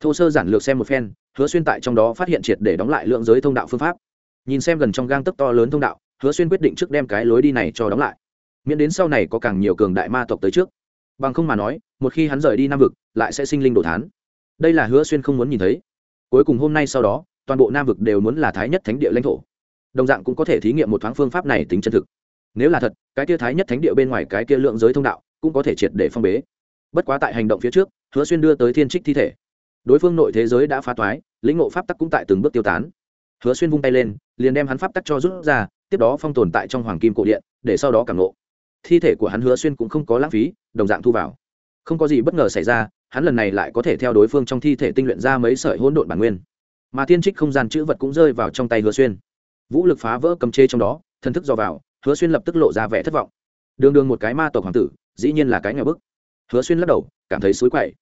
thô sơ giản lược xem một phen, hứa xuyên tại trong đó phát hiện triệt để đóng lại lượng giới thông đạo phương pháp. Nhìn xem gần trong gang tấp to lớn thông đạo, hứa xuyên quyết định trước đem cái lối đi này cho đóng lại. Miễn đến sau này có càng nhiều cường đại ma tộc tới trước. Bằng không mà nói, một khi hắn rời đi nam vực, lại sẽ sinh linh đồ thán. Đây là hứa xuyên không muốn nhìn thấy. Cuối cùng hôm nay sau đó, toàn bộ nam vực đều muốn là thái nhất thánh địa lãnh thổ. Đồng dạng cũng có thể thí nghiệm một thoáng phương pháp này tính chân thực. Nếu là thật, cái kia thái nhất thánh địa bên ngoài cái kia lượng giới thông đạo cũng có thể triệt để phong bế. Bất quá tại hành động phía trước, hứa xuyên đưa tới thiên trích thi thể đối phương nội thế giới đã phá toái, lĩnh ngộ pháp tắc cũng tại từng bước tiêu tán. Hứa xuyên vung tay lên, liền đem hắn pháp tắc cho rút ra, tiếp đó phong tồn tại trong hoàng kim cổ điện, để sau đó cảm ngộ. Thi thể của hắn hứa xuyên cũng không có lãng phí, đồng dạng thu vào. Không có gì bất ngờ xảy ra, hắn lần này lại có thể theo đối phương trong thi thể tinh luyện ra mấy sợi hỗn độn bản nguyên. Mà thiên trích không gian chữ vật cũng rơi vào trong tay hứa xuyên. Vũ lực phá vỡ cầm chê trong đó thân thức do vào, hứa xuyên lập tức lộ ra vẻ thất vọng. Đường đường một cái ma tộc hoàng tử, dĩ nhiên là cái nghèo bức. Hứa xuyên lắc đầu, cảm thấy xối quậy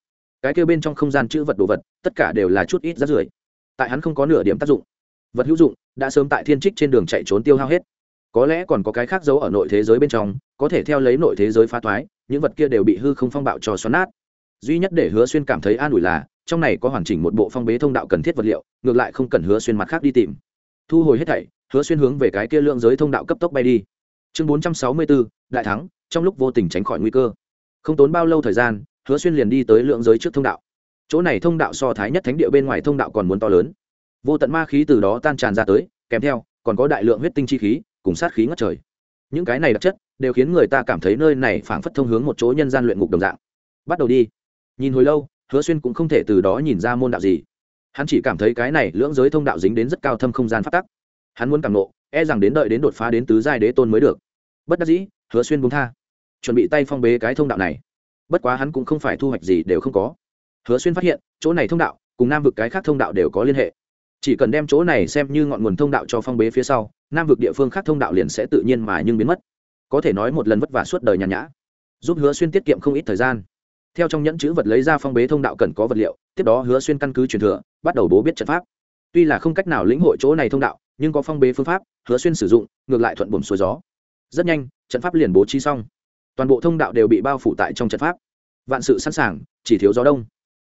cái kêu bên trong không gian chữ vật đồ vật, tất cả đều là chút ít rác rưởi. Tại hắn không có nửa điểm tác dụng. Vật hữu dụng đã sớm tại thiên trích trên đường chạy trốn tiêu hao hết. Có lẽ còn có cái khác giấu ở nội thế giới bên trong, có thể theo lấy nội thế giới phá toái những vật kia đều bị hư không phong bạo cho xoắn nát. Duy nhất để hứa xuyên cảm thấy an ủi là, trong này có hoàn chỉnh một bộ phong bế thông đạo cần thiết vật liệu, ngược lại không cần hứa xuyên mặt khác đi tìm. Thu hồi hết thảy, hứa xuyên hướng về cái kia lượng giới thông đạo cấp tốc bay đi. Chương bốn trăm sáu mươi bốn, đại thắng, trong lúc vô tình tránh khỏi nguy cơ. Không tốn bao lâu thời gian hứa xuyên liền đi tới lượng giới trước thông đạo. Chỗ này thông đạo so thái nhất thánh địa bên ngoài thông đạo còn muốn to lớn. Vô tận ma khí từ đó tan tràn ra tới, kèm theo, còn có đại lượng huyết tinh chi khí, cùng sát khí ngất trời. Những cái này đặc chất, đều khiến người ta cảm thấy nơi này phảng phất thông hướng một chỗ nhân gian luyện ngục đồng dạng. Bắt đầu đi. Nhìn hồi lâu, hứa xuyên cũng không thể từ đó nhìn ra môn đạo gì. Hắn chỉ cảm thấy cái này lưỡng giới thông đạo dính đến rất cao thâm không gian phát tắc. Hắn muốn cảm nộ e rằng đến đợi đến đột phá đến tứ giai đế tôn mới được. Bất đắc dĩ, hứa xuyên bung tha. Chuẩn bị tay phong bế cái thông đạo này bất quá hắn cũng không phải thu hoạch gì đều không có. Hứa xuyên phát hiện, chỗ này thông đạo, cùng nam vực cái khác thông đạo đều có liên hệ. Chỉ cần đem chỗ này xem như ngọn nguồn thông đạo cho phong bế phía sau, nam vực địa phương khác thông đạo liền sẽ tự nhiên mà nhưng biến mất. Có thể nói một lần vất vả suốt đời nhàn nhã. Giúp hứa xuyên tiết kiệm không ít thời gian. Theo trong nhẫn chữ vật lấy ra phong bế thông đạo cần có vật liệu, tiếp đó hứa xuyên căn cứ truyền thừa, bắt đầu bố biết trận pháp. Tuy là không cách nào lĩnh hội chỗ này thông đạo, nhưng có phong bế phương pháp, hứa xuyên sử dụng, ngược lại thuận buồm xuôi gió. Rất nhanh, trận pháp liền bố trí xong toàn bộ thông đạo đều bị bao phủ tại trong trận pháp. Vạn sự sẵn sàng, chỉ thiếu gió đông.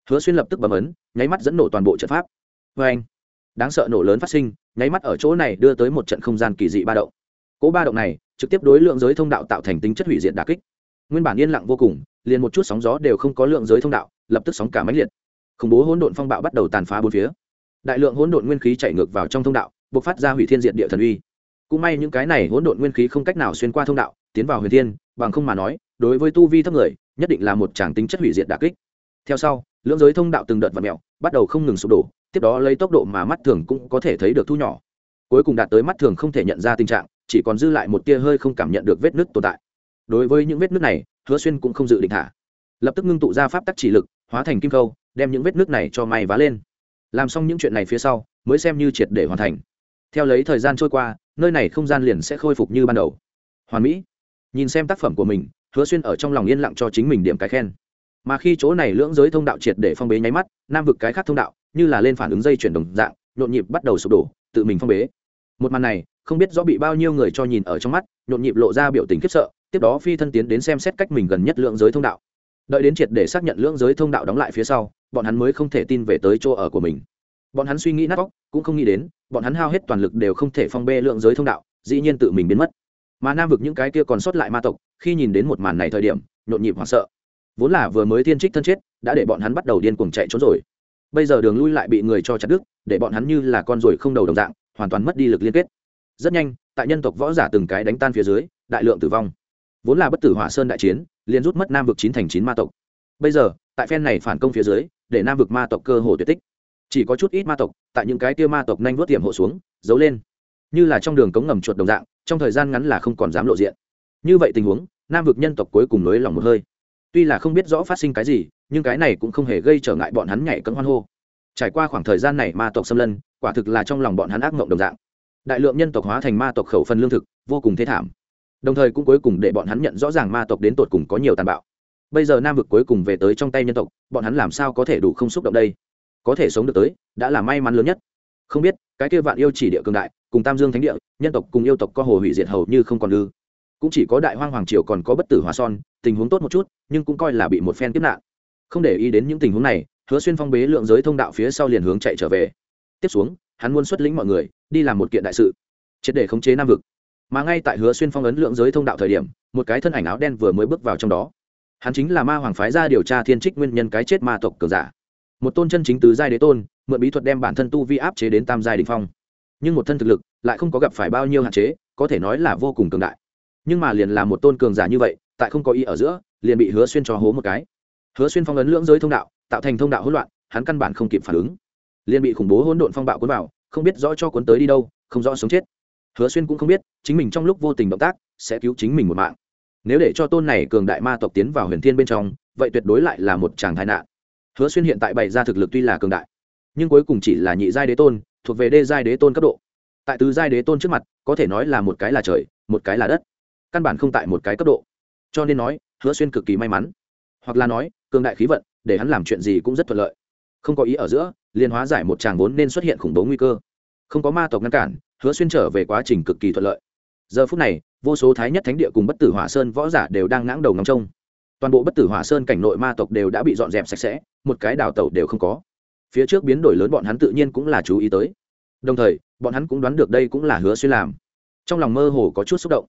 Hứa xuyên lập tức bấm ấn, nháy mắt dẫn nổ toàn bộ trận pháp. Vê anh, đáng sợ nổ lớn phát sinh, nháy mắt ở chỗ này đưa tới một trận không gian kỳ dị ba động. Cỗ ba động này, trực tiếp đối lượng giới thông đạo tạo thành tính chất hủy diệt đà kích. Nguyên bản yên lặng vô cùng, liền một chút sóng gió đều không có lượng giới thông đạo, lập tức sóng cả máy liệt. Khủng bố hỗn độn phong bạo bắt đầu tàn phá bốn phía. Đại lượng hỗn độn nguyên khí chạy ngược vào trong thông đạo b ộ c phát ra hủy thiên diện địa thần uy. Cũng may những cái này hỗn độn nguyên khí không cách nào xuyên qua thông đạo, tiến vào huyền thiên bằng không mà nói, đối với tu vi thấp người, nhất định là một tràng tính chất hủy diệt đà kích. Theo sau, lưỡng giới thông đạo từng đợt và mẹo bắt đầu không ngừng sụp đổ, tiếp đó lấy tốc độ mà mắt thường cũng có thể thấy được thu nhỏ. Cuối cùng đạt tới mắt thường không thể nhận ra tình trạng, chỉ còn dư lại một tia hơi không cảm nhận được vết nứt tồn tại. Đối với những vết nứt này, hứa xuyên cũng không dự định thả. Lập tức ngưng tụ ra pháp tắc chỉ lực, hóa thành kim câu đem những vết nứt này cho may vá lên. Làm xong những chuyện này phía sau, mới xem như triệt để hoàn thành. Theo lấy thời gian trôi qua, nơi này không gian liền sẽ khôi phục như ban đầu. Hoàn mỹ nhìn xem tác phẩm của mình, hứa xuyên ở trong lòng yên lặng cho chính mình điểm cái khen. Mà khi chỗ này lưỡng giới thông đạo triệt để phong bế nháy mắt, nam vực cái khác thông đạo, như là lên phản ứng dây chuyển đồng dạng, nhộn nhịp bắt đầu sụp đổ, tự mình phong bế. Một màn này, không biết rõ bị bao nhiêu người cho nhìn ở trong mắt, nhộn nhịp lộ ra biểu tình khiếp sợ, tiếp đó phi thân tiến đến xem xét cách mình gần nhất lượng giới thông đạo. Đợi đến triệt để xác nhận lưỡng giới thông đạo đóng lại phía sau, bọn hắn mới không thể tin về tới chỗ ở của mình. Bọn hắn suy nghĩ nát vóc cũng không nghĩ đến, bọn hắn hao hết toàn lực đều không thể phong bê lượng giới thông đạo, dĩ nhiên tự mình biến mất mà nam vực những cái kia còn sót lại ma tộc, khi nhìn đến một màn này thời điểm, nhộn nhịp hoảng sợ. Vốn là vừa mới tiên trích thân chết, đã để bọn hắn bắt đầu điên cuồng chạy trốn rồi. Bây giờ đường lui lại bị người cho chặt đứt, để bọn hắn như là con ruồi không đầu đồng dạng, hoàn toàn mất đi lực liên kết. Rất nhanh, tại nhân tộc võ giả từng cái đánh tan phía dưới, đại lượng tử vong. Vốn là bất tử hỏa sơn đại chiến, liền rút mất nam vực chín thành chín ma tộc. Bây giờ, tại phen này phản công phía dưới, để nam vực ma tộc cơ hồ tuyệt tích. Chỉ có chút ít ma tộc, tại những cái kia ma tộc nhanh vớt tiềm hộ xuống, giấu lên. Như là trong đường cống ngầm chuột đồng dạng trong thời gian ngắn là không còn dám lộ diện. Như vậy tình huống, nam vực nhân tộc cuối cùng nới lòng một hơi. Tuy là không biết rõ phát sinh cái gì, nhưng cái này cũng không hề gây trở ngại bọn hắn nhảy cấm hoan hô. Trải qua khoảng thời gian này ma tộc xâm lân quả thực là trong lòng bọn hắn ác mộng đồng dạng. Đại lượng nhân tộc hóa thành ma tộc khẩu phần lương thực, vô cùng thế thảm. Đồng thời cũng cuối cùng để bọn hắn nhận rõ ràng ma tộc đến tột cùng có nhiều tàn bạo. Bây giờ nam vực cuối cùng về tới trong tay nhân tộc, bọn hắn làm sao có thể đủ không xúc động đây? Có thể sống được tới, đã là may mắn lớn nhất không biết, cái kia vạn yêu chỉ địa cường đại, cùng tam dương thánh địa, nhân tộc cùng yêu tộc có hồ hủy diệt hầu như không còn ư cũng chỉ có đại hoang hoàng triều còn có bất tử hòa son, tình huống tốt một chút, nhưng cũng coi là bị một phen tiếp nạn. Không để ý đến những tình huống này, hứa xuyên phong bế lượng giới thông đạo phía sau liền hướng chạy trở về. Tiếp xuống, hắn muốn xuất lĩnh mọi người, đi làm một kiện đại sự. Triệt để khống chế nam vực. Mà ngay tại hứa xuyên phong ấn lượng giới thông đạo thời điểm, một cái thân ảnh áo đen vừa mới bước vào trong đó. Hắn chính là ma hoàng phái ra điều tra thiên trích nguyên nhân cái chết ma tộc cường giả. Một tôn chân chính tứ giai đế tôn mượn bí thuật đem bản thân tu vi áp chế đến tam giai đình phong. Nhưng một thân thực lực lại không có gặp phải bao nhiêu hạn chế, có thể nói là vô cùng cường đại. Nhưng mà liền là một tôn cường giả như vậy, tại không có ý ở giữa, liền bị hứa xuyên cho hố một cái. Hứa xuyên phong ấn lưỡng giới thông đạo, tạo thành thông đạo hỗn loạn, hắn căn bản không kịp phản ứng. Liền bị khủng bố hỗn độn phong bạo cuốn vào, không biết rõ cho cuốn tới đi đâu, không rõ sống chết. Hứa xuyên cũng không biết, chính mình trong lúc vô tình động tác, sẽ cứu chính mình một mạng. Nếu để cho tôn này cường đại ma tộc tiến vào huyền thiên bên trong, vậy tuyệt đối lại là một chàng tai nạn. Hứa xuyên hiện tại bày ra thực lực tuy là cường đại nhưng cuối cùng chỉ là nhị giai đế tôn, thuộc về đê giai đế tôn cấp độ. Tại tứ giai đế tôn trước mặt, có thể nói là một cái là trời, một cái là đất. Căn bản không tại một cái cấp độ. Cho nên nói, hứa xuyên cực kỳ may mắn. Hoặc là nói, cường đại khí vận, để hắn làm chuyện gì cũng rất thuận lợi. Không có ý ở giữa liên hóa giải một tràng vốn nên xuất hiện khủng bố nguy cơ. Không có ma tộc ngăn cản, hứa xuyên trở về quá trình cực kỳ thuận lợi. Giờ phút này, vô số thái nhất thánh địa cùng bất tử hỏa sơn võ giả đều đang ngãng đầu ngóng trông. Toàn bộ bất tử hỏa sơn cảnh nội ma tộc đều đã bị dọn dẹp sạch sẽ, một cái đào tẩu đều không có phía trước biến đổi lớn bọn hắn tự nhiên cũng là chú ý tới. Đồng thời, bọn hắn cũng đoán được đây cũng là hứa xuyên làm. Trong lòng mơ hồ có chút xúc động.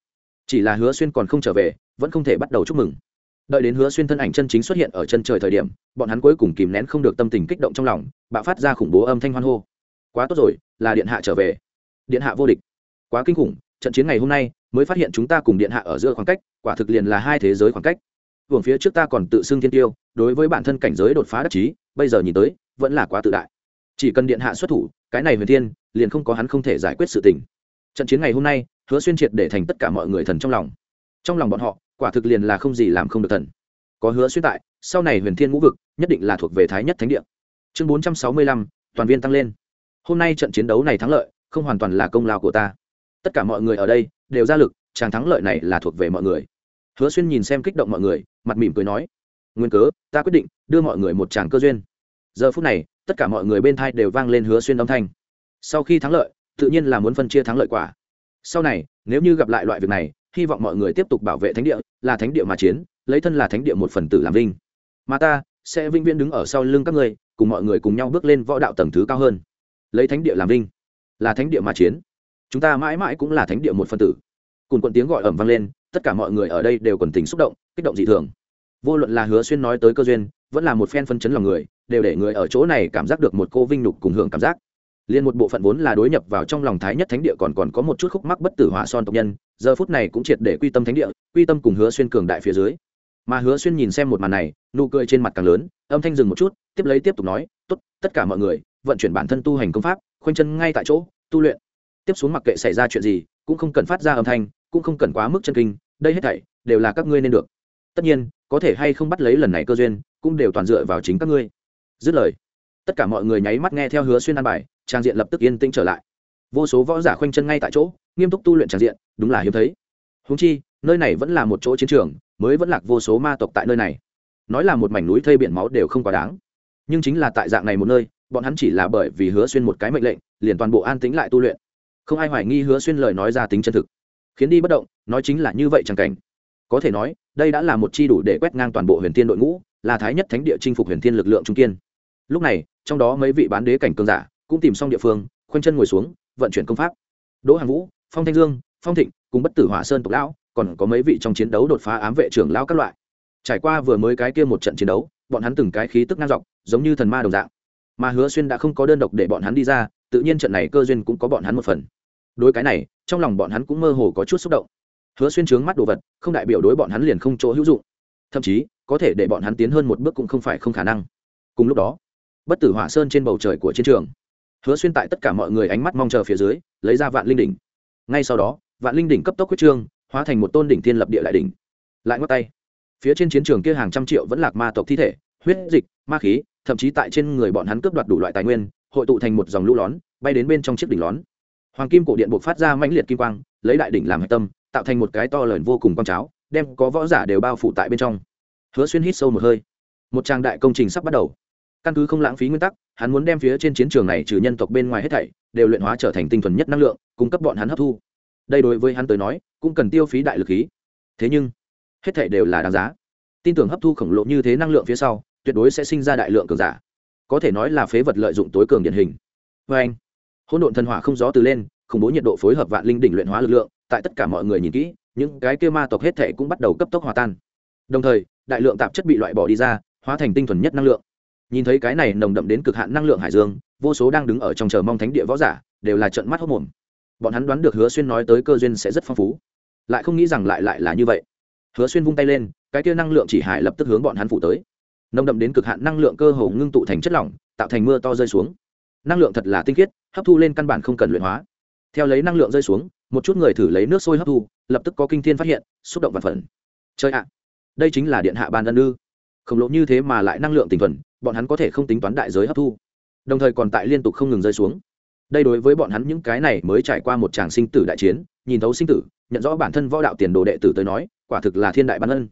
Chỉ là hứa xuyên còn không trở về, vẫn không thể bắt đầu chúc mừng. Đợi đến hứa xuyên thân ảnh chân chính xuất hiện ở chân trời thời điểm, bọn hắn cuối cùng kìm nén không được tâm tình kích động trong lòng, bạo phát ra khủng bố âm thanh hoan hô. Quá tốt rồi, là điện hạ trở về. Điện hạ vô địch. Quá kinh khủng, trận chiến ngày hôm nay mới phát hiện chúng ta cùng điện hạ ở giữa khoảng cách, quả thực liền là hai thế giới khoảng cách. Vùng phía trước ta còn tự xưng thiên tiêu, đối với bản thân cảnh giới đột phá đắc chí, bây giờ nhìn tới vẫn là quá tự đại. Chỉ cần điện hạ xuất thủ, cái này huyền thiên liền không có hắn không thể giải quyết sự tình. Trận chiến ngày hôm nay, hứa xuyên triệt để thành tất cả mọi người thần trong lòng. Trong lòng bọn họ, quả thực liền là không gì làm không được thần. Có hứa xuyên tại, sau này huyền thiên ngũ vực nhất định là thuộc về thái nhất thánh địa. Chương bốn trăm sáu mươi lăm, toàn viên tăng lên. Hôm nay trận chiến đấu này thắng lợi, không hoàn toàn là công lao của ta. Tất cả mọi người ở đây đều ra lực, chàng thắng lợi này là thuộc về mọi người. Hứa xuyên nhìn xem kích động mọi người, mặt mỉm cười nói, nguyên cớ, ta quyết định đưa mọi người một chàng cơ duyên giờ phút này, tất cả mọi người bên thai đều vang lên hứa xuyên âm thanh. Sau khi thắng lợi, tự nhiên là muốn phân chia thắng lợi quả. Sau này, nếu như gặp lại loại việc này, hy vọng mọi người tiếp tục bảo vệ thánh địa, là thánh địa mà chiến, lấy thân là thánh địa một phần tử làm vinh. Mà ta sẽ vĩnh viễn đứng ở sau lưng các ngươi, cùng mọi người cùng nhau bước lên võ đạo tầng thứ cao hơn. Lấy thánh địa làm vinh, là thánh địa mà chiến. Chúng ta mãi mãi cũng là thánh địa một phần tử. Cùng quận tiếng gọi ẩm vang lên, tất cả mọi người ở đây đều còn tình xúc động, kích động dị thường. Vô luận là hứa xuyên nói tới cơ duyên, vẫn là một phen phân chấn lòng người đều để người ở chỗ này cảm giác được một cô vinh nhục cùng hưởng cảm giác. Liên một bộ phận vốn là đối nhập vào trong lòng thái nhất thánh địa còn còn có một chút khúc mắc bất tử hỏa son tộc nhân, giờ phút này cũng triệt để quy tâm thánh địa, quy tâm cùng hứa xuyên cường đại phía dưới. Mà hứa xuyên nhìn xem một màn này, nụ cười trên mặt càng lớn, âm thanh dừng một chút, tiếp lấy tiếp tục nói, tốt, tất cả mọi người, vận chuyển bản thân tu hành công pháp, khoanh chân ngay tại chỗ, tu luyện. Tiếp xuống mặc kệ xảy ra chuyện gì, cũng không cần phát ra âm thanh, cũng không cần quá mức chân kinh, đây hết thảy đều là các ngươi nên được. Tất nhiên, có thể hay không bắt lấy lần này cơ duyên, cũng đều toàn dựa vào chính các ngươi dứt lời, tất cả mọi người nháy mắt nghe theo hứa xuyên an bài, trang diện lập tức yên tĩnh trở lại. Vô số võ giả khoanh chân ngay tại chỗ, nghiêm túc tu luyện trang diện, đúng là hiếm thấy. Húng chi, nơi này vẫn là một chỗ chiến trường, mới vẫn lạc vô số ma tộc tại nơi này. Nói là một mảnh núi thây biển máu đều không quá đáng. Nhưng chính là tại dạng này một nơi, bọn hắn chỉ là bởi vì hứa xuyên một cái mệnh lệnh, liền toàn bộ an tính lại tu luyện. Không ai hoài nghi hứa xuyên lời nói ra tính chân thực. Khiến đi bất động, nói chính là như vậy chẳng cảnh. Có thể nói, đây đã là một chi đủ để quét ngang toàn bộ huyền thiên đội ngũ, là thái nhất thánh địa chinh phục huyền thiên lực lượng trung kiên lúc này, trong đó mấy vị bán đế cảnh cường giả cũng tìm xong địa phương, khoanh chân ngồi xuống, vận chuyển công pháp. Đỗ hàng vũ, phong thanh dương, phong thịnh cùng bất tử hỏa sơn tộc lão, còn có mấy vị trong chiến đấu đột phá ám vệ trưởng lão các loại. Trải qua vừa mới cái kia một trận chiến đấu, bọn hắn từng cái khí tức ngang dọc, giống như thần ma đồng dạng. Mà hứa xuyên đã không có đơn độc để bọn hắn đi ra, tự nhiên trận này cơ duyên cũng có bọn hắn một phần. Đối cái này, trong lòng bọn hắn cũng mơ hồ có chút xúc động. Hứa xuyên trướng mắt đồ vật, không đại biểu đối bọn hắn liền không chỗ hữu dụng. Thậm chí, có thể để bọn hắn tiến hơn một bước cũng không phải không khả năng. Cùng lúc đó bất tử hỏa sơn trên bầu trời của chiến trường. Hứa xuyên tại tất cả mọi người ánh mắt mong chờ phía dưới, lấy ra vạn linh đỉnh. Ngay sau đó, vạn linh đỉnh cấp tốc huyết trương, hóa thành một tôn đỉnh thiên lập địa lại đỉnh. Lại ngót tay. Phía trên chiến trường kia hàng trăm triệu vẫn lạc ma tộc thi thể, huyết, dịch, ma khí, thậm chí tại trên người bọn hắn cướp đoạt đủ loại tài nguyên, hội tụ thành một dòng lũ lón, bay đến bên trong chiếc đỉnh lón. Hoàng kim cổ điện buộc phát ra mãnh liệt kim quang, lấy đại đỉnh làm hạch tâm, tạo thành một cái to lớn vô cùng quang cháo, đem có võ giả đều bao phủ tại bên trong. Hứa xuyên hít sâu một hơi. Một trang đại công trình sắp bắt đầu căn cứ không lãng phí nguyên tắc, hắn muốn đem phía trên chiến trường này trừ nhân tộc bên ngoài hết thảy, đều luyện hóa trở thành tinh thuần nhất năng lượng, cung cấp bọn hắn hấp thu. Đây đối với hắn tới nói, cũng cần tiêu phí đại lực khí. Thế nhưng, hết thảy đều là đáng giá. Tin tưởng hấp thu khổng lồ như thế năng lượng phía sau, tuyệt đối sẽ sinh ra đại lượng cường giả. Có thể nói là phế vật lợi dụng tối cường điển hình. Vê anh, hỗn độn thần hỏa không gió từ lên, khủng bố nhiệt độ phối hợp vạn linh đỉnh luyện hóa lực lượng, tại tất cả mọi người nhìn kỹ, những cái kia ma tộc hết thể cũng bắt đầu cấp tốc hòa tan. Đồng thời, đại lượng tạp chất bị loại bỏ đi ra, hóa thành tinh thuần nhất năng lượng nhìn thấy cái này nồng đậm đến cực hạn năng lượng hải dương, vô số đang đứng ở trong chờ mong thánh địa võ giả đều là trận mắt hốc mồm. Bọn hắn đoán được hứa xuyên nói tới cơ duyên sẽ rất phong phú, lại không nghĩ rằng lại lại là như vậy. Hứa xuyên vung tay lên, cái kia năng lượng chỉ hải lập tức hướng bọn hắn phủ tới. Nồng đậm đến cực hạn năng lượng cơ hồ ngưng tụ thành chất lỏng, tạo thành mưa to rơi xuống. Năng lượng thật là tinh khiết, hấp thu lên căn bản không cần luyện hóa. Theo lấy năng lượng rơi xuống, một chút người thử lấy nước sôi hấp thu, lập tức có kinh thiên phát hiện, xúc động và phần. Chơi ạ, đây chính là điện hạ ban ân ư. Khổng lồ như thế mà lại năng lượng tinh thuần bọn hắn có thể không tính toán đại giới hấp thu, đồng thời còn tại liên tục không ngừng rơi xuống. Đây đối với bọn hắn những cái này mới trải qua một tràng sinh tử đại chiến, nhìn thấu sinh tử, nhận rõ bản thân võ đạo tiền đồ đệ tử tới nói, quả thực là thiên đại ban ân.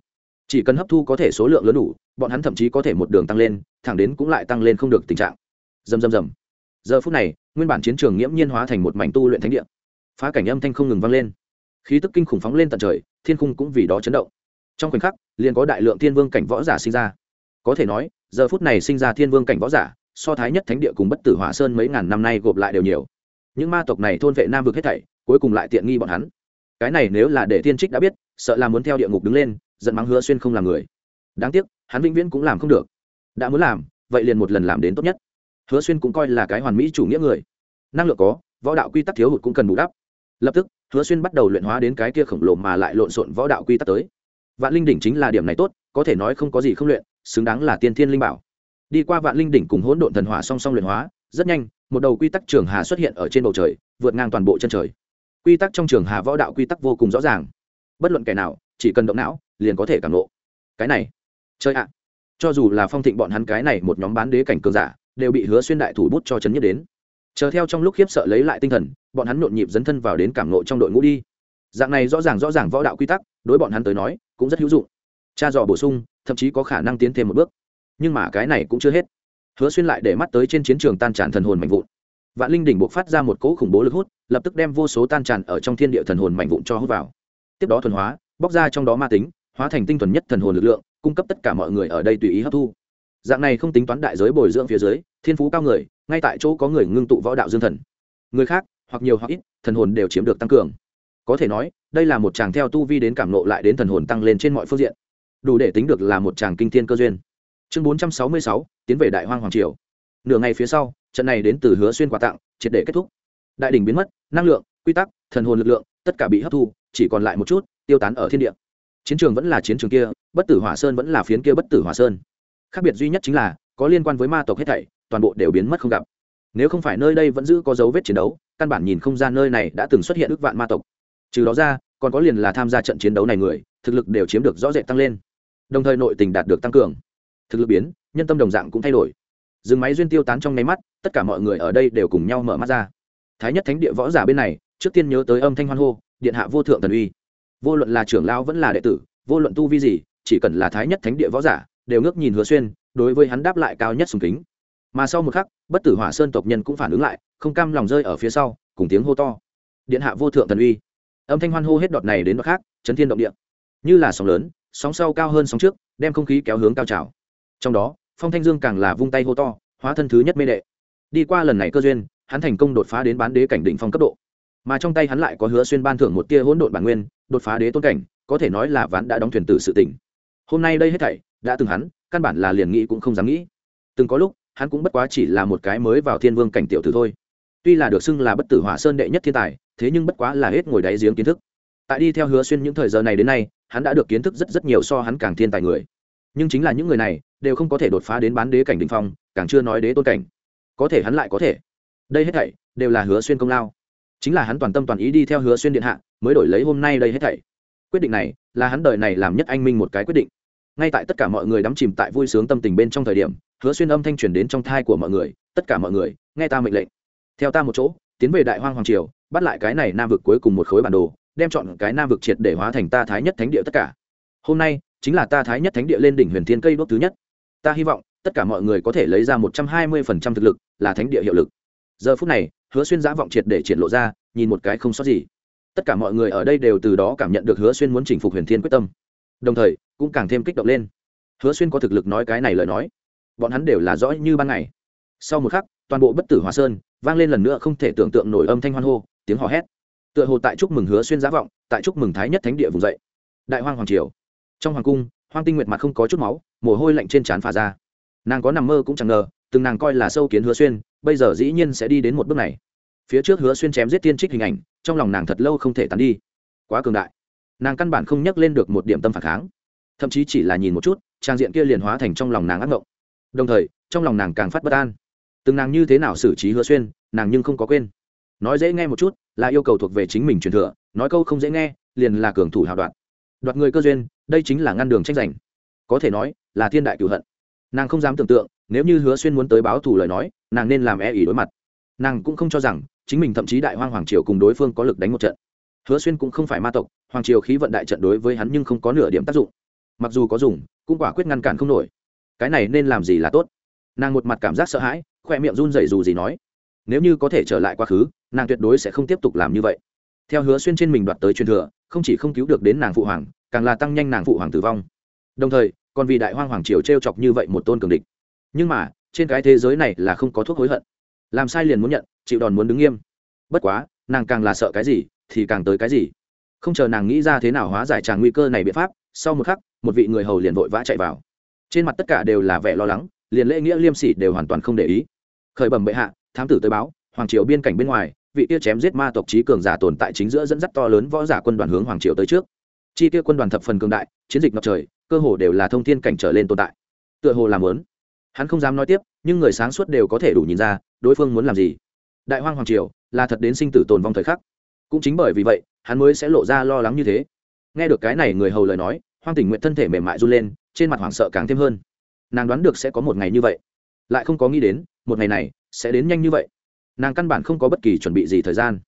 Chỉ cần hấp thu có thể số lượng lớn đủ, bọn hắn thậm chí có thể một đường tăng lên, thẳng đến cũng lại tăng lên không được tình trạng. Dầm dầm dầm giờ phút này, nguyên bản chiến trường nghiễm nhiên hóa thành một mảnh tu luyện thánh địa. Phá cảnh âm thanh không ngừng vang lên. Khí tức kinh khủng phóng lên tận trời, thiên khung cũng vì đó chấn động. Trong khoảnh khắc, liền có đại lượng thiên vương cảnh võ giả sinh ra có thể nói, giờ phút này sinh ra thiên vương cảnh võ giả, so thái nhất thánh địa cùng bất tử hỏa sơn mấy ngàn năm nay gộp lại đều nhiều. Những ma tộc này thôn vệ nam vực hết thảy, cuối cùng lại tiện nghi bọn hắn. Cái này nếu là để thiên trích đã biết, sợ là muốn theo địa ngục đứng lên, giận mắng hứa xuyên không làm người. Đáng tiếc, hắn vĩnh viễn cũng làm không được. Đã muốn làm, vậy liền một lần làm đến tốt nhất. Hứa xuyên cũng coi là cái hoàn mỹ chủ nghĩa người. Năng lượng có, võ đạo quy tắc thiếu hụt cũng cần bù đắp. Lập tức, hứa xuyên bắt đầu luyện hóa đến cái kia khổng lồ mà lại lộn xộn võ đạo quy tắc tới. Vạn linh đỉnh chính là điểm này tốt, có thể nói không có gì không luyện xứng đáng là tiên thiên linh bảo. Đi qua vạn linh đỉnh cùng hỗn độn thần hỏa song song luyện hóa, rất nhanh, một đầu quy tắc trường hà xuất hiện ở trên bầu trời, vượt ngang toàn bộ chân trời. Quy tắc trong trường hà võ đạo quy tắc vô cùng rõ ràng. Bất luận kẻ nào, chỉ cần động não, liền có thể cảm lộ cái này chơi ạ. Cho dù là phong thịnh bọn hắn cái này một nhóm bán đế cảnh cường giả, đều bị hứa xuyên đại thủ bút cho chấn nhất đến. Chờ theo trong lúc khiếp sợ lấy lại tinh thần, bọn hắn nhộn nhịp dấn thân vào đến cảm nộ trong đội ngũ đi. Dạng này rõ ràng rõ ràng võ đạo quy tắc, đối bọn hắn tới nói, cũng rất hữu dụng. Cha dò bổ sung thậm chí có khả năng tiến thêm một bước. Nhưng mà cái này cũng chưa hết. Hứa xuyên lại để mắt tới trên chiến trường tan tràn thần hồn mạnh vụn. Vạn linh đỉnh buộc phát ra một cỗ khủng bố lực hút, lập tức đem vô số tan tràn ở trong thiên địa thần hồn mạnh vụn cho hút vào. Tiếp đó thuần hóa, bóc ra trong đó ma tính, hóa thành tinh thuần nhất thần hồn lực lượng, cung cấp tất cả mọi người ở đây tùy ý hấp thu. Dạng này không tính toán đại giới bồi dưỡng phía dưới, thiên phú cao người, ngay tại chỗ có người ngưng tụ võ đạo dương thần. Người khác, hoặc nhiều hoặc ít, thần hồn đều chiếm được tăng cường. Có thể nói, đây là một chàng theo tu vi đến cảm nộ lại đến thần hồn tăng lên trên mọi phương diện đủ để tính được là một chàng kinh thiên cơ duyên. Chương bốn trăm sáu mươi sáu, tiến về đại hoang hoàng triều. Nửa ngày phía sau, trận này đến từ hứa xuyên quà tặng triệt để kết thúc. Đại đỉnh biến mất, năng lượng, quy tắc, thần hồn lực lượng, tất cả bị hấp thu, chỉ còn lại một chút, tiêu tán ở thiên địa. Chiến trường vẫn là chiến trường kia, bất tử hỏa sơn vẫn là phiến kia bất tử hỏa sơn. Khác biệt duy nhất chính là, có liên quan với ma tộc hết thảy, toàn bộ đều biến mất không gặp. Nếu không phải nơi đây vẫn giữ có dấu vết chiến đấu, căn bản nhìn không ra nơi này đã từng xuất hiện ước vạn ma tộc. Trừ đó ra, còn có liền là tham gia trận chiến đấu này người, thực lực đều chiếm được rõ rệt tăng lên đồng thời nội tình đạt được tăng cường. Thực lực biến, nhân tâm đồng dạng cũng thay đổi. Dừng máy duyên tiêu tán trong nháy mắt, tất cả mọi người ở đây đều cùng nhau mở mắt ra. Thái nhất thánh địa võ giả bên này, trước tiên nhớ tới âm thanh hoan hô, điện hạ vô thượng thần uy. Vô luận là trưởng lao vẫn là đệ tử, vô luận tu vi gì, chỉ cần là thái nhất thánh địa võ giả, đều ngước nhìn hứa xuyên, đối với hắn đáp lại cao nhất sùng kính. Mà sau một khắc, bất tử hỏa sơn tộc nhân cũng phản ứng lại, không cam lòng rơi ở phía sau, cùng tiếng hô to. Điện hạ vô thượng thần uy. Âm thanh hoan hô hết đọt này đến đọt khác, chấn thiên động địa. Như là sóng lớn sóng sau cao hơn sóng trước, đem không khí kéo hướng cao trào. Trong đó, phong thanh dương càng là vung tay hô to, hóa thân thứ nhất mê đệ. Đi qua lần này cơ duyên, hắn thành công đột phá đến bán đế cảnh đỉnh phong cấp độ. Mà trong tay hắn lại có hứa xuyên ban thưởng một tia hỗn độn bản nguyên, đột phá đế tôn cảnh, có thể nói là ván đã đóng thuyền tử sự tỉnh hôm nay đây hết thảy, đã từng hắn, căn bản là liền nghĩ cũng không dám nghĩ. Từng có lúc, hắn cũng bất quá chỉ là một cái mới vào thiên vương cảnh tiểu tử thôi. Tuy là được xưng là bất tử hỏa sơn đệ nhất thiên tài, thế nhưng bất quá là hết ngồi đáy giếng kiến thức. Tại đi theo hứa xuyên những thời giờ này đến nay hắn đã được kiến thức rất rất nhiều so hắn càng thiên tài người. Nhưng chính là những người này, đều không có thể đột phá đến bán đế cảnh đ ỉ n h phong, càng chưa nói đế tôn cảnh. Có thể hắn lại có thể. Đây hết thảy, đều là hứa xuyên công lao. Chính là hắn toàn tâm toàn ý đi theo hứa xuyên điện hạ, mới đổi lấy hôm nay đây hết thảy. Quyết định này, là hắn đời này làm nhất anh minh một cái quyết định. Ngay tại tất cả mọi người đắm chìm tại vui sướng tâm tình bên trong thời điểm, hứa xuyên âm thanh truyền đến trong thai của mọi người, tất cả mọi người, nghe ta mệnh lệnh. Theo ta một chỗ, tiến về đại hoang hoàng triều, bắt lại cái này nam vực cuối cùng một khối bản đồ đem chọn cái nam vực triệt để hóa thành ta thái nhất thánh địa tất cả. Hôm nay, chính là ta thái nhất thánh địa lên đỉnh huyền thiên cây đốt thứ nhất. Ta hy vọng, tất cả mọi người có thể lấy ra một trăm hai mươi phần trăm thực lực, là thánh địa hiệu lực. Giờ phút này, hứa xuyên giã vọng triệt để triển lộ ra, nhìn một cái không sót gì. Tất cả mọi người ở đây đều từ đó cảm nhận được hứa xuyên muốn chinh phục huyền thiên quyết tâm. Đồng thời, cũng càng thêm kích động lên. Hứa xuyên có thực lực nói cái này lời nói. Bọn hắn đều là rõ như ban ngày. Sau một khắc, toàn bộ bất tử hòa sơn, vang lên lần nữa không thể tưởng tượng nổi âm thanh hoan hô, tiếng hò hét tựa hồ tại chúc mừng hứa xuyên giá vọng, tại chúc mừng thái nhất thánh địa vùng dậy. Đại hoang hoàng triều. Trong hoàng cung, hoang tinh nguyệt mặt không có chút máu, mồ hôi lạnh trên trán phả ra. Nàng có nằm mơ cũng chẳng ngờ, từng nàng coi là sâu kiến hứa xuyên, bây giờ dĩ nhiên sẽ đi đến một bước này. Phía trước hứa xuyên chém giết tiên trích hình ảnh, trong lòng nàng thật lâu không thể tán đi. Quá cường đại. Nàng căn bản không nhắc lên được một điểm tâm phản kháng. Thậm chí chỉ là nhìn một chút, trang diện kia liền hóa thành trong lòng nàng ác mộng đồng thời, trong lòng nàng càng phát bất an. Từng nàng như thế nào xử trí hứa xuyên, nàng nhưng không có quên. Nói dễ nghe một chút là yêu cầu thuộc về chính mình truyền thừa, nói câu không dễ nghe, liền là cường thủ hào đoạn đoạt người cơ duyên, đây chính là ngăn đường tranh giành. Có thể nói, là thiên đại cựu hận. Nàng không dám tưởng tượng, nếu như hứa xuyên muốn tới báo thù lời nói, nàng nên làm e ỉ đối mặt. Nàng cũng không cho rằng, chính mình thậm chí đại hoang hoàng triều cùng đối phương có lực đánh một trận. Hứa xuyên cũng không phải ma tộc, hoàng triều khí vận đại trận đối với hắn nhưng không có nửa điểm tác dụng. Mặc dù có dùng, cũng quả quyết ngăn cản không nổi. Cái này nên làm gì là tốt? Nàng một mặt cảm giác sợ hãi, khoe miệng run rẩy dù gì nói. Nếu như có thể trở lại quá khứ nàng tuyệt đối sẽ không tiếp tục làm như vậy. Theo hứa xuyên trên mình đoạt tới truyền thừa, không chỉ không cứu được đến nàng phụ hoàng, càng là tăng nhanh nàng phụ hoàng tử vong. Đồng thời, còn vì đại hoang hoàng triều t r e o chọc như vậy một tôn cường địch. Nhưng mà, trên cái thế giới này là không có thuốc hối hận. Làm sai liền muốn nhận, chịu đòn muốn đứng nghiêm. Bất quá, nàng càng là sợ cái gì, thì càng tới cái gì. Không chờ nàng nghĩ ra thế nào hóa giải tràng nguy cơ này biện pháp, sau một khắc, một vị người hầu liền vội vã chạy vào. Trên mặt tất cả đều là vẻ lo lắng, liền lễ nghĩa liêm sỉ đều hoàn toàn không để ý. Khởi bẩm bệ hạ, thám tử tới báo hoàng triều biên cảnh bên ngoài, vị kia chém giết ma tộc trí cường giả tồn tại chính giữa dẫn dắt to lớn võ giả quân đoàn hướng hoàng triều tới trước. Chi kia quân đoàn thập phần cường đại, chiến dịch ngập trời, cơ hồ đều là thông thiên cảnh trở lên tồn tại. Tựa hồ làm lớn hắn không dám nói tiếp, nhưng người sáng suốt đều có thể đủ nhìn ra, đối phương muốn làm gì. Đại hoang hoàng triều, là thật đến sinh tử tồn vong thời khắc. Cũng chính bởi vì vậy, hắn mới sẽ lộ ra lo lắng như thế. Nghe được cái này người hầu lời nói, hoang tình nguyện thân thể mềm mại run lên, trên mặt hoảng sợ càng thêm hơn. Nàng đoán được sẽ có một ngày như vậy. Lại không có nghĩ đến, một ngày này sẽ đến nhanh như vậy nàng căn bản không có bất kỳ chuẩn bị gì thời gian.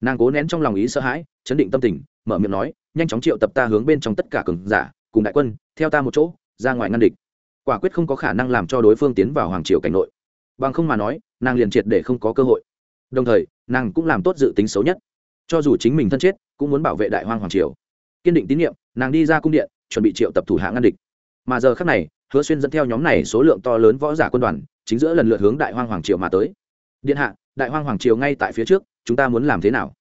Nàng cố nén trong lòng ý sợ hãi, chấn định tâm tình, mở miệng nói, nhanh chóng triệu tập ta hướng bên trong tất cả cường giả, cùng đại quân, theo ta một chỗ, ra ngoài ngăn địch. Quả quyết không có khả năng làm cho đối phương tiến vào hoàng triều cảnh nội. Bằng không mà nói, nàng liền triệt để không có cơ hội. Đồng thời, nàng cũng làm tốt dự tính xấu nhất. Cho dù chính mình thân chết, cũng muốn bảo vệ đại hoang hoàng triều. Kiên định tín nhiệm, nàng đi ra cung điện, chuẩn bị triệu tập thủ hạ ngăn địch. Mà giờ khác này, hứa xuyên dẫn theo nhóm này số lượng to lớn võ giả quân đoàn, chính giữa lần lượt hướng đại hoang hoàng triều mà tới. Điện hạ đại hoang hoàng triều ngay tại phía trước, chúng ta muốn làm thế nào?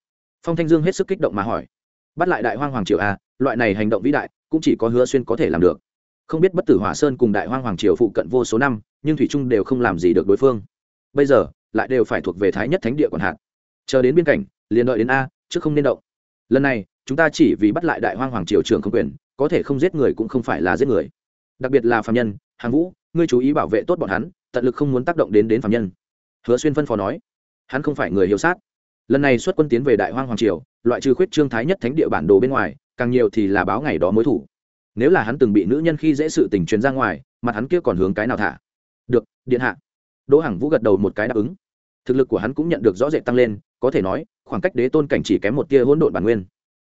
Phong thanh dương hết sức kích động mà hỏi. Bắt lại đại hoang hoàng triều à loại này hành động vĩ đại, cũng chỉ có hứa xuyên có thể làm được. Không biết bất tử hỏa sơn cùng đại hoang hoàng triều phụ cận vô số năm, nhưng thủy trung đều không làm gì được đối phương. Bây giờ, lại đều phải thuộc về thái nhất thánh địa còn hạn chờ đến biên cảnh liền đợi đến a, chứ không nên động. Lần này, chúng ta chỉ vì bắt lại đại hoang hoàng triều trưởng không quyền, có thể không giết người cũng không phải là giết người. Đặc biệt là phạm nhân, hàng vũ, ngươi chú ý bảo vệ tốt bọn hắn, tận lực không muốn tác động đến đến phạm nhân. Hứa xuyên phân phó nói hắn không phải người hiếu sát. Lần này xuất quân tiến về đại hoang hoàng triều, loại trừ khuyết trương thái nhất thánh địa bản đồ bên ngoài, càng nhiều thì là báo ngày đó mối thủ. Nếu là hắn từng bị nữ nhân khi dễ sự tình truyền ra ngoài, mặt hắn kia còn hướng cái nào thả? Được, điện hạ. Đỗ hằng vũ gật đầu một cái đáp ứng. Thực lực của hắn cũng nhận được rõ rệt tăng lên, có thể nói, khoảng cách đế tôn cảnh chỉ kém một tia hỗn độn bản nguyên.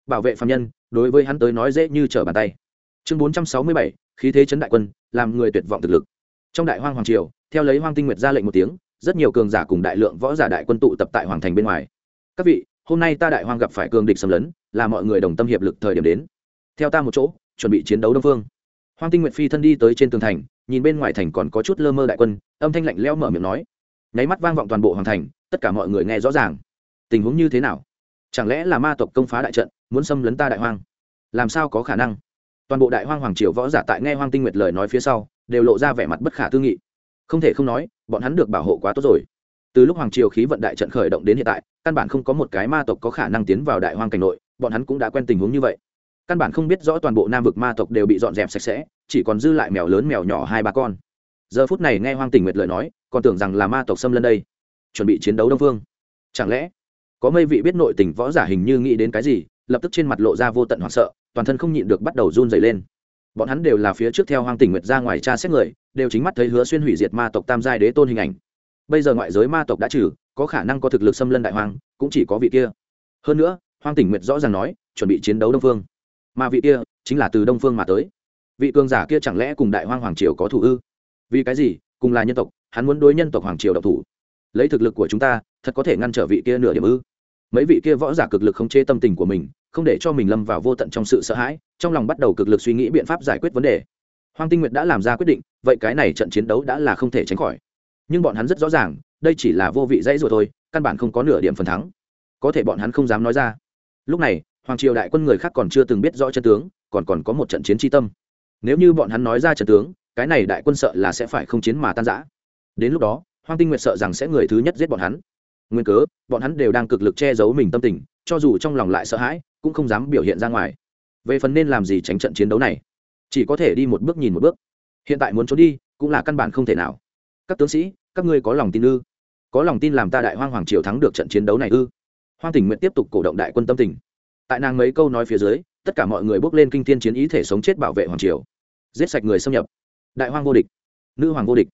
Bảo vệ phạm nhân, đối với hắn tới nói dễ như trở bàn tay. Chương bốn trăm sáu mươi bảy, khí thế chấn đại quân, làm người tuyệt vọng thực lực. Trong đại hoang hoàng triều, theo lấy hoang tinh nguyệt ra lệnh một tiếng rất nhiều cường giả cùng đại lượng võ giả đại quân tụ tập tại hoàng thành bên ngoài. Các vị, hôm nay ta đại hoang gặp phải cường địch xâm lấn, là mọi người đồng tâm hiệp lực thời điểm đến. Theo ta một chỗ, chuẩn bị chiến đấu đông phương. Hoang tinh nguyệt phi thân đi tới trên tường thành, nhìn bên ngoài thành còn có chút lơ mơ đại quân, âm thanh lạnh leo mở miệng nói. Nháy mắt vang vọng toàn bộ hoàng thành, tất cả mọi người nghe rõ ràng. Tình huống như thế nào? Chẳng lẽ là ma tộc công phá đại trận, muốn xâm lấn ta đại hoang? Làm sao có khả năng? Toàn bộ đại hoang hoàng triều võ giả tại nghe hoang tinh nguyệt lời nói phía sau, đều lộ ra vẻ mặt bất khả tư nghị không thể không nói, bọn hắn được bảo hộ quá tốt rồi. Từ lúc hoàng triều khí vận đại trận khởi động đến hiện tại, căn bản không có một cái ma tộc có khả năng tiến vào đại hoang cảnh nội, bọn hắn cũng đã quen tình huống như vậy. Căn bản không biết rõ toàn bộ nam vực ma tộc đều bị dọn dẹp sạch sẽ, chỉ còn dư lại mèo lớn mèo nhỏ hai ba con. Giờ phút này nghe hoang tình nguyệt lời nói, còn tưởng rằng là ma tộc xâm lân đây. Chuẩn bị chiến đấu đông phương. Chẳng lẽ, có mây vị biết nội tình võ giả hình như nghĩ đến cái gì, lập tức trên mặt lộ ra vô tận hoảng sợ, toàn thân không nhịn được bắt đầu run dày lên. Bọn hắn đều là phía trước theo hoang tình nguyệt ra ngoài tra xét người đều chính mắt thấy hứa xuyên hủy diệt ma tộc tam giai đế tôn hình ảnh. Bây giờ ngoại giới ma tộc đã trừ, có khả năng có thực lực xâm lân đại hoang, cũng chỉ có vị kia. Hơn nữa, hoang tỉnh nguyệt rõ ràng nói, chuẩn bị chiến đấu đông phương. Mà vị kia, chính là từ đông phương mà tới. Vị cường giả kia chẳng lẽ cùng đại hoang hoàng triều có thủ ư? Vì cái gì, cùng là nhân tộc, hắn muốn đối nhân tộc hoàng triều độc thủ. Lấy thực lực của chúng ta, thật có thể ngăn trở vị kia nửa điểm ư? Mấy vị kia võ giả cực lực không chế tâm tình của mình, không để cho mình lâm vào vô tận trong sự sợ hãi, trong lòng bắt đầu cực lực suy nghĩ biện pháp giải quyết vấn đề hoàng tinh nguyệt đã làm ra quyết định, vậy cái này trận chiến đấu đã là không thể tránh khỏi. Nhưng bọn hắn rất rõ ràng, đây chỉ là vô vị dãy rùa thôi, căn bản không có nửa điểm phần thắng. Có thể bọn hắn không dám nói ra. Lúc này, hoàng triều đại quân người khác còn chưa từng biết rõ chân tướng, còn còn có một trận chiến chi tâm. Nếu như bọn hắn nói ra trận tướng, cái này đại quân sợ là sẽ phải không chiến mà tan rã. đến lúc đó, hoàng tinh nguyệt sợ rằng sẽ người thứ nhất giết bọn hắn. Nguyên cớ, bọn hắn đều đang cực lực che giấu mình tâm tình, cho dù trong lòng lại sợ hãi, cũng không dám biểu hiện ra ngoài. Về phần nên làm gì tránh trận chiến đấu này? Chỉ có thể đi một bước nhìn một bước. Hiện tại muốn trốn đi, cũng là căn bản không thể nào. Các tướng sĩ, các ngươi có lòng tin ư? Có lòng tin làm ta đại hoang hoàng triều thắng được trận chiến đấu này ư? Hoang tình nguyện tiếp tục cổ động đại quân tâm tình. Tại nàng mấy câu nói phía dưới, tất cả mọi người bước lên kinh thiên chiến ý thể sống chết bảo vệ hoàng triều. Giết sạch người xâm nhập. Đại hoang vô địch. Nữ hoàng vô địch.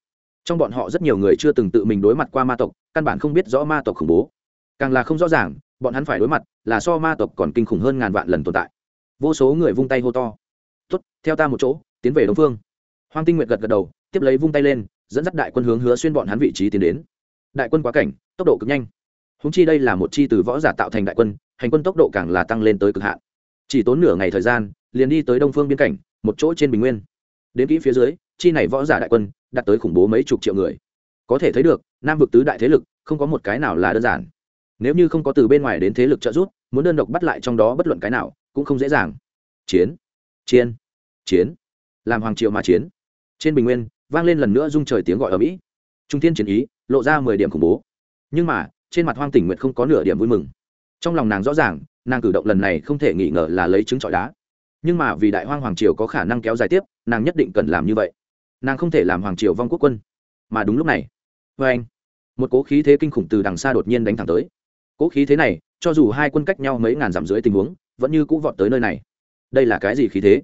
Trong bọn họ rất nhiều người chưa từng tự mình đối mặt qua ma tộc, căn bản không biết rõ ma tộc khủng bố. Càng là không rõ ràng, bọn hắn phải đối mặt là so ma tộc còn kinh khủng hơn ngàn vạn lần tồn tại. Vô số người vung tay hô to tốt, theo ta một chỗ, tiến về đông phương. Hoàng tinh nguyệt gật gật đầu, tiếp lấy vung tay lên, dẫn dắt đại quân hướng hứa xuyên bọn hắn vị trí tiến đến. Đại quân quá cảnh, tốc độ cực nhanh. Húng chi đây là một chi từ võ giả tạo thành đại quân, hành quân tốc độ càng là tăng lên tới cực hạn. Chỉ tốn nửa ngày thời gian, liền đi tới đông phương biên cảnh, một chỗ trên bình nguyên. Đến kỹ phía dưới, chi này võ giả đại quân, đạt tới khủng bố mấy chục triệu người. Có thể thấy được, nam vực tứ đại thế lực, không có một cái nào là đơn giản. Nếu như không có từ bên ngoài đến thế lực trợ giúp, muốn đơn độc bắt lại trong đó bất luận cái nào, cũng không dễ dàng. Chiến chiến chiến. Làm hoàng triều mà chiến. Trên bình nguyên, vang lên lần nữa rung trời tiếng gọi ở mỹ. Trung thiên chiến ý, lộ ra mười điểm khủng bố. Nhưng mà, trên mặt hoang tỉnh nguyệt không có nửa điểm vui mừng. Trong lòng nàng rõ ràng, nàng cử động lần này không thể nghi ngờ là lấy trứng trọi đá. Nhưng mà vì đại hoang hoàng triều có khả năng kéo dài tiếp, nàng nhất định cần làm như vậy. Nàng không thể làm hoàng triều vong quốc quân. Mà đúng lúc này vê anh, một cố khí thế kinh khủng từ đằng xa đột nhiên đánh thẳng tới. Cố khí thế này, cho dù hai quân cách nhau mấy ngàn dặm dưới tình huống, vẫn như cũ vọt tới nơi này. Đây là cái gì khí thế?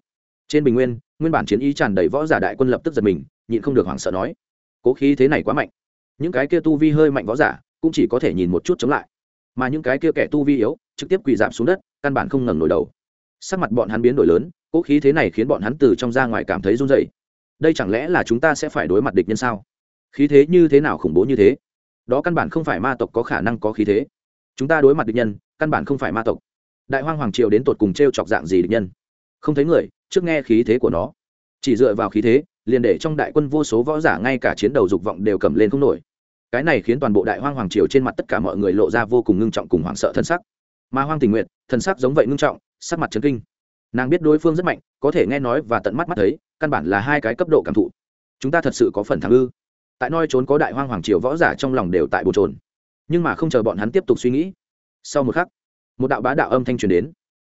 Trên bình nguyên nguyên bản chiến ý tràn đầy võ giả đại quân lập tức giật mình, nhịn không được hoảng sợ nói, cố khí thế này quá mạnh. Những cái kia tu vi hơi mạnh võ giả cũng chỉ có thể nhìn một chút chống lại. Mà những cái kia kẻ tu vi yếu, trực tiếp quỳ giảm xuống đất, căn bản không ngẩng nổi đầu. Sắc mặt bọn hắn biến đổi lớn, cố khí thế này khiến bọn hắn từ trong ra ngoài cảm thấy run rẩy. Đây chẳng lẽ là chúng ta sẽ phải đối mặt địch nhân sao? Khí thế như thế nào khủng bố như thế? Đó căn bản không phải ma tộc có khả năng có khí thế. Chúng ta đối mặt địch nhân, căn bản không phải ma tộc. Đại hoang hoàng triều đến tột cùng t r e o chọc dạng gì địch nhân? Không thấy người trước nghe khí thế của nó. Chỉ dựa vào khí thế, liền để trong đại quân vô số võ giả ngay cả chiến đầu dục vọng đều cầm lên không nổi. Cái này khiến toàn bộ đại hoang hoàng triều trên mặt tất cả mọi người lộ ra vô cùng ngưng trọng cùng hoảng sợ thân sắc. Mà hoang tình nguyện, thân sắc giống vậy ngưng trọng, sắc mặt trấn kinh. Nàng biết đối phương rất mạnh, có thể nghe nói và tận mắt mắt thấy, căn bản là hai cái cấp độ cảm thụ. Chúng ta thật sự có phần thắng ư? Tại noi trốn có đại hoang hoàng triều võ giả trong lòng đều tại bồ trồn nhưng mà không chờ bọn hắn tiếp tục suy nghĩ. Sau một khắc, một đạo bá đạo âm thanh truyền đến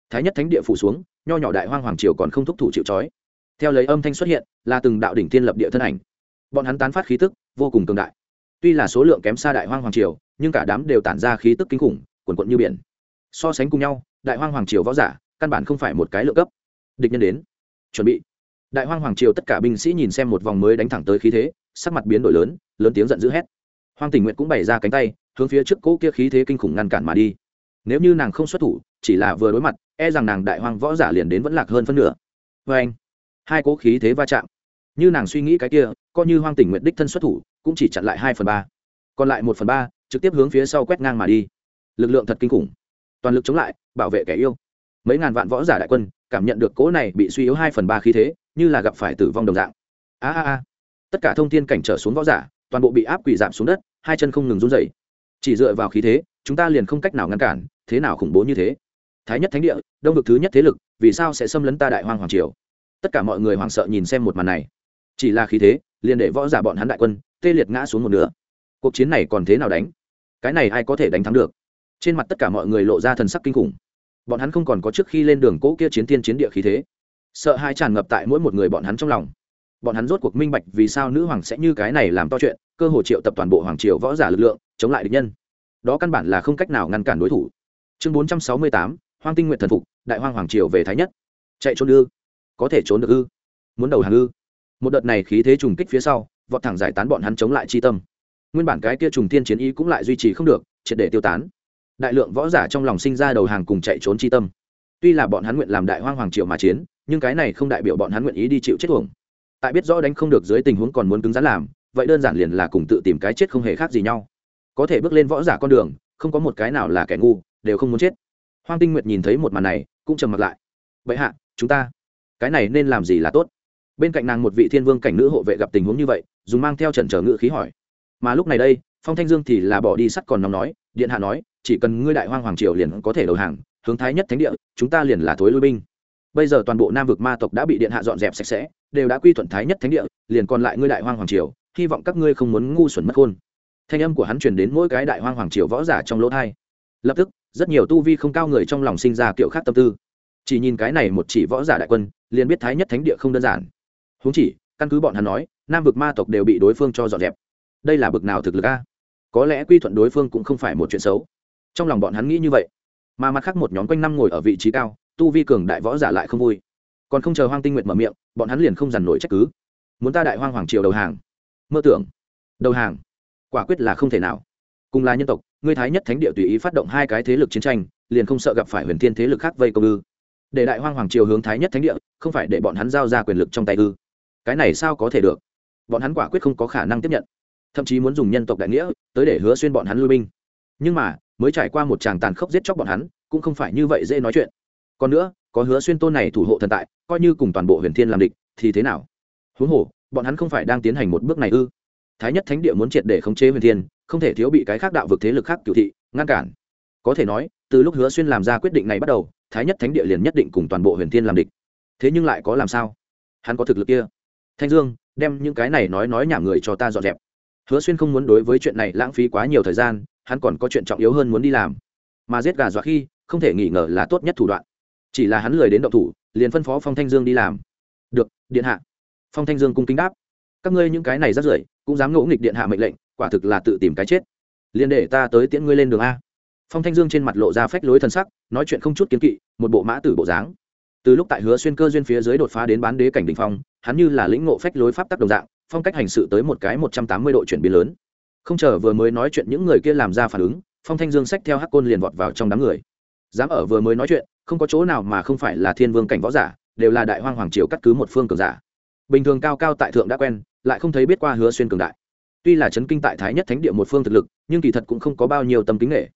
thái nhất thánh địa phủ xuống, nho nhỏ đại hoang hoàng triều còn không thúc thủ chịu trói. Theo lấy âm thanh xuất hiện, là từng đạo đỉnh thiên lập địa thân ảnh. Bọn hắn tán phát khí tức, vô cùng cường đại. Tuy là số lượng kém xa đại hoang hoàng triều, nhưng cả đám đều tản ra khí tức kinh khủng, quần quận như biển. So sánh cùng nhau, đại hoang hoàng triều võ giả, căn bản không phải một cái lượng cấp. Địch nhân đến. Chuẩn bị. Đại hoang hoàng triều tất cả binh sĩ nhìn xem một vòng mới đánh thẳng tới khí thế, sắc mặt biến đổi lớn lớn tiếng giận dữ hét. Hoàng tình nguyện cũng bày ra cánh tay, hướng phía trước cỗ kia khí thế kinh khủng ngăn cản mà đi nếu như nàng không xuất thủ, chỉ là vừa đối mặt e rằng nàng đại hoang võ giả liền đến vẫn lạc hơn phân nửa. Vê anh, hai cố khí thế va chạm. Như nàng suy nghĩ cái kia, coi như hoang tình nguyện đích thân xuất thủ, cũng chỉ chặn lại hai phần ba. Còn lại một phần ba, trực tiếp hướng phía sau quét ngang mà đi. Lực lượng thật kinh khủng. Toàn lực chống lại, bảo vệ kẻ yêu. Mấy ngàn vạn võ giả đại quân, cảm nhận được cỗ này bị suy yếu hai phần ba khí thế, như là gặp phải tử vong đồng dạng. A a a. Tất cả thông tin cảnh trở xuống võ giả, toàn bộ bị áp quỷ giảm xuống đất, hai chân không ngừng run dày chỉ dựa vào khí thế, chúng ta liền không cách nào ngăn cản thế nào khủng bố như thế? Thái nhất thánh địa, đông vực thứ nhất thế lực, vì sao sẽ xâm lấn ta đại hoang hoàng triều? Tất cả mọi người hoảng sợ nhìn xem một màn này. Chỉ là khí thế, liền để võ giả bọn hắn đại quân, tê liệt ngã xuống một nửa. Cuộc chiến này còn thế nào đánh? Cái này ai có thể đánh thắng được? Trên mặt tất cả mọi người lộ ra thần sắc kinh khủng. Bọn hắn không còn có trước khi lên đường cỗ kia chiến tiên chiến địa khí thế. Sợ hai tràn ngập tại mỗi một người bọn hắn trong lòng. Bọn hắn rốt cuộc minh bạch vì sao nữ hoàng sẽ như cái này làm to chuyện, cơ hồ triệu tập toàn bộ hoàng triều võ giả lực lượng, chống lại địch nhân. Đó căn bản là không cách nào ngăn cản đối thủ chương bốn trăm sáu mươi tám, hoang tinh nguyện thần phục, đại hoang hoàng triều về thái nhất. Chạy trốn ư? Có thể trốn được ư? Muốn đầu hàng ư? Một đợt này khí thế trùng kích phía sau, vọt thẳng giải tán bọn hắn chống lại chi tâm. Nguyên bản cái kia trùng tiên chiến ý cũng lại duy trì không được, triệt để tiêu tán. Đại lượng võ giả trong lòng sinh ra đầu hàng cùng chạy trốn chi tâm. Tuy là bọn hắn nguyện làm đại hoang hoàng triều mà chiến, nhưng cái này không đại biểu bọn hắn nguyện ý đi chịu chết thuồng tại biết rõ đánh không được dưới tình huống còn muốn cứng rắn làm, vậy đơn giản liền là cùng tự tìm cái chết không hề khác gì nhau. Có thể bước lên võ giả con đường không có một cái nào là kẻ ngu, đều không muốn chết. Hoang tinh nguyệt nhìn thấy một màn này, cũng trầm mặt lại. Bệ hạ, chúng ta, cái này nên làm gì là tốt? Bên cạnh nàng một vị thiên vương cảnh nữ hộ vệ gặp tình huống như vậy, dùng mang theo trần trở ngự khí hỏi. Mà lúc này đây, phong thanh dương thì là bỏ đi sắt còn nóng nói, điện hạ nói, chỉ cần ngươi đại hoang hoàng triều liền có thể đầu hàng, hướng thái nhất thánh địa, chúng ta liền là thối lui binh. Bây giờ toàn bộ nam vực ma tộc đã bị điện hạ dọn dẹp sạch sẽ, đều đã quy thuận thái nhất thánh địa, liền còn lại ngươi đại hoang hoàng triều, hy vọng các ngươi không muốn ngu xuẩn mất khôn thanh âm của hắn truyền đến mỗi cái đại hoang hoàng triều võ giả trong lỗ thai. Lập tức, rất nhiều tu vi không cao người trong lòng sinh ra kiểu khác tâm tư. Chỉ nhìn cái này một chỉ võ giả đại quân, liền biết thái nhất thánh địa không đơn giản. Huống chỉ, căn cứ bọn hắn nói, nam vực ma tộc đều bị đối phương cho dọn dẹp. Đây là bực nào thực lực a? Có lẽ quy thuận đối phương cũng không phải một chuyện xấu. Trong lòng bọn hắn nghĩ như vậy. Mà mặt khác một nhóm quanh năm ngồi ở vị trí cao, tu vi cường đại võ giả lại không vui. Còn không chờ hoang tinh nguyệt mở miệng, bọn hắn liền không dằn nổi trách cứ. Muốn ta đại hoang hoàng triều đầu hàng? Mơ tưởng. Đầu hàng quả quyết là không thể nào. Cùng là nhân tộc, ngươi thái nhất thánh địa tùy ý phát động hai cái thế lực chiến tranh, liền không sợ gặp phải huyền thiên thế lực khác vây công ư? Để đại hoang hoàng triều hướng thái nhất thánh địa, không phải để bọn hắn giao ra quyền lực trong tay ư? Cái này sao có thể được? Bọn hắn quả quyết không có khả năng tiếp nhận. Thậm chí muốn dùng nhân tộc đại nghĩa tới để hứa xuyên bọn hắn lui binh. Nhưng mà, mới trải qua một tràng tàn khốc giết chóc bọn hắn, cũng không phải như vậy dễ nói chuyện. Còn nữa, có hứa xuyên tôn này thủ hộ thần tại, coi như cùng toàn bộ huyền thiên làm địch, thì thế nào? Huống hồ, bọn hắn không phải đang tiến hành một bước này ư? Thái nhất thánh địa muốn triệt để khống chế huyền thiên, không thể thiếu bị cái khác đạo vực thế lực khác cựu thị, ngăn cản. Có thể nói, từ lúc hứa xuyên làm ra quyết định này bắt đầu, thái nhất thánh địa liền nhất định cùng toàn bộ huyền thiên làm địch. Thế nhưng lại có làm sao? Hắn có thực lực kia. Thanh dương, đem những cái này nói nói nhảm người cho ta dọn dẹp. Hứa xuyên không muốn đối với chuyện này lãng phí quá nhiều thời gian, hắn còn có chuyện trọng yếu hơn muốn đi làm. Mà giết gà dọa khi, không thể nghi ngờ là tốt nhất thủ đoạn. Chỉ là hắn lười đến động thủ, liền phân phó phong thanh dương đi làm. Được, điện hạ. Phong thanh dương cung kính đáp các ngươi những cái này rất rưởi, cũng dám ngỗ nghịch điện hạ mệnh lệnh, quả thực là tự tìm cái chết. Liền để ta tới tiễn ngươi lên đường a. Phong thanh dương trên mặt lộ ra phách lối thân sắc, nói chuyện không chút kiến kỵ, một bộ mã tử bộ dáng. Từ lúc tại hứa xuyên cơ duyên phía dưới đột phá đến bán đế cảnh đình phong, hắn như là lĩnh ngộ phách lối pháp tắc đồng dạng, phong cách hành sự tới một cái một trăm tám mươi độ chuyển biến lớn. Không chờ vừa mới nói chuyện những người kia làm ra phản ứng, phong thanh dương sách theo hắc côn liền vọt vào trong đám người. Dám ở vừa mới nói chuyện, không có chỗ nào mà không phải là thiên vương cảnh võ giả, đều là đại hoang hoàng triều cắt cứ một phương cường giả bình thường cao cao tại thượng đã quen, lại không thấy biết qua hứa xuyên cường đại. Tuy là chấn kinh tại thái nhất thánh địa một phương thực lực, nhưng kỳ thật cũng không có bao nhiêu tâm kính nghệ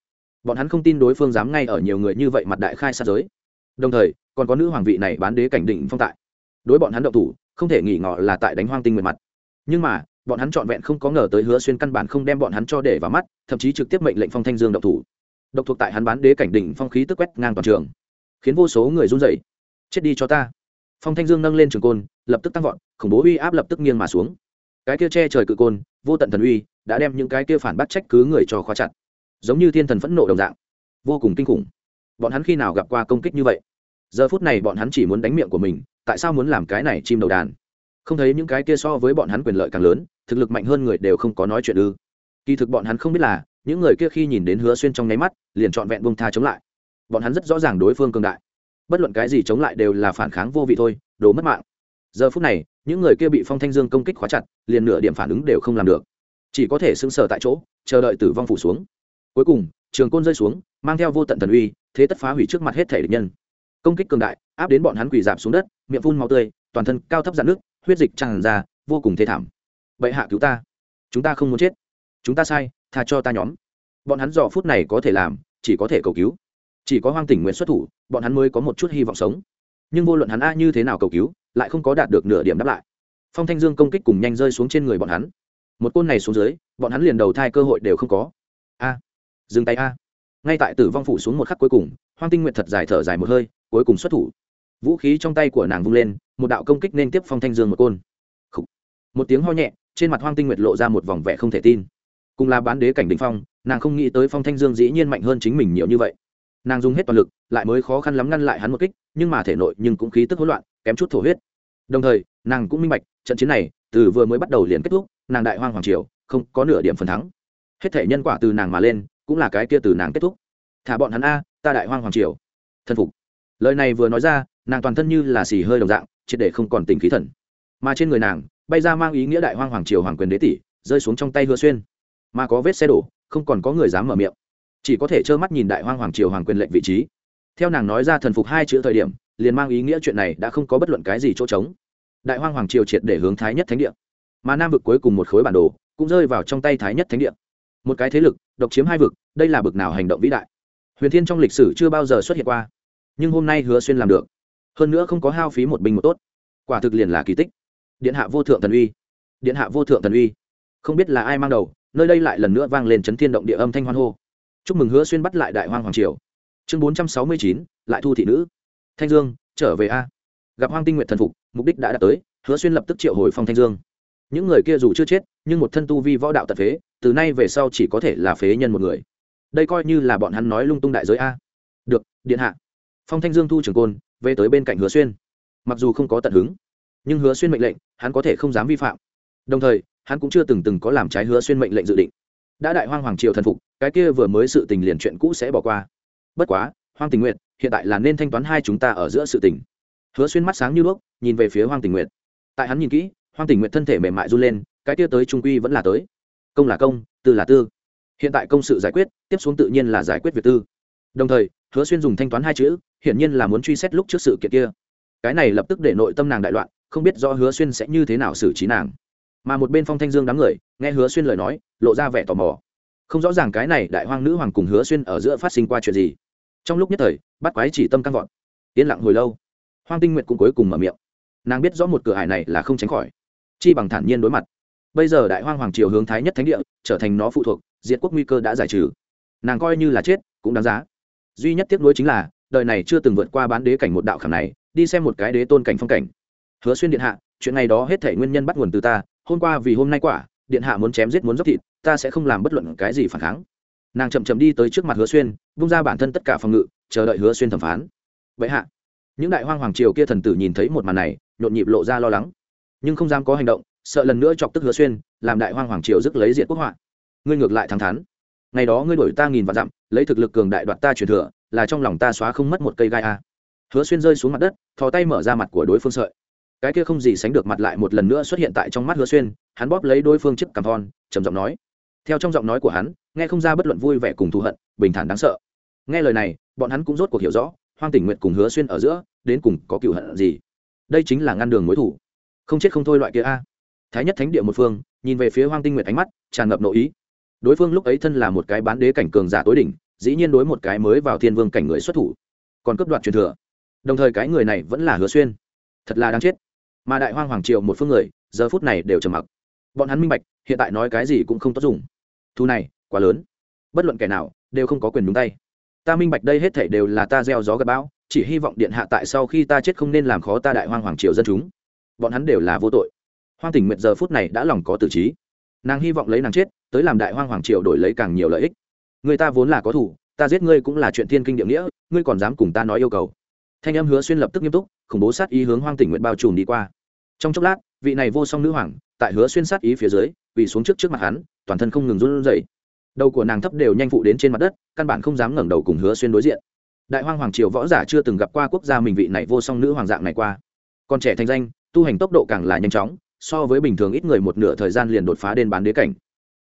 bọn hắn không tin đối phương dám ngay ở nhiều người như vậy mặt đại khai sát giới. Đồng thời, còn có nữ hoàng vị này bán đế cảnh định phong tại. Đối bọn hắn động thủ, không thể nghỉ ngọ là tại đánh hoang tinh nguyệt mặt. Nhưng mà, bọn hắn trọn vẹn không có ngờ tới hứa xuyên căn bản không đem bọn hắn cho để vào mắt, thậm chí trực tiếp mệnh lệnh phong thanh dương động thủ. Độc thuộc tại hắn bán đế cảnh đỉnh phong khí tức quét ngang toàn trường. Khiến vô số người run rẩy. Chết đi cho ta. Phong thanh dương nâng lên trường côn lập tức tăng vọt, khủng bố uy áp lập tức nghiêng mà xuống. Cái kia che trời cự côn, vô tận thần uy, đã đem những cái kia phản bác trách cứ người cho khóa chặt. Giống như thiên thần phẫn nộ đồng dạng. Vô cùng kinh khủng. Bọn hắn khi nào gặp qua công kích như vậy? Giờ phút này bọn hắn chỉ muốn đánh miệng của mình, tại sao muốn làm cái này chim đầu đàn? Không thấy những cái kia so với bọn hắn quyền lợi càng lớn, thực lực mạnh hơn người đều không có nói chuyện ư. Kỳ thực bọn hắn không biết là, những người kia khi nhìn đến hứa xuyên trong nháy mắt, liền trọn vẹn bông tha chống lại. Bọn hắn rất rõ ràng đối phương cường đại. Bất luận cái gì chống lại đều là phản kháng vô vị thôi, đồ mất mạng giờ phút này, những người kia bị phong thanh dương công kích khóa chặt, liền nửa điểm phản ứng đều không làm được. Chỉ có thể sững sờ tại chỗ, chờ đợi tử vong phủ xuống. Cuối cùng, trường côn rơi xuống, mang theo vô tận thần uy, thế tất phá hủy trước mặt hết thể địch nhân. Công kích cường đại, áp đến bọn hắn quỳ dạp xuống đất, miệng phun máu tươi, toàn thân cao thấp dạn nước huyết dịch tràn ra, vô cùng thê thảm. Bệ hạ cứu ta. Chúng ta không muốn chết. Chúng ta sai, tha cho ta nhóm. Bọn hắn dò phút này có thể làm, chỉ có thể cầu cứu. Chỉ có hoang tỉnh nguyện xuất thủ, bọn hắn mới có một chút hy vọng sống. Nhưng vô luận hắn a như thế nào cầu cứu lại không có đạt được nửa điểm đáp lại. Phong thanh dương công kích cùng nhanh rơi xuống trên người bọn hắn. Một côn này xuống dưới, bọn hắn liền đầu thai cơ hội đều không có. A, dừng tay a. Ngay tại tử vong phủ xuống một khắc cuối cùng, hoang tinh nguyện thật dài thở dài một hơi, cuối cùng xuất thủ. Vũ khí trong tay của nàng vung lên, một đạo công kích nên tiếp phong thanh dương một côn. Một tiếng ho nhẹ, trên mặt hoang tinh nguyệt lộ ra một vòng vẻ không thể tin. Cùng là bán đế cảnh đình phong, nàng không nghĩ tới phong thanh dương dĩ nhiên mạnh hơn chính mình nhiều như vậy. Nàng dùng hết toàn lực, lại mới khó khăn lắm ngăn lại hắn một kích, nhưng mà thể nội nhưng cũng khí tức hỗn loạn kém chút thổ huyết. Đồng thời, nàng cũng minh bạch, trận chiến này, từ vừa mới bắt đầu liền kết thúc, nàng đại hoang hoàng triều, không có nửa điểm phần thắng. Hết thể nhân quả từ nàng mà lên, cũng là cái kia từ nàng kết thúc. Thả bọn hắn a, ta đại hoang hoàng triều. Thân phục. Lời này vừa nói ra, nàng toàn thân như là xì hơi đồng dạng, triệt để không còn tình khí thần. Mà trên người nàng, bay ra mang ý nghĩa đại hoang hoàng triều hoàng quyền đế tỷ, rơi xuống trong tay hứa xuyên. Mà có vết xe đổ, không còn có người dám mở miệng. Chỉ có thể trơ mắt nhìn đại hoang hoàng triều hoàng quyền lệnh vị trí theo nàng nói ra thần phục hai chữ thời điểm, liền mang ý nghĩa chuyện này đã không có bất luận cái gì chỗ trống. Đại hoang hoàng triều triệt để hướng thái nhất thánh địa. Mà nam vực cuối cùng một khối bản đồ cũng rơi vào trong tay thái nhất thánh địa. Một cái thế lực, độc chiếm hai vực, đây là bực nào hành động vĩ đại. Huyền thiên trong lịch sử chưa bao giờ xuất hiện qua, nhưng hôm nay hứa xuyên làm được. Hơn nữa không có hao phí một binh một tốt. Quả thực liền là kỳ tích. Điện hạ vô thượng thần uy. Điện hạ vô thượng thần uy. Không biết là ai mang đầu, nơi đây lại lần nữa vang lên chấn thiên động địa âm thanh hoan hô. Chúc mừng hứa xuyên bắt lại đại hoang hoàng triều chương bốn trăm sáu mươi chín, lại thu thị nữ. Thanh dương, trở về a. Gặp hoang tinh nguyện thần phục, mục đích đã đạt tới, hứa xuyên lập tức triệu hồi phong thanh dương. Những người kia dù chưa chết, nhưng một thân tu vi võ đạo tật phế, từ nay về sau chỉ có thể là phế nhân một người. Đây coi như là bọn hắn nói lung tung đại giới a. Được, điện hạ. Phong thanh dương thu trưởng côn, về tới bên cạnh hứa xuyên. Mặc dù không có tận hứng, nhưng hứa xuyên mệnh lệnh, hắn có thể không dám vi phạm. Đồng thời, hắn cũng chưa từng từng có làm trái hứa xuyên mệnh lệnh dự định. Đã đại hoang hoàng triều thần phục, cái kia vừa mới sự tình liền chuyện cũ sẽ bỏ qua bất quá, hoang tình nguyện hiện tại là nên thanh toán hai chúng ta ở giữa sự tình. Hứa xuyên mắt sáng như đuốc, nhìn về phía hoang tình nguyện tại hắn nhìn kỹ, hoang tình nguyện thân thể mềm mại run lên, cái kia tới trung quy vẫn là tới. Công là công, tư là tư. Hiện tại công sự giải quyết, tiếp xuống tự nhiên là giải quyết việc tư. Đồng thời, hứa xuyên dùng thanh toán hai chữ, hiển nhiên là muốn truy xét lúc trước sự kiện kia. Cái này lập tức để nội tâm nàng đại loạn, không biết do hứa xuyên sẽ như thế nào xử trí nàng. Mà một bên phong thanh dương đám người, nghe hứa xuyên lời nói, lộ ra vẻ tò mò. Không rõ ràng cái này đại hoang nữ hoàng cùng hứa xuyên ở giữa phát sinh qua chuyện gì trong lúc nhất thời, bắt quái chỉ tâm căng vọt. Yên lặng hồi lâu, hoang tinh nguyện cũng cuối cùng mở miệng. Nàng biết rõ một cửa hải này là không tránh khỏi. Chi bằng thản nhiên đối mặt. Bây giờ đại hoang hoàng triều hướng thái nhất thánh địa, trở thành nó phụ thuộc, diệt quốc nguy cơ đã giải trừ. Nàng coi như là chết, cũng đáng giá. Duy nhất tiếc nuối chính là, đời này chưa từng vượt qua bán đế cảnh một đạo khảm này, đi xem một cái đế tôn cảnh phong cảnh. Hứa xuyên điện hạ, chuyện này đó hết thể nguyên nhân bắt nguồn từ ta, hôm qua vì hôm nay quả, điện hạ muốn chém giết muốn dốc thịt, ta sẽ không làm bất luận cái gì phản kháng nàng chậm chậm đi tới trước mặt hứa xuyên bung ra bản thân tất cả phòng ngự, chờ đợi hứa xuyên thẩm phán. Vậy hạ. Những đại hoang hoàng triều kia thần tử nhìn thấy một màn này, nhộn nhịp lộ ra lo lắng. Nhưng không dám có hành động, sợ lần nữa chọc tức hứa xuyên, làm đại hoang hoàng triều dứt lấy diện quốc họa. Ngươi ngược lại thẳng thắn. Ngày đó ngươi đổi ta nghìn vạn dặm, lấy thực lực cường đại đoạt ta truyền thừa, là trong lòng ta xóa không mất một cây gai a. Hứa xuyên rơi xuống mặt đất, thò tay mở ra mặt của đối phương sợi. Cái kia không gì sánh được mặt lại một lần nữa xuất hiện tại trong mắt hứa xuyên, hắn bóp lấy đối phương chiếc cằm thon, trầm giọng nói theo trong giọng nói của hắn, nghe không ra bất luận vui vẻ cùng thù hận, bình thản đáng sợ. Nghe lời này, bọn hắn cũng rốt cuộc hiểu rõ, hoang tình nguyện cùng hứa xuyên ở giữa, đến cùng có cựu hận gì. Đây chính là ngăn đường mối thủ. Không chết không thôi loại kia a. Thái nhất thánh địa một phương, nhìn về phía hoang tinh nguyệt ánh mắt, tràn ngập nội ý. Đối phương lúc ấy thân là một cái bán đế cảnh cường giả tối đỉnh, dĩ nhiên đối một cái mới vào thiên vương cảnh người xuất thủ. Còn cấp đoạt truyền thừa. Đồng thời cái người này vẫn là hứa xuyên. Thật là đáng chết. Mà đại hoang hoàng triều một phương người, giờ phút này đều trầm mặc. Bọn hắn minh bạch hiện tại nói cái gì cũng không tốt dùng. Thu này, quá lớn. Bất luận kẻ nào, đều không có quyền đúng tay. Ta minh bạch đây hết thảy đều là ta gieo gió gặp bão, chỉ hy vọng điện hạ tại sau khi ta chết không nên làm khó ta đại hoang hoàng triều dân chúng. Bọn hắn đều là vô tội. Hoang tỉnh nguyệt giờ phút này đã lòng có tử trí. Nàng hy vọng lấy nàng chết, tới làm đại hoang hoàng triều đổi lấy càng nhiều lợi ích. Người ta vốn là có thủ, ta giết ngươi cũng là chuyện thiên kinh địa nghĩa, ngươi còn dám cùng ta nói yêu cầu. Thanh âm hứa xuyên lập tức nghiêm túc, khủng bố sát ý hướng hoang tỉnh nguyện bao trùm đi qua. Trong chốc lát, vị này vô song nữ hoàng, tại hứa xuyên sát ý phía dưới quỳ xuống trước trước mặt hắn, toàn thân không ngừng run rẩy. Đầu của nàng thấp đều nhanh phụ đến trên mặt đất, căn bản không dám ngẩng đầu cùng hứa xuyên đối diện. Đại hoang hoàng triều võ giả chưa từng gặp qua quốc gia mình vị này vô song nữ hoàng dạng này qua. Còn trẻ thành danh, tu hành tốc độ càng là nhanh chóng, so với bình thường ít người một nửa thời gian liền đột phá đến bán đế cảnh.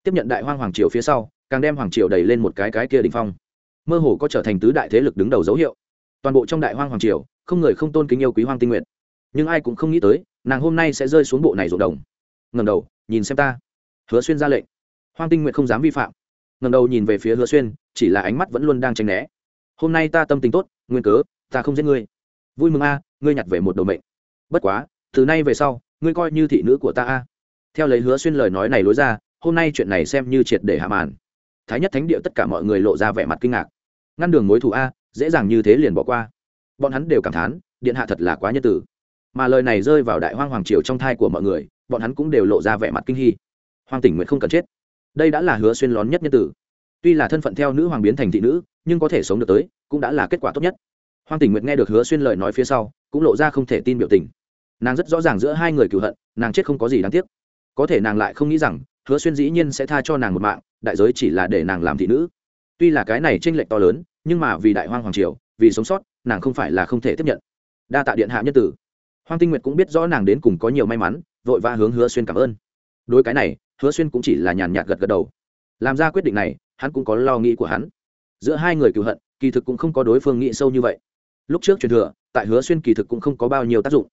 Tiếp nhận đại hoang hoàng triều phía sau, càng đem hoàng triều đẩy lên một cái cái kia đỉnh phong. Mơ hồ có trở thành tứ đại thế lực đứng đầu dấu hiệu. Toàn bộ trong đại hoang hoàng triều, không người không tôn kính yêu quý hoang tinh nguyện nhưng ai cũng không nghĩ tới, nàng hôm nay sẽ rơi xuống bộ này rộn đồng. Ngầm đầu, nhìn xem ta hứa xuyên ra lệnh. Hoang tinh nguyện không dám vi phạm. Ngẩng đầu nhìn về phía hứa xuyên, chỉ là ánh mắt vẫn luôn đang tranh né. Hôm nay ta tâm tình tốt, nguyên cớ, ta không giết ngươi. Vui mừng a, ngươi nhặt về một đầu mệnh. Bất quá, từ nay về sau, ngươi coi như thị nữ của ta a. Theo lấy hứa xuyên lời nói này lối ra, hôm nay chuyện này xem như triệt để hạ màn. Thái nhất thánh địa tất cả mọi người lộ ra vẻ mặt kinh ngạc. Ngăn đường mối thù a, dễ dàng như thế liền bỏ qua. Bọn hắn đều cảm thán, điện hạ thật là quá nhân tử mà lời này rơi vào đại hoang hoàng triều trong thai của mọi người, bọn hắn cũng đều lộ ra vẻ mặt kinh hy hoàng tỉnh nguyện không cần chết. Đây đã là hứa xuyên lón nhất nhân tử. Tuy là thân phận theo nữ hoàng biến thành thị nữ, nhưng có thể sống được tới, cũng đã là kết quả tốt nhất. Hoàng tỉnh nguyện nghe được hứa xuyên lời nói phía sau, cũng lộ ra không thể tin biểu tình. Nàng rất rõ ràng giữa hai người cựu hận, nàng chết không có gì đáng tiếc. Có thể nàng lại không nghĩ rằng, hứa xuyên dĩ nhiên sẽ tha cho nàng một mạng, đại giới chỉ là để nàng làm thị nữ. Tuy là cái này tranh lệch to lớn, nhưng mà vì đại hoang hoàng triều, vì sống sót, nàng không phải là không thể tiếp nhận. Đa tạ điện hạ nhân tử. Hoàng tinh nguyệt cũng biết rõ nàng đến cùng có nhiều may mắn, vội vã hướng hứa xuyên cảm ơn. Đối cái này hứa xuyên cũng chỉ là nhàn nhạt gật gật đầu. Làm ra quyết định này, hắn cũng có lo nghĩ của hắn. Giữa hai người cựu hận, kỳ thực cũng không có đối phương nghĩ sâu như vậy. Lúc trước truyền thừa, tại hứa xuyên kỳ thực cũng không có bao nhiêu tác dụng.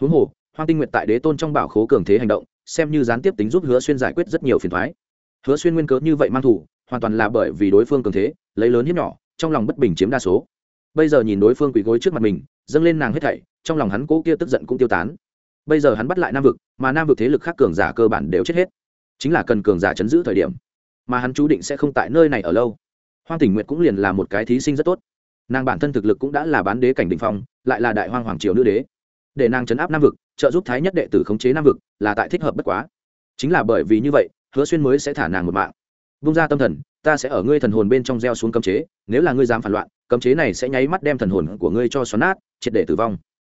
Huống hồ hoàng tinh nguyệt tại đế tôn trong bảo khố cường thế hành động, xem như gián tiếp tính giúp hứa xuyên giải quyết rất nhiều phiền thoái hứa xuyên nguyên cớ như vậy mang thủ, hoàn toàn là bởi vì đối phương cường thế, lấy lớn hiếp nhỏ, trong lòng bất bình chiếm đa số. Bây giờ nhìn đối phương quỳ gối trước mặt mình, dâng lên nàng hết thảy, trong lòng hắn cố kia tức giận cũng tiêu tán. Bây giờ hắn bắt lại nam vực, mà nam vực thế lực khác cường giả cơ bản đều chết hết chính là cần cường giả chấn giữ thời điểm. Mà hắn chú định sẽ không tại nơi này ở lâu. Hoang tỉnh nguyệt cũng liền là một cái thí sinh rất tốt. Nàng bản thân thực lực cũng đã là bán đế cảnh đình phong, lại là đại hoang hoàng triều nữ đế. Để nàng chấn áp nam vực, trợ giúp thái nhất đệ tử khống chế nam vực, là tại thích hợp bất quá. Chính là bởi vì như vậy, hứa xuyên mới sẽ thả nàng một mạng. Vung ra tâm thần, ta sẽ ở ngươi thần hồn bên trong gieo xuống cấm chế, nếu là ngươi dám phản loạn, cấm chế này sẽ nháy mắt đem thần hồn của ngươi cho xoắn nát, triệt để tử vong.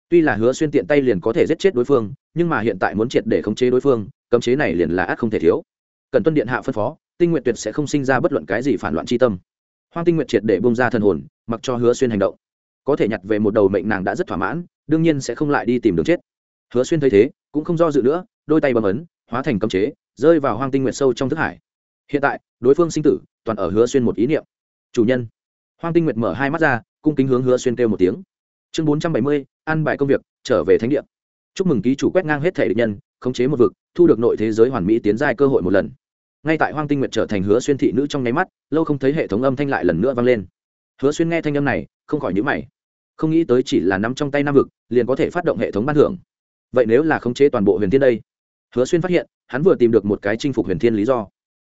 Tuy là hứa xuyên tiện tay liền có thể giết chết đối phương, nhưng mà hiện tại muốn triệt để khống chế đối phương cấm chế này liền là ác không thể thiếu. Cần tuân điện hạ phân phó, tinh nguyện tuyệt sẽ không sinh ra bất luận cái gì phản loạn chi tâm. Hoang tinh nguyện triệt để bông ra thần hồn, mặc cho hứa xuyên hành động. Có thể nhặt về một đầu mệnh nàng đã rất thỏa mãn, đương nhiên sẽ không lại đi tìm đường chết. Hứa xuyên thấy thế, cũng không do dự nữa, đôi tay bầm ấn, hóa thành cấm chế, rơi vào hoang tinh nguyện sâu trong thức hải. Hiện tại, đối phương sinh tử, toàn ở hứa xuyên một ý niệm. Chủ nhân. Hoang tinh nguyệt mở hai mắt ra, cung kính hướng hứa xuyên kêu một tiếng. Chương bốn trăm bảy mươi ăn bài công việc, trở về thánh địa. Chúc mừng ký chủ quét ngang hết thể địch nhân khống chế một vực, thu được nội thế giới hoàn mỹ tiến giai cơ hội một lần. Ngay tại hoang tinh nguyệt trở thành hứa xuyên thị nữ trong nháy mắt, lâu không thấy hệ thống âm thanh lại lần nữa vang lên. Hứa xuyên nghe thanh âm này, không khỏi nhữ mày. Không nghĩ tới chỉ là nắm trong tay nam vực, liền có thể phát động hệ thống ban thưởng. Vậy nếu là khống chế toàn bộ huyền thiên đây? Hứa xuyên phát hiện, hắn vừa tìm được một cái chinh phục huyền thiên lý do.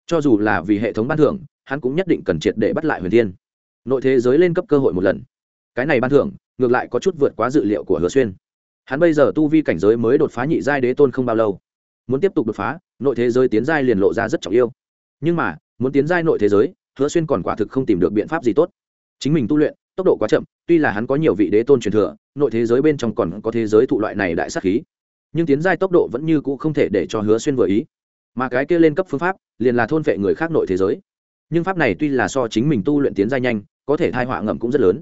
Cho dù là vì hệ thống ban thưởng, hắn cũng nhất định cần triệt để bắt lại huyền thiên. Nội thế giới lên cấp cơ hội một lần. Cái này ban thưởng, ngược lại có chút vượt quá dự liệu của hứa xuyên hắn bây giờ tu vi cảnh giới mới đột phá nhị giai đế tôn không bao lâu. Muốn tiếp tục đột phá, nội thế giới tiến giai liền lộ ra rất trọng yêu. Nhưng mà, muốn tiến giai nội thế giới, hứa xuyên còn quả thực không tìm được biện pháp gì tốt. Chính mình tu luyện, tốc độ quá chậm, tuy là hắn có nhiều vị đế tôn truyền thừa, nội thế giới bên trong còn có thế giới thụ loại này đại sắc khí. Nhưng tiến giai tốc độ vẫn như cũ không thể để cho hứa xuyên vừa ý. Mà cái kia lên cấp phương pháp, liền là thôn vệ người khác nội thế giới. Nhưng pháp này tuy là so chính mình tu luyện tiến giai nhanh, có thể thai họa ngầm cũng rất lớn.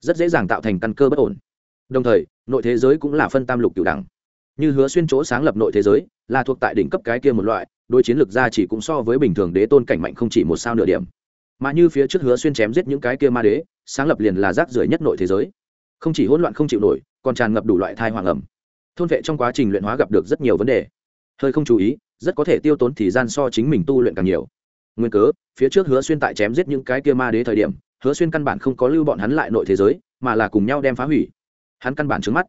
Rất dễ dàng tạo thành căn cơ bất ổn đồng thời, nội thế giới cũng là phân tam lục cửu đẳng. Như hứa xuyên chỗ sáng lập nội thế giới, là thuộc tại đỉnh cấp cái kia một loại đôi chiến lược gia chỉ cũng so với bình thường đế tôn cảnh mạnh không chỉ một sao nửa điểm. Mà như phía trước hứa xuyên chém giết những cái kia ma đế, sáng lập liền là rác rưởi nhất nội thế giới. Không chỉ hỗn loạn không chịu nổi, còn tràn ngập đủ loại thai hoàng ẩm. Thôn vệ trong quá trình luyện hóa gặp được rất nhiều vấn đề. Hơi không chú ý, rất có thể tiêu tốn thì gian so chính mình tu luyện càng nhiều. Nguyên cớ, phía trước hứa xuyên tại chém giết những cái kia ma đế thời điểm, hứa xuyên căn bản không có lưu bọn hắn lại nội thế giới, mà là cùng nhau đem phá hủy hắn căn bản trứng mắt.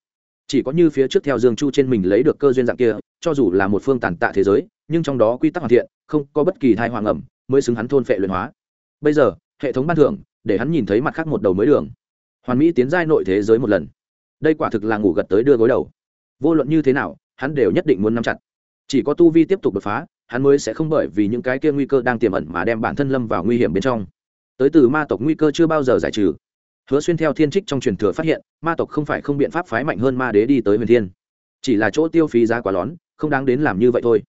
Chỉ có như phía trước theo dương chu trên mình lấy được cơ duyên dạng kia, cho dù là một phương tàn tạ thế giới, nhưng trong đó quy tắc hoàn thiện, không có bất kỳ thai hoàng ẩm mới xứng hắn thôn phệ luyện hóa. Bây giờ, hệ thống ban thưởng, để hắn nhìn thấy mặt khác một đầu mới đường. Hoàn mỹ tiến giai nội thế giới một lần. Đây quả thực là ngủ gật tới đưa gối đầu. Vô luận như thế nào, hắn đều nhất định muốn nắm chặt. Chỉ có tu vi tiếp tục đột phá, hắn mới sẽ không bởi vì những cái kia nguy cơ đang tiềm ẩn mà đem bản thân lâm vào nguy hiểm bên trong. Tới từ ma tộc nguy cơ chưa bao giờ giải trừ hứa xuyên theo thiên trích trong truyền thừa phát hiện, ma tộc không phải không biện pháp phái mạnh hơn ma đế đi tới huyền thiên. Chỉ là chỗ tiêu phí giá quá lón, không đáng đến làm như vậy thôi.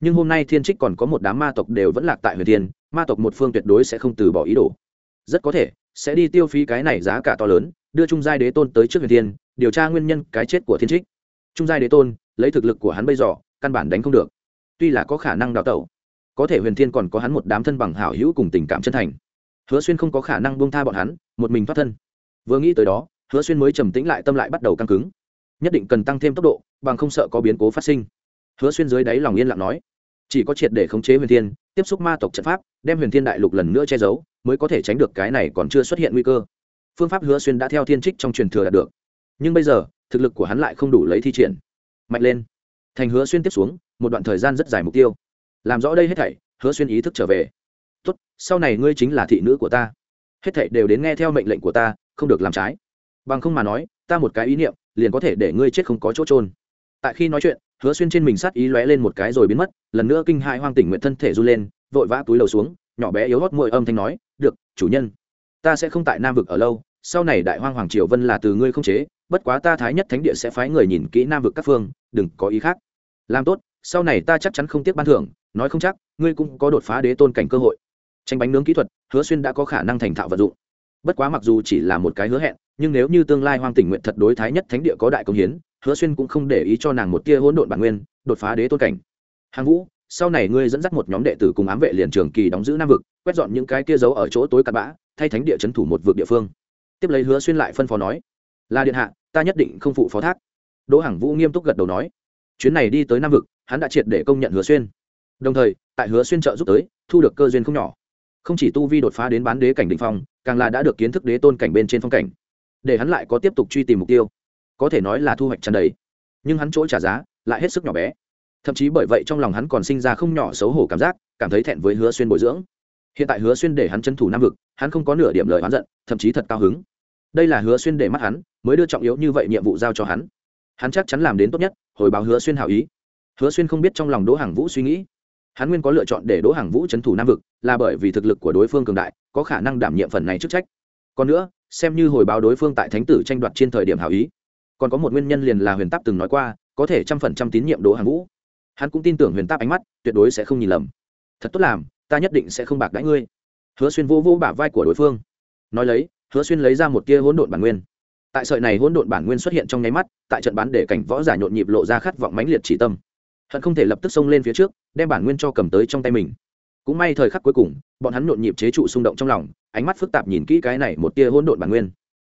Nhưng hôm nay thiên trích còn có một đám ma tộc đều vẫn lạc tại huyền thiên, ma tộc một phương tuyệt đối sẽ không từ bỏ ý đồ. Rất có thể, sẽ đi tiêu phí cái này giá cả to lớn, đưa trung giai đế tôn tới trước huyền thiên, điều tra nguyên nhân cái chết của thiên trích. Trung giai đế tôn, lấy thực lực của hắn bây giờ, căn bản đánh không được. Tuy là có khả năng đào tẩu, có thể huyền thiên còn có hắn một đám thân bằng hảo hữu cùng tình cảm chân thành. Hứa xuyên không có khả năng buông tha bọn hắn, một mình thoát thân vừa nghĩ tới đó, hứa xuyên mới trầm tĩnh lại, tâm lại bắt đầu căng cứng. Nhất định cần tăng thêm tốc độ, bằng không sợ có biến cố phát sinh. Hứa xuyên dưới đáy lòng yên lặng nói, chỉ có triệt để khống chế huyền thiên, tiếp xúc ma tộc trận pháp, đem huyền thiên đại lục lần nữa che giấu, mới có thể tránh được cái này còn chưa xuất hiện nguy cơ. Phương pháp hứa xuyên đã theo thiên trích trong truyền thừa đạt được. Nhưng bây giờ, thực lực của hắn lại không đủ lấy thi triển. Mạnh lên. Thành hứa xuyên tiếp xuống, một đoạn thời gian rất dài mục tiêu. Làm rõ đây hết thảy, hứa xuyên ý thức trở về. Tốt, sau này ngươi chính là thị nữ của ta. Hết thảy đều đến nghe theo mệnh lệnh của ta không được làm trái. Bằng không mà nói, ta một cái ý niệm, liền có thể để ngươi chết không có chỗ trôn tại khi nói chuyện, hứa xuyên trên mình sát ý lóe lên một cái rồi biến mất, lần nữa kinh hai hoang tỉnh nguyện thân thể run lên, vội vã túi lầu xuống, nhỏ bé yếu hót môi âm thanh nói, được, chủ nhân, ta sẽ không tại nam vực ở lâu, sau này đại hoang hoàng triều vân là từ ngươi không chế, bất quá ta thái nhất thánh địa sẽ phái người nhìn kỹ nam vực các phương, đừng có ý khác. Làm tốt, sau này ta chắc chắn không tiếc ban thưởng, nói không chắc, ngươi cũng có đột phá đế tôn cảnh cơ hội. Tranh bánh nướng kỹ thuật, hứa xuyên đã có khả năng thành thạo vận dụng bất quá mặc dù chỉ là một cái hứa hẹn, nhưng nếu như tương lai hoang tỉnh nguyện thật đối thái nhất thánh địa có đại công hiến, hứa xuyên cũng không để ý cho nàng một tia hỗn độn bản nguyên, đột phá đế tôn cảnh. Hàng vũ, sau này ngươi dẫn dắt một nhóm đệ tử cùng ám vệ liền trường kỳ đóng giữ nam vực, quét dọn những cái kia giấu ở chỗ tối cặn bã, thay thánh địa trấn thủ một vực địa phương. Tiếp lấy hứa xuyên lại phân phó nói là điện hạ, ta nhất định không phụ phó thác. Đỗ hàng vũ nghiêm túc gật đầu nói, chuyến này đi tới nam vực, hắn đã triệt để công nhận hứa xuyên. Đồng thời, tại hứa xuyên trợ giúp tới, thu được cơ duyên không nhỏ không chỉ tu vi đột phá đến bán đế cảnh định phong, càng là đã được kiến thức đế tôn cảnh bên trên phong cảnh. Để hắn lại có tiếp tục truy tìm mục tiêu, có thể nói là thu hoạch tràn đầy. Nhưng hắn chỗ trả giá lại hết sức nhỏ bé. Thậm chí bởi vậy trong lòng hắn còn sinh ra không nhỏ xấu hổ cảm giác, cảm thấy thẹn với hứa xuyên bồi dưỡng. Hiện tại hứa xuyên để hắn chân thủ nam vực, hắn không có nửa điểm lời oán giận, thậm chí thật cao hứng. Đây là hứa xuyên để mắt hắn, mới đưa trọng yếu như vậy nhiệm vụ giao cho hắn. Hắn chắc chắn làm đến tốt nhất, hồi báo hứa xuyên hảo ý. Hứa xuyên không biết trong lòng đỗ hàng vũ suy nghĩ hắn nguyên có lựa chọn để đỗ hàng vũ c h ấ n thủ nam vực là bởi vì thực lực của đối phương cường đại, có khả năng đảm nhiệm phần này chức trách. Còn nữa, xem như hồi báo đối phương tại thánh tử tranh đoạt trên thời điểm hảo ý, còn có một nguyên nhân liền là huyền táp từng nói qua, có thể trăm phần trăm tín nhiệm đỗ hàng vũ. Hắn cũng tin tưởng huyền táp ánh mắt, tuyệt đối sẽ không nhìn lầm. Thật tốt làm, ta nhất định sẽ không bạc đãi ngươi. Hứa xuyên vô vô bả vai của đối phương. Nói lấy, hứa xuyên lấy ra một tia hỗn độn bản nguyên. Tại sợi này hỗn độn bản nguyên xuất hiện trong nháy mắt, tại trận bán để cảnh võ giả nhộn nhịp lộ ra khát vọng mãnh liệt chỉ tâm hận không thể lập tức xông lên phía trước, đem bản nguyên cho cầm tới trong tay mình. Cũng may thời khắc cuối cùng, bọn hắn nhộn nhịp chế trụ xung động trong lòng, ánh mắt phức tạp nhìn kỹ cái này một tia hỗn độn bản nguyên.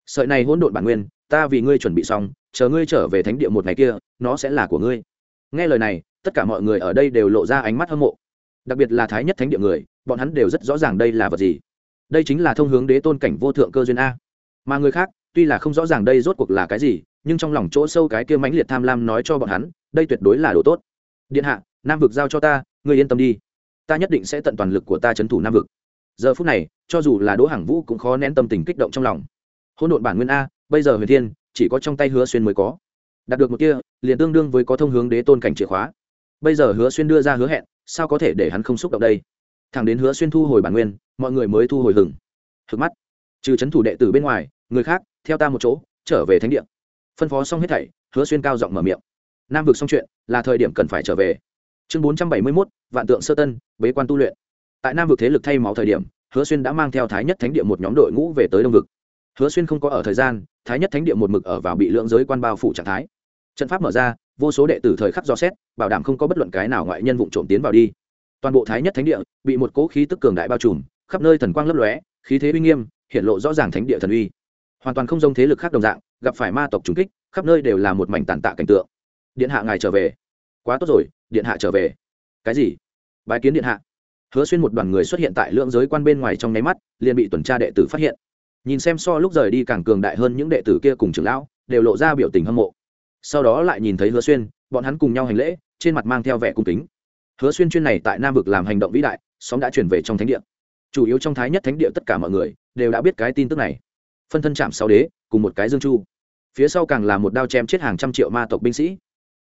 Sợi này hỗn độn bản nguyên, ta vì ngươi chuẩn bị xong, chờ ngươi trở về thánh địa một ngày kia, nó sẽ là của ngươi. Nghe lời này, tất cả mọi người ở đây đều lộ ra ánh mắt hâm mộ. Đặc biệt là thái nhất thánh địa người, bọn hắn đều rất rõ ràng đây là vật gì. Đây chính là thông hướng đế tôn cảnh vô thượng cơ duyên a. Mà người khác, tuy là không rõ ràng đây rốt cuộc là cái gì, nhưng trong lòng chỗ sâu cái kia mãnh liệt tham lam nói cho bọn hắn, đây tuyệt đối là đồ tốt điện hạ nam vực giao cho ta ngươi yên tâm đi ta nhất định sẽ tận toàn lực của ta c thủ nam vực giờ phút này cho dù là đỗ hàng vũ cũng khó nén tâm tình kích động trong lòng hỗn độn bản nguyên a bây giờ huyền thiên chỉ có trong tay hứa xuyên mới có đạt được một kia liền tương đương với có thông hướng đế tôn cảnh chìa khóa bây giờ hứa xuyên đưa ra hứa hẹn sao có thể để hắn không xúc động đây thẳng đến hứa xuyên thu hồi bản nguyên mọi người mới thu hồi hừng thực mắt trừ c h ấ n thủ đệ tử bên ngoài người khác theo ta một chỗ trở về thánh địa phân phó xong hết thảy hứa xuyên cao giọng mở miệng nam vực xong chuyện, là thời điểm cần phải trở về. Chương bốn trăm bảy mươi mốt, vạn tượng sơ tân, bế quan tu luyện. Tại nam vực thế lực thay máu thời điểm, hứa xuyên đã mang theo thái nhất thánh địa một nhóm đội ngũ về tới đông vực. Hứa xuyên không có ở thời gian, thái nhất thánh địa một mực ở vào bị lượng giới quan bao phủ trạng thái. Trận pháp mở ra, vô số đệ tử thời khắc do xét, bảo đảm không có bất luận cái nào ngoại nhân vụ trộm tiến vào đi. Toàn bộ thái nhất thánh địa bị một cỗ khí tức cường đại bao trùm, khắp nơi thần quang lấp lóe, khí thế uy nghiêm, hiện lộ rõ ràng thánh địa thần uy. Hoàn toàn không giống thế lực khác đồng dạng, gặp phải ma tộc trùng kích, khắp nơi đều là một mảnh tàn tạ cảnh tượng điện hạ ngài trở về. Quá tốt rồi, điện hạ trở về. Cái gì? Bái kiến điện hạ. Hứa xuyên một đoàn người xuất hiện tại lưỡng giới quan bên ngoài trong nháy mắt, liền bị tuần tra đệ tử phát hiện. Nhìn xem so lúc rời đi càng cường đại hơn những đệ tử kia cùng trưởng lão, đều lộ ra biểu tình hâm mộ. Sau đó lại nhìn thấy hứa xuyên, bọn hắn cùng nhau hành lễ, trên mặt mang theo vẻ cung kính. Hứa xuyên chuyên này tại nam vực làm hành động vĩ đại xóm đã chuyển về trong thánh địa. Chủ yếu trong thái nhất thánh địa tất cả mọi người, đều đã biết cái tin tức này. Phân thân chạm sáu đế, cùng một cái dương chu. Phía sau càng là một đao chém chết hàng trăm triệu ma tộc binh sĩ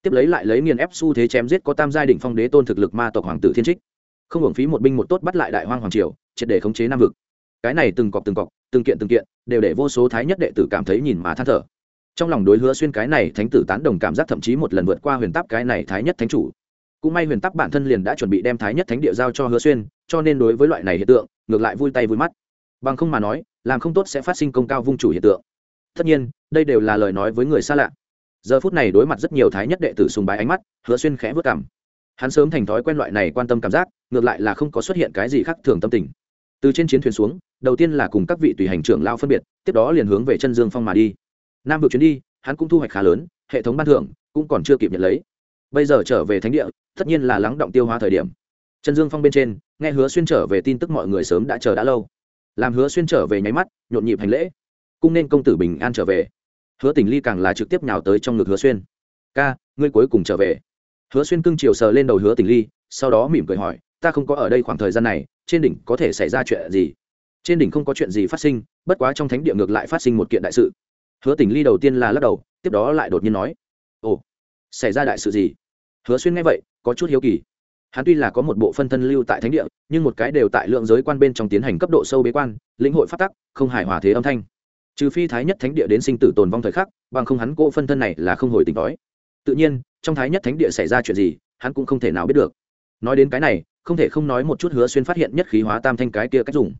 tiếp lấy lại lấy nghiền ép xu thế chém giết có tam giai đỉnh phong đế tôn thực lực ma tộc hoàng tử thiên trích. Không hưởng phí một binh một tốt bắt lại đại hoang hoàng triều, triệt để khống chế nam vực. Cái này từng cọc từng cọc, từng kiện từng kiện, đều để vô số thái nhất đệ tử cảm thấy nhìn mà than thở. Trong lòng đối hứa xuyên cái này thánh tử tán đồng cảm giác thậm chí một lần vượt qua huyền tắc cái này thái nhất thánh chủ. Cũng may huyền tắc bản thân liền đã chuẩn bị đem thái nhất thánh địa giao cho hứa xuyên, cho nên đối với loại này hiện tượng, ngược lại vui tay vui mắt. Bằng không mà nói, làm không tốt sẽ phát sinh công cao vung chủ hiện tượng. Tất nhiên, đây đều là lời nói với người xa lạ giờ phút này đối mặt rất nhiều thái nhất đệ tử sùng bái ánh mắt, hứa xuyên khẽ vất cảm hắn sớm thành thói quen loại này quan tâm cảm giác, ngược lại là không có xuất hiện cái gì khác thường tâm tình. Từ trên chiến thuyền xuống, đầu tiên là cùng các vị tùy hành trưởng lao phân biệt, tiếp đó liền hướng về chân dương phong mà đi. Nam vượt chuyến đi, hắn cũng thu hoạch khá lớn, hệ thống ban thưởng cũng còn chưa kịp nhận lấy. Bây giờ trở về thánh địa, tất nhiên là lắng động tiêu hóa thời điểm. Chân dương phong bên trên, nghe hứa xuyên trở về tin tức mọi người sớm đã chờ đã lâu. Làm hứa xuyên trở về nháy mắt, nhộn nhịp hành lễ. Cung nên công tử bình an trở về hứa tình ly càng là trực tiếp nhào tới trong ngực hứa xuyên. Ca, ngươi cuối cùng trở về. Hứa xuyên cưng chiều sờ lên đầu hứa tình ly, sau đó mỉm cười hỏi, ta không có ở đây khoảng thời gian này, trên đỉnh có thể xảy ra chuyện gì? Trên đỉnh không có chuyện gì phát sinh, bất quá trong thánh địa ngược lại phát sinh một kiện đại sự. Hứa tình ly đầu tiên là lắc đầu, tiếp đó lại đột nhiên nói, ồ, xảy ra đại sự gì? Hứa xuyên nghe vậy, có chút hiếu kỳ. Hắn tuy là có một bộ phân thân lưu tại thánh địa, nhưng một cái đều tại lượng giới quan bên trong tiến hành cấp độ sâu bế quan, lĩnh hội phát tắc, không hài hòa thế âm thanh trừ phi thái nhất thánh địa đến sinh tử tồn vong thời khắc, bằng không hắn cỗ phân thân này là không hồi tỉnh đói tự nhiên, trong thái nhất thánh địa xảy ra chuyện gì, hắn cũng không thể nào biết được. Nói đến cái này, không thể không nói một chút hứa xuyên phát hiện nhất khí hóa tam thanh cái kia cách dùng.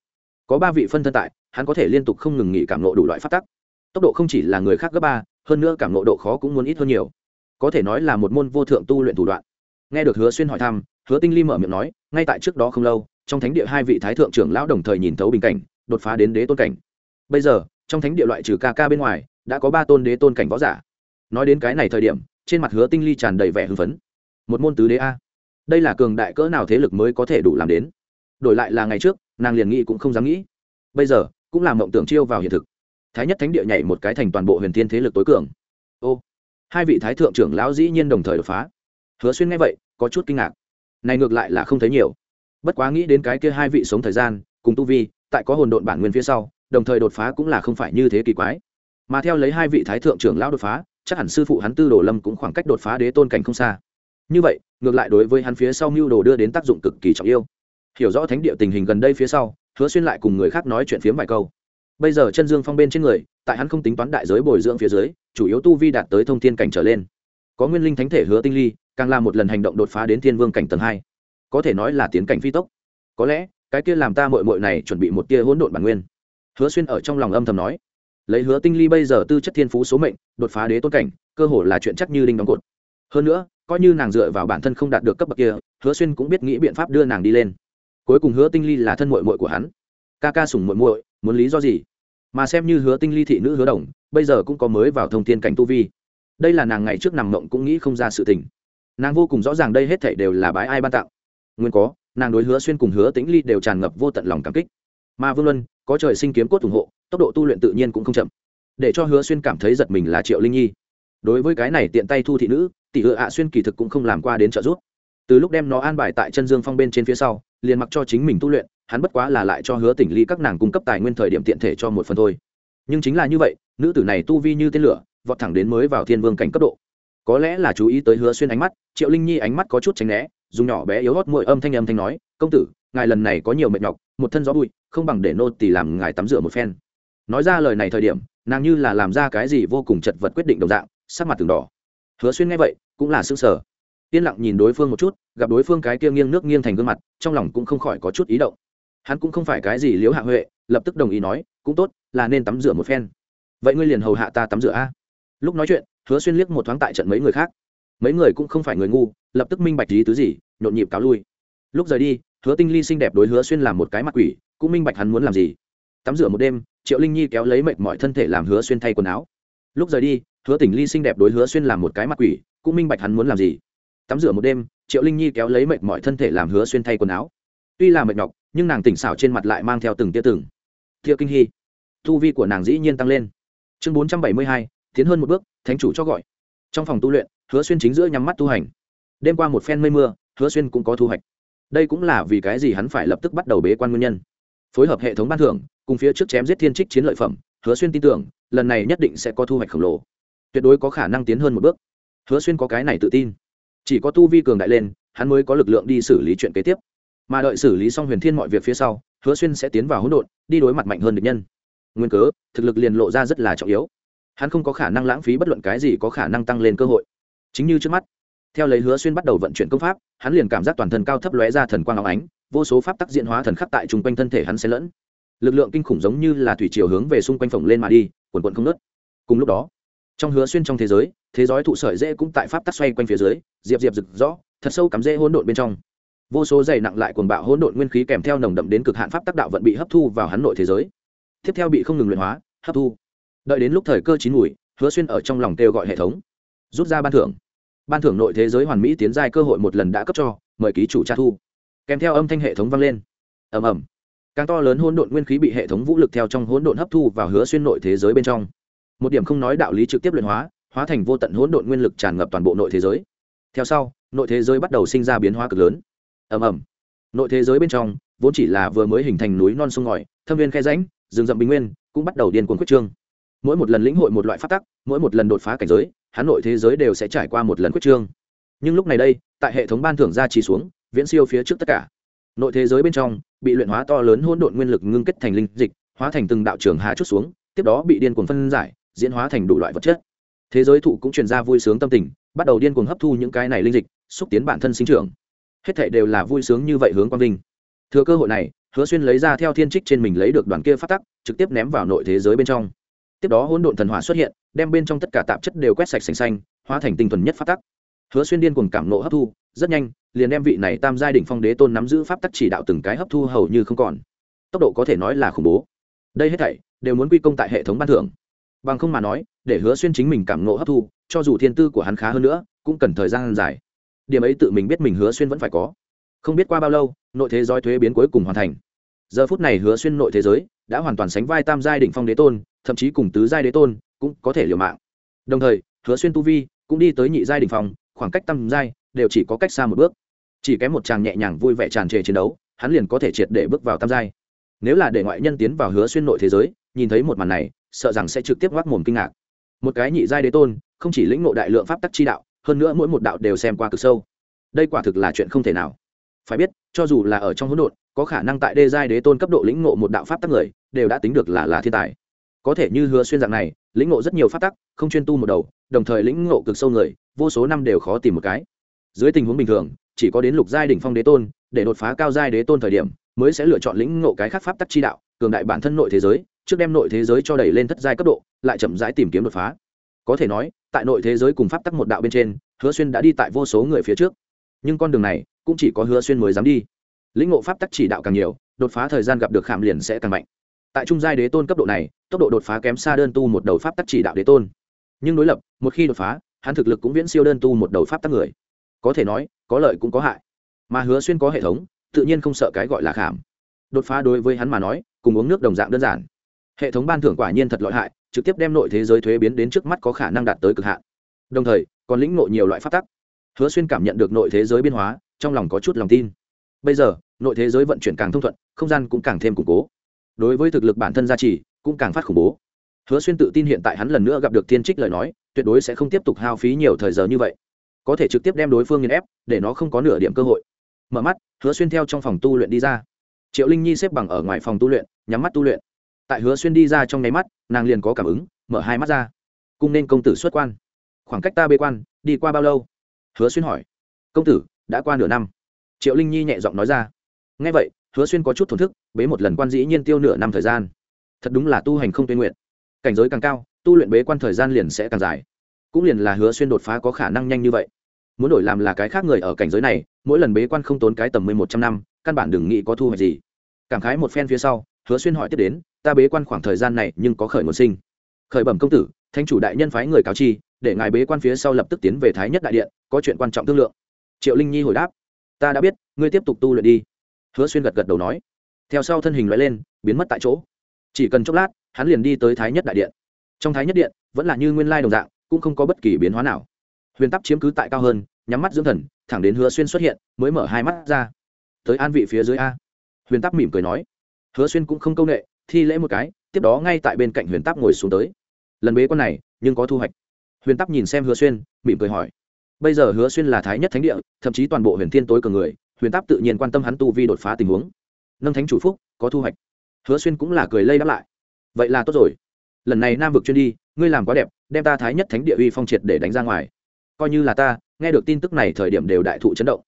Có ba vị phân thân tại, hắn có thể liên tục không ngừng nghỉ cảm nộ đủ loại phát tắc. Tốc độ không chỉ là người khác gấp ba, hơn nữa cảm nộ độ khó cũng muốn ít hơn nhiều. Có thể nói là một môn vô thượng tu luyện thủ đoạn. Nghe được hứa xuyên hỏi thăm, hứa tinh ly mở miệng nói, ngay tại trước đó không lâu, trong thánh địa hai vị thái thượng trưởng lão đồng thời nhìn thấu bình cảnh, đột phá đến đế tôn cảnh. Bây giờ trong thánh địa loại trừ ca ca bên ngoài, đã có ba tôn đế tôn cảnh võ giả. Nói đến cái này thời điểm, trên mặt hứa tinh ly tràn đầy vẻ hưng phấn. Một môn tứ đế a. Đây là cường đại cỡ nào thế lực mới có thể đủ làm đến? Đổi lại là ngày trước, nàng liền nghĩ cũng không dám nghĩ. Bây giờ, cũng làm mộng tưởng chiêu vào hiện thực. Thái nhất thánh địa nhảy một cái thành toàn bộ huyền thiên thế lực tối cường. Ô, hai vị thái thượng trưởng lão dĩ nhiên đồng thời đột phá. Hứa xuyên nghe vậy, có chút kinh ngạc. Này ngược lại là không thấy nhiều. Bất quá nghĩ đến cái kia hai vị sống thời gian, cùng tu vi, tại có hồn độn bản nguyên phía sau đồng thời đột phá cũng là không phải như thế kỳ quái. Mà theo lấy hai vị thái thượng trưởng lão đột phá, chắc hẳn sư phụ hắn tư đồ lâm cũng khoảng cách đột phá đế tôn cảnh không xa. Như vậy, ngược lại đối với hắn phía sau mưu đồ đưa đến tác dụng cực kỳ trọng yêu hiểu rõ thánh địa tình hình gần đây phía sau, hứa xuyên lại cùng người khác nói chuyện phiếm vài câu. Bây giờ chân dương phong bên trên người, tại hắn không tính toán đại giới bồi dưỡng phía dưới, chủ yếu tu vi đạt tới thông thiên cảnh trở lên. Có nguyên linh thánh thể hứa tinh ly, càng làm một lần hành động đột phá đến thiên vương cảnh tầng hai. Có thể nói là tiến cảnh phi tốc. Có lẽ, cái kia làm ta mội mội này chuẩn bị một tia hỗn độn bản nguyên hứa xuyên ở trong lòng âm thầm nói, lấy hứa tinh ly bây giờ tư chất thiên phú số mệnh, đột phá đế tôn cảnh, cơ hồ là chuyện chắc như đinh đóng cột. Hơn nữa, coi như nàng dựa vào bản thân không đạt được cấp bậc kia, hứa xuyên cũng biết nghĩ biện pháp đưa nàng đi lên. Cuối cùng hứa tinh ly là thân mội mội của hắn. Ca ca sùng mội mội muốn lý do gì? Mà xem như hứa tinh ly thị nữ hứa đồng, bây giờ cũng có mới vào thông thiên cảnh tu vi. Đây là nàng ngày trước nằm mộng cũng nghĩ không ra sự tình. Nàng vô cùng rõ ràng đây hết thảy đều là bái ai ban tặng. Nguyên có, nàng đối hứa xuyên cùng hứa tĩnh ly đều tràn ngập vô tận lòng cảm kích mà vương luân, có trời sinh kiếm cốt ủng hộ, tốc độ tu luyện tự nhiên cũng không chậm. Để cho hứa xuyên cảm thấy giật mình là triệu linh nhi. Đối với cái này tiện tay thu thị nữ, tỷ hựa ạ xuyên kỳ thực cũng không làm qua đến trợ giúp. Từ lúc đem nó an bài tại chân dương phong bên trên phía sau, liền mặc cho chính mình tu luyện, hắn bất quá là lại cho hứa tỉnh ly các nàng cung cấp tài nguyên thời điểm tiện thể cho một phần thôi. Nhưng chính là như vậy, nữ tử này tu vi như tên lửa, vọt thẳng đến mới vào thiên vương cảnh cấp độ. Có lẽ là chú ý tới hứa xuyên ánh mắt, triệu linh nhi ánh mắt có chút tránh né, dùng nhỏ bé yếu hót môi âm thanh âm thanh nói, công tử, ngài lần này có nhiều mệt nhọc một thân gió bụi, không bằng để nô tỳ làm ngài tắm rửa một phen. Nói ra lời này thời điểm, nàng như là làm ra cái gì vô cùng chật vật quyết định đồng dạng, sắc mặt từng đỏ. Hứa xuyên nghe vậy, cũng là sững sở yên lặng nhìn đối phương một chút, gặp đối phương cái kia nghiêng nước nghiêng thành gương mặt, trong lòng cũng không khỏi có chút ý động. Hắn cũng không phải cái gì liếu hạ huệ, lập tức đồng ý nói, cũng tốt, là nên tắm rửa một phen. Vậy ngươi liền hầu hạ ta tắm rửa a? Lúc nói chuyện, hứa xuyên liếc một thoáng tại trận mấy người khác. Mấy người cũng không phải người ngu, lập tức minh bạch lý tứ gì, nhộn nhịp cáo lui. Lúc rời đi hứa tinh ly xinh đẹp đối hứa xuyên làm một cái mặt quỷ, cũng minh bạch hắn muốn làm gì. Tắm rửa một đêm, triệu linh nhi kéo lấy mệt mọi thân thể làm hứa xuyên thay quần áo. Lúc rời đi, hứa tỉnh ly xinh đẹp đối hứa xuyên làm một cái mặt quỷ, cũng minh bạch hắn muốn làm gì. Tắm rửa một đêm, triệu linh nhi kéo lấy mệt mọi thân thể làm hứa xuyên thay quần áo. Tuy là mệt nhọc, nhưng nàng tỉnh xảo trên mặt lại mang theo từng tia từng tia kinh hy thu vi của nàng dĩ nhiên tăng lên. Chương bốn trăm bảy mươi hai, tiến hơn một bước, thánh chủ cho gọi. Trong phòng tu luyện, hứa xuyên chính giữa nhắm mắt tu hành. Đêm qua một phen mây mưa, hứa xuyên cũng có thu hoạch đây cũng là vì cái gì hắn phải lập tức bắt đầu bế quan nguyên nhân. Phối hợp hệ thống ban thưởng, cùng phía trước chém giết thiên trích chiến lợi phẩm, hứa xuyên tin tưởng, lần này nhất định sẽ có thu hoạch khổng lồ. Tuyệt đối có khả năng tiến hơn một bước. Hứa xuyên có cái này tự tin. Chỉ có tu vi cường đại lên, hắn mới có lực lượng đi xử lý chuyện kế tiếp. Mà đợi xử lý xong huyền thiên mọi việc phía sau, hứa xuyên sẽ tiến vào hỗn độn, đi đối mặt mạnh hơn địch nhân. Nguyên cớ, thực lực liền lộ ra rất là trọng yếu. Hắn không có khả năng lãng phí bất luận cái gì có khả năng tăng lên cơ hội. Chính như trước mắt theo lấy hứa xuyên bắt đầu vận chuyển công pháp, hắn liền cảm giác toàn thân cao thấp lóe ra thần quang áo ánh, vô số pháp tắc diện hóa thần khắc tại chung quanh thân thể hắn xen lẫn. Lực lượng kinh khủng giống như là thủy chiều hướng về xung quanh phòng lên mà đi quần quần không nớt cùng lúc đó, trong hứa xuyên trong thế giới thế giới thụ sợi dễ cũng tại pháp tắc xoay quanh phía dưới, diệp diệp rực rõ thật sâu cắm dễ hỗn độn bên trong. Vô số dày nặng lại cuồng bạo hỗn độn nguyên khí kèm theo nồng đậm đến cực hạn pháp tắc đạo vận bị hấp thu vào hắn nội thế giới. Tiếp theo bị không ngừng luyện hóa, hấp thu. Đợi đến lúc thời cơ chín mùi, hứa xuyên ở trong lòng kêu gọi hệ thống, rút ra ban thưởng ban thưởng nội thế giới hoàn mỹ tiến giai cơ hội một lần đã cấp cho, mời ký chủ tra thu. Kèm theo âm thanh hệ thống vang lên. Ầm ầm. Càng to lớn hỗn độn nguyên khí bị hệ thống vũ lực theo trong hỗn độn hấp thu vào hứa xuyên nội thế giới bên trong. Một điểm không nói đạo lý trực tiếp luyện hóa hóa thành vô tận hỗn độn nguyên lực tràn ngập toàn bộ nội thế giới. Theo sau, nội thế giới bắt đầu sinh ra biến hóa cực lớn. Ầm ầm. Nội thế giới bên trong, vốn chỉ là vừa mới hình thành núi non sông ngòi, thâm viên khe rãnh, rừng rậm bình nguyên, cũng bắt đầu điên cuồng quyết trương. Mỗi một lần lĩnh hội một loại phát tắc, mỗi một lần đột phá cảnh giới hắn nội thế giới đều sẽ trải qua một lần quyết trương. Nhưng lúc này đây, tại hệ thống ban thưởng ra trì xuống, viễn siêu phía trước tất cả. Nội thế giới bên trong, bị luyện hóa to lớn hỗn độn nguyên lực ngưng kết thành linh dịch, hóa thành từng đạo trường hạ chút xuống, tiếp đó bị điên cuồng phân giải, diễn hóa thành đủ loại vật chất. Thế giới thụ cũng truyền ra vui sướng tâm tình, bắt đầu điên cuồng hấp thu những cái này linh dịch, xúc tiến bản thân sinh trưởng. Hết thảy đều là vui sướng như vậy hướng quang vinh. Thừa cơ hội này, hứa xuyên lấy ra theo thiên trích trên mình lấy được đoàn kia phát tắc, trực tiếp ném vào nội thế giới bên trong. Tiếp đó hỗn độn thần hỏa xuất hiện đem bên trong tất cả tạp chất đều quét sạch sành xanh, hóa thành tinh thuần nhất phát tắc. Hứa xuyên điên cuồng cảm nộ hấp thu, rất nhanh, liền đem vị này tam giai đỉnh phong đế tôn nắm giữ pháp tắc chỉ đạo từng cái hấp thu hầu như không còn. Tốc độ có thể nói là khủng bố. Đây hết thảy đều muốn quy công tại hệ thống ban thưởng. Bằng không mà nói, để hứa xuyên chính mình cảm nộ hấp thu, cho dù thiên tư của hắn khá hơn nữa, cũng cần thời gian dài. Điểm ấy tự mình biết mình hứa xuyên vẫn phải có. Không biết qua bao lâu, nội thế giới thuế biến cuối cùng hoàn thành. Giờ phút này hứa xuyên nội thế giới đã hoàn toàn sánh vai tam giai đỉnh phong đế tôn, thậm chí cùng tứ giai đế tôn cũng có thể liều mạng. Đồng thời, hứa xuyên tu vi cũng đi tới nhị giai đỉnh phòng khoảng cách tam giai đều chỉ có cách xa một bước. Chỉ kém một chàng nhẹ nhàng vui vẻ tràn trề chiến đấu, hắn liền có thể triệt để bước vào tam giai. Nếu là để ngoại nhân tiến vào hứa xuyên nội thế giới, nhìn thấy một màn này, sợ rằng sẽ trực tiếp ngoác mồm kinh ngạc. Một cái nhị giai đế tôn, không chỉ lĩnh ngộ đại lượng pháp tắc chi đạo, hơn nữa mỗi một đạo đều xem qua cực sâu. Đây quả thực là chuyện không thể nào. Phải biết, cho dù là ở trong hỗn độn, có khả năng tại đê giai đế tôn cấp độ lĩnh ngộ một đạo pháp tắc người, đều đã tính được là là thiên tài. Có thể như hứa xuyên dạng này lĩnh ngộ rất nhiều pháp tắc, không chuyên tu một đầu, đồng thời lĩnh ngộ cực sâu người, vô số năm đều khó tìm một cái. Dưới tình huống bình thường, chỉ có đến lục giai đỉnh phong đế tôn, để đột phá cao giai đế tôn thời điểm, mới sẽ lựa chọn lĩnh ngộ cái khác pháp tắc chi đạo, cường đại bản thân nội thế giới, trước đem nội thế giới cho đẩy lên thất giai cấp độ, lại chậm rãi tìm kiếm đột phá. Có thể nói, tại nội thế giới cùng pháp tắc một đạo bên trên, hứa xuyên đã đi tại vô số người phía trước. Nhưng con đường này, cũng chỉ có hứa xuyên mới dám đi. Lĩnh ngộ pháp tắc chỉ đạo càng nhiều, đột phá thời gian gặp được khảm liền sẽ càng mạnh tại trung giai đế tôn cấp độ này, tốc độ đột phá kém xa đơn tu một đầu pháp tắc chỉ đạo đế tôn. Nhưng đối lập, một khi đột phá, hắn thực lực cũng viễn siêu đơn tu một đầu pháp tắc người. Có thể nói, có lợi cũng có hại. Mà hứa xuyên có hệ thống, tự nhiên không sợ cái gọi là khảm. Đột phá đối với hắn mà nói, cùng uống nước đồng dạng đơn giản. Hệ thống ban thưởng quả nhiên thật lợi hại, trực tiếp đem nội thế giới thuế biến đến trước mắt có khả năng đạt tới cực hạn. Đồng thời, còn lĩnh nội nhiều loại pháp tắc. Hứa xuyên cảm nhận được nội thế giới biên hóa, trong lòng có chút lòng tin. Bây giờ, nội thế giới vận chuyển càng thông thuận, không gian cũng càng thêm củng cố đối với thực lực bản thân gia trì cũng càng phát khủng bố. Hứa xuyên tự tin hiện tại hắn lần nữa gặp được thiên trích lời nói, tuyệt đối sẽ không tiếp tục hao phí nhiều thời giờ như vậy. Có thể trực tiếp đem đối phương nghiền ép, để nó không có nửa điểm cơ hội. Mở mắt, hứa xuyên theo trong phòng tu luyện đi ra. Triệu linh nhi xếp bằng ở ngoài phòng tu luyện, nhắm mắt tu luyện. Tại hứa xuyên đi ra trong nháy mắt, nàng liền có cảm ứng, mở hai mắt ra. Cung nên công tử xuất quan. Khoảng cách ta bê quan, đi qua bao lâu? Hứa xuyên hỏi. Công tử, đã qua nửa năm. Triệu linh nhi nhẹ giọng nói ra. Ngay vậy hứa xuyên có chút thổn thức, bế một lần quan dĩ nhiên tiêu nửa năm thời gian. Thật đúng là tu hành không tuyên nguyện. Cảnh giới càng cao, tu luyện bế quan thời gian liền sẽ càng dài. Cũng liền là hứa xuyên đột phá có khả năng nhanh như vậy. Muốn đổi làm là cái khác người ở cảnh giới này, mỗi lần bế quan không tốn cái tầm mười một trăm năm, căn bản đừng nghĩ có thu hoạch gì. Cảm khái một phen phía sau, hứa xuyên hỏi tiếp đến, ta bế quan khoảng thời gian này nhưng có khởi nguồn sinh? Khởi bẩm công tử thanh chủ đại nhân phái người cáo chi, để ngài bế quan phía sau lập tức tiến về thái nhất đại điện, có chuyện quan trọng thương lượng. Triệu linh nhi hồi đáp, ta đã biết, ngươi tiếp tục tu luyện đi hứa xuyên gật gật đầu nói. Theo sau thân hình loại lên, biến mất tại chỗ. Chỉ cần chốc lát, hắn liền đi tới thái nhất đại điện. Trong thái nhất điện, vẫn là như nguyên lai đồng dạng, cũng không có bất kỳ biến hóa nào. Huyền tắc chiếm cứ tại cao hơn, nhắm mắt dưỡng thần, thẳng đến hứa xuyên xuất hiện, mới mở hai mắt ra. Tới an vị phía dưới a. Huyền tắc mỉm cười nói. Hứa xuyên cũng không công nghệ thi lễ một cái, tiếp đó ngay tại bên cạnh huyền tắc ngồi xuống tới. Lần bế con này, nhưng có thu hoạch. Huyền tắc nhìn xem hứa xuyên, mỉm cười hỏi. Bây giờ hứa xuyên là thái nhất thánh địa, thậm chí toàn bộ huyền thiên tối cường người huyền Táp tự nhiên quan tâm hắn tu vi đột phá tình huống. Nâng thánh chủ phúc, có thu hoạch. Hứa xuyên cũng là cười lây đáp lại. Vậy là tốt rồi. Lần này nam vực chuyên đi, ngươi làm quá đẹp, đem ta thái nhất thánh địa uy phong triệt để đánh ra ngoài. Coi như là ta, nghe được tin tức này thời điểm đều đại thụ chấn động.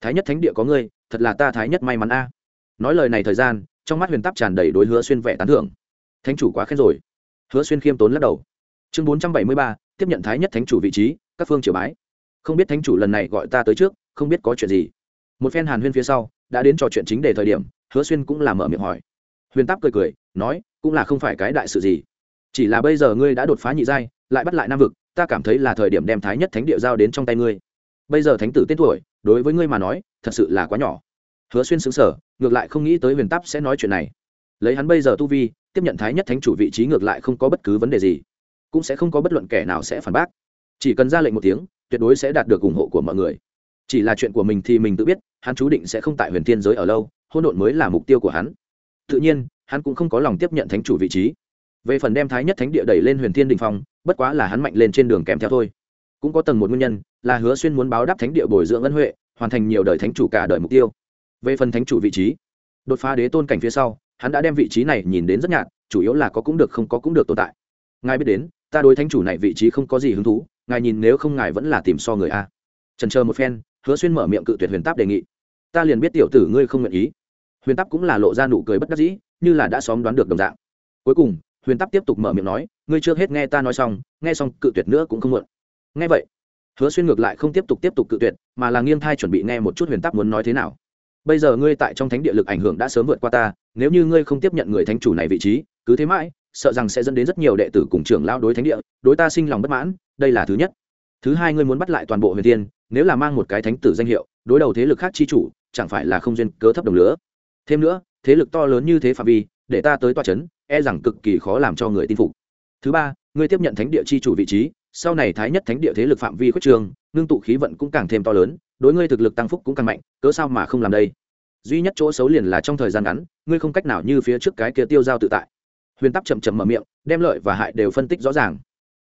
Thái nhất thánh địa có ngươi, thật là ta thái nhất may mắn a. Nói lời này thời gian, trong mắt huyền Táp tràn đầy đối hứa xuyên vẻ tán thưởng. Thánh chủ quá khen rồi. Hứa xuyên khiêm tốn lắc đầu. Chương bốn trăm bảy mươi ba, tiếp nhận thái nhất thánh chủ vị trí, các phương triều bái. Không biết thánh chủ lần này gọi ta tới trước, không biết có chuyện gì một phen hàn huyên phía sau, đã đến trò chuyện chính đề thời điểm, hứa xuyên cũng làm mở miệng hỏi. Huyền táp cười cười, nói, cũng là không phải cái đại sự gì. Chỉ là bây giờ ngươi đã đột phá nhị giai, lại bắt lại nam vực, ta cảm thấy là thời điểm đem thái nhất thánh địa giao đến trong tay ngươi. Bây giờ thánh tử tên tuổi, đối với ngươi mà nói, thật sự là quá nhỏ. Hứa xuyên xứng sở ngược lại không nghĩ tới huyền táp sẽ nói chuyện này. Lấy hắn bây giờ tu vi, tiếp nhận thái nhất thánh chủ vị trí ngược lại không có bất cứ vấn đề gì. Cũng sẽ không có bất luận kẻ nào sẽ phản bác. Chỉ cần ra lệnh một tiếng, tuyệt đối sẽ đạt được ủng hộ của mọi người chỉ là chuyện của mình thì mình tự biết, hắn chú định sẽ không tại huyền thiên giới ở lâu hôn độn mới là mục tiêu của hắn. Tự nhiên, hắn cũng không có lòng tiếp nhận thánh chủ vị trí. Về phần đem thái nhất thánh địa đẩy lên huyền thiên đình phong, bất quá là hắn mạnh lên trên đường kèm theo thôi. Cũng có tầng một nguyên nhân, là hứa xuyên muốn báo đáp thánh địa bồi dưỡng ân huệ, hoàn thành nhiều đời thánh chủ cả đời mục tiêu. Về phần thánh chủ vị trí, đột phá đế tôn cảnh phía sau, hắn đã đem vị trí này nhìn đến rất nhạt, chủ yếu là có cũng được không có cũng được tồn tại. Ngài biết đến, ta đối thánh chủ này vị trí không có gì hứng thú, ngài nhìn nếu không ngài vẫn là tìm so người a. Trần chờ một phen hứa xuyên mở miệng cự tuyệt huyền táp đề nghị. Ta liền biết tiểu tử ngươi không nguyện ý. Huyền táp cũng là lộ ra nụ cười bất đắc dĩ, như là đã xóm đoán được đồng dạng. Cuối cùng, huyền táp tiếp tục mở miệng nói, ngươi chưa hết nghe ta nói xong, nghe xong cự tuyệt nữa cũng không muộn. Nghe vậy, hứa xuyên ngược lại không tiếp tục tiếp tục cự tuyệt, mà là nghiêng thai chuẩn bị nghe một chút huyền táp muốn nói thế nào. Bây giờ ngươi tại trong thánh địa lực ảnh hưởng đã sớm vượt qua ta, nếu như ngươi không tiếp nhận người thánh chủ này vị trí, cứ thế mãi, sợ rằng sẽ dẫn đến rất nhiều đệ tử cùng trưởng lao đối thánh địa, đối ta sinh lòng bất mãn, đây là thứ nhất. Thứ hai, ngươi muốn bắt lại toàn bộ huyền tiên nếu là mang một cái thánh tử danh hiệu, đối đầu thế lực khác chi chủ, chẳng phải là không duyên cớ thấp đồng lửa. Thêm nữa, thế lực to lớn như thế phạm vi, để ta tới toa c h ấ n e rằng cực kỳ khó làm cho người tin phục. Thứ ba, ngươi tiếp nhận thánh địa chi chủ vị trí, sau này thái nhất thánh địa thế lực phạm vi khuất trường, ngưng tụ khí vận cũng càng thêm to lớn, đối ngươi thực lực tăng phúc cũng càng mạnh, cớ sao mà không làm đây? Duy nhất chỗ xấu liền là trong thời gian ngắn, ngươi không cách nào như phía trước cái kia tiêu giao tự tại. Huyền tắc chậm chậm mở miệng, đem lợi và hại đều phân tích rõ ràng.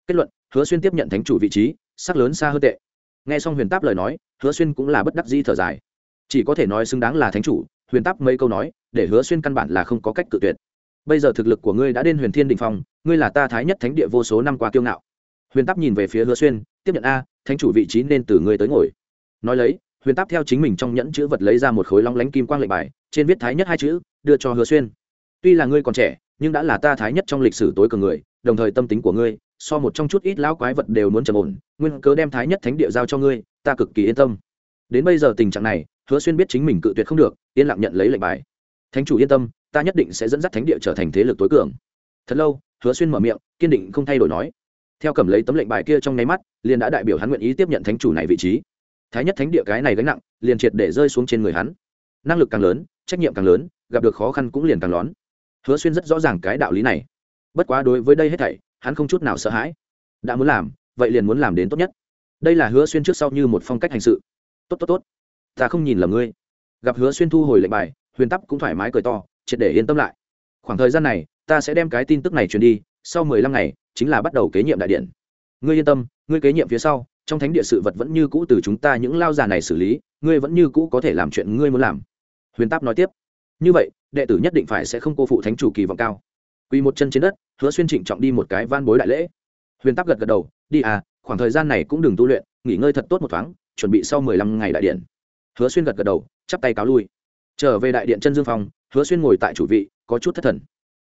Kết luận, hứa xuyên tiếp nhận thánh chủ vị trí, sắc lớn xa hơn tệ nghe xong huyền táp lời nói, hứa xuyên cũng là bất đắc di thở dài. Chỉ có thể nói xứng đáng là thánh chủ, huyền táp mấy câu nói, để hứa xuyên căn bản là không có cách cự tuyệt. Bây giờ thực lực của ngươi đã đến huyền thiên đình phong, ngươi là ta thái nhất thánh địa vô số năm qua kiêu ngạo. Huyền táp nhìn về phía hứa xuyên, tiếp nhận a, thánh chủ vị trí nên từ ngươi tới ngồi. Nói lấy, huyền táp theo chính mình trong nhẫn chữ vật lấy ra một khối long lánh kim quang lệnh bài, trên viết thái nhất hai chữ, đưa cho hứa xuyên. Tuy là ngươi còn trẻ, nhưng đã là ta thái nhất trong lịch sử tối cường người đồng thời tâm tính của ngươi, so một trong chút ít lão quái vật đều muốn trầm ổn, nguyên cớ đem thái nhất thánh địa giao cho ngươi, ta cực kỳ yên tâm. Đến bây giờ tình trạng này, hứa xuyên biết chính mình cự tuyệt không được, yên lặng nhận lấy lệnh bài. Thánh chủ yên tâm, ta nhất định sẽ dẫn dắt thánh địa trở thành thế lực tối cường. Thật lâu, hứa xuyên mở miệng, kiên định không thay đổi nói. Theo cầm lấy tấm lệnh bài kia trong nháy mắt, liền đã đại biểu hắn nguyện ý tiếp nhận thánh chủ này vị trí. Thái nhất thánh địa cái này gánh nặng, liền triệt để rơi xuống trên người hắn. Năng lực càng lớn, trách nhiệm càng lớn, gặp được khó khăn cũng liền càng lón hứa xuyên rất rõ ràng cái đạo lý này bất quá đối với đây hết thảy, hắn không chút nào sợ hãi. Đã muốn làm, vậy liền muốn làm đến tốt nhất. Đây là hứa xuyên trước sau như một phong cách hành sự. Tốt tốt tốt. Ta không nhìn lầm ngươi. Gặp hứa xuyên thu hồi lệnh bài, huyền tắp cũng thoải mái cười to, triệt để yên tâm lại. Khoảng thời gian này, ta sẽ đem cái tin tức này truyền đi, sau mười lăm ngày, chính là bắt đầu kế nhiệm đại điện. Ngươi yên tâm, ngươi kế nhiệm phía sau, trong thánh địa sự vật vẫn như cũ từ chúng ta những lao già này xử lý, ngươi vẫn như cũ có thể làm chuyện ngươi muốn làm. Huyền táp nói tiếp. Như vậy, đệ tử nhất định phải sẽ không cô phụ thánh chủ kỳ vọng cao quỳ một chân trên đất, hứa xuyên trịnh trọng đi một cái van bối đại lễ. Huyền tắc gật gật đầu, đi à khoảng thời gian này cũng đừng tu luyện, nghỉ ngơi thật tốt một thoáng, chuẩn bị sau mười lăm ngày đại điện. Hứa xuyên gật gật đầu, chắp tay cáo lui. Trở về đại điện chân dương phong hứa xuyên ngồi tại chủ vị, có chút thất thần.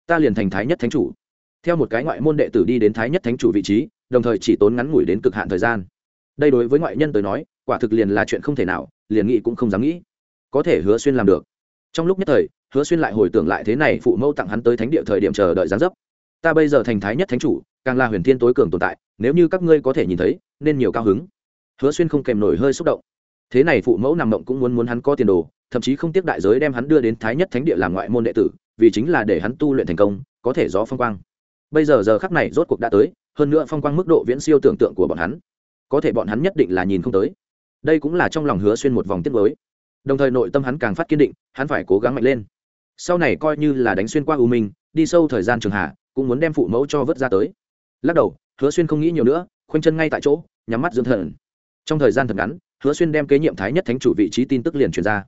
Ta liền thành thái nhất thánh chủ. Theo một cái ngoại môn đệ tử đi đến thái nhất thánh chủ vị trí, đồng thời chỉ tốn ngắn ngủi đến cực hạn thời gian. Đây đối với ngoại nhân tới nói, quả thực liền là chuyện không thể nào, liền nghĩ cũng không dám nghĩ. Có thể hứa xuyên làm được. Trong lúc nhất thời hứa xuyên lại hồi tưởng lại thế này phụ mẫu tặng hắn tới thánh địa thời điểm chờ đợi gián dấp. Ta bây giờ thành thái nhất thánh chủ, càng là huyền thiên tối cường tồn tại, nếu như các ngươi có thể nhìn thấy, nên nhiều cao hứng. Hứa xuyên không kèm nổi hơi xúc động. Thế này phụ mẫu nằm mộng cũng muốn muốn hắn có tiền đồ, thậm chí không tiếc đại giới đem hắn đưa đến thái nhất thánh địa làm ngoại môn đệ tử, vì chính là để hắn tu luyện thành công, có thể gió phong quang. Bây giờ giờ khắc này rốt cuộc đã tới, hơn nữa phong quang mức độ viễn siêu tưởng tượng của bọn hắn. Có thể bọn hắn nhất định là nhìn không tới. Đây cũng là trong lòng hứa xuyên một vòng tiết mới đồng thời nội tâm hắn càng phát kiên định, hắn phải cố gắng mạnh lên sau này coi như là đánh xuyên qua u minh, đi sâu thời gian trường hạ, cũng muốn đem phụ mẫu cho vớt ra tới. Lắc đầu, hứa xuyên không nghĩ nhiều nữa, khoanh chân ngay tại chỗ, nhắm mắt dưỡng thần. Trong thời gian thật ngắn, hứa xuyên đem kế nhiệm thái nhất thánh chủ vị trí tin tức liền truyền ra.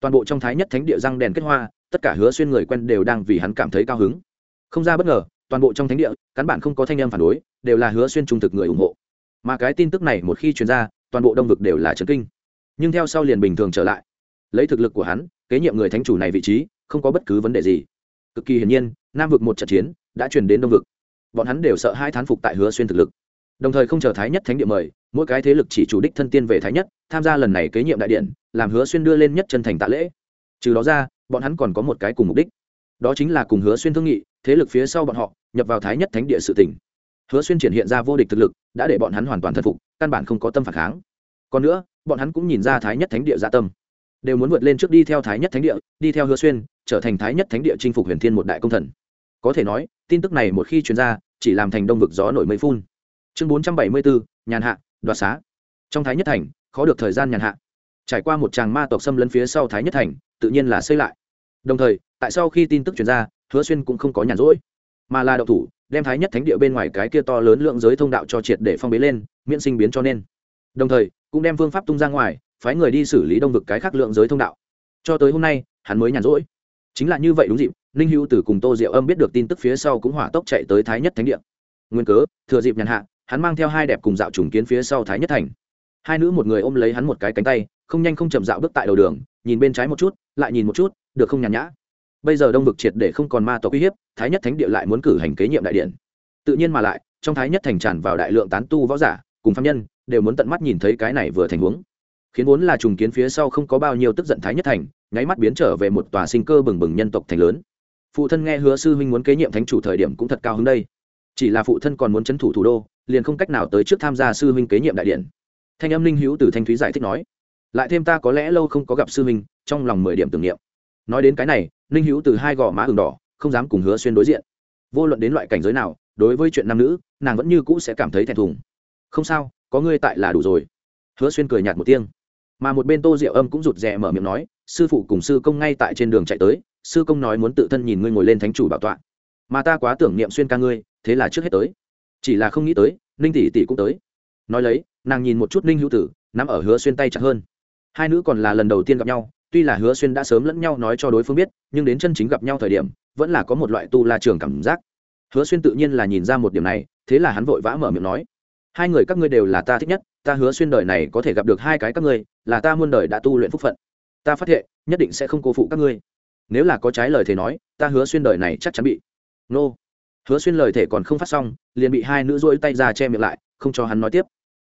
Toàn bộ trong thái nhất thánh địa răng đèn kết hoa, tất cả hứa xuyên người quen đều đang vì hắn cảm thấy cao hứng. Không ra bất ngờ, toàn bộ trong thánh địa cán bản không có thanh em phản đối, đều là hứa xuyên trung thực người ủng hộ. Mà cái tin tức này một khi truyền ra, toàn bộ đông vực đều là trấn kinh. Nhưng theo sau liền bình thường trở lại. Lấy thực lực của hắn kế nhiệm người thánh chủ này vị trí, không có bất cứ vấn đề gì. Cực kỳ hiển nhiên, nam vực một trận chiến đã truyền đến đông vực. Bọn hắn đều sợ hai thán phục tại hứa xuyên thực lực. Đồng thời không chờ thái nhất thánh địa mời, mỗi cái thế lực chỉ chủ đích thân tiên về thái nhất, tham gia lần này kế nhiệm đại điện, làm hứa xuyên đưa lên nhất chân thành tạ lễ. Trừ đó ra, bọn hắn còn có một cái cùng mục đích. Đó chính là cùng hứa xuyên thương nghị, thế lực phía sau bọn họ, nhập vào thái nhất thánh địa sự tỉnh. Hứa xuyên triển hiện ra vô địch thực lực, đã để bọn hắn hoàn toàn thân phục, căn bản không có tâm phản kháng. Còn nữa, bọn hắn cũng nhìn ra thái nhất thánh địa dạ tâm đều muốn vượt lên trước đi theo thái nhất thánh địa, đi theo hứa xuyên, trở thành thái nhất thánh địa chinh phục huyền thiên một đại công thần. Có thể nói, tin tức này một khi truyền ra, chỉ làm thành đông vực gió nổi mây phun. Chương bốn trăm bảy mươi bốn nhàn hạ, đoạt xá. Trong thái nhất thành, khó được thời gian nhàn hạ. Trải qua một tràng ma tộc xâm lấn phía sau thái nhất thành, tự nhiên là xây lại. Đồng thời, tại sau khi tin tức truyền ra, hứa xuyên cũng không có nhàn rỗi, mà là đậu thủ, đem thái nhất thánh địa bên ngoài cái kia to lớn lượng giới thông đạo cho triệt để phong bế lên, miễn sinh biến cho nên. Đồng thời, cũng đem phương pháp tung ra ngoài phái người đi xử lý đông vực cái khác lượng giới thông đạo. Cho tới hôm nay, hắn mới nhàn rỗi. Chính là như vậy đúng dịp, ninh hữu từ cùng tô diệu âm biết được tin tức phía sau cũng hỏa tốc chạy tới thái nhất thánh địa. Nguyên cớ, thừa dịp nhàn hạ, hắn mang theo hai đẹp cùng dạo trùng kiến phía sau thái nhất thành. Hai nữ một người ôm lấy hắn một cái cánh tay, không nhanh không chậm dạo bước tại đầu đường, nhìn bên trái một chút, lại nhìn một chút, được không nhàn nhã. Bây giờ đông vực triệt để không còn ma tộc uy hiếp, thái nhất thánh địa lại muốn cử hành kế nhiệm đại điện. Tự nhiên mà lại, trong thái nhất thành tràn vào đại lượng tán tu võ giả, cùng phạm nhân, đều muốn tận mắt nhìn thấy cái này vừa thành huống khiến vốn là trùng kiến phía sau không có bao nhiêu tức giận thái nhất thành, nháy mắt biến trở về một tòa sinh cơ bừng bừng nhân tộc thành lớn. Phụ thân nghe hứa sư huynh muốn kế nhiệm thánh chủ thời điểm cũng thật cao hứng đây. Chỉ là phụ thân còn muốn c thủ thủ đô, liền không cách nào tới trước tham gia sư huynh kế nhiệm đại điện. Thanh âm linh hữu từ thanh thúy giải thích nói, lại thêm ta có lẽ lâu không có gặp sư huynh, trong lòng mười điểm tưởng niệm. Nói đến cái này linh hữu từ hai gò má ừng đỏ, không dám cùng hứa xuyên đối diện. Vô luận đến loại cảnh giới nào, đối với chuyện nam nữ, nàng vẫn như cũ sẽ cảm thấy thẹn thùng. Không sao, có ngươi tại là đủ rồi. Hứa xuyên cười nhạt một tiếng mà một bên tô diệu âm cũng rụt rè mở miệng nói, sư phụ cùng sư công ngay tại trên đường chạy tới, sư công nói muốn tự thân nhìn ngươi ngồi lên thánh chủ bảo tọa. Mà ta quá tưởng niệm xuyên ca ngươi, thế là trước hết tới. Chỉ là không nghĩ tới, ninh tỷ tỷ cũng tới. Nói lấy, nàng nhìn một chút ninh hữu tử, nắm ở hứa xuyên tay chặt hơn. Hai nữ còn là lần đầu tiên gặp nhau, tuy là hứa xuyên đã sớm lẫn nhau nói cho đối phương biết, nhưng đến chân chính gặp nhau thời điểm, vẫn là có một loại tu la trường cảm giác. Hứa xuyên tự nhiên là nhìn ra một điểm này, thế là hắn vội vã mở miệng nói hai người các ngươi đều là ta thích nhất, ta hứa xuyên đời này có thể gặp được hai cái các ngươi, là ta muôn đời đã tu luyện phúc phận. Ta phát hiện nhất định sẽ không cố phụ các ngươi. Nếu là có trái lời thề nói, ta hứa xuyên đời này chắc chắn bị nô. Hứa xuyên lời thể còn không phát xong, liền bị hai nữ rỗi tay ra che miệng lại, không cho hắn nói tiếp.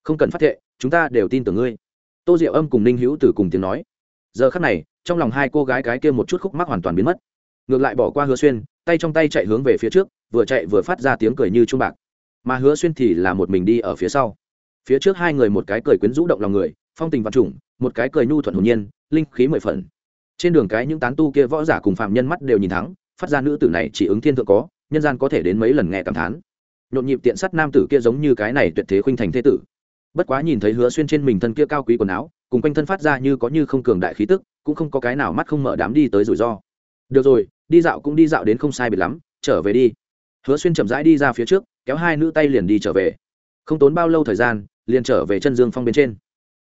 Không cần phát thệ, chúng ta đều tin tưởng ngươi. Tô diệu âm cùng ninh hữu từ cùng tiếng nói. Giờ khắc này, trong lòng hai cô gái cái kia một chút khúc mắc hoàn toàn biến mất. Ngược lại bỏ qua hứa xuyên, tay trong tay chạy hướng về phía trước, vừa chạy vừa phát ra tiếng cười như trung bạc mà hứa xuyên thì là một mình đi ở phía sau. Phía trước hai người một cái cười quyến rũ động lòng người, phong tình văn trùng, một cái cười nhu thuận hồn nhiên, linh khí mười phần. Trên đường cái những tán tu kia võ giả cùng phạm nhân mắt đều nhìn thắng phát ra nữ tử này chỉ ứng thiên thượng có, nhân gian có thể đến mấy lần nghe cảm thán. Nhộn nhịp tiện sắt nam tử kia giống như cái này tuyệt thế khuynh thành thế tử. Bất quá nhìn thấy hứa xuyên trên mình thân kia cao quý quần áo, cùng quanh thân phát ra như có như không cường đại khí tức, cũng không có cái nào mắt không mở đám đi tới rủi ro. Được rồi, đi dạo cũng đi dạo đến không sai biệt lắm, trở về đi. Hứa xuyên chậm rãi đi ra phía trước kéo hai nữ tay liền đi trở về. Không tốn bao lâu thời gian, liền trở về chân dương phong bên trên.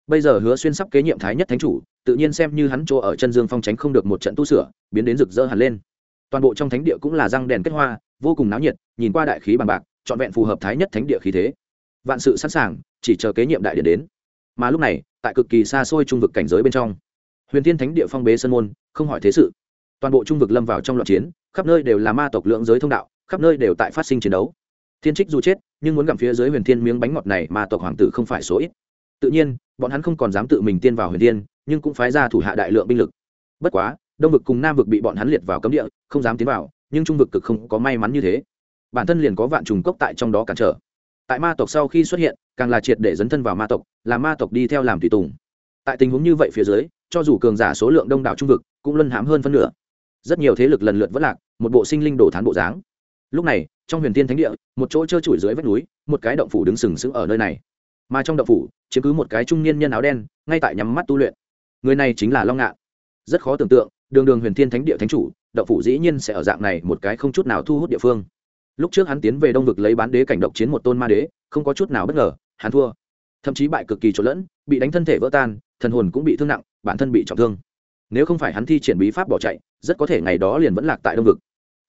Bây giờ hứa xuyên sắp kế nhiệm thái nhất thánh chủ, tự nhiên xem như hắn chỗ ở chân dương phong tránh không được một trận tu sửa, biến đến rực rỡ hẳn lên. Toàn bộ trong thánh địa cũng là răng đèn kết hoa, vô cùng náo nhiệt, nhìn qua đại khí bằng bạc, trọn vẹn phù hợp thái nhất thánh địa khí thế. Vạn sự sẵn sàng, chỉ chờ kế nhiệm đại điện đến. Mà lúc này, tại cực kỳ xa xôi trung vực cảnh giới bên trong, huyền thiên thánh địa phong bế sân môn, không hỏi thế sự. Toàn bộ trung vực lâm vào trong loạn chiến, khắp nơi đều là ma tộc lượng giới thông đạo, khắp nơi đều tại phát sinh chiến đấu thiên trích dù chết, nhưng muốn gặm phía dưới huyền thiên miếng bánh ngọt này mà tộc hoàng tử không phải số ít. Tự nhiên, bọn hắn không còn dám tự mình tiên vào huyền thiên, nhưng cũng phái ra thủ hạ đại lượng binh lực. Bất quá, đông vực cùng nam vực bị bọn hắn liệt vào cấm địa, không dám tiến vào, nhưng trung vực cực không có may mắn như thế. Bản thân liền có vạn trùng cốc tại trong đó cản trở. Tại ma tộc sau khi xuất hiện, càng là triệt để dấn thân vào ma tộc, là ma tộc đi theo làm tùy tùng. Tại tình huống như vậy phía dưới, cho dù cường giả số lượng đông đảo trung vực, cũng luân hãm hơn phân nửa. Rất nhiều thế lực lần lượt vất lạc, một bộ sinh linh đổ thán bộ dáng lúc này, trong huyền thiên thánh địa, một chỗ trơ trụi dưới vách núi, một cái động phủ đứng sừng sững ở nơi này. Mà trong động phủ, chiếm cứ một cái trung niên nhân áo đen, ngay tại nhắm mắt tu luyện. Người này chính là long ngạn. Rất khó tưởng tượng, đường đường huyền thiên thánh địa thánh chủ, động phủ dĩ nhiên sẽ ở dạng này một cái không chút nào thu hút địa phương. Lúc trước hắn tiến về đông vực lấy bán đế cảnh độc chiến một tôn ma đế, không có chút nào bất ngờ, hắn thua. Thậm chí bại cực kỳ trộn lẫn, bị đánh thân thể vỡ tan, thần hồn cũng bị thương nặng, bản thân bị trọng thương. Nếu không phải hắn thi triển bí pháp bỏ chạy, rất có thể ngày đó liền vẫn lạc tại đông vực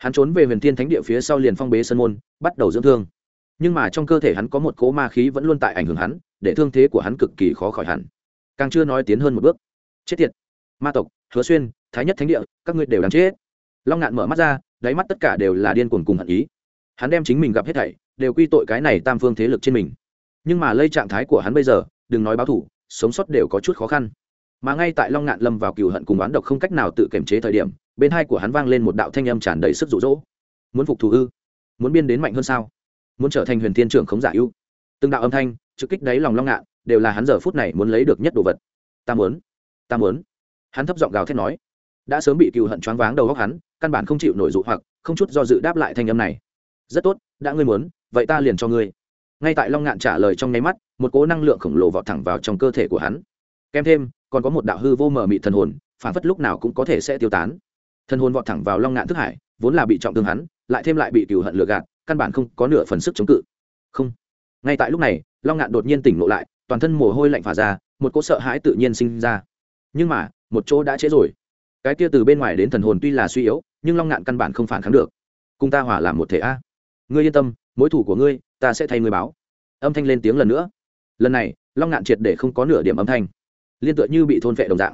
hắn trốn về huyền thiên thánh địa phía sau liền phong bế sân môn, bắt đầu dưỡng thương. Nhưng mà trong cơ thể hắn có một cỗ ma khí vẫn luôn tại ảnh hưởng hắn, để thương thế của hắn cực kỳ khó khỏi hẳn. Càng chưa nói tiến hơn một bước. Chết tiệt! Ma tộc, hứa xuyên, thái nhất thánh địa, các ngươi đều đáng chết. Long ngạn mở mắt ra, đáy mắt tất cả đều là điên cuồng cùng hận ý. Hắn đem chính mình gặp hết thảy, đều quy tội cái này tam phương thế lực trên mình. Nhưng mà lây trạng thái của hắn bây giờ, đừng nói báo thủ sống sót đều có chút khó khăn. Mà ngay tại long ngạn lâm vào cừu hận cùng oán độc không cách nào tự kiềm chế thời điểm bên hai của hắn vang lên một đạo thanh âm tràn đầy sức rụ rỗ. Muốn phục thù ư? Muốn biên đến mạnh hơn sao? Muốn trở thành huyền thiên trưởng khống giả ưu từng đạo âm thanh, trực kích đáy lòng long ngạn, đều là hắn giờ phút này muốn lấy được nhất đồ vật. Ta muốn ta muốn. Hắn thấp giọng gào thét nói. Đã sớm bị cựu hận choáng váng đầu góc hắn, căn bản không chịu nổi dụ hoặc, không chút do dự đáp lại thanh âm này. Rất tốt, đã ngươi muốn, vậy ta liền cho ngươi. Ngay tại long ngạn trả lời trong nháy mắt, một cố năng lượng khổng lồ vọt thẳng vào trong cơ thể của hắn. Kèm thêm, còn có một đạo hư vô mờ mị thần hồn, phản phất lúc nào cũng có thể sẽ tiêu tán thần hồn vọt thẳng vào long ngạn thức hải, vốn là bị trọng thương hắn, lại thêm lại bị cừu hận lừa gạt, căn bản không có nửa phần sức chống cự. Không. Ngay tại lúc này, long ngạn đột nhiên tỉnh ngộ lại, toàn thân mồ hôi lạnh phả ra, một cỗ sợ hãi tự nhiên sinh ra. Nhưng mà, một chỗ đã trễ rồi. Cái kia từ bên ngoài đến thần hồn tuy là suy yếu, nhưng long ngạn căn bản không phản kháng được. Cùng ta hỏa làm một thể a. Ngươi yên tâm, mối thủ của ngươi, ta sẽ thay ngươi báo. Âm thanh lên tiếng lần nữa. Lần này, long ngạn triệt để không có nửa điểm âm thanh. Liên tựa như bị thôn vệ đồng dạng.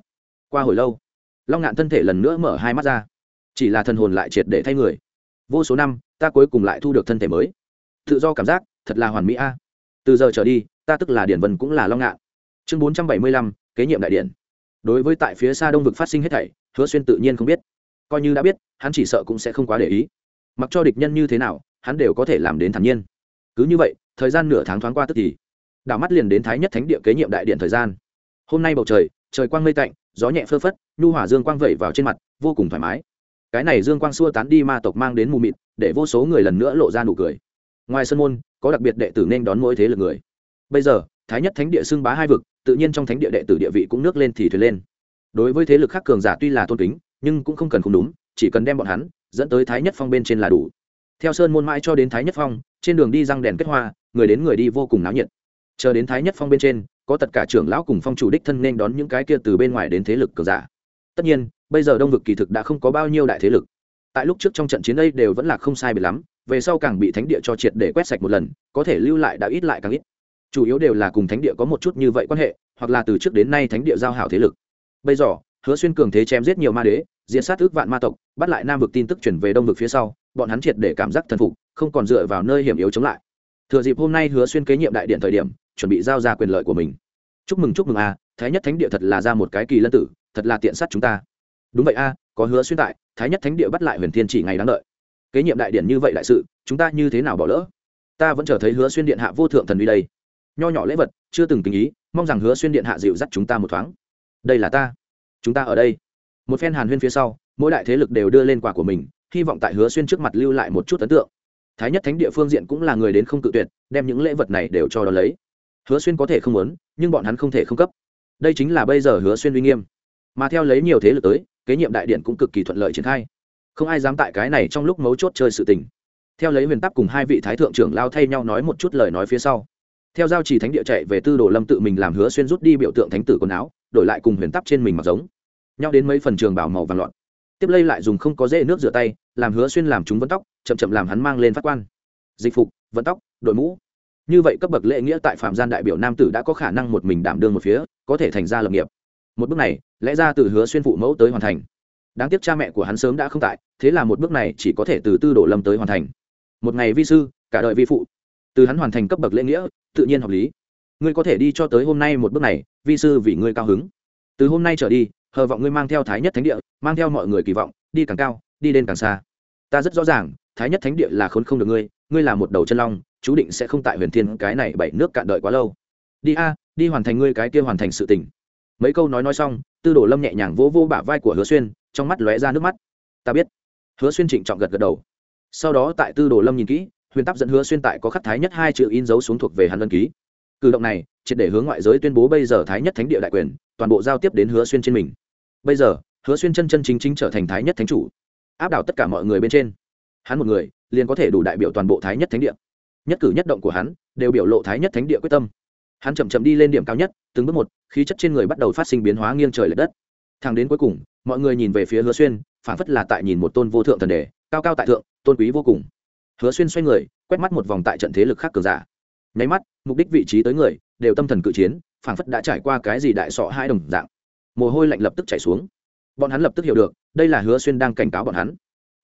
Qua hồi lâu long ngạn thân thể lần nữa mở hai mắt ra. Chỉ là thần hồn lại triệt để thay người. Vô số năm, ta cuối cùng lại thu được thân thể mới. Tự do cảm giác, thật là hoàn mỹ a. Từ giờ trở đi, ta tức là điển vân cũng là long ngạn. Chương bốn trăm bảy mươi lăm, kế nhiệm đại điển đối với tại phía xa đông vực phát sinh hết thảy, hứa xuyên tự nhiên không biết. Coi như đã biết, hắn chỉ sợ cũng sẽ không quá để ý. Mặc cho địch nhân như thế nào, hắn đều có thể làm đến thản nhiên. Cứ như vậy, thời gian nửa tháng thoáng qua tức thì, đảo mắt liền đến thái nhất thánh địa kế nhiệm đại điện thời gian. Hôm nay bầu trời trời quang mây tạnh, gió nhẹ phơ phất, nhu hỏa dương quang vẩy vào trên mặt, vô cùng thoải mái. Cái này dương quang xua tán đi ma tộc mang đến mù mịt, để vô số người lần nữa lộ ra nụ cười. Ngoài sân môn, có đặc biệt đệ tử nên đón mỗi thế lực người. Bây giờ, thái nhất thánh địa xưng bá hai vực, tự nhiên trong thánh địa đệ tử địa vị cũng nước lên thì thuyền lên. Đối với thế lực khác cường giả tuy là tôn kính, nhưng cũng không cần không đúng, chỉ cần đem bọn hắn dẫn tới thái nhất phong bên trên là đủ. Theo sơn môn mãi cho đến thái nhất phong, trên đường đi răng đèn kết hoa, người đến người đi vô cùng náo nhiệt. Chờ đến thái nhất phong bên trên có tất cả trưởng lão cùng phong chủ đích thân nên đón những cái kia từ bên ngoài đến thế lực cường giả. Tất nhiên, bây giờ đông vực kỳ thực đã không có bao nhiêu đại thế lực. Tại lúc trước trong trận chiến đây đều vẫn là không sai biệt lắm, về sau càng bị thánh địa cho triệt để quét sạch một lần, có thể lưu lại đã ít lại càng ít. Chủ yếu đều là cùng thánh địa có một chút như vậy quan hệ, hoặc là từ trước đến nay thánh địa giao hảo thế lực. Bây giờ, hứa xuyên cường thế chém giết nhiều ma đế diện sát ước vạn ma tộc, bắt lại nam vực tin tức chuyển về đông vực phía sau, bọn hắn triệt để cảm giác thần phục, không còn dựa vào nơi hiểm yếu chống lại. Thừa dịp hôm nay hứa xuyên kế nhiệm đại điện thời điểm chuẩn bị giao ra quyền lợi của mình. Chúc mừng chúc mừng a, thái nhất thánh địa thật là ra một cái kỳ lân tử, thật là tiện sát chúng ta. Đúng vậy a, có hứa xuyên tại, thái nhất thánh địa bắt lại huyền thiên chỉ ngày đáng lợi. kế nhiệm đại điện như vậy đại sự, chúng ta như thế nào bỏ lỡ? Ta vẫn chờ thấy hứa xuyên điện hạ vô thượng thần uy đây. Nho nhỏ lễ vật, chưa từng tình ý, mong rằng hứa xuyên điện hạ dịu dắt chúng ta một thoáng. Đây là ta. Chúng ta ở đây. Một phen hàn huyên phía sau, mỗi đại thế lực đều đưa lên quà của mình, hy vọng tại hứa xuyên trước mặt lưu lại một chút ấn tượng. Thái nhất thánh địa phương diện cũng là người đến không cự tuyệt, đem những lễ vật này đều cho đ ó lấy hứa xuyên có thể không muốn, nhưng bọn hắn không thể không cấp. Đây chính là bây giờ hứa xuyên uy nghiêm. Mà theo lấy nhiều thế lực tới, kế nhiệm đại điện cũng cực kỳ thuận lợi triển khai. Không ai dám tại cái này trong lúc mấu chốt chơi sự tình. Theo lấy huyền tắc cùng hai vị thái thượng trưởng lao thay nhau nói một chút lời nói phía sau. Theo giao trì thánh địa chạy về tư đồ lâm tự mình làm hứa xuyên rút đi biểu tượng thánh tử quần áo, đổi lại cùng huyền tắc trên mình mặc giống. Nhau đến mấy phần trường bảo màu vàng loạn tiếp lây lại dùng không có dễ nước rửa tay, làm hứa xuyên làm chúng vấn tóc, chậm chậm làm hắn mang lên phát quan. Dịch phục, vận tóc, đội mũ như vậy cấp bậc lễ nghĩa tại phạm gian đại biểu nam tử đã có khả năng một mình đảm đương một phía, có thể thành ra lập nghiệp. Một bước này, lẽ ra từ hứa xuyên phụ mẫu tới hoàn thành. Đáng tiếc cha mẹ của hắn sớm đã không tại, thế là một bước này chỉ có thể từ tư đổ lâm tới hoàn thành. Một ngày vi sư, cả đời vi phụ. Từ hắn hoàn thành cấp bậc lễ nghĩa, tự nhiên hợp lý. Ngươi có thể đi cho tới hôm nay một bước này, vi sư vì ngươi cao hứng. Từ hôm nay trở đi, hờ vọng ngươi mang theo thái nhất thánh địa, mang theo mọi người kỳ vọng, đi càng cao, đi đến càng xa. Ta rất rõ ràng, thái nhất thánh địa là khốn không được ngươi ngươi là một đầu chân long chú định sẽ không tại huyền thiên cái này bảy nước cạn đợi quá lâu. Đi a, đi hoàn thành ngươi cái kia hoàn thành sự tình. Mấy câu nói nói xong, tư đồ lâm nhẹ nhàng vỗ vỗ bả vai của hứa xuyên, trong mắt lóe ra nước mắt. Ta biết. Hứa xuyên trịnh trọng gật gật đầu. Sau đó tại tư đồ lâm nhìn kỹ, huyền tắp dẫn hứa xuyên tại có khắc thái nhất hai chữ in dấu xuống thuộc về hắn lân ký. Cử động này, triệt để hướng ngoại giới tuyên bố bây giờ thái nhất thánh địa đại quyền, toàn bộ giao tiếp đến hứa xuyên trên mình. Bây giờ, hứa xuyên chân chân chính chính trở thành thái nhất thánh chủ. Áp đảo tất cả mọi người bên trên. Hắn một người, liền có thể đủ đại biểu toàn bộ thái nhất thánh địa nhất cử nhất động của hắn đều biểu lộ thái nhất thánh địa quyết tâm. Hắn chậm chậm đi lên điểm cao nhất, từng bước một, khí chất trên người bắt đầu phát sinh biến hóa nghiêng trời l ệ đất. Thang đến cuối cùng, mọi người nhìn về phía hứa xuyên phản phất là tại nhìn một tôn vô thượng thần đề, cao cao tại thượng, tôn quý vô cùng. Hứa xuyên xoay người, quét mắt một vòng tại trận thế lực khác cường giả. Nháy mắt, mục đích vị trí tới người, đều tâm thần cự chiến phản phất đã trải qua cái gì đại sọ hai đồng dạng. Mồ hôi lạnh lập tức chảy xuống. Bọn hắn lập tức hiểu được, đây là hứa xuyên đang cảnh cáo bọn hắn.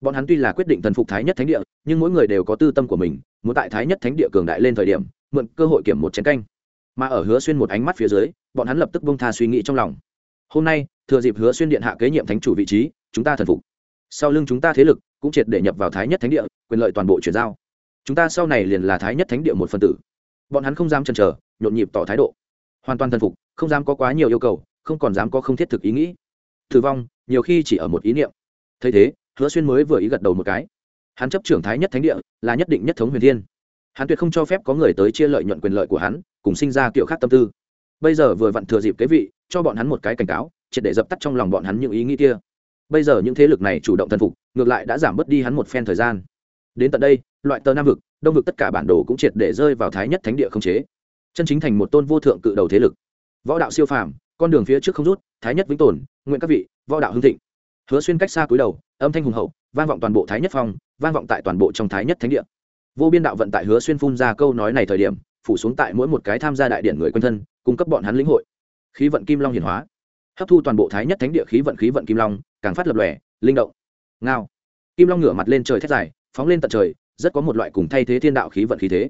Bọn hắn tuy là quyết định thần phục thái nhất thánh địa, nhưng mỗi người đều có tư tâm của mình muốn tại thái nhất thánh địa cường đại lên thời điểm, mượn cơ hội kiểm một chiến canh. Mà ở hứa xuyên một ánh mắt phía dưới, bọn hắn lập tức bông tha suy nghĩ trong lòng. Hôm nay, thừa dịp hứa xuyên điện hạ kế nhiệm thánh chủ vị trí, chúng ta thần phục. Sau lưng chúng ta thế lực cũng triệt để nhập vào thái nhất thánh địa, quyền lợi toàn bộ chuyển giao. Chúng ta sau này liền là thái nhất thánh địa một phần tử. Bọn hắn không dám chần chờ, nhộn nhịp tỏ thái độ. Hoàn toàn thần phục, không dám có quá nhiều yêu cầu, không còn dám có không thiết thực ý nghĩ. Thử vong, nhiều khi chỉ ở một ý niệm. Thấy thế, hứa xuyên mới vừa ý gật đầu một cái hắn chấp trưởng thái nhất thánh địa, là nhất định nhất thống huyền thiên. Hắn tuyệt không cho phép có người tới chia lợi nhuận quyền lợi của hắn, cùng sinh ra kiểu khác tâm tư. Bây giờ vừa vặn thừa dịp kế vị, cho bọn hắn một cái cảnh cáo, triệt để dập tắt trong lòng bọn hắn những ý nghĩ kia. Bây giờ những thế lực này chủ động thần phục, ngược lại đã giảm bớt đi hắn một phen thời gian. Đến tận đây, loại tờ nam vực, đông vực tất cả bản đồ cũng triệt để rơi vào thái nhất thánh địa không chế. Chân chính thành một tôn vô thượng cự đầu thế lực. Võ đạo siêu phàm, con đường phía trước không rút, thái nhất vĩnh tồn, nguyện các vị, võ đạo hưng thịnh hứa xuyên cách xa cúi đầu, âm thanh hùng hậu, vang vọng toàn bộ thái nhất phong, vang vọng tại toàn bộ trong thái nhất thánh địa. Vô biên đạo vận tại hứa xuyên phun ra câu nói này thời điểm, phủ xuống tại mỗi một cái tham gia đại điển người quân thân, cung cấp bọn hắn lĩnh hội. Khí vận kim long hiển hóa. Hấp thu toàn bộ thái nhất thánh địa khí vận khí vận kim long, càng phát lập lòe, linh động. Ngao. Kim long ngửa mặt lên trời thét dài, phóng lên tận trời, rất có một loại cùng thay thế thiên đạo khí vận khí thế.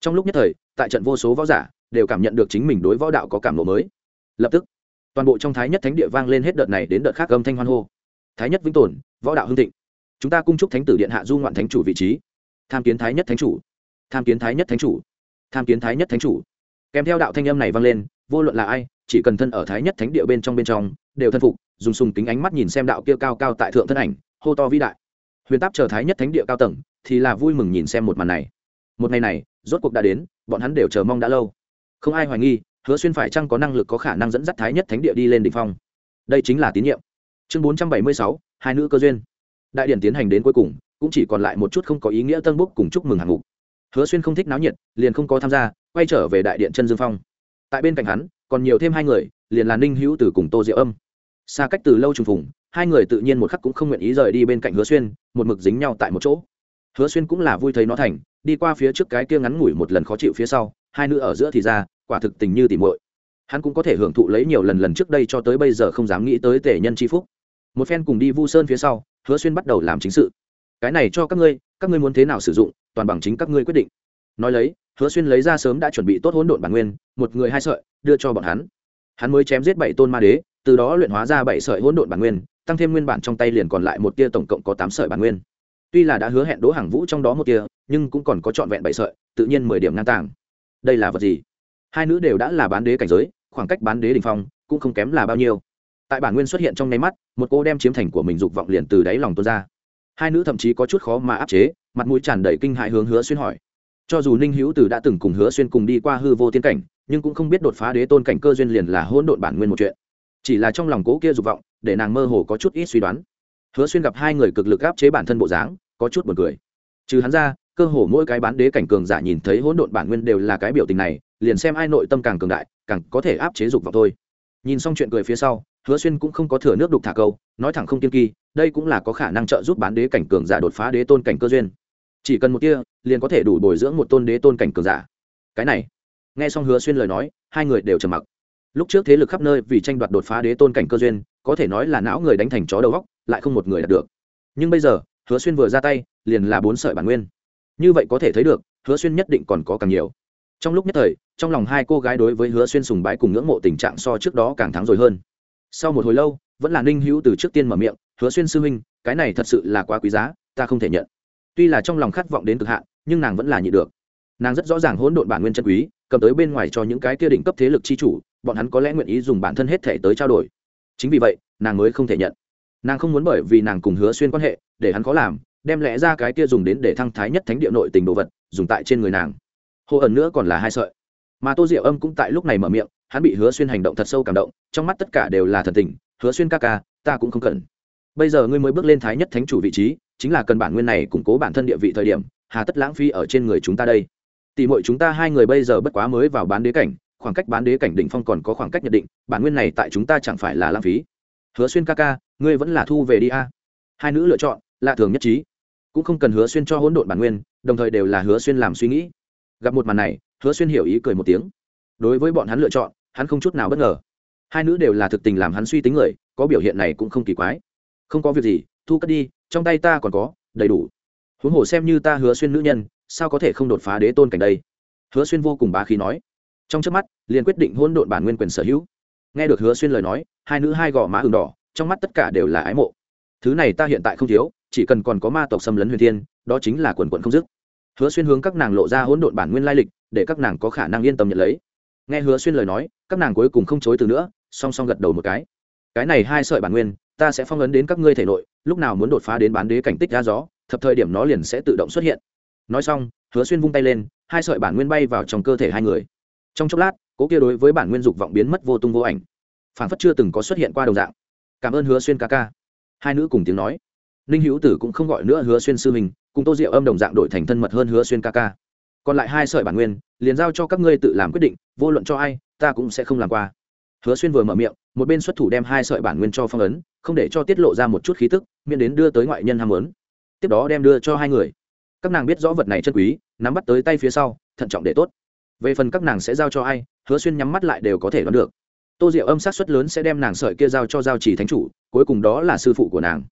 Trong lúc nhất thời, tại trận vô số võ giả đều cảm nhận được chính mình đối võ đạo có cảm lộ mới. Lập tức, toàn bộ trong thái nhất thánh địa vang lên hết đợt này đến đợt khác âm thanh hoan hô thái nhất vĩnh tồn, võ đạo hưng thịnh. Chúng ta cung chúc thánh tử điện hạ du ngoạn thánh chủ vị trí. Tham kiến thái nhất thánh chủ. Tham kiến thái nhất thánh chủ. Tham kiến thái nhất thánh chủ. Kèm theo đạo thanh âm này vang lên, vô luận là ai, chỉ cần thân ở thái nhất thánh địa bên trong bên trong, đều thân phục, dùng sùng kính ánh mắt nhìn xem đạo kia cao cao tại thượng thân ảnh, hô to vĩ đại. Huyền táp chờ thái nhất thánh địa cao tầng, thì là vui mừng nhìn xem một màn này. Một ngày này, rốt cuộc đã đến, bọn hắn đều chờ mong đã lâu. Không ai hoài nghi, hứa xuyên phải chăng có năng lực có khả năng dẫn dắt thái nhất thánh địa đi lên đ ỉ n h phong. Đây chính là tín nhiệm chương bốn trăm bảy mươi sáu, hai nữ cơ duyên. Đại điển tiến hành đến cuối cùng, cũng chỉ còn lại một chút không có ý nghĩa tân búc cùng chúc mừng hạng mục. Hứa xuyên không thích náo nhiệt, liền không có tham gia, quay trở về đại điện chân dương phong. Tại bên cạnh hắn, còn nhiều thêm hai người, liền là ninh hữu từ cùng tô diệu âm. Xa cách từ lâu trùng phùng, hai người tự nhiên một khắc cũng không nguyện ý rời đi bên cạnh hứa xuyên, một mực dính nhau tại một chỗ. Hứa xuyên cũng là vui thấy nó thành, đi qua phía trước cái kia ngắn ngủi một lần khó chịu phía sau, hai nữ ở giữa thì ra, quả thực tình như tỉ muội. Hắn cũng có thể hưởng thụ lấy nhiều lần lần trước đây cho tới bây giờ không dám nghĩ tới tể nhân c phúc một phen cùng đi vu sơn phía sau, hứa xuyên bắt đầu làm chính sự. Cái này cho các ngươi các ngươi muốn thế nào sử dụng, toàn bằng chính các ngươi quyết định. Nói lấy, hứa xuyên lấy ra sớm đã chuẩn bị tốt hỗn độn bản nguyên, một người hai sợi, đưa cho bọn hắn. Hắn mới chém giết bảy tôn ma đế, từ đó luyện hóa ra bảy sợi hỗn độn bản nguyên, tăng thêm nguyên bản trong tay liền còn lại một tia tổng cộng có tám sợi bản nguyên. Tuy là đã hứa hẹn đỗ hàng vũ trong đó một tia, nhưng cũng còn có trọn vẹn bảy sợi, tự nhiên mười điểm ngang tàng. Đây là vật gì? Hai nữ đều đã là bán đế cảnh giới, khoảng cách bán đế đ ỉ n h phong cũng không kém là bao nhiêu tại bản nguyên xuất hiện trong nháy mắt, một cô đem chiếm thành của mình dục vọng liền từ đáy lòng tuôn ra. Hai nữ thậm chí có chút khó mà áp chế, mặt mũi tràn đầy kinh hại hướng hứa xuyên hỏi. Cho dù ninh hữu từ đã từng cùng hứa xuyên cùng đi qua hư vô tiên cảnh, nhưng cũng không biết đột phá đế tôn cảnh cơ duyên liền là hỗn độn bản nguyên một chuyện. Chỉ là trong lòng cố kia dục vọng, để nàng mơ hồ có chút ít suy đoán. Hứa xuyên gặp hai người cực lực áp chế bản thân bộ dáng, có chút buồn cười. Trừ hắn ra, cơ hồ mỗi cái bán đế cảnh cường giả nhìn thấy hỗn độn bản nguyên đều là cái biểu tình này, liền xem ai nội tâm càng cường đại, càng có thể áp chế dục vọng thôi. Nhìn xong chuyện cười phía sau hứa xuyên cũng không có thừa nước đục thả câu, nói thẳng không kiên kỳ, đây cũng là có khả năng trợ giúp bán đế cảnh cường giả đột phá đế tôn cảnh cơ duyên. Chỉ cần một tia, liền có thể đủ bồi dưỡng một tôn đế tôn cảnh cường giả. Cái này, nghe xong hứa xuyên lời nói, hai người đều trầm mặc. Lúc trước thế lực khắp nơi vì tranh đoạt đột phá đế tôn cảnh cơ duyên, có thể nói là não người đánh thành chó đầu góc lại không một người đạt được. Nhưng bây giờ, hứa xuyên vừa ra tay, liền là bốn sợi bản nguyên. Như vậy có thể thấy được, hứa xuyên nhất định còn có càng nhiều. Trong lúc nhất thời, trong lòng hai cô gái đối với hứa xuyên sùng bái cùng ngưỡng mộ tình trạng so trước đó càng thắng rồi hơn sau một hồi lâu, vẫn là ninh hữu từ trước tiên mở miệng, hứa xuyên sư huynh, cái này thật sự là quá quý giá, ta không thể nhận. Tuy là trong lòng khát vọng đến cực hạn, nhưng nàng vẫn là nhị được. Nàng rất rõ ràng hỗn độn bản nguyên chân quý, cầm tới bên ngoài cho những cái kia đỉnh cấp thế lực chi chủ, bọn hắn có lẽ nguyện ý dùng bản thân hết thể tới trao đổi. Chính vì vậy, nàng mới không thể nhận. Nàng không muốn bởi vì nàng cùng hứa xuyên quan hệ, để hắn khó làm, đem lẽ ra cái kia dùng đến để thăng thái nhất thánh địa nội tình đồ vật, dùng tại trên người nàng. Hồ ẩn nữa còn là hai sợi. Mà tô diệu âm cũng tại lúc này mở miệng hắn bị hứa xuyên hành động thật sâu cảm động, trong mắt tất cả đều là thần tình, hứa xuyên ca ca, ta cũng không cần. Bây giờ ngươi mới bước lên thái nhất thánh chủ vị trí, chính là cần bản nguyên này củng cố bản thân địa vị thời điểm, hà tất lãng phí ở trên người chúng ta đây. Tỷ muội chúng ta hai người bây giờ bất quá mới vào bán đế cảnh, khoảng cách bán đế cảnh đỉnh phong còn có khoảng cách nhận định, bản nguyên này tại chúng ta chẳng phải là lãng phí. Hứa xuyên ca ca, ngươi vẫn là thu về đi a. Hai nữ lựa chọn, lạ thường nhất trí. Cũng không cần hứa xuyên cho hỗn độn bản nguyên, đồng thời đều là hứa xuyên làm suy nghĩ. Gặp một màn này, hứa xuyên hiểu ý cười một tiếng đối với bọn hắn lựa chọn, hắn không chút nào bất ngờ. Hai nữ đều là thực tình làm hắn suy tính người, có biểu hiện này cũng không kỳ quái. Không có việc gì, thu cất đi, trong tay ta còn có, đầy đủ. Huống hồ xem như ta hứa xuyên nữ nhân, sao có thể không đột phá đế tôn cảnh đây? Hứa xuyên vô cùng bá khí nói. Trong trước mắt, liền quyết định hỗn độn bản nguyên quyền sở hữu. Nghe được hứa xuyên lời nói, hai nữ hai gò má ừng đỏ, trong mắt tất cả đều là ái mộ. Thứ này ta hiện tại không thiếu, chỉ cần còn có ma tộc xâm lấn huyền thiên, đó chính là quần quận không dứt. Hứa xuyên hướng các nàng lộ ra hỗn độn bản nguyên lai lịch, để các nàng có khả năng yên tâm nhận lấy nghe hứa xuyên lời nói, các nàng cuối cùng không chối từ nữa, song song gật đầu một cái. Cái này hai sợi bản nguyên, ta sẽ phong ấn đến các ngươi thể nội, lúc nào muốn đột phá đến bán đế cảnh tích ra gió, thập thời điểm nó liền sẽ tự động xuất hiện. Nói xong, hứa xuyên vung tay lên, hai sợi bản nguyên bay vào trong cơ thể hai người. Trong chốc lát, cố kia đối với bản nguyên dục vọng biến mất vô tung vô ảnh. Phản phất chưa từng có xuất hiện qua đồng dạng. Cảm ơn hứa xuyên ca ca. Hai nữ cùng tiếng nói. Ninh hữu tử cũng không gọi nữa hứa xuyên sư mình cùng tô diệu âm đồng dạng đổi thành thân mật hơn hứa xuyên ca ca. Còn lại hai sợi bản nguyên liền giao cho các ngươi tự làm quyết định, vô luận cho ai, ta cũng sẽ không làm qua. Hứa xuyên vừa mở miệng, một bên xuất thủ đem hai sợi bản nguyên cho phong ấn, không để cho tiết lộ ra một chút khí tức, miễn đến đưa tới ngoại nhân ham muốn. Tiếp đó đem đưa cho hai người. Các nàng biết rõ vật này chân quý, nắm bắt tới tay phía sau, thận trọng để tốt. Về phần các nàng sẽ giao cho ai, hứa xuyên nhắm mắt lại đều có thể đoán được. Tô diệu âm sát xuất lớn sẽ đem nàng sợi kia giao cho giao chỉ thánh chủ, cuối cùng đó là sư phụ của nàng.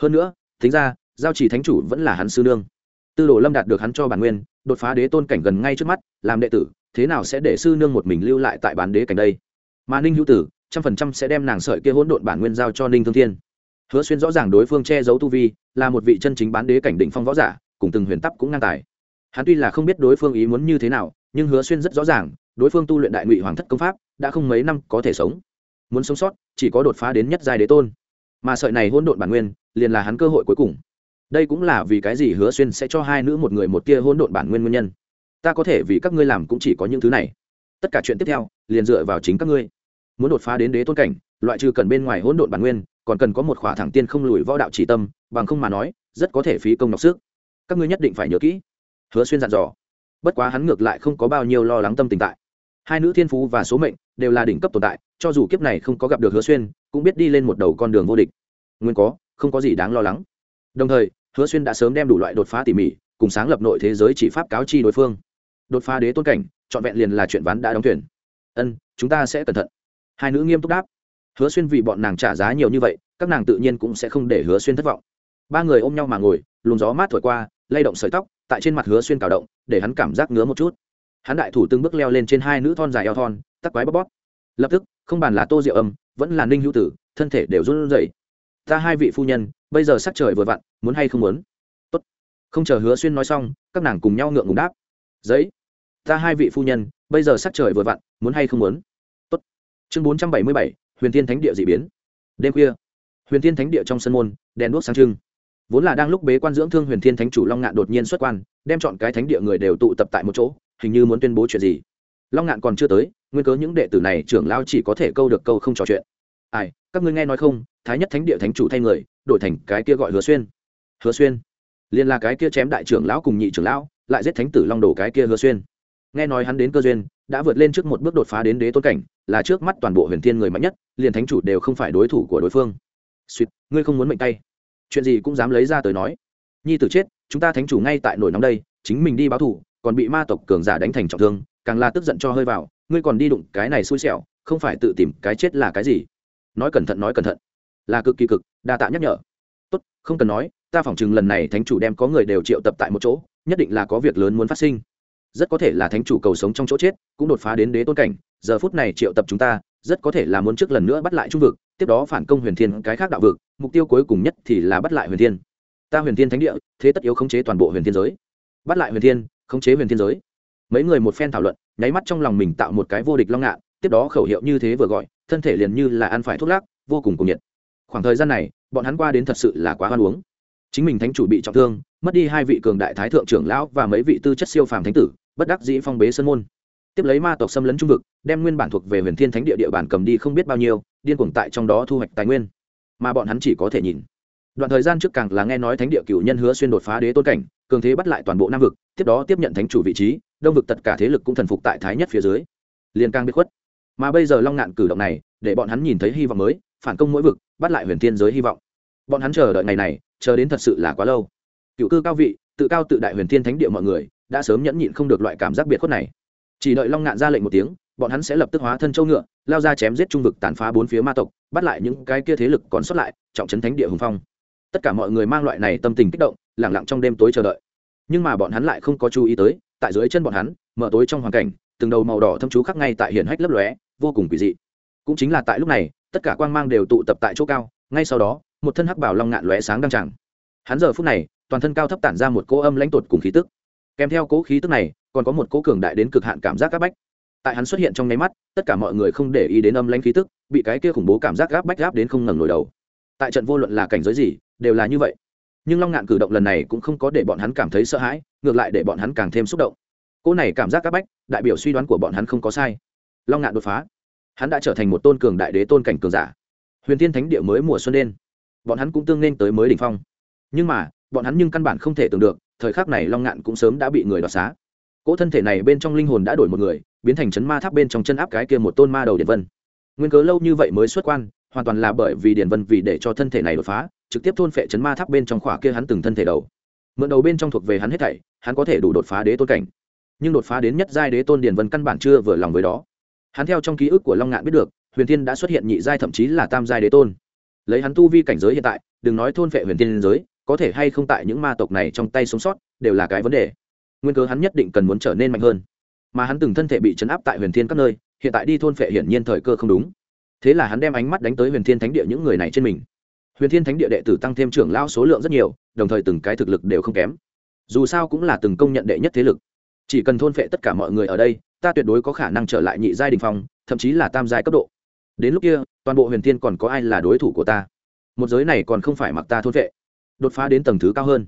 Hơn nữa, tính ra, giao chỉ thánh chủ vẫn là hắn sư nương tư đồ lâm đạt được hắn cho bản nguyên, đột phá đế tôn cảnh gần ngay trước mắt, làm đệ tử, thế nào sẽ để sư nương một mình lưu lại tại bán đế cảnh đây? Mà ninh hữu tử, trăm phần trăm sẽ đem nàng sợi kia hỗn độn bản nguyên giao cho ninh thương thiên. Hứa xuyên rõ ràng đối phương che giấu tu vi, là một vị chân chính bán đế cảnh định phong võ giả, cùng từng huyền tắp cũng ngang tài. Hắn tuy là không biết đối phương ý muốn như thế nào, nhưng hứa xuyên rất rõ ràng, đối phương tu luyện đại ngụy hoàng thất công pháp, đã không mấy năm có thể sống. Muốn sống sót, chỉ có đột phá đến nhất giai đế tôn. Mà sợi này hỗn độn bản nguyên, liền là hắn cơ hội cuối cùng đây cũng là vì cái gì hứa xuyên sẽ cho hai nữ một người một tia hỗn độn bản nguyên nguyên nhân? Ta có thể vì các ngươi làm cũng chỉ có những thứ này. Tất cả chuyện tiếp theo, liền dựa vào chính các ngươi. Muốn đột phá đến đế tôn cảnh, loại trừ cần bên ngoài hỗn độn bản nguyên, còn cần có một khỏa thẳng tiên không lùi võ đạo chỉ tâm, bằng không mà nói, rất có thể phí công đọc sức. Các ngươi nhất định phải nhớ kỹ. Hứa xuyên dặn dò. Bất quá hắn ngược lại không có bao nhiêu lo lắng tâm tình tại. Hai nữ thiên phú và số mệnh đều là đỉnh cấp tồn tại, cho dù kiếp này không có gặp được hứa xuyên, cũng biết đi lên một đầu con đường vô địch. Nguyên có, không có gì đáng lo lắng. Đồng thời hứa xuyên đã sớm đem đủ loại đột phá tỉ mỉ, cùng sáng lập nội thế giới chỉ pháp cáo chi đối phương. Đột phá đế tôn cảnh, trọn vẹn liền là chuyện ván đã đóng thuyền. Ân, chúng ta sẽ cẩn thận. Hai nữ nghiêm túc đáp. Hứa xuyên vì bọn nàng trả giá nhiều như vậy, các nàng tự nhiên cũng sẽ không để hứa xuyên thất vọng. Ba người ôm nhau mà ngồi, luồng gió mát thổi qua, lay động sợi tóc, tại trên mặt hứa xuyên cào động, để hắn cảm giác ngứa một chút. Hắn đại thủ từng bước leo lên trên hai nữ thon dài eo thon, tắc quái bóp bóp. Lập tức, không bàn là tô diệu âm, vẫn là ninh hữu tử, thân thể đều run rẩy. Ta hai vị phu nhân bây giờ sắc trời vừa vặn, muốn hay không muốn? Tốt. Không chờ hứa xuyên nói xong, các nàng cùng nhau ngượng ngùng đáp. Giấy, ta hai vị phu nhân, bây giờ sắc trời vừa vặn, muốn hay không muốn? Tốt. Chương bốn trăm bảy mươi bảy, huyền thiên thánh địa d ị biến. Đêm khuya, huyền thiên thánh địa trong sân môn, đèn đuốc sáng trưng. Vốn là đang lúc bế quan dưỡng thương huyền thiên thánh chủ long ngạn đột nhiên xuất quan, đem chọn cái thánh địa người đều tụ tập tại một chỗ, hình như muốn tuyên bố chuyện gì. Long ngạn còn chưa tới, nguyên cớ những đệ tử này trưởng lao chỉ có thể câu được câu không trò chuyện. Ai, các ngươi nghe nói không, thái nhất thánh địa thánh chủ thay người đổi thành cái kia gọi hứa xuyên. Hứa xuyên. Liền là cái kia chém đại trưởng lão cùng nhị trưởng lão, lại giết thánh tử long đồ cái kia hứa xuyên. Nghe nói hắn đến cơ duyên, đã vượt lên trước một bước đột phá đến đế tôn cảnh, là trước mắt toàn bộ huyền thiên người mạnh nhất, liền thánh chủ đều không phải đối thủ của đối phương. Suýt ngươi không muốn mệnh tay. Chuyện gì cũng dám lấy ra tới nói. Nhi tử chết, chúng ta thánh chủ ngay tại nổi nóng đây, chính mình đi báo thủ còn bị ma tộc cường giả đánh thành trọng thương, càng là tức giận cho hơi vào, ngươi còn đi đụng cái này xui xẻo, không phải tự tìm cái chết là cái gì. Nói cẩn thận, nói cẩn thận là cực kỳ cực, đa tạ nhắc nhở. Tốt, không cần nói, ta phỏng chừng lần này thánh chủ đem có người đều triệu tập tại một chỗ, nhất định là có việc lớn muốn phát sinh. Rất có thể là thánh chủ cầu sống trong chỗ chết, cũng đột phá đến đế tôn cảnh, giờ phút này triệu tập chúng ta, rất có thể là muốn trước lần nữa bắt lại trung vực, tiếp đó phản công huyền thiên cái khác đạo vực, mục tiêu cuối cùng nhất thì là bắt lại huyền thiên. Ta huyền thiên thánh địa, thế tất yếu khống chế toàn bộ huyền thiên giới. Bắt lại huyền thiên, khống chế huyền thiên giới. Mấy người một phen thảo luận, nháy mắt trong lòng mình tạo một cái vô địch long ngạn, tiếp đó khẩu hiệu như thế vừa gọi, thân thể liền như là ăn phải thuốc lắc, vô cùng cùng nhiệt khoảng thời gian này, bọn hắn qua đến thật sự là quá hoan uống. Chính mình thánh chủ bị trọng thương, mất đi hai vị cường đại thái thượng trưởng lão và mấy vị tư chất siêu phàm thánh tử, bất đắc dĩ phong bế sân môn. Tiếp lấy ma tộc xâm lấn trung vực, đem nguyên bản thuộc về huyền thiên thánh địa địa bàn cầm đi không biết bao nhiêu, điên cuồng tại trong đó thu hoạch tài nguyên. Mà bọn hắn chỉ có thể nhìn. Đoạn thời gian trước càng là nghe nói thánh địa cựu nhân hứa xuyên đột phá đế tôn cảnh, cường thế bắt lại toàn bộ nam vực, tiếp đó tiếp nhận thánh chủ vị trí, đông vực tất cả thế lực cũng thần phục tại thái nhất phía dưới. Liền càng biết khuất. Mà bây giờ long ngạn cử động này, để bọn hắn nhìn thấy hy vọng mới phản công mỗi vực, bắt lại huyền thiên giới hy vọng. Bọn hắn chờ đợi ngày này, chờ đến thật sự là quá lâu. Cựu cư cao vị, tự cao tự đại huyền thiên thánh địa mọi người, đã sớm nhẫn nhịn không được loại cảm giác biệt khuất này. Chỉ đợi long ngạn ra lệnh một tiếng, bọn hắn sẽ lập tức hóa thân châu ngựa, lao ra chém giết trung vực tàn phá bốn phía ma tộc, bắt lại những cái kia thế lực còn sót lại, trọng trấn thánh địa hùng phong. Tất cả mọi người mang loại này tâm tình kích động lẳng lặng trong đêm tối chờ đợi. Nhưng mà bọn hắn lại không có chú ý tới, tại dưới chân bọn hắn, mở tối trong hoàn cảnh, từng đầu màu đỏ thâm chú khắc ngay tại hiển hách lấp lóe, vô cùng quỷ dị. Cũng chính là tại lúc này tất cả quang mang đều tụ tập tại chỗ cao, ngay sau đó, một thân hắc bảo long ngạn lóe sáng đăng tràng. Hắn giờ phút này, toàn thân cao thấp tản ra một cỗ âm lãnh tột cùng khí tức. Kèm theo cỗ khí tức này, còn có một cỗ cường đại đến cực hạn cảm giác áp bách. Tại hắn xuất hiện trong nháy mắt, tất cả mọi người không để ý đến âm lãnh khí tức, bị cái kia khủng bố cảm giác áp bách áp đến không ngẩng nổi đầu. Tại trận vô luận là cảnh giới gì, đều là như vậy. Nhưng long ngạn cử động lần này cũng không có để bọn hắn cảm thấy sợ hãi, ngược lại để bọn hắn càng thêm xúc động. Cỗ này cảm giác áp bách, đại biểu suy đoán của bọn hắn không có sai. Long ngạn đột phá hắn đã trở thành một tôn cường đại đế tôn cảnh cường giả. Huyền Thiên thánh địa mới mùa xuân đen bọn hắn cũng tương nên tới mới đ ỉ n h phong. Nhưng mà, bọn hắn nhưng căn bản không thể tưởng được, thời khắc này long ngạn cũng sớm đã bị người đoạt xá. Cỗ thân thể này bên trong linh hồn đã đổi một người, biến thành chấn ma tháp bên trong chân áp cái kia một tôn ma đầu điện vân. Nguyên cớ lâu như vậy mới xuất quan, hoàn toàn là bởi vì điện vân vì để cho thân thể này đột phá, trực tiếp thôn phệ chấn ma tháp bên trong khỏa kia hắn từng thân thể đầu. Mượn đầu bên trong thuộc về hắn hết thảy, hắn có thể đủ đột phá đế tôn cảnh. Nhưng đột phá đến nhất giai đế tôn điền vân căn bản chưa vừa lòng với đó hắn theo trong ký ức của long ngạn biết được, huyền thiên đã xuất hiện nhị giai thậm chí là tam giai đế tôn. Lấy hắn tu vi cảnh giới hiện tại, đừng nói thôn phệ huyền thiên giới, có thể hay không tại những ma tộc này trong tay sống sót, đều là cái vấn đề. Nguyên cớ hắn nhất định cần muốn trở nên mạnh hơn. Mà hắn từng thân thể bị chấn áp tại huyền thiên các nơi, hiện tại đi thôn phệ hiển nhiên thời cơ không đúng. Thế là hắn đem ánh mắt đánh tới huyền thiên thánh địa những người này trên mình. Huyền thiên thánh địa đệ tử tăng thêm trưởng lao số lượng rất nhiều, đồng thời từng cái thực lực đều không kém. Dù sao cũng là từng công nhận đệ nhất thế lực. Chỉ cần thôn phệ tất cả mọi người ở đây ta tuyệt đối có khả năng trở lại nhị giai đình phong, thậm chí là tam giai cấp độ. Đến lúc kia, toàn bộ huyền thiên còn có ai là đối thủ của ta? Một giới này còn không phải mặc ta thôn vệ. Đột phá đến tầng thứ cao hơn.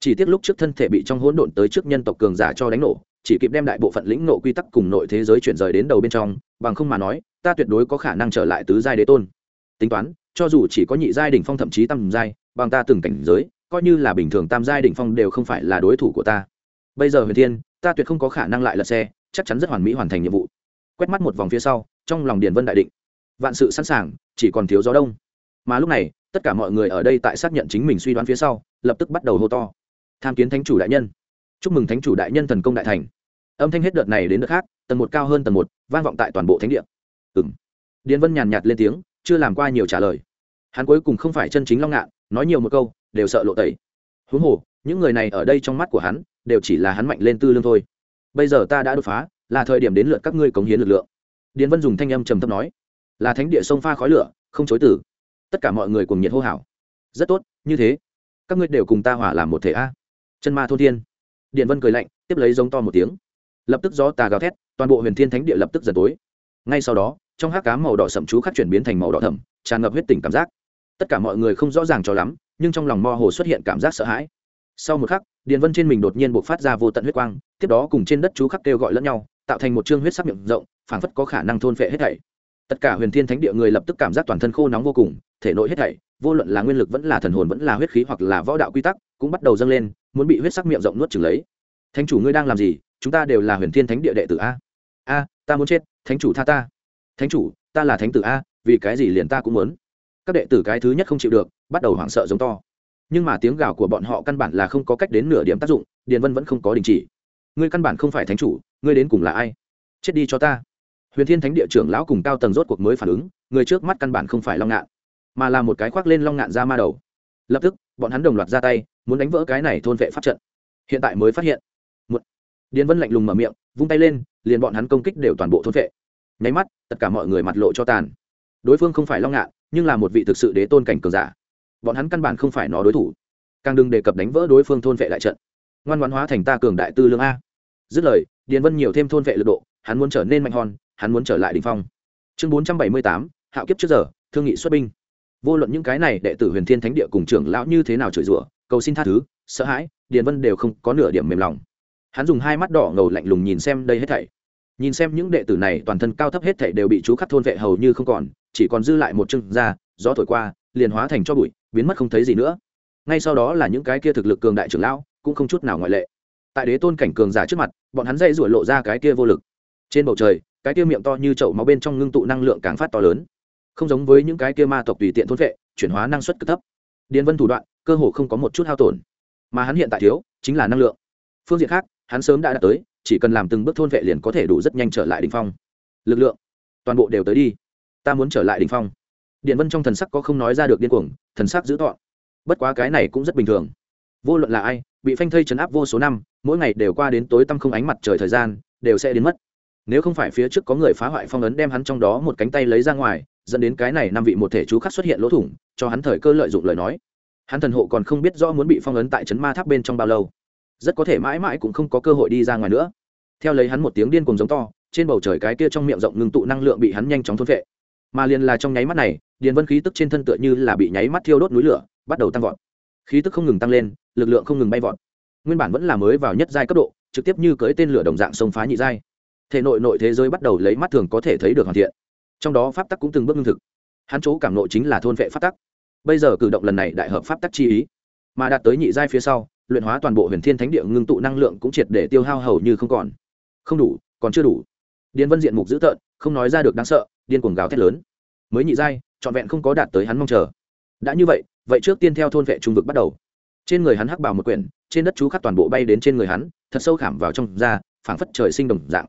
Chỉ tiếc lúc trước thân thể bị trong hỗn độn tới trước nhân tộc cường giả cho đánh nổ, chỉ kịp đem đại bộ phận lĩnh nộ quy tắc cùng nội thế giới chuyển rời đến đầu bên trong, bằng không mà nói, ta tuyệt đối có khả năng trở lại tứ giai đế tôn. Tính toán, cho dù chỉ có nhị giai đỉnh phong thậm chí tam giai, bằng ta từng cảnh giới, coi như là bình thường tam giai đỉnh phong đều không phải là đối thủ của ta. Bây giờ huyền thiên, ta tuyệt không có khả năng lại lật xe chắc chắn rất hoàn mỹ hoàn thành nhiệm vụ. Quét mắt một vòng phía sau, trong lòng điền vân đại định. Vạn sự sẵn sàng, chỉ còn thiếu gió đông. Mà lúc này, tất cả mọi người ở đây tại xác nhận chính mình suy đoán phía sau, lập tức bắt đầu hô to. Tham kiến thánh chủ đại nhân. Chúc mừng thánh chủ đại nhân thần công đại thành. Âm thanh hết đợt này đến đợt khác, tầng một cao hơn tầng một, vang vọng tại toàn bộ thánh địa. Ừng điền vân nhàn nhạt lên tiếng, chưa làm qua nhiều trả lời. Hắn cuối cùng không phải chân chính long ngạn nói nhiều một câu, đều sợ lộ tẩy. Huống hồ, những người này ở đây trong mắt của hắn, đều chỉ là hắn mạnh lên tư lương thôi bây giờ ta đã đột phá, là thời điểm đến lượt các ngươi cống hiến lực lượng. Điền vân dùng thanh âm trầm thấp nói, là thánh địa sông pha khói lửa, không chối tử tất cả mọi người cùng nhiệt hô hào. Rất tốt, như thế. Các ngươi đều cùng ta hỏa làm một thể a. Chân ma thôn thiên. Điền vân cười lạnh, tiếp lấy giống to một tiếng. Lập tức gió tà gào thét, toàn bộ huyền thiên thánh địa lập tức dần tối. Ngay sau đó, trong hát cá màu đỏ sậm chú khắc chuyển biến thành màu đỏ thẩm tràn ngập huyết tình cảm giác. Tất cả mọi người không rõ ràng cho lắm, nhưng trong lòng mơ hồ xuất hiện cảm giác sợ hãi sau một khắc, Điền vân trên mình đột nhiên buộc phát ra vô tận huyết quang, tiếp đó cùng trên đất chú khắc kêu gọi lẫn nhau, tạo thành một chương huyết sắc miệng rộng, phảng phất có khả năng thôn phệ hết thảy. Tất cả huyền thiên thánh địa người lập tức cảm giác toàn thân khô nóng vô cùng, thể nội hết thảy, vô luận là nguyên lực vẫn là thần hồn vẫn là huyết khí hoặc là võ đạo quy tắc, cũng bắt đầu dâng lên, muốn bị huyết sắc miệng rộng nuốt chửng lấy. Thánh chủ ngươi đang làm gì? Chúng ta đều là huyền thiên thánh địa đệ tử a. A, ta muốn chết, thánh chủ tha ta. Thánh chủ, ta là thánh tử a, vì cái gì liền ta cũng muốn? Các đệ tử cái thứ nhất không chịu được, bắt đầu hoảng sợ giống to nhưng mà tiếng gào của bọn họ căn bản là không có cách đến nửa điểm tác dụng, điền vân vẫn không có đình chỉ. Ngươi căn bản không phải thánh chủ, ngươi đến cùng là ai? Chết đi cho ta. Huyền thiên thánh địa trưởng lão cùng cao tầng rốt cuộc mới phản ứng, người trước mắt căn bản không phải long ngạn, mà là một cái khoác lên long ngạn ra ma đầu. Lập tức, bọn hắn đồng loạt ra tay, muốn đánh vỡ cái này thôn vệ pháp trận. Hiện tại mới phát hiện. Một, điền vân lạnh lùng mở miệng, vung tay lên, liền bọn hắn công kích đều toàn bộ thôn vệ. Nháy mắt, tất cả mọi người mặt lộ cho tàn. Đối phương không phải long ngạn, nhưng là một vị thực sự đế tôn cảnh cường giả bọn hắn căn bản không phải nó đối thủ. Càng đừng đề cập đánh vỡ đối phương thôn vệ lại trận. Ngoan ngoan hóa thành ta cường đại tư lương a. Dứt lời điền vân nhiều thêm thôn vệ lực độ hắn muốn trở nên mạnh hòn hắn muốn trở lại đ ỉ n h phong. Chương bốn trăm bảy mươi tám hạo kiếp trước giờ thương nghị xuất binh. Vô luận những cái này đệ tử huyền thiên thánh địa cùng trưởng lão như thế nào chửi rủa cầu xin tha thứ sợ hãi điền vân đều không có nửa điểm mềm lòng. Hắn dùng hai mắt đỏ ngầu lạnh lùng nhìn xem đây hết thảy. Nhìn xem những đệ tử này toàn thân cao thấp hết thảy đều bị chú khắc thôn vệ hầu như không còn chỉ còn dư lại một chân da, gió thổi qua liền hóa thành cho bụi, biến mất không thấy gì nữa. Ngay sau đó là những cái kia thực lực cường đại trưởng lão, cũng không chút nào ngoại lệ. Tại đế tôn cảnh cường giả trước mặt, bọn hắn dây rủi lộ ra cái kia vô lực. Trên bầu trời, cái kia miệng to như chậu máu bên trong ngưng tụ năng lượng càng phát to lớn. Không giống với những cái kia ma tộc tùy tiện thôn vệ, chuyển hóa năng suất cực thấp. Điền vân thủ đoạn, cơ hồ không có một chút hao tổn. Mà hắn hiện tại thiếu, chính là năng lượng. Phương diện khác, hắn sớm đã đạt tới, chỉ cần làm từng bước thôn vệ liền có thể đủ rất nhanh trở lại đ ỉ n h phong. Lực lượng, toàn bộ đều tới đi. Ta muốn trở lại đ ỉ n h phong điện vân trong thần sắc có không nói ra được điên cuồng, thần sắc giữ tọn bất quá cái này cũng rất bình thường. Vô luận là ai, bị phanh thây chấn áp vô số năm, mỗi ngày đều qua đến tối tăm không ánh mặt trời thời gian, đều sẽ đến mất. Nếu không phải phía trước có người phá hoại phong ấn đem hắn trong đó một cánh tay lấy ra ngoài, dẫn đến cái này năm vị một thể chú khắc xuất hiện lỗ thủng, cho hắn thời cơ lợi dụng lời nói. Hắn thần hộ còn không biết rõ muốn bị phong ấn tại trấn ma tháp bên trong bao lâu. Rất có thể mãi mãi cũng không có cơ hội đi ra ngoài nữa. Theo lấy hắn một tiếng điên cùng giống to, trên bầu trời cái kia trong miệng rộng ngưng tụ năng lượng bị hắn nhanh chóng thôn vệ mà liền là trong nháy mắt này, điền vân khí tức trên thân tựa như là bị nháy mắt thiêu đốt núi lửa, bắt đầu tăng vọt. Khí tức không ngừng tăng lên, lực lượng không ngừng bay vọt. Nguyên bản vẫn là mới vào nhất giai cấp độ, trực tiếp như cưỡi tên lửa đồng dạng sông phá nhị giai. Thể nội nội thế giới bắt đầu lấy mắt thường có thể thấy được hoàn thiện. Trong đó pháp tắc cũng từng bước ngưng thực. Hắn chỗ cảm nội chính là thôn vệ pháp tắc. Bây giờ cử động lần này đại hợp pháp tắc chi ý. Mà đạt tới nhị giai phía sau, luyện hóa toàn bộ huyền thiên thánh địa ngưng tụ năng lượng cũng triệt để tiêu hao hầu như không còn. Không đủ, còn chưa đủ. Điền vân diện mục dữ tợn, không nói ra được đáng sợ điên cuồng gào thét lớn. Mới nhị giai, trọn vẹn không có đạt tới hắn mong chờ. Đã như vậy vậy trước tiên theo thôn vệ trung vực bắt đầu. Trên người hắn hắc bảo một quyển, trên đất chú khắc toàn bộ bay đến trên người hắn, thật sâu khảm vào trong da, phảng phất trời sinh đồng dạng.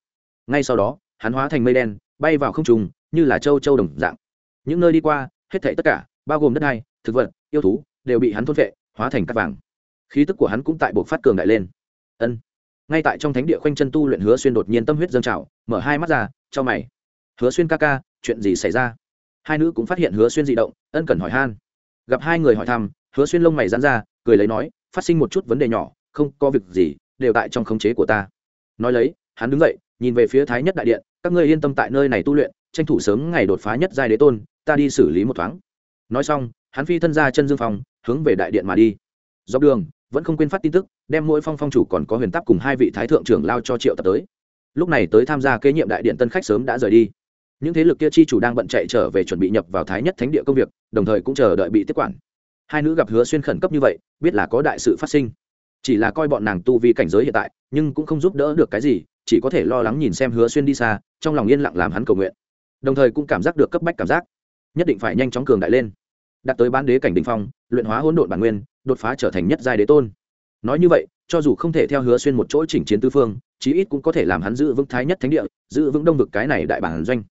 Ngay sau đó, hắn hóa thành mây đen, bay vào không trùng như là châu châu đồng dạng. Những nơi đi qua, hết thảy tất cả, bao gồm đất đai, thực vật, yêu thú, đều bị hắn thôn vệ, hóa thành cát vàng. Khí tức của hắn cũng tại buộc phát cường đại lên. Ân. Ngay tại trong thánh địa khoanh chân tu luyện hứa xuyên đột nhiên tâm huyết dâng trào, mở hai mắt ra cho mày hứa xuyên ca ca, chuyện gì xảy ra? Hai nữ cũng phát hiện hứa xuyên dị động, ân cần hỏi han. Gặp hai người hỏi thăm, hứa xuyên lông mày dán ra, cười lấy nói, phát sinh một chút vấn đề nhỏ, không có việc gì, đều tại trong khống chế của ta. Nói lấy, hắn đứng dậy, nhìn về phía thái nhất đại điện, các ngươi yên tâm tại nơi này tu luyện, tranh thủ sớm ngày đột phá nhất giai đế tôn, ta đi xử lý một thoáng. Nói xong, hắn phi thân ra chân dương phòng, hướng về đại điện mà đi. Dọc đường, vẫn không quên phát tin tức, đem mỗi phong phong chủ còn có huyền tắc cùng hai vị thái thượng trưởng lao cho triệu tập tới. Lúc này tới tham gia kế nhiệm đại điện tân khách sớm đã rời đi những thế lực kia chi chủ đang bận chạy trở về chuẩn bị nhập vào thái nhất thánh địa công việc, đồng thời cũng chờ đợi bị tiếp quản. Hai nữ gặp hứa xuyên khẩn cấp như vậy, biết là có đại sự phát sinh. Chỉ là coi bọn nàng tu vi cảnh giới hiện tại, nhưng cũng không giúp đỡ được cái gì, chỉ có thể lo lắng nhìn xem hứa xuyên đi xa, trong lòng yên lặng làm hắn cầu nguyện. Đồng thời cũng cảm giác được cấp bách cảm giác. Nhất định phải nhanh chóng cường đại lên. Đạt tới bán đế cảnh đình phong, luyện hóa hỗn độn bản nguyên, đột phá trở thành nhất giai đế tôn. Nói như vậy, cho dù không thể theo hứa xuyên một chỗ chỉnh chiến tư phương, chí ít cũng có thể làm hắn giữ vững thái nhất thánh địa, giữ vững đông vực cái này đại bản doanh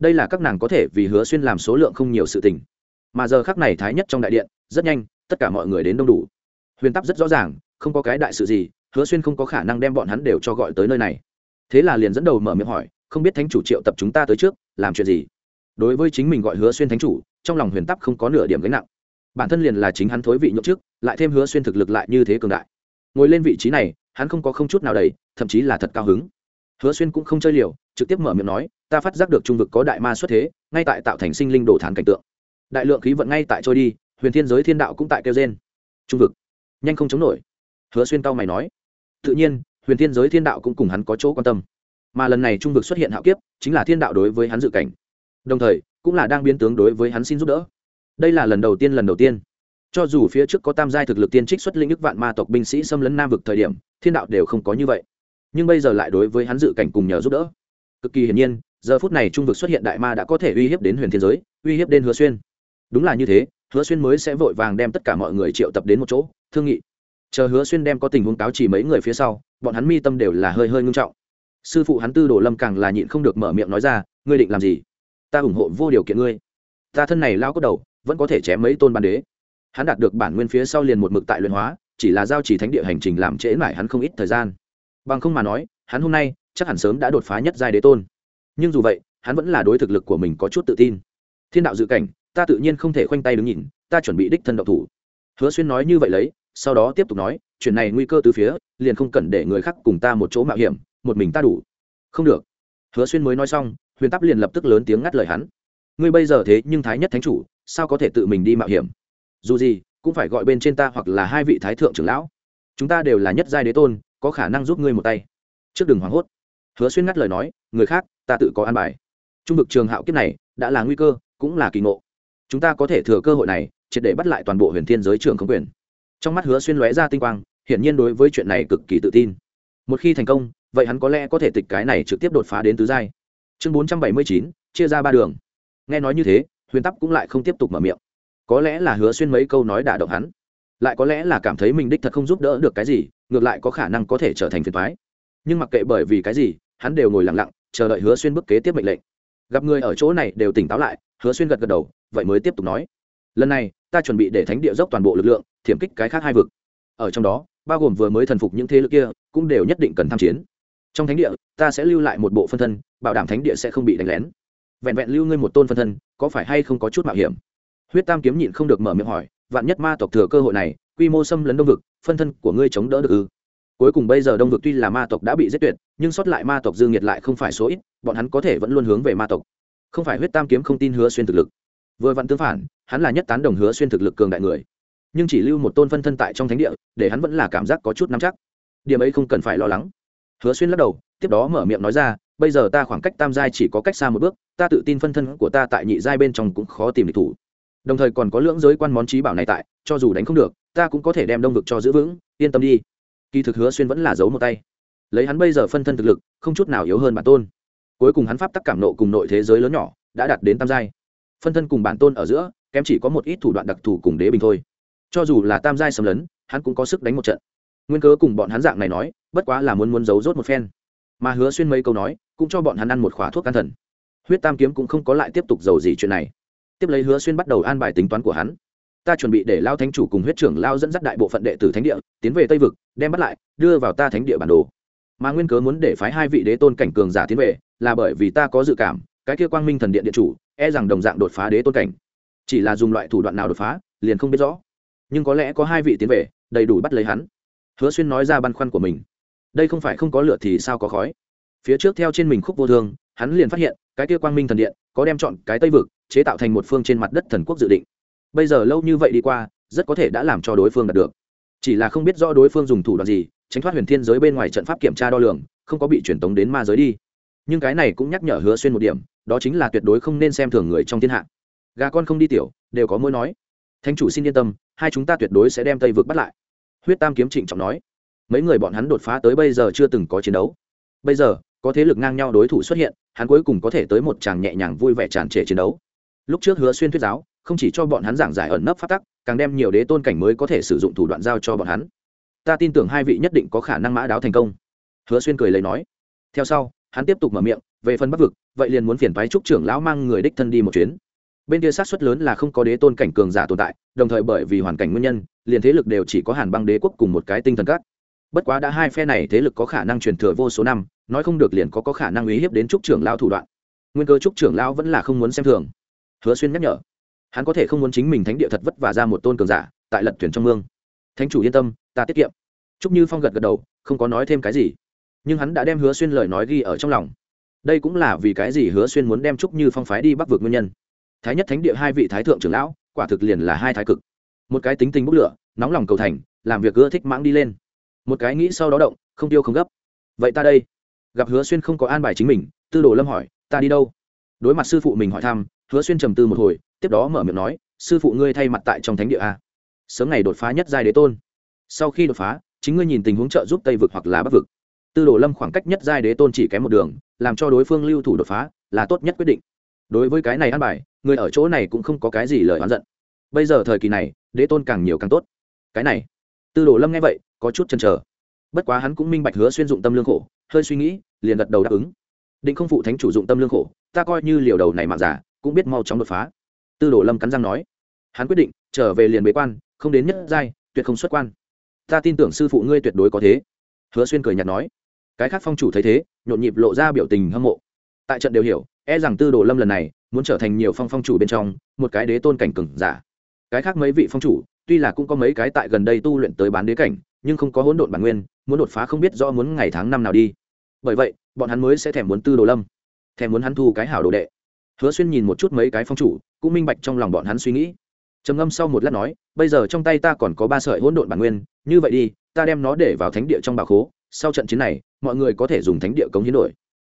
đây là các nàng có thể vì hứa xuyên làm số lượng không nhiều sự tình. Mà giờ khắc này thái nhất trong đại điện, rất nhanh, tất cả mọi người đến đông đủ. Huyền tắc rất rõ ràng, không có cái đại sự gì, hứa xuyên không có khả năng đem bọn hắn đều cho gọi tới nơi này. Thế là liền dẫn đầu mở miệng hỏi, không biết thánh chủ triệu tập chúng ta tới trước, làm chuyện gì? Đối với chính mình gọi hứa xuyên thánh chủ, trong lòng huyền tắc không có nửa điểm gánh nặng. Bản thân liền là chính hắn thối vị nhậu trước lại thêm hứa xuyên thực lực lại như thế cường đại. Ngồi lên vị trí này, hắn không có không chút nào đầy, thậm chí là thật cao hứng hứa xuyên cũng không chơi liều, trực tiếp mở miệng nói, ta phát giác được trung vực có đại ma xuất thế, ngay tại tạo thành sinh linh đồ thán cảnh tượng. Đại lượng khí vận ngay tại trôi đi, huyền thiên giới thiên đạo cũng tại kêu gen trung vực, nhanh không chống nổi. Hứa xuyên cao mày nói. Tự nhiên, huyền thiên giới thiên đạo cũng cùng hắn có chỗ quan tâm. Mà lần này trung vực xuất hiện hạo kiếp, chính là thiên đạo đối với hắn dự cảnh. Đồng thời, cũng là đang biến tướng đối với hắn xin giúp đỡ. Đây là lần đầu tiên, lần đầu tiên. Cho dù phía trước có tam giai thực lực tiên trích xuất linh ức vạn ma tộc binh sĩ xâm lấn nam vực thời điểm, thiên đạo đều không có như vậy nhưng bây giờ lại đối với hắn dự cảnh cùng nhờ giúp đỡ. Cực kỳ hiển nhiên, giờ phút này trung vực xuất hiện đại ma đã có thể uy hiếp đến huyền thiên giới, uy hiếp đến hứa xuyên. Đúng là như thế, hứa xuyên mới sẽ vội vàng đem tất cả mọi người triệu tập đến một chỗ, thương nghị. Chờ hứa xuyên đem có tình huống cáo chỉ mấy người phía sau, bọn hắn mi tâm đều là hơi hơi ngưng trọng. Sư phụ hắn tư đồ lâm càng là nhịn không được mở miệng nói ra, ngươi định làm gì? Ta ủng hộ vô điều kiện ngươi. Ta thân này lao cốt đầu, vẫn có thể chém mấy tôn ban đế. Hắn đạt được bản nguyên phía sau liền một mực tại luyện hóa, chỉ là giao chỉ thánh địa hành trình làm trễ mãi hắn không ít thời gian bằng không mà nói, hắn hôm nay chắc hẳn sớm đã đột phá nhất giai đế tôn. Nhưng dù vậy, hắn vẫn là đối thực lực của mình có chút tự tin. Thiên đạo dự cảnh, ta tự nhiên không thể khoanh tay đứng nhìn, ta chuẩn bị đích thân độc thủ. Hứa xuyên nói như vậy lấy, sau đó tiếp tục nói, chuyện này nguy cơ từ phía, liền không cần để người khác cùng ta một chỗ mạo hiểm, một mình ta đủ. Không được. Hứa xuyên mới nói xong, huyền tắp liền lập tức lớn tiếng ngắt lời hắn. Ngươi bây giờ thế nhưng thái nhất thánh chủ, sao có thể tự mình đi mạo hiểm? Dù gì, cũng phải gọi bên trên ta hoặc là hai vị thái thượng trưởng lão. Chúng ta đều là nhất giai đế tôn có khả năng giúp ngươi một tay. Trước đừng hoảng hốt. Hứa xuyên ngắt lời nói, người khác, ta tự có an bài. Trung vực trường hạo kiếp này, đã là nguy cơ, cũng là kỳ ngộ. Chúng ta có thể thừa cơ hội này, triệt để bắt lại toàn bộ huyền thiên giới trường không quyền. Trong mắt hứa xuyên lóe ra tinh quang, hiển nhiên đối với chuyện này cực kỳ tự tin. Một khi thành công, vậy hắn có lẽ có thể tịch cái này trực tiếp đột phá đến tứ giai. Chương bốn trăm bảy mươi chín, chia ra ba đường. Nghe nói như thế, huyền tắc cũng lại không tiếp tục mở miệng. Có lẽ là hứa xuyên mấy câu nói đả động hắn lại có lẽ là cảm thấy mình đích thật không giúp đỡ được cái gì, ngược lại có khả năng có thể trở thành phiền thoái nhưng mặc kệ bởi vì cái gì, hắn đều ngồi lặng lặng, chờ đợi hứa xuyên bức kế tiếp mệnh lệnh. Gặp người ở chỗ này đều tỉnh táo lại, hứa xuyên gật gật đầu, vậy mới tiếp tục nói. Lần này, ta chuẩn bị để thánh địa dốc toàn bộ lực lượng, thiểm kích cái khác hai vực. Ở trong đó, bao gồm vừa mới thần phục những thế lực kia, cũng đều nhất định cần tham chiến. Trong thánh địa, ta sẽ lưu lại một bộ phân thân, bảo đảm thánh địa sẽ không bị đánh lén. Vẹn vẹn lưu ngươi một tôn phân thân, có phải hay không có chút mạo hiểm? Huyết tam kiếm nhịn không được mở miệng hỏi vạn nhất ma tộc thừa cơ hội này, quy mô xâm lấn đông vực, phân thân của ngươi chống đỡ được ư? Cuối cùng bây giờ đông vực tuy là ma tộc đã bị giết tuyệt, nhưng sót lại ma tộc dương nhiệt lại không phải số ít, bọn hắn có thể vẫn luôn hướng về ma tộc. Không phải huyết tam kiếm không tin hứa xuyên thực lực. Vừa vặn tương phản, hắn là nhất tán đồng hứa xuyên thực lực cường đại người. Nhưng chỉ lưu một tôn phân thân tại trong thánh địa, để hắn vẫn là cảm giác có chút nắm chắc. Điểm ấy không cần phải lo lắng. Hứa xuyên lắc đầu, tiếp đó mở miệng nói ra, bây giờ ta khoảng cách tam giai chỉ có cách xa một bước, ta tự tin phân thân của ta tại nhị giai bên trong cũng khó tìm địch thủ đồng thời còn có lưỡng giới quan món trí bảo này tại, cho dù đánh không được, ta cũng có thể đem đông vực cho giữ vững, yên tâm đi. Kỳ thực hứa xuyên vẫn là giấu một tay. Lấy hắn bây giờ phân thân thực lực, không chút nào yếu hơn bản tôn. Cuối cùng hắn pháp tắc cảm nộ cùng nội thế giới lớn nhỏ, đã đạt đến tam giai. Phân thân cùng bản tôn ở giữa, kém chỉ có một ít thủ đoạn đặc thù cùng đế bình thôi. Cho dù là tam giai xâm lấn, hắn cũng có sức đánh một trận. Nguyên cớ cùng bọn hắn dạng này nói, bất quá là muốn muốn giấu rốt một phen. Mà hứa xuyên mấy câu nói, cũng cho bọn hắn ăn một khóa thuốc can thần. Huyết tam kiếm cũng không có lại tiếp tục giàu gì chuyện này tiếp lấy hứa xuyên bắt đầu an bài tính toán của hắn. Ta chuẩn bị để lao thánh chủ cùng huyết trưởng lao dẫn dắt đại bộ phận đệ tử thánh địa, tiến về tây vực, đem bắt lại, đưa vào ta thánh địa bản đồ. Mà nguyên cớ muốn để phái hai vị đế tôn cảnh cường giả tiến về, là bởi vì ta có dự cảm, cái kia quang minh thần điện điện chủ e rằng đồng dạng đột phá đế tôn cảnh. Chỉ là dùng loại thủ đoạn nào đột phá, liền không biết rõ. Nhưng có lẽ có hai vị tiến về, đầy đủ bắt lấy hắn. Hứa xuyên nói ra băn khoăn của mình. Đây không phải không có lửa thì sao có khói? Phía trước theo trên mình khúc vô thương hắn liền phát hiện, cái kia quang minh thần điện có đem chọn cái tây vực, chế tạo thành một phương trên mặt đất thần quốc dự định. Bây giờ lâu như vậy đi qua, rất có thể đã làm cho đối phương đạt được. Chỉ là không biết rõ đối phương dùng thủ đoạn gì, tránh thoát huyền thiên giới bên ngoài trận pháp kiểm tra đo lường, không có bị truyền tống đến ma giới đi. Nhưng cái này cũng nhắc nhở hứa xuyên một điểm, đó chính là tuyệt đối không nên xem thường người trong thiên hạ. Gà con không đi tiểu, đều có mối nói. Thánh chủ xin yên tâm, hai chúng ta tuyệt đối sẽ đem tây vực bắt lại. Huyết tam kiếm trịnh trọng nói. Mấy người bọn hắn đột phá tới bây giờ chưa từng có chiến đấu. Bây giờ có thế lực ngang nhau đối thủ xuất hiện, hắn cuối cùng có thể tới một tràng nhẹ nhàng vui vẻ tràn trề chiến đấu. Lúc trước hứa xuyên thuyết giáo, không chỉ cho bọn hắn giảng giải ẩn nấp phát tắc, càng đem nhiều đế tôn cảnh mới có thể sử dụng thủ đoạn giao cho bọn hắn. Ta tin tưởng hai vị nhất định có khả năng mã đáo thành công. Hứa xuyên cười lấy nói. Theo sau, hắn tiếp tục mở miệng, về phần bắc vực, vậy liền muốn phiền phái trúc trưởng lão mang người đích thân đi một chuyến. Bên kia sát xuất lớn là không có đế tôn cảnh cường giả tồn tại, đồng thời bởi vì hoàn cảnh nguyên nhân, liền thế lực đều chỉ có hàn băng đế quốc cùng một cái tinh thần cát bất quá đã hai phe này thế lực có khả năng truyền thừa vô số năm nói không được liền có, có khả năng uy hiếp đến trúc trưởng lao thủ đoạn. Nguyên cơ trúc trưởng lao vẫn là không muốn xem thường. Hứa xuyên nhắc nhở hắn có thể không muốn chính mình thánh địa thật vất vả ra một tôn cường giả tại lật thuyền trong mương. Thánh chủ yên tâm ta tiết kiệm. Trúc như phong gật gật đầu không có nói thêm cái gì. Nhưng hắn đã đem hứa xuyên lời nói ghi ở trong lòng. Đây cũng là vì cái gì hứa xuyên muốn đem trúc như phong phái đi bắc vượt nguyên nhân. Thái nhất thánh địa hai vị thái thượng trưởng lão quả thực liền là hai thái cực. Một cái tính tình bốc lửa nóng lòng cầu thành làm việc ưa thích mãng đi lên một cái nghĩ sau đó động, không tiêu không gấp. Vậy ta đây. Gặp hứa xuyên không có an bài chính mình, tư đồ lâm hỏi, ta đi đâu? Đối mặt sư phụ mình hỏi thăm, hứa xuyên trầm tư một hồi, tiếp đó mở miệng nói, sư phụ ngươi thay mặt tại trong thánh địa a sớm ngày đột phá nhất giai đế tôn. Sau khi đột phá, chính ngươi nhìn tình huống trợ giúp tây vực hoặc là bắc vực. Tư đồ lâm khoảng cách nhất giai đế tôn chỉ kém một đường, làm cho đối phương lưu thủ đột phá là tốt nhất quyết định. Đối với cái này an bài, người ở chỗ này cũng không có cái gì lời oán giận. Bây giờ thời kỳ này, đế tôn càng nhiều càng tốt. Cái này. Tư đồ lâm nghe vậy có chút chần chờ. Bất quá hắn cũng minh bạch hứa xuyên dụng tâm lương khổ, hơi suy nghĩ, liền gật đầu đáp ứng. Định không phụ thánh chủ dụng tâm lương khổ, ta coi như liều đầu này mạng giả, cũng biết mau chóng đột phá. Tư đồ lâm cắn răng nói. Hắn quyết định, trở về liền bế quan, không đến nhất giai, tuyệt không xuất quan. Ta tin tưởng sư phụ ngươi tuyệt đối có thế. Hứa xuyên cười nhạt nói. Cái khác phong chủ thấy thế, nhộn nhịp lộ ra biểu tình hâm mộ. Tại trận đều hiểu e rằng tư đồ lâm lần này, muốn trở thành nhiều phong phong chủ bên trong, một cái đế tôn cảnh cừng giả. Cái khác mấy vị phong chủ, tuy là cũng có mấy cái tại gần đây tu luyện tới bán đế cảnh nhưng không có hỗn độn bản nguyên, muốn đột phá không biết rõ muốn ngày tháng năm nào đi. Bởi vậy, bọn hắn mới sẽ thèm muốn tư đồ lâm, thèm muốn hắn thu cái hảo đồ đệ. Hứa xuyên nhìn một chút mấy cái phong chủ, cũng minh bạch trong lòng bọn hắn suy nghĩ. Trầm ngâm sau một lát nói, bây giờ trong tay ta còn có ba sợi hỗn độn bản nguyên, như vậy đi, ta đem nó để vào thánh địa trong bà khố, sau trận chiến này, mọi người có thể dùng thánh địa cống hiến đổi.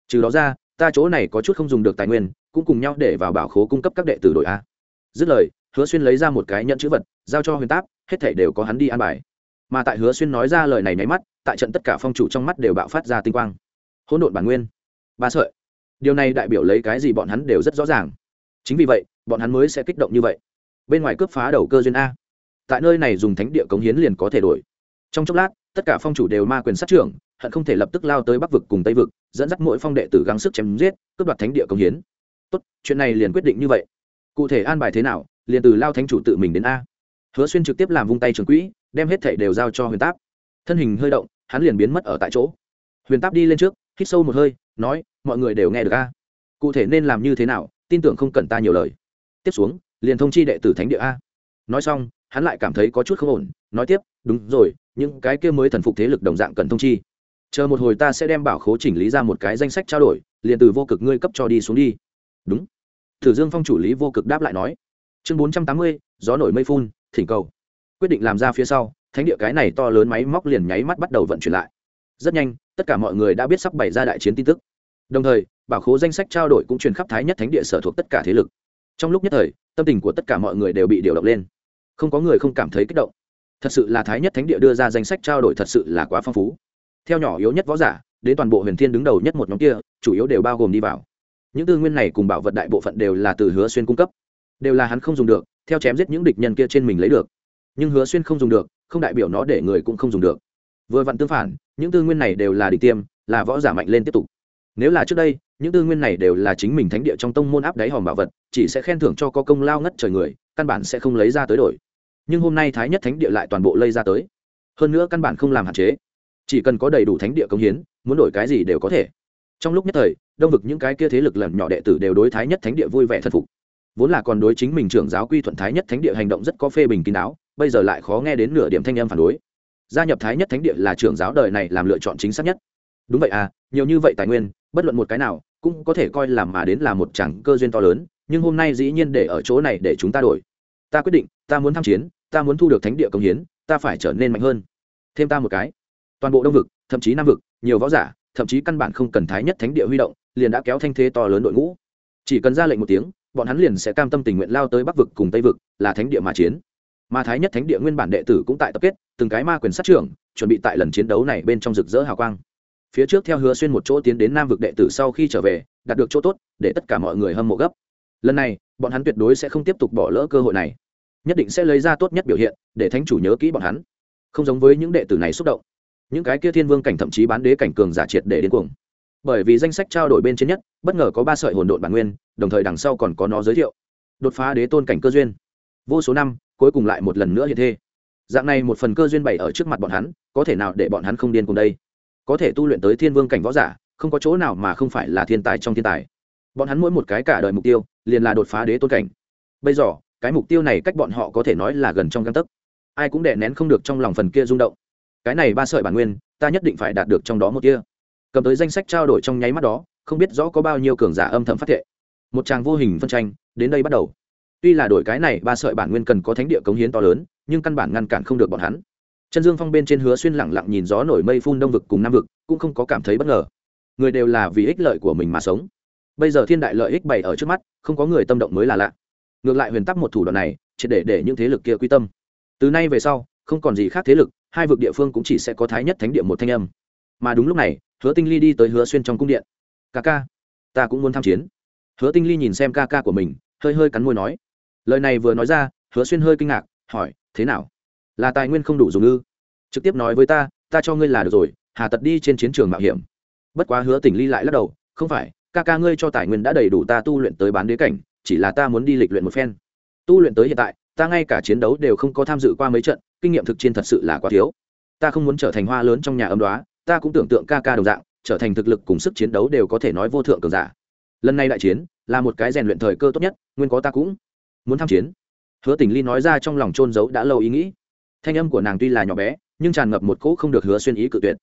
Trừ đó ra, ta chỗ này có chút không dùng được tài nguyên, cũng cùng nhau để vào bảo khố cung cấp các đệ tử đội a. Dứt lời, hứa xuyên lấy ra một cái nhận chữ vật, giao cho huyền táp, hết thảy đều có hắn đi an bài mà tại hứa xuyên nói ra lời này nháy mắt, tại trận tất cả phong chủ trong mắt đều bạo phát ra tinh quang. Hỗn độn bản nguyên. Ba sợi. Điều này đại biểu lấy cái gì bọn hắn đều rất rõ ràng. Chính vì vậy, bọn hắn mới sẽ kích động như vậy. Bên ngoài cướp phá đầu cơ duyên a. Tại nơi này dùng thánh địa cống hiến liền có thể đổi. Trong chốc lát, tất cả phong chủ đều ma quyền sát trưởng, hận không thể lập tức lao tới bắc vực cùng tây vực, dẫn dắt mỗi phong đệ tử gắng sức chém giết, cướp đoạt thánh địa cống hiến. Tốt, chuyện này liền quyết định như vậy. Cụ thể an bài thế nào, liền từ lao thánh chủ tự mình đến a. Hứa xuyên trực tiếp làm vung tay trường quỹ đem hết thảy đều giao cho huyền táp. Thân hình hơi động, hắn liền biến mất ở tại chỗ. Huyền táp đi lên trước, hít sâu một hơi, nói, mọi người đều nghe được a. Cụ thể nên làm như thế nào, tin tưởng không cần ta nhiều lời. Tiếp xuống, liền thông chi đệ tử thánh địa a. Nói xong, hắn lại cảm thấy có chút không ổn, nói tiếp, đúng rồi, những cái kia mới thần phục thế lực đồng dạng cần thông chi. Chờ một hồi ta sẽ đem bảo khố chỉnh lý ra một cái danh sách trao đổi, liền từ vô cực ngươi cấp cho đi xuống đi. Đúng. Thử dương phong chủ lý vô cực đáp lại nói. Chương bốn trăm tám mươi, gió nổi mây phun, thỉnh cầu quyết định làm ra phía sau, thánh địa cái này to lớn máy móc liền nháy mắt bắt đầu vận chuyển lại. Rất nhanh, tất cả mọi người đã biết sắp bày ra đại chiến tin tức. Đồng thời, bảo khố danh sách trao đổi cũng truyền khắp thái nhất thánh địa sở thuộc tất cả thế lực. Trong lúc nhất thời, tâm tình của tất cả mọi người đều bị điều động lên. Không có người không cảm thấy kích động. Thật sự là thái nhất thánh địa đưa ra danh sách trao đổi thật sự là quá phong phú. Theo nhỏ yếu nhất võ giả, đến toàn bộ huyền thiên đứng đầu nhất một nhóm kia, chủ yếu đều bao gồm đi vào. Những tư nguyên này cùng bảo vật đại bộ phận đều là từ hứa xuyên cung cấp. Đều là hắn không dùng được, theo chém giết những địch nhân kia trên mình lấy được nhưng hứa xuyên không dùng được, không đại biểu nó để người cũng không dùng được. Vừa vặn tương phản, những tư nguyên này đều là địch tiêm, là võ giả mạnh lên tiếp tục. Nếu là trước đây, những tư nguyên này đều là chính mình thánh địa trong tông môn áp đáy hòm bảo vật, chỉ sẽ khen thưởng cho có công lao ngất trời người, căn bản sẽ không lấy ra tới đổi. Nhưng hôm nay thái nhất thánh địa lại toàn bộ lây ra tới. Hơn nữa căn bản không làm hạn chế. Chỉ cần có đầy đủ thánh địa công hiến, muốn đổi cái gì đều có thể. Trong lúc nhất thời, đông vực những cái kia thế lực lần nhỏ đệ tử đều đối thái nhất thánh địa vui vẻ thật phục. Vốn là còn đối chính mình trưởng giáo quy thuận thái nhất thánh địa hành động rất có phê bình kín đáo bây giờ lại khó nghe đến nửa điểm thanh âm phản đối. Gia nhập thái nhất thánh địa là trưởng giáo đời này làm lựa chọn chính xác nhất. Đúng vậy à nhiều như vậy tài nguyên, bất luận một cái nào, cũng có thể coi làm mà đến là một chẳng cơ duyên to lớn, nhưng hôm nay dĩ nhiên để ở chỗ này để chúng ta đổi. Ta quyết định, ta muốn tham chiến, ta muốn thu được thánh địa công hiến, ta phải trở nên mạnh hơn. Thêm ta một cái. Toàn bộ đông vực, thậm chí nam vực, nhiều võ giả, thậm chí căn bản không cần thái nhất thánh địa huy động, liền đã kéo thanh thế to lớn đội ngũ. Chỉ cần ra lệnh một tiếng, bọn hắn liền sẽ cam tâm tình nguyện lao tới bắc vực cùng tây vực, là thánh địa mà chiến mà thái nhất thánh địa nguyên bản đệ tử cũng tại tập kết, từng cái ma quyền sát trưởng, chuẩn bị tại lần chiến đấu này bên trong rực rỡ hào quang. Phía trước theo hứa xuyên một chỗ tiến đến nam vực đệ tử sau khi trở về, đạt được chỗ tốt, để tất cả mọi người hâm mộ gấp. Lần này, bọn hắn tuyệt đối sẽ không tiếp tục bỏ lỡ cơ hội này. Nhất định sẽ lấy ra tốt nhất biểu hiện, để thánh chủ nhớ kỹ bọn hắn. Không giống với những đệ tử này xúc động. Những cái kia thiên vương cảnh thậm chí bán đế cảnh cường giả triệt để đến cuồng. Bởi vì danh sách trao đổi bên trên nhất, bất ngờ có ba sợi hồn độn bản nguyên, đồng thời đằng sau còn có nó giới thiệu. Đột phá đế tôn cảnh cơ duyên. Vô số năm cuối cùng lại một lần nữa hiện thế dạng này một phần cơ duyên bày ở trước mặt bọn hắn, có thể nào để bọn hắn không điên cùng đây? Có thể tu luyện tới thiên vương cảnh võ giả, không có chỗ nào mà không phải là thiên tài trong thiên tài. Bọn hắn mỗi một cái cả đời mục tiêu, liền là đột phá đế tôn cảnh. Bây giờ, cái mục tiêu này cách bọn họ có thể nói là gần trong găng tấc. Ai cũng đè nén không được trong lòng phần kia rung động. Cái này ba sợi bản nguyên, ta nhất định phải đạt được trong đó một kia. Cầm tới danh sách trao đổi trong nháy mắt đó, không biết rõ có bao nhiêu cường giả âm thầm phát thệ. Một tràng vô hình phân tranh, đến đây bắt đầu tuy là đổi cái này, ba sợi bản nguyên cần có thánh địa cống hiến to lớn, nhưng căn bản ngăn cản không được bọn hắn. Chân dương phong bên trên hứa xuyên lẳng lặng nhìn gió nổi mây phun đông vực cùng nam vực, cũng không có cảm thấy bất ngờ. Người đều là vì ích lợi của mình mà sống. Bây giờ thiên đại lợi ích bày ở trước mắt, không có người tâm động mới là lạ. Ngược lại huyền tắc một thủ đoạn này chỉ để để những thế lực kia quy tâm. Từ nay về sau, không còn gì khác thế lực, hai vực địa phương cũng chỉ sẽ có thái nhất thánh địa một thanh âm. Mà đúng lúc này, hứa tinh ly đi tới hứa xuyên trong cung điện. Ca ca, ta cũng muốn tham chiến. Hứa tinh ly nhìn xem ca ca của mình, hơi hơi cắn môi nói lời này vừa nói ra, hứa xuyên hơi kinh ngạc, hỏi, thế nào? Là tài nguyên không đủ dùng ư? Trực tiếp nói với ta ta cho ngươi là được rồi, hà tật đi trên chiến trường mạo hiểm. Bất quá hứa tỉnh ly lại lắc đầu, không phải, ca ca ngươi cho tài nguyên đã đầy đủ ta tu luyện tới bán đế cảnh, chỉ là ta muốn đi lịch luyện một phen. Tu luyện tới hiện tại, ta ngay cả chiến đấu đều không có tham dự qua mấy trận, kinh nghiệm thực chiến thật sự là quá thiếu. Ta không muốn trở thành hoa lớn trong nhà âm đoá, ta cũng tưởng tượng ca ca đồng dạng, trở thành thực lực cùng sức chiến đấu đều có thể nói vô thượng cường giả. Lần này đại chiến, là một cái rèn luyện thời cơ tốt nhất, nguyên có ta cũng muốn tham chiến. Hứa tình ly nói ra trong lòng trôn giấu đã lâu ý nghĩ. Thanh âm của nàng tuy là nhỏ bé, nhưng tràn ngập một cỗ không được hứa xuyên ý cự tuyệt.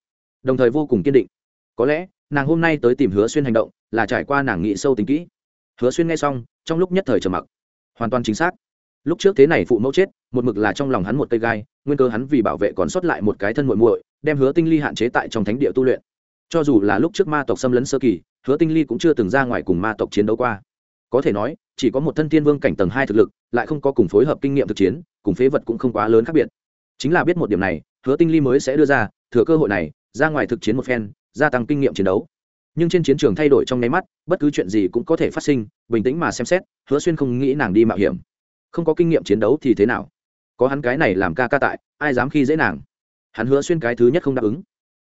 Đồng thời vô cùng kiên định. Có lẽ, nàng hôm nay tới tìm hứa xuyên hành động là trải qua nàng nghĩ sâu tính kỹ. Hứa xuyên nghe xong, trong lúc nhất thời trầm mặc. Hoàn toàn chính xác. Lúc trước thế này phụ mẫu chết, một mực là trong lòng hắn một cây gai, nguyên cơ hắn vì bảo vệ còn sót lại một cái thân muội muội, đem hứa tinh ly hạn chế tại trong thánh địa tu luyện. Cho dù là lúc trước ma tộc xâm lấn sơ kỳ, hứa tinh ly cũng chưa từng ra ngoài cùng ma tộc chiến đấu qua có thể nói, chỉ có một thân thiên vương cảnh tầng hai thực lực, lại không có cùng phối hợp kinh nghiệm thực chiến, cùng phế vật cũng không quá lớn khác biệt. Chính là biết một điểm này, hứa tinh ly mới sẽ đưa ra, thừa cơ hội này, ra ngoài thực chiến một phen, gia tăng kinh nghiệm chiến đấu. Nhưng trên chiến trường thay đổi trong nháy mắt, bất cứ chuyện gì cũng có thể phát sinh, bình tĩnh mà xem xét, hứa xuyên không nghĩ nàng đi mạo hiểm. Không có kinh nghiệm chiến đấu thì thế nào? Có hắn cái này làm ca ca tại, ai dám khi dễ nàng? Hắn hứa xuyên cái thứ nhất không đáp ứng.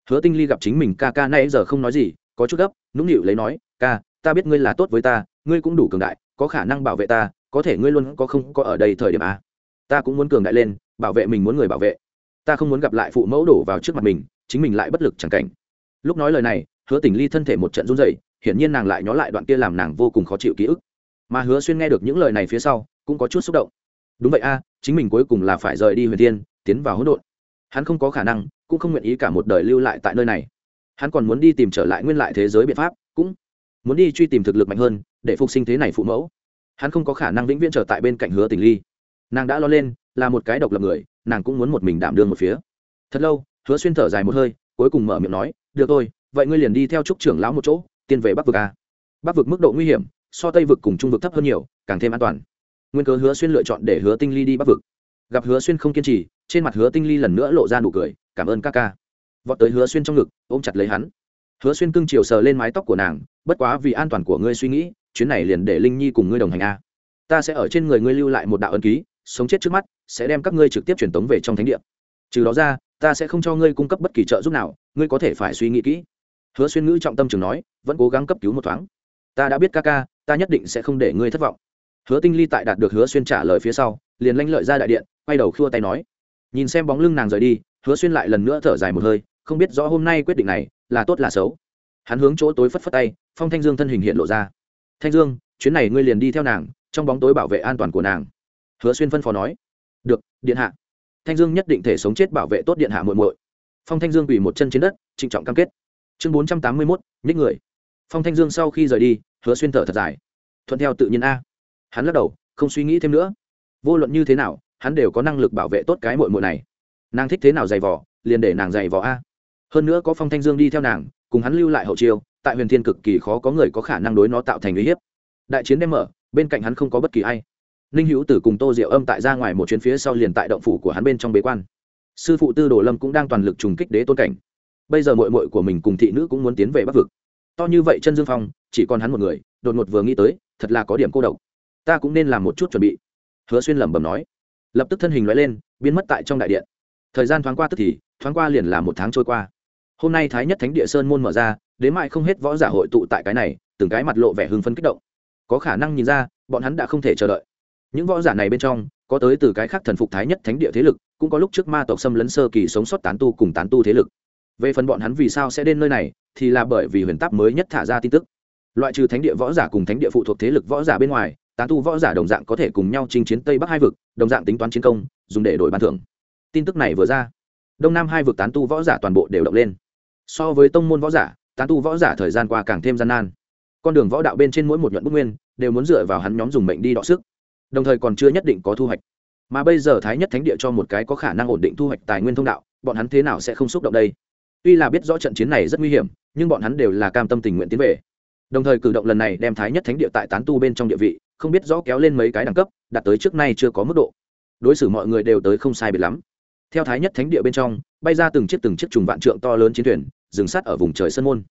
Hứa tinh ly gặp chính mình ca ca nay giờ không nói gì, có chút gấp, nũng nịu lấy nói, ca ta biết ngươi là tốt với ta, ngươi cũng đủ cường đại, có khả năng bảo vệ ta, có thể ngươi luôn có không có ở đây thời điểm a. Ta cũng muốn cường đại lên, bảo vệ mình muốn người bảo vệ. Ta không muốn gặp lại phụ mẫu đổ vào trước mặt mình, chính mình lại bất lực chẳng cảnh. Lúc nói lời này, hứa tình ly thân thể một trận run rẩy, hiển nhiên nàng lại nhó lại đoạn kia làm nàng vô cùng khó chịu ký ức. Mà hứa xuyên nghe được những lời này phía sau, cũng có chút xúc động. Đúng vậy a, chính mình cuối cùng là phải rời đi huyền thiên, tiến vào hỗn độn. Hắn không có khả năng, cũng không nguyện ý cả một đời lưu lại tại nơi này. Hắn còn muốn đi tìm trở lại nguyên lại thế giới biện pháp, cũng muốn đi truy tìm thực lực mạnh hơn, để phục sinh thế này phụ mẫu. Hắn không có khả năng vĩnh viễn trở tại bên cạnh hứa tình ly. Nàng đã lo lên, là một cái độc lập người, nàng cũng muốn một mình đảm đương một phía. Thật lâu, hứa xuyên thở dài một hơi, cuối cùng mở miệng nói, được thôi, vậy ngươi liền đi theo trúc trưởng lão một chỗ, tiên về bắc vực a. Bắc vực mức độ nguy hiểm, so tây vực cùng trung vực thấp hơn nhiều, càng thêm an toàn. Nguyên cớ hứa xuyên lựa chọn để hứa tinh ly đi bắc vực. Gặp hứa xuyên không kiên trì, trên mặt hứa tinh ly lần nữa lộ ra nụ cười, cảm ơn ca ca. Vọt tới hứa xuyên trong ngực, ôm chặt lấy hắn hứa xuyên cưng chiều sờ lên mái tóc của nàng, bất quá vì an toàn của ngươi suy nghĩ, chuyến này liền để linh nhi cùng ngươi đồng hành a. Ta sẽ ở trên người ngươi lưu lại một đạo ân ký, sống chết trước mắt, sẽ đem các ngươi trực tiếp truyền tống về trong thánh địa. Trừ đó ra, ta sẽ không cho ngươi cung cấp bất kỳ trợ giúp nào, ngươi có thể phải suy nghĩ kỹ. Hứa xuyên ngữ trọng tâm trường nói, vẫn cố gắng cấp cứu một thoáng. Ta đã biết ca ca, ta nhất định sẽ không để ngươi thất vọng. Hứa tinh ly tại đạt được hứa xuyên trả lời phía sau, liền lanh lợi ra đại điện, quay đầu khua tay nói. Nhìn xem bóng lưng nàng rời đi, hứa xuyên lại lần nữa thở dài một hơi không biết rõ hôm nay quyết định này là tốt là xấu. Hắn hướng chỗ tối phất phất tay, phong thanh dương thân hình hiện lộ ra. Thanh dương, chuyến này ngươi liền đi theo nàng, trong bóng tối bảo vệ an toàn của nàng. Hứa xuyên phân phó nói. Được, điện hạ. Thanh dương nhất định thể sống chết bảo vệ tốt điện hạ muội muội. Phong thanh dương quỳ một chân trên đất, trịnh trọng cam kết. Chương bốn trăm tám mươi mốt, nhích người. Phong thanh dương sau khi rời đi, hứa xuyên thở thật dài. Thuận theo tự nhiên a. Hắn lắc đầu, không suy nghĩ thêm nữa. Vô luận như thế nào, hắn đều có năng lực bảo vệ tốt cái muội muội này. Nàng thích thế nào dày vỏ liền để nàng dày vỏ a hơn nữa có phong thanh dương đi theo nàng, cùng hắn lưu lại hậu chiêu, tại huyền thiên cực kỳ khó có người có khả năng đối nó tạo thành uy hiếp. Đại chiến đem mở, bên cạnh hắn không có bất kỳ ai. Ninh hữu tử cùng tô diệu âm tại ra ngoài một chuyến phía sau liền tại động phủ của hắn bên trong bế quan. Sư phụ tư đồ lâm cũng đang toàn lực trùng kích đế tôn cảnh. Bây giờ mội mội của mình cùng thị nữ cũng muốn tiến về bắc vực. To như vậy chân dương phong, chỉ còn hắn một người, đột ngột vừa nghĩ tới, thật là có điểm cô độc. Ta cũng nên làm một chút chuẩn bị. Hứa xuyên lẩm bẩm nói. Lập tức thân hình loại lên, biến mất tại trong đại điện. Thời gian thoáng qua tức thì, thoáng qua liền là một tháng trôi qua hôm nay thái nhất thánh địa sơn môn mở ra, đến mại không hết võ giả hội tụ tại cái này, từng cái mặt lộ vẻ hưng phấn kích động. Có khả năng nhìn ra, bọn hắn đã không thể chờ đợi. Những võ giả này bên trong, có tới từ cái khác thần phục thái nhất thánh địa thế lực, cũng có lúc trước ma tộc xâm lấn sơ kỳ sống sót tán tu cùng tán tu thế lực. Về phần bọn hắn vì sao sẽ đến nơi này, thì là bởi vì huyền táp mới nhất thả ra tin tức. Loại trừ thánh địa võ giả cùng thánh địa phụ thuộc thế lực võ giả bên ngoài, tán tu võ giả đồng dạng có thể cùng nhau chinh chiến tây bắc hai vực, đồng dạng tính toán chiến công, dùng để đổi ban thưởng. Tin tức này vừa ra, đông nam hai vực tán tu võ giả toàn bộ đều động lên so với tông môn võ giả, tán tu võ giả thời gian qua càng thêm gian nan. Con đường võ đạo bên trên mỗi một nhuận bức nguyên, đều muốn dựa vào hắn nhóm dùng mệnh đi đọ sức. Đồng thời còn chưa nhất định có thu hoạch. Mà bây giờ thái nhất thánh địa cho một cái có khả năng ổn định thu hoạch tài nguyên thông đạo, bọn hắn thế nào sẽ không xúc động đây? Tuy là biết rõ trận chiến này rất nguy hiểm, nhưng bọn hắn đều là cam tâm tình nguyện tiến về. Đồng thời cử động lần này đem thái nhất thánh địa tại tán tu bên trong địa vị, không biết rõ kéo lên mấy cái đẳng cấp, đạt tới trước nay chưa có mức độ. Đối xử mọi người đều tới không sai biệt lắm. Theo thái nhất thánh địa bên trong, bay ra từng chiếc từng chiếc trùng vạn trượng to lớn chiến thuyền dừng sát ở vùng trời sơn môn.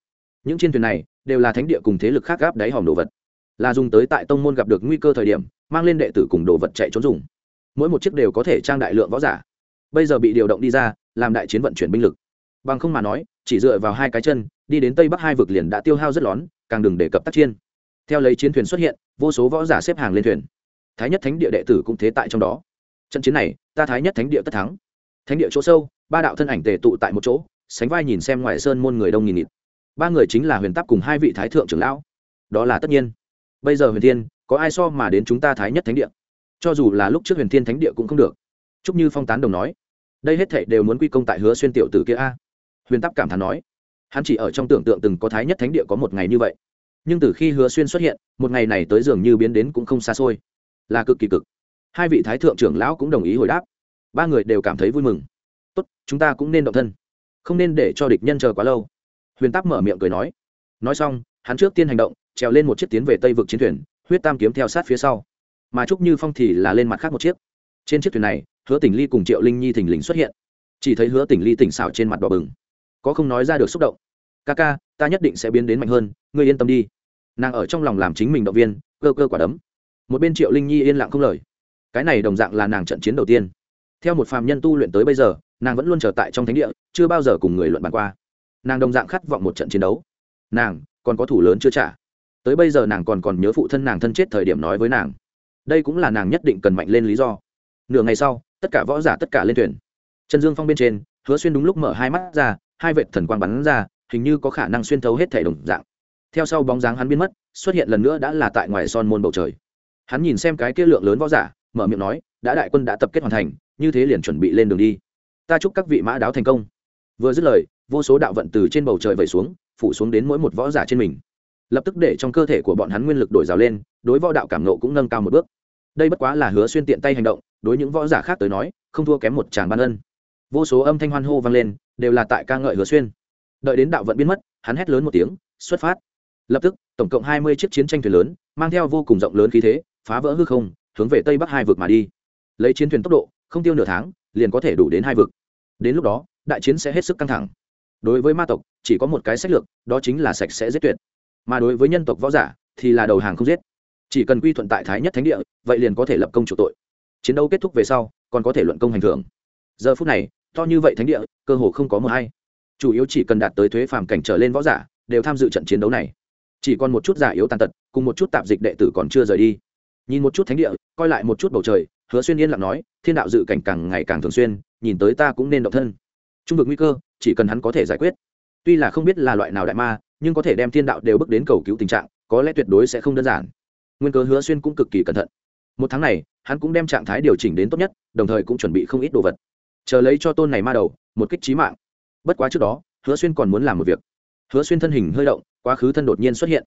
Những chiến thuyền này đều là thánh địa cùng thế lực khác gáp đáy hòm đồ vật. Là dùng tới tại tông môn gặp được nguy cơ thời điểm, mang lên đệ tử cùng đồ vật chạy trốn dùng. Mỗi một chiếc đều có thể trang đại lượng võ giả. Bây giờ bị điều động đi ra, làm đại chiến vận chuyển binh lực. Bằng không mà nói, chỉ dựa vào hai cái chân, đi đến tây bắc hai vực liền đã tiêu hao rất lón, càng đừng đề cập tác chiên theo lấy chiến thuyền xuất hiện, vô số võ giả xếp hàng lên thuyền. Thái nhất thánh địa đệ tử cũng thế tại trong đó. Trận chiến này, ta thái nhất thánh địa tất thắng. Thánh địa chỗ sâu, ba đạo thân ảnh tề tụ tại một chỗ sánh vai nhìn xem ngoài sơn môn người đông nghìn nghịt. Ba người chính là huyền tắc cùng hai vị thái thượng trưởng lão. Đó là tất nhiên. Bây giờ huyền thiên, có ai so mà đến chúng ta thái nhất thánh địa? Cho dù là lúc trước huyền thiên thánh địa cũng không được. Chúc như phong tán đồng nói, đây hết thệ đều muốn quy công tại hứa xuyên tiểu tử kia a. Huyền tắc cảm thán nói, hắn chỉ ở trong tưởng tượng từng có thái nhất thánh địa có một ngày như vậy. Nhưng từ khi hứa xuyên xuất hiện, một ngày này tới dường như biến đến cũng không xa xôi. Là cực kỳ cực. Hai vị thái thượng trưởng lão cũng đồng ý hồi đáp. Ba người đều cảm thấy vui mừng. Tốt, chúng ta cũng nên động thân không nên để cho địch nhân chờ quá lâu. Huyền táp mở miệng cười nói. Nói xong, hắn trước tiên hành động, trèo lên một chiếc tiến về tây vực chiến thuyền, huyết tam kiếm theo sát phía sau. Mà trúc như phong thì là lên mặt khác một chiếc. Trên chiếc thuyền này, hứa tỉnh ly cùng triệu linh nhi thình lình xuất hiện. Chỉ thấy hứa tỉnh ly tỉnh xảo trên mặt đỏ bừng. Có không nói ra được xúc động. Ca ca, ta nhất định sẽ biến đến mạnh hơn, ngươi yên tâm đi. Nàng ở trong lòng làm chính mình động viên, cơ cơ quả đấm. Một bên triệu linh nhi yên lặng không lời. Cái này đồng dạng là nàng trận chiến đầu tiên. Theo một phàm nhân tu luyện tới bây giờ nàng vẫn luôn trở tại trong thánh địa, chưa bao giờ cùng người luận bàn qua. Nàng đồng dạng khát vọng một trận chiến đấu. Nàng còn có thủ lớn chưa trả? Tới bây giờ nàng còn còn nhớ phụ thân nàng thân chết thời điểm nói với nàng. Đây cũng là nàng nhất định cần mạnh lên lý do. Nửa ngày sau, tất cả võ giả, tất cả lên thuyền. Trần dương phong bên trên, hứa xuyên đúng lúc mở hai mắt ra, hai vệt thần quang bắn ra, hình như có khả năng xuyên thấu hết thể đồng dạng. Theo sau bóng dáng hắn biến mất, xuất hiện lần nữa đã là tại ngoài son môn bầu trời. Hắn nhìn xem cái kia lượng lớn võ giả, mở miệng nói, đã đại quân đã tập kết hoàn thành, như thế liền chuẩn bị lên đường đi ta chúc các vị mã đáo thành công. Vừa dứt lời, vô số đạo vận từ trên bầu trời vẩy xuống, phủ xuống đến mỗi một võ giả trên mình. Lập tức để trong cơ thể của bọn hắn nguyên lực đổi rào lên, đối võ đạo cảm nộ cũng nâng cao một bước. Đây bất quá là hứa xuyên tiện tay hành động, đối những võ giả khác tới nói, không thua kém một tràng ban ân. Vô số âm thanh hoan hô vang lên, đều là tại ca ngợi hứa xuyên. Đợi đến đạo vận biến mất, hắn hét lớn một tiếng, xuất phát. Lập tức, tổng cộng hai mươi chiếc chiến tranh thuyền lớn, mang theo vô cùng rộng lớn khí thế, phá vỡ hư không, hướng về tây bắc hai vực mà đi. Lấy chiến thuyền tốc độ, không tiêu nửa tháng liền có thể đủ đến hai vực. Đến lúc đó, đại chiến sẽ hết sức căng thẳng. Đối với ma tộc, chỉ có một cái sách lược, đó chính là sạch sẽ giết tuyệt. Mà đối với nhân tộc võ giả, thì là đầu hàng không giết. Chỉ cần quy thuận tại thái nhất thánh địa, vậy liền có thể lập công chủ tội. Chiến đấu kết thúc về sau, còn có thể luận công hành thưởng. Giờ phút này, to như vậy thánh địa, cơ hồ không có mờ hay chủ yếu chỉ cần đạt tới thuế phàm cảnh trở lên võ giả, đều tham dự trận chiến đấu này. Chỉ còn một chút giả yếu tàn tật, cùng một chút tạp dịch đệ tử còn chưa rời đi. Nhìn một chút thánh địa, coi lại một chút bầu trời hứa xuyên yên lặng nói, thiên đạo dự cảnh càng ngày càng thường xuyên, nhìn tới ta cũng nên động thân. Trung vực nguy cơ, chỉ cần hắn có thể giải quyết. Tuy là không biết là loại nào đại ma, nhưng có thể đem thiên đạo đều bước đến cầu cứu tình trạng, có lẽ tuyệt đối sẽ không đơn giản. Nguyên cớ hứa xuyên cũng cực kỳ cẩn thận. Một tháng này, hắn cũng đem trạng thái điều chỉnh đến tốt nhất, đồng thời cũng chuẩn bị không ít đồ vật. Chờ lấy cho tôn này ma đầu, một kích trí mạng. Bất quá trước đó, hứa xuyên còn muốn làm một việc. Hứa xuyên thân hình hơi động, quá khứ thân đột nhiên xuất hiện.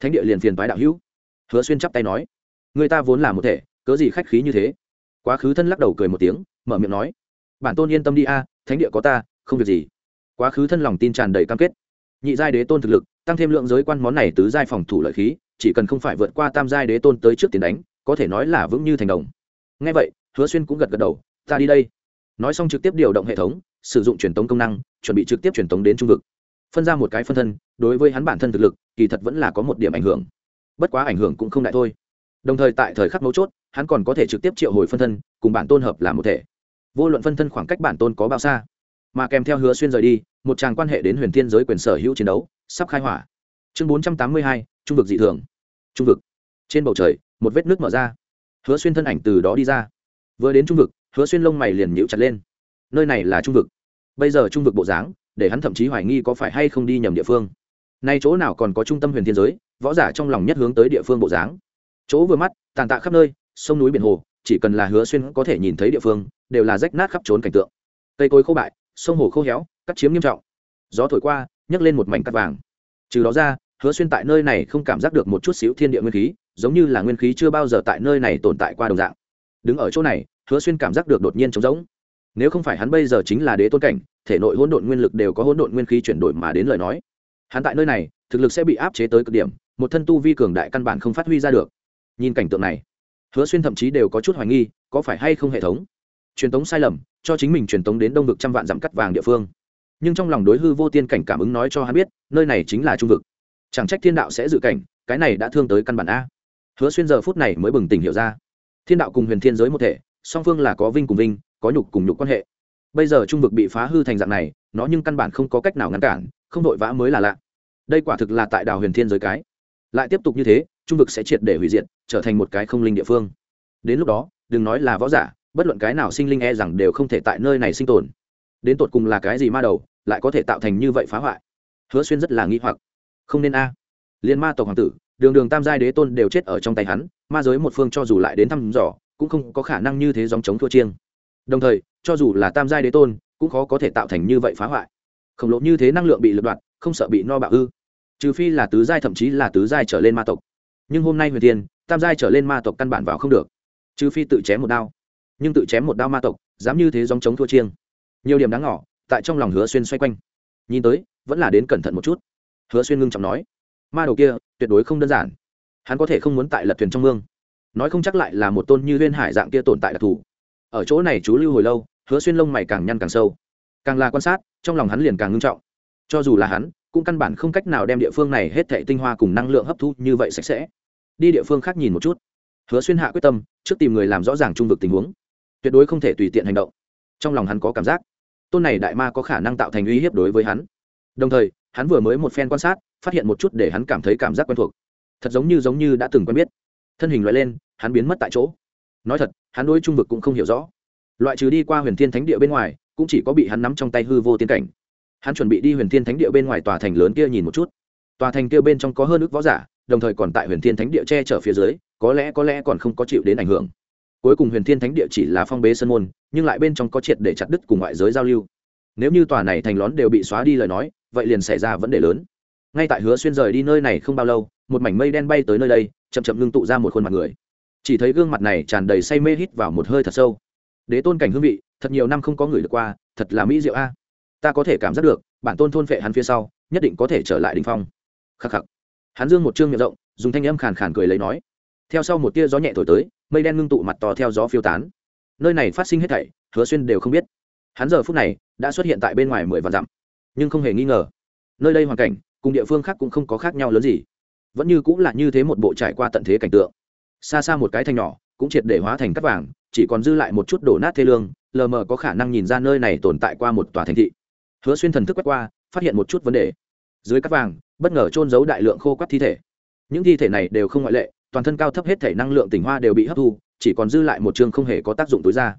Thánh địa liền phiền toái đạo hữu. Hứa xuyên chắp tay nói, người ta vốn là một thể, cớ gì khách khí như thế? Quá khứ thân lắc đầu cười một tiếng, mở miệng nói, bản tôn yên tâm đi a, thánh địa có ta, không việc gì. Quá khứ thân lòng tin tràn đầy cam kết. Nhị giai đế tôn thực lực, tăng thêm lượng giới quan món này tứ giai phòng thủ lợi khí, chỉ cần không phải vượt qua tam giai đế tôn tới trước tiền đánh, có thể nói là vững như thành đồng. Ngay vậy, hứa xuyên cũng gật gật đầu, ta đi đây. Nói xong trực tiếp điều động hệ thống, sử dụng truyền tống công năng, chuẩn bị trực tiếp truyền tống đến trung vực. Phân ra một cái phân thân, đối với hắn bản thân thực lực, kỳ thật vẫn là có một điểm ảnh hưởng. Bất quá ảnh hưởng cũng không đại thôi. Đồng thời tại thời khắc mấu chốt hắn còn có thể trực tiếp triệu hồi phân thân, cùng bản tôn hợp làm một thể. Vô luận phân thân khoảng cách bản tôn có bao xa, mà kèm theo hứa xuyên rời đi, một tràng quan hệ đến huyền thiên giới quyền sở hữu chiến đấu, sắp khai hỏa. Chương bốn trăm tám mươi hai, trung vực dị thường. Trung vực. Trên bầu trời, một vết nước mở ra. Hứa xuyên thân ảnh từ đó đi ra. Vừa đến trung vực, hứa xuyên lông mày liền nhíu chặt lên. Nơi này là trung vực. Bây giờ trung vực bộ dáng, để hắn thậm chí hoài nghi có phải hay không đi nhầm địa phương. Nay chỗ nào còn có trung tâm huyền thiên giới, võ giả trong lòng nhất hướng tới địa phương bộ dáng. Chỗ vừa mắt, tàn tạ khắp nơi sông núi biển hồ, chỉ cần là hứa xuyên có thể nhìn thấy địa phương, đều là rách nát khắp trốn cảnh tượng. Cây cối khô bại, sông hồ khô héo, cắt chiếm nghiêm trọng. Gió thổi qua, nhấc lên một mảnh cắt vàng. Trừ đó ra, hứa xuyên tại nơi này không cảm giác được một chút xíu thiên địa nguyên khí, giống như là nguyên khí chưa bao giờ tại nơi này tồn tại qua đồng dạng. Đứng ở chỗ này, hứa xuyên cảm giác được đột nhiên trống rỗng. Nếu không phải hắn bây giờ chính là đế tôn cảnh, thể nội hỗn độn nguyên lực đều có hỗn độn nguyên khí chuyển đổi mà đến lời nói. Hắn tại nơi này, thực lực sẽ bị áp chế tới cực điểm, một thân tu vi cường đại căn bản không phát huy ra được. Nhìn cảnh tượng này hứa xuyên thậm chí đều có chút hoài nghi, có phải hay không hệ thống? Truyền tống sai lầm, cho chính mình truyền tống đến đông vực trăm vạn dặm cắt vàng địa phương. Nhưng trong lòng đối hư vô tiên cảnh cảm ứng nói cho hắn biết, nơi này chính là trung vực. Chẳng trách thiên đạo sẽ dự cảnh, cái này đã thương tới căn bản a. Hứa xuyên giờ phút này mới bừng tỉnh hiểu ra. Thiên đạo cùng huyền thiên giới một thể, song phương là có vinh cùng vinh, có nhục cùng nhục quan hệ. Bây giờ trung vực bị phá hư thành dạng này, nó nhưng căn bản không có cách nào ngăn cản, không vội vã mới là lạ. Đây quả thực là tại đảo huyền thiên giới cái lại tiếp tục như thế, trung vực sẽ triệt để hủy diệt, trở thành một cái không linh địa phương. Đến lúc đó, đừng nói là võ giả, bất luận cái nào sinh linh e rằng đều không thể tại nơi này sinh tồn. Đến tột cùng là cái gì ma đầu, lại có thể tạo thành như vậy phá hoại? Hứa xuyên rất là nghi hoặc. Không nên a. Liên ma tộc hoàng tử, đường đường tam giai đế tôn đều chết ở trong tay hắn, ma giới một phương cho dù lại đến thăm dò, cũng không có khả năng như thế dòng chống thua chiêng. Đồng thời, cho dù là tam giai đế tôn, cũng khó có thể tạo thành như vậy phá hoại. Khổng lồ như thế năng lượng bị lật đoạt không sợ bị no bạo ư? Trừ phi là tứ giai thậm chí là tứ giai trở lên ma tộc. Nhưng hôm nay huyền thiên, tam giai trở lên ma tộc căn bản vào không được. Trừ phi tự chém một đao. Nhưng tự chém một đao ma tộc, dám như thế dòng chống thua chiêng. Nhiều điểm đáng ngỏ, tại trong lòng hứa xuyên xoay quanh. Nhìn tới, vẫn là đến cẩn thận một chút. Hứa xuyên ngưng trọng nói, ma đầu kia, tuyệt đối không đơn giản. Hắn có thể không muốn tại lật thuyền trong mương. Nói không chắc lại là một tôn như huyên hải dạng kia tồn tại đặc thù. Ở chỗ này chú lưu hồi lâu, hứa xuyên lông mày càng nhăn càng sâu. Càng là quan sát, trong lòng hắn liền càng ngưng trọng. Cho dù là hắn cũng căn bản không cách nào đem địa phương này hết thệ tinh hoa cùng năng lượng hấp thu như vậy sạch sẽ. Đi địa phương khác nhìn một chút. Hứa xuyên hạ quyết tâm, trước tìm người làm rõ ràng trung vực tình huống. Tuyệt đối không thể tùy tiện hành động. Trong lòng hắn có cảm giác, tôn này đại ma có khả năng tạo thành uy hiếp đối với hắn. Đồng thời, hắn vừa mới một phen quan sát, phát hiện một chút để hắn cảm thấy cảm giác quen thuộc. Thật giống như giống như đã từng quen biết. Thân hình loại lên, hắn biến mất tại chỗ. Nói thật, hắn đối trung vực cũng không hiểu rõ. Loại trừ đi qua huyền thiên thánh địa bên ngoài, cũng chỉ có bị hắn nắm trong tay hư vô tiên cảnh hắn chuẩn bị đi huyền thiên thánh địa bên ngoài tòa thành lớn kia nhìn một chút. Tòa thành kia bên trong có hơn ước võ giả, đồng thời còn tại huyền thiên thánh địa che chở phía dưới, có lẽ có lẽ còn không có chịu đến ảnh hưởng. Cuối cùng huyền thiên thánh địa chỉ là phong bế sân môn, nhưng lại bên trong có triệt để chặt đứt cùng ngoại giới giao lưu. Nếu như tòa này thành lón đều bị xóa đi lời nói, vậy liền xảy ra vấn đề lớn. Ngay tại hứa xuyên rời đi nơi này không bao lâu, một mảnh mây đen bay tới nơi đây, chậm chậm ngưng tụ ra một khuôn mặt người. Chỉ thấy gương mặt này tràn đầy say mê hít vào một hơi thật sâu. Đế tôn cảnh hương vị, thật nhiều năm không có người được qua, thật là mỹ diệu a ta có thể cảm giác được, bản tôn thôn phệ hắn phía sau, nhất định có thể trở lại đình phong. Khắc khắc. Hắn dương một chương miệng rộng, dùng thanh âm khàn khàn cười lấy nói. Theo sau một tia gió nhẹ thổi tới, mây đen ngưng tụ mặt to theo gió phiêu tán. Nơi này phát sinh hết thảy, hứa xuyên đều không biết. Hắn giờ phút này, đã xuất hiện tại bên ngoài mười vạn dặm. Nhưng không hề nghi ngờ, nơi đây hoàn cảnh, cùng địa phương khác cũng không có khác nhau lớn gì. Vẫn như cũng là như thế một bộ trải qua tận thế cảnh tượng. Xa xa một cái thanh nhỏ, cũng triệt để hóa thành cắt vàng, chỉ còn dư lại một chút đổ nát thê lương, lờ mờ có khả năng nhìn ra nơi này tồn tại qua một tòa thành thị hứa xuyên thần thức quét qua, phát hiện một chút vấn đề. Dưới cắt vàng, bất ngờ trôn giấu đại lượng khô quắt thi thể. Những thi thể này đều không ngoại lệ, toàn thân cao thấp hết thể năng lượng tỉnh hoa đều bị hấp thu, chỉ còn dư lại một chương không hề có tác dụng tối ra.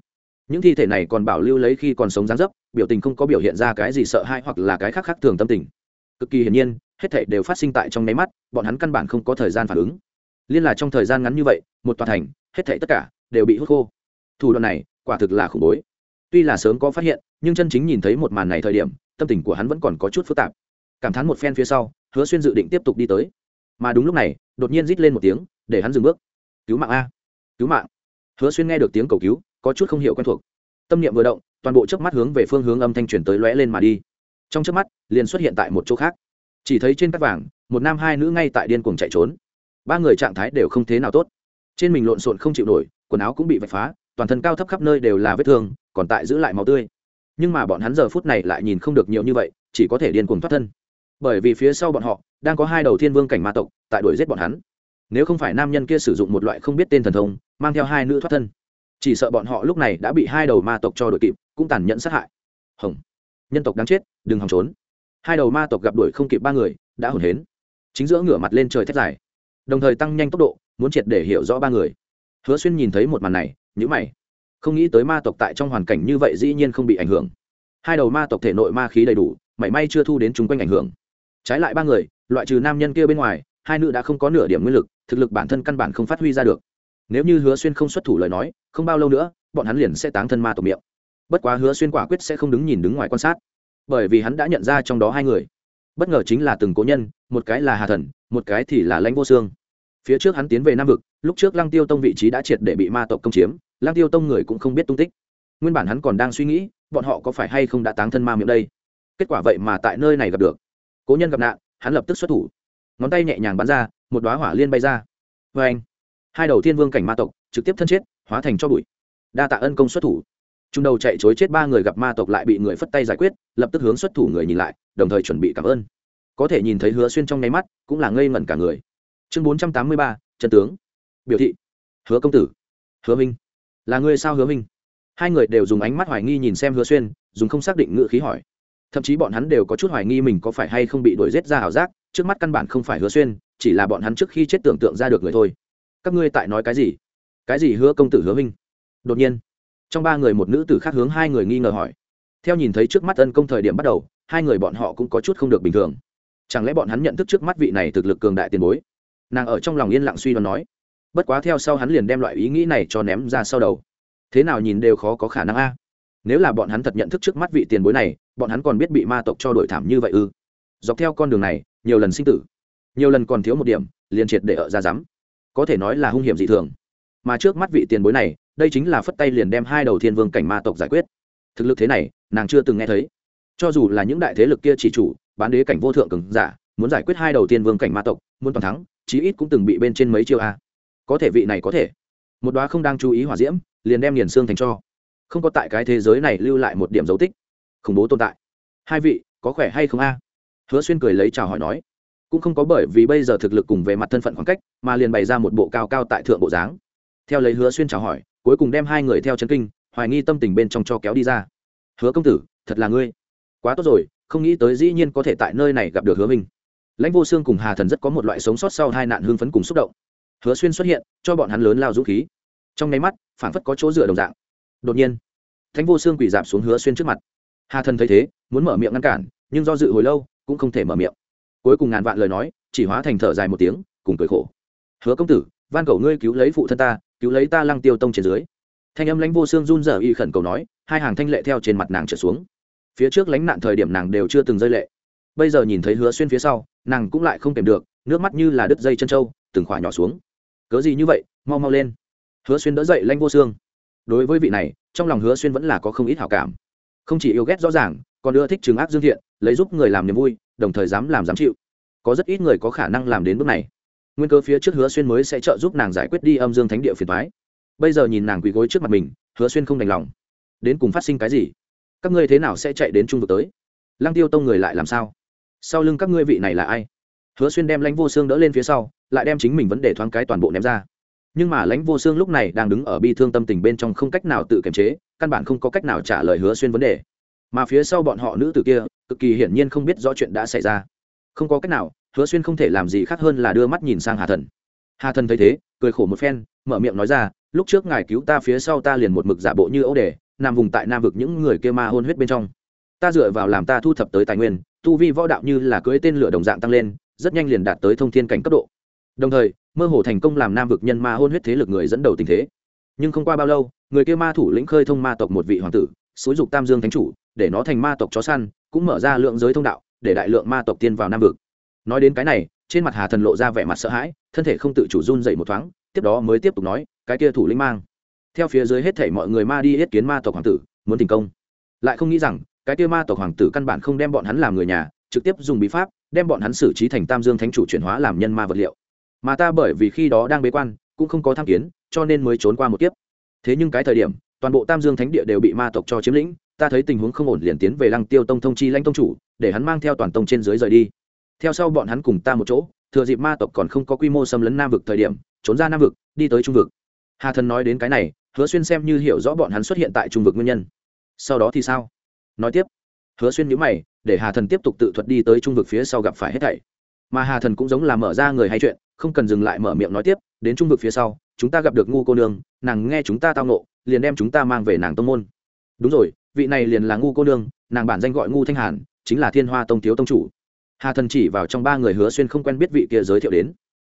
Những thi thể này còn bảo lưu lấy khi còn sống dáng dấp, biểu tình không có biểu hiện ra cái gì sợ hãi hoặc là cái khác khác thường tâm tình. Cực kỳ hiển nhiên, hết thể đều phát sinh tại trong nháy mắt, bọn hắn căn bản không có thời gian phản ứng. Liên là trong thời gian ngắn như vậy, một tòa thành, hết thể tất cả đều bị hút khô. Thủ đoạn này, quả thực là khủng bố tuy là sớm có phát hiện, nhưng chân chính nhìn thấy một màn này thời điểm, tâm tình của hắn vẫn còn có chút phức tạp. Cảm thán một phen phía sau, hứa xuyên dự định tiếp tục đi tới. Mà đúng lúc này, đột nhiên rít lên một tiếng, để hắn dừng bước. Cứu mạng a! Cứu mạng! Hứa xuyên nghe được tiếng cầu cứu, có chút không hiểu quen thuộc. Tâm niệm vừa động, toàn bộ chớp mắt hướng về phương hướng âm thanh truyền tới lóe lên mà đi. Trong chớp mắt, liền xuất hiện tại một chỗ khác. Chỉ thấy trên các vàng, một nam hai nữ ngay tại điên cuồng chạy trốn. Ba người trạng thái đều không thế nào tốt. Trên mình lộn xộn không chịu nổi, quần áo cũng bị vạch phá toàn thân cao thấp khắp nơi đều là vết thương, còn tại giữ lại máu tươi. Nhưng mà bọn hắn giờ phút này lại nhìn không được nhiều như vậy, chỉ có thể điên cuồng thoát thân. Bởi vì phía sau bọn họ, đang có hai đầu thiên vương cảnh ma tộc, tại đuổi giết bọn hắn. Nếu không phải nam nhân kia sử dụng một loại không biết tên thần thông, mang theo hai nữ thoát thân. Chỉ sợ bọn họ lúc này đã bị hai đầu ma tộc cho đội kịp, cũng tàn nhẫn sát hại. Hồng. Nhân tộc đáng chết, đừng hòng trốn. Hai đầu ma tộc gặp đuổi không kịp ba người, đã hồn hến. Chính giữa ngửa mặt lên trời thét dài. Đồng thời tăng nhanh tốc độ, muốn triệt để hiểu rõ ba người. Hứa xuyên nhìn thấy một màn này nhữ mày. Không nghĩ tới ma tộc tại trong hoàn cảnh như vậy dĩ nhiên không bị ảnh hưởng. Hai đầu ma tộc thể nội ma khí đầy đủ, mảy may chưa thu đến chúng quanh ảnh hưởng. Trái lại ba người, loại trừ nam nhân kia bên ngoài, hai nữ đã không có nửa điểm nguyên lực, thực lực bản thân căn bản không phát huy ra được. Nếu như hứa xuyên không xuất thủ lời nói, không bao lâu nữa, bọn hắn liền sẽ táng thân ma tộc miệng. Bất quá hứa xuyên quả quyết sẽ không đứng nhìn đứng ngoài quan sát. Bởi vì hắn đã nhận ra trong đó hai người. Bất ngờ chính là từng cố nhân, một cái là hà thần, một cái thì là lãnh vô xương phía trước hắn tiến về nam vực, lúc trước lăng tiêu tông vị trí đã triệt để bị ma tộc công chiếm, lăng tiêu tông người cũng không biết tung tích. Nguyên bản hắn còn đang suy nghĩ, bọn họ có phải hay không đã táng thân ma miệng đây. Kết quả vậy mà tại nơi này gặp được. Cố nhân gặp nạn, hắn lập tức xuất thủ. Ngón tay nhẹ nhàng bắn ra, một đoá hỏa liên bay ra. Vê anh, hai đầu thiên vương cảnh ma tộc trực tiếp thân chết, hóa thành cho bụi. Đa tạ ân công xuất thủ. Trung đầu chạy chối chết ba người gặp ma tộc lại bị người phất tay giải quyết, lập tức hướng xuất thủ người nhìn lại, đồng thời chuẩn bị cảm ơn. Có thể nhìn thấy hứa xuyên trong nháy mắt, cũng là ngây ngẩn cả người chương bốn trăm tám mươi ba, trần tướng. Biểu thị. Hứa công tử. Hứa minh là người sao hứa minh hai người đều dùng ánh mắt hoài nghi nhìn xem hứa xuyên, dùng không xác định ngự khí hỏi. Thậm chí bọn hắn đều có chút hoài nghi mình có phải hay không bị đuổi g i ế t ra ảo giác, trước mắt căn bản không phải hứa xuyên, chỉ là bọn hắn trước khi chết tưởng tượng ra được người thôi. Các ngươi tại nói cái gì? Cái gì hứa công tử hứa minh đột nhiên, trong ba người một nữ tử khác hướng hai người nghi ngờ hỏi. Theo nhìn thấy trước mắt ân công thời điểm bắt đầu, hai người bọn họ cũng có chút không được bình thường. Chẳng lẽ bọn hắn nhận thức trước mắt vị này thực lực cường đại tiền bối? Nàng ở trong lòng yên lặng suy đoán nói, bất quá theo sau hắn liền đem loại ý nghĩ này cho ném ra sau đầu. Thế nào nhìn đều khó có khả năng a. Nếu là bọn hắn thật nhận thức trước mắt vị tiền bối này, bọn hắn còn biết bị ma tộc cho đổi thảm như vậy ư? Dọc theo con đường này, nhiều lần sinh tử, nhiều lần còn thiếu một điểm, liền triệt để ở ra rắm có thể nói là hung hiểm dị thường. Mà trước mắt vị tiền bối này, đây chính là phất tay liền đem hai đầu thiên vương cảnh ma tộc giải quyết. Thực lực thế này, nàng chưa từng nghe thấy. Cho dù là những đại thế lực kia chỉ chủ, bán đế cảnh vô thượng cường giả, muốn giải quyết hai đầu tiên vương cảnh ma tộc, muốn toàn thắng chí ít cũng từng bị bên trên mấy chiêu a. Có thể vị này có thể. Một đoá không đang chú ý hỏa diễm, liền đem nghiền xương thành cho. Không có tại cái thế giới này lưu lại một điểm dấu tích. Khủng bố tồn tại. Hai vị, có khỏe hay không a? Hứa xuyên cười lấy chào hỏi nói. Cũng không có bởi vì bây giờ thực lực cùng về mặt thân phận khoảng cách, mà liền bày ra một bộ cao cao tại thượng bộ dáng. Theo lấy hứa xuyên chào hỏi, cuối cùng đem hai người theo chân kinh, hoài nghi tâm tình bên trong cho kéo đi ra. Hứa công tử, thật là ngươi. Quá tốt rồi, không nghĩ tới dĩ nhiên có thể tại nơi này gặp được hứa minh lãnh vô xương cùng hà thần rất có một loại sống sót sau hai nạn hương phấn cùng xúc động. Hứa xuyên xuất hiện, cho bọn hắn lớn lao dũng khí. Trong nháy mắt phản phất có chỗ dựa đồng dạng. Đột nhiên, thánh vô xương quỳ dạp xuống hứa xuyên trước mặt. Hà thần thấy thế, muốn mở miệng ngăn cản, nhưng do dự hồi lâu, cũng không thể mở miệng. Cuối cùng ngàn vạn lời nói, chỉ hóa thành thở dài một tiếng, cùng cười khổ. Hứa công tử, van cầu ngươi cứu lấy phụ thân ta, cứu lấy ta lăng tiêu tông trên dưới. Thanh âm lãnh vô xương run rẩy y khẩn cầu nói, hai hàng thanh lệ theo trên mặt nàng trở xuống. Phía trước lánh nạn thời điểm nàng đều chưa từng rơi lệ bây giờ nhìn thấy hứa xuyên phía sau, nàng cũng lại không kèm được, nước mắt như là đứt dây chân trâu, từng khỏa nhỏ xuống. Cớ gì như vậy, mau mau lên. Hứa xuyên đỡ dậy lanh vô xương. Đối với vị này, trong lòng hứa xuyên vẫn là có không ít hảo cảm. Không chỉ yêu ghét rõ ràng, còn ưa thích trừng ác dương thiện, lấy giúp người làm niềm vui, đồng thời dám làm dám chịu. Có rất ít người có khả năng làm đến bước này. Nguyên cơ phía trước hứa xuyên mới sẽ trợ giúp nàng giải quyết đi âm dương thánh địa phiền thoái bây giờ nhìn nàng quỳ gối trước mặt mình, hứa xuyên không đành lòng. Đến cùng phát sinh cái gì? Các ngươi thế nào sẽ chạy đến trung vực tới? Lăng tiêu tông người lại làm sao? Sau lưng các ngươi vị này là ai? Hứa xuyên đem lãnh vô xương đỡ lên phía sau, lại đem chính mình vấn đề thoáng cái toàn bộ ném ra. Nhưng mà lãnh vô xương lúc này đang đứng ở bi thương tâm tình bên trong không cách nào tự kiềm chế, căn bản không có cách nào trả lời hứa xuyên vấn đề. Mà phía sau bọn họ nữ tử kia, cực kỳ hiển nhiên không biết rõ chuyện đã xảy ra. Không có cách nào, hứa xuyên không thể làm gì khác hơn là đưa mắt nhìn sang hà thần. Hà thần thấy thế, cười khổ một phen, mở miệng nói ra, lúc trước ngài cứu ta phía sau ta liền một mực giả bộ như ấu đề, nằm vùng tại nam vực những người kia ma hôn huyết bên trong. Ta dựa vào làm ta thu thập tới tài nguyên tu vi võ đạo như là cưới tên lửa đồng dạng tăng lên, rất nhanh liền đạt tới thông thiên cảnh cấp độ. Đồng thời, mơ hồ thành công làm nam vực nhân ma hôn huyết thế lực người dẫn đầu tình thế. Nhưng không qua bao lâu, người kia ma thủ lĩnh khơi thông ma tộc một vị hoàng tử, xúi dục tam dương thánh chủ, để nó thành ma tộc chó săn, cũng mở ra lượng giới thông đạo, để đại lượng ma tộc tiên vào nam vực. Nói đến cái này, trên mặt hà thần lộ ra vẻ mặt sợ hãi, thân thể không tự chủ run dậy một thoáng, tiếp đó mới tiếp tục nói, cái kia thủ lĩnh mang. Theo phía dưới hết thảy mọi người ma đi yết kiến ma tộc hoàng tử, muốn thành công. Lại không nghĩ rằng cái kia ma tộc hoàng tử căn bản không đem bọn hắn làm người nhà, trực tiếp dùng bí pháp, đem bọn hắn xử trí thành tam dương thánh chủ chuyển hóa làm nhân ma vật liệu. Mà ta bởi vì khi đó đang bế quan, cũng không có tham kiến, cho nên mới trốn qua một kiếp. Thế nhưng cái thời điểm, toàn bộ tam dương thánh địa đều bị ma tộc cho chiếm lĩnh, ta thấy tình huống không ổn liền tiến về lăng tiêu tông thông chi lãnh tông chủ, để hắn mang theo toàn tông trên dưới rời đi. Theo sau bọn hắn cùng ta một chỗ, thừa dịp ma tộc còn không có quy mô xâm lấn nam vực thời điểm, trốn ra nam vực, đi tới trung vực. Hà thần nói đến cái này, hứa xuyên xem như hiểu rõ bọn hắn xuất hiện tại trung vực nguyên nhân. Sau đó thì sao? Nói tiếp, hứa xuyên nhữ mày, để hà thần tiếp tục tự thuật đi tới trung vực phía sau gặp phải hết thảy. Mà hà thần cũng giống là mở ra người hay chuyện, không cần dừng lại mở miệng nói tiếp, đến trung vực phía sau, chúng ta gặp được ngu cô nương, nàng nghe chúng ta tao nộ liền đem chúng ta mang về nàng tông môn. Đúng rồi, vị này liền là ngu cô nương, nàng bản danh gọi ngu thanh hàn, chính là thiên hoa tông thiếu tông chủ. Hà thần chỉ vào trong ba người hứa xuyên không quen biết vị kia giới thiệu đến.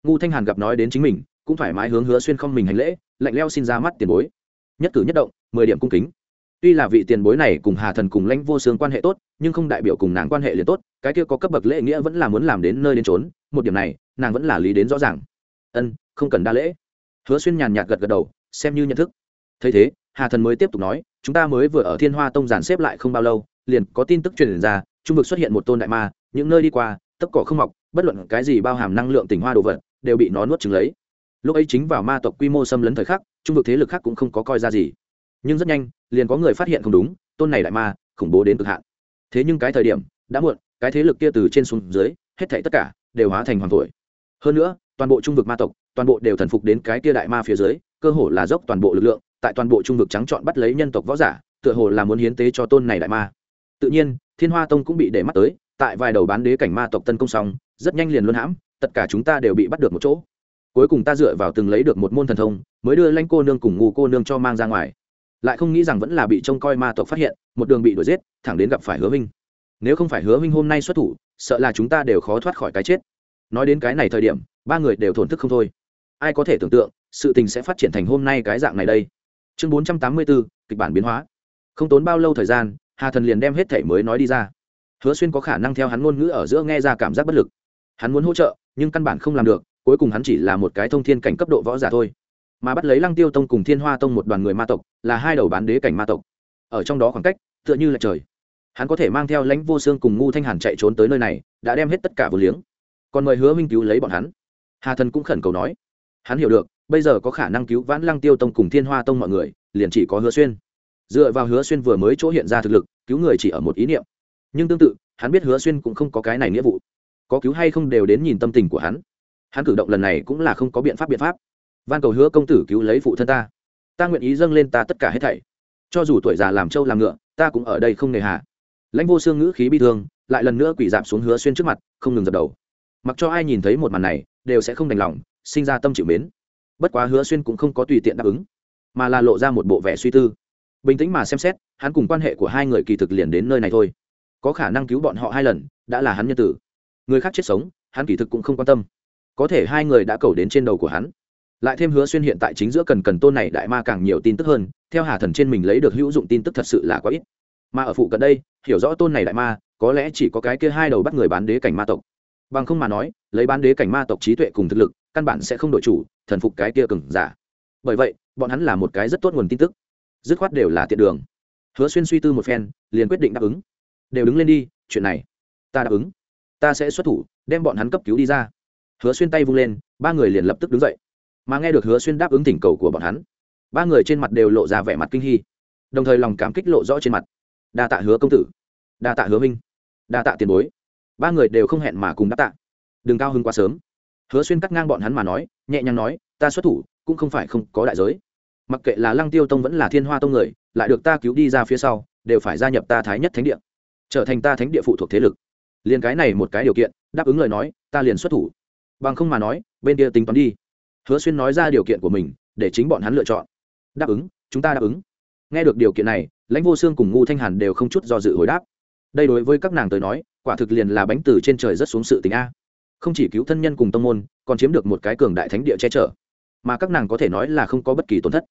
Ngu thanh hàn gặp nói đến chính mình, cũng thoải mái hướng hứa xuyên không mình hành lễ, lạnh leo xin ra mắt tiền bối. Nhất cử nhất động, mười điểm cung kính tuy là vị tiền bối này cùng hà thần cùng lãnh vô xương quan hệ tốt, nhưng không đại biểu cùng nàng quan hệ liền tốt, cái kia có cấp bậc lễ nghĩa vẫn là muốn làm đến nơi đến trốn một điểm này, nàng vẫn là lý đến rõ ràng. Ân, không cần đa lễ. Hứa xuyên nhàn nhạt gật gật đầu, xem như nhận thức. Thấy thế, hà thần mới tiếp tục nói, chúng ta mới vừa ở thiên hoa tông giàn xếp lại không bao lâu, liền có tin tức truyền ra, trung vực xuất hiện một tôn đại ma, những nơi đi qua, tấp cỏ không mọc, bất luận cái gì bao hàm năng lượng tỉnh hoa đồ vật, đều bị nó nuốt chừng lấy. Lúc ấy chính vào ma tộc quy mô xâm lấn thời khắc, trung vực thế lực khác cũng không có coi ra gì nhưng rất nhanh, liền có người phát hiện không đúng, tôn này đại ma, khủng bố đến cực hạn. Thế nhưng cái thời điểm, đã muộn, cái thế lực kia từ trên xuống dưới, hết thảy tất cả, đều hóa thành hoàng thổi. Hơn nữa, toàn bộ trung vực ma tộc, toàn bộ đều thần phục đến cái kia đại ma phía dưới, cơ hồ là dốc toàn bộ lực lượng, tại toàn bộ trung vực trắng chọn bắt lấy nhân tộc võ giả, tựa hồ là muốn hiến tế cho tôn này đại ma. Tự nhiên, thiên hoa tông cũng bị để mắt tới, tại vài đầu bán đế cảnh ma tộc tấn công xong, rất nhanh liền luân hãm, tất cả chúng ta đều bị bắt được một chỗ. Cuối cùng ta dựa vào từng lấy được một môn thần thông, mới đưa lanh cô nương cùng ngu cô nương cho mang ra ngoài lại không nghĩ rằng vẫn là bị trông coi ma tộc phát hiện, một đường bị đuổi giết, thẳng đến gặp phải hứa minh nếu không phải hứa minh hôm nay xuất thủ, sợ là chúng ta đều khó thoát khỏi cái chết. Nói đến cái này thời điểm, ba người đều thổn thức không thôi. Ai có thể tưởng tượng, sự tình sẽ phát triển thành hôm nay cái dạng này đây. Chương bốn trăm tám mươi bốn kịch bản biến hóa. Không tốn bao lâu thời gian, hà thần liền đem hết thể mới nói đi ra. Hứa xuyên có khả năng theo hắn ngôn ngữ ở giữa nghe ra cảm giác bất lực. Hắn muốn hỗ trợ, nhưng căn bản không làm được, cuối cùng hắn chỉ là một cái thông thiên cảnh cấp độ võ giả thôi. Mà bắt lấy lăng tiêu tông cùng thiên hoa tông một đoàn người ma tộc là hai đầu bán đế cảnh ma tộc. Ở trong đó khoảng cách, tựa như là trời. Hắn có thể mang theo lãnh vô xương cùng ngu thanh hàn chạy trốn tới nơi này, đã đem hết tất cả vừa liếng. Còn mời hứa minh cứu lấy bọn hắn. Hà thần cũng khẩn cầu nói. Hắn hiểu được, bây giờ có khả năng cứu vãn lăng tiêu tông cùng thiên hoa tông mọi người, liền chỉ có hứa xuyên. Dựa vào hứa xuyên vừa mới chỗ hiện ra thực lực, cứu người chỉ ở một ý niệm. Nhưng tương tự, hắn biết hứa xuyên cũng không có cái này nghĩa vụ. Có cứu hay không đều đến nhìn tâm tình của hắn. Hắn cử động lần này cũng là không có biện pháp biện pháp. Van cầu hứa công tử cứu lấy phụ thân ta ta nguyện ý dâng lên ta tất cả hết thảy. Cho dù tuổi già làm trâu làm ngựa, ta cũng ở đây không nề hà. Lãnh vô xương ngữ khí bi thương, lại lần nữa quỷ dạp xuống hứa xuyên trước mặt, không ngừng dập đầu. Mặc cho ai nhìn thấy một màn này, đều sẽ không đành lòng, sinh ra tâm chịu mến. Bất quá hứa xuyên cũng không có tùy tiện đáp ứng, mà là lộ ra một bộ vẻ suy tư. Bình tĩnh mà xem xét, hắn cùng quan hệ của hai người kỳ thực liền đến nơi này thôi. Có khả năng cứu bọn họ hai lần, đã là hắn nhân tử. Người khác chết sống, hắn kỳ thực cũng không quan tâm. Có thể hai người đã cầu đến trên đầu của hắn lại thêm hứa xuyên hiện tại chính giữa cần cần tôn này đại ma càng nhiều tin tức hơn, theo hà thần trên mình lấy được hữu dụng tin tức thật sự là quá ít. Mà ở phụ cận đây, hiểu rõ tôn này đại ma, có lẽ chỉ có cái kia hai đầu bắt người bán đế cảnh ma tộc. Bằng không mà nói, lấy bán đế cảnh ma tộc trí tuệ cùng thực lực, căn bản sẽ không đổi chủ, thần phục cái kia cừng giả. Bởi vậy, bọn hắn là một cái rất tốt nguồn tin tức. Dứt khoát đều là tiện đường. Hứa xuyên suy tư một phen, liền quyết định đáp ứng. Đều đứng lên đi, chuyện này, ta đáp ứng. Ta sẽ xuất thủ, đem bọn hắn cấp cứu đi ra. Hứa xuyên tay vung lên, ba người liền lập tức đứng dậy mà nghe được hứa xuyên đáp ứng thỉnh cầu của bọn hắn, ba người trên mặt đều lộ ra vẻ mặt kinh hy đồng thời lòng cảm kích lộ rõ trên mặt. Đa tạ hứa công tử, đa tạ hứa minh đa tạ tiền bối. Ba người đều không hẹn mà cùng đáp tạ. Đừng cao hứng quá sớm. Hứa xuyên cắt ngang bọn hắn mà nói, nhẹ nhàng nói, ta xuất thủ, cũng không phải không có đại giới. Mặc kệ là lăng tiêu tông vẫn là thiên hoa tông người, lại được ta cứu đi ra phía sau, đều phải gia nhập ta thái nhất thánh địa, trở thành ta thánh địa phụ thuộc thế lực. Liền cái này một cái điều kiện, đáp ứng lời nói, ta liền xuất thủ. Bằng không mà nói, bên kia tính toán đi hứa xuyên nói ra điều kiện của mình, để chính bọn hắn lựa chọn. Đáp ứng, chúng ta đáp ứng. Nghe được điều kiện này, lãnh vô xương cùng ngu thanh hàn đều không chút do dự hồi đáp. Đây đối với các nàng tới nói, quả thực liền là bánh từ trên trời rất xuống sự tình a. Không chỉ cứu thân nhân cùng tông môn, còn chiếm được một cái cường đại thánh địa che chở. Mà các nàng có thể nói là không có bất kỳ tổn thất.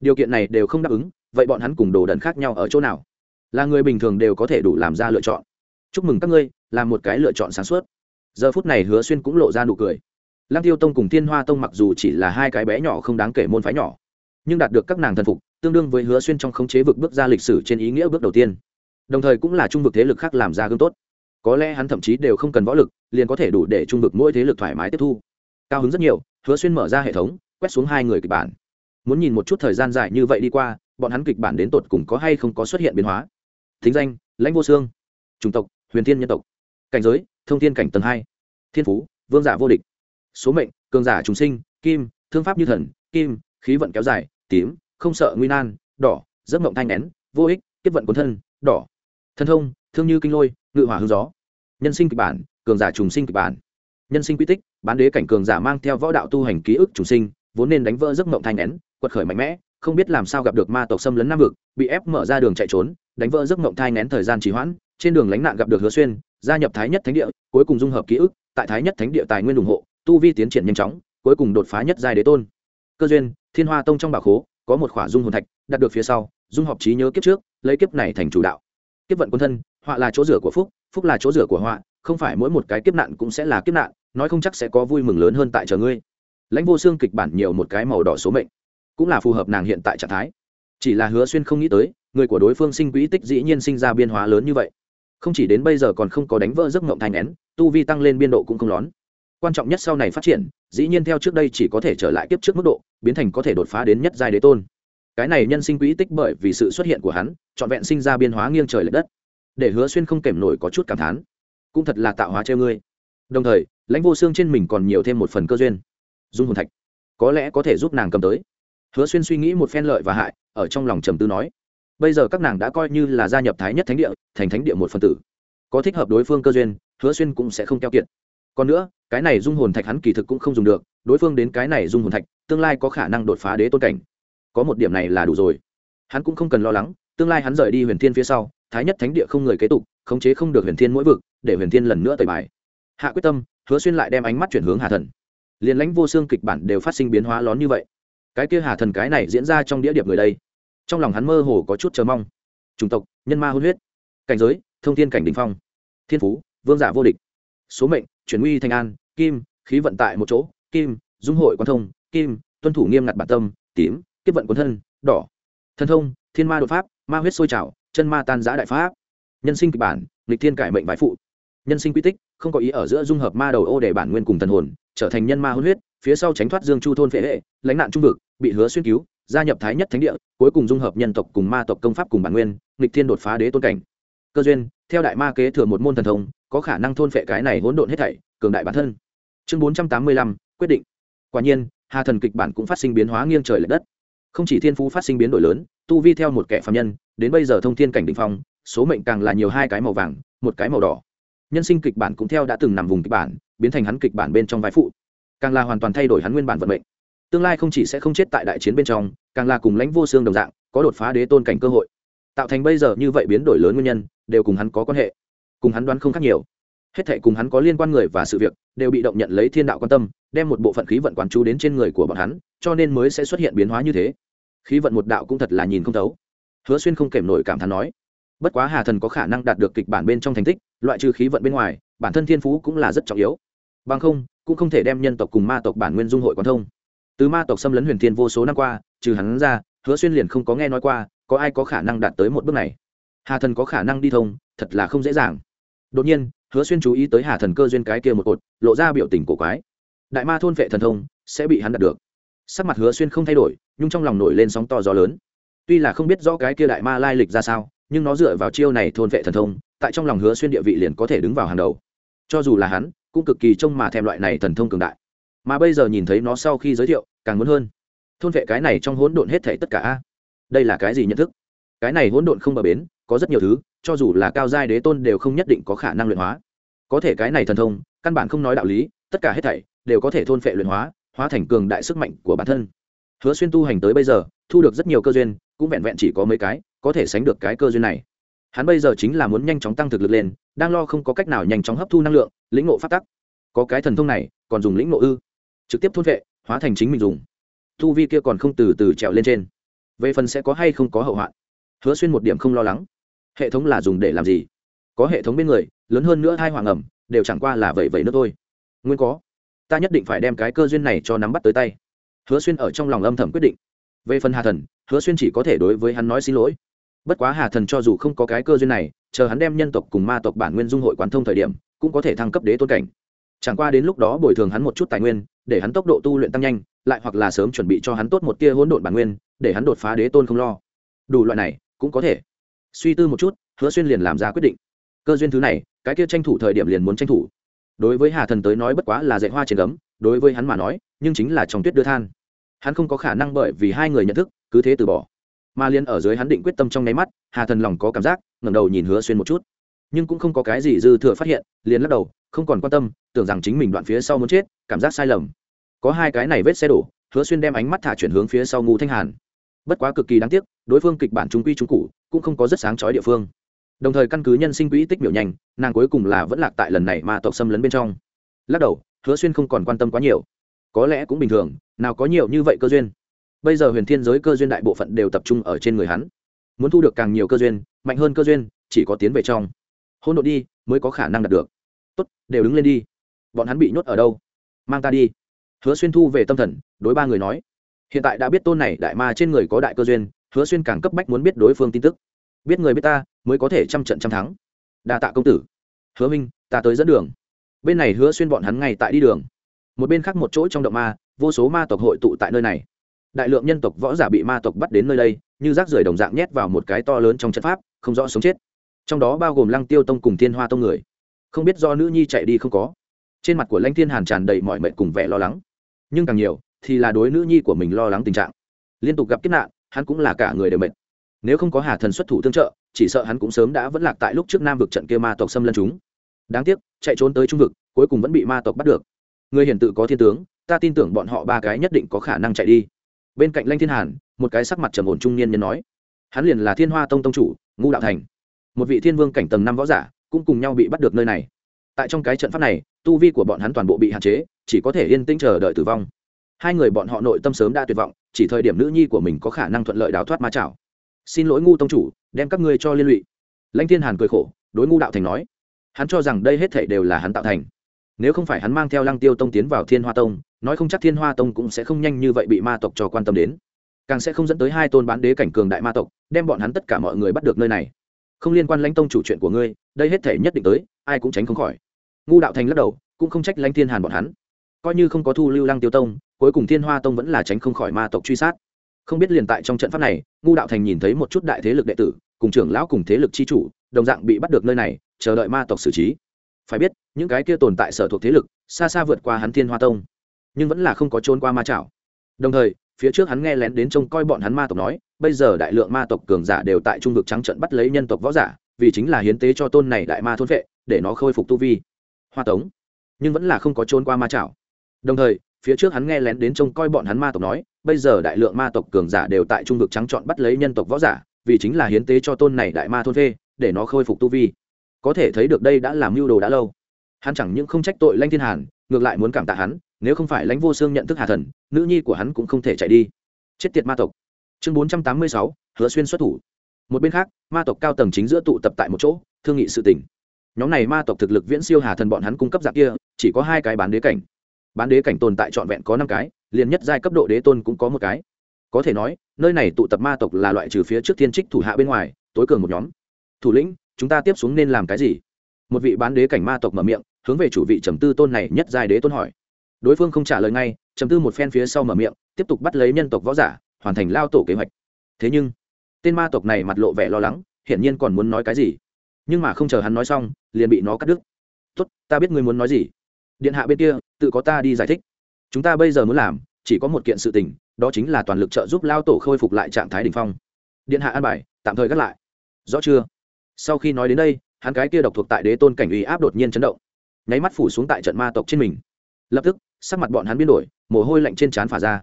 Điều kiện này đều không đáp ứng, vậy bọn hắn cùng đồ đần khác nhau ở chỗ nào? Là người bình thường đều có thể đủ làm ra lựa chọn. Chúc mừng các ngươi làm một cái lựa chọn sáng suốt. Giờ phút này hứa xuyên cũng lộ ra nụ cười lăng tiêu tông cùng thiên hoa tông mặc dù chỉ là hai cái bé nhỏ không đáng kể môn phái nhỏ, nhưng đạt được các nàng thần phục, tương đương với hứa xuyên trong khống chế vực bước ra lịch sử trên ý nghĩa bước đầu tiên. Đồng thời cũng là trung vực thế lực khác làm ra gương tốt. Có lẽ hắn thậm chí đều không cần võ lực, liền có thể đủ để trung vực mỗi thế lực thoải mái tiếp thu. Cao hứng rất nhiều, hứa xuyên mở ra hệ thống, quét xuống hai người kịch bản. Muốn nhìn một chút thời gian dài như vậy đi qua, bọn hắn kịch bản đến tột cùng có hay không có xuất hiện biến hóa. Thính danh, lãnh vô xương chủng tộc, huyền thiên nhân tộc. Cảnh giới, thông thiên cảnh tầng hai. Thiên phú, vương giả vô địch số mệnh, cường giả trùng sinh, kim, thương pháp như thần, kim, khí vận kéo dài, tím, không sợ nguy nan, đỏ, giấc mộng thanh nén, vô ích tiếp vận cuốn thân, đỏ. Thân thông, thương như kinh lôi, ngự hỏa hương gió. Nhân sinh kịch bản, cường giả trùng sinh kịch bản. Nhân sinh quy tích, bán đế cảnh cường giả mang theo võ đạo tu hành ký ức trùng sinh, vốn nên đánh vỡ giấc mộng thanh nén, quật khởi mạnh mẽ, không biết làm sao gặp được ma tộc xâm lấn nam vực, bị ép mở ra đường chạy trốn, đánh vỡ giấc mộng thai nén thời gian trì hoãn, trên đường lánh nạn gặp được hứa xuyên, gia nhập thái nhất thánh địa, cuối cùng dung hợp ký ức, tại thái nhất thánh địa tài nguyên ủng hộ tu vi tiến triển nhanh chóng, cuối cùng đột phá nhất giai đế tôn. Cơ duyên, thiên hoa tông trong bảo khố, có một khỏa dung hồn thạch, đặt được phía sau, dung hợp trí nhớ kiếp trước, lấy kiếp này thành chủ đạo. Kiếp vận quân thân, họa là chỗ rửa của phúc phúc là chỗ rửa của họa, không phải mỗi một cái kiếp nạn cũng sẽ là kiếp nạn, nói không chắc sẽ có vui mừng lớn hơn tại chờ ngươi. Lãnh vô xương kịch bản nhiều một cái màu đỏ số mệnh, cũng là phù hợp nàng hiện tại trạng thái. Chỉ là hứa xuyên không nghĩ tới, người của đối phương sinh quỹ tích dĩ nhiên sinh ra biên hóa lớn như vậy. Không chỉ đến bây giờ còn không có đánh vỡ giấc mộng thành nén, tu vi tăng lên biên độ cũng không lón quan trọng nhất sau này phát triển, dĩ nhiên theo trước đây chỉ có thể trở lại kiếp trước mức độ, biến thành có thể đột phá đến nhất giai đế tôn. Cái này nhân sinh quỹ tích bởi vì sự xuất hiện của hắn, trọn vẹn sinh ra biên hóa nghiêng trời l ệ đất. Để hứa xuyên không kèm nổi có chút cảm thán. Cũng thật là tạo hóa treo ngươi. Đồng thời, lãnh vô xương trên mình còn nhiều thêm một phần cơ duyên. Dung hồn thạch. Có lẽ có thể giúp nàng cầm tới. Hứa xuyên suy nghĩ một phen lợi và hại, ở trong lòng trầm tư nói. Bây giờ các nàng đã coi như là gia nhập thái nhất thánh địa, thành thánh địa một phần tử. Có thích hợp đối phương cơ duyên, hứa xuyên cũng sẽ không keo kiệt còn nữa, cái này dung hồn thạch hắn kỳ thực cũng không dùng được, đối phương đến cái này dung hồn thạch, tương lai có khả năng đột phá đế tôn cảnh. Có một điểm này là đủ rồi. Hắn cũng không cần lo lắng, tương lai hắn rời đi huyền thiên phía sau, thái nhất thánh địa không người kế tục, khống chế không được huyền thiên mỗi vực, để huyền thiên lần nữa tẩy bài. Hạ quyết tâm, hứa xuyên lại đem ánh mắt chuyển hướng hà thần. Liền lãnh vô xương kịch bản đều phát sinh biến hóa lón như vậy. Cái kia hà thần cái này diễn ra trong đĩa điệp người đây. Trong lòng hắn mơ hồ có chút chờ mong. Chủng tộc, nhân ma hôn huyết. Cảnh giới, thông thiên cảnh đình phong. Thiên phú, vương giả vô địch. Số mệnh chuyển nguy thành an, kim, khí vận tại một chỗ, kim, dung hội quan thông, kim, tuân thủ nghiêm ngặt bản tâm, tím, kiếp vận quân thân, đỏ thân thông, thiên ma đột pháp, ma huyết sôi trào, chân ma tan giã đại pháp. Nhân sinh kịch bản lịch thiên cải mệnh vải phụ. Nhân sinh quy tích, không có ý ở giữa dung hợp ma đầu ô để bản nguyên cùng thần hồn, trở thành nhân ma hôn huyết, phía sau tránh thoát dương chu thôn phệ hệ, lãnh nạn trung vực, bị hứa xuyên cứu, gia nhập thái nhất thánh địa, cuối cùng dung hợp nhân tộc cùng ma tộc công pháp cùng bản nguyên lịch thiên đột phá đế tôn cảnh. Cơ duyên, theo đại ma kế thừa một môn thần thông có khả năng thôn phệ cái này hỗn độn hết thảy, cường đại bản thân. Chương bốn trăm tám mươi lăm, quyết định. Quả nhiên, hà thần kịch bản cũng phát sinh biến hóa nghiêng trời lệch đất. Không chỉ thiên phú phát sinh biến đổi lớn, tu vi theo một kẻ phạm nhân, đến bây giờ thông thiên cảnh đỉnh phong, số mệnh càng là nhiều hai cái màu vàng, một cái màu đỏ. Nhân sinh kịch bản cũng theo đã từng nằm vùng kịch bản, biến thành hắn kịch bản bên trong vai phụ. Càng là hoàn toàn thay đổi hắn nguyên bản vận mệnh. Tương lai không chỉ sẽ không chết tại đại chiến bên trong, càng là cùng lãnh vô xương đồng dạng, có đột phá đế tôn cảnh cơ hội. Tạo thành bây giờ như vậy biến đổi lớn nguyên nhân, đều cùng hắn có quan hệ cùng hắn đoán không khác nhiều. Hết thệ cùng hắn có liên quan người và sự việc, đều bị động nhận lấy thiên đạo quan tâm, đem một bộ phận khí vận quán chú đến trên người của bọn hắn, cho nên mới sẽ xuất hiện biến hóa như thế. Khí vận một đạo cũng thật là nhìn không thấu. Hứa xuyên không kèm nổi cảm thán nói, bất quá hà thần có khả năng đạt được kịch bản bên trong thành tích, loại trừ khí vận bên ngoài, bản thân thiên phú cũng là rất trọng yếu. Bằng không, cũng không thể đem nhân tộc cùng ma tộc bản nguyên dung hội quan thông. Từ ma tộc xâm lấn huyền thiên vô số năm qua, trừ hắn ra, hứa xuyên liền không có nghe nói qua, có ai có khả năng đạt tới một bước này. Hà thần có khả năng đi thông, thật là không dễ dàng đột nhiên, hứa xuyên chú ý tới hà thần cơ duyên cái kia một cột, lộ ra biểu tình cổ quái. Đại ma thôn vệ thần thông, sẽ bị hắn đạt được. Sắc mặt hứa xuyên không thay đổi, nhưng trong lòng nổi lên sóng to gió lớn. Tuy là không biết rõ cái kia đại ma lai lịch ra sao, nhưng nó dựa vào chiêu này thôn vệ thần thông, tại trong lòng hứa xuyên địa vị liền có thể đứng vào hàng đầu. Cho dù là hắn, cũng cực kỳ trông mà thèm loại này thần thông cường đại. Mà bây giờ nhìn thấy nó sau khi giới thiệu, càng muốn hơn. Thôn vệ cái này trong hỗn độn hết thể tất cả a. Đây là cái gì nhận thức? Cái này hỗn độn không bờ bến, có rất nhiều thứ, cho dù là cao giai đế tôn đều không nhất định có khả năng luyện hóa. Có thể cái này thần thông, căn bản không nói đạo lý, tất cả hết thảy đều có thể thôn phệ luyện hóa hóa thành cường đại sức mạnh của bản thân. Hứa xuyên tu hành tới bây giờ, thu được rất nhiều cơ duyên, cũng vẹn vẹn chỉ có mấy cái, có thể sánh được cái cơ duyên này. Hắn bây giờ chính là muốn nhanh chóng tăng thực lực lên, đang lo không có cách nào nhanh chóng hấp thu năng lượng, lĩnh ngộ phát tắc. Có cái thần thông này, còn dùng lĩnh ngộ ư? Trực tiếp thôn vệ hóa thành chính mình dùng. Thu vi kia còn không từ từ trèo lên trên. Về phần sẽ có hay không có hậu hoạn hứa xuyên một điểm không lo lắng. Hệ thống là dùng để làm gì? Có hệ thống bên người, lớn hơn nữa hai hoàng ẩm, đều chẳng qua là vậy vậy nữa thôi. Nguyên có. Ta nhất định phải đem cái cơ duyên này cho nắm bắt tới tay. Hứa xuyên ở trong lòng âm thầm quyết định. Về phần hà thần, hứa xuyên chỉ có thể đối với hắn nói xin lỗi. Bất quá hà thần cho dù không có cái cơ duyên này, chờ hắn đem nhân tộc cùng ma tộc bản nguyên dung hội quán thông thời điểm, cũng có thể thăng cấp đế tôn cảnh. Chẳng qua đến lúc đó bồi thường hắn một chút tài nguyên, để hắn tốc độ tu luyện tăng nhanh, lại hoặc là sớm chuẩn bị cho hắn tốt một tia hỗn độn bản nguyên, để hắn đột phá đế tôn không lo. Đủ loại này cũng có thể. Suy tư một chút, hứa xuyên liền làm ra quyết định. Cơ duyên thứ này, cái kia tranh thủ thời điểm liền muốn tranh thủ. Đối với hà thần tới nói bất quá là dạy hoa trên gấm, đối với hắn mà nói, nhưng chính là trong tuyết đưa than. Hắn không có khả năng bởi vì hai người nhận thức, cứ thế từ bỏ. Mà liên ở dưới hắn định quyết tâm trong nháy mắt, hà thần lòng có cảm giác, ngẩng đầu nhìn hứa xuyên một chút. Nhưng cũng không có cái gì dư thừa phát hiện, liền lắc đầu, không còn quan tâm, tưởng rằng chính mình đoạn phía sau muốn chết, cảm giác sai lầm. Có hai cái này vết xe đổ, hứa xuyên đem ánh mắt thả chuyển hướng phía sau Ngũ thanh hàn bất quá cực kỳ đáng tiếc, đối phương kịch bản trung quy trung cụ cũng không có rất sáng chói địa phương. Đồng thời căn cứ nhân sinh quỹ tích biểu nhanh, nàng cuối cùng là vẫn lạc tại lần này mà tộc xâm lấn bên trong. Lắc đầu, hứa xuyên không còn quan tâm quá nhiều. Có lẽ cũng bình thường, nào có nhiều như vậy cơ duyên. Bây giờ huyền thiên giới cơ duyên đại bộ phận đều tập trung ở trên người hắn. Muốn thu được càng nhiều cơ duyên, mạnh hơn cơ duyên, chỉ có tiến về trong. Hôn đ ộ đi, mới có khả năng đạt được. Tốt, đều đứng lên đi. Bọn hắn bị nhốt ở đâu? Mang ta đi. Hứa xuyên thu về tâm thần, đối ba người nói hiện tại đã biết tôn này đại ma trên người có đại cơ duyên, hứa xuyên càng cấp bách muốn biết đối phương tin tức. Biết người biết ta, mới có thể trăm trận trăm thắng. Đa tạ công tử. Hứa minh, ta tới dẫn đường. Bên này hứa xuyên bọn hắn ngay tại đi đường. Một bên khác một chỗ trong động ma, vô số ma tộc hội tụ tại nơi này. Đại lượng nhân tộc võ giả bị ma tộc bắt đến nơi đây, như rác rưởi đồng dạng nhét vào một cái to lớn trong trận pháp, không rõ sống chết. Trong đó bao gồm lăng tiêu tông cùng thiên hoa tông người. Không biết do nữ nhi chạy đi không có. Trên mặt của lãnh thiên hàn tràn đầy mọi mệnh cùng vẻ lo lắng. Nhưng càng nhiều thì là đối nữ nhi của mình lo lắng tình trạng. Liên tục gặp kiếp nạn, hắn cũng là cả người đều mệt. Nếu không có hà thần xuất thủ tương trợ, chỉ sợ hắn cũng sớm đã vẫn lạc tại lúc trước nam vực trận kia ma tộc xâm lân chúng. Đáng tiếc, chạy trốn tới trung vực, cuối cùng vẫn bị ma tộc bắt được. Người hiển tự có thiên tướng, ta tin tưởng bọn họ ba cái nhất định có khả năng chạy đi. Bên cạnh lanh thiên hàn, một cái sắc mặt trầm ổn trung niên nhân nói, hắn liền là thiên hoa tông tông chủ ngu đạo thành. Một vị thiên vương cảnh tầng năm võ giả, cũng cùng nhau bị bắt được nơi này. Tại trong cái trận pháp này, tu vi của bọn hắn toàn bộ bị hạn chế, chỉ có thể yên tĩnh chờ đợi tử vong hai người bọn họ nội tâm sớm đã tuyệt vọng, chỉ thời điểm nữ nhi của mình có khả năng thuận lợi đào thoát ma chảo. Xin lỗi ngu tông chủ, đem các ngươi cho liên lụy. Lãnh thiên hàn cười khổ, đối ngu đạo thành nói, hắn cho rằng đây hết thể đều là hắn tạo thành. Nếu không phải hắn mang theo lăng tiêu tông tiến vào thiên hoa tông, nói không chắc thiên hoa tông cũng sẽ không nhanh như vậy bị ma tộc cho quan tâm đến. Càng sẽ không dẫn tới hai tôn bán đế cảnh cường đại ma tộc, đem bọn hắn tất cả mọi người bắt được nơi này. Không liên quan lãnh tông chủ chuyện của ngươi, đây hết thể nhất định tới, ai cũng tránh không khỏi. Ngu đạo thành lắc đầu, cũng không trách lãnh thiên hàn bọn hắn. Coi như không có thu lưu lăng tiêu tông cuối cùng thiên hoa tông vẫn là tránh không khỏi ma tộc truy sát không biết liền tại trong trận pháp này ngu đạo thành nhìn thấy một chút đại thế lực đệ tử cùng trưởng lão cùng thế lực chi chủ đồng dạng bị bắt được nơi này chờ đợi ma tộc xử trí phải biết những cái kia tồn tại sở thuộc thế lực xa xa vượt qua hắn thiên hoa tông nhưng vẫn là không có trốn qua ma chảo đồng thời phía trước hắn nghe lén đến trông coi bọn hắn ma tộc nói bây giờ đại lượng ma tộc cường giả đều tại trung vực trắng trận bắt lấy nhân tộc võ giả vì chính là hiến tế cho tôn này đại ma thôn vệ để nó khôi phục tu vi hoa tống nhưng vẫn là không có trốn qua ma chảo đồng thời phía trước hắn nghe lén đến trông coi bọn hắn ma tộc nói, bây giờ đại lượng ma tộc cường giả đều tại trung vực trắng chọn bắt lấy nhân tộc võ giả, vì chính là hiến tế cho tôn này đại ma thôn phê, để nó khôi phục tu vi. Có thể thấy được đây đã làm mưu đồ đã lâu. Hắn chẳng những không trách tội lanh thiên hàn, ngược lại muốn cảm tạ hắn, nếu không phải lãnh vô xương nhận thức hà thần, nữ nhi của hắn cũng không thể chạy đi. Chết tiệt ma tộc. Chương bốn trăm tám mươi sáu, hứa xuyên xuất thủ. Một bên khác, ma tộc cao tầng chính giữa tụ tập tại một chỗ, thương nghị sự tình. Nhóm này ma tộc thực lực viễn siêu hà thần bọn hắn cung cấp dạng kia, chỉ có hai cái bán đế cảnh bán đế cảnh tồn tại trọn vẹn có năm cái, liền nhất giai cấp độ đế tôn cũng có một cái. Có thể nói, nơi này tụ tập ma tộc là loại trừ phía trước thiên trích thủ hạ bên ngoài, tối cường một nhóm. Thủ lĩnh, chúng ta tiếp xuống nên làm cái gì? Một vị bán đế cảnh ma tộc mở miệng, hướng về chủ vị trầm tư tôn này nhất giai đế tôn hỏi. Đối phương không trả lời ngay, trầm tư một phen phía sau mở miệng, tiếp tục bắt lấy nhân tộc võ giả, hoàn thành lao tổ kế hoạch. Thế nhưng, tên ma tộc này mặt lộ vẻ lo lắng, hiển nhiên còn muốn nói cái gì. Nhưng mà không chờ hắn nói xong, liền bị nó cắt đứt. Tốt, ta biết ngươi muốn nói gì điện hạ bên kia, tự có ta đi giải thích. Chúng ta bây giờ muốn làm, chỉ có một kiện sự tình, đó chính là toàn lực trợ giúp lao tổ khôi phục lại trạng thái đ ỉ n h phong. Điện hạ an bài, tạm thời gác lại. Rõ chưa? Sau khi nói đến đây, hắn cái kia độc thuộc tại đế tôn cảnh uy áp đột nhiên chấn động. Nháy mắt phủ xuống tại trận ma tộc trên mình. Lập tức, sắc mặt bọn hắn biến đổi, mồ hôi lạnh trên trán phả ra.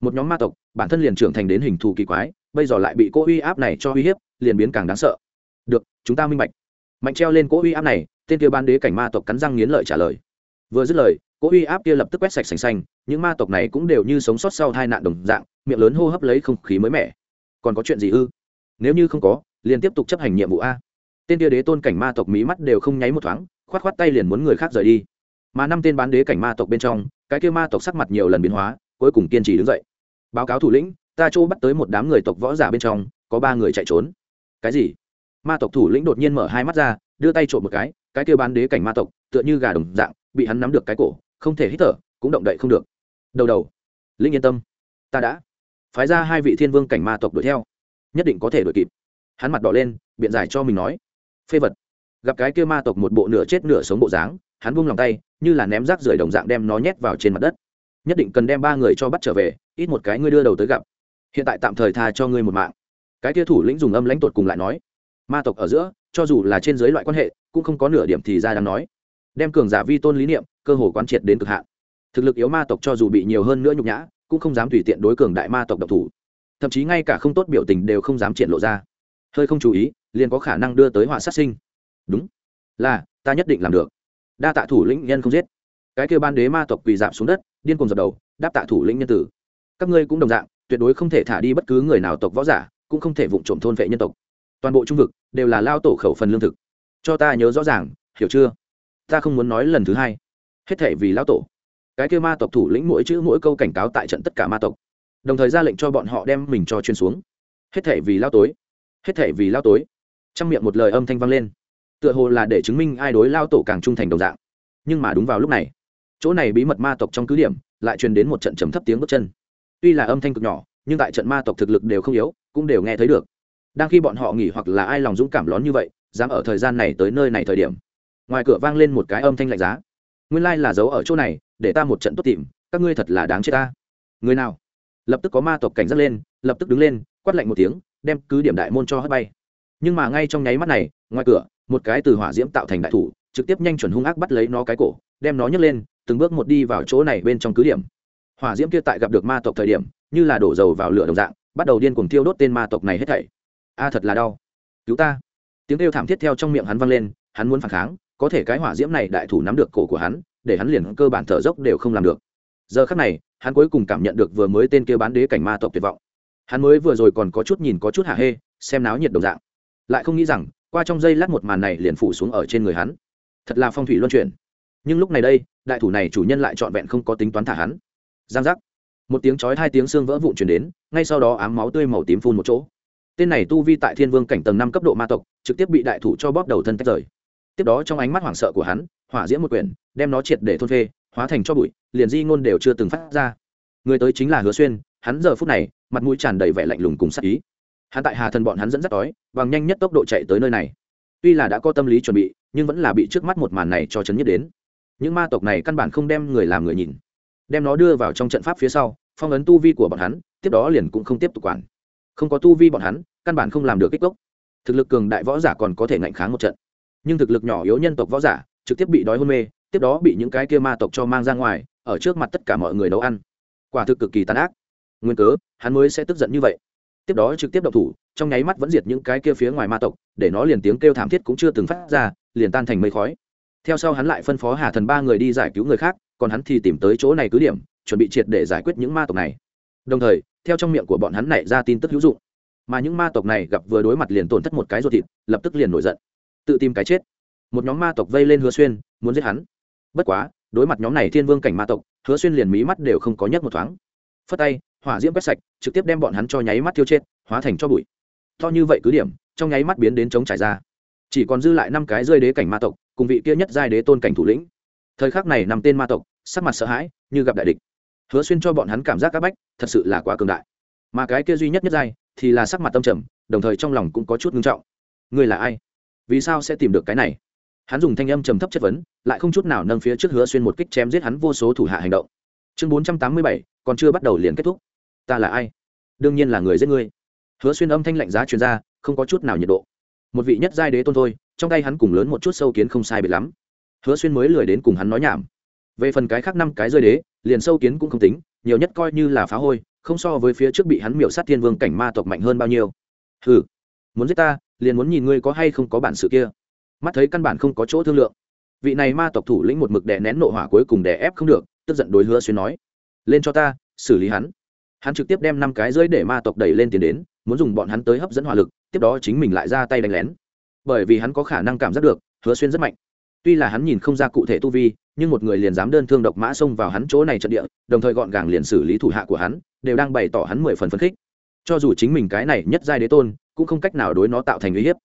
Một nhóm ma tộc, bản thân liền trưởng thành đến hình thù kỳ quái, bây giờ lại bị cỗ uy áp này cho uy hiếp, liền biến càng đáng sợ. Được, chúng ta minh bạch. Mạnh treo lên cỗ uy áp này, tên kia ban đế cảnh ma tộc cắn răng nghiến lợi trả lời vừa dứt lời, cỗ uy áp kia lập tức quét sạch sành xanh, những ma tộc này cũng đều như sống sót sau hai nạn đồng dạng, miệng lớn hô hấp lấy không khí mới mẻ. Còn có chuyện gì ư? Nếu như không có, liền tiếp tục chấp hành nhiệm vụ a. Tên kia đế tôn cảnh ma tộc mỹ mắt đều không nháy một thoáng, khoát khoát tay liền muốn người khác rời đi. Mà năm tên bán đế cảnh ma tộc bên trong, cái kia ma tộc sắc mặt nhiều lần biến hóa, cuối cùng kiên trì đứng dậy. Báo cáo thủ lĩnh, ta chỗ bắt tới một đám người tộc võ giả bên trong, có ba người chạy trốn. Cái gì? Ma tộc thủ lĩnh đột nhiên mở hai mắt ra, đưa tay trộm một cái cái kia bán đế cảnh ma tộc, tựa như gà đồng dạng bị hắn nắm được cái cổ, không thể hít thở, cũng động đậy không được. Đầu đầu. Linh yên tâm. Ta đã phái ra hai vị thiên vương cảnh ma tộc đuổi theo. Nhất định có thể đuổi kịp. Hắn mặt đỏ lên, biện giải cho mình nói. Phê vật. Gặp cái kia ma tộc một bộ nửa chết nửa sống bộ dáng, hắn buông lòng tay, như là ném rác rưởi đồng dạng đem nó nhét vào trên mặt đất. Nhất định cần đem ba người cho bắt trở về, ít một cái ngươi đưa đầu tới gặp. Hiện tại tạm thời tha cho ngươi một mạng. Cái kia thủ lĩnh dùng âm lãnh tột cùng lại nói. Ma tộc ở giữa, cho dù là trên dưới loại quan hệ, cũng không có nửa điểm thì ra đáng nói đem cường giả vi tôn lý niệm, cơ hồ quán triệt đến cực hạn. Thực lực yếu ma tộc cho dù bị nhiều hơn nữa nhục nhã, cũng không dám tùy tiện đối cường đại ma tộc độc thủ. Thậm chí ngay cả không tốt biểu tình đều không dám triển lộ ra. Hơi không chú ý, liền có khả năng đưa tới họa sát sinh. Đúng. Là, ta nhất định làm được. Đa tạ thủ lĩnh nhân không giết. Cái kêu ban đế ma tộc quỳ giảm xuống đất, điên cùng dập đầu, đáp tạ thủ lĩnh nhân tử. Các ngươi cũng đồng dạng, tuyệt đối không thể thả đi bất cứ người nào tộc võ giả, cũng không thể vụng trộm thôn vệ nhân tộc. Toàn bộ trung vực đều là lao tổ khẩu phần lương thực. Cho ta nhớ rõ ràng, hiểu chưa? Ta không muốn nói lần thứ hai. Hết thể vì lao tổ. Cái kêu ma tộc thủ lĩnh mỗi chữ mỗi câu cảnh cáo tại trận tất cả ma tộc. Đồng thời ra lệnh cho bọn họ đem mình cho chuyên xuống. Hết thể vì lao tối. Hết thể vì lao tối. Trong miệng một lời âm thanh vang lên. Tựa hồ là để chứng minh ai đối lao tổ càng trung thành đồng dạng. Nhưng mà đúng vào lúc này, chỗ này bí mật ma tộc trong cứ điểm lại truyền đến một trận trầm thấp tiếng bước chân. Tuy là âm thanh cực nhỏ, nhưng tại trận ma tộc thực lực đều không yếu, cũng đều nghe thấy được. Đang khi bọn họ nghỉ hoặc là ai lòng dũng cảm lón như vậy, dám ở thời gian này tới nơi này thời điểm ngoài cửa vang lên một cái âm thanh lạnh giá. Nguyên lai là giấu ở chỗ này, để ta một trận tốt tìm, các ngươi thật là đáng chết ta. Người nào? Lập tức có ma tộc cảnh giác lên, lập tức đứng lên, quát lạnh một tiếng, đem cứ điểm đại môn cho hất bay. Nhưng mà ngay trong nháy mắt này, ngoài cửa, một cái từ hỏa diễm tạo thành đại thủ, trực tiếp nhanh chuẩn hung ác bắt lấy nó cái cổ, đem nó nhấc lên, từng bước một đi vào chỗ này bên trong cứ điểm. Hỏa diễm kia tại gặp được ma tộc thời điểm, như là đổ dầu vào lửa đồng dạng, bắt đầu điên cuồng tiêu đốt tên ma tộc này hết thảy. A, thật là đau. Cứu ta. Tiếng kêu thảm thiết theo trong miệng hắn vang lên, hắn muốn phản kháng có thể cái hỏa diễm này đại thủ nắm được cổ của hắn, để hắn liền cơ bản thở dốc đều không làm được. Giờ khắc này, hắn cuối cùng cảm nhận được vừa mới tên kia bán đế cảnh ma tộc tuyệt vọng. Hắn mới vừa rồi còn có chút nhìn có chút hạ hê, xem náo nhiệt đồng dạng. Lại không nghĩ rằng, qua trong giây lát một màn này liền phủ xuống ở trên người hắn. Thật là phong thủy luân chuyển. Nhưng lúc này đây, đại thủ này chủ nhân lại trọn vẹn không có tính toán thả hắn. Giang giác. Một tiếng chói hai tiếng xương vỡ vụn chuyển đến, ngay sau đó ám máu tươi màu tím phun một chỗ. Tên này tu vi tại thiên vương cảnh tầng năm cấp độ ma tộc, trực tiếp bị đại thủ cho bóp đầu thân tách rời tiếp đó trong ánh mắt hoảng sợ của hắn, hỏa diễm một quyển, đem nó triệt để thôn phê, hóa thành cho bụi, liền di ngôn đều chưa từng phát ra. Người tới chính là hứa xuyên, hắn giờ phút này, mặt mũi tràn đầy vẻ lạnh lùng cùng sắc ý. Hắn tại hà thần bọn hắn dẫn dắt đói, bằng nhanh nhất tốc độ chạy tới nơi này. Tuy là đã có tâm lý chuẩn bị, nhưng vẫn là bị trước mắt một màn này cho chấn nhất đến. Những ma tộc này căn bản không đem người làm người nhìn. Đem nó đưa vào trong trận pháp phía sau, phong ấn tu vi của bọn hắn, tiếp đó liền cũng không tiếp tục quản. Không có tu vi bọn hắn, căn bản không làm được kích gốc thực lực cường đại võ giả còn có thể ngạnh kháng một trận nhưng thực lực nhỏ yếu nhân tộc võ giả trực tiếp bị đói hôn mê, tiếp đó bị những cái kia ma tộc cho mang ra ngoài, ở trước mặt tất cả mọi người nấu ăn. Quả thực cực kỳ tàn ác. Nguyên cớ, hắn mới sẽ tức giận như vậy. Tiếp đó trực tiếp đậu thủ, trong nháy mắt vẫn diệt những cái kia phía ngoài ma tộc, để nó liền tiếng kêu thảm thiết cũng chưa từng phát ra, liền tan thành mây khói. Theo sau hắn lại phân phó hà thần ba người đi giải cứu người khác, còn hắn thì tìm tới chỗ này cứ điểm, chuẩn bị triệt để giải quyết những ma tộc này. Đồng thời, theo trong miệng của bọn hắn nảy ra tin tức hữu dụng. Mà những ma tộc này gặp vừa đối mặt liền tổn thất một cái ruột thịt, lập tức liền nổi giận tự tìm cái chết. Một nhóm ma tộc vây lên hứa xuyên, muốn giết hắn. Bất quá, đối mặt nhóm này thiên vương cảnh ma tộc, hứa xuyên liền mí mắt đều không có nhấc một thoáng. Phất tay, hỏa diễm quét sạch, trực tiếp đem bọn hắn cho nháy mắt tiêu chết, hóa thành cho bụi. To như vậy cứ điểm, trong nháy mắt biến đến chống trải ra. Chỉ còn dư lại năm cái rơi đế cảnh ma tộc, cùng vị kia nhất giai đế tôn cảnh thủ lĩnh. Thời khắc này nằm tên ma tộc, sắc mặt sợ hãi, như gặp đại địch. Hứa xuyên cho bọn hắn cảm giác c áp bách, thật sự là quá cường đại. Mà cái kia duy nhất nhất giai, thì là sắc mặt tâm trầm, đồng thời trong lòng cũng có chút ngưng trọng. Ngươi là ai? Vì sao sẽ tìm được cái này? Hắn dùng thanh âm trầm thấp chất vấn, lại không chút nào nâng phía trước hứa xuyên một kích chém giết hắn vô số thủ hạ hành động. Chương bốn trăm tám mươi bảy, còn chưa bắt đầu liền kết thúc. Ta là ai? Đương nhiên là người giết ngươi. Hứa xuyên âm thanh lạnh giá truyền ra, không có chút nào nhiệt độ. Một vị nhất giai đế tôn thôi, trong tay hắn cùng lớn một chút sâu kiến không sai biệt lắm. Hứa xuyên mới lười đến cùng hắn nói nhảm. Về phần cái khác năm cái rơi đế, liền sâu kiến cũng không tính, nhiều nhất coi như là phá hôi, không so với phía trước bị hắn miểu sát thiên vương cảnh ma tộc mạnh hơn bao nhiêu. Ừ muốn giết ta liền muốn nhìn ngươi có hay không có bản sự kia. Mắt thấy căn bản không có chỗ thương lượng. Vị này ma tộc thủ lĩnh một mực đè nén nộ hỏa cuối cùng đè ép không được, tức giận đối hứa xuyên nói. Lên cho ta, xử lý hắn. Hắn trực tiếp đem năm cái dưới để ma tộc đẩy lên tiền đến, muốn dùng bọn hắn tới hấp dẫn hỏa lực, tiếp đó chính mình lại ra tay đánh lén. Bởi vì hắn có khả năng cảm giác được, hứa xuyên rất mạnh. Tuy là hắn nhìn không ra cụ thể tu vi, nhưng một người liền dám đơn thương độc mã xông vào hắn chỗ này trận địa, đồng thời gọn gàng liền xử lý thủ hạ của hắn, đều đang bày tỏ hắn mười phần phấn khích. Cho dù chính mình cái này nhất giai đế tôn cũng không cách nào đối nó tạo thành uy hiếp.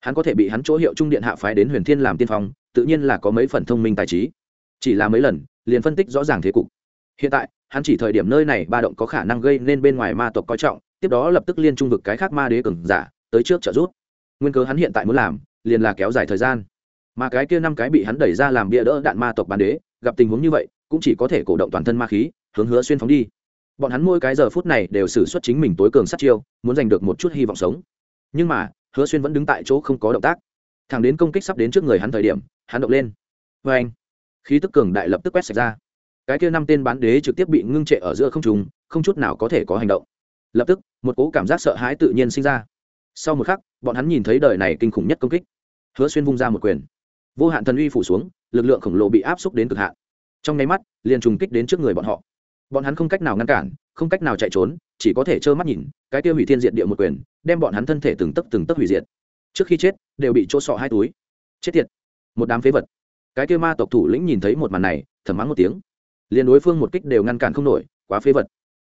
Hắn có thể bị hắn chỗ hiệu trung điện hạ phái đến huyền thiên làm tiên phong, tự nhiên là có mấy phần thông minh tài trí. Chỉ là mấy lần, liền phân tích rõ ràng thế cục. Hiện tại, hắn chỉ thời điểm nơi này ba động có khả năng gây nên bên ngoài ma tộc coi trọng, tiếp đó lập tức liên trung vực cái khác ma đế cường giả, tới trước trợ giúp. Nguyên cớ hắn hiện tại muốn làm, liền là kéo dài thời gian. Mà cái kia năm cái bị hắn đẩy ra làm bia đỡ đạn ma tộc bán đế, gặp tình huống như vậy, cũng chỉ có thể cổ động toàn thân ma khí, hướng hứa xuyên phóng đi. Bọn hắn mỗi cái giờ phút này đều xử suất chính mình tối cường sát chiêu, muốn giành được một chút hy vọng sống nhưng mà, hứa xuyên vẫn đứng tại chỗ không có động tác. Thẳng đến công kích sắp đến trước người hắn thời điểm, hắn động lên. Vê anh, khí tức cường đại lập tức quét sạch ra. Cái kia năm tên bán đế trực tiếp bị ngưng trệ ở giữa không trùng không chút nào có thể có hành động. Lập tức, một cố cảm giác sợ hãi tự nhiên sinh ra. Sau một khắc, bọn hắn nhìn thấy đời này kinh khủng nhất công kích. Hứa xuyên vung ra một quyền. Vô hạn thần uy phủ xuống, lực lượng khổng lồ bị áp xúc đến cực hạn. Trong nháy mắt, liền trùng kích đến trước người bọn họ bọn hắn không cách nào ngăn cản, không cách nào chạy trốn, chỉ có thể trơ mắt nhìn, cái kia hủy thiên diệt địa một quyền, đem bọn hắn thân thể từng tấc từng tấc hủy diệt. Trước khi chết, đều bị chỗ sọ hai túi. Chết tiệt. Một đám phế vật. Cái kia ma tộc thủ lĩnh nhìn thấy một màn này, thầm mắng một tiếng. Liền đối phương một kích đều ngăn cản không nổi, quá phế vật.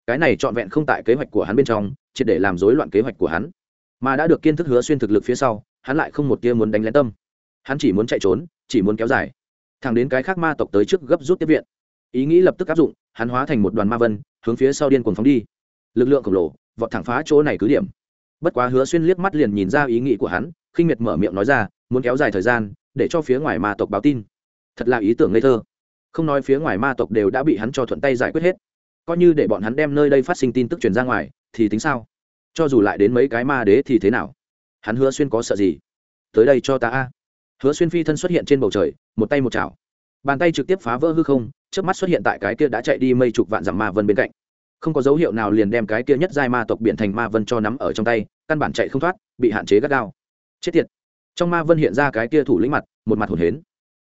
Cái này trọn vẹn không tại kế hoạch của hắn bên trong chỉ để làm rối loạn kế hoạch của hắn. Mà đã được kiên thức hứa xuyên thực lực phía sau, hắn lại không một tia muốn đánh lén tâm. Hắn chỉ muốn chạy trốn, chỉ muốn kéo dài. Thẳng đến cái khác ma tộc tới trước gấp rút tiếp viện ý nghĩ lập tức áp dụng, hắn hóa thành một đoàn ma vân, hướng phía sau điên cuồng phóng đi. Lực lượng khổng lồ, vọt thẳng phá chỗ này cứ điểm. Bất quá hứa xuyên liếc mắt liền nhìn ra ý nghĩ của hắn, khinh miệt mở miệng nói ra, muốn kéo dài thời gian, để cho phía ngoài ma tộc báo tin. Thật là ý tưởng ngây thơ. Không nói phía ngoài ma tộc đều đã bị hắn cho thuận tay giải quyết hết. Coi như để bọn hắn đem nơi đây phát sinh tin tức truyền ra ngoài, thì tính sao? Cho dù lại đến mấy cái ma đế thì thế nào? Hắn hứa xuyên có sợ gì? Tới đây cho ta a. Hứa xuyên phi thân xuất hiện trên bầu trời, một tay một chảo. Bàn tay trực tiếp phá vỡ hư không trước mắt xuất hiện tại cái kia đã chạy đi mây chục vạn dặm ma vân bên cạnh. Không có dấu hiệu nào liền đem cái kia nhất giai ma tộc biển thành ma vân cho nắm ở trong tay, căn bản chạy không thoát, bị hạn chế gắt gao. Chết tiệt. Trong ma vân hiện ra cái kia thủ lĩnh mặt, một mặt hồn hến.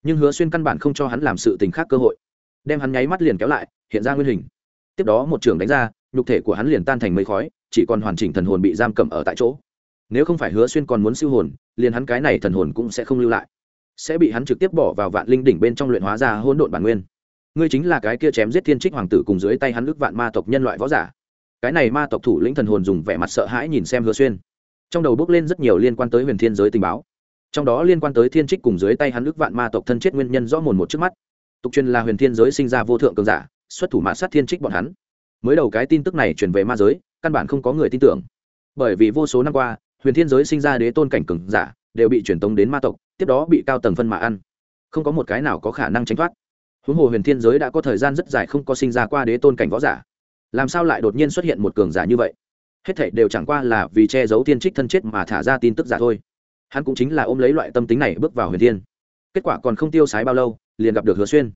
Nhưng hứa xuyên căn bản không cho hắn làm sự tình khác cơ hội. Đem hắn nháy mắt liền kéo lại, hiện ra nguyên hình. Tiếp đó một trường đánh ra, nhục thể của hắn liền tan thành mây khói, chỉ còn hoàn chỉnh thần hồn bị giam cầm ở tại chỗ. Nếu không phải hứa xuyên còn muốn siêu hồn, liền hắn cái này thần hồn cũng sẽ không lưu lại. Sẽ bị hắn trực tiếp bỏ vào vạn linh đỉnh bên trong luyện hóa ra hỗn độn bản nguyên ngươi chính là cái kia chém giết thiên trích hoàng tử cùng dưới tay hắn ức vạn ma tộc nhân loại võ giả. Cái này ma tộc thủ lĩnh thần hồn dùng vẻ mặt sợ hãi nhìn xem hứa xuyên. Trong đầu bước lên rất nhiều liên quan tới huyền thiên giới tình báo. Trong đó liên quan tới thiên trích cùng dưới tay hắn ức vạn ma tộc thân chết nguyên nhân rõ mồn một trước mắt. Tục truyền là huyền thiên giới sinh ra vô thượng cường giả, xuất thủ mã sát thiên trích bọn hắn. Mới đầu cái tin tức này truyền về ma giới, căn bản không có người tin tưởng. Bởi vì vô số năm qua, huyền thiên giới sinh ra đế tôn cảnh cường giả, đều bị truyền tống đến ma tộc, tiếp đó bị cao tầng phân mà ăn. Không có một cái nào có khả năng tránh thoát huống hồ huyền thiên giới đã có thời gian rất dài không có sinh ra qua đế tôn cảnh võ giả. Làm sao lại đột nhiên xuất hiện một cường giả như vậy? Hết thảy đều chẳng qua là vì che giấu thiên trích thân chết mà thả ra tin tức giả thôi. Hắn cũng chính là ôm lấy loại tâm tính này bước vào huyền thiên. Kết quả còn không tiêu sái bao lâu, liền gặp được hứa xuyên.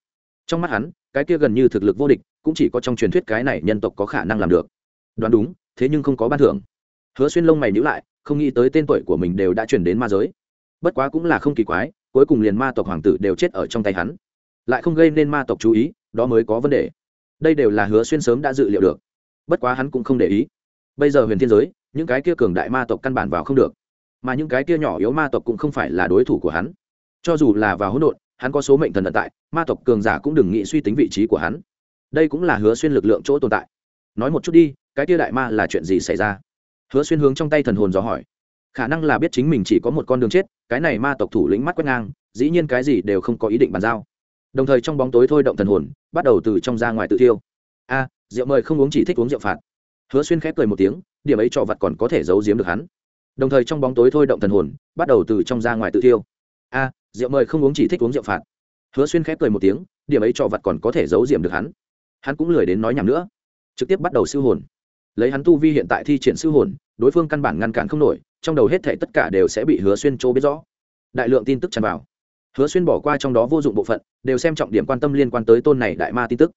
Trong mắt hắn, cái kia gần như thực lực vô địch, cũng chỉ có trong truyền thuyết cái này nhân tộc có khả năng làm được. Đoán đúng, thế nhưng không có ban thưởng. Hứa xuyên lông mày nhữ lại, không nghĩ tới tên tuổi của mình đều đã chuyển đến ma giới. Bất quá cũng là không kỳ quái, cuối cùng liền ma tộc hoàng tử đều chết ở trong tay hắn lại không gây nên ma tộc chú ý, đó mới có vấn đề. Đây đều là hứa xuyên sớm đã dự liệu được. Bất quá hắn cũng không để ý. Bây giờ huyền thiên giới, những cái kia cường đại ma tộc căn bản vào không được. Mà những cái kia nhỏ yếu ma tộc cũng không phải là đối thủ của hắn. Cho dù là vào hỗn độn, hắn có số mệnh thần tận tại, ma tộc cường giả cũng đừng nghĩ suy tính vị trí của hắn. Đây cũng là hứa xuyên lực lượng chỗ tồn tại. Nói một chút đi, cái kia đại ma là chuyện gì xảy ra? Hứa xuyên hướng trong tay thần hồn dò hỏi. Khả năng là biết chính mình chỉ có một con đường chết, cái này ma tộc thủ lĩnh mắt quét ngang, dĩ nhiên cái gì đều không có ý định bàn giao đồng thời trong bóng tối thôi động thần hồn, bắt đầu từ trong ra ngoài tự tiêu a, rượu mời không uống chỉ thích uống rượu phạt. Hứa xuyên khép cười một tiếng, điểm ấy trọ vật còn có thể giấu giếm được hắn. Đồng thời trong bóng tối thôi động thần hồn, bắt đầu từ trong ra ngoài tự tiêu a, rượu mời không uống chỉ thích uống rượu phạt. Hứa xuyên khép cười một tiếng, điểm ấy trọ vật còn có thể giấu diệm được hắn. Hắn cũng lười đến nói nhầm nữa. Trực tiếp bắt đầu siêu hồn. Lấy hắn tu vi hiện tại thi triển siêu hồn, đối phương căn bản ngăn cản không nổi, trong đầu hết thể tất cả đều sẽ bị hứa xuyên chỗ biết rõ. Đại lượng tin tức tràn vào hứa xuyên bỏ qua trong đó vô dụng bộ phận, đều xem trọng điểm quan tâm liên quan tới tôn này đại ma tin tức.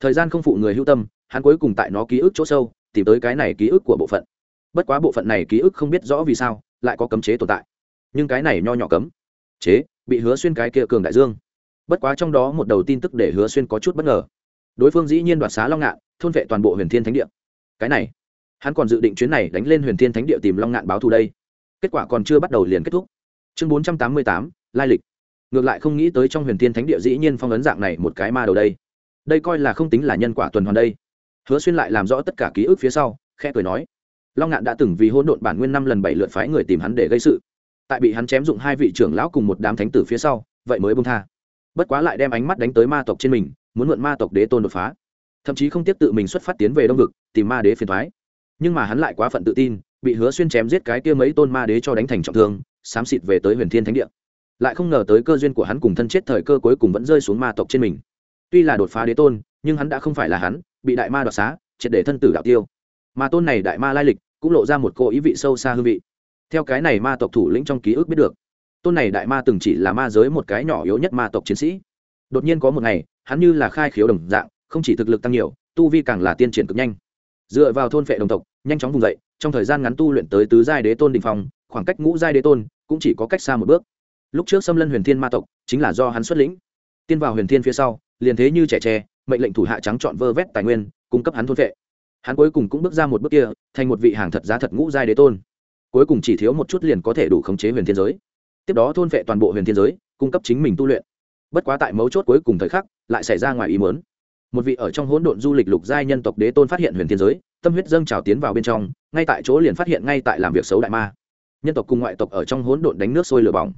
Thời gian không phụ người hữu tâm, hắn cuối cùng tại nó ký ức chỗ sâu, tìm tới cái này ký ức của bộ phận. Bất quá bộ phận này ký ức không biết rõ vì sao, lại có cấm chế tồn tại. Nhưng cái này nho nhỏ cấm, chế, bị hứa xuyên cái kia cường đại dương. Bất quá trong đó một đầu tin tức để hứa xuyên có chút bất ngờ. Đối phương dĩ nhiên đoạt xá long ngạn, thôn vệ toàn bộ huyền thiên thánh địa. Cái này, hắn còn dự định chuyến này đánh lên huyền thiên thánh địa tìm long ngạn báo thù đây. Kết quả còn chưa bắt đầu liền kết thúc. Chương bốn trăm tám mươi tám, lai lịch ngược lại không nghĩ tới trong huyền thiên thánh địa dĩ nhiên phong ấn dạng này một cái ma đầu đây. Đây coi là không tính là nhân quả tuần hoàn đây. Hứa xuyên lại làm rõ tất cả ký ức phía sau, khẽ cười nói, long ngạn đã từng vì hỗn độn bản nguyên năm lần bảy lượt phái người tìm hắn để gây sự. Tại bị hắn chém dụng hai vị trưởng lão cùng một đám thánh tử phía sau, vậy mới bông tha. Bất quá lại đem ánh mắt đánh tới ma tộc trên mình, muốn mượn ma tộc đế tôn đột phá. Thậm chí không tiếp tự mình xuất phát tiến về đông vực, tìm ma đế phiền thoái nhưng mà hắn lại quá phận tự tin, bị hứa xuyên chém giết cái kia mấy tôn ma đế cho đánh thành trọng thương, xám xịt về tới huyền thiên thánh địa lại không ngờ tới cơ duyên của hắn cùng thân chết thời cơ cuối cùng vẫn rơi xuống ma tộc trên mình. Tuy là đột phá đế tôn, nhưng hắn đã không phải là hắn, bị đại ma đoạt xá, triệt để thân tử đạo tiêu. Mà tôn này đại ma lai lịch cũng lộ ra một cô ý vị sâu xa hương vị. Theo cái này ma tộc thủ lĩnh trong ký ức biết được, tôn này đại ma từng chỉ là ma giới một cái nhỏ yếu nhất ma tộc chiến sĩ. Đột nhiên có một ngày, hắn như là khai khiếu đồng dạng, không chỉ thực lực tăng nhiều, tu vi càng là tiên triển cực nhanh. Dựa vào thôn phệ đồng tộc, nhanh chóng vùng dậy, trong thời gian ngắn tu luyện tới tứ giai đế tôn đình phong, khoảng cách ngũ giai đế tôn cũng chỉ có cách xa một bước lúc trước xâm lân huyền thiên ma tộc, chính là do hắn xuất lĩnh. Tiên vào huyền thiên phía sau, liền thế như trẻ tre, mệnh lệnh thủ hạ trắng chọn vơ vét tài nguyên, cung cấp hắn thôn vệ. Hắn cuối cùng cũng bước ra một bước kia, thành một vị hàng thật giá thật ngũ giai đế tôn. Cuối cùng chỉ thiếu một chút liền có thể đủ khống chế huyền thiên giới. Tiếp đó thôn vệ toàn bộ huyền thiên giới, cung cấp chính mình tu luyện. Bất quá tại mấu chốt cuối cùng thời khắc, lại xảy ra ngoài ý mớn một vị ở trong hỗn độn du lịch lục giai nhân tộc đế tôn phát hiện huyền thiên giới, tâm huyết dâng trào tiến vào bên trong, ngay tại chỗ liền phát hiện ngay tại làm việc xấu đại ma. Nhân tộc cùng ngoại tộc ở trong hỗn độn đánh nước sôi lửa bỏng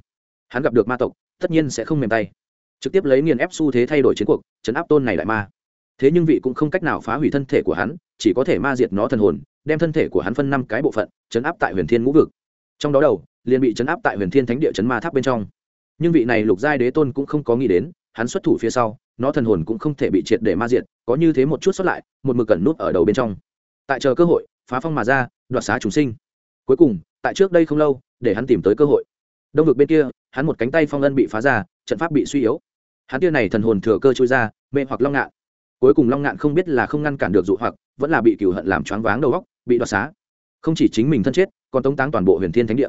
hắn gặp được ma tộc, tất nhiên sẽ không mềm tay. Trực tiếp lấy nghiền ép xu thế thay đổi chiến cuộc, chấn áp tôn này đại ma. Thế nhưng vị cũng không cách nào phá hủy thân thể của hắn, chỉ có thể ma diệt nó thần hồn, đem thân thể của hắn phân năm cái bộ phận, chấn áp tại huyền thiên ngũ vực. Trong đó đầu, liền bị chấn áp tại huyền thiên thánh địa chấn ma tháp bên trong. Nhưng vị này lục giai đế tôn cũng không có nghĩ đến, hắn xuất thủ phía sau, nó thần hồn cũng không thể bị triệt để ma diệt, có như thế một chút xuất lại, một mực cẩn nút ở đầu bên trong. Tại chờ cơ hội, phá phong mà ra, đoạt xá chúng sinh. Cuối cùng, tại trước đây không lâu, để hắn tìm tới cơ hội. Đông vực bên kia hắn một cánh tay phong ân bị phá ra, trận pháp bị suy yếu. Hắn tia này thần hồn thừa cơ trôi ra, mê hoặc long ngạn. Cuối cùng long ngạn không biết là không ngăn cản được dụ hoặc, vẫn là bị cửu hận làm choáng váng đầu góc bị đoạt xá. Không chỉ chính mình thân chết, còn tống táng toàn bộ huyền thiên thánh địa.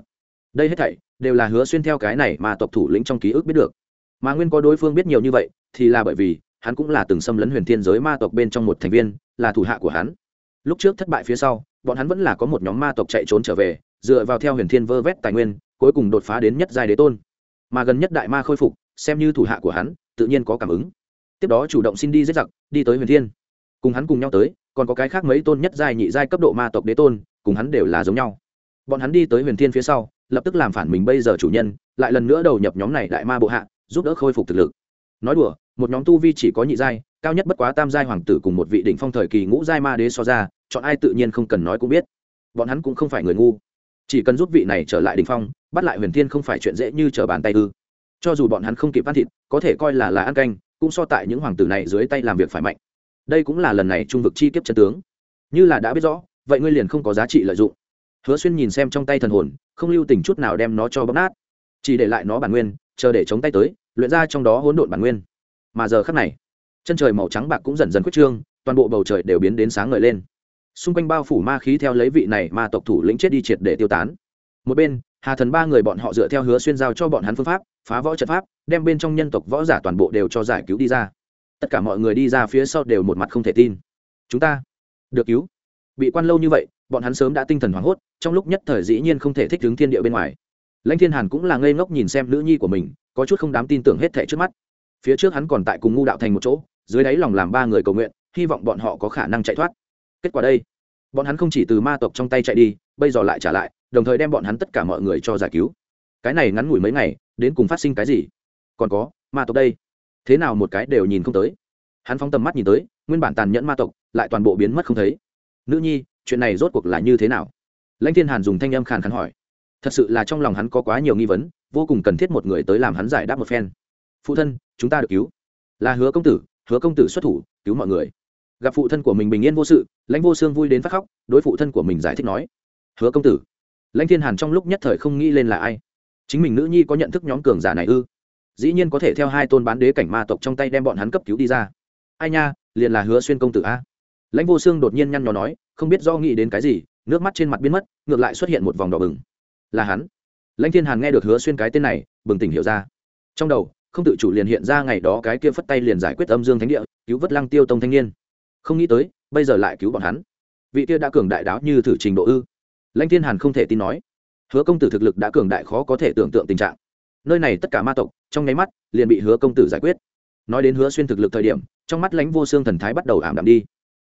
Đây hết thảy đều là hứa xuyên theo cái này mà tộc thủ lĩnh trong ký ức biết được. Mà nguyên có đối phương biết nhiều như vậy, thì là bởi vì hắn cũng là từng xâm lấn huyền thiên giới ma tộc bên trong một thành viên, là thủ hạ của hắn. Lúc trước thất bại phía sau, bọn hắn vẫn là có một nhóm ma tộc chạy trốn trở về, dựa vào theo huyền thiên vơ vét tài nguyên, cuối cùng đột phá đến nhất giai đế tôn mà gần nhất đại ma khôi phục, xem như thủ hạ của hắn, tự nhiên có cảm ứng. Tiếp đó chủ động xin đi giết giặc, đi tới huyền thiên. Cùng hắn cùng nhau tới, còn có cái khác mấy tôn nhất giai nhị giai cấp độ ma tộc đế tôn, cùng hắn đều là giống nhau. Bọn hắn đi tới huyền thiên phía sau, lập tức làm phản mình bây giờ chủ nhân, lại lần nữa đầu nhập nhóm này đại ma bộ hạ, giúp đỡ khôi phục thực lực. Nói đùa, một nhóm tu vi chỉ có nhị giai, cao nhất bất quá tam giai hoàng tử cùng một vị đỉnh phong thời kỳ ngũ giai ma đế so ra, chọn ai tự nhiên không cần nói cũng biết. Bọn hắn cũng không phải người ngu chỉ cần giúp vị này trở lại đỉnh phong, bắt lại huyền thiên không phải chuyện dễ như trở bàn tay ư. Cho dù bọn hắn không kịp ăn thịt, có thể coi là là ăn canh, cũng so tại những hoàng tử này dưới tay làm việc phải mạnh. Đây cũng là lần này trung vực chi kiếp chân tướng. Như là đã biết rõ, vậy ngươi liền không có giá trị lợi dụng. Hứa xuyên nhìn xem trong tay thần hồn, không lưu tình chút nào đem nó cho bóc nát. Chỉ để lại nó bản nguyên, chờ để chống tay tới, luyện ra trong đó hỗn độn bản nguyên. Mà giờ khắc này, chân trời màu trắng bạc cũng dần dần quyết trương, toàn bộ bầu trời đều biến đến sáng ngời lên xung quanh bao phủ ma khí theo lấy vị này ma tộc thủ lĩnh chết đi triệt để tiêu tán. Một bên, hà thần ba người bọn họ dựa theo hứa xuyên giao cho bọn hắn phương pháp, phá võ trận pháp, đem bên trong nhân tộc võ giả toàn bộ đều cho giải cứu đi ra. Tất cả mọi người đi ra phía sau đều một mặt không thể tin. Chúng ta được cứu. Bị quan lâu như vậy, bọn hắn sớm đã tinh thần hoảng hốt, trong lúc nhất thời dĩ nhiên không thể thích ứng thiên địa bên ngoài. Lãnh thiên hàn cũng là ngây ngốc nhìn xem nữ nhi của mình, có chút không dám tin tưởng hết thệ trước mắt. Phía trước hắn còn tại cùng ngu đạo thành một chỗ, dưới đáy lòng làm ba người cầu nguyện, hy vọng bọn họ có khả năng chạy thoát kết quả đây. Bọn hắn không chỉ từ ma tộc trong tay chạy đi, bây giờ lại trả lại, đồng thời đem bọn hắn tất cả mọi người cho giải cứu. Cái này ngắn ngủi mấy ngày, đến cùng phát sinh cái gì? Còn có, ma tộc đây. Thế nào một cái đều nhìn không tới. Hắn phóng tầm mắt nhìn tới, nguyên bản tàn nhẫn ma tộc, lại toàn bộ biến mất không thấy. Nữ nhi, chuyện này rốt cuộc là như thế nào? Lãnh thiên hàn dùng thanh âm khàn khàn hỏi. Thật sự là trong lòng hắn có quá nhiều nghi vấn, vô cùng cần thiết một người tới làm hắn giải đáp một phen. Phụ thân, chúng ta được cứu. Là hứa công tử, hứa công tử xuất thủ, cứu mọi người gặp phụ thân của mình bình yên vô sự, lãnh vô xương vui đến phát khóc, đối phụ thân của mình giải thích nói, hứa công tử, lãnh thiên hàn trong lúc nhất thời không nghĩ lên là ai? Chính mình nữ nhi có nhận thức nhóm cường giả này ư? Dĩ nhiên có thể theo hai tôn bán đế cảnh ma tộc trong tay đem bọn hắn cấp cứu đi ra. Ai nha, liền là hứa xuyên công tử a. Lãnh vô xương đột nhiên nhăn nhó nói, không biết do nghĩ đến cái gì, nước mắt trên mặt biến mất, ngược lại xuất hiện một vòng đỏ bừng. Là hắn. Lãnh thiên hàn nghe được hứa xuyên cái tên này, bừng tỉnh hiểu ra. Trong đầu, không tự chủ liền hiện ra ngày đó cái kia phất tay liền giải quyết âm dương thánh địa, cứu vớt lăng tiêu tông thanh niên không nghĩ tới, bây giờ lại cứu bọn hắn. Vị kia đã cường đại đáo như thử trình độ ư? Lãnh thiên hàn không thể tin nói. Hứa công tử thực lực đã cường đại khó có thể tưởng tượng tình trạng. Nơi này tất cả ma tộc, trong nháy mắt, liền bị hứa công tử giải quyết. Nói đến hứa xuyên thực lực thời điểm, trong mắt lãnh vô xương thần thái bắt đầu ảm đạm đi.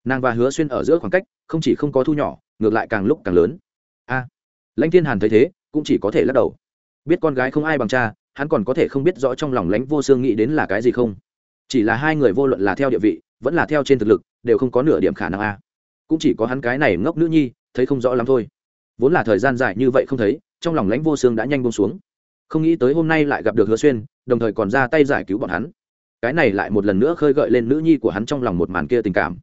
Nàng và hứa xuyên ở giữa khoảng cách, không chỉ không có thu nhỏ, ngược lại càng lúc càng lớn. A! Lãnh thiên hàn thấy thế, cũng chỉ có thể lắc đầu. Biết con gái không ai bằng cha, hắn còn có thể không biết rõ trong lòng lãnh vô xương nghĩ đến là cái gì không? Chỉ là hai người vô luận là theo địa vị vẫn là theo trên thực lực, đều không có nửa điểm khả năng a. Cũng chỉ có hắn cái này ngốc nữ nhi, thấy không rõ lắm thôi. Vốn là thời gian dài như vậy không thấy, trong lòng lãnh vô xương đã nhanh bông xuống. Không nghĩ tới hôm nay lại gặp được hứa xuyên, đồng thời còn ra tay giải cứu bọn hắn. Cái này lại một lần nữa khơi gợi lên nữ nhi của hắn trong lòng một màn kia tình cảm.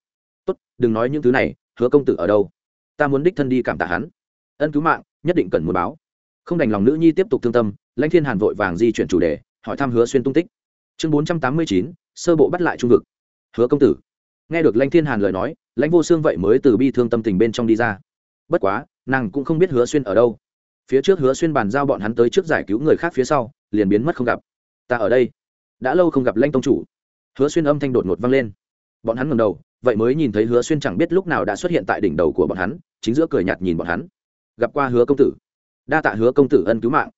Tốt, đừng nói những thứ này, hứa công tử ở đâu? Ta muốn đích thân đi cảm tạ hắn. Ân cứu mạng, nhất định cần muốn báo. Không đành lòng nữ nhi tiếp tục thương tâm, lãnh thiên hàn vội vàng di chuyển chủ đề, hỏi thăm hứa xuyên tung tích. Chương bốn trăm tám mươi chín, sơ bộ bắt lại trung vực hứa công tử. Nghe được lãnh thiên hàn lời nói, lãnh vô xương vậy mới từ bi thương tâm tình bên trong đi ra. Bất quá, nàng cũng không biết hứa xuyên ở đâu. Phía trước hứa xuyên bàn giao bọn hắn tới trước giải cứu người khác phía sau, liền biến mất không gặp. Ta ở đây. Đã lâu không gặp lãnh tông chủ. Hứa xuyên âm thanh đột ngột vang lên. Bọn hắn ngầm đầu, vậy mới nhìn thấy hứa xuyên chẳng biết lúc nào đã xuất hiện tại đỉnh đầu của bọn hắn, chính giữa cười nhạt nhìn bọn hắn. Gặp qua hứa công tử. Đa tạ hứa công tử ân cứu mạng.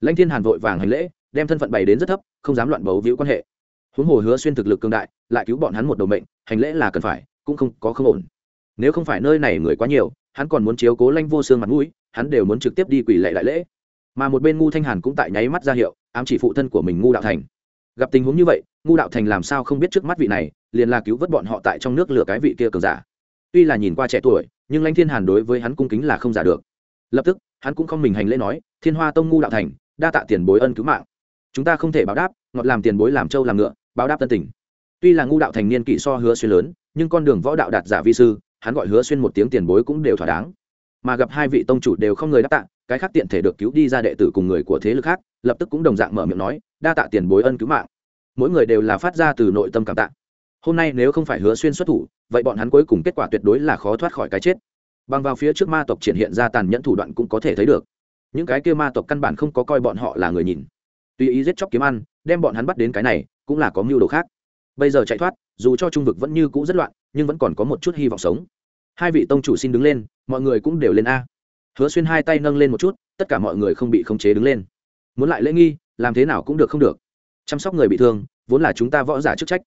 Lãnh thiên hàn vội vàng hành lễ, đem thân phận bày đến rất thấp, không dám loạn bấu víu quan hệ huống hồ hứa xuyên thực lực cường đại, lại cứu bọn hắn một đầu mệnh, hành lễ là cần phải, cũng không có không ổn. Nếu không phải nơi này người quá nhiều, hắn còn muốn chiếu cố lanh vô xương mặt mũi, hắn đều muốn trực tiếp đi quỳ lệ đại lễ. Mà một bên ngu thanh hàn cũng tại nháy mắt ra hiệu, ám chỉ phụ thân của mình ngu đạo thành. Gặp tình huống như vậy, ngu đạo thành làm sao không biết trước mắt vị này, liền là cứu vớt bọn họ tại trong nước lửa cái vị kia cường giả. Tuy là nhìn qua trẻ tuổi, nhưng lãnh thiên hàn đối với hắn cung kính là không giả được. Lập tức, hắn cũng không mình hành lễ nói, thiên hoa tông ngu đạo thành, đa tạ tiền bối ân cứu mạng. Chúng ta không thể báo đáp, ngọt làm tiền bối làm trâu làm ngựa báo đáp tân tình. Tuy là ngu đạo thành niên kỵ so hứa xuyên lớn, nhưng con đường võ đạo đạt giả vi sư, hắn gọi hứa xuyên một tiếng tiền bối cũng đều thỏa đáng. Mà gặp hai vị tông chủ đều không người đáp tạ, cái khác tiện thể được cứu đi ra đệ tử cùng người của thế lực khác, lập tức cũng đồng dạng mở miệng nói, đa tạ tiền bối ân cứu mạng. Mỗi người đều là phát ra từ nội tâm cảm tạ. Hôm nay nếu không phải hứa xuyên xuất thủ, vậy bọn hắn cuối cùng kết quả tuyệt đối là khó thoát khỏi cái chết. Bằng vào phía trước ma tộc triển hiện ra tàn nhẫn thủ đoạn cũng có thể thấy được. Những cái kia ma tộc căn bản không có coi bọn họ là người nhìn. Tùy ý giết chóc kiếm ăn, đem bọn hắn bắt đến cái này cũng là có mưu đồ khác. Bây giờ chạy thoát, dù cho trung vực vẫn như cũ rất loạn, nhưng vẫn còn có một chút hy vọng sống. Hai vị tông chủ xin đứng lên, mọi người cũng đều lên a. Hứa xuyên hai tay nâng lên một chút, tất cả mọi người không bị khống chế đứng lên. Muốn lại lễ nghi, làm thế nào cũng được không được. Chăm sóc người bị thương, vốn là chúng ta võ giả chức trách.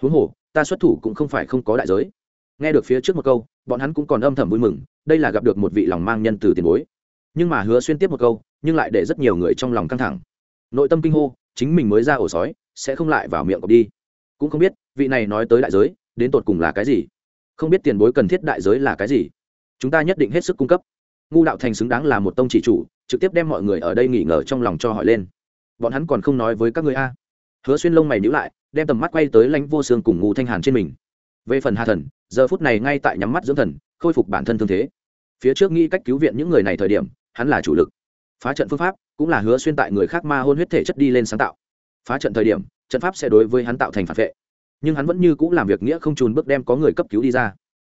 Huống hồ, ta xuất thủ cũng không phải không có đại giới. Nghe được phía trước một câu, bọn hắn cũng còn âm thầm vui mừng, đây là gặp được một vị lòng mang nhân từ tiền bối. Nhưng mà hứa xuyên tiếp một câu, nhưng lại để rất nhiều người trong lòng căng thẳng. Nội tâm kinh hô chính mình mới ra ổ sói, sẽ không lại vào miệng cọp đi. Cũng không biết, vị này nói tới đại giới, đến tột cùng là cái gì? Không biết tiền bối cần thiết đại giới là cái gì? Chúng ta nhất định hết sức cung cấp. Ngu đạo thành xứng đáng là một tông chỉ chủ, trực tiếp đem mọi người ở đây nghỉ ngờ trong lòng cho hỏi lên. Bọn hắn còn không nói với các người a? Hứa xuyên lông mày nhữ lại, đem tầm mắt quay tới lãnh vô xương cùng ngu thanh hàn trên mình. Về phần hà thần, giờ phút này ngay tại nhắm mắt dưỡng thần, khôi phục bản thân thương thế. Phía trước nghĩ cách cứu viện những người này thời điểm, hắn là chủ lực. Phá trận phương pháp cũng là hứa xuyên tại người khác ma hôn huyết thể chất đi lên sáng tạo. Phá trận thời điểm, trận pháp sẽ đối với hắn tạo thành phản vệ. Nhưng hắn vẫn như cũng làm việc nghĩa không trùn bước đem có người cấp cứu đi ra.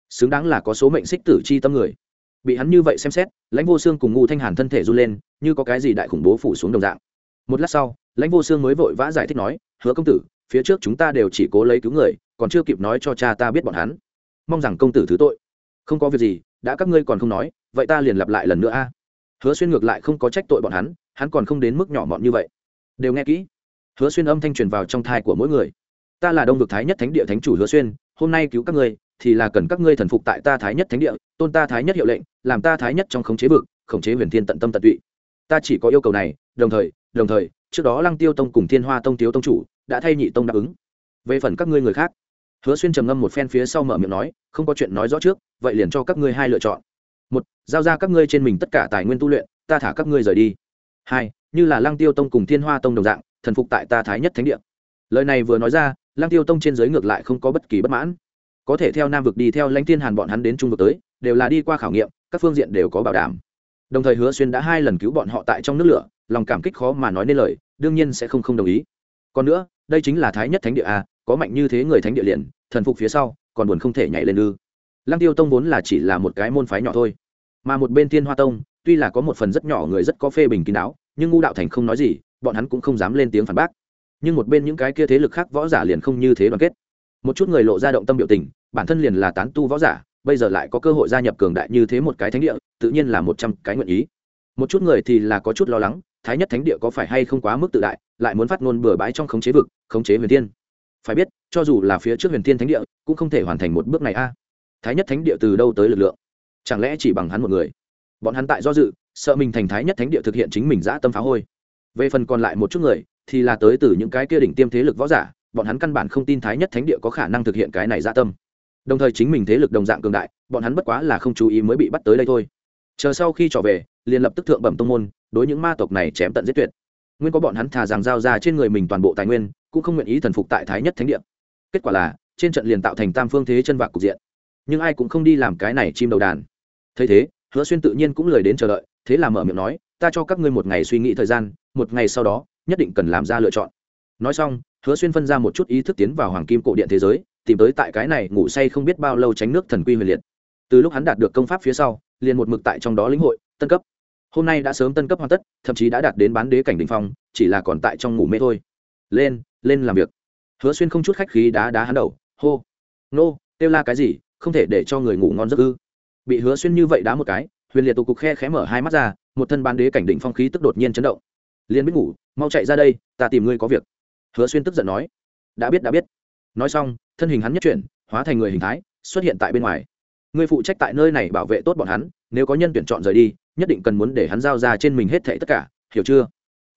Xứng đáng là có số mệnh xích tử chi tâm người. Bị hắn như vậy xem xét, lãnh vô xương cùng ngu thanh hàn thân thể run lên, như có cái gì đại khủng bố phủ xuống đồng dạng. Một lát sau, lãnh vô xương mới vội vã giải thích nói, hứa công tử, phía trước chúng ta đều chỉ cố lấy cứu người, còn chưa kịp nói cho cha ta biết bọn hắn. Mong rằng công tử thứ tội. Không có việc gì, đã các ngươi còn không nói, vậy ta liền lặp lại lần nữa a. Hứa xuyên ngược lại không có trách tội bọn hắn hắn còn không đến mức nhỏ mọn như vậy. Đều nghe kỹ. Hứa xuyên âm thanh truyền vào trong thai của mỗi người. Ta là đông vực thái nhất thánh địa thánh chủ hứa xuyên, hôm nay cứu các ngươi, thì là cần các ngươi thần phục tại ta thái nhất thánh địa, tôn ta thái nhất hiệu lệnh, làm ta thái nhất trong khống chế vực, khống chế huyền thiên tận tâm tận tụy. Ta chỉ có yêu cầu này, đồng thời đồng thời, trước đó lăng tiêu tông cùng thiên hoa tông thiếu tông chủ đã thay nhị tông đáp ứng. Về phần các ngươi người khác, hứa xuyên trầm ngâm một phen phía sau mở miệng nói, không có chuyện nói rõ trước, vậy liền cho các ngươi hai lựa chọn. Một, giao ra các ngươi trên mình tất cả tài nguyên tu luyện, ta thả các ngươi rời đi hai, như là lăng tiêu tông cùng thiên hoa tông đồng dạng, thần phục tại ta thái nhất thánh địa. Lời này vừa nói ra, lăng tiêu tông trên giới ngược lại không có bất kỳ bất mãn. Có thể theo nam vực đi theo lãnh thiên hàn bọn hắn đến trung vực tới, đều là đi qua khảo nghiệm, các phương diện đều có bảo đảm. Đồng thời hứa xuyên đã hai lần cứu bọn họ tại trong nước lửa, lòng cảm kích khó mà nói nên lời, đương nhiên sẽ không không đồng ý. Còn nữa, đây chính là thái nhất thánh địa a có mạnh như thế người thánh địa liền, thần phục phía sau, còn buồn không thể nhảy lên ư. Lăng tiêu tông vốn là chỉ là một cái môn phái nhỏ thôi, mà một bên thiên hoa tông tuy là có một phần rất nhỏ người rất có phê bình kín đáo, nhưng ngu đạo thành không nói gì, bọn hắn cũng không dám lên tiếng phản bác. Nhưng một bên những cái kia thế lực khác võ giả liền không như thế đoàn kết. Một chút người lộ ra động tâm biểu tình, bản thân liền là tán tu võ giả, bây giờ lại có cơ hội gia nhập cường đại như thế một cái thánh địa, tự nhiên là một trăm cái nguyện ý. Một chút người thì là có chút lo lắng, thái nhất thánh địa có phải hay không quá mức tự đại, lại muốn phát ngôn bừa bãi trong khống chế vực, khống chế huyền thiên. Phải biết, cho dù là phía trước huyền thiên thánh địa, cũng không thể hoàn thành một bước này a. Thái nhất thánh địa từ đâu tới lực lượng? Chẳng lẽ chỉ bằng hắn một người? Bọn hắn tại do dự, sợ mình thành thái nhất thánh địa thực hiện chính mình dã tâm phá hôi. Về phần còn lại một chút người, thì là tới từ những cái kia đỉnh tiêm thế lực võ giả, bọn hắn căn bản không tin thái nhất thánh địa có khả năng thực hiện cái này dã tâm. Đồng thời chính mình thế lực đồng dạng cường đại, bọn hắn bất quá là không chú ý mới bị bắt tới đây thôi. Chờ sau khi trở về, liền lập tức thượng bẩm tông môn, đối những ma tộc này chém tận giết tuyệt. Nguyên có bọn hắn thà rằng giao ra trên người mình toàn bộ tài nguyên, cũng không nguyện ý thần phục tại thái nhất thánh địa. Kết quả là, trên trận liền tạo thành tam phương thế chân vạc cục diện. Nhưng ai cũng không đi làm cái này chim đầu đàn. Thấy thế hứa xuyên tự nhiên cũng lời đến chờ đợi, thế là mở miệng nói, ta cho các ngươi một ngày suy nghĩ thời gian, một ngày sau đó, nhất định cần làm ra lựa chọn. Nói xong, hứa xuyên phân ra một chút ý thức tiến vào hoàng kim cổ điện thế giới, tìm tới tại cái này ngủ say không biết bao lâu tránh nước thần quy huyền liệt. Từ lúc hắn đạt được công pháp phía sau, liền một mực tại trong đó lĩnh hội, tân cấp. Hôm nay đã sớm tân cấp hoàn tất, thậm chí đã đạt đến bán đế cảnh đình phong, chỉ là còn tại trong ngủ mê thôi. Lên lên làm việc. Hứa xuyên không chút khách khí đá đá hắn đầu, hô. Nô, kêu la cái gì? Không thể để cho người ngủ ngon giấc ư? Bị hứa xuyên như vậy đá một cái, huyền liệt tụ cục khe khẽ mở hai mắt ra, một thân bán đế cảnh định phong khí tức đột nhiên chấn động. Liền biết ngủ, mau chạy ra đây, ta tìm ngươi có việc. Hứa xuyên tức giận nói. Đã biết đã biết. Nói xong, thân hình hắn nhất chuyển, hóa thành người hình thái, xuất hiện tại bên ngoài. Ngươi phụ trách tại nơi này bảo vệ tốt bọn hắn, nếu có nhân tuyển chọn rời đi, nhất định cần muốn để hắn giao ra trên mình hết thệ tất cả, hiểu chưa?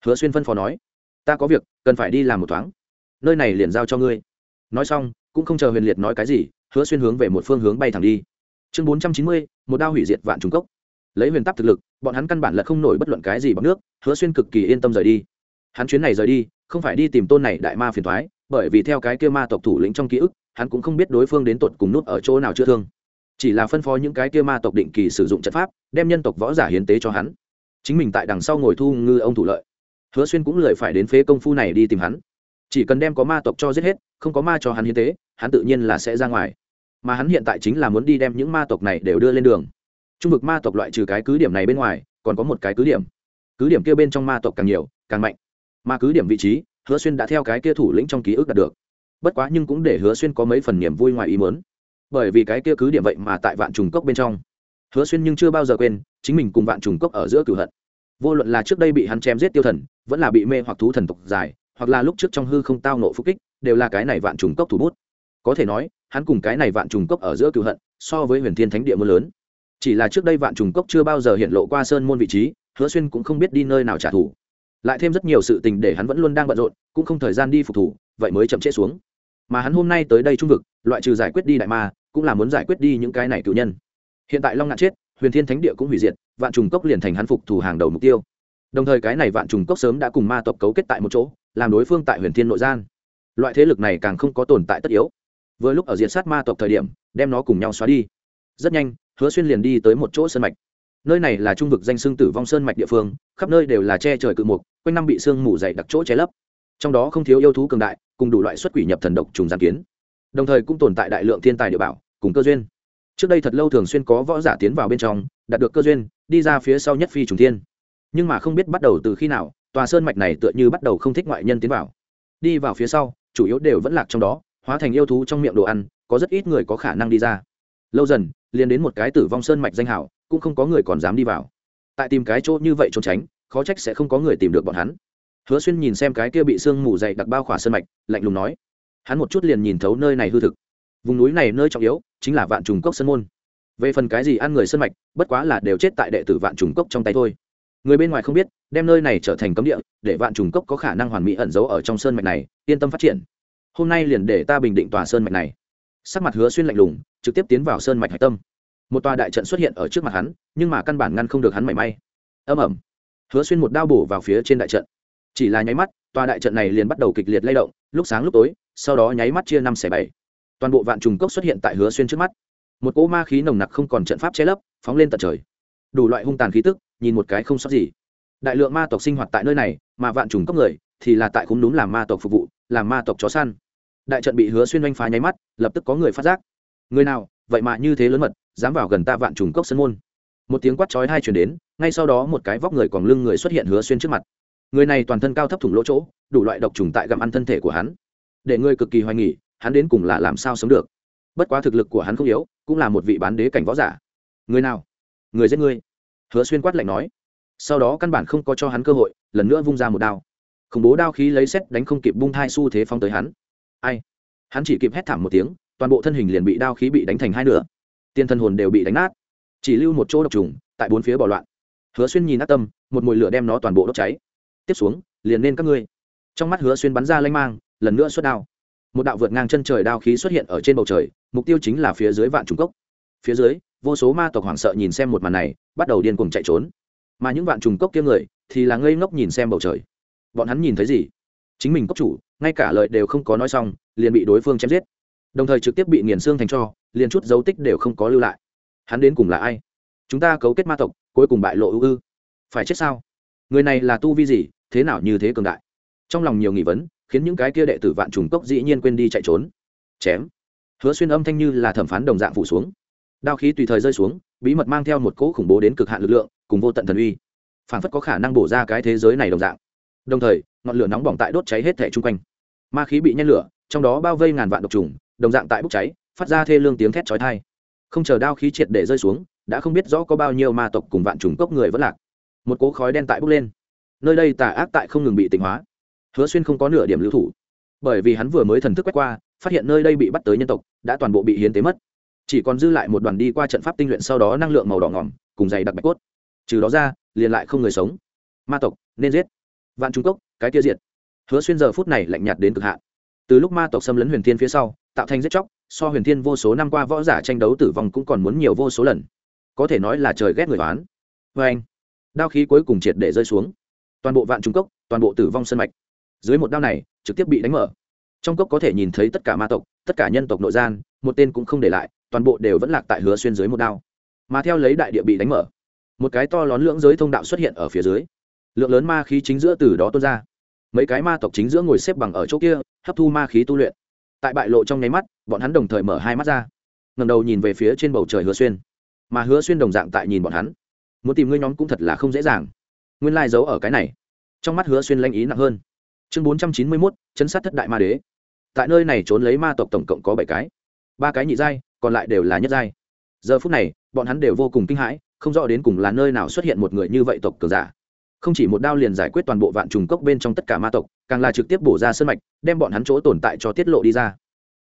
Hứa xuyên phân phó nói. Ta có việc, cần phải đi làm một thoáng. Nơi này liền giao cho ngươi. Nói xong, cũng không chờ huyền liệt nói cái gì, hứa xuyên hướng về một phương hướng bay thẳng đi chương bốn trăm chín mươi, một đao hủy diệt vạn trùng cốc. Lấy huyền tắc thực lực, bọn hắn căn bản là không nổi bất luận cái gì bằng nước, hứa xuyên cực kỳ yên tâm rời đi. Hắn chuyến này rời đi, không phải đi tìm tôn này đại ma phiền thoái bởi vì theo cái kia ma tộc thủ lĩnh trong ký ức, hắn cũng không biết đối phương đến tột cùng nút ở chỗ nào chưa thương. Chỉ là phân phó những cái kia ma tộc định kỳ sử dụng trận pháp, đem nhân tộc võ giả hiến tế cho hắn. Chính mình tại đằng sau ngồi thu ngư ông thủ lợi. Hứa xuyên cũng lười phải đến phế công phu này đi tìm hắn. Chỉ cần đem có ma tộc cho giết hết, không có ma cho hắn hiến tế, hắn tự nhiên là sẽ ra ngoài mà hắn hiện tại chính là muốn đi đem những ma tộc này đều đưa lên đường. Trung vực ma tộc loại trừ cái cứ điểm này bên ngoài, còn có một cái cứ điểm. Cứ điểm kia bên trong ma tộc càng nhiều, càng mạnh. Mà cứ điểm vị trí, hứa xuyên đã theo cái kia thủ lĩnh trong ký ức đạt được. Bất quá nhưng cũng để hứa xuyên có mấy phần niềm vui ngoài ý mớn bởi vì cái kia cứ điểm vậy mà tại vạn trùng cốc bên trong. Hứa xuyên nhưng chưa bao giờ quên, chính mình cùng vạn trùng cốc ở giữa cửu hận. Vô luận là trước đây bị hắn chém giết tiêu thần, vẫn là bị mê hoặc thú thần tộc dài hoặc là lúc trước trong hư không tao nộ phúc kích, đều là cái này vạn trùng cốc thủ bút. Có thể nói hắn cùng cái này vạn trùng cốc ở giữa cựu hận, so với huyền thiên thánh địa mưa lớn. Chỉ là trước đây vạn trùng cốc chưa bao giờ hiện lộ qua sơn môn vị trí, hứa xuyên cũng không biết đi nơi nào trả thù. Lại thêm rất nhiều sự tình để hắn vẫn luôn đang bận rộn, cũng không thời gian đi phục thủ, vậy mới chậm trễ xuống. Mà hắn hôm nay tới đây trung vực, loại trừ giải quyết đi đại ma, cũng là muốn giải quyết đi những cái này cựu nhân. Hiện tại long ngạn chết, huyền thiên thánh địa cũng hủy diệt, vạn trùng cốc liền thành hắn phục thủ hàng đầu mục tiêu. Đồng thời cái này vạn trùng cốc sớm đã cùng ma tộc cấu kết tại một chỗ, làm đối phương tại huyền thiên nội gian. Loại thế lực này càng không có tồn tại tất yếu vừa lúc ở diệt sát ma tộc thời điểm, đem nó cùng nhau xóa đi. Rất nhanh, hứa xuyên liền đi tới một chỗ sơn mạch. Nơi này là trung vực danh xương tử vong sơn mạch địa phương, khắp nơi đều là che trời cự mục, quanh năm bị sương mù dày đặc chỗ che lấp. Trong đó không thiếu yêu thú cường đại, cùng đủ loại xuất quỷ nhập thần độc trùng giàn kiến. Đồng thời cũng tồn tại đại lượng thiên tài địa bảo, cùng cơ duyên. Trước đây thật lâu thường xuyên có võ giả tiến vào bên trong, đạt được cơ duyên, đi ra phía sau nhất phi trùng thiên. Nhưng mà không biết bắt đầu từ khi nào, tòa sơn mạch này tựa như bắt đầu không thích ngoại nhân tiến vào. Đi vào phía sau, chủ yếu đều vẫn lạc trong đó hóa thành yêu thú trong miệng đồ ăn, có rất ít người có khả năng đi ra. Lâu dần, liền đến một cái tử vong sơn mạch danh hảo, cũng không có người còn dám đi vào. Tại tìm cái chỗ như vậy trốn tránh, khó trách sẽ không có người tìm được bọn hắn. Hứa xuyên nhìn xem cái kia bị sương mù dày đặc bao khỏa sơn mạch, lạnh lùng nói. Hắn một chút liền nhìn thấu nơi này hư thực. Vùng núi này nơi trọng yếu, chính là vạn trùng cốc sơn môn. Về phần cái gì ăn người sơn mạch, bất quá là đều chết tại đệ tử vạn trùng cốc trong tay thôi. Người bên ngoài không biết, đem nơi này trở thành cấm địa, để vạn trùng cốc có khả năng hoàn mỹ ẩn giấu ở trong sơn mạch này, yên tâm phát triển hôm nay liền để ta bình định tòa sơn mạch này. Sắc mặt hứa xuyên lạnh lùng, trực tiếp tiến vào sơn mạch hạch tâm. Một tòa đại trận xuất hiện ở trước mặt hắn, nhưng mà căn bản ngăn không được hắn mảy may. Âm ẩm hứa xuyên một đao bổ vào phía trên đại trận. Chỉ là nháy mắt, tòa đại trận này liền bắt đầu kịch liệt lay động, lúc sáng lúc tối, sau đó nháy mắt chia năm xẻ bảy. Toàn bộ vạn trùng cốc xuất hiện tại hứa xuyên trước mắt. Một cỗ ma khí nồng nặc không còn trận pháp che lấp, phóng lên tận trời. Đủ loại hung tàn khí tức, nhìn một cái không sót gì. Đại lượng ma tộc sinh hoạt tại nơi này, mà vạn trùng cốc người, thì là tại khung đúng làm ma tộc phục vụ, làm ma tộc chó săn đại trận bị hứa xuyên oanh phá nháy mắt, lập tức có người phát giác. Người nào? Vậy mà như thế lớn mật, dám vào gần ta vạn trùng cốc sân môn. Một tiếng quát chói hai chuyển đến, ngay sau đó một cái vóc người còn lưng người xuất hiện hứa xuyên trước mặt. Người này toàn thân cao thấp thủng lỗ chỗ, đủ loại độc trùng tại gặm ăn thân thể của hắn. Để ngươi cực kỳ hoài nghỉ hắn đến cùng là làm sao sống được? Bất quá thực lực của hắn không yếu, cũng là một vị bán đế cảnh võ giả. Người nào? Người giết ngươi hứa xuyên quát lạnh nói. Sau đó căn bản không có cho hắn cơ hội, lần nữa vung ra một đao. Khủng bố đao khí lấy xét đánh không kịp, bung thai xu thế phong tới hắn ai? Hắn chỉ kịp hét thảm một tiếng, toàn bộ thân hình liền bị đao khí bị đánh thành hai nửa. Tiên thân hồn đều bị đánh nát. Chỉ lưu một chỗ độc trùng, tại bốn phía bỏ loạn. Hứa xuyên nhìn ác tâm, một mùi lửa đem nó toàn bộ đốt cháy. Tiếp xuống, liền nên các ngươi. Trong mắt hứa xuyên bắn ra lanh mang, lần nữa xuất đao. Một đạo vượt ngang chân trời đao khí xuất hiện ở trên bầu trời, mục tiêu chính là phía dưới vạn trùng cốc. Phía dưới, vô số ma tộc hoảng sợ nhìn xem một màn này, bắt đầu điên cuồng chạy trốn. Mà những vạn trùng cốc kia người thì là ngây ngốc nhìn xem bầu trời. Bọn hắn nhìn thấy gì? Chính mình cốc chủ, ngay cả lời đều không có nói xong, liền bị đối phương chém giết. Đồng thời trực tiếp bị nghiền xương thành cho, liền chút dấu tích đều không có lưu lại. Hắn đến cùng là ai? Chúng ta cấu kết ma tộc, cuối cùng bại lộ ưu ư. Phải chết sao? Người này là tu vi gì, thế nào như thế cường đại? Trong lòng nhiều nghi vấn, khiến những cái kia đệ tử vạn trùng cốc dĩ nhiên quên đi chạy trốn. Chém. Hứa xuyên âm thanh như là thẩm phán đồng dạng phủ xuống. Đao khí tùy thời rơi xuống, bí mật mang theo một cỗ khủng bố đến cực hạn lực lượng, cùng vô tận thần uy. Phản phất có khả năng bổ ra cái thế giới này đồng dạng. Đồng thời ngọn lửa nóng bỏng tại đốt cháy hết thể chung quanh. Ma khí bị nhen lửa, trong đó bao vây ngàn vạn độc trùng, đồng dạng tại bốc cháy, phát ra thê lương tiếng thét chói thai không chờ đao khí triệt để rơi xuống, đã không biết rõ có bao nhiêu ma tộc cùng vạn trùng cốc người vẫn lạc. Một cỗ khói đen tại bốc lên. Nơi đây tà ác tại không ngừng bị tỉnh hóa. Hứa xuyên không có nửa điểm lưu thủ. Bởi vì hắn vừa mới thần thức quét qua, phát hiện nơi đây bị bắt tới nhân tộc, đã toàn bộ bị hiến tế mất. Chỉ còn dư lại một đoàn đi qua trận pháp tinh luyện sau đó năng lượng màu đỏ ngỏm, cùng dày đặc bạch cốt. Trừ đó ra, liền lại không người sống. Ma tộc, nên giết. Vạn trung cốc cái tiêu diệt. Hứa xuyên giờ phút này lạnh nhạt đến cực hạn. Từ lúc ma tộc xâm lấn huyền thiên phía sau, tạo thành giết chóc, so huyền thiên vô số năm qua võ giả tranh đấu tử vong cũng còn muốn nhiều vô số lần. Có thể nói là trời ghét người toán vê anh, đao khí cuối cùng triệt để rơi xuống. Toàn bộ vạn trung cốc, toàn bộ tử vong sân mạch. Dưới một đao này, trực tiếp bị đánh mở. Trong cốc có thể nhìn thấy tất cả ma tộc, tất cả nhân tộc nội gian, một tên cũng không để lại, toàn bộ đều vẫn lạc tại hứa xuyên dưới một đao. Mà theo lấy đại địa bị đánh mở, một cái to lón lưỡng giới thông đạo xuất hiện ở phía dưới lượng lớn ma khí chính giữa từ đó tuôn ra. Mấy cái ma tộc chính giữa ngồi xếp bằng ở chỗ kia, hấp thu ma khí tu luyện. Tại bại lộ trong nháy mắt, bọn hắn đồng thời mở hai mắt ra. Ngầm đầu nhìn về phía trên bầu trời hứa xuyên. Mà hứa xuyên đồng dạng tại nhìn bọn hắn. Muốn tìm ngươi nhóm cũng thật là không dễ dàng. Nguyên lai giấu ở cái này. Trong mắt hứa xuyên lanh ý nặng hơn. Chương bốn trăm chín mươi mốt, chấn sát thất đại ma đế. Tại nơi này trốn lấy ma tộc tổng cộng có bảy cái. Ba cái nhị giai, còn lại đều là nhất giai. Giờ phút này, bọn hắn đều vô cùng kinh hãi, không rõ đến cùng là nơi nào xuất hiện một người như vậy tộc cường giả không chỉ một đao liền giải quyết toàn bộ vạn trùng cốc bên trong tất cả ma tộc, càng là trực tiếp bổ ra sân mạch, đem bọn hắn chỗ tồn tại cho tiết lộ đi ra.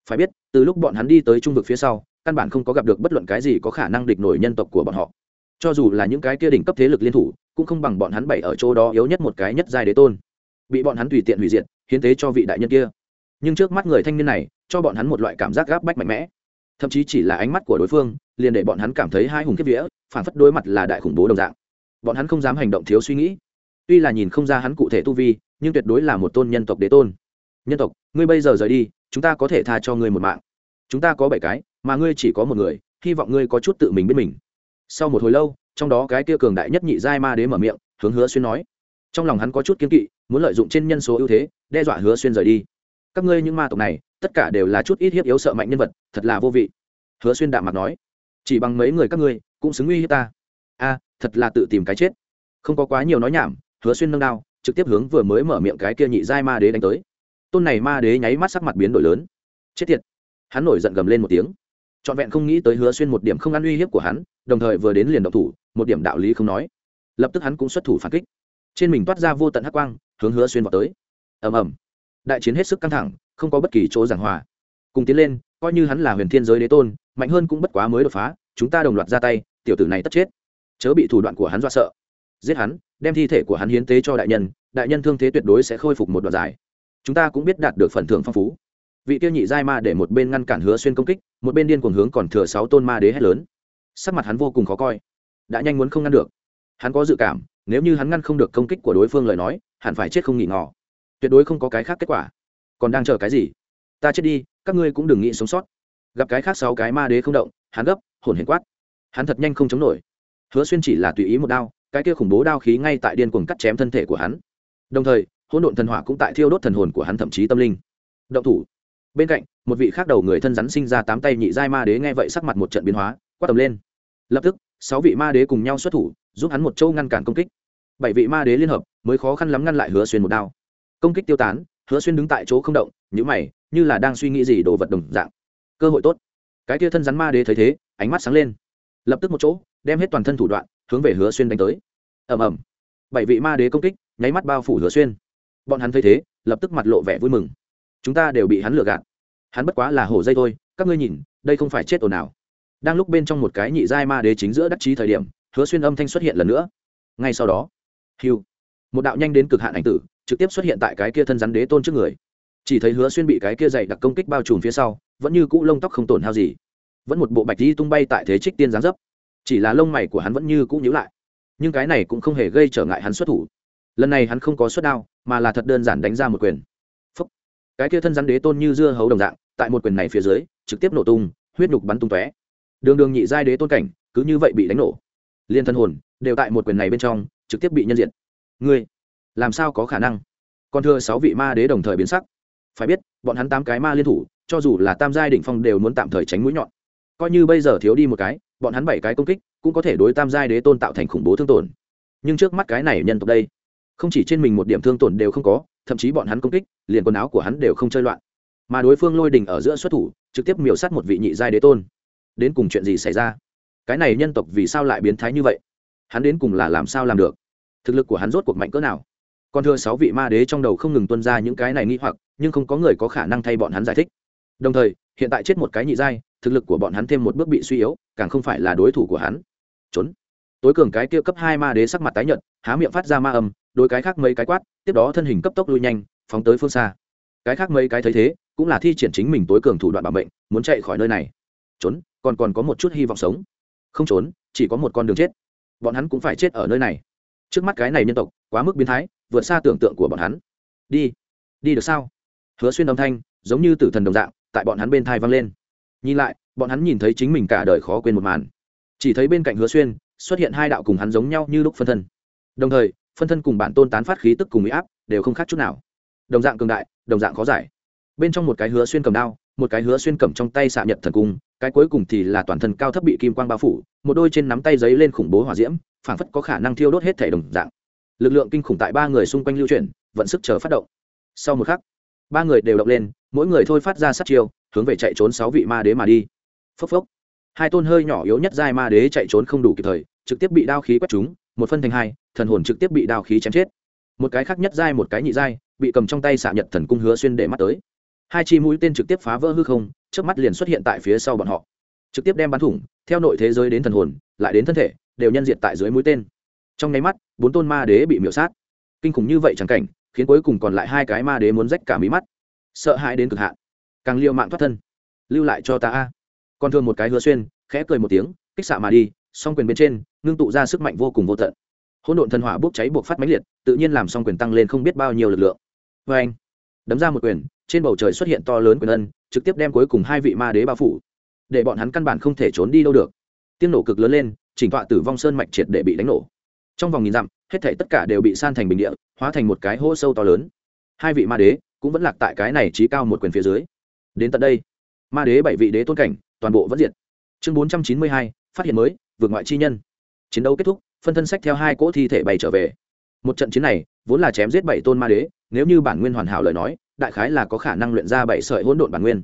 Phải biết, từ lúc bọn hắn đi tới trung vực phía sau, căn bản không có gặp được bất luận cái gì có khả năng địch nổi nhân tộc của bọn họ. Cho dù là những cái kia đỉnh cấp thế lực liên thủ, cũng không bằng bọn hắn bảy ở chỗ đó yếu nhất một cái nhất giai đế tôn. Bị bọn hắn tùy tiện hủy diệt, hiến tế cho vị đại nhân kia. Nhưng trước mắt người thanh niên này, cho bọn hắn một loại cảm giác gáp bách mạnh mẽ. Thậm chí chỉ là ánh mắt của đối phương, liền để bọn hắn cảm thấy hai hùng kiếp vía, phản phất đối mặt là đại khủng bố đồng dạng. Bọn hắn không dám hành động thiếu suy nghĩ tuy là nhìn không ra hắn cụ thể tu vi, nhưng tuyệt đối là một tôn nhân tộc đế tôn. Nhân tộc, ngươi bây giờ rời đi, chúng ta có thể tha cho ngươi một mạng. Chúng ta có bảy cái, mà ngươi chỉ có một người, hy vọng ngươi có chút tự mình biết mình. Sau một hồi lâu, trong đó cái kia cường đại nhất nhị giai ma đế mở miệng, hướng hứa xuyên nói. Trong lòng hắn có chút kiên kỵ, muốn lợi dụng trên nhân số ưu thế, đe dọa hứa xuyên rời đi. Các ngươi những ma tộc này, tất cả đều là chút ít hiếp yếu sợ mạnh nhân vật, thật là vô vị. Hứa xuyên đạm mặt nói. Chỉ bằng mấy người các ngươi, cũng xứng uy hiếp ta. A, thật là tự tìm cái chết. Không có quá nhiều nói nhảm hứa xuyên nâng đao, trực tiếp hướng vừa mới mở miệng cái kia nhị giai ma đế đánh tới. Tôn này ma đế nháy mắt sắc mặt biến đổi lớn. Chết tiệt hắn nổi giận gầm lên một tiếng. Trọn vẹn không nghĩ tới hứa xuyên một điểm không ăn uy hiếp của hắn, đồng thời vừa đến liền động thủ, một điểm đạo lý không nói. Lập tức hắn cũng xuất thủ phản kích. Trên mình toát ra vô tận hắc quang, hướng hứa xuyên vào tới. Ầm ầm. Đại chiến hết sức căng thẳng, không có bất kỳ chỗ giảng hòa. Cùng tiến lên, coi như hắn là huyền thiên giới đế tôn, mạnh hơn cũng bất quá mới đột phá, chúng ta đồng loạt ra tay, tiểu tử này tất chết. Chớ bị thủ đoạn của hắn dọa sợ giết hắn, đem thi thể của hắn hiến tế cho đại nhân đại nhân thương thế tuyệt đối sẽ khôi phục một đoạn dài. Chúng ta cũng biết đạt được phần thưởng phong phú. Vị tiêu nhị giai ma để một bên ngăn cản hứa xuyên công kích, một bên điên cuồng hướng còn thừa sáu tôn ma đế hét lớn. Sắc mặt hắn vô cùng khó coi. Đã nhanh muốn không ngăn được. Hắn có dự cảm, nếu như hắn ngăn không được công kích của đối phương lời nói, hẳn phải chết không nghỉ ngỏ tuyệt đối không có cái khác kết quả. Còn đang chờ cái gì? Ta chết đi, các ngươi cũng đừng nghĩ sống sót. Gặp cái khác sáu cái ma đế không động, hắn gấp, hồn hiền quát. Hắn thật nhanh không chống nổi. Hứa xuyên chỉ là tùy ý một đao cái kia khủng bố đao khí ngay tại điên cuồng cắt chém thân thể của hắn. Đồng thời, hỗn độn thần hỏa cũng tại thiêu đốt thần hồn của hắn thậm chí tâm linh. Động thủ. Bên cạnh, một vị khác đầu người thân rắn sinh ra tám tay nhị giai ma đế nghe vậy sắc mặt một trận biến hóa, quát tầm lên. Lập tức, sáu vị ma đế cùng nhau xuất thủ, giúp hắn một châu ngăn cản công kích. Bảy vị ma đế liên hợp, mới khó khăn lắm ngăn lại hứa xuyên một đao. Công kích tiêu tán, hứa xuyên đứng tại chỗ không động nhữ mày, như là đang suy nghĩ gì đồ vật đồng dạng. Cơ hội tốt. Cái kia thân rắn ma đế thấy thế, ánh mắt sáng lên. Lập tức một chỗ, đem hết toàn thân thủ đoạn hướng về hứa xuyên đánh tới. Ầm ầm. Bảy vị ma đế công kích, nháy mắt bao phủ hứa xuyên. Bọn hắn thấy thế, lập tức mặt lộ vẻ vui mừng. Chúng ta đều bị hắn lừa gạt. Hắn bất quá là hổ dây thôi, các ngươi nhìn, đây không phải chết ồn nào đang lúc bên trong một cái nhị giai ma đế chính giữa đắc chí thời điểm, hứa xuyên âm thanh xuất hiện lần nữa. Ngay sau đó, hiu, một đạo nhanh đến cực hạn ảnh tử, trực tiếp xuất hiện tại cái kia thân rắn đế tôn trước người. Chỉ thấy hứa xuyên bị cái kia dày đặc công kích bao trùm phía sau, vẫn như cũ lông tóc không tổn hao gì. Vẫn một bộ bạch di tung bay tại thế trích tiên giáng dấp chỉ là lông mày của hắn vẫn như cũ nhíu lại. Nhưng cái này cũng không hề gây trở ngại hắn xuất thủ. Lần này hắn không có xuất đao, mà là thật đơn giản đánh ra một quyền. Phúc. cái kia thân rắn đế tôn như dưa hấu đồng dạng, tại một quyền này phía dưới, trực tiếp nổ tung, huyết nhục bắn tung tóe. Đường đường nhị giai đế tôn cảnh, cứ như vậy bị đánh nổ. Liên thân hồn, đều tại một quyền này bên trong, trực tiếp bị nhân diện ngươi, làm sao có khả năng? Còn thưa sáu vị ma đế đồng thời biến sắc. Phải biết, bọn hắn tám cái ma liên thủ, cho dù là tam giai đỉnh phong đều muốn tạm thời tránh mũi nhọn. Coi như bây giờ thiếu đi một cái bọn hắn bảy cái công kích cũng có thể đối tam giai đế tôn tạo thành khủng bố thương tổn. Nhưng trước mắt cái này nhân tộc đây, không chỉ trên mình một điểm thương tổn đều không có, thậm chí bọn hắn công kích, liền quần áo của hắn đều không chơi loạn. Mà đối phương lôi đình ở giữa xuất thủ, trực tiếp miểu sát một vị nhị giai đế tôn. Đến cùng chuyện gì xảy ra? Cái này nhân tộc vì sao lại biến thái như vậy? Hắn đến cùng là làm sao làm được? Thực lực của hắn rốt cuộc mạnh cỡ nào? Còn thưa sáu vị ma đế trong đầu không ngừng tuân ra những cái này nghi hoặc, nhưng không có người có khả năng thay bọn hắn giải thích. Đồng thời, hiện tại chết một cái nhị giai thực lực của bọn hắn thêm một bước bị suy yếu, càng không phải là đối thủ của hắn. Trốn. Tối cường cái kia cấp hai ma đế sắc mặt tái nhợt, há miệng phát ra ma âm, đôi cái khác mấy cái quát, tiếp đó thân hình cấp tốc lui nhanh, phóng tới phương xa. Cái khác mấy cái thấy thế, cũng là thi triển chính mình tối cường thủ đoạn bảo mệnh, muốn chạy khỏi nơi này. Trốn, còn còn có một chút hy vọng sống. Không trốn, chỉ có một con đường chết. Bọn hắn cũng phải chết ở nơi này. Trước mắt cái này nhân tộc, quá mức biến thái, vượt xa tưởng tượng của bọn hắn. Đi. Đi được sao? Hứa xuyên âm thanh, giống như tử thần đồng dạng, tại bọn hắn bên thai vang lên nhìn lại, bọn hắn nhìn thấy chính mình cả đời khó quên một màn. Chỉ thấy bên cạnh hứa xuyên, xuất hiện hai đạo cùng hắn giống nhau như lúc phân thân. Đồng thời, phân thân cùng bản tôn tán phát khí tức cùng mỹ áp đều không khác chút nào. Đồng dạng cường đại, đồng dạng khó giải. Bên trong một cái hứa xuyên cầm đao, một cái hứa xuyên cầm trong tay xạ nhật thần cung, cái cuối cùng thì là toàn thân cao thấp bị kim quang bao phủ, một đôi trên nắm tay giấy lên khủng bố hỏa diễm, phảng phất có khả năng thiêu đốt hết thể đồng dạng. Lực lượng kinh khủng tại ba người xung quanh lưu chuyển, vận sức chờ phát động. Sau một khắc, ba người đều động lên, mỗi người thôi phát ra sát chiêu hướng về chạy trốn sáu vị ma đế mà đi. Phốc phốc. Hai tôn hơi nhỏ yếu nhất giai ma đế chạy trốn không đủ kịp thời, trực tiếp bị đao khí quét chúng, một phân thành hai, thần hồn trực tiếp bị đao khí chém chết. Một cái khác nhất giai, một cái nhị giai, bị cầm trong tay xạ nhật thần cung hứa xuyên để mắt tới. Hai chi mũi tên trực tiếp phá vỡ hư không trước mắt liền xuất hiện tại phía sau bọn họ. Trực tiếp đem bắn thủng, theo nội thế giới đến thần hồn, lại đến thân thể, đều nhân diện tại dưới mũi tên. Trong nháy mắt, bốn tôn ma đế bị miễu sát. Kinh khủng như vậy chẳng cảnh, khiến cuối cùng còn lại hai cái ma đế muốn rách cả mí mắt. Sợ hãi đến cực hạn càng liều mạng thoát thân. Lưu lại cho ta a. Còn thường một cái hứa xuyên, khẽ cười một tiếng, kích xạ mà đi, song quyền bên trên, ngưng tụ ra sức mạnh vô cùng vô tận. Hỗn độn thần hỏa bốc cháy buộc phát mãnh liệt, tự nhiên làm song quyền tăng lên không biết bao nhiêu lực lượng. Vê anh, đấm ra một quyền, trên bầu trời xuất hiện to lớn quyền ân, trực tiếp đem cuối cùng hai vị ma đế bao phủ. Để bọn hắn căn bản không thể trốn đi đâu được. Tiếng nổ cực lớn lên, chỉnh tọa tử vong sơn mạch triệt để bị đánh nổ. Trong vòng nghìn dặm, hết thể tất cả đều bị san thành bình địa, hóa thành một cái hố sâu to lớn. Hai vị ma đế cũng vẫn lạc tại cái này trí cao một quyền phía dưới đến tận đây. Ma đế bảy vị đế tôn cảnh, toàn bộ vẫn diệt. Chương bốn trăm chín mươi hai, phát hiện mới, vượt ngoại chi nhân. Chiến đấu kết thúc, phân thân sách theo hai cỗ thi thể bày trở về. Một trận chiến này, vốn là chém giết bảy tôn ma đế, nếu như bản nguyên hoàn hảo lời nói, đại khái là có khả năng luyện ra bảy sợi hỗn độn bản nguyên.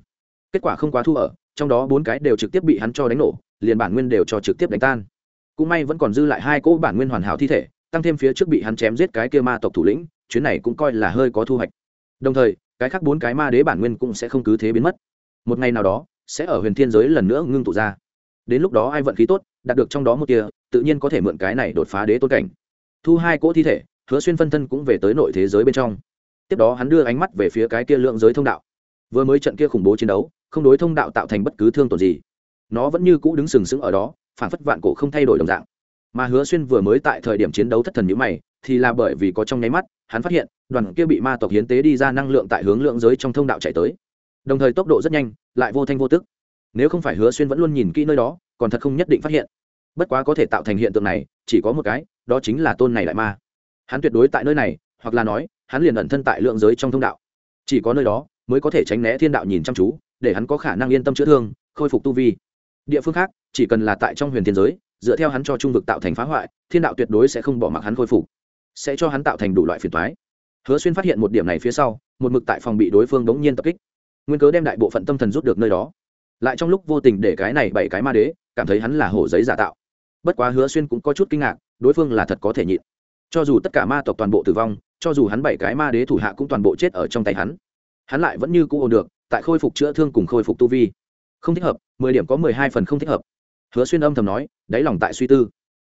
Kết quả không quá thu ở, trong đó bốn cái đều trực tiếp bị hắn cho đánh nổ, liền bản nguyên đều cho trực tiếp đánh tan. Cũng may vẫn còn dư lại hai cỗ bản nguyên hoàn hảo thi thể, tăng thêm phía trước bị hắn chém giết cái kia ma tộc thủ lĩnh, chuyến này cũng coi là hơi có thu hoạch. Đồng thời cái khác bốn cái ma đế bản nguyên cũng sẽ không cứ thế biến mất. Một ngày nào đó, sẽ ở huyền thiên giới lần nữa ngưng tụ ra. Đến lúc đó ai vận khí tốt, đạt được trong đó một tia, tự nhiên có thể mượn cái này đột phá đế tôn cảnh. Thu hai cỗ thi thể, hứa xuyên phân thân cũng về tới nội thế giới bên trong. Tiếp đó hắn đưa ánh mắt về phía cái kia lượng giới thông đạo. Vừa mới trận kia khủng bố chiến đấu, không đối thông đạo tạo thành bất cứ thương tổn gì. Nó vẫn như cũ đứng sừng sững ở đó phản phất vạn cổ không thay đổi đồng dạng. Mà hứa xuyên vừa mới tại thời điểm chiến đấu thất thần nhữ mày thì là bởi vì có trong nháy mắt, hắn phát hiện, đoàn kia bị ma tộc hiến tế đi ra năng lượng tại hướng lượng giới trong thông đạo chạy tới. Đồng thời tốc độ rất nhanh, lại vô thanh vô tức. Nếu không phải hứa xuyên vẫn luôn nhìn kỹ nơi đó, còn thật không nhất định phát hiện. Bất quá có thể tạo thành hiện tượng này, chỉ có một cái, đó chính là tôn này đại ma. Hắn tuyệt đối tại nơi này, hoặc là nói, hắn liền ẩn thân tại lượng giới trong thông đạo. Chỉ có nơi đó, mới có thể tránh né thiên đạo nhìn chăm chú, để hắn có khả năng yên tâm chữa thương, khôi phục tu vi. Địa phương khác, chỉ cần là tại trong huyền thiên giới, dựa theo hắn cho trung vực tạo thành phá hoại, thiên đạo tuyệt đối sẽ không bỏ mặc hắn khôi phục sẽ cho hắn tạo thành đủ loại phiền toái. Hứa xuyên phát hiện một điểm này phía sau, một mực tại phòng bị đối phương đống nhiên tập kích. Nguyên cớ đem đại bộ phận tâm thần rút được nơi đó. Lại trong lúc vô tình để cái này bảy cái ma đế, cảm thấy hắn là hổ giấy giả tạo. Bất quá hứa xuyên cũng có chút kinh ngạc, đối phương là thật có thể nhịn. Cho dù tất cả ma tộc toàn bộ tử vong, cho dù hắn bảy cái ma đế thủ hạ cũng toàn bộ chết ở trong tay hắn. Hắn lại vẫn như cũ ổn được, tại khôi phục chữa thương cùng khôi phục tu vi. Không thích hợp, mười điểm có mười hai phần không thích hợp. Hứa xuyên âm thầm nói, đáy lòng tại suy tư.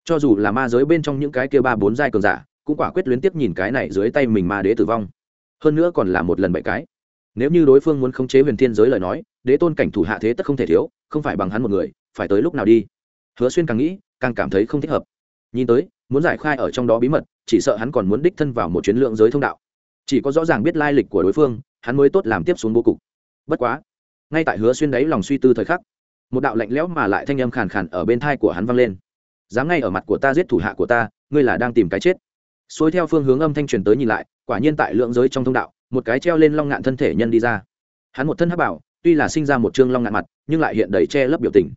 Cho dù là ma giới bên trong những cái kia ba bốn giai cường giả cũng quả quyết luyến tiếp nhìn cái này dưới tay mình ma đế tử vong. Hơn nữa còn là một lần bảy cái. Nếu như đối phương muốn khống chế huyền thiên giới lời nói, đế tôn cảnh thủ hạ thế tất không thể thiếu, không phải bằng hắn một người, phải tới lúc nào đi? Hứa xuyên càng nghĩ, càng cảm thấy không thích hợp. Nhìn tới, muốn giải khai ở trong đó bí mật, chỉ sợ hắn còn muốn đích thân vào một chuyến lượng giới thông đạo. Chỉ có rõ ràng biết lai lịch của đối phương, hắn mới tốt làm tiếp xuống bố cục. Bất quá, ngay tại hứa xuyên đáy lòng suy tư thời khắc, một đạo lạnh lẽo mà lại thanh âm khàn khàn ở bên thai của hắn vang lên. Dám ngay ở mặt của ta giết thủ hạ của ta, ngươi là đang tìm cái chết xuôi theo phương hướng âm thanh truyền tới nhìn lại, quả nhiên tại lượng giới trong thông đạo, một cái treo lên long ngạn thân thể nhân đi ra. Hắn một thân hắc bảo, tuy là sinh ra một trương long ngạn mặt, nhưng lại hiện đầy che lấp biểu tình.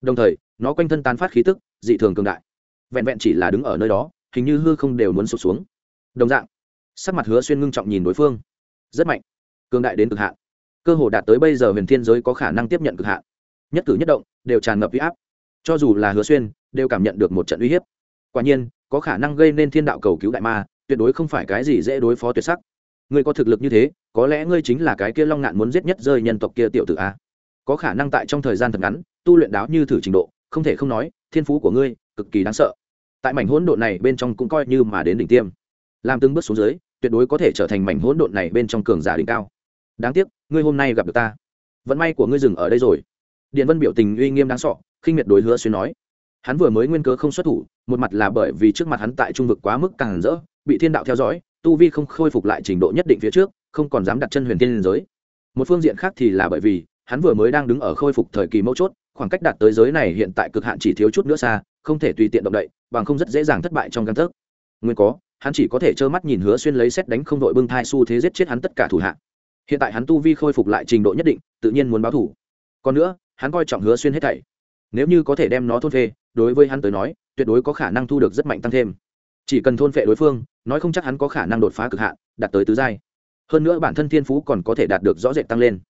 Đồng thời, nó quanh thân tán phát khí tức, dị thường cường đại. Vẹn vẹn chỉ là đứng ở nơi đó, hình như hư không đều muốn sụp xuống. Đồng dạng, sắc mặt hứa xuyên ngưng trọng nhìn đối phương. Rất mạnh. Cường đại đến cực hạn. Cơ hồ đạt tới bây giờ huyền thiên giới có khả năng tiếp nhận cực hạn. Nhất cử nhất động, đều tràn ngập huy áp. Cho dù là hứa xuyên, đều cảm nhận được một trận uy hiếp. Quả nhiên có khả năng gây nên thiên đạo cầu cứu đại ma, tuyệt đối không phải cái gì dễ đối phó tuyệt sắc. Ngươi có thực lực như thế, có lẽ ngươi chính là cái kia long ngạn muốn giết nhất rơi nhân tộc kia tiểu tử a. Có khả năng tại trong thời gian thật ngắn, tu luyện đáo như thử trình độ, không thể không nói, thiên phú của ngươi, cực kỳ đáng sợ. Tại mảnh hỗn độn này bên trong cũng coi như mà đến đỉnh tiêm. Làm từng bước xuống dưới, tuyệt đối có thể trở thành mảnh hỗn độn này bên trong cường giả đỉnh cao. Đáng tiếc, ngươi hôm nay gặp được ta. Vận may của ngươi dừng ở đây rồi. Điện vân biểu tình uy nghiêm đáng sọ khinh miệt đối hứa xuyên nói hắn vừa mới nguyên cớ không xuất thủ, một mặt là bởi vì trước mặt hắn tại trung vực quá mức càng rỡ, bị thiên đạo theo dõi, tu vi không khôi phục lại trình độ nhất định phía trước, không còn dám đặt chân huyền tiên liên giới. Một phương diện khác thì là bởi vì, hắn vừa mới đang đứng ở khôi phục thời kỳ mấu chốt, khoảng cách đạt tới giới này hiện tại cực hạn chỉ thiếu chút nữa xa, không thể tùy tiện động đậy, bằng không rất dễ dàng thất bại trong căn thức. nguyên có, hắn chỉ có thể trơ mắt nhìn hứa xuyên lấy xét đánh không đội bưng thai xu thế giết chết hắn tất cả thủ hạ. Hiện tại hắn tu vi khôi phục lại trình độ nhất định, tự nhiên muốn báo thủ. Còn nữa, hắn coi trọng hứa xuyên hết thảy. Nếu như có thể đem nó thôn phê đối với hắn tới nói, tuyệt đối có khả năng thu được rất mạnh tăng thêm. Chỉ cần thôn phệ đối phương, nói không chắc hắn có khả năng đột phá cực hạn, đạt tới tứ giai. Hơn nữa bản thân thiên phú còn có thể đạt được rõ rệt tăng lên.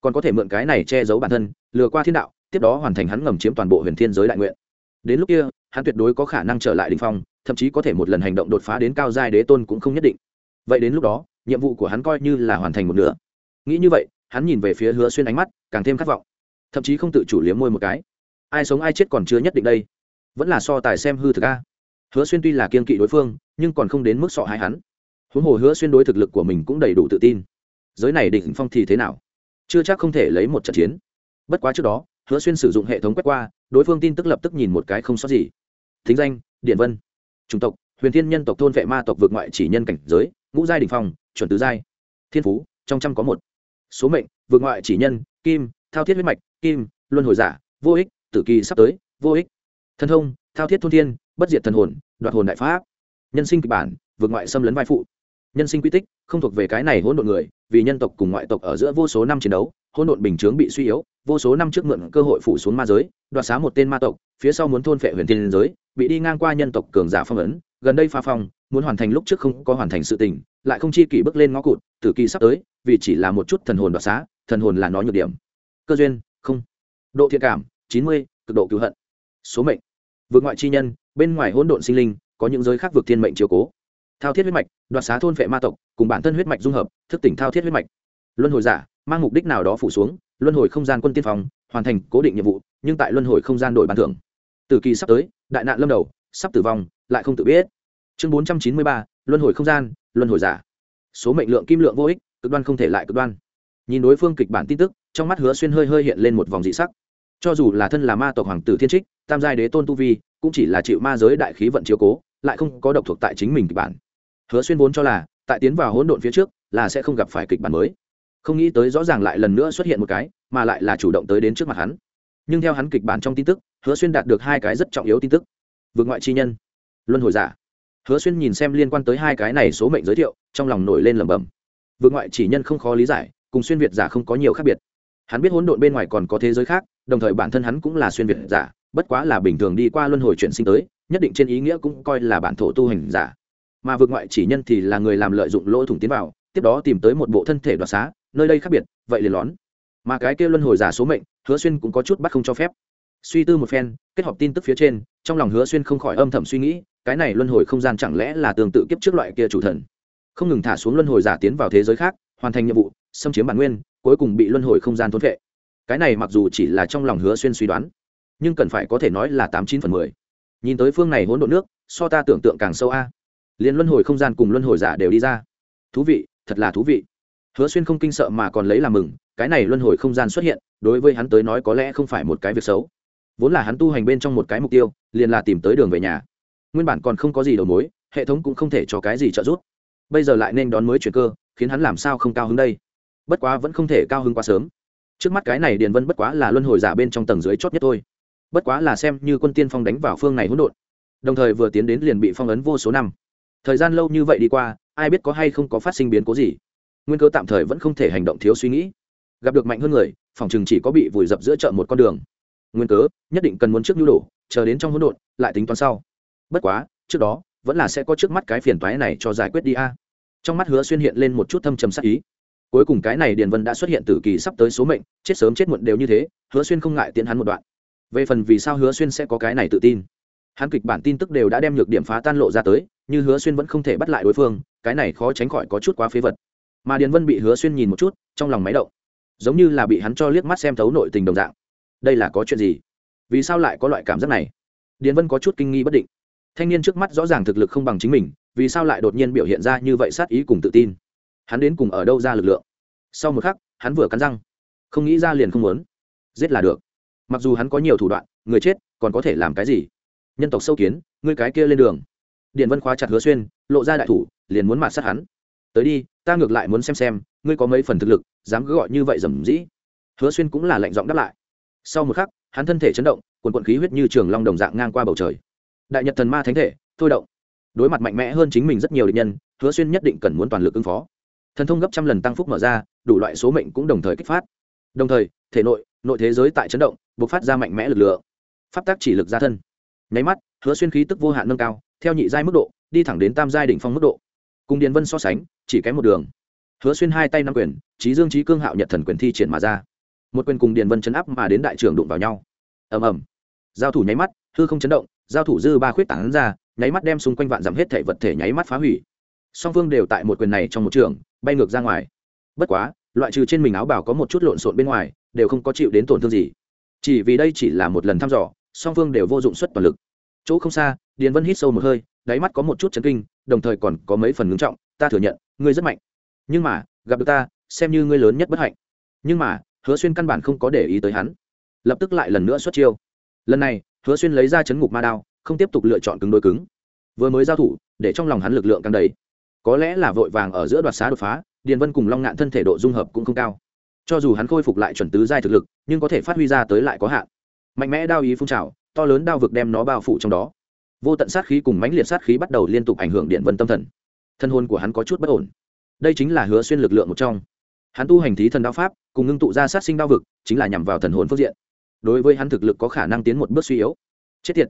Còn có thể mượn cái này che giấu bản thân, lừa qua thiên đạo, tiếp đó hoàn thành hắn ngầm chiếm toàn bộ huyền thiên giới đại nguyện. Đến lúc kia, hắn tuyệt đối có khả năng trở lại đình phong, thậm chí có thể một lần hành động đột phá đến cao giai đế tôn cũng không nhất định. Vậy đến lúc đó, nhiệm vụ của hắn coi như là hoàn thành một nửa. Nghĩ như vậy, hắn nhìn về phía hứa xuyên ánh mắt càng thêm khát vọng. Thậm chí không tự chủ liếm môi một cái. Ai sống ai chết còn chưa nhất định đây vẫn là so tài xem hư thực a. Hứa xuyên tuy là kiên kỵ đối phương, nhưng còn không đến mức sọ hai hắn. Huống hồ hứa xuyên đối thực lực của mình cũng đầy đủ tự tin. Giới này định phong thì thế nào? Chưa chắc không thể lấy một trận chiến. Bất quá trước đó, hứa xuyên sử dụng hệ thống quét qua, đối phương tin tức lập tức nhìn một cái không sót gì. Thính danh, điện vân. Chủng tộc, huyền thiên nhân tộc thôn vệ ma tộc vượt ngoại chỉ nhân cảnh giới, ngũ giai đình phong, chuẩn tứ giai. Thiên phú, trong trăm có một. Số mệnh, vượt ngoại chỉ nhân, kim, thao thiết huyết mạch, kim, luân hồi giả, vô ích, tử kỳ sắp tới, vô ích thân thông, thao thiết thôn thiên, bất diệt thần hồn, đoạt hồn đại pháp. Nhân sinh kịch bản, vượt ngoại xâm lấn vai phụ. Nhân sinh quy tích, không thuộc về cái này hỗn độn người, vì nhân tộc cùng ngoại tộc ở giữa vô số năm chiến đấu, hỗn độn bình chướng bị suy yếu, vô số năm trước mượn cơ hội phủ xuống ma giới, đoạt xá một tên ma tộc, phía sau muốn thôn phệ huyền thiên giới, bị đi ngang qua nhân tộc cường giả phong ấn, gần đây pha phong, muốn hoàn thành lúc trước không có hoàn thành sự tình, lại không chi kỷ bước lên ngõ cụt, tử kỳ sắp tới, vì chỉ là một chút thần hồn đoạt xá, thần hồn là nó nhược điểm. Cơ duyên, không. Độ thiện cảm, chín mươi, cực độ cứu hận. Số mệnh vượt ngoại chi nhân, bên ngoài hỗn độn sinh linh, có những giới khác vượt thiên mệnh chiếu cố. Thao thiết huyết mạch, đoạt xá thôn vệ ma tộc, cùng bản thân huyết mạch dung hợp, thức tỉnh thao thiết huyết mạch. Luân hồi giả, mang mục đích nào đó phủ xuống, luân hồi không gian quân tiên phòng hoàn thành cố định nhiệm vụ, nhưng tại luân hồi không gian đổi bàn thưởng. Từ kỳ sắp tới, đại nạn lâm đầu, sắp tử vong, lại không tự biết. Chương bốn trăm chín mươi ba, luân hồi không gian, luân hồi giả. Số mệnh lượng kim lượng vô ích, cực đoan không thể lại cực đoan. Nhìn đối phương kịch bản tin tức, trong mắt hứa xuyên hơi hơi hiện lên một vòng dị sắc cho dù là thân là ma tộc hoàng tử thiên trích, tam giai đế tôn tu vi, cũng chỉ là chịu ma giới đại khí vận chiếu cố, lại không có độc thuộc tại chính mình kịch bản. Hứa xuyên vốn cho là, tại tiến vào hỗn độn phía trước, là sẽ không gặp phải kịch bản mới. Không nghĩ tới rõ ràng lại lần nữa xuất hiện một cái, mà lại là chủ động tới đến trước mặt hắn. Nhưng theo hắn kịch bản trong tin tức, hứa xuyên đạt được hai cái rất trọng yếu tin tức. Vượt ngoại chi nhân. Luân hồi giả. Hứa xuyên nhìn xem liên quan tới hai cái này số mệnh giới thiệu, trong lòng nổi lên lẩm bẩm. Vượt ngoại chỉ nhân không khó lý giải, cùng xuyên việt giả không có nhiều khác biệt. Hắn biết hỗn độn bên ngoài còn có thế giới khác đồng thời bản thân hắn cũng là xuyên việt giả, bất quá là bình thường đi qua luân hồi chuyển sinh tới, nhất định trên ý nghĩa cũng coi là bản thổ tu hành giả. Mà vượt ngoại chỉ nhân thì là người làm lợi dụng lỗ thủng tiến vào, tiếp đó tìm tới một bộ thân thể đoạt xá, nơi đây khác biệt, vậy liền lón. Mà cái kia luân hồi giả số mệnh, hứa xuyên cũng có chút bắt không cho phép. Suy tư một phen, kết hợp tin tức phía trên, trong lòng hứa xuyên không khỏi âm thầm suy nghĩ, cái này luân hồi không gian chẳng lẽ là tương tự kiếp trước loại kia chủ thần? Không ngừng thả xuống luân hồi giả tiến vào thế giới khác, hoàn thành nhiệm vụ, xâm chiếm bản nguyên, cuối cùng bị luân hồi không gian thốn vệ cái này mặc dù chỉ là trong lòng hứa xuyên suy đoán, nhưng cần phải có thể nói là tám chín phần mười. Nhìn tới phương này hỗn độn nước, so ta tưởng tượng càng sâu a. Liền luân hồi không gian cùng luân hồi giả đều đi ra. Thú vị, thật là thú vị. Hứa xuyên không kinh sợ mà còn lấy làm mừng, cái này luân hồi không gian xuất hiện, đối với hắn tới nói có lẽ không phải một cái việc xấu. Vốn là hắn tu hành bên trong một cái mục tiêu, liền là tìm tới đường về nhà. Nguyên bản còn không có gì đầu mối, hệ thống cũng không thể cho cái gì trợ giúp. Bây giờ lại nên đón mới chuyển cơ, khiến hắn làm sao không cao hứng đây? Bất quá vẫn không thể cao hứng quá sớm trước mắt cái này điền vân bất quá là luân hồi giả bên trong tầng dưới chót nhất thôi. Bất quá là xem như quân tiên phong đánh vào phương này hỗn độn. Đồng thời vừa tiến đến liền bị phong ấn vô số năm. Thời gian lâu như vậy đi qua, ai biết có hay không có phát sinh biến cố gì. Nguyên cơ tạm thời vẫn không thể hành động thiếu suy nghĩ. Gặp được mạnh hơn người, phòng chừng chỉ có bị vùi dập giữa chợ một con đường. Nguyên cớ nhất định cần muốn trước nhu đổ chờ đến trong hỗn độn, lại tính toán sau. Bất quá, trước đó, vẫn là sẽ có trước mắt cái phiền toái này cho giải quyết đi a. Trong mắt hứa xuyên hiện lên một chút thâm trầm sắc ý cuối cùng cái này điền vân đã xuất hiện từ kỳ sắp tới số mệnh, chết sớm chết muộn đều như thế, hứa xuyên không ngại tiến hắn một đoạn. Về phần vì sao hứa xuyên sẽ có cái này tự tin? Hắn kịch bản tin tức đều đã đem nhược điểm phá tan lộ ra tới nhưng hứa xuyên vẫn không thể bắt lại đối phương, cái này khó tránh khỏi có chút quá phế vật. Mà điền vân bị hứa xuyên nhìn một chút, trong lòng máy động. Giống như là bị hắn cho liếc mắt xem thấu nội tình đồng dạng. Đây là có chuyện gì? Vì sao lại có loại cảm giác này? Điền vân có chút kinh nghi bất định. Thanh niên trước mắt rõ ràng thực lực không bằng chính mình, vì sao lại đột nhiên biểu hiện ra như vậy sát ý cùng tự tin? Hắn đến cùng ở đâu ra lực lượng? Sau một khắc, hắn vừa cắn răng, không nghĩ ra liền không muốn. Giết là được. Mặc dù hắn có nhiều thủ đoạn, người chết còn có thể làm cái gì? Nhân tộc sâu kiến, ngươi cái kia lên đường. Điện vân khóa chặt hứa xuyên, lộ ra đại thủ, liền muốn mạt sát hắn. Tới đi, ta ngược lại muốn xem xem, ngươi có mấy phần thực lực, dám cứ gọi như vậy rầm rĩ hứa xuyên cũng là lạnh giọng đáp lại. Sau một khắc, hắn thân thể chấn động quần quận khí huyết như trường long đồng dạng ngang qua bầu trời. Đại nhật thần ma thánh thể, thôi động. Đối mặt mạnh mẽ hơn chính mình rất nhiều địch nhân, hứa xuyên nhất định cần muốn toàn lực ứng phó thần thông gấp trăm lần tăng phúc mở ra, đủ loại số mệnh cũng đồng thời kích phát. Đồng thời, thể nội nội thế giới tại chấn động buộc phát ra mạnh mẽ lực lượng. Pháp tác chỉ lực ra thân. Nháy mắt, hứa xuyên khí tức vô hạn nâng cao, theo nhị giai mức độ, đi thẳng đến tam giai đỉnh phong mức độ. Cùng điền vân so sánh, chỉ kém một đường. Hứa xuyên hai tay năm quyền trí dương trí cương hạo nhật thần quyền thi triển mà ra. Một quyền cùng điền vân chấn áp mà đến đại trường đụng vào nhau. Ầm ầm. Giao thủ nháy mắt, hư không chấn động, giao thủ dư ba khuyết tảng ra, nháy mắt đem xung quanh vạn dặm hết thể vật thể nháy mắt phá hủy. Song phương đều tại một quyền này trong một trường bay ngược ra ngoài. Bất quá, loại trừ trên mình áo bảo có một chút lộn xộn bên ngoài, đều không có chịu đến tổn thương gì. Chỉ vì đây chỉ là một lần thăm dò, song phương đều vô dụng suất toàn lực. Chỗ không xa, điền vân hít sâu một hơi, đáy mắt có một chút chấn kinh, đồng thời còn có mấy phần ngưng trọng, ta thừa nhận, ngươi rất mạnh. Nhưng mà, gặp được ta, xem như ngươi lớn nhất bất hạnh. Nhưng mà, hứa xuyên căn bản không có để ý tới hắn. Lập tức lại lần nữa xuất chiêu. Lần này, hứa xuyên lấy ra chấn ngục ma đao, không tiếp tục lựa chọn cứng đôi cứng. Vừa mới giao thủ, để trong lòng hắn lực lượng càng đầy có lẽ là vội vàng ở giữa đoạt xá đột phá, điền vân cùng long ngạn thân thể độ dung hợp cũng không cao. Cho dù hắn khôi phục lại chuẩn tứ giai thực lực, nhưng có thể phát huy ra tới lại có hạn. Mạnh mẽ đao ý phun trào, to lớn đao vực đem nó bao phủ trong đó. Vô tận sát khí cùng mãnh liệt sát khí bắt đầu liên tục ảnh hưởng điện vân tâm thần. Thân hôn của hắn có chút bất ổn. Đây chính là hứa xuyên lực lượng một trong. Hắn tu hành thí thần đao pháp, cùng ngưng tụ ra sát sinh đao vực, chính là nhằm vào thần hồn phương diện. Đối với hắn thực lực có khả năng tiến một bước suy yếu. Chết tiệt.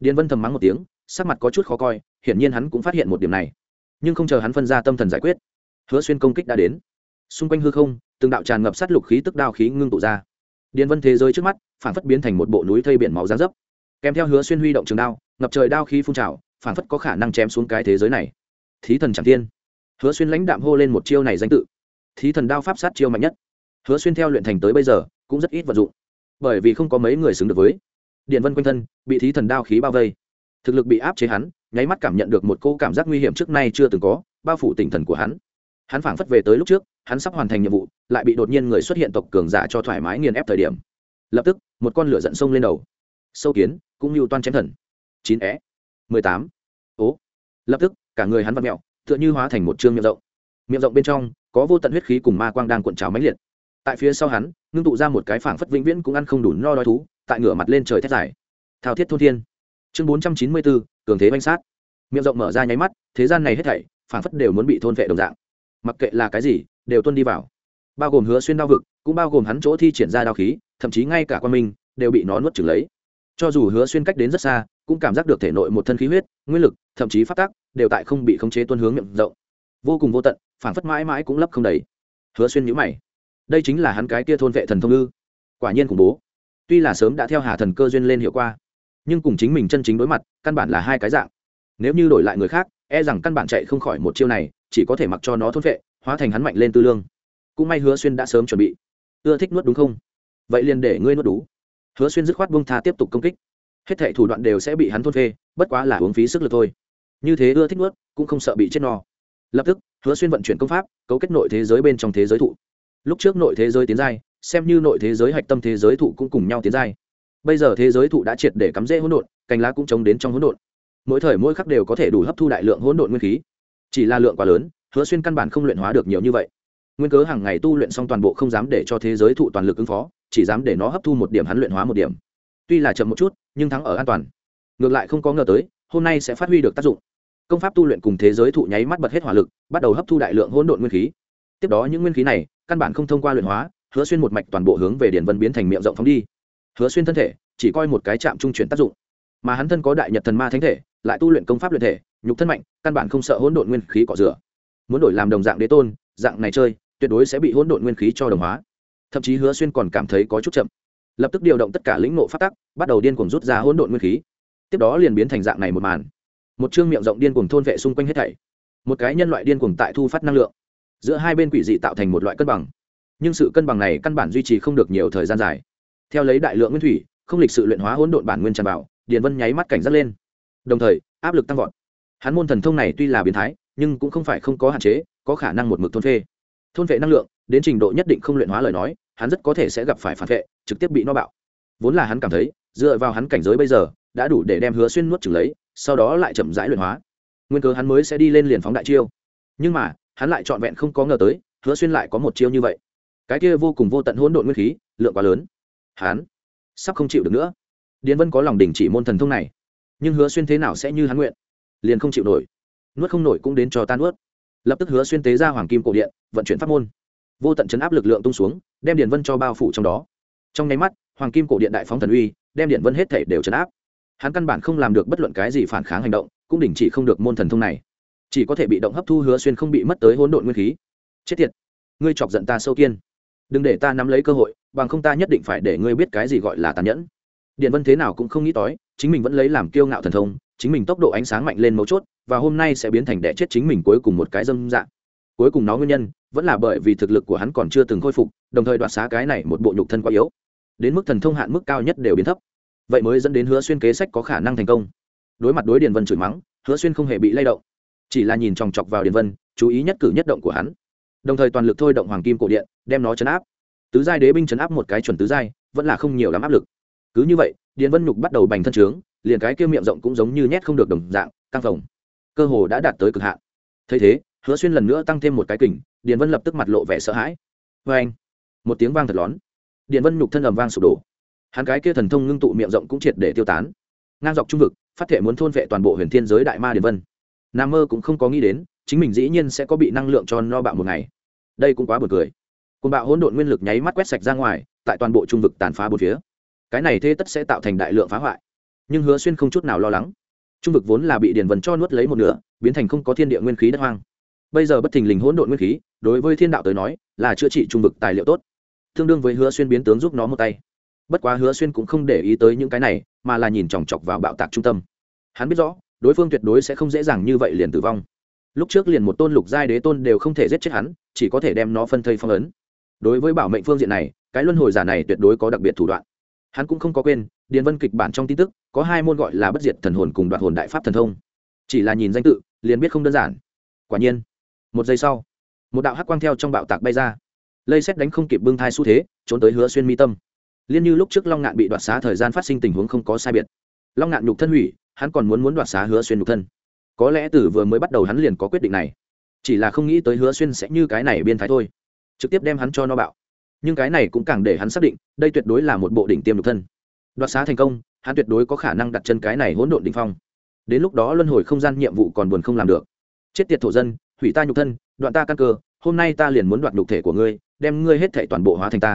Điền vân thầm mắng một tiếng, sắc mặt có chút khó coi, hiển nhiên hắn cũng phát hiện một điểm này nhưng không chờ hắn phân ra tâm thần giải quyết, hứa xuyên công kích đã đến. Xung quanh hư không, từng đạo tràn ngập sát lục khí tức đao khí ngưng tụ ra. Điền vân thế giới trước mắt, phản phất biến thành một bộ núi thây biển máu gián dấp. Kèm theo hứa xuyên huy động trường đao, ngập trời đao khí phun trào, phản phất có khả năng chém xuống cái thế giới này. Thí thần chẳng thiên. Hứa xuyên lãnh đạm hô lên một chiêu này danh tự. Thí thần đao pháp sát chiêu mạnh nhất. Hứa xuyên theo luyện thành tới bây giờ, cũng rất ít vận dụng. Bởi vì không có mấy người xứng được với. Điện vân quanh thân, bị thí thần đao khí bao vây thực lực bị áp chế hắn, nháy mắt cảm nhận được một cô cảm giác nguy hiểm trước nay chưa từng có, bao phủ tinh thần của hắn. Hắn phảng phất về tới lúc trước, hắn sắp hoàn thành nhiệm vụ, lại bị đột nhiên người xuất hiện tộc cường giả cho thoải mái nghiền ép thời điểm. Lập tức, một con lửa giận sông lên đầu. Sâu kiến, cũng như toan chém thần. Chín é. Mười tám. Ố. Lập tức, cả người hắn vặn mẹo, tựa như hóa thành một chương miệng rộng. Miệng rộng bên trong, có vô tận huyết khí cùng ma quang đang cuộn trào mãnh liệt. Tại phía sau hắn, ngưng tụ ra một cái phảng phất vĩnh viễn cũng ăn không đủ no đói thú, tại ngửa mặt lên trời thét dài. Thao thiết thôn thiên chương bốn trăm chín mươi bốn, cường thế banh sát. Miệng rộng mở ra nháy mắt, thế gian này hết thảy, phảng phất đều muốn bị thôn vệ đồng dạng. Mặc kệ là cái gì, đều tuân đi vào. Bao gồm hứa xuyên đao vực, cũng bao gồm hắn chỗ thi triển ra đao khí, thậm chí ngay cả quan minh, đều bị nó nuốt chửng lấy. Cho dù hứa xuyên cách đến rất xa, cũng cảm giác được thể nội một thân khí huyết, nguyên lực, thậm chí phát tác, đều tại không bị khống chế tuân hướng miệng rộng. Vô cùng vô tận phản phất mãi mãi cũng lấp không đầy. Hứa xuyên nhữ mày. Đây chính là hắn cái kia thôn vệ thần thông ư? Quả nhiên khủng bố. Tuy là sớm đã theo hà thần cơ duyên lên hiệu qua nhưng cùng chính mình chân chính đối mặt, căn bản là hai cái dạng. Nếu như đổi lại người khác e rằng căn bản chạy không khỏi một chiêu này, chỉ có thể mặc cho nó thôn vệ hóa thành hắn mạnh lên tư lương. Cũng may hứa xuyên đã sớm chuẩn bị. Ưa thích nuốt đúng không? Vậy liền để ngươi nuốt đủ. Hứa xuyên dứt khoát bông tha tiếp tục công kích. Hết thệ thủ đoạn đều sẽ bị hắn thôn phê bất quá là uống phí sức lực thôi. Như thế ưa thích nuốt, cũng không sợ bị chết no. Lập tức, hứa xuyên vận chuyển công pháp, cấu kết nội thế giới bên trong thế giới thụ. Lúc trước nội thế giới tiến giai, xem như nội thế giới hạch tâm thế giới thụ cũng cùng nhau tiến giai bây giờ thế giới thụ đã triệt để cắm rễ hỗn độn, cành lá cũng chống đến trong hỗn độn. Mỗi thời mỗi khắc đều có thể đủ hấp thu đại lượng hỗn độn nguyên khí. Chỉ là lượng quá lớn, hứa xuyên căn bản không luyện hóa được nhiều như vậy. Nguyên cớ hàng ngày tu luyện xong toàn bộ không dám để cho thế giới thụ toàn lực ứng phó, chỉ dám để nó hấp thu một điểm hắn luyện hóa một điểm. Tuy là chậm một chút, nhưng thắng ở an toàn. Ngược lại không có ngờ tới, hôm nay sẽ phát huy được tác dụng. Công pháp tu luyện cùng thế giới thụ nháy mắt bật hết hỏa lực, bắt đầu hấp thu đại lượng hỗn độn nguyên khí. Tiếp đó những nguyên khí này, căn bản không thông qua luyện hóa, hứa xuyên một mạch toàn bộ hướng về điển vân biến thành miệng rộng phóng đi hứa xuyên thân thể chỉ coi một cái chạm trung chuyển tác dụng. Mà hắn thân có đại nhật thần ma thánh thể, lại tu luyện công pháp luyện thể, nhục thân mạnh, căn bản không sợ hỗn độn nguyên khí cọ rửa. Muốn đổi làm đồng dạng đế tôn, dạng này chơi, tuyệt đối sẽ bị hỗn độn nguyên khí cho đồng hóa. Thậm chí hứa xuyên còn cảm thấy có chút chậm. Lập tức điều động tất cả lĩnh nộ phát tắc, bắt đầu điên cuồng rút ra hỗn độn nguyên khí. Tiếp đó liền biến thành dạng này một màn. Một chương miệng rộng điên cuồng thôn vệ xung quanh hết thảy. Một cái nhân loại điên cuồng tại thu phát năng lượng. Giữa hai bên quỷ dị tạo thành một loại cân bằng. Nhưng sự cân bằng này căn bản duy trì không được nhiều thời gian dài theo lấy đại lượng nguyên thủy, không lịch sự luyện hóa hỗn độn bản nguyên tràn vào, điền vân nháy mắt cảnh giác lên. Đồng thời, áp lực tăng vọt. Hắn môn thần thông này tuy là biến thái, nhưng cũng không phải không có hạn chế, có khả năng một mực thôn phê thôn vệ năng lượng, đến trình độ nhất định không luyện hóa lời nói, hắn rất có thể sẽ gặp phải phản vệ, trực tiếp bị no bạo. Vốn là hắn cảm thấy, dựa vào hắn cảnh giới bây giờ, đã đủ để đem hứa xuyên nuốt chừng lấy, sau đó lại chậm rãi luyện hóa. Nguyên cớ hắn mới sẽ đi lên liền phóng đại chiêu. Nhưng mà, hắn lại trọn vẹn không có ngờ tới, hứa xuyên lại có một chiêu như vậy. Cái kia vô cùng vô tận hỗn độn nguyên khí, lượng quá lớn hắn sắp không chịu được nữa. Điền vân có lòng đình chỉ môn thần thông này, nhưng hứa xuyên thế nào sẽ như hắn nguyện? Liền không chịu nổi. Nuốt không nổi cũng đến cho tan nuốt. Lập tức hứa xuyên tế ra hoàng kim cổ điện, vận chuyển pháp môn. Vô tận chấn áp lực lượng tung xuống, đem điền vân cho bao phủ trong đó. Trong nháy mắt, hoàng kim cổ điện đại phóng thần uy, đem điện vân hết thể đều chấn áp. Hắn căn bản không làm được bất luận cái gì phản kháng hành động, cũng đình chỉ không được môn thần thông này. Chỉ có thể bị động hấp thu hứa xuyên không bị mất tới hỗn độn nguyên khí. Chết tiệt, ngươi chọc giận ta sâu kiên. Đừng để ta nắm lấy cơ hội bằng không ta nhất định phải để ngươi biết cái gì gọi là tàn nhẫn. Điện vân thế nào cũng không nghĩ tới, chính mình vẫn lấy làm kiêu ngạo thần thông, chính mình tốc độ ánh sáng mạnh lên mấu chốt, và hôm nay sẽ biến thành đẻ chết chính mình cuối cùng một cái dâm dạng. Cuối cùng nó nguyên nhân, vẫn là bởi vì thực lực của hắn còn chưa từng khôi phục, đồng thời đoạt xá cái này một bộ nhục thân quá yếu. Đến mức thần thông hạn mức cao nhất đều biến thấp. Vậy mới dẫn đến hứa xuyên kế sách có khả năng thành công. Đối mặt đối điền vân chửi mắng, hứa xuyên không hề bị lay động. Chỉ là nhìn chòng chọc vào điền vân, chú ý nhất cử nhất động của hắn. Đồng thời toàn lực thôi động hoàng kim cổ điện, đem nó chấn áp tứ giai đế binh chấn áp một cái chuẩn tứ giai, vẫn là không nhiều lắm áp lực. Cứ như vậy, điền vân nhục bắt đầu bành thân trướng liền cái kia miệng rộng cũng giống như nhét không được đồng dạng, căng phồng. Cơ hồ đã đạt tới cực hạn. Thấy thế, hứa xuyên lần nữa tăng thêm một cái kình, điền vân lập tức mặt lộ vẻ sợ hãi. Vê anh một tiếng vang thật lón. Điền vân nhục thân ầm vang sụp đổ. Hắn cái kia thần thông ngưng tụ miệng rộng cũng triệt để tiêu tán. Ngang dọc trung vực, phát thể muốn thôn vệ toàn bộ huyền thiên giới đại ma điền vân. Nam mơ cũng không có nghĩ đến, chính mình dĩ nhiên sẽ có bị năng lượng cho no bạo một ngày. Đây cũng quá buồn cười côn bạo hỗn độn nguyên lực nháy mắt quét sạch ra ngoài, tại toàn bộ trung vực tàn phá bốn phía. Cái này thế tất sẽ tạo thành đại lượng phá hoại. Nhưng hứa xuyên không chút nào lo lắng. Trung vực vốn là bị điền vần cho nuốt lấy một nửa, biến thành không có thiên địa nguyên khí đất hoang. Bây giờ bất thình lình hỗn độn nguyên khí, đối với thiên đạo tới nói, là chữa trị trung vực tài liệu tốt. Tương đương với hứa xuyên biến tướng giúp nó một tay. Bất quá hứa xuyên cũng không để ý tới những cái này, mà là nhìn chòng chọc vào bạo tạc trung tâm. Hắn biết rõ, đối phương tuyệt đối sẽ không dễ dàng như vậy liền tử vong. Lúc trước liền một tôn lục giai đế tôn đều không thể giết chết hắn, chỉ có thể đem nó phân thây phong ấn đối với bảo mệnh phương diện này, cái luân hồi giả này tuyệt đối có đặc biệt thủ đoạn. Hắn cũng không có quên, điền vân kịch bản trong tin tức, có hai môn gọi là bất diệt thần hồn cùng đoạn hồn đại pháp thần thông. Chỉ là nhìn danh tự, liền biết không đơn giản. Quả nhiên, một giây sau, một đạo hắc quang theo trong bạo tạc bay ra. Lây xét đánh không kịp bưng thai xu thế, trốn tới hứa xuyên mi tâm. Liên như lúc trước long ngạn bị đoạt xá thời gian phát sinh tình huống không có sai biệt. Long ngạn nhục thân hủy, hắn còn muốn muốn đoạt xá hứa xuyên nhục thân. Có lẽ từ vừa mới bắt đầu hắn liền có quyết định này. Chỉ là không nghĩ tới hứa xuyên sẽ như cái này biên thái thôi trực tiếp đem hắn cho no bạo. Nhưng cái này cũng càng để hắn xác định, đây tuyệt đối là một bộ đỉnh tiêm độc thân. Đoạt xá thành công, hắn tuyệt đối có khả năng đặt chân cái này hỗn độn đ ỉ n h phong. Đến lúc đó luân hồi không gian nhiệm vụ còn buồn không làm được. Chết tiệt thổ dân, hủy ta nhục thân, đoạn ta căn cơ, hôm nay ta liền muốn đoạt nhục thể của ngươi, đem ngươi hết thể toàn bộ hóa thành ta.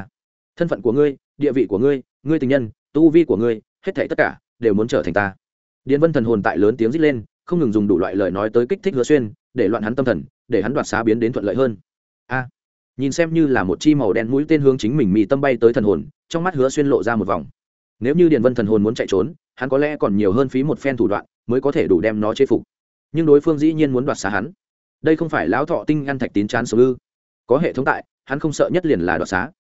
Thân phận của ngươi, địa vị của ngươi ngươi tình nhân, tu vi của ngươi, hết thể tất cả đều muốn trở thành ta. Điền vân thần hồn tại lớn tiếng rít lên, không ngừng dùng đủ loại lời nói tới kích thích hứa xuyên, để loạn hắn tâm thần, để hắn đoạt xá biến đến thuận lợi hơn. A! Nhìn xem như là một chi màu đen mũi tên hướng chính mình mì tâm bay tới thần hồn, trong mắt hứa xuyên lộ ra một vòng. Nếu như điền vân thần hồn muốn chạy trốn, hắn có lẽ còn nhiều hơn phí một phen thủ đoạn mới có thể đủ đem nó chế phục. Nhưng đối phương dĩ nhiên muốn đoạt xá hắn. Đây không phải lão thọ tinh ăn thạch tín chán sống ư. Có hệ thống tại, hắn không sợ nhất liền là đoạt xá.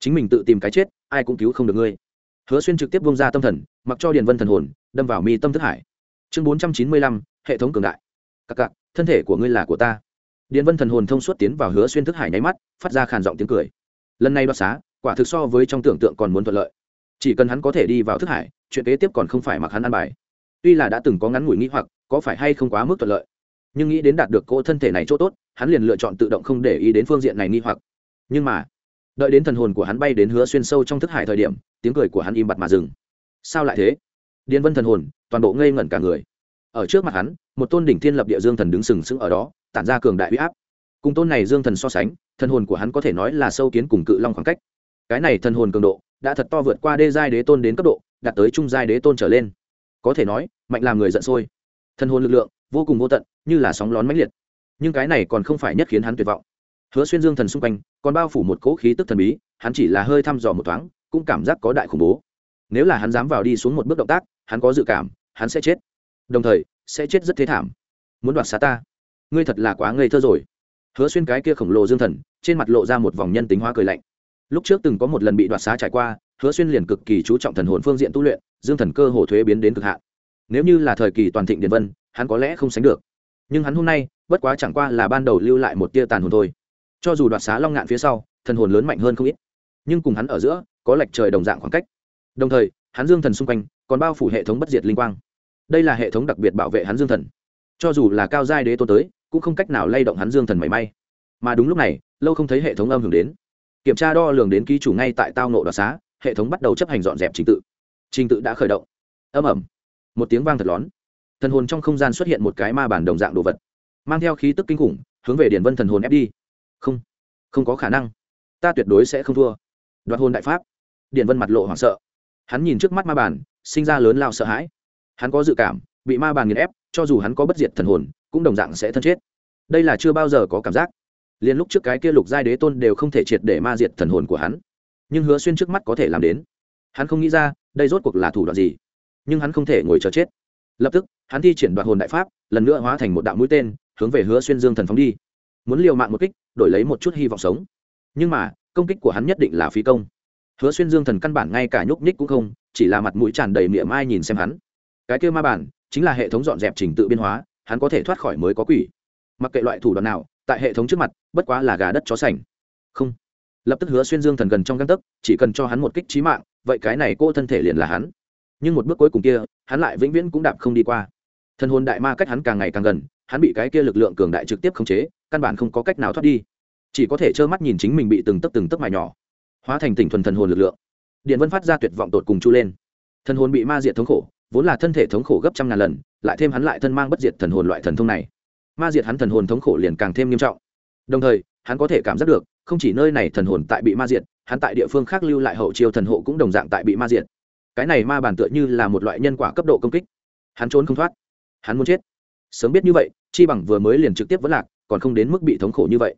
Chính mình tự tìm cái chết, ai cũng cứu không được ngươi. Hứa xuyên trực tiếp bông ra tâm thần, mặc cho điền vân thần hồn, đâm vào mi tâm thức hải. Chương bốn trăm chín mươi lăm, hệ thống cường đại. Cặc cặc thân thể của ngươi là của ta điền vân thần hồn thông suốt tiến vào hứa xuyên thức hải nháy mắt, phát ra khàn giọng tiếng cười. Lần này đoạt xá, quả thực so với trong tưởng tượng còn muốn thuận lợi. Chỉ cần hắn có thể đi vào thức hải, chuyện kế tiếp còn không phải mặc hắn ăn bài. Tuy là đã từng có ngắn ngủi nghĩ hoặc, có phải hay không quá mức thuận lợi. Nhưng nghĩ đến đạt được cỗ thân thể này chỗ tốt, hắn liền lựa chọn tự động không để ý đến phương diện này nghi hoặc. Nhưng mà, đợi đến thần hồn của hắn bay đến hứa xuyên sâu trong thức hải thời điểm, tiếng cười của hắn im bặt mà dừng. Sao lại thế? Điền vân thần hồn, toàn bộ ngây ngẩn cả người. Ở trước mặt hắn, một tôn đỉnh thiên lập địa dương thần đứng sừng sững ở đó tản ra cường đại huy áp. Cùng tôn này dương thần so sánh, thần hồn của hắn có thể nói là sâu kiến cùng cự long khoảng cách. Cái này thần hồn cường độ, đã thật to vượt qua đê giai đế tôn đến cấp độ, đạt tới trung giai đế tôn trở lên. Có thể nói, mạnh làm người giận sôi. Thần hồn lực lượng, vô cùng vô tận, như là sóng lón mãnh liệt. Nhưng cái này còn không phải nhất khiến hắn tuyệt vọng. Hứa xuyên dương thần xung quanh, còn bao phủ một cỗ khí tức thần bí, hắn chỉ là hơi thăm dò một thoáng, cũng cảm giác có đại khủng bố. Nếu là hắn dám vào đi xuống một bước động tác, hắn có dự cảm, hắn sẽ chết. Đồng thời, sẽ chết rất thế thảm. Muốn đoạt xá ta ngươi thật là quá ngây thơ rồi. Hứa xuyên cái kia khổng lồ dương thần, trên mặt lộ ra một vòng nhân tính hóa cười lạnh. Lúc trước từng có một lần bị đoạt xá trải qua, hứa xuyên liền cực kỳ chú trọng thần hồn phương diện tu luyện, dương thần cơ hồ thuế biến đến cực hạn. Nếu như là thời kỳ toàn thịnh điện vân, hắn có lẽ không sánh được. Nhưng hắn hôm nay, bất quá chẳng qua là ban đầu lưu lại một tia tàn hồn thôi. Cho dù đoạt xá long ngạn phía sau, thần hồn lớn mạnh hơn không ít. Nhưng cùng hắn ở giữa, có lệch trời đồng dạng khoảng cách. Đồng thời, hắn dương thần xung quanh, còn bao phủ hệ thống bất diệt linh quang. Đây là hệ thống đặc biệt bảo vệ hắn dương thần. Cho dù là cao giai đế tô tới cũng không cách nào lay động hắn dương thần mảy may. Mà đúng lúc này, lâu không thấy hệ thống âm hưởng đến. Kiểm tra đo lường đến ký chủ ngay tại tao nộ đoạt xá, hệ thống bắt đầu chấp hành dọn dẹp trình tự. Trình tự đã khởi động. Âm ẩm một tiếng vang thật lón. Thần hồn trong không gian xuất hiện một cái ma bản đồng dạng đồ vật. Mang theo khí tức kinh khủng, hướng về điển vân thần hồn ép đi. Không. Không có khả năng. Ta tuyệt đối sẽ không thua. Đoạt hồn đại pháp. Điển vân mặt lộ hoảng sợ. Hắn nhìn trước mắt ma bản, sinh ra lớn lao sợ hãi. Hắn có dự cảm, bị ma bản nghiền ép, cho dù hắn có bất diệt thần hồn cũng đồng dạng sẽ thân chết. Đây là chưa bao giờ có cảm giác. Liền lúc trước cái kia lục giai đế tôn đều không thể triệt để ma diệt thần hồn của hắn. Nhưng hứa xuyên trước mắt có thể làm đến. Hắn không nghĩ ra, đây rốt cuộc là thủ đoạn gì. Nhưng hắn không thể ngồi chờ chết. Lập tức, hắn thi triển đoạt hồn đại pháp, lần nữa hóa thành một đạo mũi tên, hướng về hứa xuyên dương thần phóng đi. Muốn liều mạng một kích, đổi lấy một chút hy vọng sống. Nhưng mà, công kích của hắn nhất định là phí công. Hứa xuyên dương thần căn bản ngay cả nhúc nhích cũng không, chỉ là mặt mũi tràn đầy miệng mai nhìn xem hắn. Cái kêu ma bản, chính là hệ thống dọn dẹp trình tự biên hóa hắn có thể thoát khỏi mới có quỷ. Mặc kệ loại thủ đoạn nào, tại hệ thống trước mặt, bất quá là gà đất chó sành. Không. Lập tức hứa xuyên dương thần gần trong găng tấc, chỉ cần cho hắn một kích trí mạng, vậy cái này cô thân thể liền là hắn. Nhưng một bước cuối cùng kia, hắn lại vĩnh viễn cũng đạp không đi qua. Thân hồn đại ma cách hắn càng ngày càng gần, hắn bị cái kia lực lượng cường đại trực tiếp khống chế, căn bản không có cách nào thoát đi. Chỉ có thể trơ mắt nhìn chính mình bị từng tấc từng tấc mài nhỏ, hóa thành tỉnh thuần thần hồn lực lượng. Điện vân phát ra tuyệt vọng tột cùng chu lên. Thần hồn bị ma diệt thống khổ, vốn là thân thể thống khổ gấp trăm ngàn lần lại thêm hắn lại thân mang bất diệt thần hồn loại thần thông này. Ma diệt hắn thần hồn thống khổ liền càng thêm nghiêm trọng. Đồng thời, hắn có thể cảm giác được, không chỉ nơi này thần hồn tại bị ma diệt, hắn tại địa phương khác lưu lại hậu chiêu thần hộ cũng đồng dạng tại bị ma diệt. Cái này ma bản tựa như là một loại nhân quả cấp độ công kích. Hắn trốn không thoát. Hắn muốn chết. Sớm biết như vậy, chi bằng vừa mới liền trực tiếp vẫn lạc, còn không đến mức bị thống khổ như vậy.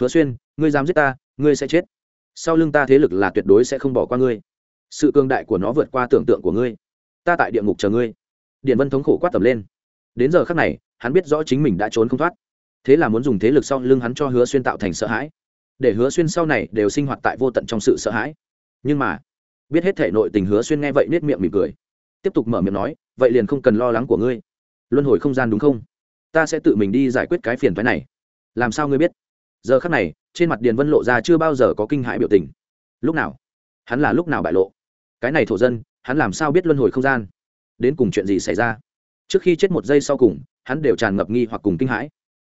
Hứa xuyên, ngươi dám giết ta, ngươi sẽ chết. Sau lưng ta thế lực là tuyệt đối sẽ không bỏ qua ngươi. Sự cương đại của nó vượt qua tưởng tượng của ngươi. Ta tại địa ngục chờ ngươi điện vân thống khổ quát tầm lên. Đến giờ khác này, hắn biết rõ chính mình đã trốn không thoát. Thế là muốn dùng thế lực sau lưng hắn cho hứa xuyên tạo thành sợ hãi. Để hứa xuyên sau này đều sinh hoạt tại vô tận trong sự sợ hãi. Nhưng mà, biết hết thể nội tình hứa xuyên nghe vậy nết miệng mỉm cười. Tiếp tục mở miệng nói, vậy liền không cần lo lắng của ngươi. Luân hồi không gian đúng không? Ta sẽ tự mình đi giải quyết cái phiền phái này. Làm sao ngươi biết? Giờ khắc này, trên mặt điền vân lộ ra chưa bao giờ có kinh hại biểu tình. Lúc nào? Hắn là lúc nào bại lộ? Cái này thổ dân, hắn làm sao biết luân hồi không gian? Đến cùng chuyện gì xảy ra? Trước khi chết một giây sau cùng, hắn đều tràn ngập nghi hoặc cùng kinh hãi.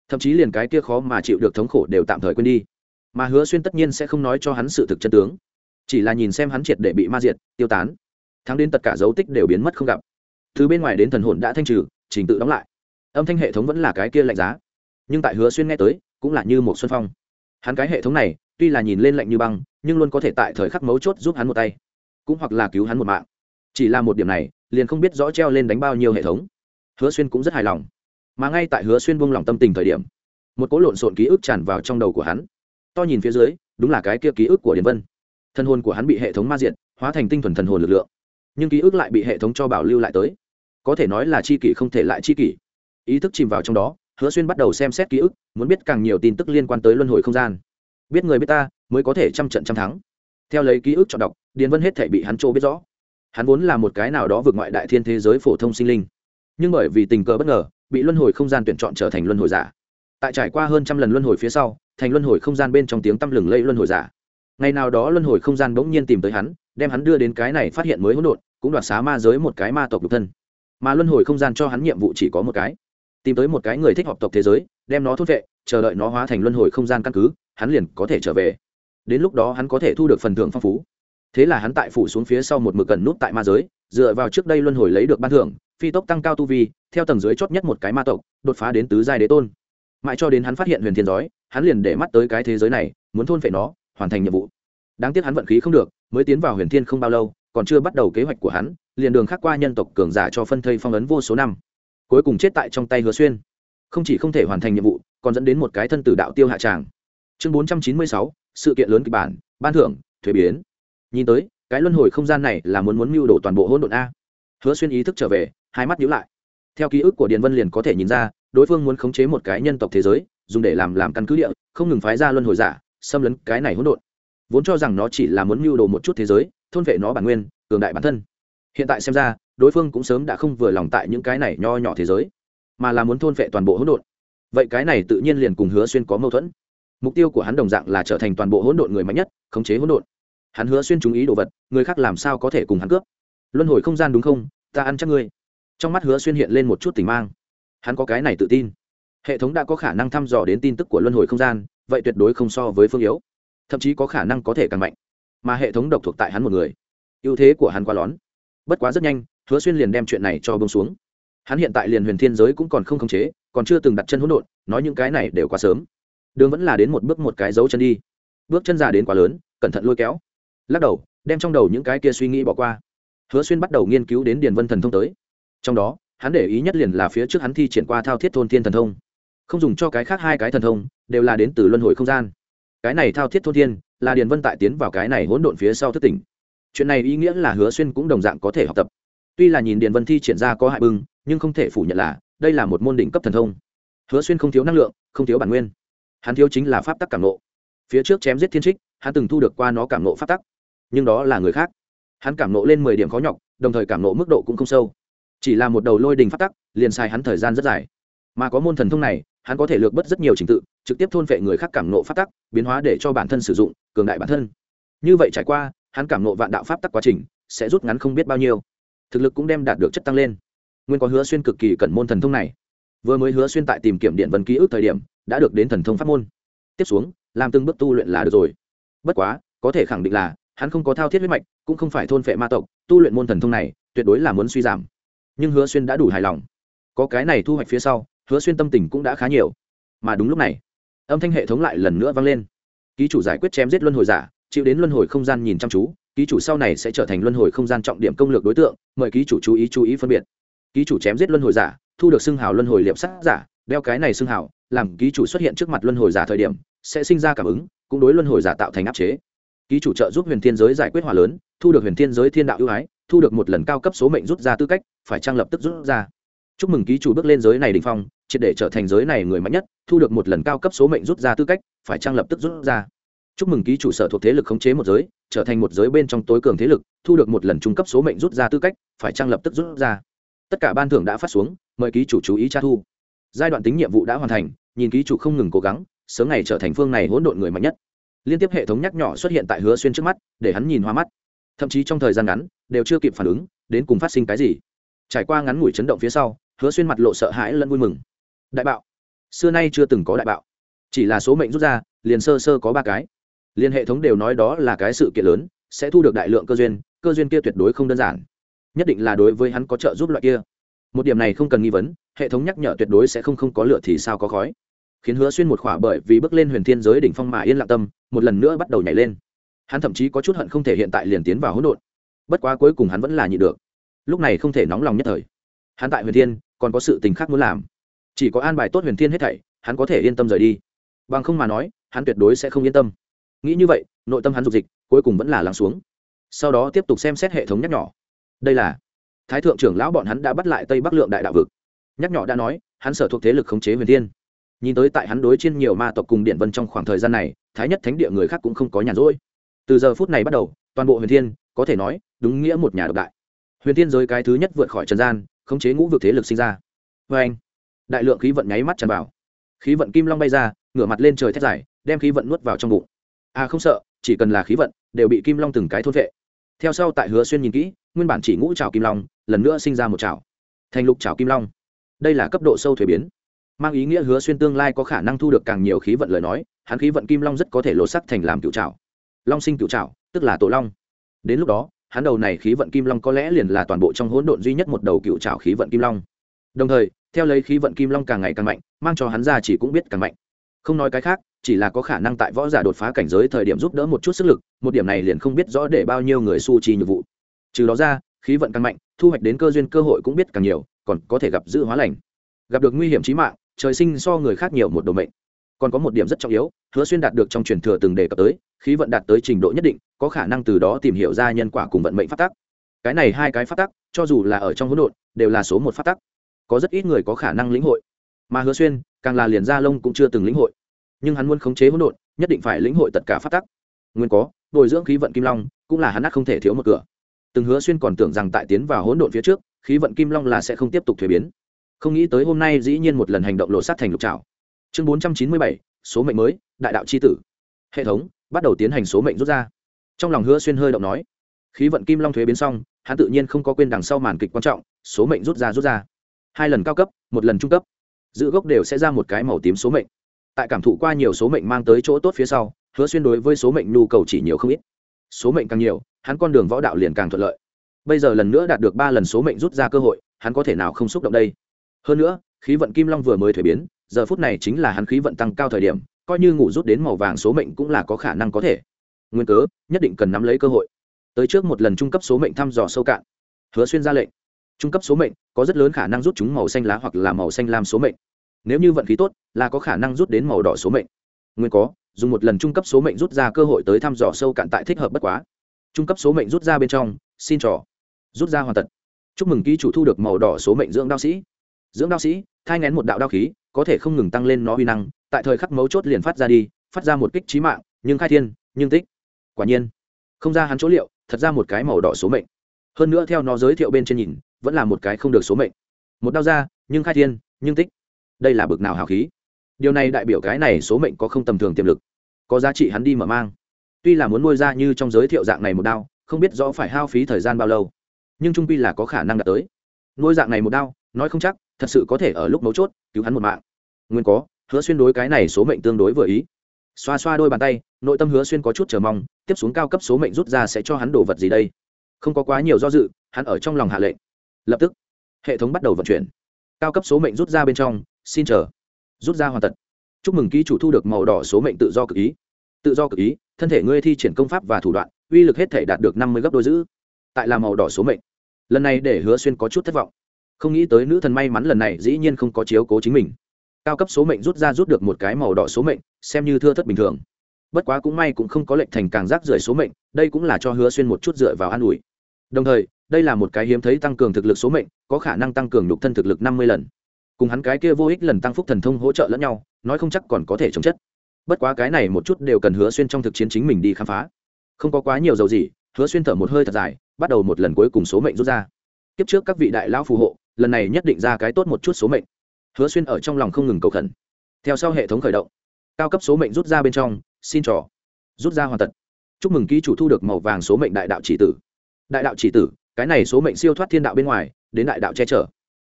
Thậm chí liền cái kia khó mà chịu được thống khổ đều tạm thời quên đi. Mà hứa xuyên tất nhiên sẽ không nói cho hắn sự thực chân tướng. Chỉ là nhìn xem hắn triệt để bị ma diệt, tiêu tán. Thắng đến tất cả dấu tích đều biến mất không gặp. Thứ bên ngoài đến thần hồn đã thanh trừ, trình tự đóng lại. Âm thanh hệ thống vẫn là cái kia lạnh giá. Nhưng tại hứa xuyên nghe tới, cũng là như một xuân phong. Hắn cái hệ thống này, tuy là nhìn lên lạnh như băng, nhưng luôn có thể tại thời khắc mấu chốt giúp hắn một tay. Cũng hoặc là cứu hắn một mạng chỉ là một điểm này, liền không biết rõ treo lên đánh bao nhiêu hệ thống. Hứa xuyên cũng rất hài lòng. Mà ngay tại hứa xuyên buông lòng tâm tình thời điểm, một cỗ lộn xộn ký ức tràn vào trong đầu của hắn. To nhìn phía dưới, đúng là cái kia ký ức của điền vân. Thân hồn của hắn bị hệ thống ma diện hóa thành tinh thuần thần hồn lực lượng. Nhưng ký ức lại bị hệ thống cho bảo lưu lại tới. Có thể nói là chi kỷ không thể lại chi kỷ. Ý thức chìm vào trong đó, hứa xuyên bắt đầu xem xét ký ức, muốn biết càng nhiều tin tức liên quan tới luân hồi không gian. Biết người biết ta, mới có thể trăm trận trăm thắng. Theo lấy ký ức chọn đọc, điền vân hết thể bị hắn chỗ biết rõ hắn vốn là một cái nào đó vượt ngoại đại thiên thế giới phổ thông sinh linh. Nhưng bởi vì tình cờ bất ngờ, bị luân hồi không gian tuyển chọn trở thành luân hồi giả. Tại trải qua hơn trăm lần luân hồi phía sau, thành luân hồi không gian bên trong tiếng tăm lừng lây luân hồi giả. Ngày nào đó luân hồi không gian bỗng nhiên tìm tới hắn, đem hắn đưa đến cái này phát hiện mới hỗn độn, cũng đoạt xá ma giới một cái ma tộc độc thân. Mà luân hồi không gian cho hắn nhiệm vụ chỉ có một cái. Tìm tới một cái người thích học tộc thế giới, đem nó thốt vệ, chờ đợi nó hóa thành luân hồi không gian căn cứ, hắn liền có thể trở về. Đến lúc đó hắn có thể thu được phần thưởng phong phú thế là hắn tại phủ xuống phía sau một mực cần nút tại ma giới, dựa vào trước đây luân hồi lấy được ban thưởng, phi tốc tăng cao tu vi, theo tầng dưới chót nhất một cái ma tộc, đột phá đến tứ giai đế tôn. Mãi cho đến hắn phát hiện huyền thiên giói, hắn liền để mắt tới cái thế giới này, muốn thôn phệ nó, hoàn thành nhiệm vụ. Đáng tiếc hắn vận khí không được, mới tiến vào huyền thiên không bao lâu, còn chưa bắt đầu kế hoạch của hắn, liền đường khác qua nhân tộc cường giả cho phân thây phong ấn vô số năm. Cuối cùng chết tại trong tay hứa xuyên. Không chỉ không thể hoàn thành nhiệm vụ, còn dẫn đến một cái thân tử đạo tiêu hạ tràng. Chương bốn trăm chín mươi sáu, sự kiện lớn kịch bản, ban thưởng, thuế biến nhìn tới, cái luân hồi không gian này là muốn muốn mưu đồ toàn bộ hỗn độn a. Hứa xuyên ý thức trở về, hai mắt nhíu lại. Theo ký ức của điền vân liền có thể nhìn ra, đối phương muốn khống chế một cái nhân tộc thế giới, dùng để làm làm căn cứ địa, không ngừng phái ra luân hồi giả, xâm lấn cái này hỗn độn. Vốn cho rằng nó chỉ là muốn mưu đồ một chút thế giới, thôn vệ nó bản nguyên, cường đại bản thân. Hiện tại xem ra, đối phương cũng sớm đã không vừa lòng tại những cái này nho nhỏ thế giới, mà là muốn thôn vệ toàn bộ hỗn độn. Vậy cái này tự nhiên liền cùng hứa xuyên có mâu thuẫn. Mục tiêu của hắn đồng dạng là trở thành toàn bộ hỗn độn người mạnh nhất, khống chế hỗn độn hắn hứa xuyên chú ý đồ vật, người khác làm sao có thể cùng hắn cướp? Luân hồi không gian đúng không? Ta ăn chắc ngươi. Trong mắt hứa xuyên hiện lên một chút tình mang. Hắn có cái này tự tin. Hệ thống đã có khả năng thăm dò đến tin tức của luân hồi không gian, vậy tuyệt đối không so với phương yếu. Thậm chí có khả năng có thể càng mạnh. Mà hệ thống độc thuộc tại hắn một người. Ưu thế của hắn quá lón. Bất quá rất nhanh, hứa xuyên liền đem chuyện này cho bông xuống. Hắn hiện tại liền huyền thiên giới cũng còn không khống chế, còn chưa từng đặt chân hỗn độn, nói những cái này đều quá sớm. Đường vẫn là đến một bước một cái dấu chân đi. Bước chân già đến quá lớn, cẩn thận lôi kéo lắc đầu, đem trong đầu những cái kia suy nghĩ bỏ qua. Hứa xuyên bắt đầu nghiên cứu đến điền vân thần thông tới. Trong đó, hắn để ý nhất liền là phía trước hắn thi triển qua thao thiết thôn thiên thần thông. Không dùng cho cái khác hai cái thần thông, đều là đến từ luân hồi không gian. Cái này thao thiết thôn thiên là điền vân tại tiến vào cái này hỗn độn phía sau thất tỉnh. Chuyện này ý nghĩa là hứa xuyên cũng đồng dạng có thể học tập. Tuy là nhìn điền vân thi triển ra có hại bưng nhưng không thể phủ nhận là đây là một môn đỉnh cấp thần thông. Hứa xuyên không thiếu năng lượng, không thiếu bản nguyên. Hắn thiếu chính là pháp tắc cảm nộ phía trước chém giết thiên trích, hắn từng thu được qua nó cảm nộ pháp tắc nhưng đó là người khác. Hắn cảm nộ lên mười điểm khó nhọc, đồng thời cảm nộ mức độ cũng không sâu. Chỉ là một đầu lôi đình phát tắc, liền sai hắn thời gian rất dài. Mà có môn thần thông này, hắn có thể lược bớt rất nhiều trình tự, trực tiếp thôn vệ người khác cảm nộ phát tắc, biến hóa để cho bản thân sử dụng, cường đại bản thân. Như vậy trải qua, hắn cảm nộ vạn đạo pháp tắc quá trình, sẽ rút ngắn không biết bao nhiêu. Thực lực cũng đem đạt được chất tăng lên. Nguyên có hứa xuyên cực kỳ cần môn thần thông này. Vừa mới hứa xuyên tại tìm kiểm điện vân ký ức thời điểm, đã được đến thần thông pháp môn. Tiếp xuống, làm từng bước tu luyện là được rồi. Bất quá, có thể khẳng định là hắn không có thao thiết huyết mạch, cũng không phải thôn phệ ma tộc, tu luyện môn thần thông này, tuyệt đối là muốn suy giảm. Nhưng hứa xuyên đã đủ hài lòng. Có cái này thu hoạch phía sau, hứa xuyên tâm tình cũng đã khá nhiều. Mà đúng lúc này, âm thanh hệ thống lại lần nữa vang lên. Ký chủ giải quyết chém giết luân hồi giả, chịu đến luân hồi không gian nhìn chăm chú, ký chủ sau này sẽ trở thành luân hồi không gian trọng điểm công lược đối tượng, mời ký chủ chú ý chú ý phân biệt. Ký chủ chém giết luân hồi giả, thu được xưng hào luân hồi liệp sắt giả, đeo cái này xưng hào, làm ký chủ xuất hiện trước mặt luân hồi giả thời điểm, sẽ sinh ra cảm ứng, cũng đối luân hồi giả tạo thành áp chế ký chủ trợ giúp huyền thiên giới giải quyết hòa lớn, thu được huyền thiên giới thiên đạo ưu ái, thu được một lần cao cấp số mệnh rút ra tư cách, phải trang lập tức rút ra? Chúc mừng ký chủ bước lên giới này đình phong, triệt để trở thành giới này người mạnh nhất, thu được một lần cao cấp số mệnh rút ra tư cách, phải trang lập tức rút ra? Chúc mừng ký chủ sở thuộc thế lực khống chế một giới, trở thành một giới bên trong tối cường thế lực, thu được một lần trung cấp số mệnh rút ra tư cách, phải trang lập tức rút ra? Tất cả ban thưởng đã phát xuống, mời ký chủ chú ý tra thu. Giai đoạn tính nhiệm vụ đã hoàn thành, nhìn ký chủ không ngừng cố gắng, sớm ngày trở thành phương này hỗn độn người mạnh nhất liên tiếp hệ thống nhắc nhỏ xuất hiện tại hứa xuyên trước mắt, để hắn nhìn hoa mắt. Thậm chí trong thời gian ngắn, đều chưa kịp phản ứng, đến cùng phát sinh cái gì. Trải qua ngắn ngủi chấn động phía sau, hứa xuyên mặt lộ sợ hãi lẫn vui mừng. Đại bạo. Xưa nay chưa từng có đại bạo. Chỉ là số mệnh rút ra, liền sơ sơ có ba cái. Liên hệ thống đều nói đó là cái sự kiện lớn, sẽ thu được đại lượng cơ duyên cơ duyên kia tuyệt đối không đơn giản. Nhất định là đối với hắn có trợ giúp loại kia. Một điểm này không cần nghi vấn, hệ thống nhắc nhở tuyệt đối sẽ không không có lửa thì sao có khói. Khiến hứa xuyên một khỏa bởi vì bước lên huyền thiên giới đỉnh phong mà yên lặng tâm một lần nữa bắt đầu nhảy lên. Hắn thậm chí có chút hận không thể hiện tại liền tiến vào hỗn độn. Bất quá cuối cùng hắn vẫn là nhịn được. Lúc này không thể nóng lòng nhất thời. Hắn tại huyền thiên, còn có sự tình khác muốn làm. Chỉ có an bài tốt huyền thiên hết thảy, hắn có thể yên tâm rời đi. Bằng không mà nói, hắn tuyệt đối sẽ không yên tâm. Nghĩ như vậy, nội tâm hắn dục dịch, cuối cùng vẫn là lắng xuống. Sau đó tiếp tục xem xét hệ thống nhắc nhỏ đây là, thái thượng trưởng lão bọn hắn đã bắt lại tây bắc lượng đại đạo vực. Nhắc nhỏ đã nói, hắn sở thuộc thế lực khống chế huyền thiên. Nhìn tới tại hắn đối trên nhiều ma tộc cùng điện vân trong khoảng thời gian này thái nhất thánh địa người khác cũng không có nhàn rỗi. Từ giờ phút này bắt đầu, toàn bộ huyền thiên, có thể nói, đúng nghĩa một nhà độc đại. Huyền Thiên giới cái thứ nhất vượt khỏi trần gian, khống chế ngũ vực thế lực sinh ra. Vê anh, đại lượng khí vận nháy mắt tràn vào. Khí vận kim long bay ra, ngửa mặt lên trời thét dài, đem khí vận nuốt vào trong bụng. A à không sợ, chỉ cần là khí vận, đều bị kim long từng cái thôn vệ. Theo sau tại hứa xuyên nhìn kỹ, nguyên bản chỉ ngũ trào kim long, lần nữa sinh ra một trào thành lục trào kim long. Đây là cấp độ sâu thuế biến mang ý nghĩa hứa xuyên tương lai có khả năng thu được càng nhiều khí vận lời nói, hắn khí vận kim long rất có thể lột sắc thành làm cựu trào long sinh cựu trào tức là tổ long. Đến lúc đó, hắn đầu này khí vận kim long có lẽ liền là toàn bộ trong hỗn độn duy nhất một đầu cựu trào khí vận kim long. Đồng thời, theo lấy khí vận kim long càng ngày càng mạnh, mang cho hắn ra chỉ cũng biết càng mạnh. Không nói cái khác, chỉ là có khả năng tại võ giả đột phá cảnh giới thời điểm giúp đỡ một chút sức lực, một điểm này liền không biết rõ để bao nhiêu người su trì nhiệm vụ. Trừ đó ra, khí vận càng mạnh, thu hoạch đến cơ duyên cơ hội cũng biết càng nhiều, còn có thể gặp giữ hóa lành. Gặp được nguy hiểm trí mạng trời sinh so người khác nhiều một đồ mệnh. Còn có một điểm rất trọng yếu, hứa xuyên đạt được trong truyền thừa từng đề cập tới, khí vận đạt tới trình độ nhất định, có khả năng từ đó tìm hiểu ra nhân quả cùng vận mệnh phát tắc. Cái này hai cái phát tắc, cho dù là ở trong hỗn độn, đều là số một phát tắc. Có rất ít người có khả năng lĩnh hội. Mà hứa xuyên, càng là liền gia lông cũng chưa từng lĩnh hội. Nhưng hắn muốn khống chế hỗn độn, nhất định phải lĩnh hội tất cả phát tắc. Nguyên có, bồi dưỡng khí vận kim long, cũng là hắn ắt không thể thiếu một cửa. Từng hứa xuyên còn tưởng rằng tại tiến vào hỗn độn phía trước, khí vận kim long là sẽ không tiếp tục thuế biến không nghĩ tới hôm nay dĩ nhiên một lần hành động lộ sát thành lục trào chương bốn trăm chín mươi bảy, số mệnh mới, đại đạo c h i tử. Hệ thống, bắt đầu tiến hành số mệnh rút ra. Trong lòng hứa xuyên hơi động nói, khí vận kim long thuế biến xong, hắn tự nhiên không có quên đằng sau màn kịch quan trọng, số mệnh rút ra rút ra. Hai lần cao cấp, một lần trung cấp. Giữ gốc đều sẽ ra một cái màu tím số mệnh. Tại cảm thụ qua nhiều số mệnh mang tới chỗ tốt phía sau, hứa xuyên đối với số mệnh nhu cầu chỉ nhiều không ít. Số mệnh càng nhiều, hắn con đường võ đạo liền càng thuận lợi. Bây giờ lần nữa đạt được ba lần số mệnh rút ra cơ hội, hắn có thể nào không xúc động đây? Hơn nữa, khí vận kim long vừa mới thuế biến, giờ phút này chính là hắn khí vận tăng cao thời điểm, coi như ngủ rút đến màu vàng số mệnh cũng là có khả năng có thể. Nguyên cớ, nhất định cần nắm lấy cơ hội. Tới trước một lần trung cấp số mệnh thăm dò sâu cạn. Hứa xuyên ra lệnh. Trung cấp số mệnh, có rất lớn khả năng rút chúng màu xanh lá hoặc là màu xanh lam số mệnh. Nếu như vận khí tốt, là có khả năng rút đến màu đỏ số mệnh. Nguyên có, dùng một lần trung cấp số mệnh rút ra cơ hội tới thăm dò sâu cạn tại thích hợp bất quá. Trung cấp số mệnh rút ra bên trong, xin trò. Rút ra hoàn tật chúc mừng ký chủ thu được màu đỏ số mệnh dưỡng đao sĩ dưỡng đao sĩ, thai ngén một đạo đao khí, có thể không ngừng tăng lên nó uy năng, tại thời khắc mấu chốt liền phát ra đi, phát ra một kích trí mạng, nhưng khai thiên, nhưng tích. Quả nhiên, không ra hắn chỗ liệu, thật ra một cái màu đỏ số mệnh. Hơn nữa theo nó giới thiệu bên trên nhìn, vẫn là một cái không được số mệnh. Một đao ra, nhưng khai thiên, nhưng tích. Đây là bực nào hào khí. Điều này đại biểu cái này số mệnh có không tầm thường tiềm lực, có giá trị hắn đi mở mang. Tuy là muốn nuôi ra như trong giới thiệu dạng này một đao, không biết rõ phải hao phí thời gian bao lâu, nhưng trung pi là có khả năng đạt tới. Nuôi dạng này một đao, nói không chắc thật sự có thể ở lúc mấu chốt, cứu hắn một mạng. Nguyên có, hứa xuyên đối cái này số mệnh tương đối vừa ý. Xoa xoa đôi bàn tay, nội tâm hứa xuyên có chút chờ mong, tiếp xuống cao cấp số mệnh rút ra sẽ cho hắn đồ vật gì đây? Không có quá nhiều do dự, hắn ở trong lòng hạ lệnh. Lập tức, hệ thống bắt đầu vận chuyển. Cao cấp số mệnh rút ra bên trong, xin chờ. Rút ra hoàn tật chúc mừng ký chủ thu được màu đỏ số mệnh tự do cực ý. Tự do cực ý, thân thể ngươi thi triển công pháp và thủ đoạn, uy lực hết thể đạt được năm mươi gấp đôi giữ. Tại là màu đỏ số mệnh. Lần này để hứa xuyên có chút thất vọng không nghĩ tới nữ thần may mắn lần này dĩ nhiên không có chiếu cố chính mình. Cao cấp số mệnh rút ra rút được một cái màu đỏ số mệnh, xem như thưa thất bình thường. Bất quá cũng may cũng không có lệnh thành càng rác rưởi số mệnh, đây cũng là cho hứa xuyên một chút dựa vào an ủi. Đồng thời, đây là một cái hiếm thấy tăng cường thực lực số mệnh, có khả năng tăng cường nhục thân thực lực năm mươi lần. Cùng hắn cái kia vô ích lần tăng phúc thần thông hỗ trợ lẫn nhau, nói không chắc còn có thể chống chất. Bất quá cái này một chút đều cần hứa xuyên trong thực chiến chính mình đi khám phá. Không có quá nhiều dầu gì, hứa xuyên thở một hơi thật dài, bắt đầu một lần cuối cùng số mệnh rút ra. Kiếp trước các vị đại lão phù hộ lần này nhất định ra cái tốt một chút số mệnh. Hứa xuyên ở trong lòng không ngừng cầu khẩn. Theo sau hệ thống khởi động cao cấp số mệnh rút ra bên trong xin trò. Rút ra hoàn tật chúc mừng ký chủ thu được màu vàng số mệnh đại đạo chỉ tử. Đại đạo chỉ tử cái này số mệnh siêu thoát thiên đạo bên ngoài đến đại đạo che chở.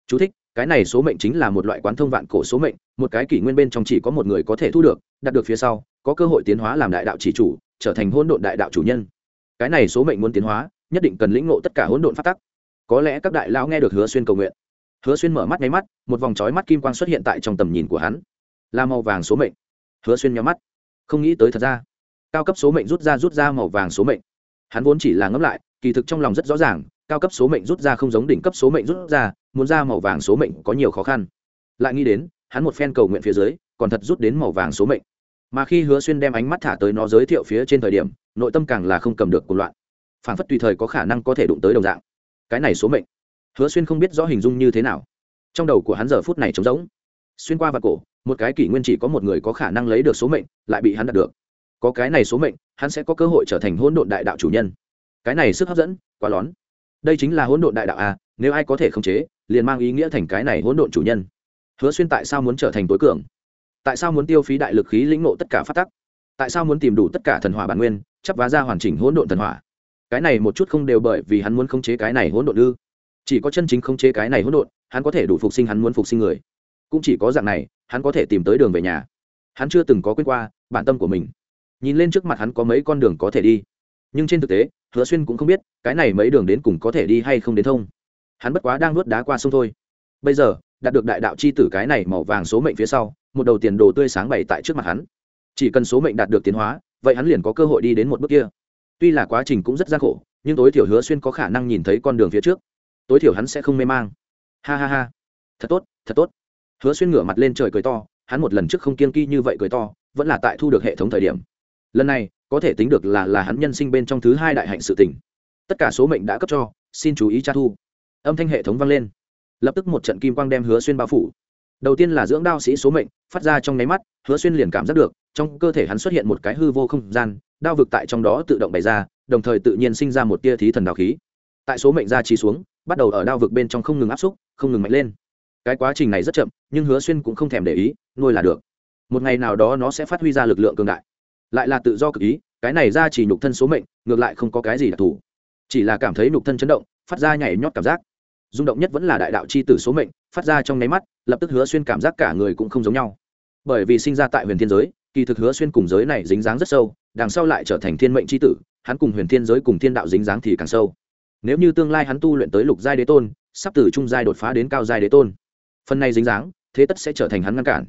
Chú thích, cái này số mệnh chính là một loại quán thông vạn cổ số mệnh một cái kỷ nguyên bên trong chỉ có một người có thể thu được đạt được phía sau có cơ hội tiến hóa làm đại đạo chỉ chủ trở thành hỗn độn đại đạo chủ nhân. Cái này số mệnh muốn tiến hóa nhất định cần lĩnh ngộ tất cả hỗn độn phát tắc có lẽ các đại lão nghe được hứa xuyên cầu nguyện. Hứa xuyên mở mắt nháy mắt, một vòng trói mắt kim quang xuất hiện tại trong tầm nhìn của hắn. Là màu vàng số mệnh. Hứa xuyên nhắm mắt. Không nghĩ tới thật ra, cao cấp số mệnh rút ra rút ra màu vàng số mệnh. Hắn vốn chỉ là ngẫm lại, kỳ thực trong lòng rất rõ ràng, cao cấp số mệnh rút ra không giống đỉnh cấp số mệnh rút ra, muốn ra màu vàng số mệnh có nhiều khó khăn. Lại nghĩ đến, hắn một phen cầu nguyện phía dưới, còn thật rút đến màu vàng số mệnh. Mà khi hứa xuyên đem ánh mắt thả tới nó giới thiệu phía trên thời điểm, nội tâm càng là không cầm được cuộc loạn. Phản phất tùy thời có khả năng có thể đụng tới đồng dạng cái này số mệnh. Hứa xuyên không biết rõ hình dung như thế nào. Trong đầu của hắn giờ phút này trống rỗng. Xuyên qua vạt cổ, một cái kỷ nguyên chỉ có một người có khả năng lấy được số mệnh, lại bị hắn đạt được. Có cái này số mệnh, hắn sẽ có cơ hội trở thành hỗn độn đại đạo chủ nhân. Cái này sức hấp dẫn, quá lón. Đây chính là hỗn độn đại đạo a nếu ai có thể khống chế, liền mang ý nghĩa thành cái này hỗn độn chủ nhân. Hứa xuyên tại sao muốn trở thành tối cường? Tại sao muốn tiêu phí đại lực khí lĩnh nộ tất cả phát tắc? Tại sao muốn tìm đủ tất cả thần hỏa bản nguyên, chấp vá ra hoàn chỉnh hỗn độn thần hỏa? Cái này một chút không đều bởi vì hắn muốn khống chế cái này hỗn độn ư? Chỉ có chân chính khống chế cái này hỗn độn, hắn có thể đủ phục sinh hắn muốn phục sinh người. Cũng chỉ có dạng này, hắn có thể tìm tới đường về nhà. Hắn chưa từng có quên qua bản tâm của mình. Nhìn lên trước mặt hắn có mấy con đường có thể đi. Nhưng trên thực tế, hứa xuyên cũng không biết cái này mấy đường đến cùng có thể đi hay không đến thông. Hắn bất quá đang nuốt đá qua sông thôi. Bây giờ, đạt được đại đạo c h i tử cái này màu vàng số mệnh phía sau, một đầu tiền đồ tươi sáng bày tại trước mặt hắn. Chỉ cần số mệnh đạt được tiến hóa, vậy hắn liền có cơ hội đi đến một bước kia tuy là quá trình cũng rất gian khổ, nhưng tối thiểu hứa xuyên có khả năng nhìn thấy con đường phía trước. Tối thiểu hắn sẽ không mê mang. Ha ha ha. Thật tốt thật tốt. Hứa xuyên ngửa mặt lên trời cười to, hắn một lần trước không kiên kỳ như vậy cười to, vẫn là tại thu được hệ thống thời điểm. Lần này, có thể tính được là là hắn nhân sinh bên trong thứ hai đại hạnh sự tỉnh tất cả số mệnh đã cấp cho, xin chú ý tra thu. Âm thanh hệ thống vang lên. Lập tức một trận kim quang đem hứa xuyên bao phủ. Đầu tiên là dưỡng đao sĩ số mệnh, phát ra trong nháy mắt, hứa xuyên liền cảm giác được, trong cơ thể hắn xuất hiện một cái hư vô không gian đao vực tại trong đó tự động bày ra, đồng thời tự nhiên sinh ra một tia thí thần đào khí. Tại số mệnh ra trí xuống, bắt đầu ở đao vực bên trong không ngừng áp xúc, không ngừng mạnh lên. Cái quá trình này rất chậm, nhưng hứa xuyên cũng không thèm để ý, nuôi là được. Một ngày nào đó nó sẽ phát huy ra lực lượng cường đại. Lại là tự do cực ý, cái này ra chỉ nhục thân số mệnh, ngược lại không có cái gì đặc thù. Chỉ là cảm thấy nhục thân chấn động, phát ra nhảy nhót cảm giác. Rung động nhất vẫn là đại đạo c h i tử số mệnh, phát ra trong nháy mắt, lập tức hứa xuyên cảm giác cả người cũng không giống nhau. Bởi vì sinh ra tại huyền thiên giới, kỳ thực hứa xuyên cùng giới này dính dáng rất sâu đằng sau lại trở thành thiên mệnh c h i tử, hắn cùng huyền thiên giới cùng thiên đạo dính dáng thì càng sâu. Nếu như tương lai hắn tu luyện tới lục giai đế tôn, sắp từ trung giai đột phá đến cao giai đế tôn, phần này dính dáng, thế tất sẽ trở thành hắn ngăn cản.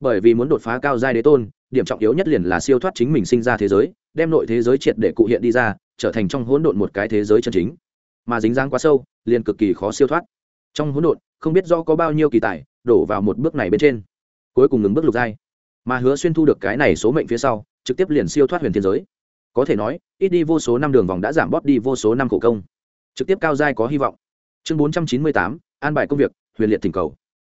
Bởi vì muốn đột phá cao giai đế tôn, điểm trọng yếu nhất liền là siêu thoát chính mình sinh ra thế giới, đem nội thế giới triệt để cụ hiện đi ra, trở thành trong hỗn độn một cái thế giới chân chính. Mà dính dáng quá sâu, liền cực kỳ khó siêu thoát. Trong hỗn độn, không biết do có bao nhiêu kỳ tài, đổ vào một bước này bên trên, cuối cùng ngừng bước lục giai. Mà hứa xuyên thu được cái này số mệnh phía sau trực tiếp liền siêu thoát huyền thiên giới. Có thể nói, ít đi vô số năm đường vòng đã giảm bóp đi vô số năm khổ công. Trực tiếp cao giai có hy vọng. Chương bốn trăm chín mươi tám, an bài công việc, huyền liệt thỉnh cầu.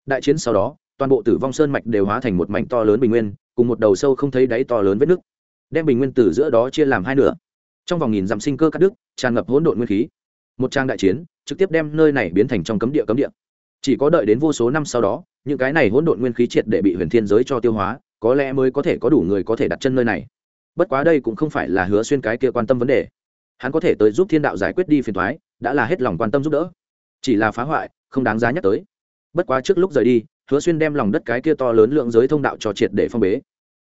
Đại chiến sau đó, toàn bộ tử vong sơn mạch đều hóa thành một mảnh to lớn bình nguyên, cùng một đầu sâu không thấy đáy to lớn vết nứt. Đem bình nguyên từ giữa đó chia làm hai nửa. Trong vòng nghìn dặm sinh cơ cắt đứt, tràn ngập hỗn độn nguyên khí. Một trang đại chiến, trực tiếp đem nơi này biến thành trong cấm địa cấm địa. Chỉ có đợi đến vô số năm sau đó, những cái này hỗn độn nguyên khí triệt để bị huyền thiên giới cho tiêu hóa có lẽ mới có thể có đủ người có thể đặt chân nơi này. Bất quá đây cũng không phải là hứa xuyên cái kia quan tâm vấn đề. Hắn có thể tới giúp thiên đạo giải quyết đi phiền thoái đã là hết lòng quan tâm giúp đỡ. Chỉ là phá hoại, không đáng giá nhắc tới. Bất quá trước lúc rời đi, hứa xuyên đem lòng đất cái kia to lớn lượng giới thông đạo cho triệt để phong bế.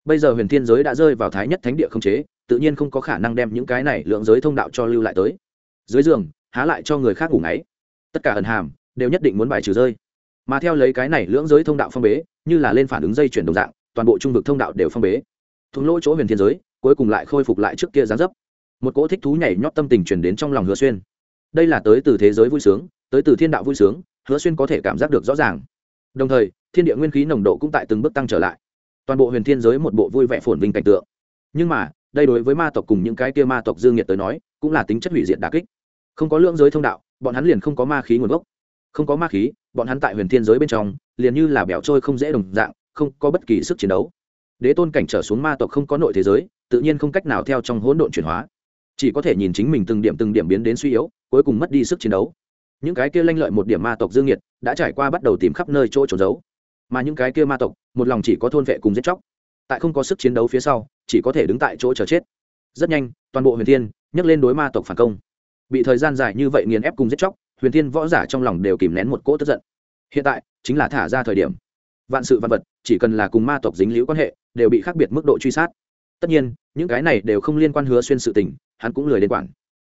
Bây giờ huyền thiên giới đã rơi vào thái nhất thánh địa không chế, tự nhiên không có khả năng đem những cái này lượng giới thông đạo cho lưu lại tới. Dưới giường, há lại cho người khác ngủ ngáy. Tất cả ẩn hàm, đều nhất định muốn bài trừ rơi. Mà theo lấy cái này lưỡng giới thông đạo phong bế, như là lên phản ứng dây chuyển đồng dạng toàn bộ trung vực thông đạo đều phong bế. Thùng lỗ chỗ huyền thiên giới, cuối cùng lại khôi phục lại trước kia gián dấp. Một cỗ thích thú nhảy nhót tâm tình truyền đến trong lòng hứa xuyên. Đây là tới từ thế giới vui sướng, tới từ thiên đạo vui sướng, hứa xuyên có thể cảm giác được rõ ràng. Đồng thời, thiên địa nguyên khí nồng độ cũng tại từng bước tăng trở lại. Toàn bộ huyền thiên giới một bộ vui vẻ phồn vinh cảnh tượng. Nhưng mà, đây đối với ma tộc cùng những cái kia ma tộc dương nhiệt tới nói, cũng là tính chất hủy diệt đà kích. Không có lưỡng giới thông đạo, bọn hắn liền không có ma khí nguồn gốc. Không có ma khí, bọn hắn tại huyền thiên giới bên trong, liền như là bẻo trôi không dễ đồng dạng không có bất kỳ sức chiến đấu. Đế tôn cảnh trở xuống ma tộc không có nội thế giới, tự nhiên không cách nào theo trong hỗn độn chuyển hóa. Chỉ có thể nhìn chính mình từng điểm từng điểm biến đến suy yếu, cuối cùng mất đi sức chiến đấu. Những cái kia lanh lợi một điểm ma tộc dương nhiệt đã trải qua bắt đầu tìm khắp nơi chỗ trốn giấu. Mà những cái kia ma tộc, một lòng chỉ có thôn vệ cùng giết chóc. Tại không có sức chiến đấu phía sau, chỉ có thể đứng tại chỗ chờ chết. Rất nhanh, toàn bộ huyền thiên nhấc lên đối ma tộc phản công. Bị thời gian dài như vậy nghiền ép cùng giết chóc, huyền thiên võ giả trong lòng đều kìm nén một cỗ tức giận. Hiện tại, chính là thả ra thời điểm. Vạn sự vạn vật chỉ cần là cùng ma tộc dính liễu quan hệ, đều bị khác biệt mức độ truy sát. Tất nhiên, những cái này đều không liên quan hứa xuyên sự tình, hắn cũng lười liên quan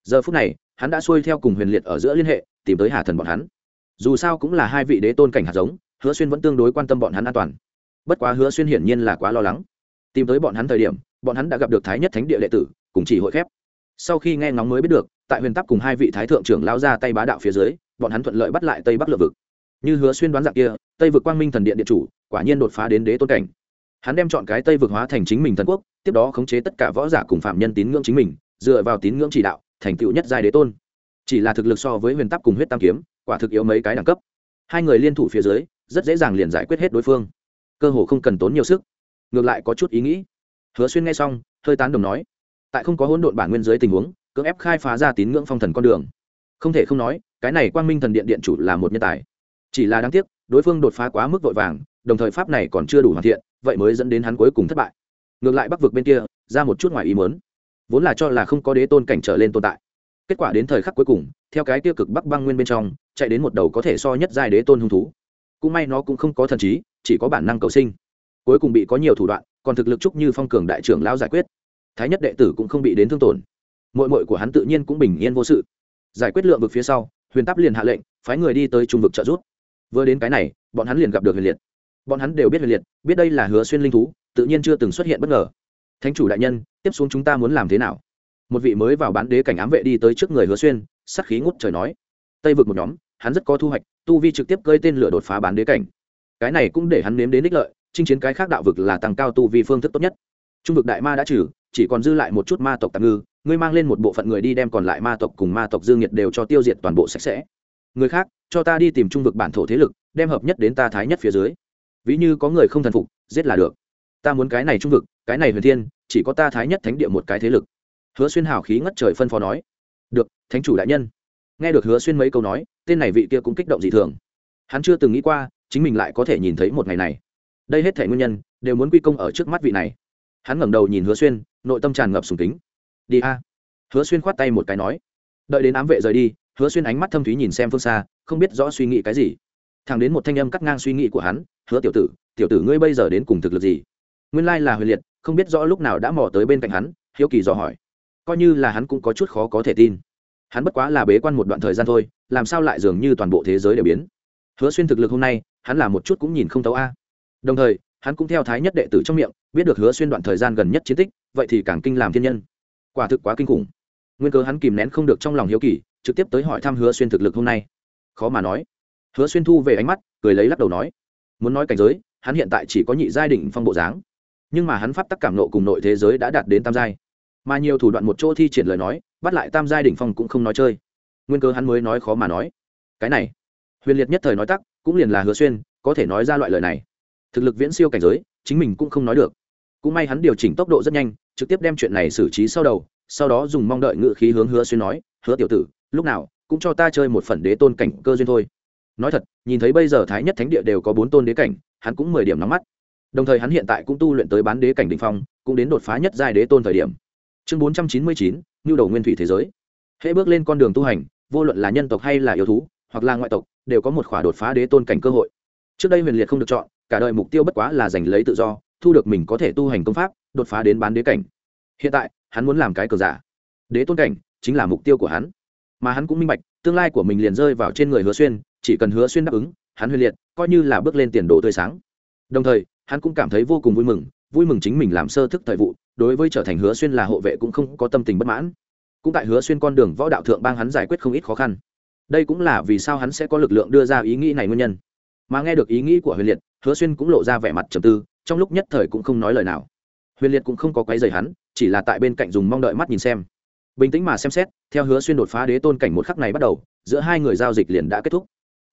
giờ phút này, hắn đã xuôi theo cùng huyền liệt ở giữa liên hệ, tìm tới hà thần bọn hắn. Dù sao cũng là hai vị đế tôn cảnh hạt giống, hứa xuyên vẫn tương đối quan tâm bọn hắn an toàn. Bất quá hứa xuyên hiển nhiên là quá lo lắng. Tìm tới bọn hắn thời điểm, bọn hắn đã gặp được thái nhất thánh địa đệ tử, cùng chỉ hội khép. Sau khi nghe ngóng mới biết được, tại huyền tắc cùng hai vị thái thượng trưởng lao ra tay bá đạo phía dưới, bọn hắn thuận lợi bắt lại tây bắc lựa vực như hứa xuyên đoán dạng kia, tây vực quang minh thần điện điện chủ, quả nhiên đột phá đến đế tôn cảnh. Hắn đem chọn cái tây vực hóa thành chính mình thần quốc, tiếp đó khống chế tất cả võ giả cùng phạm nhân tín ngưỡng chính mình, dựa vào tín ngưỡng chỉ đạo, thành tựu nhất giai đế tôn. Chỉ là thực lực so với huyền tắc cùng huyết tam kiếm, quả thực yếu mấy cái đẳng cấp. Hai người liên thủ phía dưới, rất dễ dàng liền giải quyết hết đối phương. Cơ hồ không cần tốn nhiều sức. Ngược lại có chút ý nghĩ. Hứa xuyên nghe xong, hơi tán đồng nói, tại không có hỗn độn bản nguyên dưới tình huống, cưỡng ép khai phá ra tín ngưỡng phong thần con đường. Không thể không nói, cái này quang minh thần điện điện chủ là một nhân tài chỉ là đáng tiếc, đối phương đột phá quá mức vội vàng, đồng thời pháp này còn chưa đủ hoàn thiện, vậy mới dẫn đến hắn cuối cùng thất bại. Ngược lại bắc vực bên kia, ra một chút ngoài ý mớn vốn là cho là không có đế tôn cảnh trở lên tồn tại. Kết quả đến thời khắc cuối cùng, theo cái tiêu cực bắc băng nguyên bên trong, chạy đến một đầu có thể so nhất giai đế tôn hung thú. Cũng may nó cũng không có thần trí, chỉ có bản năng cầu sinh. Cuối cùng bị có nhiều thủ đoạn, còn thực lực chúc như phong cường đại trưởng lão giải quyết. Thái nhất đệ tử cũng không bị đến thương tổn. Mội mội của hắn tự nhiên cũng bình yên vô sự. Giải quyết lượng vực phía sau, huyền táp liền hạ lệnh, phái người đi tới trung vực trợ giúp vừa đến cái này, bọn hắn liền gặp được huyền liệt. Bọn hắn đều biết huyền liệt, biết đây là hứa xuyên linh thú, tự nhiên chưa từng xuất hiện bất ngờ. Thánh chủ đại nhân, tiếp xuống chúng ta muốn làm thế nào? Một vị mới vào bán đế cảnh ám vệ đi tới trước người hứa xuyên, sắc khí ngút trời nói. Tây vực một nhóm, hắn rất có thu hoạch, tu vi trực tiếp cơi tên lửa đột phá bán đế cảnh. Cái này cũng để hắn nếm đến đích lợi, chinh chiến cái khác đạo vực là tăng cao tu vi phương thức tốt nhất. Trung vực đại ma đã trừ, chỉ còn dư lại một chút ma tộc tạm ngư, ngươi mang lên một bộ phận người đi đem còn lại ma tộc cùng ma tộc dương nhiệt đều cho tiêu diệt toàn bộ sạch sẽ. Người khác cho ta đi tìm trung vực bản thổ thế lực, đem hợp nhất đến ta thái nhất phía dưới. Ví như có người không thần phục, giết là được. Ta muốn cái này trung vực, cái này huyền thiên, chỉ có ta thái nhất thánh địa một cái thế lực. Hứa xuyên hào khí ngất trời phân phó nói. Được, thánh chủ đại nhân. Nghe được hứa xuyên mấy câu nói, tên này vị kia cũng kích động dị thường. Hắn chưa từng nghĩ qua, chính mình lại có thể nhìn thấy một ngày này. Đây hết thể nguyên nhân, đều muốn quy công ở trước mắt vị này. Hắn ngẩng đầu nhìn hứa xuyên, nội tâm tràn ngập sùng kính. Đi a. Hứa xuyên khoát tay một cái nói. Đợi đến ám vệ rời đi hứa xuyên ánh mắt thâm thúy nhìn xem phương xa, không biết rõ suy nghĩ cái gì. Thằng đến một thanh âm cắt ngang suy nghĩ của hắn, hứa tiểu tử tiểu tử ngươi bây giờ đến cùng thực lực gì? Nguyên lai là huyền liệt, không biết rõ lúc nào đã mò tới bên cạnh hắn, hiếu kỳ dò hỏi. Coi như là hắn cũng có chút khó có thể tin. Hắn bất quá là bế quan một đoạn thời gian thôi, làm sao lại dường như toàn bộ thế giới đều biến? Hứa xuyên thực lực hôm nay, hắn là một chút cũng nhìn không tấu a. Đồng thời, hắn cũng theo thái nhất đệ tử trong miệng, biết được hứa xuyên đoạn thời gian gần nhất chiến tích, vậy thì càng kinh làm thiên nhân. Quả thực quá kinh khủng. Nguyên cơ hắn kìm nén không được trong lòng hiếu kỳ trực tiếp tới hỏi thăm hứa xuyên thực lực hôm nay. Khó mà nói. Hứa xuyên thu về ánh mắt, cười lấy lắc đầu nói. Muốn nói cảnh giới, hắn hiện tại chỉ có nhị giai đỉnh phong bộ dáng. Nhưng mà hắn pháp tắc cảm nộ cùng nội thế giới đã đạt đến tam giai. Mà nhiều thủ đoạn một chỗ thi triển lời nói, bắt lại tam giai đỉnh phong cũng không nói chơi. Nguyên cơ hắn mới nói khó mà nói. Cái này, huyền liệt nhất thời nói tắc, cũng liền là hứa xuyên, có thể nói ra loại lời này. Thực lực viễn siêu cảnh giới, chính mình cũng không nói được. Cũng may hắn điều chỉnh tốc độ rất nhanh, trực tiếp đem chuyện này xử trí sau đầu, sau đó dùng mong đợi ngự khí hướng hứa xuyên nói, hứa tiểu tử lúc nào cũng cho ta chơi một phần đế tôn cảnh cơ duyên thôi. Nói thật, nhìn thấy bây giờ thái nhất thánh địa đều có bốn tôn đế cảnh, hắn cũng mười điểm nắm mắt. Đồng thời hắn hiện tại cũng tu luyện tới bán đế cảnh đ ỉ n h phong, cũng đến đột phá nhất giai đế tôn thời điểm. Chương bốn trăm chín mươi chín nhu đầu nguyên thủy thế giới. Hễ bước lên con đường tu hành, vô luận là nhân tộc hay là yêu thú, hoặc là ngoại tộc, đều có một khỏa đột phá đế tôn cảnh cơ hội. Trước đây huyền liệt không được chọn, cả đời mục tiêu bất quá là giành lấy tự do, thu được mình có thể tu hành công pháp, đột phá đến bán đế cảnh. Hiện tại, hắn muốn làm cái cờ giả. Đế tôn cảnh chính là mục tiêu của hắn mà hắn cũng minh bạch, tương lai của mình liền rơi vào trên người hứa xuyên, chỉ cần hứa xuyên đáp ứng, hắn huyền liệt, coi như là bước lên tiền đồ tươi sáng. Đồng thời, hắn cũng cảm thấy vô cùng vui mừng vui mừng chính mình làm sơ thức thời vụ, đối với trở thành hứa xuyên là hộ vệ cũng không có tâm tình bất mãn. Cũng tại hứa xuyên con đường võ đạo thượng bang hắn giải quyết không ít khó khăn. Đây cũng là vì sao hắn sẽ có lực lượng đưa ra ý nghĩ này nguyên nhân. Mà nghe được ý nghĩ của huyền liệt, hứa xuyên cũng lộ ra vẻ mặt trầm tư, trong lúc nhất thời cũng không nói lời nào. Huyền liệt cũng không có quấy rầy hắn, chỉ là tại bên cạnh dùng mong đợi mắt nhìn xem bình tĩnh mà xem xét, theo hứa xuyên đột phá đế tôn cảnh một khắc này bắt đầu, giữa hai người giao dịch liền đã kết thúc.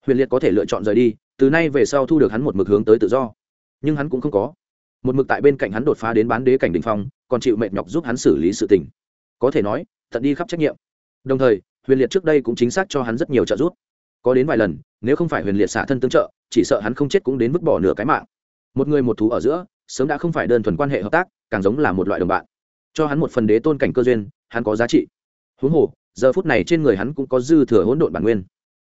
Huyền liệt có thể lựa chọn rời đi, từ nay về sau thu được hắn một mực hướng tới tự do. Nhưng hắn cũng không có. Một mực tại bên cạnh hắn đột phá đến bán đế cảnh đình phong, còn chịu mệt nhọc giúp hắn xử lý sự tình. Có thể nói tận đi khắp trách nhiệm. Đồng thời, huyền liệt trước đây cũng chính xác cho hắn rất nhiều trợ giúp. Có đến vài lần, nếu không phải huyền liệt xả thân tương trợ, chỉ sợ hắn không chết cũng đến vứt bỏ nửa cái mạng. Một người một thú ở giữa, sớm đã không phải đơn thuần quan hệ hợp tác, càng giống là một loại đồng bạn. Cho hắn một phần đế tôn cảnh cơ duyên hắn có giá trị. Huống hồ, giờ phút này trên người hắn cũng có dư thừa hỗn độn bản nguyên.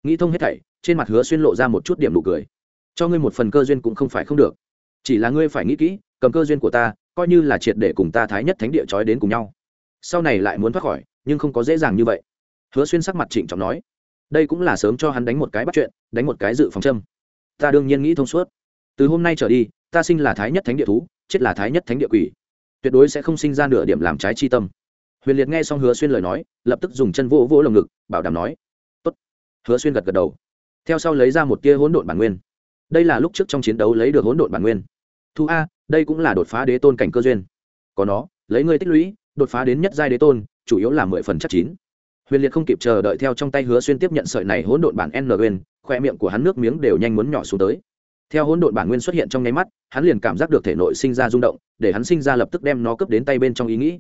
Nghĩ thông hết thảy, trên mặt hứa xuyên lộ ra một chút điểm nụ cười. Cho ngươi một phần cơ duyên cũng không phải không được. Chỉ là ngươi phải nghĩ kỹ, cầm cơ duyên của ta, coi như là triệt để cùng ta thái nhất thánh địa trói đến cùng nhau. Sau này lại muốn thoát khỏi, nhưng không có dễ dàng như vậy. Hứa xuyên sắc mặt trịnh trọng nói, đây cũng là sớm cho hắn đánh một cái bắt chuyện, đánh một cái dự phòng châm. Ta đương nhiên nghĩ thông suốt. Từ hôm nay trở đi, ta sinh là thái nhất thánh địa thú, chết là thái nhất thánh địa quỷ. Tuyệt đối sẽ không sinh ra nửa điểm làm trái chi tâm huyền liệt nghe xong hứa xuyên lời nói, lập tức dùng chân vỗ vỗ lồng ngực, bảo đảm nói, Tốt. hứa xuyên gật gật đầu. Theo sau lấy ra một tia hỗn độn bản nguyên. Đây là lúc trước trong chiến đấu lấy được hỗn độn bản nguyên. Thu a, đây cũng là đột phá đế tôn cảnh cơ duyên. Có nó, lấy ngươi tích lũy, đột phá đến nhất giai đế tôn, chủ yếu là mười phần chắc chín. Huyền liệt không kịp chờ đợi theo trong tay hứa xuyên tiếp nhận sợi này hỗn độn bản n nguyên khoe miệng của hắn nước miếng đều nhanh muốn nhỏ xuống tới. Theo hỗn độn bản nguyên xuất hiện trong nháy mắt, hắn liền cảm giác được thể nội sinh ra rung động, để hắn sinh ra lập tức đem nó cướp đến tay bên trong ý nghĩ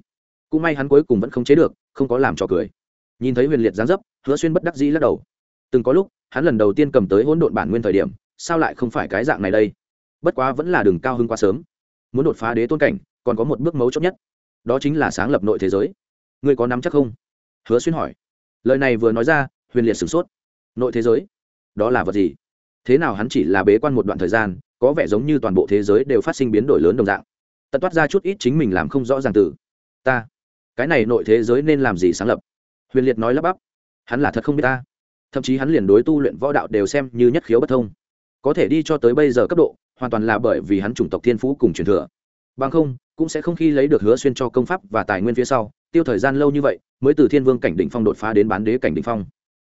cũng may hắn cuối cùng vẫn không chế được, không có làm trò cười. Nhìn thấy huyền liệt giáng dấp, hứa xuyên bất đắc dĩ lắc đầu. Từng có lúc, hắn lần đầu tiên cầm tới hỗn độn bản nguyên thời điểm, sao lại không phải cái dạng này đây? Bất quá vẫn là đường cao hơn quá sớm. Muốn đột phá đế tôn cảnh, còn có một bước mấu chốt nhất. Đó chính là sáng lập nội thế giới. Ngươi có nắm chắc không? Hứa xuyên hỏi. Lời này vừa nói ra, huyền liệt sửng sốt. Nội thế giới? Đó là vật gì? Thế nào hắn chỉ là bế quan một đoạn thời gian, có vẻ giống như toàn bộ thế giới đều phát sinh biến đổi lớn đồng dạng. Tận toát ra chút ít chính mình làm không rõ ràng từ. Ta cái này nội thế giới nên làm gì sáng lập? Huyền liệt nói lắp bắp. Hắn là thật không biết ta. Thậm chí hắn liền đối tu luyện võ đạo đều xem như nhất khiếu bất thông. Có thể đi cho tới bây giờ cấp độ, hoàn toàn là bởi vì hắn chủng tộc thiên phú cùng truyền thừa. Bằng không, cũng sẽ không khi lấy được hứa xuyên cho công pháp và tài nguyên phía sau, tiêu thời gian lâu như vậy, mới từ thiên vương cảnh đỉnh phong đột phá đến bán đế cảnh đỉnh phong.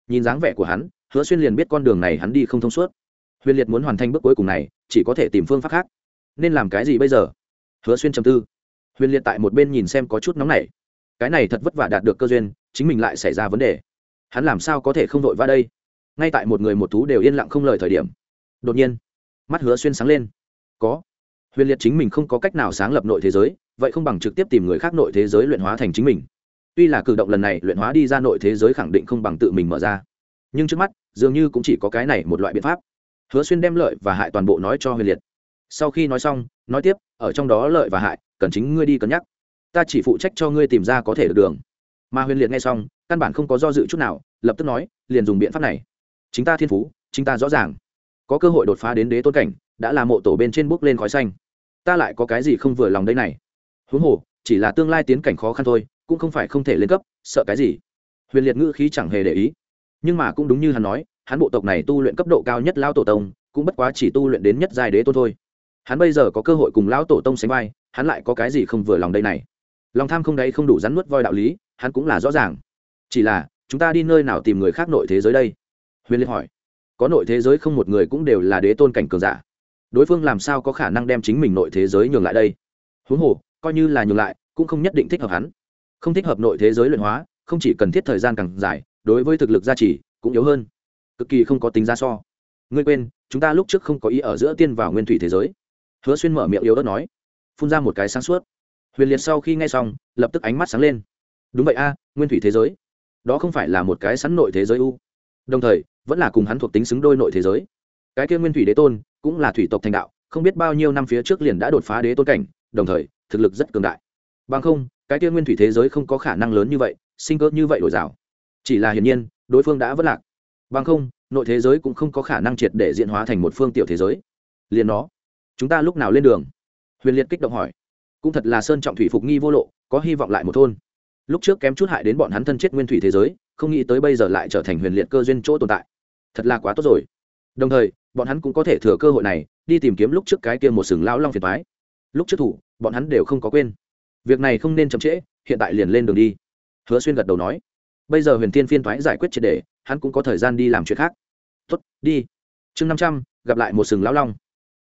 Nhìn dáng vẻ của hắn, hứa xuyên liền biết con đường này hắn đi không thông suốt. Huyền liệt muốn hoàn thành bước cuối cùng này, chỉ có thể tìm phương pháp khác. Nên làm cái gì bây giờ? Hứa xuyên trầm tư. Huyền liệt tại một bên nhìn xem có chút nóng nảy cái này thật vất vả đạt được cơ duyên, chính mình lại xảy ra vấn đề. Hắn làm sao có thể không vội vã đây? Ngay tại một người một thú đều yên lặng không lời thời điểm, đột nhiên, mắt hứa xuyên sáng lên. Có. Huyền liệt chính mình không có cách nào sáng lập nội thế giới, vậy không bằng trực tiếp tìm người khác nội thế giới luyện hóa thành chính mình. Tuy là cử động lần này luyện hóa đi ra nội thế giới khẳng định không bằng tự mình mở ra, nhưng trước mắt, dường như cũng chỉ có cái này một loại biện pháp. Hứa xuyên đem lợi và hại toàn bộ nói cho huyền liệt. Sau khi nói xong, nói tiếp, ở trong đó lợi và hại, cần chính ngươi đi cân nhắc ta chỉ phụ trách cho ngươi tìm ra có thể được đường. Mà huyền liệt nghe xong, căn bản không có do dự chút nào, lập tức nói, liền dùng biện pháp này. Chính ta thiên phú, chính ta rõ ràng. Có cơ hội đột phá đến đế tôn cảnh, đã là mộ tổ bên trên bước lên khói xanh. Ta lại có cái gì không vừa lòng đây này? Huống hồ, chỉ là tương lai tiến cảnh khó khăn thôi, cũng không phải không thể lên cấp, sợ cái gì? Huyền liệt ngữ khí chẳng hề để ý. Nhưng mà cũng đúng như hắn nói, hắn bộ tộc này tu luyện cấp độ cao nhất lao tổ tông, cũng bất quá chỉ tu luyện đến nhất giai đế tôn thôi. Hắn bây giờ có cơ hội cùng lão tổ tông sánh vai, hắn lại có cái gì không vừa lòng đây này? Lòng tham không đấy không đủ rắn nuốt voi đạo lý, hắn cũng là rõ ràng. Chỉ là, chúng ta đi nơi nào tìm người khác nội thế giới đây? Huyền liệt hỏi. Có nội thế giới không một người cũng đều là đế tôn cảnh cường giả. Đối phương làm sao có khả năng đem chính mình nội thế giới nhường lại đây? Huống hồ, coi như là nhường lại, cũng không nhất định thích hợp hắn. Không thích hợp nội thế giới luyện hóa, không chỉ cần thiết thời gian càng dài, đối với thực lực gia trì cũng yếu hơn. Cực kỳ không có tính ra so. Ngươi quên, chúng ta lúc trước không có ý ở giữa tiên vào nguyên thủy thế giới. Hứa xuyên mở miệng yếu đất nói. Phun ra một cái sáng suốt huyền liệt sau khi nghe xong, lập tức ánh mắt sáng lên. Đúng vậy a, nguyên thủy thế giới. Đó không phải là một cái sắn nội thế giới u. Đồng thời, vẫn là cùng hắn thuộc tính xứng đôi nội thế giới. Cái kia nguyên thủy đế tôn, cũng là thủy tộc thành đạo, không biết bao nhiêu năm phía trước liền đã đột phá đế tôn cảnh, đồng thời, thực lực rất cường đại. Bằng không, cái kia nguyên thủy thế giới không có khả năng lớn như vậy, sinh cơ như vậy đổi rào. Chỉ là hiển nhiên, đối phương đã vất lạc. Bằng không, nội thế giới cũng không có khả năng triệt để diện hóa thành một phương tiểu thế giới. Liền nó. Chúng ta lúc nào lên đường? Huyền liệt kích động hỏi cũng thật là sơn trọng thủy phục nghi vô lộ, có hy vọng lại một thôn. Lúc trước kém chút hại đến bọn hắn thân chết nguyên thủy thế giới, không nghĩ tới bây giờ lại trở thành huyền liệt cơ duyên chỗ tồn tại. Thật là quá tốt rồi. Đồng thời, bọn hắn cũng có thể thừa cơ hội này, đi tìm kiếm lúc trước cái kia một sừng lão long phiền thoái lúc trước thủ, bọn hắn đều không có quên. Việc này không nên chậm trễ, hiện tại liền lên đường đi. Hứa xuyên gật đầu nói. Bây giờ huyền thiên phiên thoái giải quyết triệt đề hắn cũng có thời gian đi làm chuyện khác. Tuất đi. Chương năm trăm, gặp lại một sừng lão long.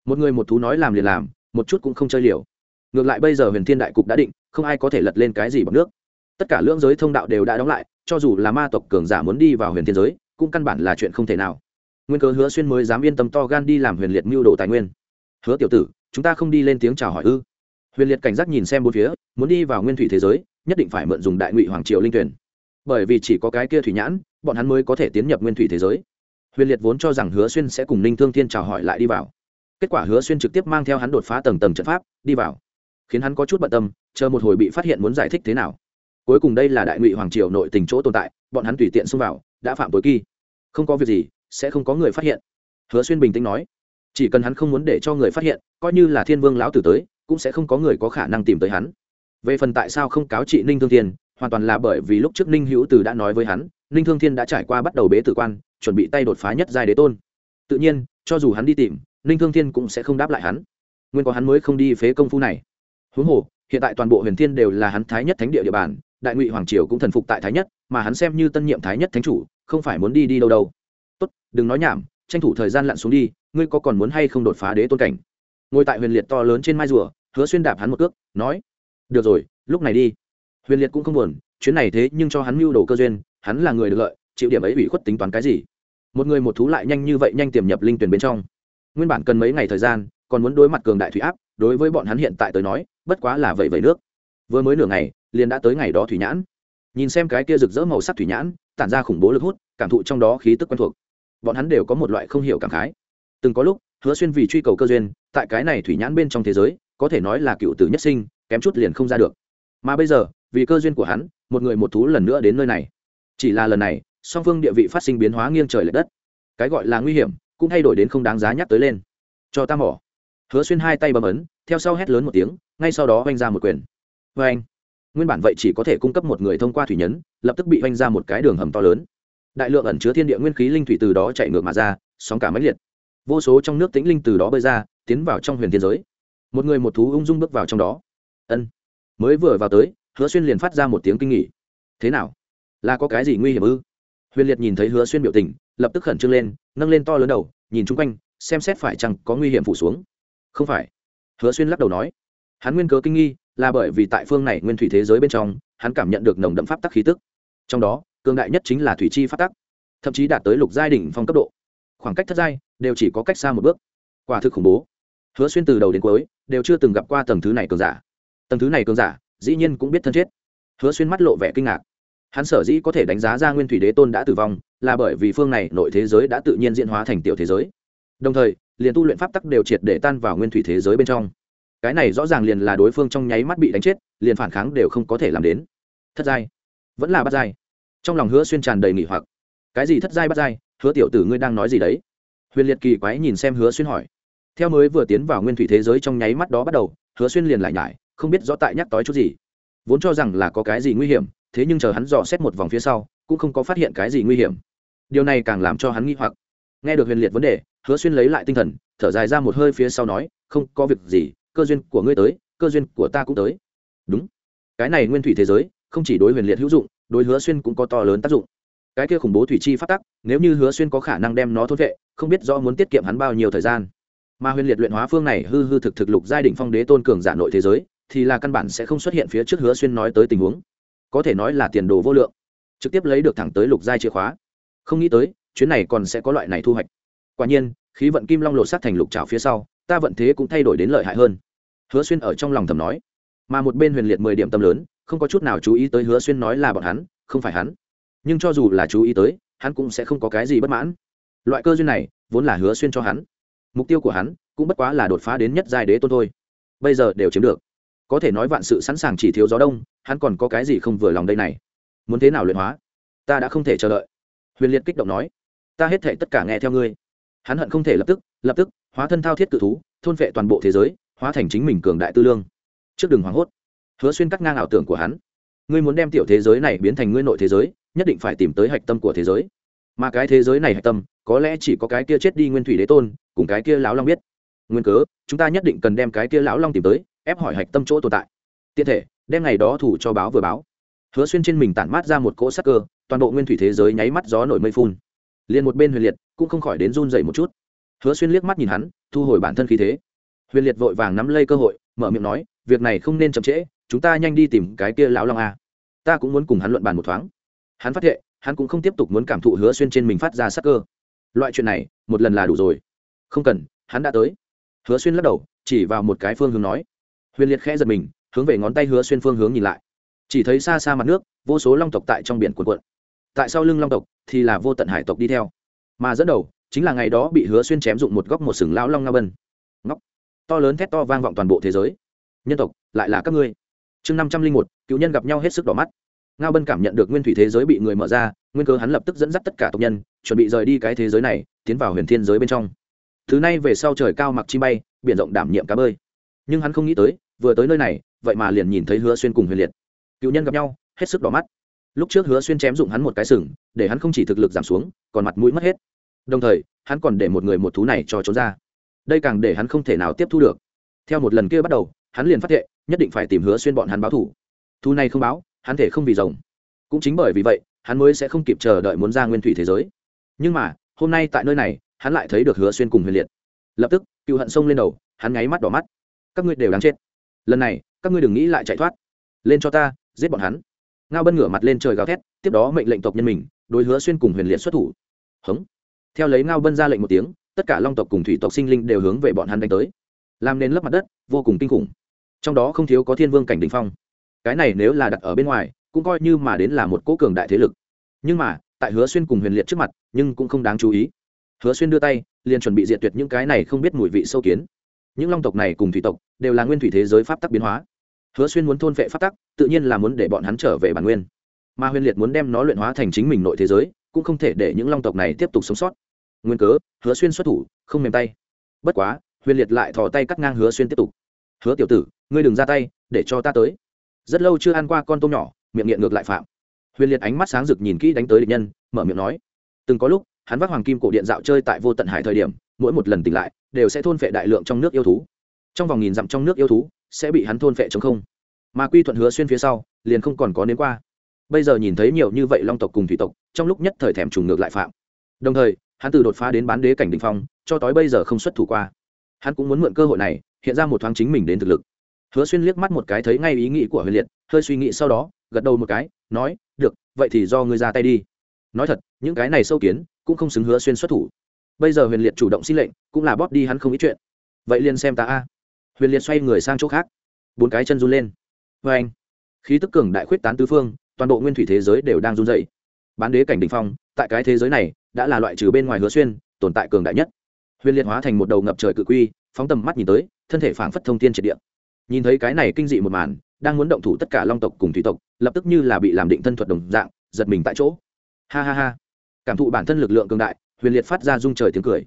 Một người một thú nói làm liền làm, một chút cũng không chơi liều ngược lại bây giờ huyền thiên đại cục đã định, không ai có thể lật lên cái gì bằng nước. Tất cả lưỡng giới thông đạo đều đã đóng lại, cho dù là ma tộc cường giả muốn đi vào huyền thiên giới, cũng căn bản là chuyện không thể nào. Nguyên cớ hứa xuyên mới dám yên tâm to gan đi làm huyền liệt mưu đồ tài nguyên. Hứa tiểu tử, chúng ta không đi lên tiếng chào hỏi ư? Huyền liệt cảnh giác nhìn xem bốn phía, muốn đi vào nguyên thủy thế giới, nhất định phải mượn dùng đại ngụy hoàng triều linh tuyển. Bởi vì chỉ có cái kia thủy nhãn, bọn hắn mới có thể tiến nhập nguyên thủy thế giới. Huyền liệt vốn cho rằng hứa xuyên sẽ cùng ninh thương thiên chào hỏi lại đi vào. Kết quả hứa xuyên trực tiếp mang theo hắn đột phá tầng tầng trận pháp, đi vào khiến hắn có chút bận tâm, chờ một hồi bị phát hiện muốn giải thích thế nào. Cuối cùng đây là đại ngụy hoàng triều nội tình chỗ tồn tại, bọn hắn tùy tiện xông vào, đã phạm tối kỳ. Không có việc gì, sẽ không có người phát hiện. Hứa xuyên bình tĩnh nói, chỉ cần hắn không muốn để cho người phát hiện, coi như là thiên vương lão tử tới, cũng sẽ không có người có khả năng tìm tới hắn. Về phần tại sao không cáo trị ninh thương thiên, hoàn toàn là bởi vì lúc trước ninh hữu từ đã nói với hắn, ninh thương thiên đã trải qua bắt đầu bế tử quan, chuẩn bị tay đột phá nhất giai đế tôn. Tự nhiên, cho dù hắn đi tìm, ninh thương thiên cũng sẽ không đáp lại hắn. Nguyên có hắn mới không đi phế công phu này huống hồ, hiện tại toàn bộ huyền thiên đều là hắn thái nhất thánh địa địa bàn, đại ngụy hoàng triều cũng thần phục tại thái nhất, mà hắn xem như tân nhiệm thái nhất thánh chủ, không phải muốn đi đi đâu đâu. Tốt, đừng nói nhảm, tranh thủ thời gian lặn xuống đi, ngươi có còn muốn hay không đột phá đế tôn cảnh? Ngồi tại huyền liệt to lớn trên mai rùa, hứa xuyên đạp hắn một cước, nói, được rồi, lúc này đi. Huyền liệt cũng không buồn, chuyến này thế nhưng cho hắn mưu đồ cơ duyên, hắn là người được lợi, chịu điểm ấy ủy khuất tính toán cái gì? Một người một thú lại nhanh như vậy nhanh tiềm nhập linh tuyển bên trong. Nguyên bản cần mấy ngày thời gian, còn muốn đối mặt cường đại thủy áp đối với bọn hắn hiện tại tới nói, bất quá là vậy vậy nước. Vừa mới nửa ngày, liền đã tới ngày đó thủy nhãn. Nhìn xem cái kia rực rỡ màu sắc thủy nhãn, tản ra khủng bố lực hút, cảm thụ trong đó khí tức quen thuộc. Bọn hắn đều có một loại không hiểu cảm khái. Từng có lúc, hứa xuyên vì truy cầu cơ duyên, tại cái này thủy nhãn bên trong thế giới, có thể nói là cựu tử nhất sinh, kém chút liền không ra được. Mà bây giờ, vì cơ duyên của hắn, một người một thú lần nữa đến nơi này. Chỉ là lần này, song phương địa vị phát sinh biến hóa nghiêng trời l ệ đất. Cái gọi là nguy hiểm, cũng thay đổi đến không đáng giá nhắc tới lên. Cho ta mỏ hứa xuyên hai tay bấm ấn, theo sau hét lớn một tiếng, ngay sau đó oanh ra một quyền. Vê anh, nguyên bản vậy chỉ có thể cung cấp một người thông qua thủy nhấn, lập tức bị oanh ra một cái đường hầm to lớn. Đại lượng ẩn chứa thiên địa nguyên khí linh thủy từ đó chạy ngược mà ra, sóng cả máy liệt. Vô số trong nước tĩnh linh từ đó bơi ra, tiến vào trong huyền thiên giới. Một người một thú ung dung bước vào trong đó. Ân. Mới vừa vào tới, hứa xuyên liền phát ra một tiếng kinh nghỉ thế nào? Là có cái gì nguy hiểm ư? Huyền liệt nhìn thấy hứa xuyên biểu tình, lập tức khẩn trương lên, nâng lên to lớn đầu, nhìn chung quanh, xem xét phải chăng có nguy hiểm phủ xuống không phải. Hứa xuyên lắc đầu nói. Hắn nguyên cớ kinh nghi, là bởi vì tại phương này nguyên thủy thế giới bên trong, hắn cảm nhận được nồng đậm pháp tắc khí tức. Trong đó, cường đại nhất chính là thủy chi pháp tắc, thậm chí đạt tới lục giai đỉnh phong cấp độ. Khoảng cách thất giai đều chỉ có cách xa một bước. Quả thực khủng bố. Hứa xuyên từ đầu đến cuối đều chưa từng gặp qua tầng thứ này cường giả. Tầng thứ này cường giả, dĩ nhiên cũng biết thân chết. Hứa xuyên mắt lộ vẻ kinh ngạc. Hắn sở dĩ có thể đánh giá ra nguyên thủy đế tôn đã tử vong, là bởi vì phương này nội thế giới đã tự nhiên diễn hóa thành tiểu thế giới. Đồng thời liền tu luyện pháp tắc đều triệt để tan vào nguyên thủy thế giới bên trong. Cái này rõ ràng liền là đối phương trong nháy mắt bị đánh chết, liền phản kháng đều không có thể làm đến. Thất giai. Vẫn là bắt giai. Trong lòng hứa xuyên tràn đầy nghỉ hoặc. Cái gì thất giai bắt giai? Hứa tiểu tử ngươi đang nói gì đấy? Huyền liệt kỳ quái nhìn xem hứa xuyên hỏi. Theo mới vừa tiến vào nguyên thủy thế giới trong nháy mắt đó bắt đầu, hứa xuyên liền lại nhải, không biết rõ tại nhắc tối chút gì. Vốn cho rằng là có cái gì nguy hiểm, thế nhưng chờ hắn dò xét một vòng phía sau, cũng không có phát hiện cái gì nguy hiểm. Điều này càng làm cho hắn nghi hoặc nghe được huyền liệt vấn đề, hứa xuyên lấy lại tinh thần, thở dài ra một hơi phía sau nói, không có việc gì, cơ duyên của ngươi tới, cơ duyên của ta cũng tới. Đúng. Cái này nguyên thủy thế giới, không chỉ đối huyền liệt hữu dụng, đối hứa xuyên cũng có to lớn tác dụng. Cái kia khủng bố thủy chi phát tắc, nếu như hứa xuyên có khả năng đem nó thốt vệ, không biết do muốn tiết kiệm hắn bao nhiêu thời gian. Mà huyền liệt luyện hóa phương này hư hư thực thực lục giai đ phong đế tôn cường giả nội thế giới, thì là căn bản sẽ không xuất hiện phía trước hứa xuyên nói tới tình huống. Có thể nói là tiền đồ vô lượng. Trực tiếp lấy được thẳng tới lục giai chìa khóa. Không nghĩ tới chuyến này còn sẽ có loại này thu hoạch. Quả nhiên, khí vận kim long lột sát thành lục trào phía sau, ta vận thế cũng thay đổi đến lợi hại hơn. Hứa xuyên ở trong lòng thầm nói. Mà một bên huyền liệt mười điểm tâm lớn, không có chút nào chú ý tới hứa xuyên nói là bọn hắn, không phải hắn. Nhưng cho dù là chú ý tới, hắn cũng sẽ không có cái gì bất mãn. Loại cơ duyên này, vốn là hứa xuyên cho hắn. Mục tiêu của hắn, cũng bất quá là đột phá đến nhất giai đế tôn thôi. Bây giờ đều chiếm được. Có thể nói vạn sự sẵn sàng chỉ thiếu gió đông, hắn còn có cái gì không vừa lòng đây này? Muốn thế nào luyện hóa? Ta đã không thể chờ đợi. Huyền liệt kích động nói ta hết thể tất cả nghe theo ngươi. Hắn hận không thể lập tức lập tức, hóa thân thao thiết cự thú, thôn vệ toàn bộ thế giới, hóa thành chính mình cường đại tư lương. Trước đường hoảng hốt. Hứa xuyên cắt ngang ảo tưởng của hắn. Ngươi muốn đem tiểu thế giới này biến thành ngươi nội thế giới, nhất định phải tìm tới hạch tâm của thế giới. Mà cái thế giới này hạch tâm, có lẽ chỉ có cái kia chết đi nguyên thủy đế tôn, cùng cái kia lão long biết. Nguyên cớ, chúng ta nhất định cần đem cái kia lão long tìm tới, ép hỏi hạch tâm chỗ tồn tại. Tiện thể, đem ngày đó thủ cho báo vừa báo. Hứa xuyên trên mình tản mát ra một cỗ sắc cơ, toàn bộ nguyên thủy thế giới nháy mắt gió nổi mây phun liền một bên huyền liệt cũng không khỏi đến run dậy một chút. Hứa xuyên liếc mắt nhìn hắn, thu hồi bản thân khí thế. Huyền liệt vội vàng nắm lấy cơ hội, mở miệng nói, việc này không nên chậm trễ, chúng ta nhanh đi tìm cái kia lão long a. Ta cũng muốn cùng hắn luận bàn một thoáng. Hắn phát hiện hắn cũng không tiếp tục muốn cảm thụ hứa xuyên trên mình phát ra sắc cơ. Loại chuyện này, một lần là đủ rồi. Không cần, hắn đã tới. Hứa xuyên lắc đầu, chỉ vào một cái phương hướng nói. Huyền liệt khẽ giật mình, hướng về ngón tay hứa xuyên phương hướng nhìn lại. Chỉ thấy xa xa mặt nước, vô số long tộc tại trong biển cuộn cuộn tại sau lưng long tộc thì là vô tận hải tộc đi theo. Mà dẫn đầu chính là ngày đó bị hứa xuyên chém dụng một góc một sừng lão long nga bân. Ngóc. To lớn thét to vang vọng toàn bộ thế giới. Nhân tộc, lại là các ngươi. Chương năm trăm linh một, cựu nhân gặp nhau hết sức đỏ mắt. Ngao bân cảm nhận được nguyên thủy thế giới bị người mở ra, nguyên cơ hắn lập tức dẫn dắt tất cả tộc nhân, chuẩn bị rời đi cái thế giới này, tiến vào huyền thiên giới bên trong. Thứ này về sau trời cao mặc chi bay, biển rộng đảm nhiệm cá bơi. Nhưng hắn không nghĩ tới, vừa tới nơi này, vậy mà liền nhìn thấy hứa xuyên cùng huyền liệt. Cựu nhân gặp nhau, hết sức đỏ mắt lúc trước hứa xuyên chém dụng hắn một cái sừng, để hắn không chỉ thực lực giảm xuống, còn mặt mũi mất hết. Đồng thời, hắn còn để một người một thú này cho trốn ra. Đây càng để hắn không thể nào tiếp thu được. Theo một lần kia bắt đầu, hắn liền phát hiện, nhất định phải tìm hứa xuyên bọn hắn báo thủ. Thu này không báo, hắn thể không vì rồng. Cũng chính bởi vì vậy, hắn mới sẽ không kịp chờ đợi muốn ra nguyên thủy thế giới. Nhưng mà, hôm nay tại nơi này, hắn lại thấy được hứa xuyên cùng huyền liệt. Lập tức, cựu hận sông lên đầu, hắn ngáy mắt đỏ mắt. Các ngươi đều đáng chết. Lần này, các ngươi đừng nghĩ lại chạy thoát. Lên cho ta, giết bọn hắn ngao bân ngửa mặt lên trời gào thét, tiếp đó mệnh lệnh tộc nhân mình, đối hứa xuyên cùng huyền liệt xuất thủ. Hống. Theo lấy ngao bân ra lệnh một tiếng, tất cả long tộc cùng thủy tộc sinh linh đều hướng về bọn hắn đánh tới. Làm nên lớp mặt đất, vô cùng kinh khủng. Trong đó không thiếu có thiên vương cảnh đình phong. Cái này nếu là đặt ở bên ngoài, cũng coi như mà đến là một cố cường đại thế lực. Nhưng mà, tại hứa xuyên cùng huyền liệt trước mặt, nhưng cũng không đáng chú ý. Hứa xuyên đưa tay, liền chuẩn bị diệt tuyệt những cái này không biết mùi vị sâu kiến. Những long tộc này cùng thủy tộc, đều là nguyên thủy thế giới pháp tắc biến hóa hứa xuyên muốn thôn vệ pháp tắc, tự nhiên là muốn để bọn hắn trở về bản nguyên. Mà huyền liệt muốn đem nó luyện hóa thành chính mình nội thế giới, cũng không thể để những long tộc này tiếp tục sống sót. Nguyên cớ, hứa xuyên xuất thủ, không mềm tay. Bất quá, huyền liệt lại thò tay cắt ngang hứa xuyên tiếp tục. Hứa tiểu tử, ngươi đừng ra tay, để cho ta tới. Rất lâu chưa ăn qua con tôm nhỏ, miệng nghiện ngược lại phạm. Huyền liệt ánh mắt sáng rực nhìn kỹ đánh tới địch nhân, mở miệng nói, từng có lúc, hắn vác hoàng kim cổ điện dạo chơi tại vô tận hải thời điểm, mỗi một lần tỉnh lại, đều sẽ thôn phệ đại lượng trong nước yêu thú. Trong vòng nghìn dặm trong nước yêu thú sẽ bị hắn thôn phệ chống không. Mà quy thuận hứa xuyên phía sau, liền không còn có nếm qua. Bây giờ nhìn thấy nhiều như vậy long tộc cùng thủy tộc, trong lúc nhất thời thèm trùng ngược lại phạm. Đồng thời, hắn từ đột phá đến bán đế cảnh đình phong, cho tới bây giờ không xuất thủ qua. Hắn cũng muốn mượn cơ hội này, hiện ra một thoáng chính mình đến thực lực. Hứa xuyên liếc mắt một cái thấy ngay ý nghĩ của huyền liệt, hơi suy nghĩ sau đó, gật đầu một cái, nói, được, vậy thì do ngươi ra tay đi. Nói thật, những cái này sâu kiến, cũng không xứng hứa xuyên xuất thủ. Bây giờ huyền liệt chủ động xin lệnh, cũng là bóp đi hắn không ít chuyện. Vậy liền xem ta a huyền liệt xoay người sang chỗ khác. Bốn cái chân run lên. Vê anh, khí tức cường đại khuyết tán tứ phương, toàn bộ nguyên thủy thế giới đều đang run dậy bán đế cảnh đ ỉ n h phong, tại cái thế giới này, đã là loại trừ bên ngoài hứa xuyên, tồn tại cường đại nhất. Huyền liệt hóa thành một đầu ngập trời cự quy, phóng tầm mắt nhìn tới, thân thể phảng phất thông tiên triệt địa. Nhìn thấy cái này kinh dị một màn, đang muốn động thủ tất cả long tộc cùng thủy tộc, lập tức như là bị làm định thân thuật đồng dạng, giật mình tại chỗ. Ha ha ha. Cảm thụ bản thân lực lượng cường đại, huyền liệt phát ra rung trời tiếng cười.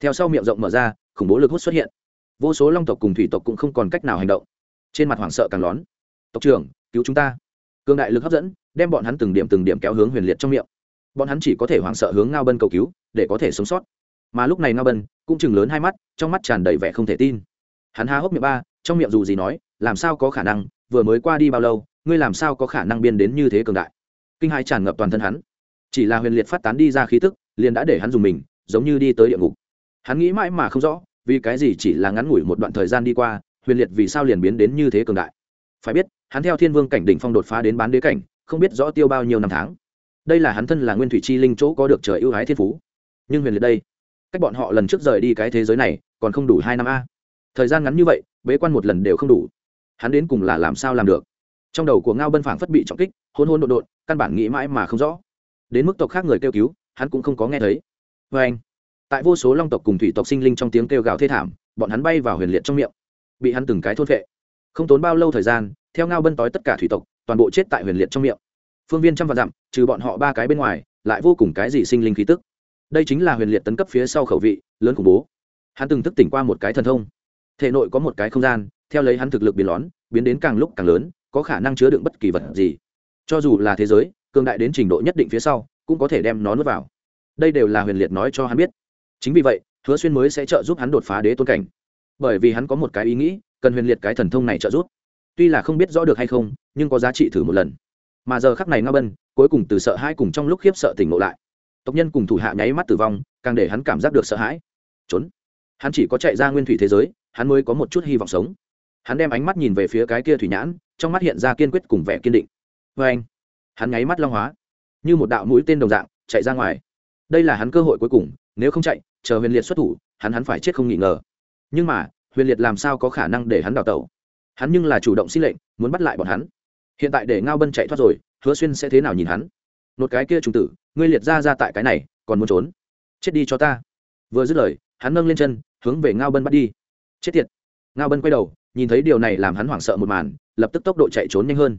Theo sau miệng rộng mở ra, khủng bố lực hút xuất hiện vô số long tộc cùng thủy tộc cũng không còn cách nào hành động. Trên mặt hoảng sợ càng lón. Tộc trưởng, cứu chúng ta. Cường đại lực hấp dẫn, đem bọn hắn từng điểm từng điểm kéo hướng huyền liệt trong miệng. Bọn hắn chỉ có thể hoảng sợ hướng ngao bân cầu cứu, để có thể sống sót. Mà lúc này ngao bân cũng chừng lớn hai mắt, trong mắt tràn đầy vẻ không thể tin. Hắn há hốc miệng ba, trong miệng dù gì nói, làm sao có khả năng, vừa mới qua đi bao lâu, ngươi làm sao có khả năng biên đến như thế cường đại? Kinh hai tràn ngập toàn thân hắn. Chỉ là huyền liệt phát tán đi ra khí tức, liền đã để hắn dùng mình, giống như đi tới địa ngục. Hắn nghĩ mãi mà không rõ vì cái gì chỉ là ngắn ngủi một đoạn thời gian đi qua, huyền liệt vì sao liền biến đến như thế cường đại? Phải biết, hắn theo thiên vương cảnh đỉnh phong đột phá đến bán đế cảnh, không biết rõ tiêu bao nhiêu năm tháng. Đây là hắn thân là nguyên thủy chi linh chỗ có được trời ưu ái thiên phú. Nhưng huyền liệt đây, cách bọn họ lần trước rời đi cái thế giới này, còn không đủ hai năm a. Thời gian ngắn như vậy, bế quan một lần đều không đủ. Hắn đến cùng là làm sao làm được? Trong đầu của ngao bân phảng phất bị trọng kích hôn hôn đột đột căn bản nghĩ mãi mà không rõ. Đến mức tộc khác người kêu cứu, hắn cũng không có nghe thấy. Vê anh tại vô số long tộc cùng thủy tộc sinh linh trong tiếng kêu gào thê thảm, bọn hắn bay vào huyền liệt trong miệng, bị hắn từng cái thôn vệ không tốn bao lâu thời gian, theo ngao bân tói tất cả thủy tộc, toàn bộ chết tại huyền liệt trong miệng. Phương viên trăm vạn dặm, trừ bọn họ ba cái bên ngoài, lại vô cùng cái gì sinh linh khí tức. Đây chính là huyền liệt tấn cấp phía sau khẩu vị, lớn khủng bố. Hắn từng thức tỉnh qua một cái thần thông. Thể nội có một cái không gian, theo lấy hắn thực lực biến lón, biến đến càng lúc càng lớn, có khả năng chứa đựng bất kỳ vật gì. Cho dù là thế giới, cường đại đến trình độ nhất định phía sau, cũng có thể đem nó nuốt vào. Đây đều là huyền liệt nói cho hắn biết chính vì vậy, hứa xuyên mới sẽ trợ giúp hắn đột phá đế tôn cảnh. Bởi vì hắn có một cái ý nghĩ, cần huyền liệt cái thần thông này trợ giúp. Tuy là không biết rõ được hay không, nhưng có giá trị thử một lần. Mà giờ khắc này nga bân, cuối cùng từ sợ hãi cùng trong lúc khiếp sợ tỉnh ngộ lại. Tộc nhân cùng thủ hạ nháy mắt tử vong, càng để hắn cảm giác được sợ hãi. Trốn. Hắn chỉ có chạy ra nguyên thủy thế giới, hắn mới có một chút hy vọng sống. Hắn đem ánh mắt nhìn về phía cái kia thủy nhãn, trong mắt hiện ra kiên quyết cùng vẻ kiên định. Vê anh, hắn nháy mắt long hóa, như một đạo mũi tên đồng dạng, chạy ra ngoài. Đây là hắn cơ hội cuối cùng, nếu không chạy chờ huyền liệt xuất thủ, hắn hắn phải chết không nghi ngờ. Nhưng mà, huyền liệt làm sao có khả năng để hắn đào tẩu? Hắn nhưng là chủ động xin lệnh, muốn bắt lại bọn hắn. Hiện tại để ngao bân chạy thoát rồi, hứa xuyên sẽ thế nào nhìn hắn? Một cái kia trùng tử, ngươi liệt ra ra tại cái này, còn muốn trốn? Chết đi cho ta. Vừa dứt lời, hắn nâng lên chân, hướng về ngao bân bắt đi. Chết tiệt. Ngao bân quay đầu, nhìn thấy điều này làm hắn hoảng sợ một màn, lập tức tốc độ chạy trốn nhanh hơn.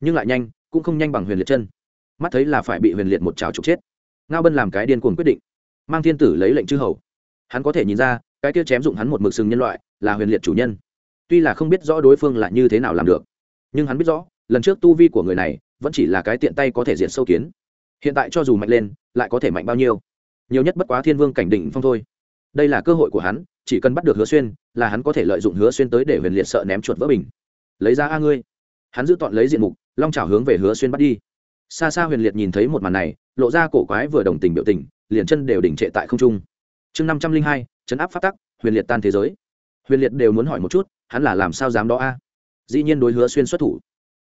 Nhưng lại nhanh, cũng không nhanh bằng huyền liệt chân. Mắt thấy là phải bị huyền liệt một trào trục chết. Ngao bân làm cái điên cuồng quyết định mang thiên tử lấy lệnh chư hầu. Hắn có thể nhìn ra, cái kia chém dụng hắn một mực sừng nhân loại, là huyền liệt chủ nhân. Tuy là không biết rõ đối phương là như thế nào làm được, nhưng hắn biết rõ, lần trước tu vi của người này, vẫn chỉ là cái tiện tay có thể diện sâu kiến. Hiện tại cho dù mạnh lên, lại có thể mạnh bao nhiêu? Nhiều nhất bất quá thiên vương cảnh đỉnh phong thôi. Đây là cơ hội của hắn, chỉ cần bắt được hứa xuyên, là hắn có thể lợi dụng hứa xuyên tới để huyền liệt sợ ném chuột vỡ bình. Lấy ra a ngươi. Hắn giữ tọn lấy diện mục, long trào hướng về hứa xuyên bắt đi. Xa xa huyền liệt nhìn thấy một màn này, lộ ra cổ quái vừa đồng tình biểu tình liền chân đều đỉnh trệ tại không trung. Chương năm trăm linh hai, chấn áp phát tắc, huyền liệt tan thế giới. Huyền liệt đều muốn hỏi một chút, hắn là làm sao dám đó a? Dĩ nhiên đối hứa xuyên xuất thủ.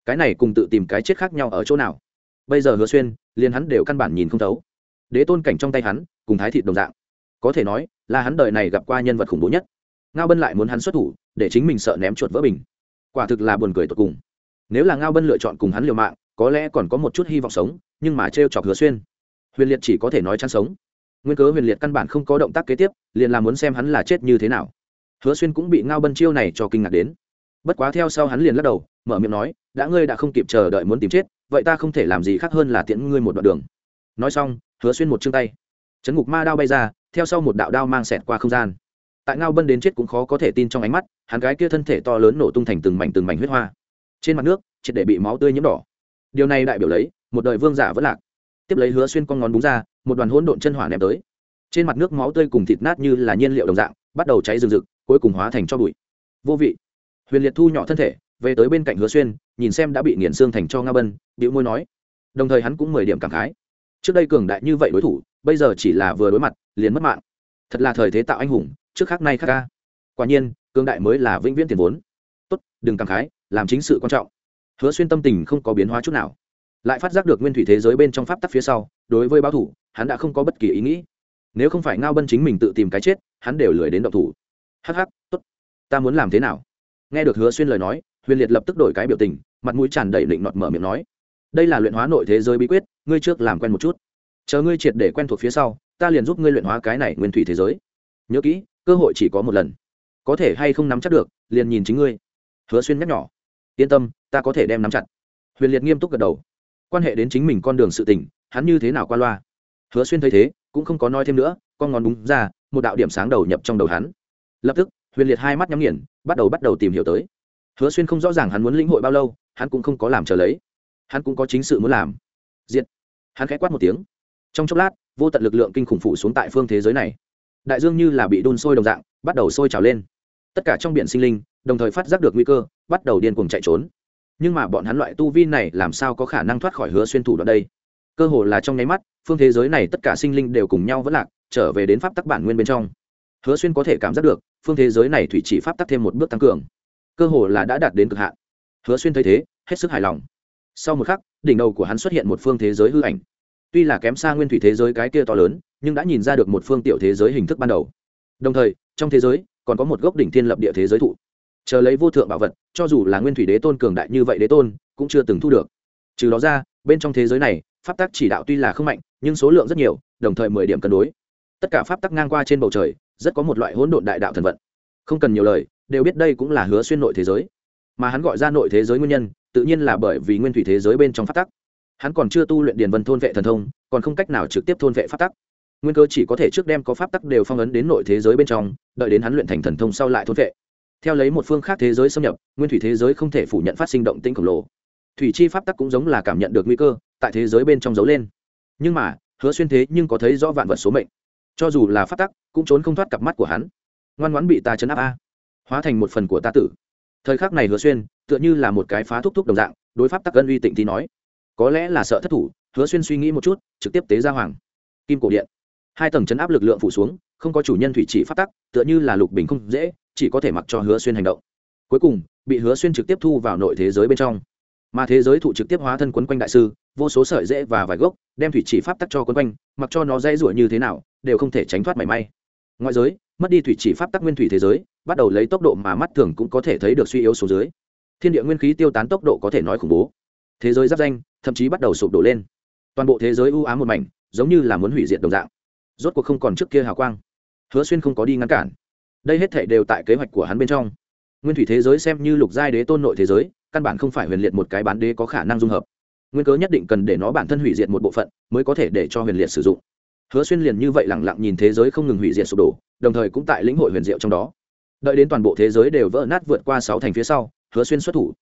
Cái này cùng tự tìm cái chết khác nhau ở chỗ nào? Bây giờ hứa xuyên, liền hắn đều căn bản nhìn không thấu. Đế tôn cảnh trong tay hắn, cùng thái thịt đồng dạng. Có thể nói, là hắn đời này gặp qua nhân vật khủng bố nhất. Ngao bân lại muốn hắn xuất thủ, để chính mình sợ ném chuột vỡ bình. Quả thực là buồn cười tột cùng. Nếu là ngao bân lựa chọn cùng hắn liều mạng, có lẽ còn có một chút hy vọng sống, nhưng mà t chọc hứa xuyên huyền liệt chỉ có thể nói chăn sống. Nguyên cớ huyền liệt căn bản không có động tác kế tiếp, liền là muốn xem hắn là chết như thế nào. Hứa xuyên cũng bị ngao bân chiêu này cho kinh ngạc đến. Bất quá theo sau hắn liền lắc đầu, mở miệng nói, đã ngươi đã không kịp chờ đợi muốn tìm chết, vậy ta không thể làm gì khác hơn là tiễn ngươi một đoạn đường. Nói xong, hứa xuyên một chương tay. Chấn ngục ma đao bay ra, theo sau một đạo đao mang xẹt qua không gian. Tại ngao bân đến chết cũng khó có thể tin trong ánh mắt, hắn gái kia thân thể to lớn nổ tung thành từng mảnh từng mảnh huyết hoa. Trên mặt nước, triệt để bị máu tươi nhiễm đỏ. Điều này đại biểu lấy, một đời vương giả vẫn lạc tiếp lấy hứa xuyên con ngón búng ra, một đoàn hỗn độn chân hỏa ném tới. Trên mặt nước máu tươi cùng thịt nát như là nhiên liệu đồng dạng, bắt đầu cháy rừng rực, cuối cùng hóa thành cho bụi. Vô vị. Huyền liệt thu nhỏ thân thể, về tới bên cạnh hứa xuyên, nhìn xem đã bị nghiền xương thành cho nga bân bịu môi nói. Đồng thời hắn cũng mười điểm cảm khái. Trước đây cường đại như vậy đối thủ, bây giờ chỉ là vừa đối mặt, liền mất mạng. Thật là thời thế tạo anh hùng, trước khác nay khác ca. Quả nhiên, cường đại mới là vĩnh viễn tiền vốn. Tốt, đừng cảm khái, làm chính sự quan trọng. Hứa xuyên tâm tình không có biến hóa chút nào lại phát giác được nguyên thủy thế giới bên trong pháp tắc phía sau, đối với báo thủ, hắn đã không có bất kỳ ý nghĩ. Nếu không phải ngao bân chính mình tự tìm cái chết, hắn đều lười đến động thủ. Hắc hắc, tốt. Ta muốn làm thế nào? Nghe được hứa xuyên lời nói, huyền liệt lập tức đổi cái biểu tình, mặt mũi tràn đầy định nọt mở miệng nói, đây là luyện hóa nội thế giới bí quyết, ngươi trước làm quen một chút. Chờ ngươi triệt để quen thuộc phía sau, ta liền giúp ngươi luyện hóa cái này nguyên thủy thế giới. Nhớ kỹ, cơ hội chỉ có một lần. Có thể hay không nắm chắc được, liền nhìn chính ngươi. Hứa xuyên nhắc nhỏ yên tâm, ta có thể đem nắm chặt. Huyền liệt nghiêm túc gật đầu quan hệ đến chính mình con đường sự tình, hắn như thế nào qua loa? Hứa xuyên thấy thế, cũng không có nói thêm nữa, con ngón búng ra, một đạo điểm sáng đầu nhập trong đầu hắn. Lập tức, huyền liệt hai mắt nhắm nghiền, bắt đầu bắt đầu tìm hiểu tới. Hứa xuyên không rõ ràng hắn muốn lĩnh hội bao lâu, hắn cũng không có làm chờ lấy. Hắn cũng có chính sự muốn làm. Diện hắn khẽ quát một tiếng. Trong chốc lát, vô tận lực lượng kinh khủng phụ xuống tại phương thế giới này. Đại dương như là bị đun sôi đồng dạng, bắt đầu sôi trào lên. Tất cả trong biển sinh linh, đồng thời phát giác được nguy cơ, bắt đầu điên cuồng chạy trốn nhưng mà bọn hắn loại tu vi này làm sao có khả năng thoát khỏi hứa xuyên thủ đoạn đây? Cơ hồ là trong nháy mắt, phương thế giới này tất cả sinh linh đều cùng nhau vẫn lạc, trở về đến pháp tắc bản nguyên bên trong. Hứa xuyên có thể cảm giác được, phương thế giới này thủy chỉ pháp tắc thêm một bước tăng cường. Cơ hồ là đã đạt đến cực hạn. Hứa xuyên thấy thế, hết sức hài lòng. Sau một khắc, đỉnh đầu của hắn xuất hiện một phương thế giới hư ảnh. Tuy là kém xa nguyên thủy thế giới cái kia to lớn, nhưng đã nhìn ra được một phương tiểu thế giới hình thức ban đầu. Đồng thời, trong thế giới, còn có một gốc đỉnh thiên lập địa thế giới thụ chờ lấy vô thượng bảo vật, cho dù là nguyên thủy đế tôn cường đại như vậy đế tôn, cũng chưa từng thu được. Trừ đó ra, bên trong thế giới này, pháp tắc chỉ đạo tuy là không mạnh, nhưng số lượng rất nhiều, đồng thời mười điểm cân đối. Tất cả pháp tắc ngang qua trên bầu trời, rất có một loại hỗn độn đại đạo thần vận. Không cần nhiều lời, đều biết đây cũng là hứa xuyên nội thế giới. Mà hắn gọi ra nội thế giới nguyên nhân, tự nhiên là bởi vì nguyên thủy thế giới bên trong pháp tắc. Hắn còn chưa tu luyện điền vân thôn vệ thần thông, còn không cách nào trực tiếp thôn vệ pháp tắc. Nguyên cơ chỉ có thể trước đem có pháp tắc đều phong ấn đến nội thế giới bên trong, đợi đến hắn luyện thành thần thông sau lại thôn vệ theo lấy một phương khác thế giới xâm nhập, nguyên thủy thế giới không thể phủ nhận phát sinh động tĩnh khổng lồ. Thủy chi pháp tắc cũng giống là cảm nhận được nguy cơ, tại thế giới bên trong giấu lên. Nhưng mà, hứa xuyên thế nhưng có thấy rõ vạn vật số mệnh. Cho dù là pháp tắc, cũng trốn không thoát cặp mắt của hắn. Ngoan ngoãn bị ta chấn áp a. Hóa thành một phần của ta tử. Thời khắc này hứa xuyên, tựa như là một cái phá thúc thúc đồng dạng, đối pháp tắc ân uy tịnh thì nói. Có lẽ là sợ thất thủ, hứa xuyên suy nghĩ một chút, trực tiếp tế ra hoàng. Kim cổ điện. Hai tầng chấn áp lực lượng phủ xuống, không có chủ nhân thủy chỉ pháp tắc, tựa như là lục bình không dễ chỉ có thể mặc cho hứa xuyên hành động. Cuối cùng, bị hứa xuyên trực tiếp thu vào nội thế giới bên trong. Mà thế giới thụ trực tiếp hóa thân quấn quanh đại sư, vô số sợi dễ và vài gốc, đem thủy chỉ pháp tắc cho quấn quanh, mặc cho nó dễ rủa như thế nào, đều không thể tránh thoát mảy may. Ngoại giới, mất đi thủy chỉ pháp tắc nguyên thủy thế giới, bắt đầu lấy tốc độ mà mắt thường cũng có thể thấy được suy yếu số dưới. Thiên địa nguyên khí tiêu tán tốc độ có thể nói khủng bố. Thế giới giáp danh, thậm chí bắt đầu sụp đổ lên. Toàn bộ thế giới u ám một mảnh, giống như là muốn hủy diệt đồng dạng. Rốt cuộc không còn trước kia hào quang. Hứa xuyên không có đi ngăn cản đây hết thể đều tại kế hoạch của hắn bên trong. Nguyên thủy thế giới xem như lục giai đế tôn nội thế giới, căn bản không phải huyền liệt một cái bán đế có khả năng dung hợp. Nguyên cớ nhất định cần để nó bản thân hủy diệt một bộ phận, mới có thể để cho huyền liệt sử dụng. Hứa xuyên liền như vậy lẳng lặng nhìn thế giới không ngừng hủy diệt sụp đổ, đồng thời cũng tại lĩnh hội huyền diệu trong đó. Đợi đến toàn bộ thế giới đều vỡ nát vượt qua sáu thành phía sau, hứa xuyên xuất thủ.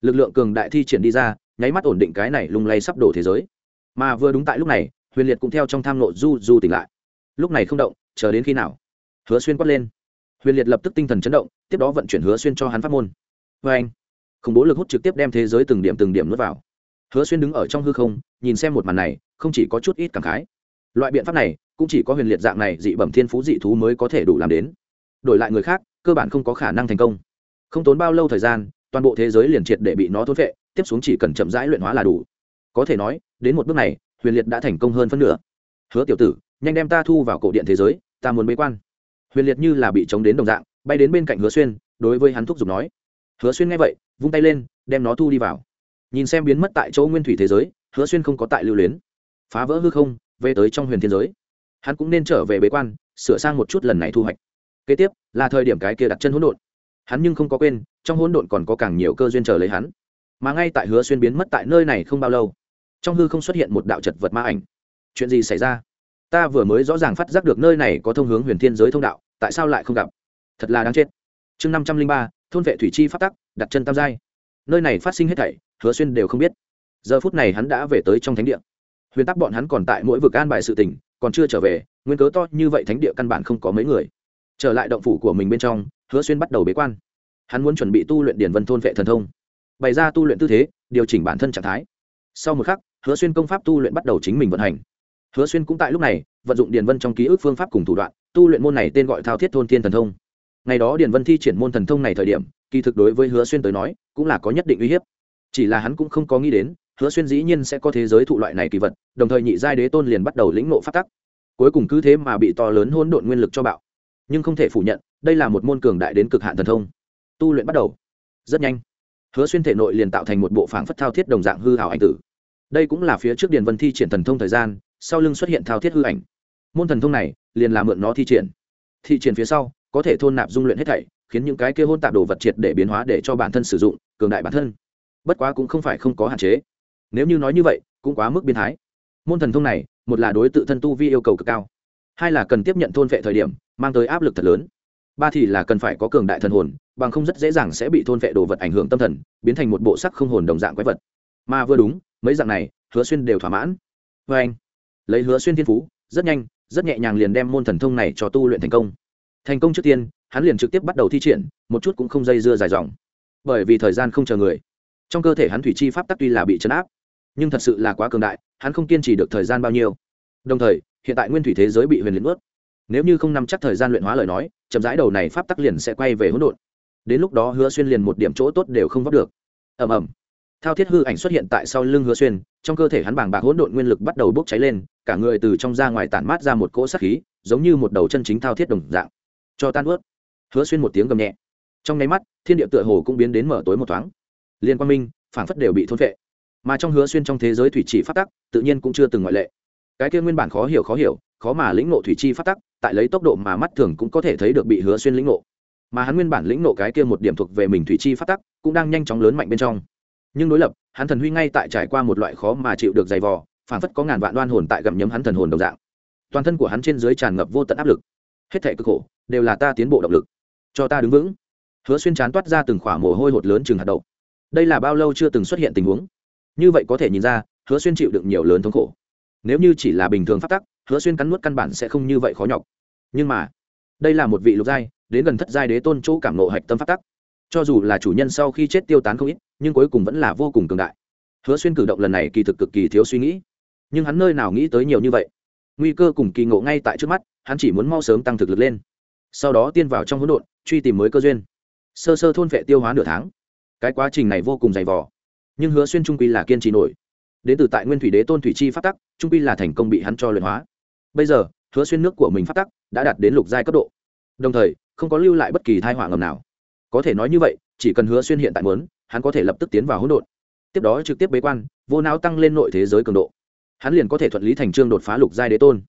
Lực lượng cường đại thi triển đi ra, nháy mắt ổn định cái này lung lay sắp đổ thế giới. Mà vừa đúng tại lúc này, huyền liệt cũng theo trong tham nộ du du tỉnh lại. Lúc này không động, chờ đến khi nào? Hứa xuyên quát lên huyền liệt lập tức tinh thần chấn động, tiếp đó vận chuyển hứa xuyên cho hắn phát môn. Vê anh, khủng bố lực hút trực tiếp đem thế giới từng điểm từng điểm nuốt vào. Hứa xuyên đứng ở trong hư không, nhìn xem một màn này, không chỉ có chút ít cảm khái. Loại biện pháp này, cũng chỉ có huyền liệt dạng này dị bẩm thiên phú dị thú mới có thể đủ làm đến. Đổi lại người khác, cơ bản không có khả năng thành công. Không tốn bao lâu thời gian, toàn bộ thế giới liền triệt để bị nó thốt vệ tiếp xuống chỉ cần chậm rãi luyện hóa là đủ. Có thể nói, đến một bước này, huyền liệt đã thành công hơn phân nửa. Hứa tiểu tử, nhanh đem ta thu vào cổ điện thế giới, ta muốn bế quan huyền liệt như là bị chống đến đồng dạng, bay đến bên cạnh hứa xuyên, đối với hắn thúc giục nói. Hứa xuyên nghe vậy, vung tay lên, đem nó thu đi vào. Nhìn xem biến mất tại chỗ nguyên thủy thế giới, hứa xuyên không có tại lưu luyến. Phá vỡ hư không, về tới trong huyền thiên giới. Hắn cũng nên trở về bế quan, sửa sang một chút lần này thu hoạch. Kế tiếp, là thời điểm cái kia đặt chân hỗn độn. Hắn nhưng không có quên, trong hỗn độn còn có càng nhiều cơ duyên chờ lấy hắn. Mà ngay tại hứa xuyên biến mất tại nơi này không bao lâu, trong hư không xuất hiện một đạo chật vật ma ảnh. Chuyện gì xảy ra? Ta vừa mới rõ ràng phát giác được nơi này có thông hướng huyền thiên giới thông đạo, tại sao lại không gặp? Thật là đáng chết. Chương năm trăm linh ba, thôn vệ thủy chi phát tắc, đặt chân tam giai. Nơi này phát sinh hết thảy, hứa xuyên đều không biết. Giờ phút này hắn đã về tới trong thánh địa. Huyền tắc bọn hắn còn tại mỗi vực an bài sự tỉnh còn chưa trở về, nguyên cớ to như vậy thánh địa căn bản không có mấy người. Trở lại động phủ của mình bên trong, hứa xuyên bắt đầu bế quan. Hắn muốn chuẩn bị tu luyện điển vân thôn vệ thần thông. Bày ra tu luyện tư thế, điều chỉnh bản thân trạng thái. Sau một khắc, hứa xuyên công pháp tu luyện bắt đầu chính mình vận hành hứa xuyên cũng tại lúc này, vận dụng điền vân trong ký ức phương pháp cùng thủ đoạn, tu luyện môn này tên gọi thao thiết thôn thiên thần thông. Ngày đó điền vân thi triển môn thần thông này thời điểm, kỳ thực đối với hứa xuyên tới nói, cũng là có nhất định uy hiếp. Chỉ là hắn cũng không có nghĩ đến, hứa xuyên dĩ nhiên sẽ có thế giới thụ loại này kỳ vật, đồng thời nhị giai đế tôn liền bắt đầu lĩnh ngộ phát tắc. Cuối cùng cứ thế mà bị to lớn hỗn độn nguyên lực cho bạo. Nhưng không thể phủ nhận, đây là một môn cường đại đến cực hạn thần thông. Tu luyện bắt đầu. Rất nhanh, hứa xuyên thể nội liền tạo thành một bộ phảng phất thao thiết đồng dạng hư hảo anh tử. Đây cũng là phía trước điền vân thi triển thần thông thời gian sau lưng xuất hiện thao thiết hư ảnh. Môn thần thông này liền là mượn nó thi triển. Thị triển phía sau, có thể thôn nạp dung luyện hết thảy, khiến những cái kia hôn tạp đồ vật triệt để biến hóa để cho bản thân sử dụng, cường đại bản thân. Bất quá cũng không phải không có hạn chế. Nếu như nói như vậy, cũng quá mức biến thái. Môn thần thông này, một là đối tự thân tu vi yêu cầu cực cao, hai là cần tiếp nhận thôn vệ thời điểm, mang tới áp lực thật lớn. Ba thì là cần phải có cường đại thần hồn, bằng không rất dễ dàng sẽ bị thôn vệ đồ vật ảnh hưởng tâm thần, biến thành một bộ sắc không hồn đồng dạng quái vật. Mà vừa đúng, mấy dạng này, hứa xuyên đều thỏa mãn. Vê anh lấy hứa xuyên thiên phú, rất nhanh, rất nhẹ nhàng liền đem môn thần thông này cho tu luyện thành công. Thành công trước tiên, hắn liền trực tiếp bắt đầu thi triển, một chút cũng không dây dưa dài dòng. Bởi vì thời gian không chờ người. Trong cơ thể hắn thủy chi pháp tắc tuy là bị chấn áp, nhưng thật sự là quá cường đại, hắn không kiên trì được thời gian bao nhiêu. Đồng thời, hiện tại nguyên thủy thế giới bị huyền liền ướt nếu như không nắm chắc thời gian luyện hóa lời nói, chậm rãi đầu này pháp tắc liền sẽ quay về hỗn độn. Đến lúc đó hứa xuyên liền một điểm chỗ tốt đều không vấp được. Ầm ầm thao thiết hư ảnh xuất hiện tại sau lưng hứa xuyên, trong cơ thể hắn bàng bạc hỗn độn nguyên lực bắt đầu bốc cháy lên, cả người từ trong ra ngoài tản mát ra một cỗ sát khí, giống như một đầu chân chính thao thiết đồng dạng. Cho tan ướt. Hứa xuyên một tiếng gầm nhẹ. Trong nháy mắt, thiên địa tựa hồ cũng biến đến mở tối một thoáng. Liên quan minh phản phất đều bị thôn vệ mà trong hứa xuyên trong thế giới thủy chỉ phát tắc, tự nhiên cũng chưa từng ngoại lệ. Cái kia nguyên bản khó hiểu khó hiểu, khó mà lĩnh ngộ thủy chi phát tắc, tại lấy tốc độ mà mắt thường cũng có thể thấy được bị hứa xuyên lĩnh ngộ. Mà hắn nguyên bản lĩnh ngộ cái kia một điểm thuộc về mình thủy chi phát tắc, cũng đang nhanh chóng lớn mạnh bên trong nhưng đối lập, hắn thần huy ngay tại trải qua một loại khó mà chịu được dày vò phản phất có ngàn vạn đoan hồn tại gặm nhấm hắn thần hồn đồng dạng. Toàn thân của hắn trên dưới tràn ngập vô tận áp lực. Hết thể cực khổ, đều là ta tiến bộ động lực. Cho ta đứng vững. Hứa xuyên chán toát ra từng khỏa mồ hôi hột lớn chừng hạt đậu. Đây là bao lâu chưa từng xuất hiện tình huống. Như vậy có thể nhìn ra, hứa xuyên chịu đựng nhiều lớn thống khổ. Nếu như chỉ là bình thường phát tắc, hứa xuyên cắn nuốt căn bản sẽ không như vậy khó nhọc. Nhưng mà, đây là một vị lục giai, đến gần thất giai đế tôn chỗ cảm nộ hạch tâm phát tắc cho dù là chủ nhân sau khi chết tiêu tán không ít, nhưng cuối cùng vẫn là vô cùng cường đại. Hứa xuyên cử động lần này kỳ thực cực kỳ thiếu suy nghĩ. Nhưng hắn nơi nào nghĩ tới nhiều như vậy? Nguy cơ cùng kỳ ngộ ngay tại trước mắt, hắn chỉ muốn mau sớm tăng thực lực lên. Sau đó tiên vào trong hỗn độn, truy tìm mới cơ duyên. Sơ sơ thôn vệ tiêu hóa nửa tháng. Cái quá trình này vô cùng dày vò. Nhưng hứa xuyên trung quy là kiên trì nổi. Đến từ tại nguyên thủy đế tôn thủy chi phát tắc, trung quy là thành công bị hắn cho luyện hóa. Bây giờ, hứa xuyên nước của mình phát tắc đã đạt đến lục giai cấp độ. Đồng thời, không có lưu lại bất kỳ thai họa ngầm nào có thể nói như vậy, chỉ cần hứa xuyên hiện tại muốn, hắn có thể lập tức tiến vào hỗn độn. Tiếp đó trực tiếp bế quan, vô não tăng lên nội thế giới cường độ. Hắn liền có thể thuận lý thành trương đột phá lục giai đế tôn.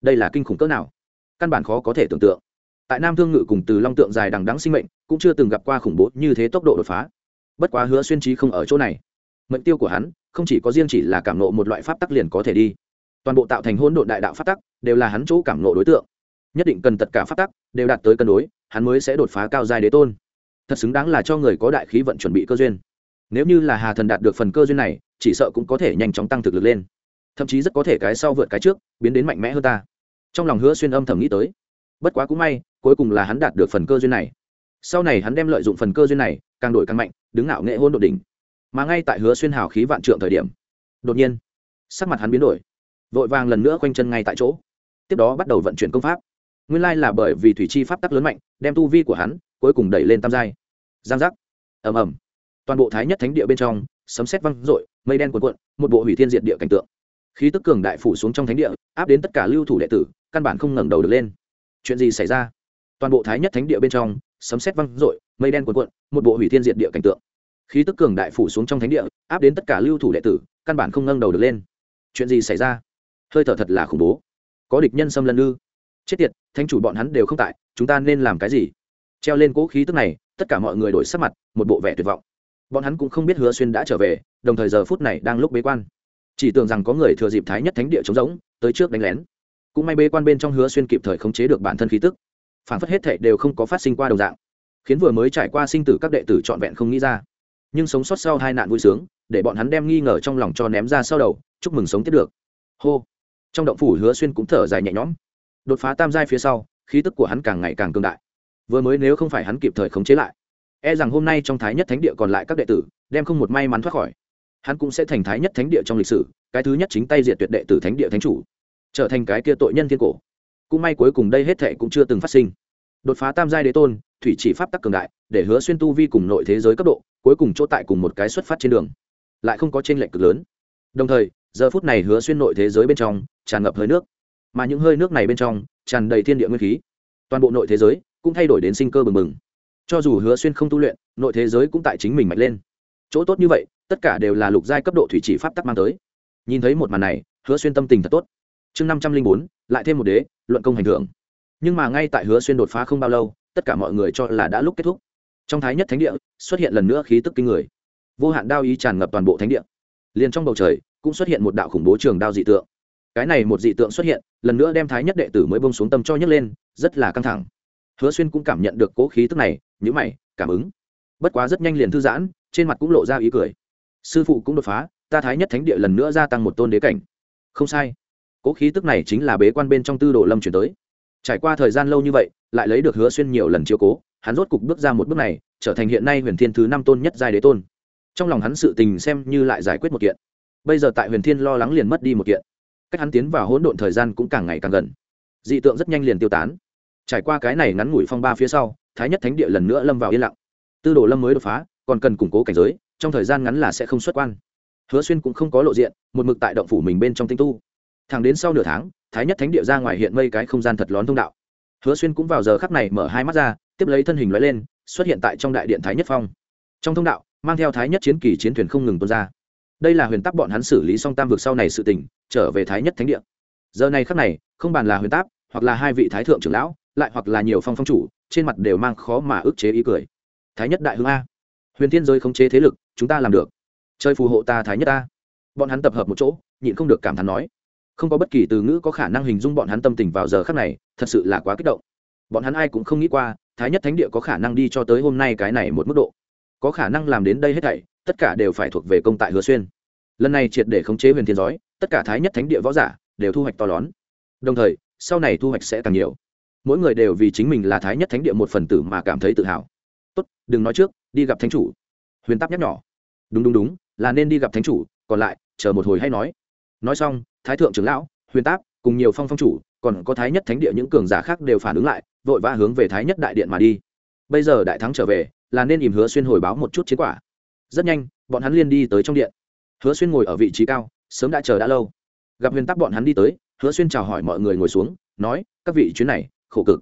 Đây là kinh khủng cỡ nào? Căn bản khó có thể tưởng tượng. Tại nam thương ngự cùng từ long tượng dài đằng đắng sinh mệnh, cũng chưa từng gặp qua khủng bố như thế tốc độ đột phá. Bất quá hứa xuyên trí không ở chỗ này. Mệnh tiêu của hắn, không chỉ có riêng chỉ là cảm nộ một loại pháp tắc liền có thể đi. Toàn bộ tạo thành hôn độn đại đạo pháp tắc, đều là hắn chỗ cảm nộ đối tượng. Nhất định cần tất cả pháp tắc đều đạt tới cân đối, hắn mới sẽ đột phá cao giai đế tôn thật xứng đáng là cho người có đại khí vận chuẩn bị cơ duyên. Nếu như là hà thần đạt được phần cơ duyên này, chỉ sợ cũng có thể nhanh chóng tăng thực lực lên. Thậm chí rất có thể cái sau vượt cái trước, biến đến mạnh mẽ hơn ta. Trong lòng hứa xuyên âm thầm nghĩ tới. Bất quá cũng may, cuối cùng là hắn đạt được phần cơ duyên này. Sau này hắn đem lợi dụng phần cơ duyên này, càng đổi càng mạnh, đứng ngạo nghệ hôn đột đỉnh. Mà ngay tại hứa xuyên hào khí vạn trượng thời điểm, đột nhiên, sắc mặt hắn biến đổi. Vội vàng lần nữa khoanh chân ngay tại chỗ. Tiếp đó bắt đầu vận chuyển công pháp. Nguyên lai là bởi vì thủy chi pháp tắc lớn mạnh, đem tu vi của hắn cuối cùng đẩy lên tam giai giang giác. Ầm ầm. Toàn bộ thái nhất thánh địa bên trong, sấm sét văng rội mây đen cuồn cuộn, một bộ hủy thiên diệt địa cảnh tượng. Khí tức cường đại phủ xuống trong thánh địa, áp đến tất cả lưu thủ đệ tử, căn bản không ngẩng đầu được lên. Chuyện gì xảy ra? Toàn bộ thái nhất thánh địa bên trong, sấm sét văng rội mây đen cuồn cuộn, một bộ hủy thiên diệt địa cảnh tượng. Khí tức cường đại phủ xuống trong thánh địa, áp đến tất cả lưu thủ đệ tử, căn bản không ngẩng đầu được lên. Chuyện gì xảy ra? Hơi thở thật là khủng bố. Có địch nhân xâm lân ư? Chết tiệt, thánh chủ bọn hắn đều không tại, chúng ta nên làm cái gì? Treo lên cố khí tức này, tất cả mọi người đổi sắc mặt, một bộ vẻ tuyệt vọng. Bọn hắn cũng không biết hứa xuyên đã trở về, đồng thời giờ phút này đang lúc bế quan. Chỉ tưởng rằng có người thừa dịp thái nhất thánh địa trống rỗng, tới trước đánh lén. Cũng may bế quan bên trong hứa xuyên kịp thời khống chế được bản thân khí tức. Phản phất hết thệ đều không có phát sinh qua đồng dạng. Khiến vừa mới trải qua sinh tử các đệ tử trọn vẹn không nghĩ ra. Nhưng sống sót sau hai nạn vui sướng, để bọn hắn đem nghi ngờ trong lòng cho ném ra sau đầu, chúc mừng sống tiếp được. Hô. Trong động phủ hứa xuyên cũng thở dài nhẹ nhõm. Đột phá tam giai phía sau, khí tức của hắn càng ngày càng cương đại vừa mới nếu không phải hắn kịp thời khống chế lại e rằng hôm nay trong thái nhất thánh địa còn lại các đệ tử, đem không một may mắn thoát khỏi. Hắn cũng sẽ thành thái nhất thánh địa trong lịch sử, cái thứ nhất chính tay diệt tuyệt đệ tử thánh địa thánh chủ, trở thành cái kia tội nhân thiên cổ. Cũng may cuối cùng đây hết thệ cũng chưa từng phát sinh. Đột phá tam giai đế tôn, thủy chỉ pháp tắc cường đại, để hứa xuyên tu vi cùng nội thế giới cấp độ, cuối cùng chỗ tại cùng một cái xuất phát trên đường, lại không có t r ê n lệch cực lớn. Đồng thời, giờ phút này hứa xuyên nội thế giới bên trong, tràn ngập hơi nước. Mà những hơi nước này bên trong, tràn đầy thiên địa nguyên khí. Toàn bộ nội thế giới cũng thay đổi đến sinh cơ bừng bừng. Cho dù hứa xuyên không tu luyện, nội thế giới cũng tại chính mình mạnh lên. Chỗ tốt như vậy, tất cả đều là lục giai cấp độ thủy chỉ pháp tắc mang tới. Nhìn thấy một màn này, hứa xuyên tâm tình thật tốt. Chương năm trăm linh bốn, lại thêm một đế, luận công hành thưởng. Nhưng mà ngay tại hứa xuyên đột phá không bao lâu, tất cả mọi người cho là đã lúc kết thúc. Trong thái nhất thánh địa, xuất hiện lần nữa khí tức kinh người. Vô hạn đao ý tràn ngập toàn bộ thánh địa. Liền trong bầu trời, cũng xuất hiện một đạo khủng bố trường đao dị tượng. Cái này một dị tượng xuất hiện, lần nữa đem thái nhất đệ tử mới bông xuống tâm cho nhấc lên, rất là căng thẳng hứa xuyên cũng cảm nhận được cố khí tức này nhữ mày, cảm ứng. Bất quá rất nhanh liền thư giãn, trên mặt cũng lộ ra ý cười. Sư phụ cũng đột phá, ta thái nhất thánh địa lần nữa gia tăng một tôn đế cảnh. Không sai. Cố khí tức này chính là bế quan bên trong tư đồ lâm chuyển tới. Trải qua thời gian lâu như vậy, lại lấy được hứa xuyên nhiều lần chiếu cố, hắn rốt cục bước ra một bước này, trở thành hiện nay huyền thiên thứ năm tôn nhất giai đế tôn. Trong lòng hắn sự tình xem như lại giải quyết một kiện. Bây giờ tại huyền thiên lo lắng liền mất đi một kiện. Cách hắn tiến vào hỗn độn thời gian cũng càng ngày càng gần. Dị tượng rất nhanh liền tiêu tán trải qua cái này ngắn ngủi phong ba phía sau, thái nhất thánh địa lần nữa lâm vào yên lặng. Tư đồ lâm mới đột phá, còn cần củng cố cảnh giới, trong thời gian ngắn là sẽ không xuất quan. Hứa xuyên cũng không có lộ diện, một mực tại động phủ mình bên trong tinh tu. Thẳng đến sau nửa tháng, thái nhất thánh địa ra ngoài hiện mây cái không gian thật lón thông đạo. Hứa xuyên cũng vào giờ khắc này mở hai mắt ra, tiếp lấy thân hình lóe lên, xuất hiện tại trong đại điện thái nhất phong. Trong thông đạo, mang theo thái nhất chiến kỳ chiến thuyền không ngừng tuôn ra. Đây là huyền tắc bọn hắn xử lý xong tam vực sau này sự tỉnh trở về thái nhất thánh địa. Giờ này khắc này, không bàn là huyền táp, hoặc là hai vị thái thượng trưởng lão lại hoặc là nhiều phong phong chủ, trên mặt đều mang khó mà ức chế ý cười. Thái nhất đại hương a. Huyền thiên giới khống chế thế lực, chúng ta làm được. Chơi phù hộ ta thái nhất ta bọn hắn tập hợp một chỗ, nhịn không được cảm thán nói. Không có bất kỳ từ ngữ có khả năng hình dung bọn hắn tâm tình vào giờ khắc này, thật sự là quá kích động. Bọn hắn ai cũng không nghĩ qua, thái nhất thánh địa có khả năng đi cho tới hôm nay cái này một mức độ. Có khả năng làm đến đây hết thảy, tất cả đều phải thuộc về công tại hứa xuyên. Lần này triệt để khống chế huyền thiên giói tất cả thái nhất thánh địa võ giả đều thu hoạch to lớn. Đồng thời, sau này thu hoạch sẽ càng nhiều mỗi người đều vì chính mình là thái nhất thánh địa một phần tử mà cảm thấy tự hào. Tốt, đừng nói trước, đi gặp thánh chủ. Huyền táp nhắc nhỏ đúng đúng đúng, là nên đi gặp thánh chủ, còn lại, chờ một hồi hay nói. Nói xong, thái thượng trưởng lão, huyền táp, cùng nhiều phong phong chủ, còn có thái nhất thánh địa những cường giả khác đều phản ứng lại, vội vã hướng về thái nhất đại điện mà đi. Bây giờ đại thắng trở về, là nên ìm hứa xuyên hồi báo một chút chiến quả. Rất nhanh, bọn hắn liên đi tới trong điện. Hứa xuyên ngồi ở vị trí cao, sớm đã chờ đã lâu. Gặp huyền tắc bọn hắn đi tới, hứa xuyên chào hỏi mọi người ngồi xuống, nói, các vị chuyến này khổ cực.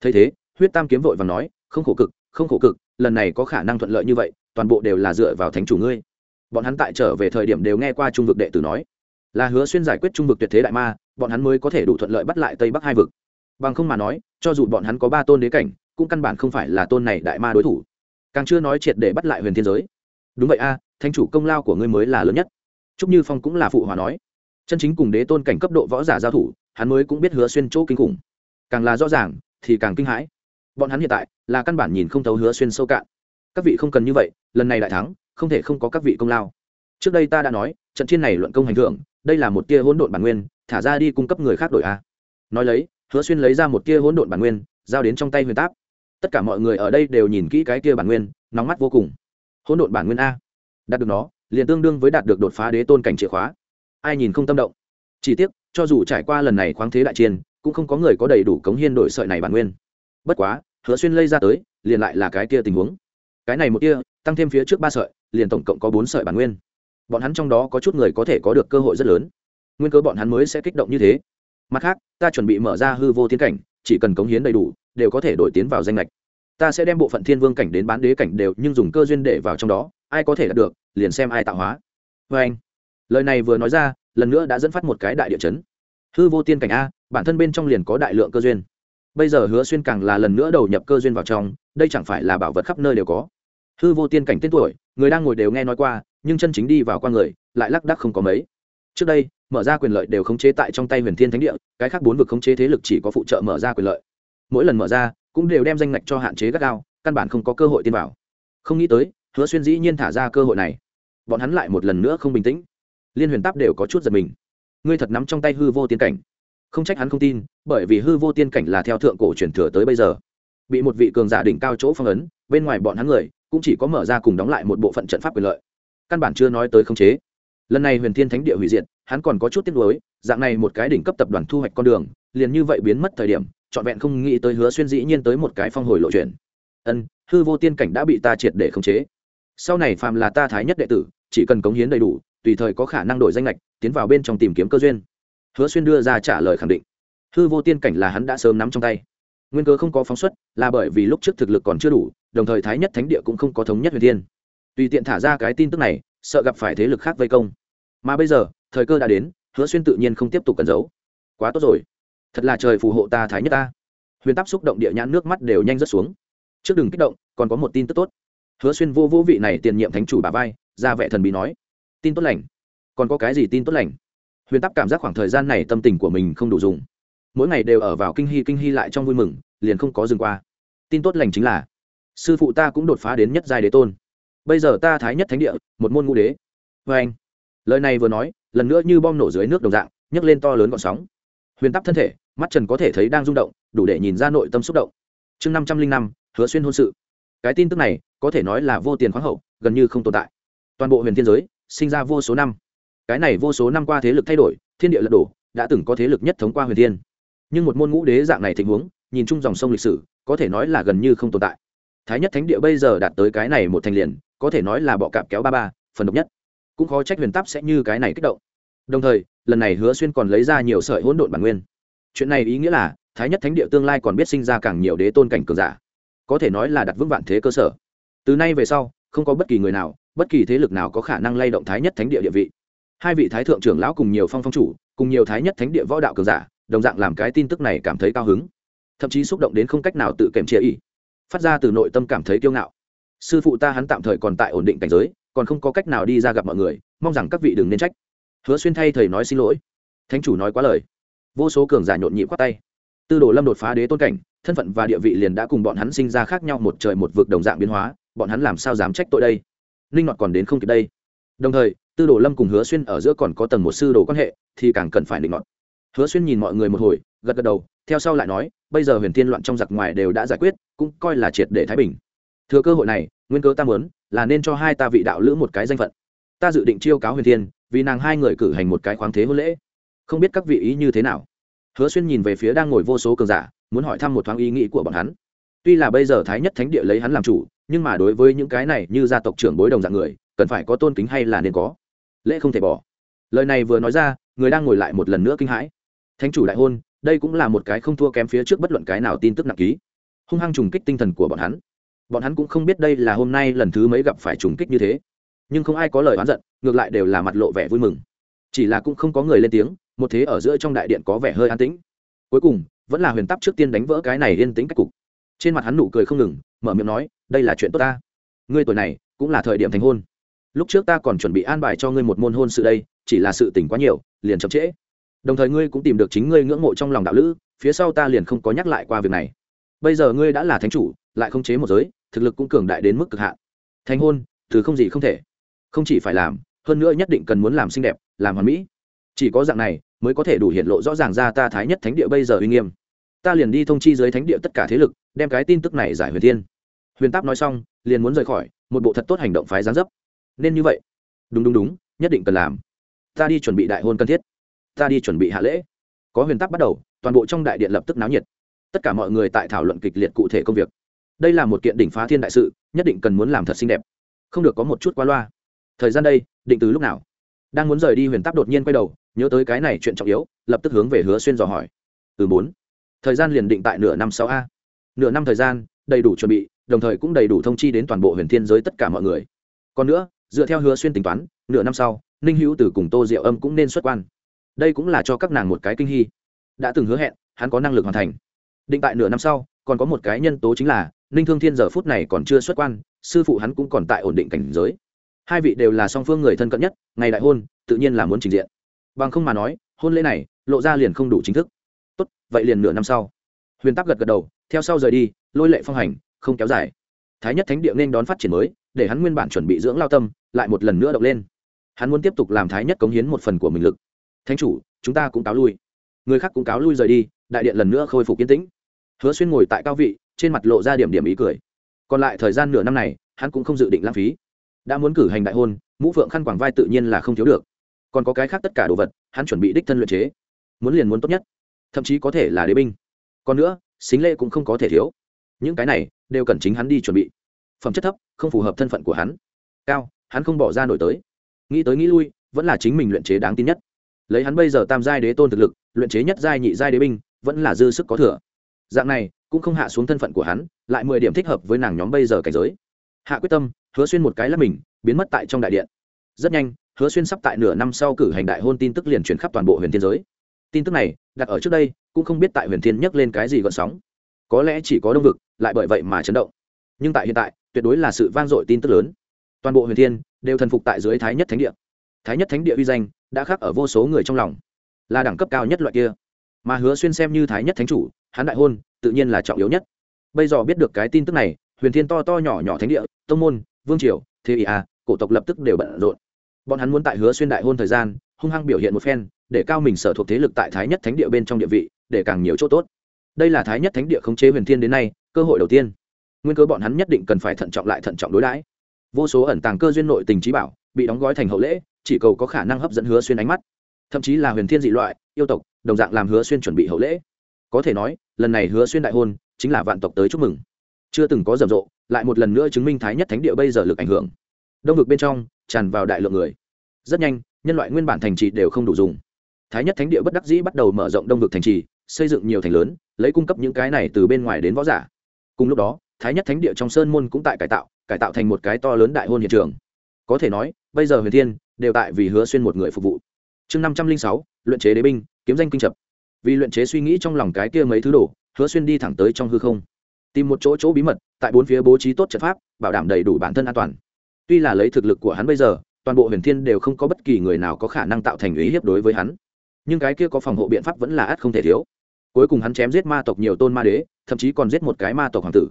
Thấy thế huyết tam kiếm vội và nói không khổ cực không khổ cực lần này có khả năng thuận lợi như vậy toàn bộ đều là dựa vào thánh chủ ngươi. Bọn hắn tại trở về thời điểm đều nghe qua trung vực đệ tử nói là hứa xuyên giải quyết trung vực tuyệt thế đại ma bọn hắn mới có thể đủ thuận lợi bắt lại tây bắc hai vực. Bằng không mà nói cho dù bọn hắn có ba tôn đế cảnh cũng căn bản không phải là tôn này đại ma đối thủ. Càng chưa nói triệt để bắt lại huyền thiên giới. Đúng vậy a à, thánh chủ công lao của ngươi mới là lớn nhất. Trúc như phong cũng là phụ hòa nói. Chân chính cùng đế tôn cảnh cấp độ võ giả giao thủ hắn mới cũng biết hứa xuyên chỗ kinh khủng càng là rõ ràng, thì càng kinh hãi. Bọn hắn hiện tại là căn bản nhìn không thấu hứa xuyên sâu cạn. Các vị không cần như vậy, lần này đại thắng, không thể không có các vị công lao. Trước đây ta đã nói, trận chiến này luận công hành thưởng đây là một tia hỗn độn bản nguyên, thả ra đi cung cấp người khác đổi a. Nói lấy, hứa xuyên lấy ra một tia hỗn độn bản nguyên, giao đến trong tay huyền táp. Tất cả mọi người ở đây đều nhìn kỹ cái tia bản nguyên, nóng mắt vô cùng. Hỗn độn bản nguyên a. Đạt được nó, liền tương đương với đạt được đột phá đế tôn cảnh chìa khóa. Ai nhìn không tâm động. Chỉ tiếc, cho dù trải qua lần này khoáng thế đại chiến cũng không có người có đầy đủ cống hiên đổi sợi này bản nguyên. Bất quá, hứa xuyên lây ra tới, liền lại là cái kia tình huống. Cái này một kia, tăng thêm phía trước ba sợi, liền tổng cộng có bốn sợi bản nguyên. Bọn hắn trong đó có chút người có thể có được cơ hội rất lớn. Nguyên cơ bọn hắn mới sẽ kích động như thế. Mặt khác, ta chuẩn bị mở ra hư vô tiến cảnh, chỉ cần cống hiến đầy đủ, đều có thể đổi tiến vào danh lệch ta sẽ đem bộ phận thiên vương cảnh đến bán đế cảnh đều nhưng dùng cơ duyên để vào trong đó, ai có thể đạt được, liền xem ai tạo hóa. Vê anh lời này vừa nói ra, lần nữa đã dẫn phát một cái đại địa chấn hư vô tiên cảnh a, bản thân bên trong liền có đại lượng cơ duyên. Bây giờ hứa xuyên càng là lần nữa đầu nhập cơ duyên vào trong, đây chẳng phải là bảo vật khắp nơi đều có. Hư vô tiên cảnh tên tuổi, người đang ngồi đều nghe nói qua, nhưng chân chính đi vào qua người, lại lác đắc không có mấy. Trước đây, mở ra quyền lợi đều khống chế tại trong tay huyền thiên thánh địa, cái khác bốn vực khống chế thế lực chỉ có phụ trợ mở ra quyền lợi. Mỗi lần mở ra, cũng đều đem danh ngạch cho hạn chế gắt gao, căn bản không có cơ hội tiên vào. Không nghĩ tới, hứa xuyên dĩ nhiên thả ra cơ hội này. Bọn hắn lại một lần nữa không bình tĩnh. Liên huyền táp đều có chút giật mình ngươi thật nắm trong tay hư vô tiên cảnh. Không trách hắn không tin, bởi vì hư vô tiên cảnh là theo thượng cổ truyền thừa tới bây giờ. Bị một vị cường giả đỉnh cao chỗ phong ấn, bên ngoài bọn hắn người cũng chỉ có mở ra cùng đóng lại một bộ phận trận pháp quyền lợi. Căn bản chưa nói tới khống chế. Lần này huyền thiên thánh địa hủy diệt, hắn còn có chút tiếc nuối, dạng này một cái đỉnh cấp tập đoàn thu hoạch con đường, liền như vậy biến mất thời điểm, trọn vẹn không nghĩ tới hứa xuyên dĩ nhiên tới một cái phong hồi lộ chuyển ân, hư vô tiên cảnh đã bị ta triệt để khống chế. Sau này phàm là ta thái nhất đệ tử, chỉ cần cống hiến đầy đủ tùy thời có khả năng đổi danh lệch tiến vào bên trong tìm kiếm cơ duyên. Hứa xuyên đưa ra trả lời khẳng định. Hư vô tiên cảnh là hắn đã sớm nắm trong tay. Nguyên cớ không có phóng xuất, là bởi vì lúc trước thực lực còn chưa đủ, đồng thời thái nhất thánh địa cũng không có thống nhất huyền thiên. Tùy tiện thả ra cái tin tức này, sợ gặp phải thế lực khác vây công. Mà bây giờ, thời cơ đã đến, hứa xuyên tự nhiên không tiếp tục cẩn giấu. Quá tốt rồi. Thật là trời phù hộ ta thái nhất ta. Huyền táp xúc động địa nhãn nước mắt đều nhanh rớt xuống. Trước đừng kích động, còn có một tin tức tốt. Hứa xuyên vô vô vị này tiền nhiệm thánh chủ bà vai, ra vẻ thần bí nói tin tốt lành. Còn có cái gì tin tốt lành? Huyền Tắc cảm giác khoảng thời gian này tâm tình của mình không đủ dùng. Mỗi ngày đều ở vào kinh hy kinh hy lại trong vui mừng, liền không có dừng qua. Tin tốt lành chính là, sư phụ ta cũng đột phá đến nhất giai đế tôn. Bây giờ ta thái nhất thánh địa, một môn ngũ đế. Vê anh, lời này vừa nói, lần nữa như bom nổ dưới nước đồng dạng, nhấc lên to lớn gọn sóng. Huyền Tắc thân thể, mắt trần có thể thấy đang rung động, đủ để nhìn ra nội tâm xúc động. Chương năm trăm linh năm, hứa xuyên hôn sự. Cái tin tức này, có thể nói là vô tiền khoáng hậu, gần như không tồn tại. Toàn bộ huyền thiên giới sinh ra vô số năm. Cái này vô số năm qua thế lực thay đổi, thiên địa lật đổ, đã từng có thế lực nhất thống qua huyền thiên. Nhưng một môn ngũ đế dạng này tình huống, nhìn chung dòng sông lịch sử, có thể nói là gần như không tồn tại. Thái nhất thánh địa bây giờ đạt tới cái này một thành liền, có thể nói là bọ cạp kéo ba ba, phần độc nhất. Cũng khó trách huyền táp sẽ như cái này kích động. Đồng thời, lần này hứa xuyên còn lấy ra nhiều sợi hỗn độn bản nguyên. Chuyện này ý nghĩa là, thái nhất thánh địa tương lai còn biết sinh ra càng nhiều đế tôn cảnh cường giả. Có thể nói là đặt vững vạn thế cơ sở. Từ nay về sau, không có bất kỳ người nào bất kỳ thế lực nào có khả năng lay động thái nhất thánh địa địa vị. Hai vị thái thượng trưởng lão cùng nhiều phong phong chủ, cùng nhiều thái nhất thánh địa võ đạo cường giả, đồng dạng làm cái tin tức này cảm thấy cao hứng. Thậm chí xúc động đến không cách nào tự kềm chế ý. Phát ra từ nội tâm cảm thấy kiêu ngạo. Sư phụ ta hắn tạm thời còn tại ổn định cảnh giới, còn không có cách nào đi ra gặp mọi người, mong rằng các vị đừng nên trách. Hứa xuyên thay thầy nói xin lỗi. Thánh chủ nói quá lời. Vô số cường giả nhộn nhịp khoát tay. Tư đồ lâm đột phá đế tôn cảnh, thân phận và địa vị liền đã cùng bọn hắn sinh ra khác nhau, một trời một vực đồng dạng biến hóa, bọn hắn làm sao dám trách tội đây? Ninh ngọt còn đến không kịp đây. Đồng thời, tư đồ lâm cùng hứa xuyên ở giữa còn có tầng một sư đồ quan hệ, thì càng cần phải định ngọt hứa xuyên nhìn mọi người một hồi, gật gật đầu, theo sau lại nói, bây giờ huyền thiên loạn trong giặc ngoài đều đã giải quyết, cũng coi là triệt để thái bình. Thừa cơ hội này, nguyên cơ ta muốn, là nên cho hai ta vị đạo lữ một cái danh phận. Ta dự định chiêu cáo huyền thiên, vì nàng hai người cử hành một cái khoáng thế hôn lễ. Không biết các vị ý như thế nào. Hứa xuyên nhìn về phía đang ngồi vô số cường giả, muốn hỏi thăm một thoáng ý nghĩ của bọn hắn tuy là bây giờ thái nhất thánh địa lấy hắn làm chủ, nhưng mà đối với những cái này như gia tộc trưởng bối đồng dạng người, cần phải có tôn kính hay là nên có? Lễ không thể bỏ. Lời này vừa nói ra, người đang ngồi lại một lần nữa kinh hãi. Thánh chủ đại hôn, đây cũng là một cái không thua kém phía trước bất luận cái nào tin tức nặng ký. Hung hăng trùng kích tinh thần của bọn hắn. Bọn hắn cũng không biết đây là hôm nay lần thứ mấy gặp phải trùng kích như thế. Nhưng không ai có lời oán giận, ngược lại đều là mặt lộ vẻ vui mừng. Chỉ là cũng không có người lên tiếng, một thế ở giữa trong đại điện có vẻ hơi an tĩnh. Cuối cùng, vẫn là huyền tắc trước tiên đánh vỡ cái này yên tĩnh cách cục trên mặt hắn nụ cười không ngừng, mở miệng nói, đây là chuyện tốt ta. Ngươi tuổi này cũng là thời điểm thành hôn. Lúc trước ta còn chuẩn bị an bài cho ngươi một môn hôn sự đây, chỉ là sự tỉnh quá nhiều, liền chậm trễ. Đồng thời ngươi cũng tìm được chính ngươi ngưỡng mộ trong lòng đạo lữ, phía sau ta liền không có nhắc lại qua việc này. Bây giờ ngươi đã là thánh chủ, lại không chế một giới, thực lực cũng cường đại đến mức cực hạn. Thành hôn, thứ không gì không thể. Không chỉ phải làm, hơn nữa nhất định cần muốn làm xinh đẹp, làm hoàn mỹ. Chỉ có dạng này mới có thể đủ hiện lộ rõ ràng ra ta thái nhất thánh địa bây giờ uy nghiêm ta liền đi thông chi dưới thánh địa tất cả thế lực, đem cái tin tức này giải huyền thiên. Huyền táp nói xong, liền muốn rời khỏi, một bộ thật tốt hành động phái gián dấp. Nên như vậy. Đúng đúng đúng, nhất định cần làm. Ta đi chuẩn bị đại hôn cần thiết. Ta đi chuẩn bị hạ lễ. Có huyền Táp bắt đầu, toàn bộ trong đại điện lập tức náo nhiệt. Tất cả mọi người tại thảo luận kịch liệt cụ thể công việc. Đây là một kiện đỉnh phá thiên đại sự, nhất định cần muốn làm thật xinh đẹp. Không được có một chút quá loa. Thời gian đây, định từ lúc nào? Đang muốn rời đi huyền Táp đột nhiên quay đầu, nhớ tới cái này chuyện trọng yếu, lập tức hướng về hứa xuyên dò hỏi. Từ bốn thời gian liền định tại nửa năm sáu a. Nửa năm thời gian, đầy đủ chuẩn bị, đồng thời cũng đầy đủ thông chi đến toàn bộ huyền thiên giới tất cả mọi người. Còn nữa, dựa theo hứa xuyên tính toán, nửa năm sau, ninh hữu từ cùng tô diệu âm cũng nên xuất quan. Đây cũng là cho các nàng một cái kinh hy. Đã từng hứa hẹn, hắn có năng lực hoàn thành. Định tại nửa năm sau, còn có một cái nhân tố chính là, ninh thương thiên giờ phút này còn chưa xuất quan, sư phụ hắn cũng còn tại ổn định cảnh giới. Hai vị đều là song phương người thân cận nhất, ngày đại hôn, tự nhiên là muốn trình diện. Bằng không mà nói, hôn lễ này, lộ ra liền không đủ chính thức tốt, vậy liền nửa năm sau. Huyền tắc gật gật đầu, theo sau rời đi, lôi lệ phong hành, không kéo dài. Thái nhất thánh địa nên đón phát triển mới, để hắn nguyên bản chuẩn bị dưỡng lao tâm, lại một lần nữa động lên. Hắn muốn tiếp tục làm thái nhất cống hiến một phần của mình lực. Thánh chủ, chúng ta cũng cáo lui. Người khác cũng cáo lui rời đi, đại điện lần nữa khôi phục yên tĩnh. Hứa xuyên ngồi tại cao vị, trên mặt lộ ra điểm điểm ý cười. Còn lại thời gian nửa năm này, hắn cũng không dự định lãng phí. Đã muốn cử hành đại hôn, mũ phượng khăn quảng vai tự nhiên là không thiếu được. Còn có cái khác tất cả đồ vật, hắn chuẩn bị đích thân luyện chế. Muốn liền muốn tốt nhất thậm chí có thể là đế binh. Còn nữa, xính lễ cũng không có thể thiếu. Những cái này đều cần chính hắn đi chuẩn bị. Phẩm chất thấp, không phù hợp thân phận của hắn. Cao, hắn không bỏ ra nổi tới. Nghĩ tới nghĩ lui, vẫn là chính mình luyện chế đáng tin nhất. Lấy hắn bây giờ tam giai đế tôn thực lực, luyện chế nhất giai nhị giai đế binh, vẫn là dư sức có thừa. Dạng này, cũng không hạ xuống thân phận của hắn, lại mười điểm thích hợp với nàng nhóm bây giờ cảnh giới. Hạ quyết tâm, hứa xuyên một cái là mình, biến mất tại trong đại điện. Rất nhanh, hứa xuyên sắp tại nửa năm sau cử hành đại hôn tin tức liền chuyển khắp toàn bộ huyền thiên giới tin tức này, đặt ở trước đây, cũng không biết tại huyền thiên nhắc lên cái gì gợn sóng. Có lẽ chỉ có đông vực, lại bởi vậy mà chấn động. Nhưng tại hiện tại, tuyệt đối là sự vang dội tin tức lớn. Toàn bộ huyền thiên đều thần phục tại dưới thái nhất thánh địa. Thái nhất thánh địa uy danh đã khắc ở vô số người trong lòng. Là đẳng cấp cao nhất loại kia. Mà hứa xuyên xem như thái nhất thánh chủ hán đại hôn, tự nhiên là trọng yếu nhất. Bây giờ biết được cái tin tức này, huyền thiên to to nhỏ nhỏ thánh địa, tông môn, vương triều, thế ý a, cổ tộc lập tức đều bận rộn. Bọn hắn muốn tại hứa xuyên đại hôn thời gian, hung hăng biểu hiện một phen để cao mình sở thuộc thế lực tại thái nhất thánh địa bên trong địa vị, để càng nhiều chỗ tốt. Đây là thái nhất thánh địa khống chế huyền thiên đến nay, cơ hội đầu tiên. Nguyên cơ bọn hắn nhất định cần phải thận trọng lại thận trọng đối đãi. Vô số ẩn tàng cơ duyên nội tình trí bảo, bị đóng gói thành hậu lễ, chỉ cầu có khả năng hấp dẫn hứa xuyên ánh mắt. Thậm chí là huyền thiên dị loại, yêu tộc, đồng dạng làm hứa xuyên chuẩn bị hậu lễ. Có thể nói, lần này hứa xuyên đại hôn, chính là vạn tộc tới chúc mừng. Chưa từng có rầm rộ, lại một lần nữa chứng minh thái nhất thánh địa bây giờ lực ảnh hưởng. Đông vực bên trong, tràn vào đại lượng người. Rất nhanh, nhân loại nguyên bản thành trì đều không đủ dùng thái nhất thánh địa bất đắc dĩ bắt đầu mở rộng đông vực thành trì, xây dựng nhiều thành lớn, lấy cung cấp những cái này từ bên ngoài đến võ giả. Cùng lúc đó, thái nhất thánh địa trong sơn môn cũng tại cải tạo cải tạo thành một cái to lớn đại hôn hiện trường. Có thể nói, bây giờ huyền thiên đều tại vì hứa xuyên một người phục vụ. Chương năm trăm linh sáu, luyện chế đế binh, kiếm danh kinh trập vì luyện chế suy nghĩ trong lòng cái kia mấy thứ đồ, hứa xuyên đi thẳng tới trong hư không. Tìm một chỗ chỗ bí mật, tại bốn phía bố trí tốt trận pháp, bảo đảm đầy đủ bản thân an toàn. Tuy là lấy thực lực của hắn bây giờ, toàn bộ huyền thiên đều không có bất kỳ người nào có khả năng tạo thành ý hiếp đối với hắn nhưng cái kia có phòng hộ biện pháp vẫn là ắt không thể thiếu. Cuối cùng hắn chém giết ma tộc nhiều tôn ma đế, thậm chí còn giết một cái ma tộc hoàng tử.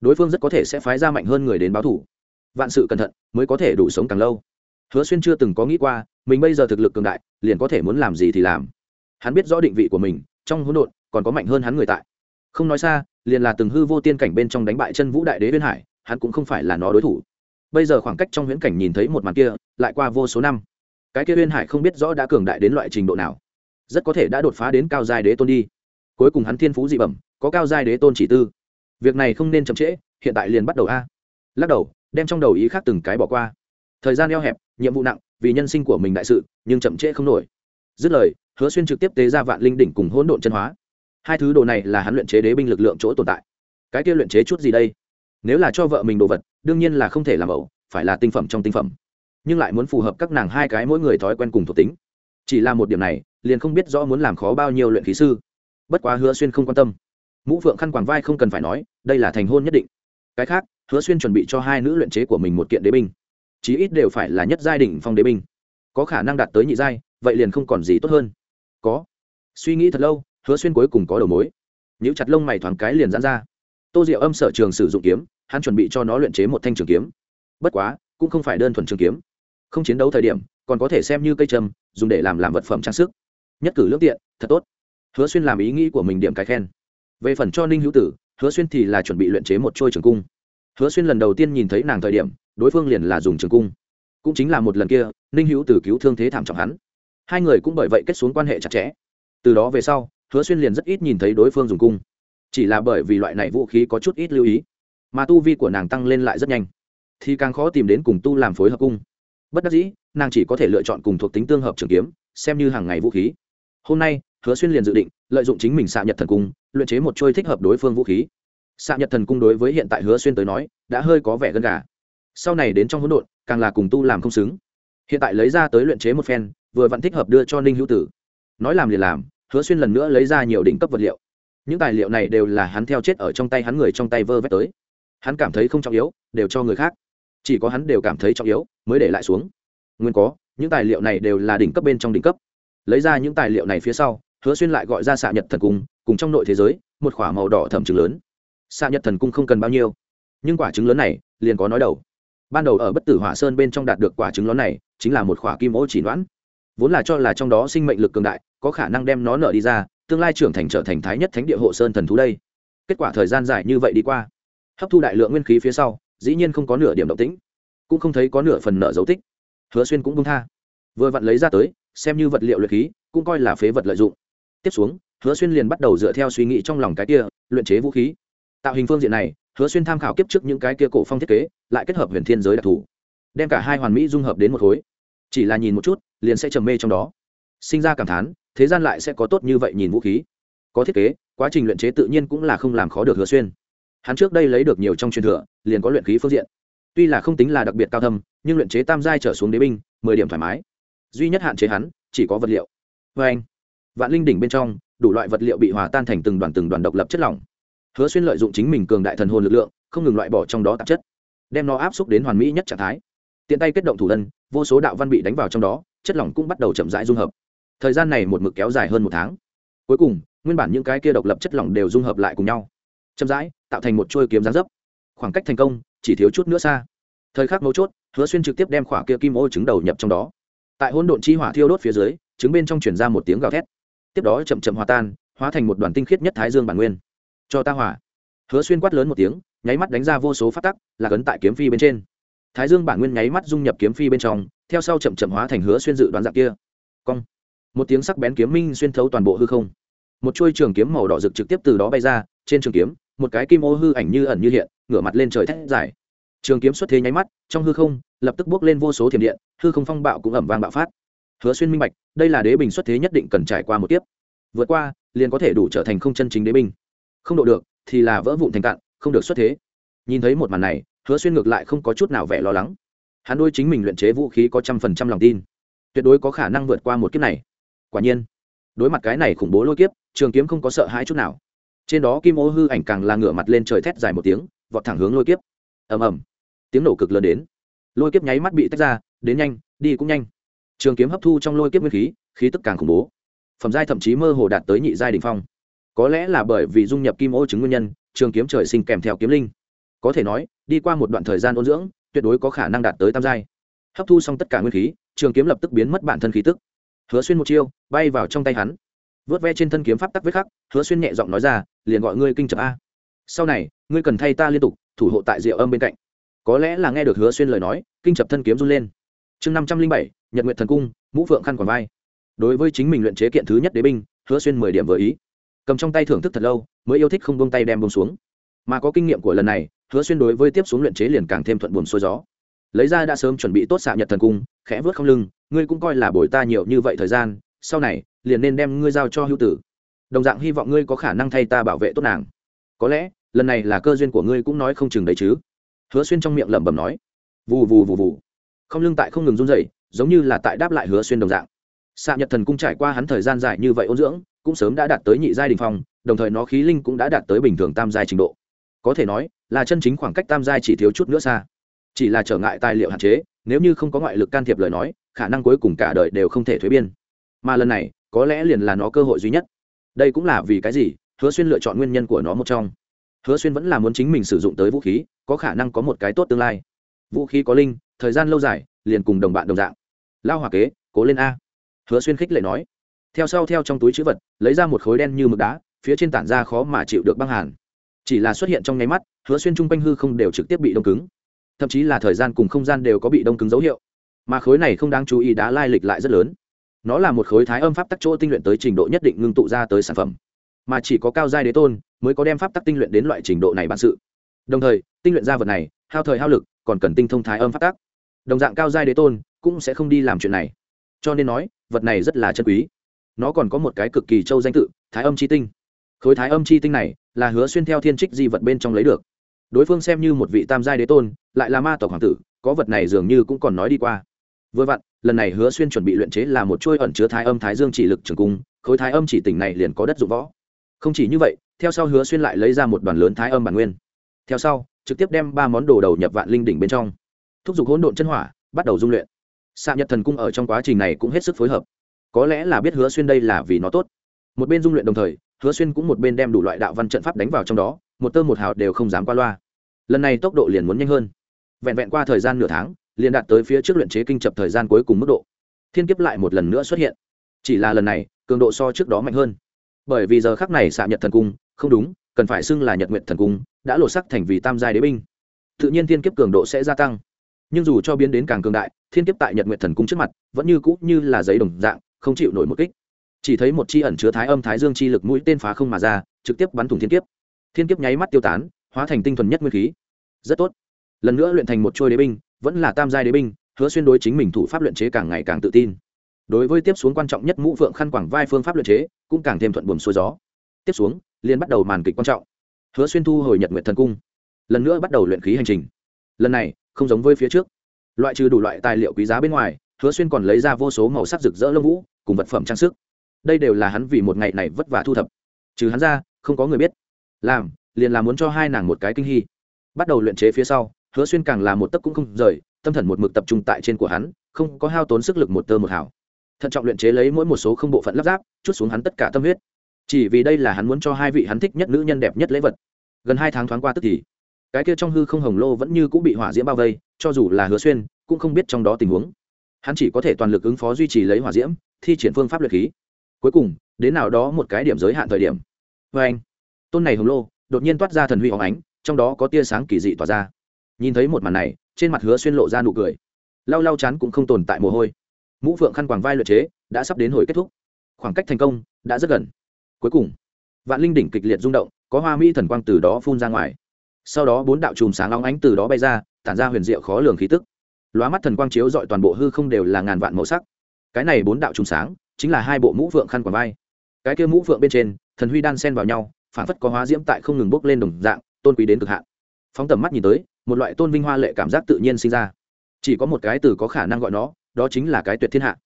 Đối phương rất có thể sẽ phái ra mạnh hơn người đến báo thủ. Vạn sự cẩn thận, mới có thể đủ sống càng lâu. Hứa xuyên chưa từng có nghĩ qua, mình bây giờ thực lực cường đại, liền có thể muốn làm gì thì làm. Hắn biết rõ định vị của mình, trong hỗn độn, còn có mạnh hơn hắn người tại. Không nói xa, liền là từng hư vô tiên cảnh bên trong đánh bại chân vũ đại đế viên hải, hắn cũng không phải là nó đối thủ. Bây giờ khoảng cách trong huyễn cảnh nhìn thấy một màn kia, lại qua vô số năm. Cái kia viên hải không biết rõ đã cường đại đến loại trình độ nào rất có thể đã đột phá đến cao giai đế tôn đi. Cuối cùng hắn thiên phú dị bẩm, có cao giai đế tôn chỉ tư. Việc này không nên chậm trễ, hiện tại liền bắt đầu a. Lắc đầu, đem trong đầu ý khác từng cái bỏ qua. Thời gian eo hẹp, nhiệm vụ nặng, vì nhân sinh của mình đại sự, nhưng chậm trễ không nổi. Dứt lời, hứa xuyên trực tiếp tế ra vạn linh đỉnh cùng hỗn độn chân hóa. Hai thứ đồ này là hắn luyện chế đế binh lực lượng chỗ tồn tại. Cái kia luyện chế chút gì đây? Nếu là cho vợ mình đồ vật, đương nhiên là không thể làm ẩu, phải là tinh phẩm trong tinh phẩm. Nhưng lại muốn phù hợp các nàng hai cái mỗi người thói quen cùng thuộc tính. Chỉ là một điểm này liền không biết rõ muốn làm khó bao nhiêu luyện khí sư. Bất quá hứa xuyên không quan tâm. Mũ phượng khăn quàng vai không cần phải nói, đây là thành hôn nhất định. Cái khác, hứa xuyên chuẩn bị cho hai nữ luyện chế của mình một kiện đế binh. Chí ít đều phải là nhất giai đỉnh phong đế binh. Có khả năng đạt tới nhị giai, vậy liền không còn gì tốt hơn. Có. Suy nghĩ thật lâu, hứa xuyên cuối cùng có đầu mối. Nếu chặt lông mày thoáng cái liền dán ra. Tô diệu âm sở trường sử dụng kiếm, hắn chuẩn bị cho nó luyện chế một thanh trường kiếm. Bất quá, cũng không phải đơn thuần trường kiếm. Không chiến đấu thời điểm, còn có thể xem như cây trầm dùng để làm làm vật phẩm trang sức nhất cử lương tiện, thật tốt. Hứa xuyên làm ý nghĩ của mình điểm cái khen. Về phần cho ninh hữu tử, hứa xuyên thì là chuẩn bị luyện chế một trôi trường cung. Hứa xuyên lần đầu tiên nhìn thấy nàng thời điểm, đối phương liền là dùng trường cung. Cũng chính là một lần kia, ninh hữu tử cứu thương thế thảm trọng hắn. Hai người cũng bởi vậy kết xuống quan hệ chặt chẽ. Từ đó về sau, hứa xuyên liền rất ít nhìn thấy đối phương dùng cung. Chỉ là bởi vì loại này vũ khí có chút ít lưu ý, mà tu vi của nàng tăng lên lại rất nhanh, thì càng khó tìm đến cùng tu làm phối hợp cung. Bất đắc dĩ, nàng chỉ có thể lựa chọn cùng thuộc tính tương hợp trường kiếm, xem như hàng ngày vũ khí hôm nay, hứa xuyên liền dự định lợi dụng chính mình xạ nhật thần cung, luyện chế một trôi thích hợp đối phương vũ khí. Xạ nhật thần cung đối với hiện tại hứa xuyên tới nói, đã hơi có vẻ gân gà. Sau này đến trong hỗn độn, càng là cùng tu làm không xứng. Hiện tại lấy ra tới luyện chế một phen, vừa vẫn thích hợp đưa cho ninh hữu tử. Nói làm liền làm, hứa xuyên lần nữa lấy ra nhiều đỉnh cấp vật liệu. Những tài liệu này đều là hắn theo chết ở trong tay hắn người trong tay vơ vét tới. Hắn cảm thấy không trọng yếu, đều cho người khác. Chỉ có hắn đều cảm thấy trọng yếu, mới để lại xuống. Nguyên có, những tài liệu này đều là đỉnh cấp bên trong đỉnh cấp lấy ra những tài liệu này phía sau, hứa xuyên lại gọi ra xạ nhật thần cung, cùng trong nội thế giới, một k h ỏ a màu đỏ thẩm trứng lớn. Xạ nhật thần cung không cần bao nhiêu, nhưng quả trứng lớn này liền có nói đầu. Ban đầu ở bất tử hỏa sơn bên trong đạt được quả trứng lớn này, chính là một khỏa kim ô chỉ đoán vốn là cho là trong đó sinh mệnh lực cường đại, có khả năng đem nó nở đi ra, tương lai trưởng thành trở thành thái nhất thánh địa hộ sơn thần thú đây. Kết quả thời gian dài như vậy đi qua, hấp thu đại lượng nguyên khí phía sau, dĩ nhiên không có nửa điểm động tĩnh, cũng không thấy có nửa phần nợ dấu tích. Hứa xuyên cũng bung tha. Vừa vặn lấy ra tới xem như vật liệu luyện khí, cũng coi là phế vật lợi dụng. Tiếp xuống, hứa xuyên liền bắt đầu dựa theo suy nghĩ trong lòng cái kia, luyện chế vũ khí. Tạo hình phương diện này, hứa xuyên tham khảo kiếp trước những cái kia cổ phong thiết kế, lại kết hợp huyền thiên giới đặc thù, đem cả hai hoàn mỹ dung hợp đến một khối. Chỉ là nhìn một chút, liền sẽ trầm mê trong đó. Sinh ra cảm thán, thế gian lại sẽ có tốt như vậy nhìn vũ khí. Có thiết kế, quá trình luyện chế tự nhiên cũng là không làm khó được hứa xuyên. Hắn trước đây lấy được nhiều trong truyền thừa, liền có luyện khí phương diện. Tuy là không tính là đặc biệt cao thâm, nhưng luyện chế tam giai trở xuống đế binh, mười điểm thoải mái duy nhất hạn chế hắn chỉ có vật liệu. Vê anh, vạn linh đỉnh bên trong, đủ loại vật liệu bị hòa tan thành từng đoàn từng đoàn độc lập chất lỏng. Hứa xuyên lợi dụng chính mình cường đại thần hồn lực lượng, không ngừng loại bỏ trong đó tạp chất, đem nó áp xúc đến hoàn mỹ nhất trạng thái. Tiện tay kết động thủ thân vô số đạo văn bị đánh vào trong đó, chất lỏng cũng bắt đầu chậm rãi dung hợp. Thời gian này một mực kéo dài hơn một tháng. Cuối cùng, nguyên bản những cái kia độc lập chất lỏng đều dung hợp lại cùng nhau. Chậm rãi, tạo thành một chuôi kiếm gián dấp. Khoảng cách thành công, chỉ thiếu chút nữa xa. Thời khắc mấu chốt, hứa xuyên trực tiếp đem khỏa kia kim ô trứng đầu nhập trong đó tại hỗn độn chi hỏa thiêu đốt phía dưới, trứng bên trong chuyển ra một tiếng gào thét. Tiếp đó chậm chậm hòa tan, hóa thành một đoàn tinh khiết nhất thái dương bản nguyên. Cho ta hỏa. Hứa xuyên quát lớn một tiếng, nháy mắt đánh ra vô số phát tắc, là cấn tại kiếm phi bên trên. Thái dương bản nguyên nháy mắt dung nhập kiếm phi bên trong, theo sau chậm chậm hóa thành hứa xuyên dự đoán dạng kia. Cong. Một tiếng sắc bén kiếm minh xuyên thấu toàn bộ hư không. Một chuôi trường kiếm màu đỏ rực trực tiếp từ đó bay ra, trên trường kiếm, một cái kim ô hư ảnh như ẩn như hiện, ngửa mặt lên trời thét dài trường kiếm xuất thế nháy mắt, trong hư không, lập tức bước lên vô số thiểm điện, hư không phong bạo cũng ẩm vang bạo phát. Hứa xuyên minh bạch, đây là đế bình xuất thế nhất định cần trải qua một tiếp vượt qua, liền có thể đủ trở thành không chân chính đế binh không độ được, thì là vỡ vụn thành cạn, không được xuất thế. Nhìn thấy một màn này, hứa xuyên ngược lại không có chút nào vẻ lo lắng. Hắn đôi chính mình luyện chế vũ khí có trăm phần trăm lòng tin. Tuyệt đối có khả năng vượt qua một kiếp này. Quả nhiên, đối mặt cái này khủng bố lôi kiếp, trường kiếm không có sợ hãi chút nào. Trên đó kim ô hư ảnh càng là ngửa mặt lên trời thét dài một tiếng, vọt thẳng hướng lôi kiếp. Ầm ầm tiếng nổ cực lớn đến. Lôi kiếp nháy mắt bị tách ra, đến nhanh, đi cũng nhanh. Trường kiếm hấp thu trong lôi kiếp nguyên khí khí tức càng khủng bố. Phẩm giai thậm chí mơ hồ đạt tới nhị giai đình phong. Có lẽ là bởi vì dung nhập kim ô chứng nguyên nhân, trường kiếm trời sinh kèm theo kiếm linh. Có thể nói, đi qua một đoạn thời gian ôn dưỡng, tuyệt đối có khả năng đạt tới tam giai. Hấp thu xong tất cả nguyên khí, trường kiếm lập tức biến mất bản thân khí tức. Hứa xuyên một chiêu, bay vào trong tay hắn. Vớt ve trên thân kiếm pháp tắc vết khắc, hứa xuyên nhẹ giọng nói ra, liền gọi ngươi kinh trợ a. Sau này, ngươi cần thay ta liên tục, thủ hộ tại diệu âm bên cạnh có lẽ là nghe được hứa xuyên lời nói, kinh chập thân kiếm run lên. Chương năm trăm linh bảy, nhật nguyện thần cung, mũ phượng khăn còn vai. Đối với chính mình luyện chế kiện thứ nhất đế binh, hứa xuyên mười điểm vừa ý. Cầm trong tay thưởng thức thật lâu, mới yêu thích không bông tay đem bông xuống. Mà có kinh nghiệm của lần này, hứa xuyên đối với tiếp xuống luyện chế liền càng thêm thuận buồm xuôi gió. Lấy ra đã sớm chuẩn bị tốt xạ nhật thần cung, khẽ vớt không lưng, ngươi cũng coi là bồi ta nhiều như vậy thời gian, sau này, liền nên đem ngươi giao cho hữu tử. Đồng dạng hy vọng ngươi có khả năng thay ta bảo vệ tốt nàng. Có lẽ, lần này là cơ duyên của ngươi cũng nói không chừng đấy chứ hứa xuyên trong miệng lẩm bẩm nói. Vù vù vù vù. Không lưng tại không ngừng run rẩy, giống như là tại đáp lại hứa xuyên đồng dạng. Xạ nhật thần cung trải qua hắn thời gian dài như vậy ôn dưỡng cũng sớm đã đạt tới nhị giai đình phong đồng thời nó khí linh cũng đã đạt tới bình thường tam giai trình độ. Có thể nói là chân chính khoảng cách tam giai chỉ thiếu chút nữa xa. Chỉ là trở ngại tài liệu hạn chế nếu như không có ngoại lực can thiệp lời nói khả năng cuối cùng cả đời đều không thể thuế biên. Mà lần này có lẽ liền là nó cơ hội duy nhất. Đây cũng là vì cái gì? Hứa xuyên lựa chọn nguyên nhân của nó một trong hứa xuyên vẫn là muốn chính mình sử dụng tới vũ khí, có khả năng có một cái tốt tương lai. Vũ khí có linh, thời gian lâu dài, liền cùng đồng bạn đồng dạng. Lao hòa kế, cố lên a. Hứa xuyên khích lệ nói. Theo sau theo trong túi chữ vật, lấy ra một khối đen như mực đá, phía trên tản ra khó mà chịu được băng hàn. Chỉ là xuất hiện trong nháy mắt, hứa xuyên chung quanh hư không đều trực tiếp bị đông cứng. Thậm chí là thời gian cùng không gian đều có bị đông cứng dấu hiệu. Mà khối này không đáng chú ý đá lai lịch lại rất lớn. Nó là một khối thái âm pháp tắc chỗ tinh luyện tới trình độ nhất định ngưng tụ ra tới sản phẩm. Mà chỉ có cao giai đế tôn mới có đem pháp tắc tinh luyện đến loại trình độ này bản sự. Đồng thời, tinh luyện ra vật này, hao thời hao lực, còn cần tinh thông thái âm pháp tắc. Đồng dạng cao giai đế tôn, cũng sẽ không đi làm chuyện này. Cho nên nói, vật này rất là chân quý. Nó còn có một cái cực kỳ châu danh tự, thái âm chi tinh. Khối thái âm chi tinh này, là hứa xuyên theo thiên trích di vật bên trong lấy được. Đối phương xem như một vị tam giai đế tôn, lại là ma tộc hoàng tử, có vật này dường như cũng còn nói đi qua. Vừa vặn, lần này hứa xuyên chuẩn bị luyện chế là một chuôi ẩn chứa thái âm thái dương chỉ lực trường cung, khối thái âm chỉ tỉnh này liền có đất dụng võ. Không chỉ như vậy theo sau hứa xuyên lại lấy ra một đoàn lớn thái âm bản nguyên. Theo sau, trực tiếp đem ba món đồ đầu nhập vạn linh đỉnh bên trong. Thúc giục hỗn độn chân hỏa, bắt đầu dung luyện. Xạ nhật thần cung ở trong quá trình này cũng hết sức phối hợp. Có lẽ là biết hứa xuyên đây là vì nó tốt. Một bên dung luyện đồng thời, hứa xuyên cũng một bên đem đủ loại đạo văn trận pháp đánh vào trong đó, một tơ một hào đều không dám qua loa. Lần này tốc độ liền muốn nhanh hơn. Vẹn vẹn qua thời gian nửa tháng, liền đạt tới phía trước luyện chế kinh chập thời gian cuối cùng mức độ. Thiên kiếp lại một lần nữa xuất hiện. Chỉ là lần này, cường độ so trước đó mạnh hơn. Bởi vì giờ khắc này xạ nhật thần cung không đúng, cần phải xưng là nhật nguyện thần cung, đã lột sắc thành vì tam giai đế binh. Tự nhiên thiên kiếp cường độ sẽ gia tăng. Nhưng dù cho biến đến càng cường đại, thiên kiếp tại nhật nguyện thần cung trước mặt vẫn như cũ như là giấy đồng dạng, không chịu nổi một kích. Chỉ thấy một chi ẩn chứa thái âm thái dương chi lực mũi tên phá không mà ra, trực tiếp bắn thủng thiên kiếp. Thiên kiếp nháy mắt tiêu tán, hóa thành tinh thuần nhất nguyên khí. Rất tốt. Lần nữa luyện thành một trôi đế binh, vẫn là tam giai đế binh, hứa xuyên đối chính mình thủ pháp luyện chế càng ngày càng tự tin. Đối với tiếp xuống quan trọng nhất mũ vượng khăn quảng vai phương pháp luyện chế, cũng càng thêm thuận buồm xuôi gió. Tiếp xuống liên bắt đầu màn kịch quan trọng. Hứa xuyên thu hồi nhật nguyện thần cung, lần nữa bắt đầu luyện khí hành trình. Lần này, không giống với phía trước. Loại trừ đủ loại tài liệu quý giá bên ngoài, hứa xuyên còn lấy ra vô số màu sắc rực rỡ lông vũ cùng vật phẩm trang sức. Đây đều là hắn vì một ngày này vất vả thu thập. Trừ hắn ra, không có người biết. Làm, liền là muốn cho hai nàng một cái kinh hy bắt đầu luyện chế phía sau, hứa xuyên càng là một tấc cũng không rời, tâm thần một mực tập trung tại trên của hắn, không có hao tốn sức lực một tơ một hảo thận trọng luyện chế lấy mỗi một số không bộ phận lắp ráp, chút xuống hắn tất cả tâm huyết chỉ vì đây là hắn muốn cho hai vị hắn thích nhất nữ nhân đẹp nhất lễ vật. Gần hai tháng thoáng qua tức thì, cái kia trong hư không hồng lô vẫn như cũng bị hỏa diễm bao vây, cho dù là hứa xuyên, cũng không biết trong đó tình huống. Hắn chỉ có thể toàn lực ứng phó duy trì lấy hỏa diễm, thi triển phương pháp luyện khí. Cuối cùng, đến nào đó một cái điểm giới hạn thời điểm. Vê anh, tôn này hồng lô, đột nhiên toát ra thần huy hóng ánh, trong đó có tia sáng kỳ dị tỏa ra. Nhìn thấy một màn này, trên mặt hứa xuyên lộ ra nụ cười. Lau lau chán cũng không tồn tại mồ hôi. Mũ phượng khăn quàng vai luyện chế, đã sắp đến hồi kết thúc. Khoảng cách thành công, đã rất gần cuối cùng, vạn linh đỉnh kịch liệt rung động, có hoa mỹ thần quang từ đó phun ra ngoài. Sau đó bốn đạo chùm sáng long ánh từ đó bay ra, tản ra huyền diệu khó lường khí tức. Lóa mắt thần quang chiếu dọi toàn bộ hư không đều là ngàn vạn màu sắc. Cái này bốn đạo chùm sáng, chính là hai bộ mũ phượng khăn quàng vai. Cái kia mũ phượng bên trên, thần huy đan sen vào nhau phản phất có hóa diễm tại không ngừng bốc lên đồng dạng, tôn quý đến cực hạn. Phóng tầm mắt nhìn tới, một loại tôn vinh hoa lệ cảm giác tự nhiên sinh ra. Chỉ có một cái từ có khả năng gọi nó, đó chính là cái tuyệt thiên hạ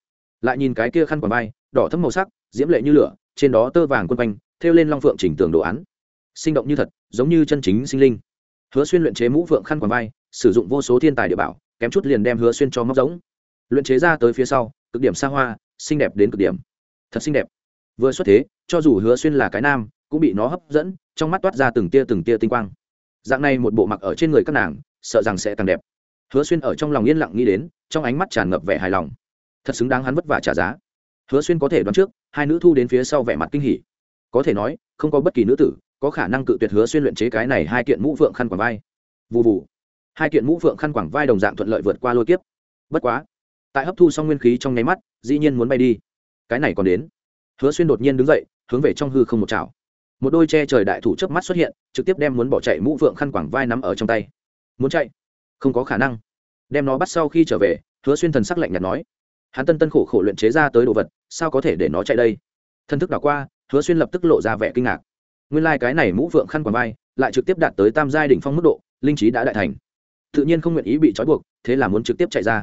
lại nhìn cái kia khăn quàng vai, đỏ thấm màu sắc, diễm lệ như lửa, trên đó tơ vàng quân quanh, thêu lên long phượng chỉnh tường đồ án. Sinh động như thật, giống như chân chính sinh linh. Hứa xuyên luyện chế mũ phượng khăn quàng vai, sử dụng vô số thiên tài địa bảo, kém chút liền đem hứa xuyên cho móc giống. Luyện chế ra tới phía sau, cực điểm xa hoa, xinh đẹp đến cực điểm. Thật xinh đẹp. Vừa xuất thế, cho dù hứa xuyên là cái nam, cũng bị nó hấp dẫn, trong mắt toát ra từng tia từng tia tinh quang. Dạng này một bộ mặc ở trên người các nàng, sợ rằng sẽ càng đẹp. Hứa xuyên ở trong lòng yên lặng nghĩ đến, trong ánh mắt tràn ngập vẻ hài lòng thật xứng đáng hắn vất vả trả giá. Hứa xuyên có thể đoán trước, hai nữ thu đến phía sau vẻ mặt kinh hỉ. Có thể nói, không có bất kỳ nữ tử có khả năng cự tuyệt hứa xuyên luyện chế cái này hai kiện mũ phượng khăn quảng vai. Vụ vụ hai kiện mũ phượng khăn quảng vai đồng dạng thuận lợi vượt qua lôi kiếp. Bất quá, tại hấp thu xong nguyên khí trong nháy mắt, dĩ nhiên muốn bay đi. Cái này còn đến. Hứa xuyên đột nhiên đứng dậy, hướng về trong hư không một chảo. Một đôi che trời đại thủ chớp mắt xuất hiện, trực tiếp đem muốn bỏ chạy mũ phượng khăn quảng vai nắm ở trong tay. Muốn chạy? Không có khả năng. Đem nó bắt sau khi trở về, hứa xuyên thần sắc lạnh nhạt nói hắn tân tân khổ khổ luyện chế ra tới đồ vật, sao có thể để nó chạy đây? Thân thức đảo qua, hứa xuyên lập tức lộ ra vẻ kinh ngạc. Nguyên lai、like、cái này mũ vượng khăn quàng vai, lại trực tiếp đạt tới tam giai đ ỉ n h phong mức độ, linh trí đã đại thành. Tự nhiên không nguyện ý bị trói buộc, thế là muốn trực tiếp chạy ra.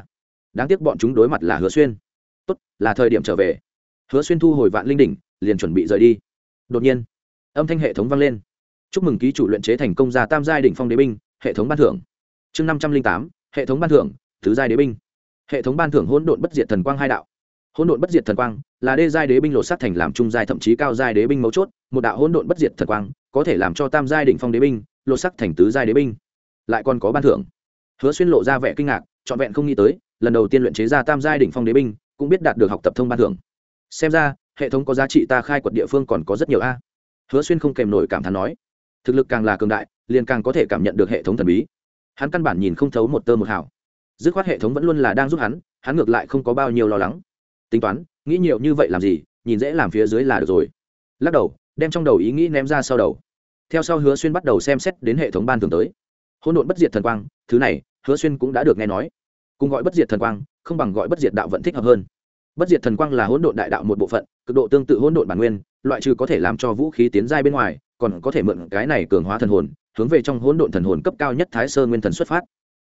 Đáng tiếc bọn chúng đối mặt là hứa xuyên. Tốt, là thời điểm trở về. Hứa xuyên thu hồi vạn linh đỉnh, liền chuẩn bị rời đi. Đột nhiên, âm thanh hệ thống vang lên. Chúc mừng ký chủ luyện chế thành công ra tam giai đỉnh phong đế binh, hệ thống ban thưởng. Chương năm trăm linh tám, hệ thống ban thưởng thứ giai đế binh hệ thống ban thưởng hỗn độn bất diệt thần quang hai đạo. Hỗn độn bất diệt thần quang là đê giai đế binh lột sát thành làm trung giai thậm chí cao giai đế binh mấu chốt, một đạo hỗn độn bất diệt thần quang có thể làm cho tam giai đỉnh phong đế binh lột sắc thành tứ giai đế binh. Lại còn có ban thưởng. Hứa xuyên lộ ra vẻ kinh ngạc, trọn vẹn không nghĩ tới, lần đầu tiên luyện chế ra tam giai đỉnh phong đế binh cũng biết đạt được học tập thông ban thưởng. Xem ra, hệ thống có giá trị ta khai quật địa phương còn có rất nhiều a. Hứa xuyên không kèm nổi cảm thán nói, thực lực càng là cường đại, liền càng có thể cảm nhận được hệ thống thần bí. Hắn căn bản nhìn không thấu một tơ một hào dứt khoát hệ thống vẫn luôn là đang giúp hắn hắn ngược lại không có bao nhiêu lo lắng. Tính toán, nghĩ nhiều như vậy làm gì, nhìn dễ làm phía dưới là được rồi. Lắc đầu, đem trong đầu ý nghĩ ném ra sau đầu. Theo sau hứa xuyên bắt đầu xem xét đến hệ thống ban thường tới. Hỗn độn bất diệt thần quang, thứ này, hứa xuyên cũng đã được nghe nói. Cùng gọi bất diệt thần quang, không bằng gọi bất diệt đạo vẫn thích hợp hơn. Bất diệt thần quang là hỗn độn đại đạo một bộ phận, cực độ tương tự hỗn độn bản nguyên, loại trừ có thể làm cho vũ khí tiến giai bên ngoài, còn có thể mượn cái này cường hóa thần hồn, hướng về trong hỗn độn thần hồn cấp cao nhất thái sơ nguyên thần xuất phát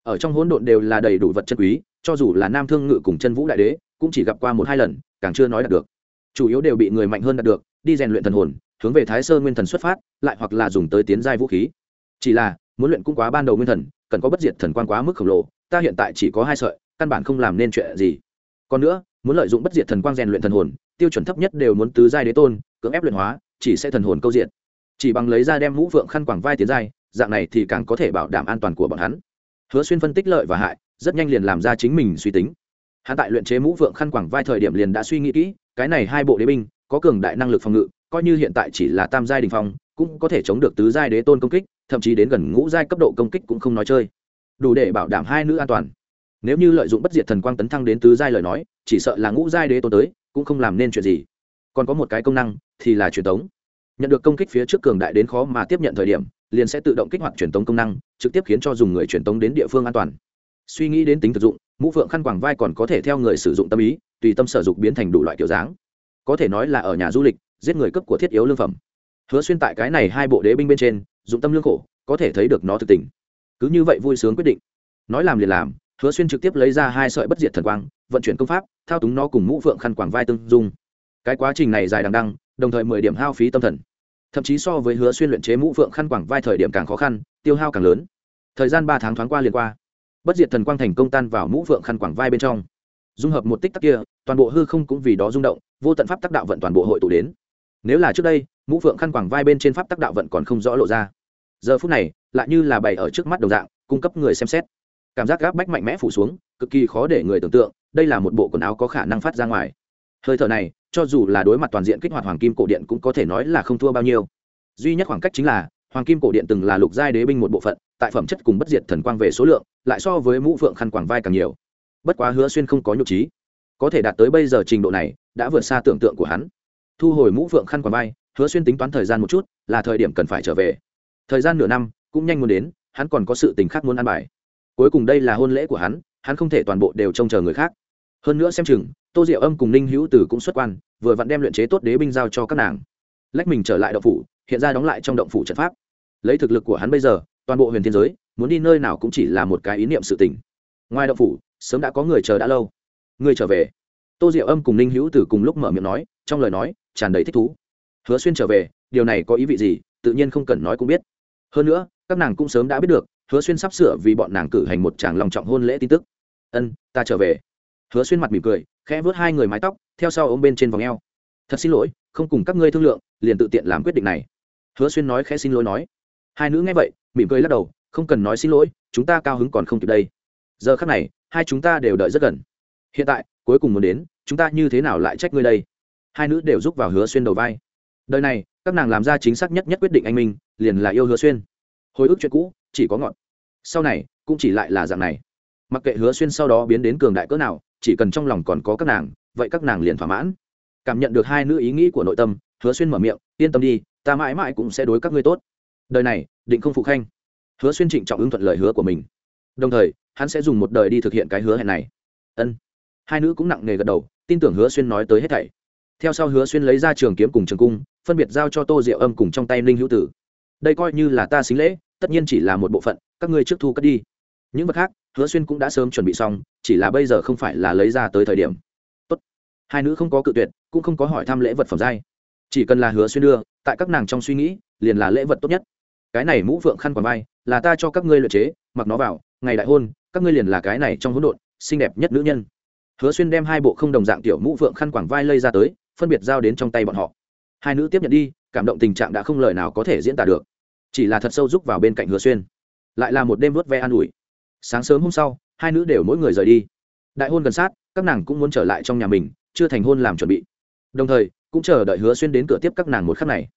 ở trong hỗn độn đều là đầy đủ vật chân quý, cho dù là nam thương ngự cùng chân vũ đại đế, cũng chỉ gặp qua một hai lần, càng chưa nói đạt được. Chủ yếu đều bị người mạnh hơn đạt được, đi rèn luyện thần hồn, hướng về thái sơ nguyên thần xuất phát, lại hoặc là dùng tới tiến giai vũ khí. Chỉ là, muốn luyện cũng quá ban đầu nguyên thần, cần có bất diệt thần quan quá mức khổng lồ, ta hiện tại chỉ có hai sợi, căn bản không làm nên chuyện gì. Còn nữa, muốn lợi dụng bất diệt thần quang rèn luyện thần hồn, tiêu chuẩn thấp nhất đều muốn tứ giai đế tôn, cưỡng ép luyện hóa, chỉ sẽ thần hồn câu diện. Chỉ bằng lấy ra đem mũ vượng khăn quàng vai tiến giai, dạng này thì càng có thể bảo đảm an toàn của bọn hắn hứa xuyên phân tích lợi và hại, rất nhanh liền làm ra chính mình suy tính. Hắn tại luyện chế mũ vượng khăn quàng vai thời điểm liền đã suy nghĩ kỹ, cái này hai bộ đế binh, có cường đại năng lực phòng ngự, coi như hiện tại chỉ là tam giai đình phong, cũng có thể chống được tứ giai đế tôn công kích, thậm chí đến gần ngũ giai cấp độ công kích cũng không nói chơi. Đủ để bảo đảm hai nữ an toàn. Nếu như lợi dụng bất diệt thần quang tấn thăng đến tứ giai lời nói, chỉ sợ là ngũ giai đế tôn tới, cũng không làm nên chuyện gì. Còn có một cái công năng, thì là truyền tống. Nhận được công kích phía trước cường đại đến khó mà tiếp nhận thời điểm liền sẽ tự động kích hoạt truyền tống công năng, trực tiếp khiến cho dùng người truyền tống đến địa phương an toàn. Suy nghĩ đến tính thực dụng, mũ phượng khăn quàng vai còn có thể theo người sử dụng tâm ý, tùy tâm sở dụng biến thành đủ loại kiểu dáng. Có thể nói là ở nhà du lịch, giết người cấp của thiết yếu lương phẩm. Hứa xuyên tại cái này hai bộ đế binh bên trên, dụng tâm lương khổ, có thể thấy được nó thực tình. Cứ như vậy vui sướng quyết định. Nói làm liền làm, hứa xuyên trực tiếp lấy ra hai sợi bất diệt thần quang, vận chuyển công pháp, thao túng nó cùng mũ phượng khăn quàng vai tương dung. Cái quá trình này dài đằng đăng đồng thời mười điểm hao phí tâm thần thậm chí so với hứa xuyên luyện chế mũ phượng khăn quảng vai thời điểm càng khó khăn, tiêu hao càng lớn. Thời gian ba tháng thoáng qua liền qua. Bất diệt thần quang thành công tan vào mũ phượng khăn quảng vai bên trong. Dung hợp một tích tắc kia, toàn bộ hư không cũng vì đó rung động, vô tận pháp tác đạo vận toàn bộ hội tụ đến. Nếu là trước đây, mũ phượng khăn quảng vai bên trên pháp tác đạo vận còn không rõ lộ ra. Giờ phút này, lại như là bày ở trước mắt đồng dạng, cung cấp người xem xét. Cảm giác gáp bách mạnh mẽ phủ xuống, cực kỳ khó để người tưởng tượng, đây là một bộ quần áo có khả năng phát ra ngoài hơi thở này, cho dù là đối mặt toàn diện kích hoạt hoàng kim cổ điện cũng có thể nói là không thua bao nhiêu. Duy nhất khoảng cách chính là, hoàng kim cổ điện từng là lục giai đế binh một bộ phận, tại phẩm chất cùng bất diệt thần quang về số lượng, lại so với mũ phượng khăn quảng vai càng nhiều. Bất quá hứa xuyên không có nhục trí. Có thể đạt tới bây giờ trình độ này, đã vượt xa tưởng tượng của hắn. Thu hồi mũ phượng khăn quảng vai, hứa xuyên tính toán thời gian một chút, là thời điểm cần phải trở về. Thời gian nửa năm, cũng nhanh muốn đến, hắn còn có sự tình khác muốn ăn bài. Cuối cùng đây là hôn lễ của hắn hắn không thể toàn bộ đều trông chờ người khác hơn nữa xem chừng, tô diệu âm cùng ninh hữu tử cũng xuất quan, vừa vặn đem luyện chế tốt đế binh giao cho các nàng. Lách mình trở lại động phủ, hiện ra đóng lại trong động phủ trận pháp. Lấy thực lực của hắn bây giờ, toàn bộ huyền thiên giới, muốn đi nơi nào cũng chỉ là một cái ý niệm sự tình. Ngoài động phủ, sớm đã có người chờ đã lâu. Người trở về. Tô diệu âm cùng ninh hữu tử cùng lúc mở miệng nói, trong lời nói, tràn đầy thích thú. Hứa xuyên trở về, điều này có ý vị gì, tự nhiên không cần nói cũng biết. Hơn nữa, các nàng cũng sớm đã biết được, hứa xuyên sắp sửa vì bọn nàng cử hành một tràng lòng trọng hôn lễ tin tức. Ân, ta trở về hứa xuyên mặt mỉm cười, khẽ vớt hai người mái tóc, theo sau ôm bên trên vòng eo. Thật xin lỗi, không cùng các ngươi thương lượng, liền tự tiện làm quyết định này. Hứa xuyên nói khẽ xin lỗi nói. Hai nữ nghe vậy, mỉm cười lắc đầu, không cần nói xin lỗi, chúng ta cao hứng còn không kịp đây. Giờ khắc này, hai chúng ta đều đợi rất gần. Hiện tại, cuối cùng muốn đến, chúng ta như thế nào lại trách ngươi đây? Hai nữ đều giúp vào hứa xuyên đầu vai. Đời này, các nàng làm ra chính xác nhất nhất quyết định anh minh, liền là yêu hứa xuyên. Hồi ức chuyện cũ, chỉ có ngọn. Sau này, cũng chỉ lại là dạng này. Mặc kệ hứa xuyên sau đó biến đến cường đại cỡ nào chỉ cần trong lòng còn có các nàng, vậy các nàng liền thỏa mãn. Cảm nhận được hai nữ ý nghĩ của nội tâm, hứa xuyên mở miệng, yên tâm đi, ta mãi mãi cũng sẽ đối các ngươi tốt. Đời này, định không phụ khanh. Hứa xuyên trịnh trọng ứng thuận lời hứa của mình. Đồng thời, hắn sẽ dùng một đời đi thực hiện cái hứa hẹn này. Ân. Hai nữ cũng nặng nề gật đầu, tin tưởng hứa xuyên nói tới hết thảy. Theo sau hứa xuyên lấy ra trường kiếm cùng trường cung, phân biệt giao cho tô diệu âm cùng trong tay ninh hữu tử. Đây coi như là ta xính lễ, tất nhiên chỉ là một bộ phận, các ngươi trước thu cất đi. Những vật khác hứa xuyên cũng đã sớm chuẩn bị xong, chỉ là bây giờ không phải là lấy ra tới thời điểm. Tốt. hai nữ không có cự tuyệt, cũng không có hỏi thăm lễ vật phẩm giai. Chỉ cần là hứa xuyên đưa, tại các nàng trong suy nghĩ, liền là lễ vật tốt nhất. Cái này mũ phượng khăn quàng vai, là ta cho các ngươi luyện chế, mặc nó vào, ngày đại hôn, các ngươi liền là cái này trong hỗn độn, xinh đẹp nhất nữ nhân. Hứa xuyên đem hai bộ không đồng dạng tiểu mũ phượng khăn quàng vai lây ra tới, phân biệt giao đến trong tay bọn họ. Hai nữ tiếp nhận đi, cảm động tình trạng đã không lời nào có thể diễn tả được. Chỉ là thật sâu rúc vào bên cạnh hứa xuyên. Lại là một đêm vớt ve an ủi sáng sớm hôm sau, hai nữ đều mỗi người rời đi. Đại hôn gần sát, các nàng cũng muốn trở lại trong nhà mình, chưa thành hôn làm chuẩn bị. Đồng thời, cũng chờ đợi hứa xuyên đến cửa tiếp các nàng một khắc này.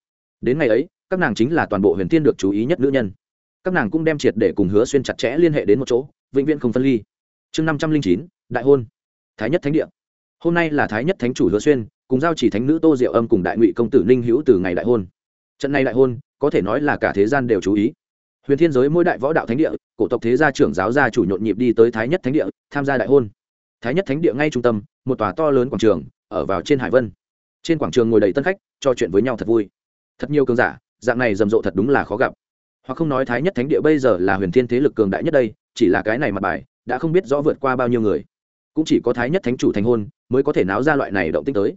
Đến ngày ấy, các nàng chính là toàn bộ huyền thiên được chú ý nhất nữ nhân. Các nàng cũng đem triệt để cùng hứa xuyên chặt chẽ liên hệ đến một chỗ, vĩnh viễn không phân ly. Chương năm trăm linh chín, đại hôn. Thái nhất thánh địa. Hôm nay là thái nhất thánh chủ hứa xuyên, cùng giao chỉ thánh nữ tô diệu âm cùng đại ngụy công tử ninh hữu từ ngày đại hôn. Trận này đại hôn, có thể nói là cả thế gian đều chú ý huyền thiên giới mỗi đại võ đạo thánh địa, cổ tộc thế gia trưởng giáo gia chủ nhộn nhịp đi tới thái nhất thánh địa, tham gia đại hôn. Thái nhất thánh địa ngay trung tâm, một tòa to lớn quảng trường, ở vào trên hải vân. Trên quảng trường ngồi đầy tân khách, trò chuyện với nhau thật vui. Thật nhiều cường giả, dạng này rầm rộ thật đúng là khó gặp. Hoặc không nói thái nhất thánh địa bây giờ là huyền thiên thế lực cường đại nhất đây, chỉ là cái này mặt bài, đã không biết rõ vượt qua bao nhiêu người. Cũng chỉ có thái nhất thánh chủ thành hôn, mới có thể náo ra loại này động tinh tới.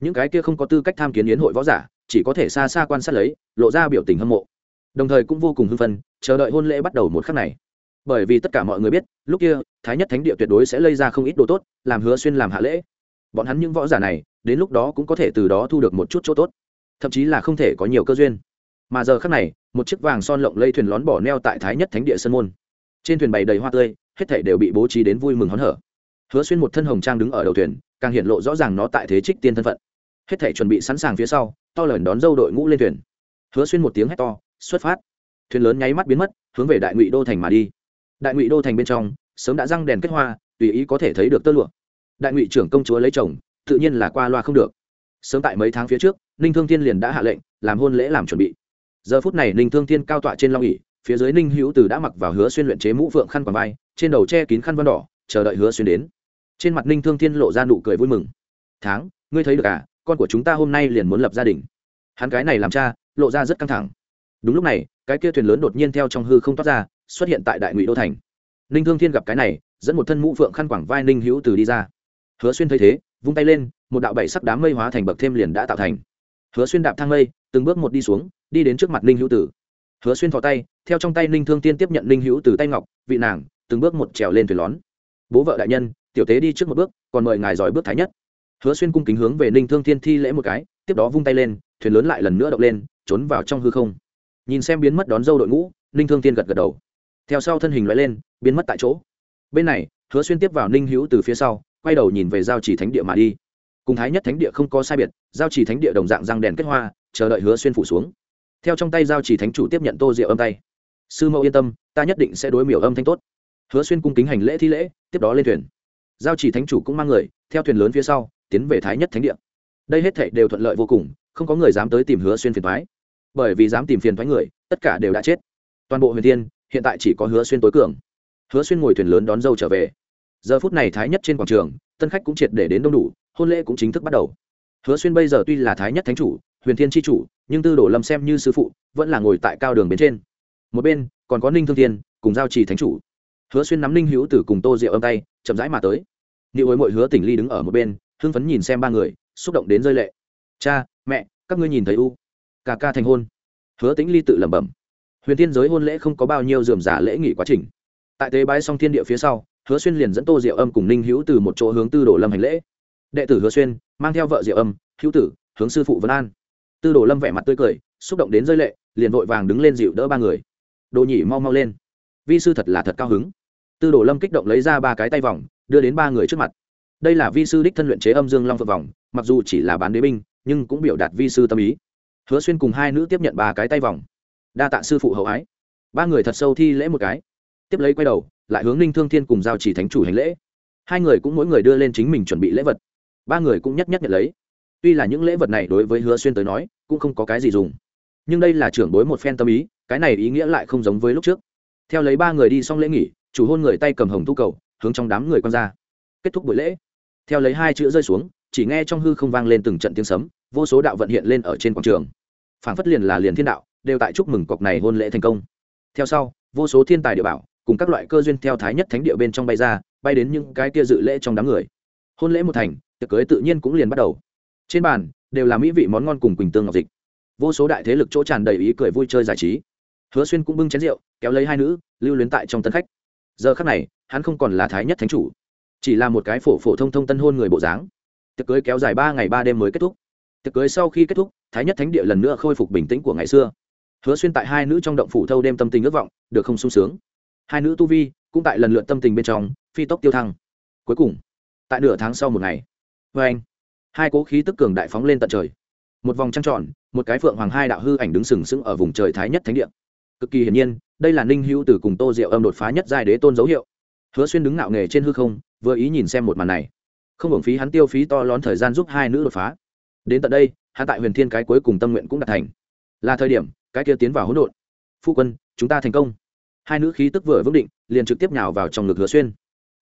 Những cái kia không có tư cách tham kiến yến hội võ giả, chỉ có thể xa xa quan sát lấy, lộ ra biểu tình hâm mộ đồng thời cũng vô cùng hưng phân, chờ đợi hôn lễ bắt đầu một khắc này. Bởi vì tất cả mọi người biết, lúc kia, thái nhất thánh địa tuyệt đối sẽ lây ra không ít đồ tốt, làm hứa xuyên làm hạ lễ. Bọn hắn những võ giả này, đến lúc đó cũng có thể từ đó thu được một chút chỗ tốt, thậm chí là không thể có nhiều cơ duyên. Mà giờ khắc này, một chiếc vàng son lộng lây thuyền lón bỏ neo tại thái nhất thánh địa sân môn. Trên thuyền bày đầy hoa tươi, hết thảy đều bị bố trí đến vui mừng hớn hở. Hứa xuyên một thân hồng trang đứng ở đầu thuyền, càng hiện lộ rõ ràng nó tại thế trích tiên thân phận. Hết thảy chuẩn bị sẵn sàng phía sau, to lớn đón dâu đội ngũ lên thuyền. Hứa xuyên một tiếng hét to xuất phát. Thuyền lớn nháy mắt biến mất, hướng về đại ngụy đô thành mà đi. Đại ngụy đô thành bên trong, sớm đã răng đèn kết hoa, tùy ý có thể thấy được tơ lụa. Đại ngụy trưởng công chúa lấy chồng, tự nhiên là qua loa không được. Sớm tại mấy tháng phía trước, ninh thương thiên liền đã hạ lệnh, làm hôn lễ làm chuẩn bị. Giờ phút này ninh thương thiên cao tọa trên long ỉ phía dưới ninh hữu từ đã mặc vào hứa xuyên luyện chế mũ phượng khăn quàng vai, trên đầu che kín khăn văn đỏ, chờ đợi hứa xuyên đến. Trên mặt ninh thương thiên lộ ra nụ cười vui mừng. Tháng, ngươi thấy được à? Con của chúng ta hôm nay liền muốn lập gia đình. Hắn cái này làm cha, lộ ra rất căng thẳng đúng lúc này, cái kia thuyền lớn đột nhiên theo trong hư không toát ra, xuất hiện tại đại ngụy đô thành. Ninh thương thiên gặp cái này, dẫn một thân mũ phượng khăn quảng vai ninh hữu từ đi ra. Hứa xuyên thấy thế, vung tay lên, một đạo bảy sắc đám mây hóa thành bậc thêm liền đã tạo thành. Hứa xuyên đạp thang mây, từng bước một đi xuống, đi đến trước mặt ninh hữu tử hứa xuyên thò tay, theo trong tay ninh thương tiên tiếp nhận ninh hữu từ tay ngọc, vị nàng, từng bước một trèo lên thuyền lón. Bố vợ đại nhân, tiểu tế đi trước một bước, còn mời ngài giỏi bước thái nhất. Hứa xuyên cung kính hướng về ninh thương thiên thi lễ một cái, tiếp đó vung tay lên, thuyền lớn lại lần nữa động lên, trốn vào trong hư không nhìn xem biến mất đón dâu đội ngũ, ninh thương tiên gật gật đầu. Theo sau thân hình loại lên, biến mất tại chỗ. Bên này, hứa xuyên tiếp vào ninh hữu từ phía sau, quay đầu nhìn về giao chỉ thánh địa mà đi. Cùng thái nhất thánh địa không có sai biệt, giao chỉ thánh địa đồng dạng răng đèn kết hoa, chờ đợi hứa xuyên phủ xuống. Theo trong tay giao chỉ thánh chủ tiếp nhận tô rượu âm tay. Sư mẫu yên tâm, ta nhất định sẽ đối miểu âm thanh tốt. Hứa xuyên cung kính hành lễ thi lễ, tiếp đó lên thuyền. Giao chỉ thánh chủ cũng mang người, theo thuyền lớn phía sau, tiến về thái nhất thánh địa. Đây hết thảy đều thuận lợi vô cùng, không có người dám tới tìm hứa xuyên phiền thoái bởi vì dám tìm phiền thoái người, tất cả đều đã chết. Toàn bộ huyền thiên, hiện tại chỉ có hứa xuyên tối cường. Hứa xuyên ngồi thuyền lớn đón dâu trở về. Giờ phút này thái nhất trên quảng trường, tân khách cũng triệt để đến đông đủ, hôn lễ cũng chính thức bắt đầu. Hứa xuyên bây giờ tuy là thái nhất thánh chủ, huyền thiên tri chủ, nhưng tư đồ lâm xem như sư phụ, vẫn là ngồi tại cao đường bên trên. Một bên, còn có ninh thương thiên, cùng giao trì thánh chủ. Hứa xuyên nắm ninh hữu tử cùng tô rượu âm tay, chậm rãi mà tới. Liệu hối mội hứa tỉnh ly đứng ở một bên, hưng phấn nhìn xem ba người, xúc động đến rơi lệ. Cha, mẹ, các ngươi nhìn thấy u ca ca thành hôn. Hứa tĩnh ly tự lẩm bẩm. Huyền Thiên giới hôn lễ không có bao nhiêu dườm giả lễ nghỉ quá trình. Tại tế bái xong thiên địa phía sau, hứa xuyên liền dẫn tô diệu âm cùng ninh hữu từ một chỗ hướng tư đồ lâm hành lễ. Đệ tử hứa xuyên mang theo vợ diệu âm, hữu tử hướng sư phụ vân an. Tư đồ lâm vẻ mặt tươi cười, xúc động đến rơi lệ, liền vội vàng đứng lên dịu đỡ ba người. Đồ nhỉ mau mau lên. Vi sư thật là thật cao hứng. Tư đồ lâm kích động lấy ra ba cái tay vòng, đưa đến ba người trước mặt. Đây là vi sư đích thân luyện chế âm dương long phượng vòng, mặc dù chỉ là bán đế binh, nhưng cũng biểu đạt vi sư tâm ý hứa xuyên cùng hai nữ tiếp nhận ba cái tay vòng. Đa tạ sư phụ hậu ái. Ba người thật sâu thi lễ một cái. Tiếp lấy quay đầu, lại hướng ninh thương thiên cùng giao chỉ thánh chủ hành lễ. Hai người cũng mỗi người đưa lên chính mình chuẩn bị lễ vật. Ba người cũng nhất nhất nhận lấy. Tuy là những lễ vật này đối với hứa xuyên tới nói, cũng không có cái gì dùng. Nhưng đây là trưởng bối một phen tâm ý, cái này ý nghĩa lại không giống với lúc trước. Theo lấy ba người đi xong lễ nghỉ, chủ hôn người tay cầm hồng tu cầu, hướng trong đám người con ra. Kết thúc buổi lễ. Theo lấy hai chữ rơi xuống, chỉ nghe trong hư không vang lên từng trận tiếng sấm, vô số đạo vận hiện lên ở trên quảng trường phảng phất liền là liền thiên đạo, đều tại chúc mừng cọc này hôn lễ thành công. Theo sau, vô số thiên tài địa bảo, cùng các loại cơ duyên theo thái nhất thánh địa bên trong bay ra, bay đến những cái kia dự lễ trong đám người. Hôn lễ một thành, tiệc cưới tự nhiên cũng liền bắt đầu. Trên bàn, đều là mỹ vị món ngon cùng quỳnh tương ngọc dịch. Vô số đại thế lực chỗ tràn đầy ý cười vui chơi giải trí. Hứa xuyên cũng bưng chén rượu, kéo lấy hai nữ, lưu luyến tại trong tân khách. Giờ khắc này, hắn không còn là thái nhất thánh chủ, chỉ là một cái phổ phổ thông thông tân hôn người bộ dáng. Tiệc cưới kéo dài ba ngày ba đêm mới kết thúc. Tiệc cưới sau khi kết thúc thái nhất thánh địa lần nữa khôi phục bình tĩnh của ngày xưa. Hứa xuyên tại hai nữ trong động phủ thâu đêm tâm tình ước vọng, được không sung sướng. Hai nữ tu vi cũng tại lần lượt tâm tình bên trong, phi tốc tiêu thăng. Cuối cùng, tại nửa tháng sau một ngày vê anh, hai cố khí tức cường đại phóng lên tận trời. Một vòng trăng tròn, một cái phượng hoàng hai đạo hư ảnh đứng sừng sững ở vùng trời thái nhất thánh địa. Cực kỳ hiển nhiên, đây là ninh hữu từ cùng tô diệu âm đột phá nhất giai đế tôn dấu hiệu. Hứa xuyên đứng ngạo nghề trên hư không, vừa ý nhìn xem một màn này. Không hưởng phí hắn tiêu phí to lón thời gian giúp hai nữ đột phá. Đến tận đây hắn tại huyền thiên cái cuối cùng tâm nguyện cũng đạt thành. Là thời điểm, cái kia tiến vào hỗn độn. Phu quân, chúng ta thành công. Hai nữ khí tức vừa vững định, liền trực tiếp nhào vào trong ngực hứa xuyên.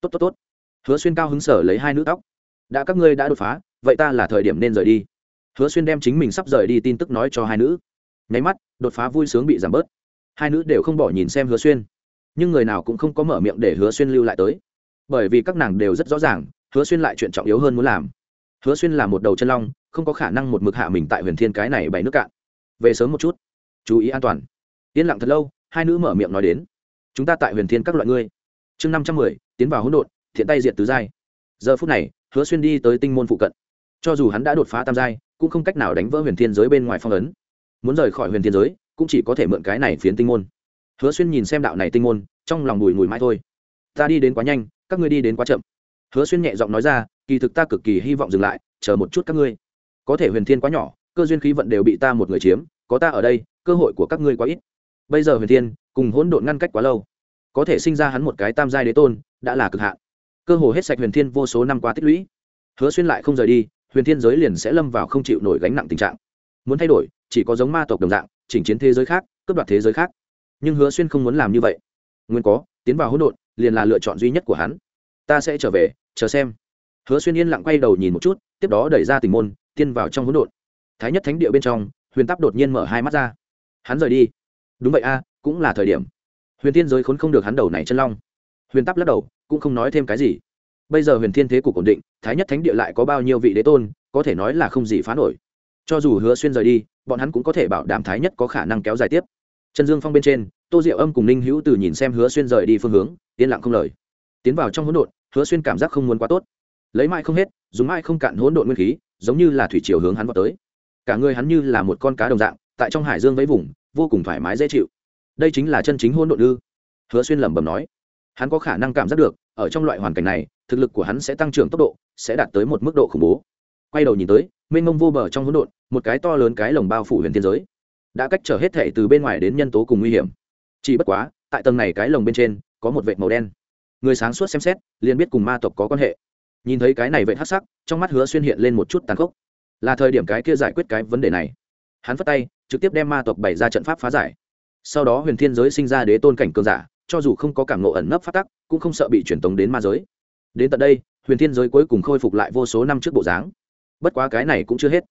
Tốt tốt tốt. Hứa xuyên cao hứng sở lấy hai nữ tóc. Đã các ngươi đã đột phá, vậy ta là thời điểm nên rời đi. Hứa xuyên đem chính mình sắp rời đi tin tức nói cho hai nữ. Nháy mắt, đột phá vui sướng bị giảm bớt. Hai nữ đều không bỏ nhìn xem hứa xuyên. Nhưng người nào cũng không có mở miệng để hứa xuyên lưu lại tới. Bởi vì các nàng đều rất rõ ràng, hứa xuyên lại chuyện trọng yếu hơn muốn làm hứa xuyên là một đầu chân long, không có khả năng một mực hạ mình tại huyền thiên cái này bày nước cạn. Về sớm một chút. Chú ý an toàn. Yên lặng thật lâu, hai nữ mở miệng nói đến. Chúng ta tại huyền thiên các loại ngươi. Chương năm trăm mười, tiến vào hỗn độn, thiện tay diệt tứ giai. Giờ phút này, hứa xuyên đi tới tinh môn phụ cận. Cho dù hắn đã đột phá tam giai, cũng không cách nào đánh vỡ huyền thiên giới bên ngoài phong ấn. Muốn rời khỏi huyền thiên giới, cũng chỉ có thể mượn cái này phiến tinh môn. Hứa xuyên nhìn xem đạo này tinh môn, trong lòng bùi ngùi mãi thôi. Ta đi đến quá nhanh, các ngươi đi đến quá chậm hứa xuyên nhẹ giọng nói ra, kỳ thực ta cực kỳ hy vọng dừng lại, chờ một chút các ngươi. Có thể huyền thiên quá nhỏ, cơ duyên khí vận đều bị ta một người chiếm, có ta ở đây, cơ hội của các ngươi quá ít. Bây giờ huyền thiên, cùng hỗn độn ngăn cách quá lâu, có thể sinh ra hắn một cái tam giai đế tôn, đã là cực hạn. Cơ hồ hết sạch huyền thiên vô số năm qua tích lũy. Hứa xuyên lại không rời đi, huyền thiên giới liền sẽ lâm vào không chịu nổi gánh nặng tình trạng. Muốn thay đổi, chỉ có giống ma tộc đồng dạng, chỉnh chiến thế giới khác, cướp đoạt thế giới khác. Nhưng hứa xuyên không muốn làm như vậy. Nguyên có, tiến vào hỗn độn, liền là lựa chọn duy nhất của hắn ta sẽ trở về, chờ xem. Hứa xuyên yên lặng quay đầu nhìn một chút, tiếp đó đẩy ra tình môn, tiên vào trong hỗn độn. Thái nhất thánh địa bên trong, huyền táp đột nhiên mở hai mắt ra. Hắn rời đi. Đúng vậy a, cũng là thời điểm. Huyền thiên giới khốn không được hắn đầu này chân long. Huyền táp lắc đầu, cũng không nói thêm cái gì. Bây giờ huyền thiên thế cục ổn định, thái nhất thánh địa lại có bao nhiêu vị đế tôn, có thể nói là không gì phá nổi. Cho dù hứa xuyên rời đi, bọn hắn cũng có thể bảo đảm thái nhất có khả năng kéo dài tiếp. Trần dương phong bên trên, tô diệu âm cùng ninh hữu từ nhìn xem hứa xuyên rời đi phương hướng, yên lặng không lời tiến vào trong hỗn độn, hứa xuyên cảm giác không muốn quá tốt. Lấy mãi không hết, dùng mãi không cạn hỗn độn nguyên khí, giống như là thủy chiều hướng hắn vào tới. Cả người hắn như là một con cá đồng dạng, tại trong hải dương vẫy vùng, vô cùng thoải mái dễ chịu. Đây chính là chân chính hỗn độn ư? Hứa xuyên lẩm bẩm nói. Hắn có khả năng cảm giác được, ở trong loại hoàn cảnh này, thực lực của hắn sẽ tăng trưởng tốc độ, sẽ đạt tới một mức độ khủng bố. Quay đầu nhìn tới, mênh mông vô bờ trong hỗn độn, một cái to lớn cái lồng bao phủ huyền thiên giới. Đã cách trở hết thể từ bên ngoài đến nhân tố cùng nguy hiểm. Chỉ bất quá, tại tầng này cái lồng bên trên, có một vệt màu đen người sáng suốt xem xét, liền biết cùng ma tộc có quan hệ. Nhìn thấy cái này vậy hắc sắc, trong mắt hứa xuyên hiện lên một chút tàn khốc. Là thời điểm cái kia giải quyết cái vấn đề này. Hắn phất tay, trực tiếp đem ma tộc bày ra trận pháp phá giải. Sau đó huyền thiên giới sinh ra đế tôn cảnh cường giả, cho dù không có cảm nộ ẩn nấp phát tắc, cũng không sợ bị truyền tống đến ma giới. Đến tận đây, huyền thiên giới cuối cùng khôi phục lại vô số năm trước bộ dáng. Bất quá cái này cũng chưa hết.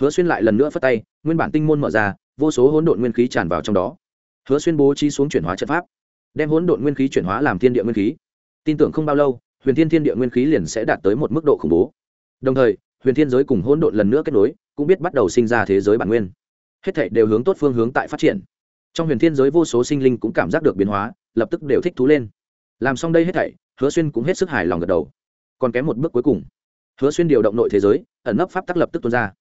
Hứa xuyên lại lần nữa phất tay, nguyên bản tinh môn mở ra, vô số hỗn độn nguyên khí tràn vào trong đó. Hứa xuyên bố trí xuống chuyển hóa trận pháp, đem hỗn độn nguyên khí chuyển hóa làm thiên địa nguyên khí tin tưởng không bao lâu, huyền thiên thiên địa nguyên khí liền sẽ đạt tới một mức độ khủng bố. Đồng thời, huyền thiên giới cùng hỗn độn lần nữa kết nối, cũng biết bắt đầu sinh ra thế giới bản nguyên. Hết thảy đều hướng tốt phương hướng tại phát triển. Trong huyền thiên giới vô số sinh linh cũng cảm giác được biến hóa, lập tức đều thích thú lên. Làm xong đây hết thảy, hứa xuyên cũng hết sức hài lòng gật đầu. Còn kém một bước cuối cùng. Hứa xuyên điều động nội thế giới, ẩn nấp pháp tắc lập tức tuôn ra.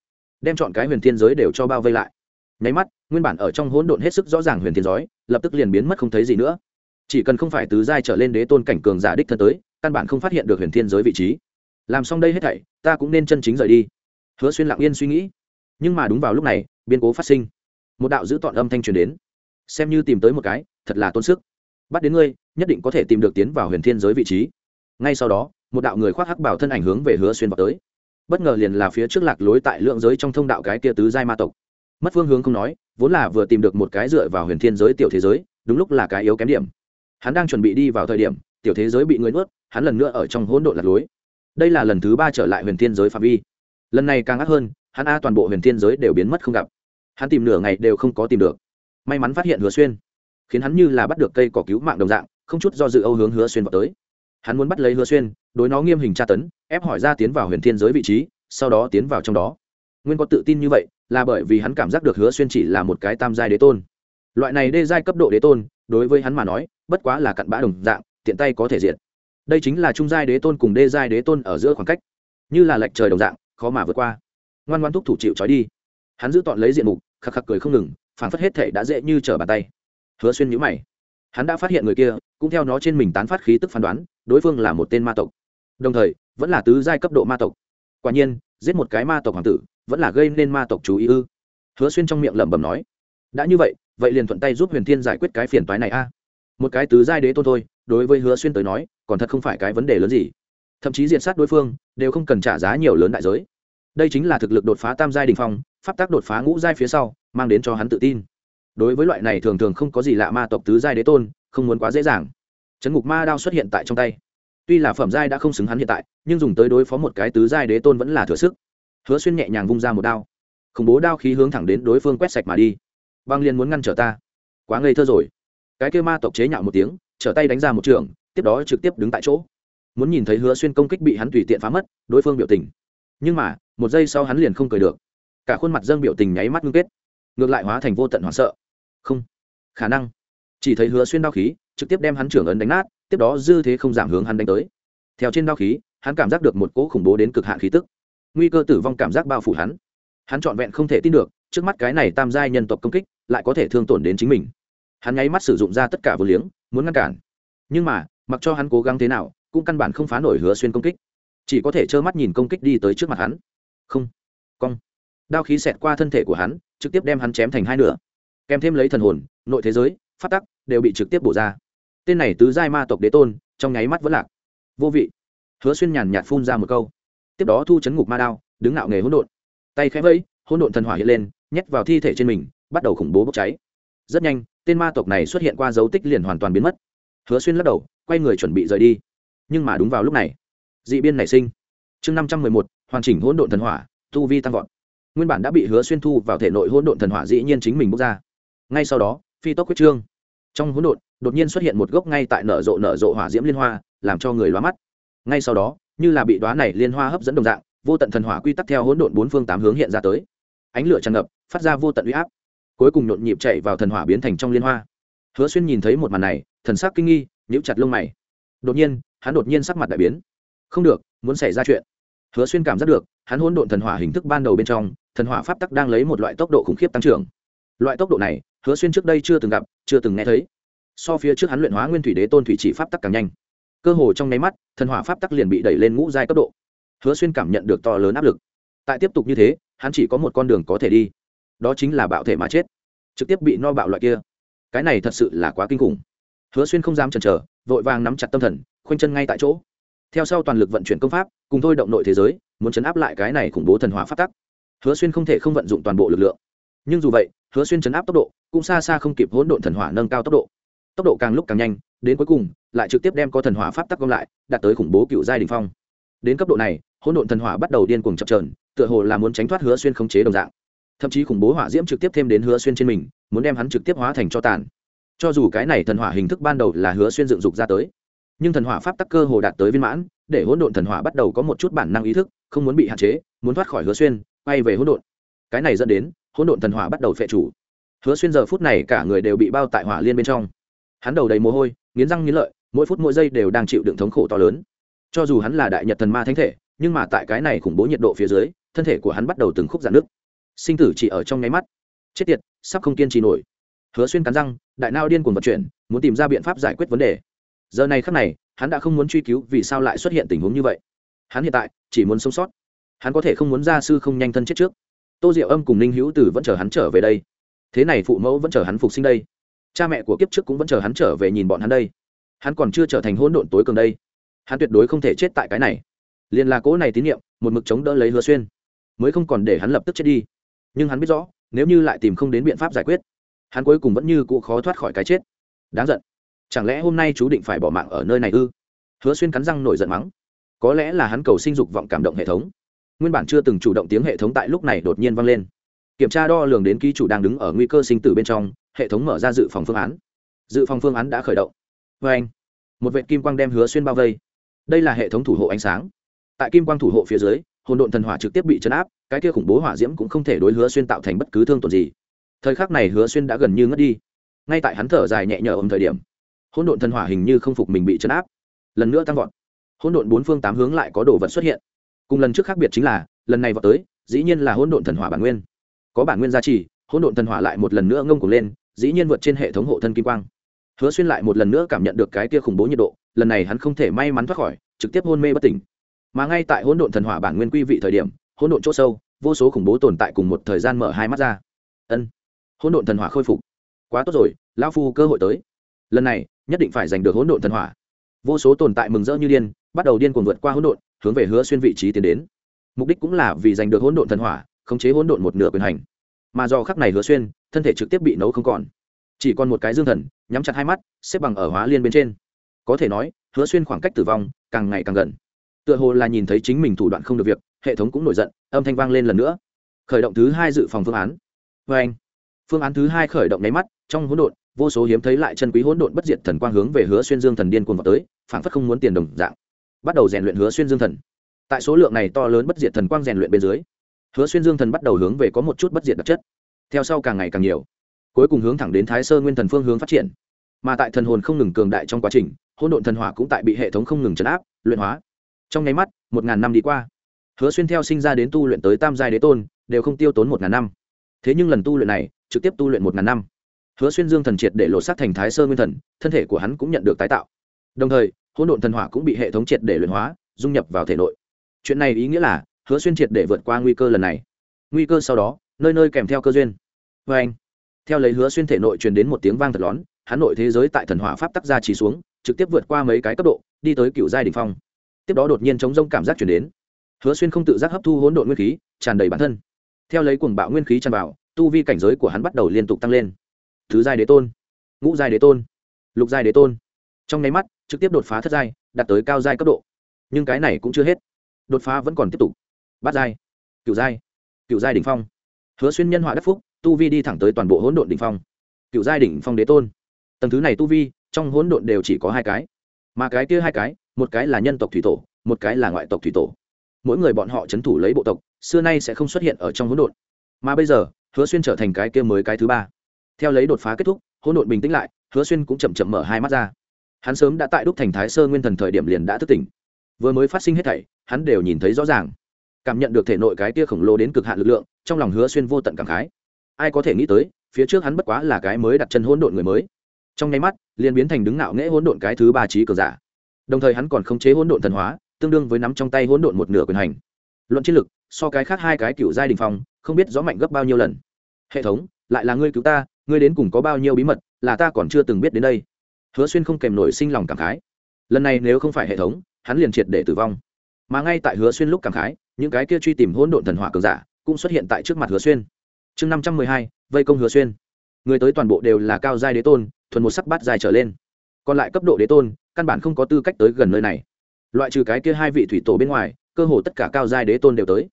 Đem chọn cái huyền thiên giới đều cho bao vây lại. Nháy mắt, nguyên bản ở trong hỗn độn hết sức rõ ràng huyền thiên giới, lập tức liền biến mất không thấy gì nữa chỉ cần không phải tứ giai trở lên đế tôn cảnh cường giả đích thân tới, căn bản không phát hiện được huyền thiên giới vị trí. Làm xong đây hết thảy, ta cũng nên chân chính rời đi. Hứa xuyên lặng yên suy nghĩ. Nhưng mà đúng vào lúc này, biến cố phát sinh. Một đạo giữ tọn âm thanh truyền đến. Xem như tìm tới một cái, thật là tôn sức. Bắt đến ngươi, nhất định có thể tìm được tiến vào huyền thiên giới vị trí. Ngay sau đó, một đạo người khoác hắc bảo thân ảnh hướng về hứa xuyên vào tới. Bất ngờ liền là phía trước lạc lối tại lượng giới trong thông đạo cái kia tứ giai ma tộc. Mất phương hướng không nói, vốn là vừa tìm được một cái dựa vào huyền thiên giới tiểu thế giới, đúng lúc là cái yếu kém điểm hắn đang chuẩn bị đi vào thời điểm, tiểu thế giới bị người nuốt, hắn lần nữa ở trong hỗn độn lạc lối. Đây là lần thứ ba trở lại huyền thiên giới phạm vi. Lần này càng ác hơn, hắn a toàn bộ huyền thiên giới đều biến mất không gặp. Hắn tìm nửa ngày đều không có tìm được. May mắn phát hiện hứa xuyên, khiến hắn như là bắt được cây cỏ cứu mạng đồng dạng, không chút do dự âu hướng hứa xuyên vào tới. Hắn muốn bắt lấy hứa xuyên, đối nó nghiêm hình tra tấn, ép hỏi ra tiến vào huyền thiên giới vị trí, sau đó tiến vào trong đó. Nguyên có tự tin như vậy, là bởi vì hắn cảm giác được hứa xuyên chỉ là một cái tam giai đế tôn. Loại này đê giai cấp độ đế tôn, đối với hắn mà nói bất quá là cặn bã đồng dạng, tiện tay có thể diệt. Đây chính là trung giai đế tôn cùng đê giai đế tôn ở giữa khoảng cách. Như là lệch trời đồng dạng, khó mà vượt qua. Ngoan ngoan thúc thủ chịu trói đi. Hắn giữ tọn lấy diện mục, khắc khắc cười không ngừng phản phất hết thể đã dễ như trở bàn tay. Hứa xuyên nhữ mày. Hắn đã phát hiện người kia, cũng theo nó trên mình tán phát khí tức phán đoán, đối phương là một tên ma tộc. Đồng thời, vẫn là tứ giai cấp độ ma tộc. Quả nhiên, giết một cái ma tộc hoàng tử, vẫn là gây nên ma tộc chú ý ư? Hứa xuyên trong miệng lẩm bẩm nói. Đã như vậy vậy liền thuận tay giúp huyền thiên giải quyết cái phiền toái này a một cái tứ giai đế tôn thôi, đối với hứa xuyên tới nói, còn thật không phải cái vấn đề lớn gì. Thậm chí diện sát đối phương, đều không cần trả giá nhiều lớn đại giới. Đây chính là thực lực đột phá tam giai đình phong, pháp tác đột phá ngũ giai phía sau, mang đến cho hắn tự tin. Đối với loại này thường thường không có gì lạ ma tộc tứ giai đế tôn, không muốn quá dễ dàng. Chấn ngục ma đao xuất hiện tại trong tay. Tuy là phẩm giai đã không xứng hắn hiện tại, nhưng dùng tới đối phó một cái tứ giai đế tôn vẫn là thừa sức. Hứa xuyên nhẹ nhàng vung ra một đao. Khủng bố đao khí hướng thẳng đến đối phương quét sạch mà đi. Băng liên muốn ngăn trở ta. Quá ngây thơ rồi cái kêu ma tộc chế nhạo một tiếng, trở tay đánh ra một trường, tiếp đó trực tiếp đứng tại chỗ. Muốn nhìn thấy hứa xuyên công kích bị hắn tùy tiện phá mất, đối phương biểu tình. Nhưng mà, một giây sau hắn liền không cười được. Cả khuôn mặt dâng biểu tình nháy mắt ngưng kết. Ngược lại hóa thành vô tận hoảng sợ. Không. Khả năng. Chỉ thấy hứa xuyên đao khí, trực tiếp đem hắn trưởng ấn đánh nát, tiếp đó dư thế không giảm hướng hắn đánh tới. Theo trên đao khí, hắn cảm giác được một cỗ khủng bố đến cực hạn khí tức. Nguy cơ tử vong cảm giác bao phủ hắn. Hắn trọn vẹn không thể tin được, trước mắt cái này tam giai nhân tộc công kích, lại có thể thương tổn đến chính mình hắn nháy mắt sử dụng ra tất cả vô liếng, muốn ngăn cản. Nhưng mà, mặc cho hắn cố gắng thế nào, cũng căn bản không phá nổi hứa xuyên công kích. Chỉ có thể trơ mắt nhìn công kích đi tới trước mặt hắn. Không. Cong. Đao khí xẹt qua thân thể của hắn, trực tiếp đem hắn chém thành hai nửa. Kèm thêm lấy thần hồn, nội thế giới phát tắc, đều bị trực tiếp bổ ra. Tên này tứ giai ma tộc đế tôn, trong nháy mắt vẫn lạc. Vô vị. Hứa xuyên nhàn nhạt phun ra một câu. Tiếp đó thu chấn ngục ma đao, đứng nạo nghề hỗn độn. Tay khẽ vẫy, hỗn độn thần hỏa hiện lên, nhét vào thi thể trên mình, bắt đầu khủng bố bốc cháy. Rất nhanh tên ma tộc này xuất hiện qua dấu tích liền hoàn toàn biến mất. Hứa xuyên lắc đầu, quay người chuẩn bị rời đi. Nhưng mà đúng vào lúc này, dị biên nảy sinh. Chương năm trăm mười một, hoàn chỉnh hỗn độn thần hỏa, tu vi tăng vọt. Nguyên bản đã bị hứa xuyên thu vào thể nội hỗn độn thần hỏa dĩ nhiên chính mình bốc ra. Ngay sau đó, phi tốc quyết trương. Trong hỗn độn, đột nhiên xuất hiện một gốc ngay tại nở rộ nở rộ hỏa diễm liên hoa, làm cho người lóa mắt. Ngay sau đó, như là bị đoá này liên hoa hấp dẫn đồng dạng, vô tận thần hỏa quy tắc theo hỗn độn bốn phương tám hướng hiện ra tới. Ánh lửa tràn ngập, phát ra vô tận uy áp cuối cùng nhộn nhịp chạy vào thần hỏa biến thành trong liên hoa. Hứa xuyên nhìn thấy một màn này, thần sắc kinh nghi, nhíu chặt lông mày. Đột nhiên, hắn đột nhiên sắc mặt đại biến. Không được, muốn xảy ra chuyện. Hứa xuyên cảm giác được, hắn hỗn độn thần hỏa hình thức ban đầu bên trong, thần hỏa pháp tắc đang lấy một loại tốc độ khủng khiếp tăng trưởng. Loại tốc độ này, hứa xuyên trước đây chưa từng gặp, chưa từng nghe thấy. So phía trước hắn luyện hóa nguyên thủy đế tôn thủy chỉ pháp tắc càng nhanh. Cơ hồ trong nháy mắt, thần hỏa pháp tắc liền bị đẩy lên ngũ giai cấp độ. Hứa xuyên cảm nhận được to lớn áp lực. Tại tiếp tục như thế, hắn chỉ có một con đường có thể đi đó chính là bạo thể mà chết. Trực tiếp bị no bạo loại kia. Cái này thật sự là quá kinh khủng. Hứa xuyên không dám chần chờ, vội vàng nắm chặt tâm thần, khoanh chân ngay tại chỗ. Theo sau toàn lực vận chuyển công pháp, cùng thôi động nội thế giới, muốn chấn áp lại cái này khủng bố thần hỏa phát tắc. Hứa xuyên không thể không vận dụng toàn bộ lực lượng. Nhưng dù vậy, hứa xuyên chấn áp tốc độ cũng xa xa không kịp hỗn độn thần hỏa nâng cao tốc độ. Tốc độ càng lúc càng nhanh, đến cuối cùng, lại trực tiếp đem có thần hỏa pháp tắc gom lại, đạt tới khủng bố cựu giai đình phong. Đến cấp độ này, hỗn độn thần hỏa bắt đầu điên cuồng chập trờn tựa hồ là muốn tránh thoát hứa xuyên khống chế đồng dạng thậm chí khủng bố hỏa diễm trực tiếp thêm đến hứa xuyên trên mình, muốn đem hắn trực tiếp hóa thành cho tàn. Cho dù cái này thần hỏa hình thức ban đầu là hứa xuyên dựng dục ra tới, nhưng thần hỏa pháp tắc cơ hồ đạt tới viên mãn, để hỗn độn thần hỏa bắt đầu có một chút bản năng ý thức, không muốn bị hạn chế, muốn thoát khỏi hứa xuyên, quay về hỗn độn. Cái này dẫn đến hỗn độn thần hỏa bắt đầu phệ chủ. Hứa xuyên giờ phút này cả người đều bị bao tại hỏa liên bên trong. Hắn đầu đầy mồ hôi, nghiến răng nghiến lợi, mỗi phút mỗi giây đều đang chịu đựng thống khổ to lớn. Cho dù hắn là đại nhật thần ma thánh thể, nhưng mà tại cái này khủng bố nhiệt độ phía dưới, thân thể của hắn bắt đầu từng khúc giãn nước sinh tử chỉ ở trong nháy mắt. Chết tiệt, sắp không kiên trì nổi. Hứa xuyên cắn răng, đại nao điên cuồng vận chuyển, muốn tìm ra biện pháp giải quyết vấn đề. Giờ này khắc này, hắn đã không muốn truy cứu vì sao lại xuất hiện tình huống như vậy. Hắn hiện tại, chỉ muốn sống sót. Hắn có thể không muốn ra sư không nhanh thân chết trước. Tô diệu âm cùng ninh hữu tử vẫn chờ hắn trở về đây. Thế này phụ mẫu vẫn chờ hắn phục sinh đây. Cha mẹ của kiếp trước cũng vẫn chờ hắn trở về nhìn bọn hắn đây. Hắn còn chưa trở thành hỗn độn tối cường đây. Hắn tuyệt đối không thể chết tại cái này. Liền là cỗ này tín nhiệm, một mực chống đỡ lấy hứa xuyên. Mới không còn để hắn lập tức chết đi nhưng hắn biết rõ, nếu như lại tìm không đến biện pháp giải quyết, hắn cuối cùng vẫn như cụ khó thoát khỏi cái chết. Đáng giận. Chẳng lẽ hôm nay chú định phải bỏ mạng ở nơi này ư? Hứa xuyên cắn răng nổi giận mắng. Có lẽ là hắn cầu sinh dục vọng cảm động hệ thống. Nguyên bản chưa từng chủ động tiếng hệ thống tại lúc này đột nhiên vang lên. Kiểm tra đo lường đến ký chủ đang đứng ở nguy cơ sinh tử bên trong, hệ thống mở ra dự phòng phương án. Dự phòng phương án đã khởi động. Vê anh, một vệ kim quang đem hứa xuyên bao vây. Đây là hệ thống thủ hộ ánh sáng. Tại kim quang thủ hộ phía dưới hồn độn thần hỏa trực tiếp bị chấn áp, cái kia khủng bố hỏa diễm cũng không thể đối hứa xuyên tạo thành bất cứ thương tổn gì. Thời khắc này hứa xuyên đã gần như ngất đi. Ngay tại hắn thở dài nhẹ nhở ầm thời điểm hỗn độn thần hỏa hình như không phục mình bị chấn áp. Lần nữa tăng vọt. Hỗn độn bốn phương tám hướng lại có đồ vật xuất hiện. Cùng lần trước khác biệt chính là, lần này vọt tới, dĩ nhiên là hỗn độn thần hỏa bản nguyên. Có bản nguyên gia trì hỗn độn thần hỏa lại một lần nữa ngông cuồng lên, dĩ nhiên vượt trên hệ thống hộ thân kim quang. Hứa xuyên lại một lần nữa cảm nhận được cái kia khủng bố nhiệt độ, lần này hắn không thể may mắn thoát khỏi, trực tiếp hôn mê bất tỉnh mà ngay tại hỗn độn thần hỏa bản nguyên quy vị thời điểm, hỗn độn chỗ sâu, vô số khủng bố tồn tại cùng một thời gian mở hai mắt ra. Ân, hỗn độn thần hỏa khôi phục. Quá tốt rồi, lão phu cơ hội tới. Lần này, nhất định phải giành được hỗn độn thần hỏa. Vô số tồn tại mừng rỡ như điên, bắt đầu điên cuồng vượt qua hỗn độn, hướng về hứa xuyên vị trí tiến đến. Mục đích cũng là vì giành được hỗn độn thần hỏa, khống chế hỗn độn một nửa quyền hành. Mà do khắc này hứa xuyên, thân thể trực tiếp bị nấu không còn. Chỉ còn một cái dương thần, nhắm chặt hai mắt, xếp bằng ở hóa liên bên trên. Có thể nói, hứa xuyên khoảng cách tử vong càng ngày càng gần tựa hồ là nhìn thấy chính mình thủ đoạn không được việc, hệ thống cũng nổi giận, âm thanh vang lên lần nữa. Khởi động thứ hai dự phòng phương án. Vê anh, phương án thứ hai khởi động nháy mắt, trong hỗn độn, vô số hiếm thấy lại chân quý hỗn độn bất diệt thần quang hướng về hứa xuyên dương thần điên cuồng vào tới, phảng phất không muốn tiền đồng dạng. Bắt đầu rèn luyện hứa xuyên dương thần. Tại số lượng này to lớn bất diệt thần quang rèn luyện bên dưới, hứa xuyên dương thần bắt đầu hướng về có một chút bất diệt đặc chất. Theo sau càng ngày càng nhiều, cuối cùng hướng thẳng đến thái sơ nguyên thần phương hướng phát triển. Mà tại thần hồn không ngừng cường đại trong quá trình, hỗn độn thần hỏa cũng tại bị hệ thống không ngừng chấn áp, luyện hóa trong nháy mắt, một ngàn năm đi qua. Hứa xuyên theo sinh ra đến tu luyện tới tam giai đế tôn, đều không tiêu tốn một ngàn năm. Thế nhưng lần tu luyện này, trực tiếp tu luyện một ngàn năm. Hứa xuyên dương thần triệt để lột xác thành thái sơ nguyên thần, thân thể của hắn cũng nhận được tái tạo. Đồng thời, hỗn độn thần hỏa cũng bị hệ thống triệt để luyện hóa, dung nhập vào thể nội. Chuyện này ý nghĩa là, hứa xuyên triệt để vượt qua nguy cơ lần này. Nguy cơ sau đó, nơi nơi kèm theo cơ duyên. Vê anh, theo lấy hứa xuyên thể nội truyền đến một tiếng vang thật lón hắn nội thế giới tại thần hỏa pháp tắc ra chỉ xuống, trực tiếp vượt qua mấy cái cấp độ, đi tới cựu giai đ ỉ n h phong tiếp đó đột nhiên chống rông cảm giác chuyển đến. Hứa xuyên không tự giác hấp thu hỗn độn nguyên khí, tràn đầy bản thân. Theo lấy cuồng bạo nguyên khí tràn vào, tu vi cảnh giới của hắn bắt đầu liên tục tăng lên. Thứ giai đế tôn, ngũ giai đế tôn, lục giai đế tôn. Trong nháy mắt, trực tiếp đột phá thất giai, đạt tới cao giai cấp độ. Nhưng cái này cũng chưa hết. Đột phá vẫn còn tiếp tục. Bát giai cựu giai cựu giai đ ỉ n h phong. Hứa xuyên nhân họa đắc phúc, tu vi đi thẳng tới toàn bộ hỗn độn đ ỉ n h phong. Cựu giai đ ỉ n h phong đế tôn. Tầng thứ này tu vi, trong hỗn độn đều chỉ có hai cái. Mà cái kia hai cái một cái là nhân tộc thủy tổ, một cái là ngoại tộc thủy tổ. Mỗi người bọn họ c h ấ n thủ lấy bộ tộc, xưa nay sẽ không xuất hiện ở trong hỗn độn. Mà bây giờ, hứa xuyên trở thành cái kia mới cái thứ ba. Theo lấy đột phá kết thúc, hỗn độn bình tĩnh lại, hứa xuyên cũng chậm chậm mở hai mắt ra. Hắn sớm đã tại đúc thành thái sơ nguyên thần thời điểm liền đã thức tỉnh. Vừa mới phát sinh hết thảy, hắn đều nhìn thấy rõ ràng. Cảm nhận được thể nội cái kia khổng lồ đến cực hạn lực lượng, trong lòng hứa xuyên vô tận cảm khái. Ai có thể nghĩ tới, phía trước hắn bất quá là cái mới đặt chân hỗn độn người mới. Trong nháy mắt, liền biến thành đứng nạo nghễ hỗn độn cái thứ ba trí cường giả đồng thời hắn còn khống chế hỗn độn thần hóa, tương đương với nắm trong tay hỗn độn một nửa quyền hành. Luận chiến lực, so cái khác hai cái cựu giai đình phong, không biết rõ mạnh gấp bao nhiêu lần. Hệ thống, lại là ngươi cứu ta, ngươi đến cùng có bao nhiêu bí mật, là ta còn chưa từng biết đến đây. Hứa xuyên không kèm nổi sinh lòng cảm khái. Lần này nếu không phải hệ thống, hắn liền triệt để tử vong. Mà ngay tại hứa xuyên lúc cảm khái, những cái kia truy tìm hỗn độn thần hỏa cường giả cũng xuất hiện tại trước mặt hứa xuyên. Chương năm trăm mười hai, vây công hứa xuyên. Người tới toàn bộ đều là cao giai đế tôn, thuần một sắc bát dài trở lên. Còn lại cấp độ đế tôn căn bản không có tư cách tới gần nơi này. Loại trừ cái kia hai vị thủy tổ bên ngoài, cơ hồ tất cả cao giai đế tôn đều tới.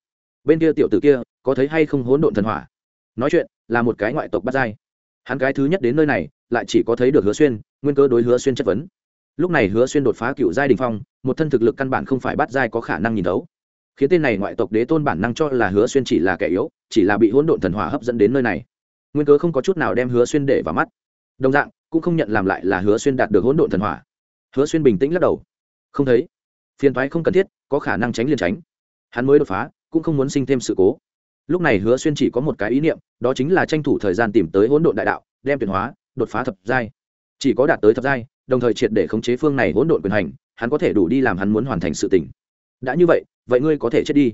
Bên kia tiểu tử kia, có thấy hay không hỗn độn thần hỏa? Nói chuyện, là một cái ngoại tộc bắt giai. Hắn cái thứ nhất đến nơi này, lại chỉ có thấy được hứa xuyên, nguyên cơ đối hứa xuyên chất vấn. Lúc này hứa xuyên đột phá cựu giai đình phong, một thân thực lực căn bản không phải bắt giai có khả năng nhìn thấu. Khiến tên này ngoại tộc đế tôn bản năng cho là hứa xuyên chỉ là kẻ yếu, chỉ là bị hỗn độn thần hỏa hấp dẫn đến nơi này. Nguyên cớ không có chút nào đem hứa xuyên để vào mắt. Đồng dạng, cũng không nhận làm lại là hứa xuyên đạt được hỗn độn thần hỏa hứa xuyên bình tĩnh lắc đầu. Không thấy. Phiền thoái không cần thiết, có khả năng tránh liền tránh. Hắn mới đột phá, cũng không muốn sinh thêm sự cố. Lúc này hứa xuyên chỉ có một cái ý niệm, đó chính là tranh thủ thời gian tìm tới hỗn độn đại đạo, đem tuyển hóa, đột phá thập giai. Chỉ có đạt tới thập giai, đồng thời triệt để khống chế phương này hỗn độn quyền hành, hắn có thể đủ đi làm hắn muốn hoàn thành sự tình. Đã như vậy vậy ngươi có thể chết đi.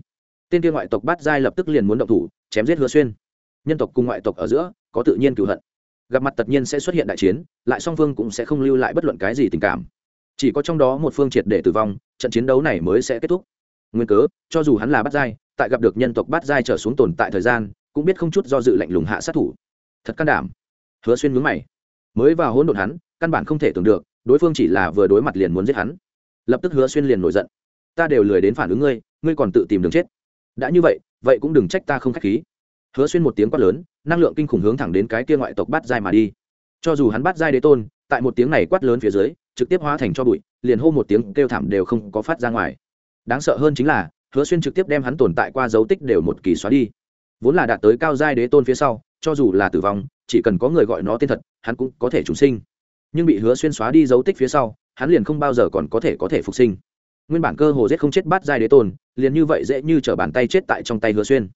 Tên kia ngoại tộc bát giai lập tức liền muốn động thủ, chém giết hứa xuyên. Nhân tộc cùng ngoại tộc ở giữa, có tự nhiên cửu hận. Gặp mặt tất nhiên sẽ xuất hiện đại chiến, lại song phương cũng sẽ không lưu lại bất luận cái gì tình cảm chỉ có trong đó một phương triệt để tử vong, trận chiến đấu này mới sẽ kết thúc. Nguyên cớ, cho dù hắn là bát giai, tại gặp được nhân tộc bát giai trở xuống tồn tại thời gian, cũng biết không chút do dự lạnh lùng hạ sát thủ. Thật can đảm. Hứa xuyên mướn mày. Mới vào hỗn độn hắn, căn bản không thể tưởng được, đối phương chỉ là vừa đối mặt liền muốn giết hắn. Lập tức hứa xuyên liền nổi giận. Ta đều lười đến phản ứng ngươi ngươi còn tự tìm đường chết. Đã như vậy vậy cũng đừng trách ta không k h á c h khí. Hứa xuyên một tiếng quát lớn, năng lượng kinh khủng hướng thẳng đến cái kia ngoại tộc bắt dai mà đi. Cho dù hắn bắt dai đế tôn, tại một tiếng này quát lớn phía dưới trực tiếp hóa thành cho bụi, liền hô một tiếng kêu thảm đều không có phát ra ngoài. Đáng sợ hơn chính là, hứa xuyên trực tiếp đem hắn tồn tại qua dấu tích đều một kỳ xóa đi. Vốn là đạt tới cao giai đế tôn phía sau, cho dù là tử vong, chỉ cần có người gọi nó tên thật, hắn cũng có thể trùng sinh. Nhưng bị hứa xuyên xóa đi dấu tích phía sau, hắn liền không bao giờ còn có thể có thể phục sinh. Nguyên bản cơ hồ giết không chết bát giai đế tôn, liền như vậy dễ như t r ở bàn tay chết tại trong tay hứa xuyên.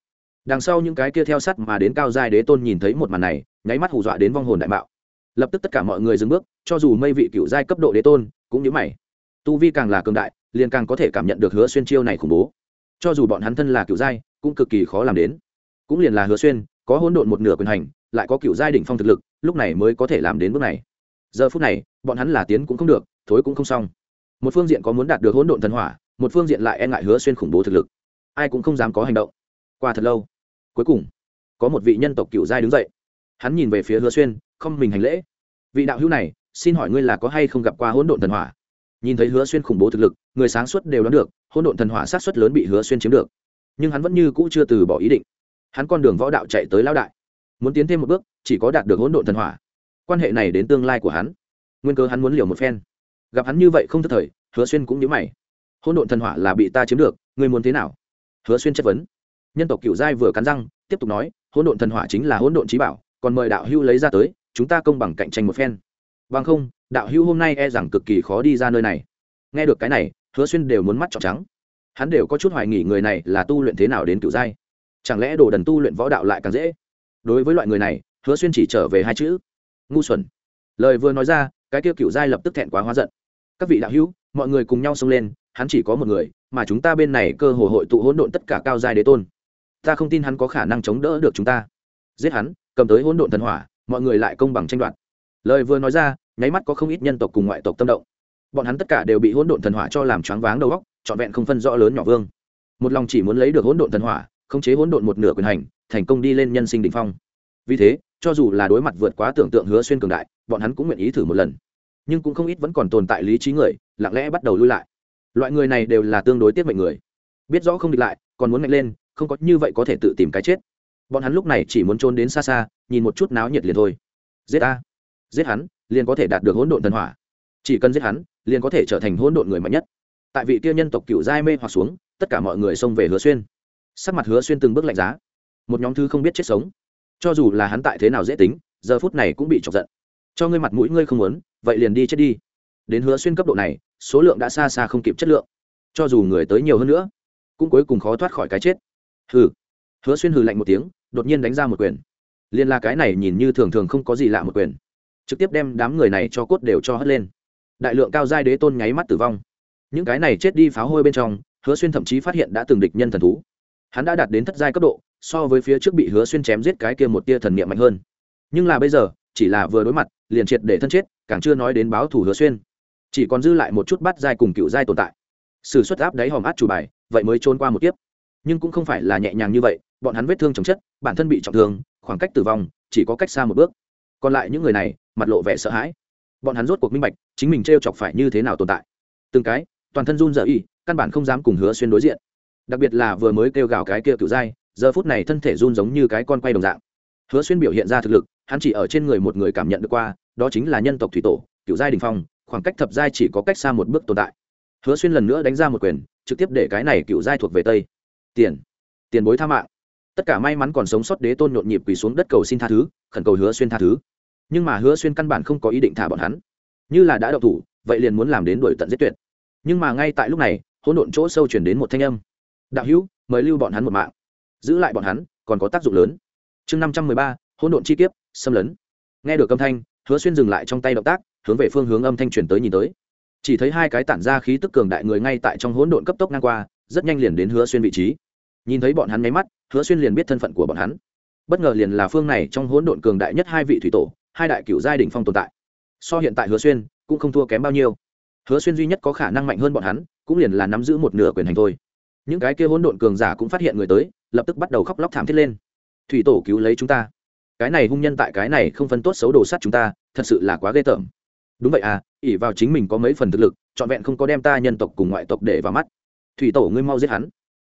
Đằng sau những cái kia theo sắt mà đến cao giai đế tôn nhìn thấy một màn này, nháy mắt hù dọa đến vong hồn đại mạo lập tức tất cả mọi người dừng bước, cho dù mây vị cựu giai cấp độ đế tôn cũng như mày. Tu vi càng là cường đại, liền càng có thể cảm nhận được hứa xuyên chiêu này khủng bố. Cho dù bọn hắn thân là cựu giai, cũng cực kỳ khó làm đến. Cũng liền là hứa xuyên, có hỗn độn một nửa quyền hành, lại có cựu giai đỉnh phong thực lực, lúc này mới có thể làm đến bước này. Giờ phút này, bọn hắn là tiến cũng không được, thối cũng không xong. Một phương diện có muốn đạt được hỗn độn thần hỏa, một phương diện lại e ngại hứa xuyên khủng bố thực lực. Ai cũng không dám có hành động. Qua thật lâu, cuối cùng, có một vị nhân tộc cựu giai đứng dậy. Hắn nhìn về phía hứa xuyên không mình hành lễ. Vị đạo hữu này, xin hỏi ngươi là có hay không gặp qua hỗn độn thần hỏa? Nhìn thấy hứa xuyên khủng bố thực lực, người sáng suốt đều đoán được, hỗn độn thần hỏa sát suất lớn bị hứa xuyên chiếm được. Nhưng hắn vẫn như cũ chưa từ bỏ ý định. Hắn con đường võ đạo chạy tới lao đại. Muốn tiến thêm một bước, chỉ có đạt được hỗn độn thần hỏa. Quan hệ này đến tương lai của hắn. Nguyên cơ hắn muốn liều một phen. Gặp hắn như vậy không thất thời, hứa xuyên cũng nhớ mày. Hỗn độn thần hỏa là bị ta chiếm được, ngươi muốn thế nào? Hứa xuyên chất vấn. Nhân tộc cựu giai vừa cắn răng, tiếp tục nói, hỗn độn thần hỏa chính là hỗn độn trí bảo, còn mời đạo hưu lấy ra tới chúng ta công bằng cạnh tranh một phen. Bằng không, đạo hữu hôm nay e rằng cực kỳ khó đi ra nơi này. Nghe được cái này, hứa xuyên đều muốn mắt trọn trắng. Hắn đều có chút hoài nghỉ người này là tu luyện thế nào đến cựu giai. Chẳng lẽ đồ đần tu luyện võ đạo lại càng dễ? Đối với loại người này, hứa xuyên chỉ trở về hai chữ. Ngu xuẩn. Lời vừa nói ra, cái kia cựu giai lập tức thẹn quá hóa giận. Các vị đạo hữu, mọi người cùng nhau xông lên, hắn chỉ có một người, mà chúng ta bên này cơ hồ hội tụ hỗn độn tất cả cao giai đế tôn. Ta không tin hắn có khả năng chống đỡ được chúng ta. Giết hắn, cầm tới hỗn độn thần hỏa mọi người lại công bằng tranh đoạt. Lời vừa nói ra, nháy mắt có không ít nhân tộc cùng ngoại tộc tâm động. Bọn hắn tất cả đều bị hỗn độn thần hỏa cho làm choáng váng đầu óc, trọn vẹn không phân rõ lớn nhỏ vương. Một lòng chỉ muốn lấy được hỗn độn thần hỏa, khống chế hỗn độn một nửa quyền hành, thành công đi lên nhân sinh đỉnh phong. Vì thế, cho dù là đối mặt vượt quá tưởng tượng hứa xuyên cường đại, bọn hắn cũng nguyện ý thử một lần. Nhưng cũng không ít vẫn còn tồn tại lý trí người, lặng lẽ bắt đầu lui lại. Loại người này đều là tương đối tiết mệnh người. Biết rõ không địch lại, còn muốn mạnh lên, không có như vậy có thể tự tìm cái chết bọn hắn lúc này chỉ muốn trốn đến xa xa, nhìn một chút náo nhiệt liền thôi. Giết a. Giết hắn, liền có thể đạt được hỗn độn thần hỏa. Chỉ cần giết hắn, liền có thể trở thành hỗn độn người mạnh nhất. Tại vị kia nhân tộc cựu giai mê hoặc xuống, tất cả mọi người xông về hứa xuyên. Sắc mặt hứa xuyên từng bước lạnh giá. Một nhóm thư không biết chết sống. Cho dù là hắn tại thế nào dễ tính, giờ phút này cũng bị chọc giận. Cho ngươi mặt mũi ngươi không muốn, vậy liền đi chết đi. Đến hứa xuyên cấp độ này, số lượng đã xa xa không kịp chất lượng. Cho dù người tới nhiều hơn nữa, cũng cuối cùng khó thoát khỏi cái chết. Hừ. Hứa xuyên hừ lạnh một tiếng đột nhiên đánh ra một quyền. Liên la cái này nhìn như thường thường không có gì lạ một quyền. Trực tiếp đem đám người này cho cốt đều cho hất lên. Đại lượng cao giai đế tôn nháy mắt tử vong. Những cái này chết đi pháo hôi bên trong, hứa xuyên thậm chí phát hiện đã từng địch nhân thần thú. Hắn đã đạt đến thất giai cấp độ, so với phía trước bị hứa xuyên chém giết cái kia một tia thần niệm mạnh hơn. Nhưng là bây giờ, chỉ là vừa đối mặt, liền triệt để thân chết, càng chưa nói đến báo thủ hứa xuyên. Chỉ còn dư lại một chút bắt giai cùng cựu giai tồn tại. Sự xuất áp đáy hòm át chủ bài, vậy mới trốn qua một kiếp. Nhưng cũng không phải là nhẹ nhàng như vậy, bọn hắn vết thương chồng chất bản thân bị trọng thương, khoảng cách tử vong chỉ có cách xa một bước. Còn lại những người này, mặt lộ vẻ sợ hãi. Bọn hắn rốt cuộc minh bạch, chính mình t r e o chọc phải như thế nào tồn tại. Từng cái, toàn thân run dở y căn bản không dám cùng hứa xuyên đối diện. Đặc biệt là vừa mới kêu gào cái kia cựu dai giờ phút này thân thể run giống như cái con quay đồng dạng. Hứa xuyên biểu hiện ra thực lực, hắn chỉ ở trên người một người cảm nhận được qua, đó chính là nhân tộc thủy tổ, cựu giai đình phong, khoảng cách thập giai chỉ có cách xa một bước tồn tại. Hứa xuyên lần nữa đánh ra một quyền, trực tiếp để cái này cựu giai thuộc về tây. Tiền. Tiền bối tha mạng tất cả may mắn còn sống sót đế tôn nhộn nhịp quỳ xuống đất cầu xin tha thứ, khẩn cầu hứa xuyên tha thứ. Nhưng mà hứa xuyên căn bản không có ý định thả bọn hắn. Như là đã đậu thủ, vậy liền muốn làm đến đuổi tận giết tuyệt. Nhưng mà ngay tại lúc này, hỗn độn chỗ sâu chuyển đến một thanh âm. Đạo hữu, mời lưu bọn hắn một mạng. Giữ lại bọn hắn, còn có tác dụng lớn. Chương năm trăm mười ba, hỗn độn chi kiếp, xâm lấn. Nghe được âm thanh, hứa xuyên dừng lại trong tay động tác, hướng về phương hướng âm thanh truyền tới nhìn tới. Chỉ thấy hai cái tản ra khí tức cường đại người ngay tại trong hỗn độn cấp tốc ngang qua, rất nhanh liền đến hứa xuyên vị trí. Nhìn thấy bọn hắn nháy mắt hứa xuyên liền biết thân phận của bọn hắn. Bất ngờ liền là phương này trong hỗn độn cường đại nhất hai vị thủy tổ, hai đại cựu giai đ ỉ n h phong tồn tại. So hiện tại hứa xuyên cũng không thua kém bao nhiêu. Hứa xuyên duy nhất có khả năng mạnh hơn bọn hắn, cũng liền là nắm giữ một nửa quyền hành thôi. Những cái kia hỗn độn cường giả cũng phát hiện người tới, lập tức bắt đầu khóc lóc thảm thiết lên. Thủy tổ cứu lấy chúng ta. Cái này hung nhân tại cái này không phân tốt xấu đồ sắt chúng ta, thật sự là quá ghê tởm. Đúng vậy à ỉ vào chính mình có mấy phần thực lực, trọn vẹn không có đem ta nhân tộc cùng ngoại tộc để vào mắt. Thủy tổ ngươi mau giết hắn.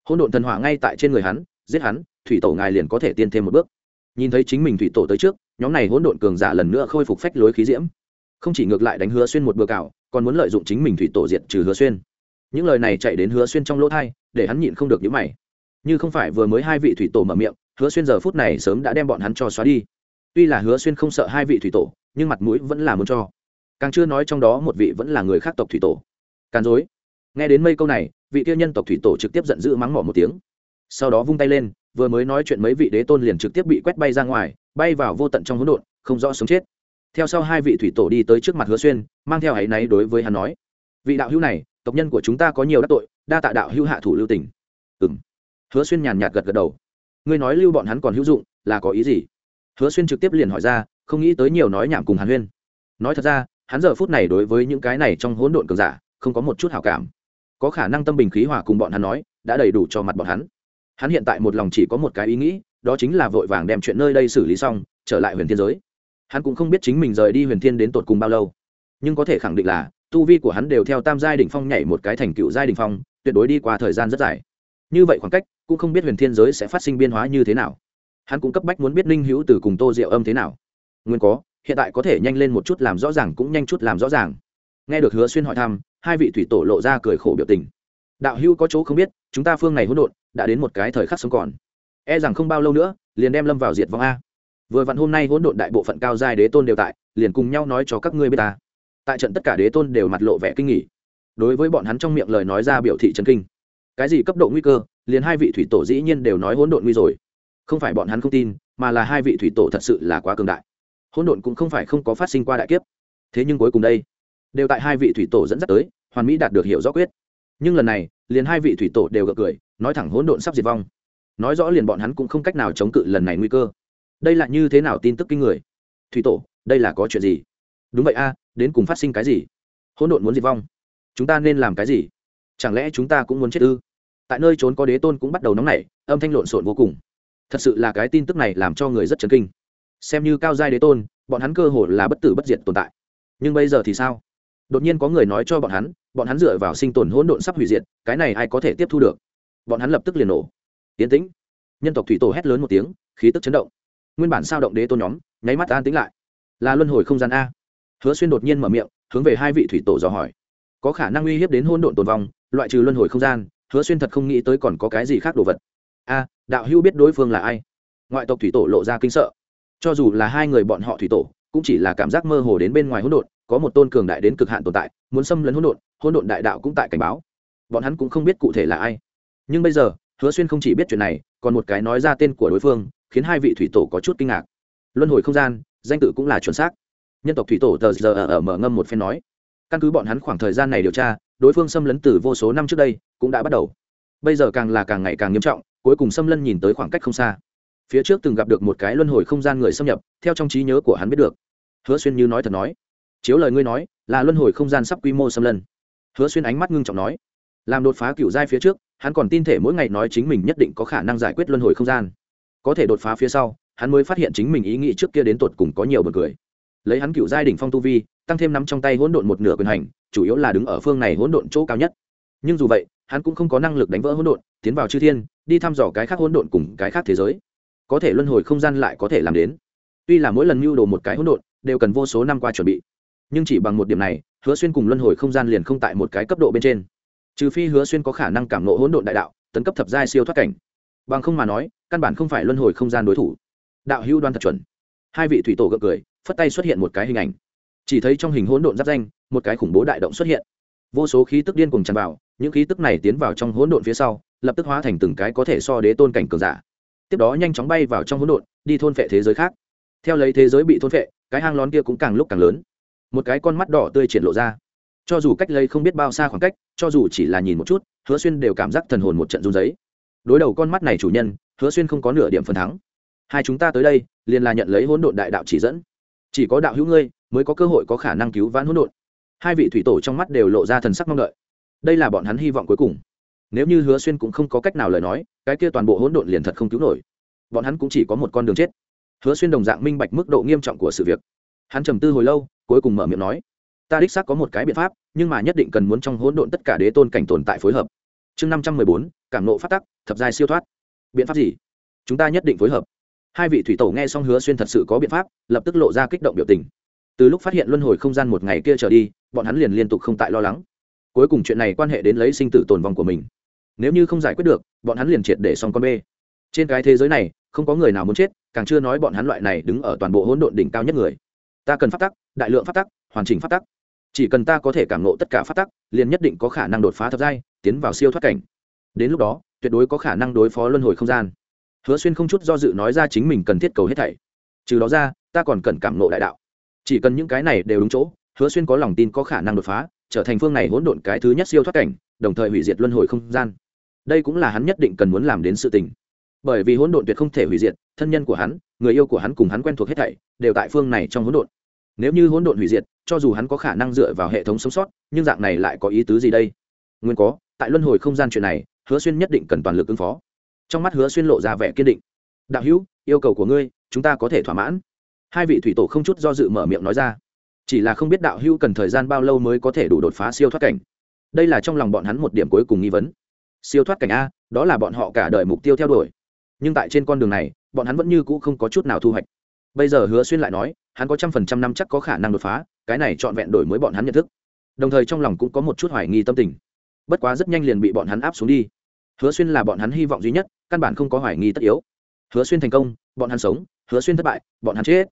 Hỗn độn thần hỏa ngay tại trên người hắn giết hắn, thủy tổ ngài liền có thể tiên thêm một bước. Nhìn thấy chính mình thủy tổ tới trước, nhóm này hỗn độn cường giả lần nữa khôi phục phách lối khí diễm. Không chỉ ngược lại đánh hứa xuyên một bừa cào còn muốn lợi dụng chính mình thủy tổ diệt trừ hứa xuyên. Những lời này chạy đến hứa xuyên trong lỗ thai, để hắn nhịn không được những mày. Như không phải vừa mới hai vị thủy tổ mở miệng, hứa xuyên giờ phút này sớm đã đem bọn hắn cho xóa đi. Tuy là hứa xuyên không sợ hai vị thủy tổ, nhưng mặt mũi vẫn là muốn cho. Càng chưa nói trong đó một vị vẫn là người khác tộc thủy tổ. Càn dối. Nghe đến mây câu này, vị tiêu nhân tộc thủy tổ trực tiếp giận dữ mắng mỏ một tiếng sau đó vung tay lên, vừa mới nói chuyện mấy vị đế tôn liền trực tiếp bị quét bay ra ngoài, bay vào vô tận trong hỗn độn, không rõ sống chết. Theo sau hai vị thủy tổ đi tới trước mặt hứa xuyên, mang theo áy náy đối với hắn nói, vị đạo hữu này, tộc nhân của chúng ta có nhiều đắc tội, đa tạ đạo hữu hạ thủ lưu tình. Ừ m hứa xuyên nhàn nhạt gật gật đầu. Ngươi nói lưu bọn hắn còn hữu dụng, là có ý gì? Hứa xuyên trực tiếp liền hỏi ra, không nghĩ tới nhiều nói nhảm cùng hàn huyên. Nói thật ra, hắn giờ phút này đối với những cái này trong hỗn độn cường giả, không có một chút hảo cảm. Có khả năng tâm bình khí hòa cùng bọn hắn nói, đã đầy đủ cho mặt bọn hắn hắn hiện tại một lòng chỉ có một cái ý nghĩ, đó chính là vội vàng đem chuyện nơi đây xử lý xong, trở lại huyền thiên giới. Hắn cũng không biết chính mình rời đi huyền thiên đến tột cùng bao lâu. Nhưng có thể khẳng định là, tu vi của hắn đều theo tam giai đ ỉ n h phong nhảy một cái thành cựu giai đ ỉ n h phong, tuyệt đối đi qua thời gian rất dài. Như vậy khoảng cách, cũng không biết huyền thiên giới sẽ phát sinh biên hóa như thế nào. Hắn cũng cấp bách muốn biết ninh hữu từ cùng tô diệu âm thế nào. Nguyên có, hiện tại có thể nhanh lên một chút làm rõ ràng cũng nhanh chút làm rõ ràng. Nghe được hứa xuyên hỏi thăm, hai vị thủy tổ lộ ra cười khổ biểu tình. Đạo hữu có chỗ không biết chúng ta phương này hỗn độn đã đến một cái thời khắc sống còn. E rằng không bao lâu nữa, liền đem lâm vào diệt vong a. Vừa vặn hôm nay hỗn độn đại bộ phận cao giai đế tôn đều tại, liền cùng nhau nói cho các ngươi biết ta. Tại trận tất cả đế tôn đều mặt lộ vẻ kinh nghỉ đối với bọn hắn trong miệng lời nói ra biểu thị chấn kinh. Cái gì cấp độ nguy cơ, liền hai vị thủy tổ dĩ nhiên đều nói hỗn độn nguy rồi. Không phải bọn hắn không tin, mà là hai vị thủy tổ thật sự là quá cường đại. Hỗn độn cũng không phải không có phát sinh qua đại kiếp. Thế nhưng cuối cùng đây, đều tại hai vị thủy tổ dẫn dắt tới, hoàn mỹ đạt được hiểu rõ quyết. Nhưng lần này liền hai vị thủy tổ đều gật cười, nói thẳng hỗn độn sắp diệt vong. Nói rõ liền bọn hắn cũng không cách nào chống cự lần này nguy cơ. Đây là như thế nào tin tức kinh người? Thủy tổ, đây là có chuyện gì? Đúng vậy a, đến cùng phát sinh cái gì? Hỗn độn muốn diệt vong. Chúng ta nên làm cái gì? Chẳng lẽ chúng ta cũng muốn chết ư? Tại nơi trốn có đế tôn cũng bắt đầu nóng nảy, âm thanh lộn xộn vô cùng. Thật sự là cái tin tức này làm cho người rất chấn kinh. Xem như cao giai đế tôn, bọn hắn cơ hồ là bất tử bất diệt tồn tại. Nhưng bây giờ thì sao? Đột nhiên có người nói cho bọn hắn bọn hắn dựa vào sinh tồn hỗn độn sắp hủy diệt, cái này ai có thể tiếp thu được? Bọn hắn lập tức liền nổ. Tiến tĩnh. Nhân tộc thủy tổ hét lớn một tiếng, khí tức chấn động. Nguyên bản sao động đế tôn nhóm, nháy mắt an tĩnh lại. Là luân hồi không gian a. Hứa xuyên đột nhiên mở miệng, hướng về hai vị thủy tổ dò hỏi. Có khả năng uy hiếp đến hỗn độn tồn vong, loại trừ luân hồi không gian, hứa xuyên thật không nghĩ tới còn có cái gì khác đồ vật. A, đạo hữu biết đối phương là ai? Ngoại tộc thủy tổ lộ ra kinh sợ. Cho dù là hai người bọn họ thủy tổ, cũng chỉ là cảm giác mơ hồ đến bên ngoài hỗn độn có một tôn cường đại đến cực hạn tồn tại, muốn xâm lấn hỗn độn hỗn độn đại đạo cũng tại cảnh báo. Bọn hắn cũng không biết cụ thể là ai. Nhưng bây giờ, hứa xuyên không chỉ biết chuyện này, còn một cái nói ra tên của đối phương, khiến hai vị thủy tổ có chút kinh ngạc. Luân hồi không gian, danh tự cũng là chuẩn xác. Nhân tộc thủy tổ tờ giờ ở mở ngâm một phen nói. Căn cứ bọn hắn khoảng thời gian này điều tra, đối phương xâm lấn từ vô số năm trước đây, cũng đã bắt đầu. Bây giờ càng là càng ngày càng nghiêm trọng, cuối cùng xâm lấn nhìn tới khoảng cách không xa. Phía trước từng gặp được một cái luân hồi không gian người xâm nhập, theo trong trí nhớ của hắn biết được. Hứa xuyên như nói thật nói chiếu lời ngươi nói, là luân hồi không gian sắp quy mô xâm lân hứa xuyên ánh mắt ngưng trọng nói, làm đột phá cựu giai phía trước, hắn còn tin thể mỗi ngày nói chính mình nhất định có khả năng giải quyết luân hồi không gian. Có thể đột phá phía sau, hắn mới phát hiện chính mình ý nghĩ trước kia đến tột cùng có nhiều bật cười. Lấy hắn cựu giai đỉnh phong tu vi, tăng thêm nắm trong tay hỗn độn một nửa quyền hành, chủ yếu là đứng ở phương này hỗn độn chỗ cao nhất. Nhưng dù vậy, hắn cũng không có năng lực đánh vỡ hỗn độn, tiến vào chư thiên, đi thăm dò cái khác hỗn độn cùng cái khác thế giới. Có thể luân hồi không gian lại có thể làm đến. Tuy là mỗi lần mưu đồ một cái hỗn độn, đều cần vô số năm qua chuẩn bị nhưng chỉ bằng một điểm này, hứa xuyên cùng luân hồi không gian liền không tại một cái cấp độ bên trên. Trừ phi hứa xuyên có khả năng cảm nộ hỗn độn đại đạo, tấn cấp thập giai siêu thoát cảnh. Bằng không mà nói, căn bản không phải luân hồi không gian đối thủ. Đạo hữu đoan thật chuẩn. Hai vị thủy tổ gật cười, phất tay xuất hiện một cái hình ảnh. Chỉ thấy trong hình hỗn độn giáp danh, một cái khủng bố đại động xuất hiện. Vô số khí tức điên cùng tràn vào, những khí tức này tiến vào trong hỗn độn phía sau, lập tức hóa thành từng cái có thể so đế tôn cảnh cường giả. Tiếp đó nhanh chóng bay vào trong hỗn độn, đi thôn phệ thế giới khác. Theo lấy thế giới bị thôn phệ, cái hang lón kia cũng càng lúc càng lớn một cái con mắt đỏ tươi triển lộ ra. Cho dù cách lấy không biết bao xa khoảng cách, cho dù chỉ là nhìn một chút, hứa xuyên đều cảm giác thần hồn một trận run giấy đối đầu con mắt này chủ nhân, hứa xuyên không có nửa điểm phần thắng. Hai chúng ta tới đây, liền là nhận lấy hỗn độn đại đạo chỉ dẫn. Chỉ có đạo hữu ngươi, mới có cơ hội có khả năng cứu vãn hỗn độn. Hai vị thủy tổ trong mắt đều lộ ra thần sắc mong đợi. Đây là bọn hắn hy vọng cuối cùng. Nếu như hứa xuyên cũng không có cách nào lời nói, cái kia toàn bộ hỗn độn liền thật không cứu nổi. Bọn hắn cũng chỉ có một con đường chết. Hứa xuyên đồng dạng minh bạch mức độ nghiêm trọng của sự việc. Hắn trầm tư hồi lâu cuối cùng mở miệng nói, ta đích xác có một cái biện pháp, nhưng mà nhất định cần muốn trong hỗn độn tất cả đế tôn cảnh tồn tại phối hợp. Chương năm trăm mười bốn, cảm nộ phát tắc, thập giai siêu thoát. Biện pháp gì? Chúng ta nhất định phối hợp. Hai vị thủy tổ nghe xong hứa xuyên thật sự có biện pháp, lập tức lộ ra kích động biểu tình. Từ lúc phát hiện luân hồi không gian một ngày kia trở đi, bọn hắn liền liên tục không tại lo lắng. Cuối cùng chuyện này quan hệ đến lấy sinh tử tồn vong của mình. Nếu như không giải quyết được, bọn hắn liền triệt để xong con bê. Trên cái thế giới này, không có người nào muốn chết, càng chưa nói bọn hắn loại này đứng ở toàn bộ hỗn độn đỉnh cao nhất người ta cần phát tắc, đại lượng phát tắc, hoàn chỉnh phát tắc. Chỉ cần ta có thể cảm nộ tất cả phát tắc, liền nhất định có khả năng đột phá thập giai, tiến vào siêu thoát cảnh. Đến lúc đó, tuyệt đối có khả năng đối phó luân hồi không gian. Hứa xuyên không chút do dự nói ra chính mình cần thiết cầu hết thảy. Trừ đó ra, ta còn cần cảm nộ đại đạo. Chỉ cần những cái này đều đúng chỗ, hứa xuyên có lòng tin có khả năng đột phá, trở thành phương này hỗn độn cái thứ nhất siêu thoát cảnh, đồng thời hủy diệt luân hồi không gian. Đây cũng là hắn nhất định cần muốn làm đến sự tình. Bởi vì hỗn độn tuyệt không thể hủy diệt, thân nhân của hắn, người yêu của hắn cùng hắn quen thuộc hết thảy, đều tại phương này trong hỗn độn nếu như hỗn độn hủy diệt, cho dù hắn có khả năng dựa vào hệ thống sống sót, nhưng dạng này lại có ý tứ gì đây? Nguyên có, tại luân hồi không gian chuyện này, hứa xuyên nhất định cần toàn lực ứng phó. Trong mắt hứa xuyên lộ ra vẻ kiên định. Đạo hữu, yêu cầu của ngươi, chúng ta có thể thỏa mãn. Hai vị thủy tổ không chút do dự mở miệng nói ra. Chỉ là không biết đạo hữu cần thời gian bao lâu mới có thể đủ đột phá siêu thoát cảnh. Đây là trong lòng bọn hắn một điểm cuối cùng nghi vấn. Siêu thoát cảnh a, đó là bọn họ cả đời mục tiêu theo đuổi. Nhưng tại trên con đường này, bọn hắn vẫn như cũ không có chút nào thu hoạch bây giờ hứa xuyên lại nói, hắn có trăm phần trăm năm chắc có khả năng đột phá, cái này trọn vẹn đổi mới bọn hắn nhận thức. Đồng thời trong lòng cũng có một chút hoài nghi tâm tình. Bất quá rất nhanh liền bị bọn hắn áp xuống đi. Hứa xuyên là bọn hắn hy vọng duy nhất, căn bản không có hoài nghi tất yếu. Hứa xuyên thành công, bọn hắn sống, hứa xuyên thất bại, bọn hắn chết.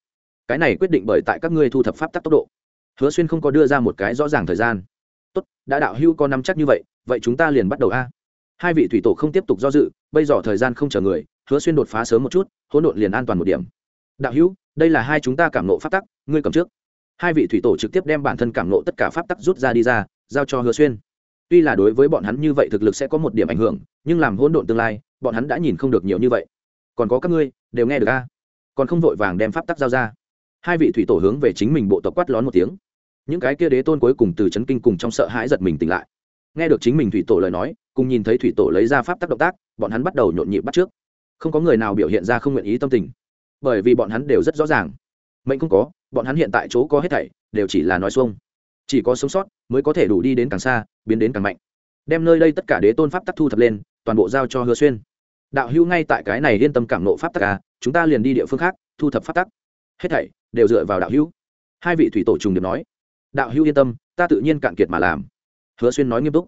Cái này quyết định bởi tại các ngươi thu thập pháp tắc tốc độ. Hứa xuyên không có đưa ra một cái rõ ràng thời gian. Tốt, đã đạo hưu có năm chắc như vậy vậy chúng ta liền bắt đầu a. Hai vị thủy tổ không tiếp tục do dự, bây giờ thời gian không chờ người, hứa xuyên đột phá sớm một chút, hỗn độn liền an toàn một điểm đạo hữu, đây là hai chúng ta cảm nộ pháp tắc, ngươi cầm trước. Hai vị thủy tổ trực tiếp đem bản thân cảm nộ tất cả pháp tắc rút ra đi ra, giao cho hứa xuyên. Tuy là đối với bọn hắn như vậy thực lực sẽ có một điểm ảnh hưởng, nhưng làm hỗn độn tương lai, bọn hắn đã nhìn không được nhiều như vậy. Còn có các ngươi, đều nghe được a? Còn không vội vàng đem pháp tắc giao ra. Hai vị thủy tổ hướng về chính mình bộ tộc quát lón một tiếng. Những cái kia đế tôn cuối cùng từ c h ấ n kinh cùng trong sợ hãi giật mình tỉnh lại. Nghe được chính mình thủy tổ lời nói, cùng nhìn thấy thủy tổ lấy ra pháp tắc động tác, bọn hắn bắt đầu nhộn nhịp bắt trước. Không có người nào biểu hiện ra không nguyện ý tâm tình bởi vì bọn hắn đều rất rõ ràng. Mệnh không có, bọn hắn hiện tại chỗ có hết thảy, đều chỉ là nói xuông. Chỉ có sống sót mới có thể đủ đi đến càng xa, biến đến càng mạnh. Đem nơi đây tất cả đế tôn pháp tắc thu thập lên, toàn bộ giao cho hứa xuyên. Đạo hữu ngay tại cái này yên tâm cảm nộ pháp tắc à chúng ta liền đi địa phương khác, thu thập pháp tắc. Hết thảy đều dựa vào đạo hữu. Hai vị thủy tổ trùng điệp nói. Đạo hữu yên tâm, ta tự nhiên cạn kiệt mà làm. Hứa xuyên nói nghiêm túc.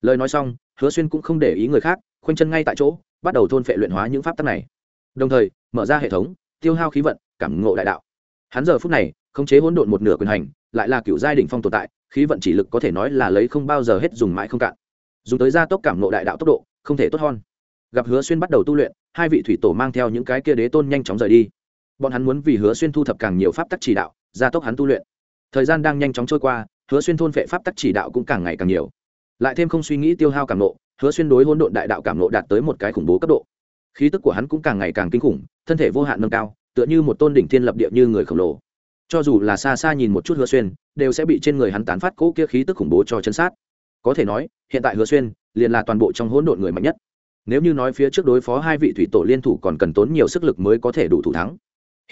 Lời nói xong, hứa xuyên cũng không để ý người khác, khoanh chân ngay tại chỗ, bắt đầu thôn phệ luyện hóa những pháp tắc này. Đồng thời, mở ra hệ thống tiêu hao khí vận, cảm ngộ đại đạo. Hắn giờ phút này, khống chế hỗn độn một nửa quyền hành, lại là cựu giai đ ỉ n h phong tồn tại, khí vận chỉ lực có thể nói là lấy không bao giờ hết dùng mãi không cạn. Dùng tới gia tốc cảm ngộ đại đạo tốc độ, không thể tốt hơn. Gặp hứa xuyên bắt đầu tu luyện, hai vị thủy tổ mang theo những cái kia đế tôn nhanh chóng rời đi. Bọn hắn muốn vì hứa xuyên thu thập càng nhiều pháp tắc chỉ đạo, gia tốc hắn tu luyện. Thời gian đang nhanh chóng trôi qua, hứa xuyên thôn vệ pháp tắc chỉ đạo cũng càng ngày càng nhiều. Lại thêm không suy nghĩ tiêu hao cảm nộ hứa xuyên đối hỗn độn đại đạo cảm nộ đạt tới một cái khủng bố cấp độ. Khí tức của hắn cũng càng ngày càng kinh khủng thân thể vô hạn nâng cao, tựa như một tôn đỉnh thiên lập địa như người khổng lồ. Cho dù là xa xa nhìn một chút hứa xuyên, đều sẽ bị trên người hắn tán phát cỗ kia khí tức khủng bố cho chân sát. Có thể nói, hiện tại hứa xuyên liền là toàn bộ trong hỗn độn người mạnh nhất. Nếu như nói phía trước đối phó hai vị thủy tổ liên thủ còn cần tốn nhiều sức lực mới có thể đủ thủ thắng.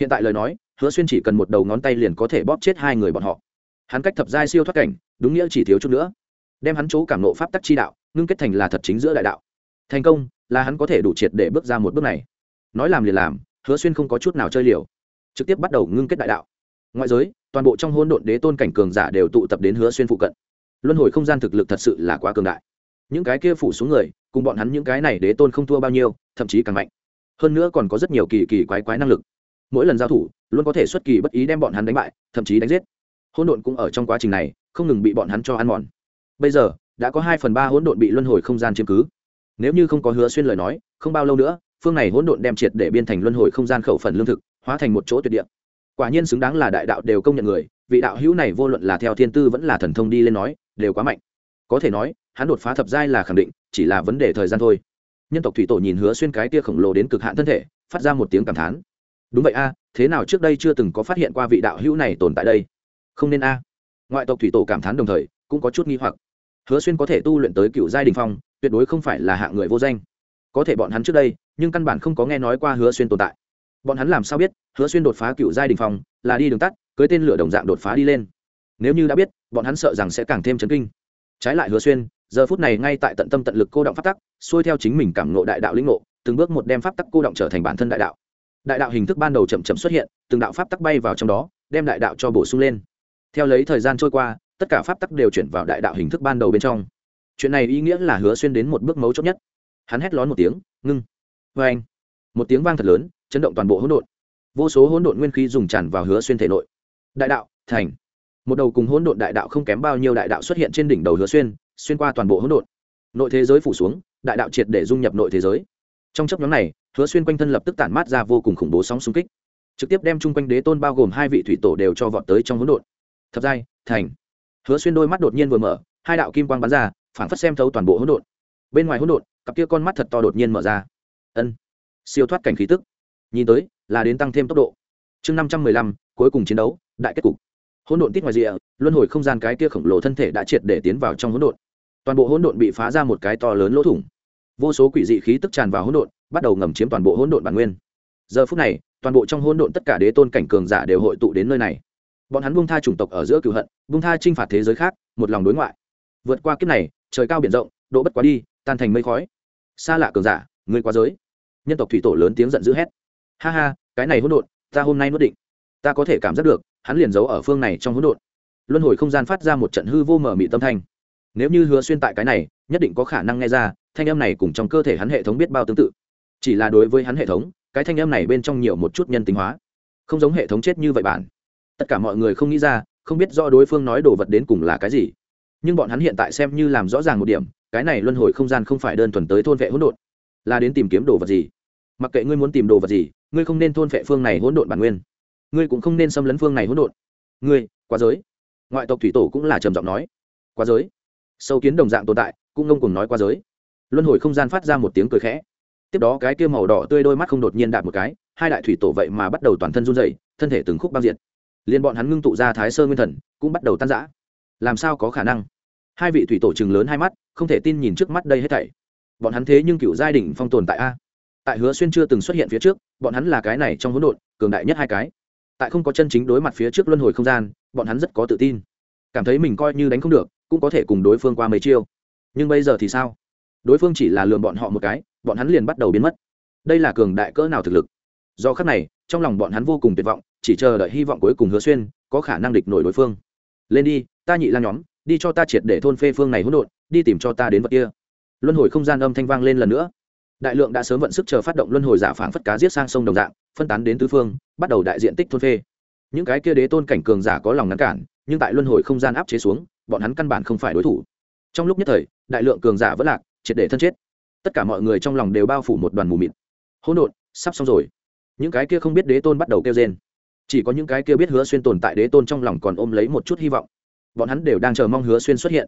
Hiện tại lời nói, hứa xuyên chỉ cần một đầu ngón tay liền có thể bóp chết hai người bọn họ. Hắn cách thập giai siêu thoát cảnh, đúng nghĩa chỉ thiếu chút nữa. Đem hắn chỗ cảm nộ pháp tắc chi đạo, ngưng kết thành là thật chính giữa đại đạo. Thành công là hắn có thể đủ triệt để bước ra một bước này. Nói làm liền làm hứa xuyên không có chút nào chơi liều, trực tiếp bắt đầu ngưng kết đại đạo. Ngoại giới, toàn bộ trong hôn độn đế tôn cảnh cường giả đều tụ tập đến hứa xuyên phụ cận. Luân hồi không gian thực lực thật sự là quá cường đại. Những cái kia phủ xuống người, cùng bọn hắn những cái này đế tôn không thua bao nhiêu, thậm chí càng mạnh. Hơn nữa còn có rất nhiều kỳ kỳ quái quái năng lực. Mỗi lần giao thủ, luôn có thể xuất kỳ bất ý đem bọn hắn đánh bại, thậm chí đánh giết. Hỗn độn cũng ở trong quá trình này, không ngừng bị bọn hắn cho ăn mòn. Bây giờ, đã có hai phần ba hỗn độn bị luân hồi không gian chiếm cứ. Nếu như không có hứa xuyên lời nói, không bao lâu nữa phương này hỗn độn đem triệt để biên thành luân hồi không gian khẩu phần lương thực, hóa thành một chỗ tuyệt địa. Quả nhiên xứng đáng là đại đạo đều công nhận người, vị đạo hữu này vô luận là theo thiên tư vẫn là thần thông đi lên nói, đều quá mạnh. Có thể nói, hắn đột phá thập giai là khẳng định, chỉ là vấn đề thời gian thôi. Nhân tộc thủy tổ nhìn hứa xuyên cái tia khổng lồ đến cực hạn thân thể, phát ra một tiếng cảm thán. Đúng vậy a, thế nào trước đây chưa từng có phát hiện qua vị đạo hữu này tồn tại đây? Không nên a. Ngoại tộc thủy tổ cảm thán đồng thời, cũng có chút nghi hoặc. Hứa xuyên có thể tu luyện tới cựu giai đình phong, tuyệt đối không phải là hạng người vô danh có thể bọn hắn trước đây, nhưng căn bản không có nghe nói qua hứa xuyên tồn tại. Bọn hắn làm sao biết hứa xuyên đột phá cựu giai đình phong là đi đường tắt, cưới tên lửa đồng dạng đột phá đi lên. Nếu như đã biết, bọn hắn sợ rằng sẽ càng thêm chấn kinh. Trái lại hứa xuyên, giờ phút này ngay tại tận tâm tận lực cô động pháp tắc, xuôi theo chính mình cảm nộ đại đạo lĩnh ngộ, từng bước một đem pháp tắc cô động trở thành bản thân đại đạo. Đại đạo hình thức ban đầu chậm chậm xuất hiện, từng đạo pháp tắc bay vào trong đó, đem đại đạo cho bổ sung lên. Theo lấy thời gian trôi qua, tất cả pháp tắc đều chuyển vào đại đạo hình thức ban đầu bên trong. Chuyện này ý nghĩa là hứa xuyên đến một bước mấu chốt nhất hắn hét lón một tiếng, ngưng. Vê anh một tiếng vang thật lớn, chấn động toàn bộ hỗn độn. Vô số hỗn độn nguyên khí dùng tràn vào hứa xuyên thể nội. Đại đạo, thành. Một đầu cùng hỗn độn đại đạo không kém bao nhiêu đại đạo xuất hiện trên đỉnh đầu hứa xuyên xuyên qua toàn bộ hỗn độn. Nội thế giới phủ xuống, đại đạo triệt để dung nhập nội thế giới. Trong chấp nhóm này, hứa xuyên quanh thân lập tức tản mát ra vô cùng khủng bố sóng xung kích. Trực tiếp đem chung quanh đế tôn bao gồm hai vị thủy tổ đều cho vọt tới trong hỗn độn. Thập giai, thành. Hứa xuyên đôi mắt đột nhiên vừa mở, hai đạo kim quang bắn ra, phảng phất xem thấu toàn bộ hỗn độn bên ngoài hỗn độn, cặp kia con mắt thật to đột nhiên mở ra. Ân, siêu thoát cảnh khí tức. Nhìn tới, là đến tăng thêm tốc độ. Chương năm trăm mười lăm, cuối cùng chiến đấu, đại kết cục. Hỗn độn tít ngoài rìa, luân hồi không gian cái kia khổng lồ thân thể đã triệt để tiến vào trong hỗn độn. Toàn bộ hỗn độn bị phá ra một cái to lớn lỗ thủng. Vô số quỷ dị khí tức tràn vào hỗn độn, bắt đầu ngầm chiếm toàn bộ hỗn độn bản nguyên. Giờ phút này, toàn bộ trong hỗn độn tất cả đế tôn cảnh cường giả đều hội tụ đến nơi này. Bọn hắn buông tha chủng tộc ở giữa cựu hận, buông tha chinh phạt thế giới khác, một lòng đối ngoại. Vượt qua kiếp này, trời cao biển rộng, độ bất quá đi tan thành mây khói. Xa lạ cường giả người quá giới. Nhân tộc thủy tổ lớn tiếng giận dữ hét. Ha ha, cái này hỗn độn, ta hôm nay nuốt định. Ta có thể cảm giác được, hắn liền giấu ở phương này trong hỗn độn. Luân hồi không gian phát ra một trận hư vô mở mị tâm thanh. Nếu như hứa xuyên tại cái này, nhất định có khả năng nghe ra, thanh âm này cùng trong cơ thể hắn hệ thống biết bao tương tự. Chỉ là đối với hắn hệ thống, cái thanh âm này bên trong nhiều một chút nhân tính hóa. Không giống hệ thống chết như vậy bản tất cả mọi người không nghĩ ra, không biết do đối phương nói đồ vật đến cùng là cái gì nhưng bọn hắn hiện tại xem như làm rõ ràng một điểm cái này luân hồi không gian không phải đơn thuần tới thôn vệ hỗn độn là đến tìm kiếm đồ vật gì? Mặc kệ ngươi muốn tìm đồ vật gì ngươi không nên thôn vệ phương này hỗn độn bản nguyên. Ngươi cũng không nên xâm lấn phương này hỗn độn. Ngươi quá giới. Ngoại tộc thủy tổ cũng là trầm giọng nói. Quá giới. Sâu kiến đồng dạng tồn tại cũng ngông cùng nói quá giới. Luân hồi không gian phát ra một tiếng cười khẽ. Tiếp đó cái kia màu đỏ tươi đôi mắt không đột nhiên đạp một cái hai đại thủy tổ vậy mà bắt đầu toàn thân run dày thân thể từng khúc băng diệt, liền bọn hắn ngưng tụ ra thái sơ nguyên thần cũng bắt đầu tan rã làm sao có khả năng? Hai vị thủy tổ chừng lớn hai mắt, không thể tin nhìn trước mắt đây hết thảy. Bọn hắn thế nhưng cựu giai đình phong tồn tại a. Tại hứa xuyên chưa từng xuất hiện phía trước, bọn hắn là cái này trong hỗn độn, cường đại nhất hai cái. Tại không có chân chính đối mặt phía trước luân hồi không gian, bọn hắn rất có tự tin. Cảm thấy mình coi như đánh không được, cũng có thể cùng đối phương qua mấy chiêu. Nhưng bây giờ thì sao? Đối phương chỉ là lường bọn họ một cái, bọn hắn liền bắt đầu biến mất. Đây là cường đại cỡ nào thực lực? Do khắc này, trong lòng bọn hắn vô cùng tuyệt vọng, chỉ chờ đợi hy vọng cuối cùng hứa xuyên có khả năng địch nổi đối phương lên đi, ta nhị lang nhóm, đi cho ta triệt để thôn phê phương này hỗn độn, đi tìm cho ta đến vật kia. Luân hồi không gian âm thanh vang lên lần nữa. Đại lượng đã sớm vận sức chờ phát động luân hồi giả phảng phất cá giết sang sông đồng dạng, phân tán đến tứ phương, bắt đầu đại diện tích thôn phê. Những cái kia đế tôn cảnh cường giả có lòng ngăn cản, nhưng tại luân hồi không gian áp chế xuống, bọn hắn căn bản không phải đối thủ. Trong lúc nhất thời, đại lượng cường giả vẫn lạc, triệt để thân chết. Tất cả mọi người trong lòng đều bao phủ một đoàn mù mịt. Hỗn độn, sắp xong rồi. Những cái kia không biết đế tôn bắt đầu kêu rên chỉ có những cái kia biết hứa xuyên tồn tại đế tôn trong lòng còn ôm lấy một chút hy vọng. Bọn hắn đều đang chờ mong hứa xuyên xuất hiện.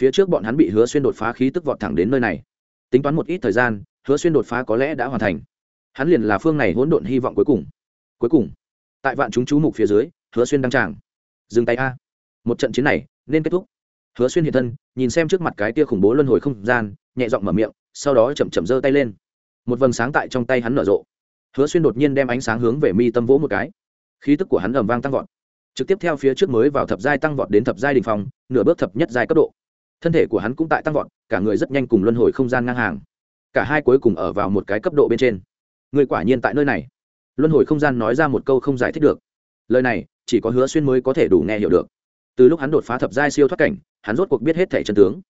Phía trước bọn hắn bị hứa xuyên đột phá khí tức vọt thẳng đến nơi này. Tính toán một ít thời gian, hứa xuyên đột phá có lẽ đã hoàn thành. Hắn liền là phương này hỗn độn hy vọng cuối cùng. Cuối cùng, tại vạn chúng chú mục phía dưới, hứa xuyên đăng tràng. Dừng tay a. Một trận chiến này, nên kết thúc. Hứa xuyên hiện thân, nhìn xem trước mặt cái tia khủng bố luân hồi không gian, nhẹ giọng mở miệng, sau đó chậm chậm giơ tay lên. Một vầng sáng tại trong tay hắn nở rộ. Hứa xuyên đột nhiên đem ánh sáng hướng về mi tâm vỗ một cái khí tức của hắn ầm vang tăng vọt. Trực tiếp theo phía trước mới vào thập giai tăng vọt đến thập giai đình phong, nửa bước thập nhất giai cấp độ. Thân thể của hắn cũng tại tăng vọt, cả người rất nhanh cùng luân hồi không gian ngang hàng. Cả hai cuối cùng ở vào một cái cấp độ bên trên. Người quả nhiên tại nơi này. Luân hồi không gian nói ra một câu không giải thích được. Lời này, chỉ có hứa xuyên mới có thể đủ nghe hiểu được. Từ lúc hắn đột phá thập giai siêu thoát cảnh, hắn rốt cuộc biết hết thẻ chân tướng.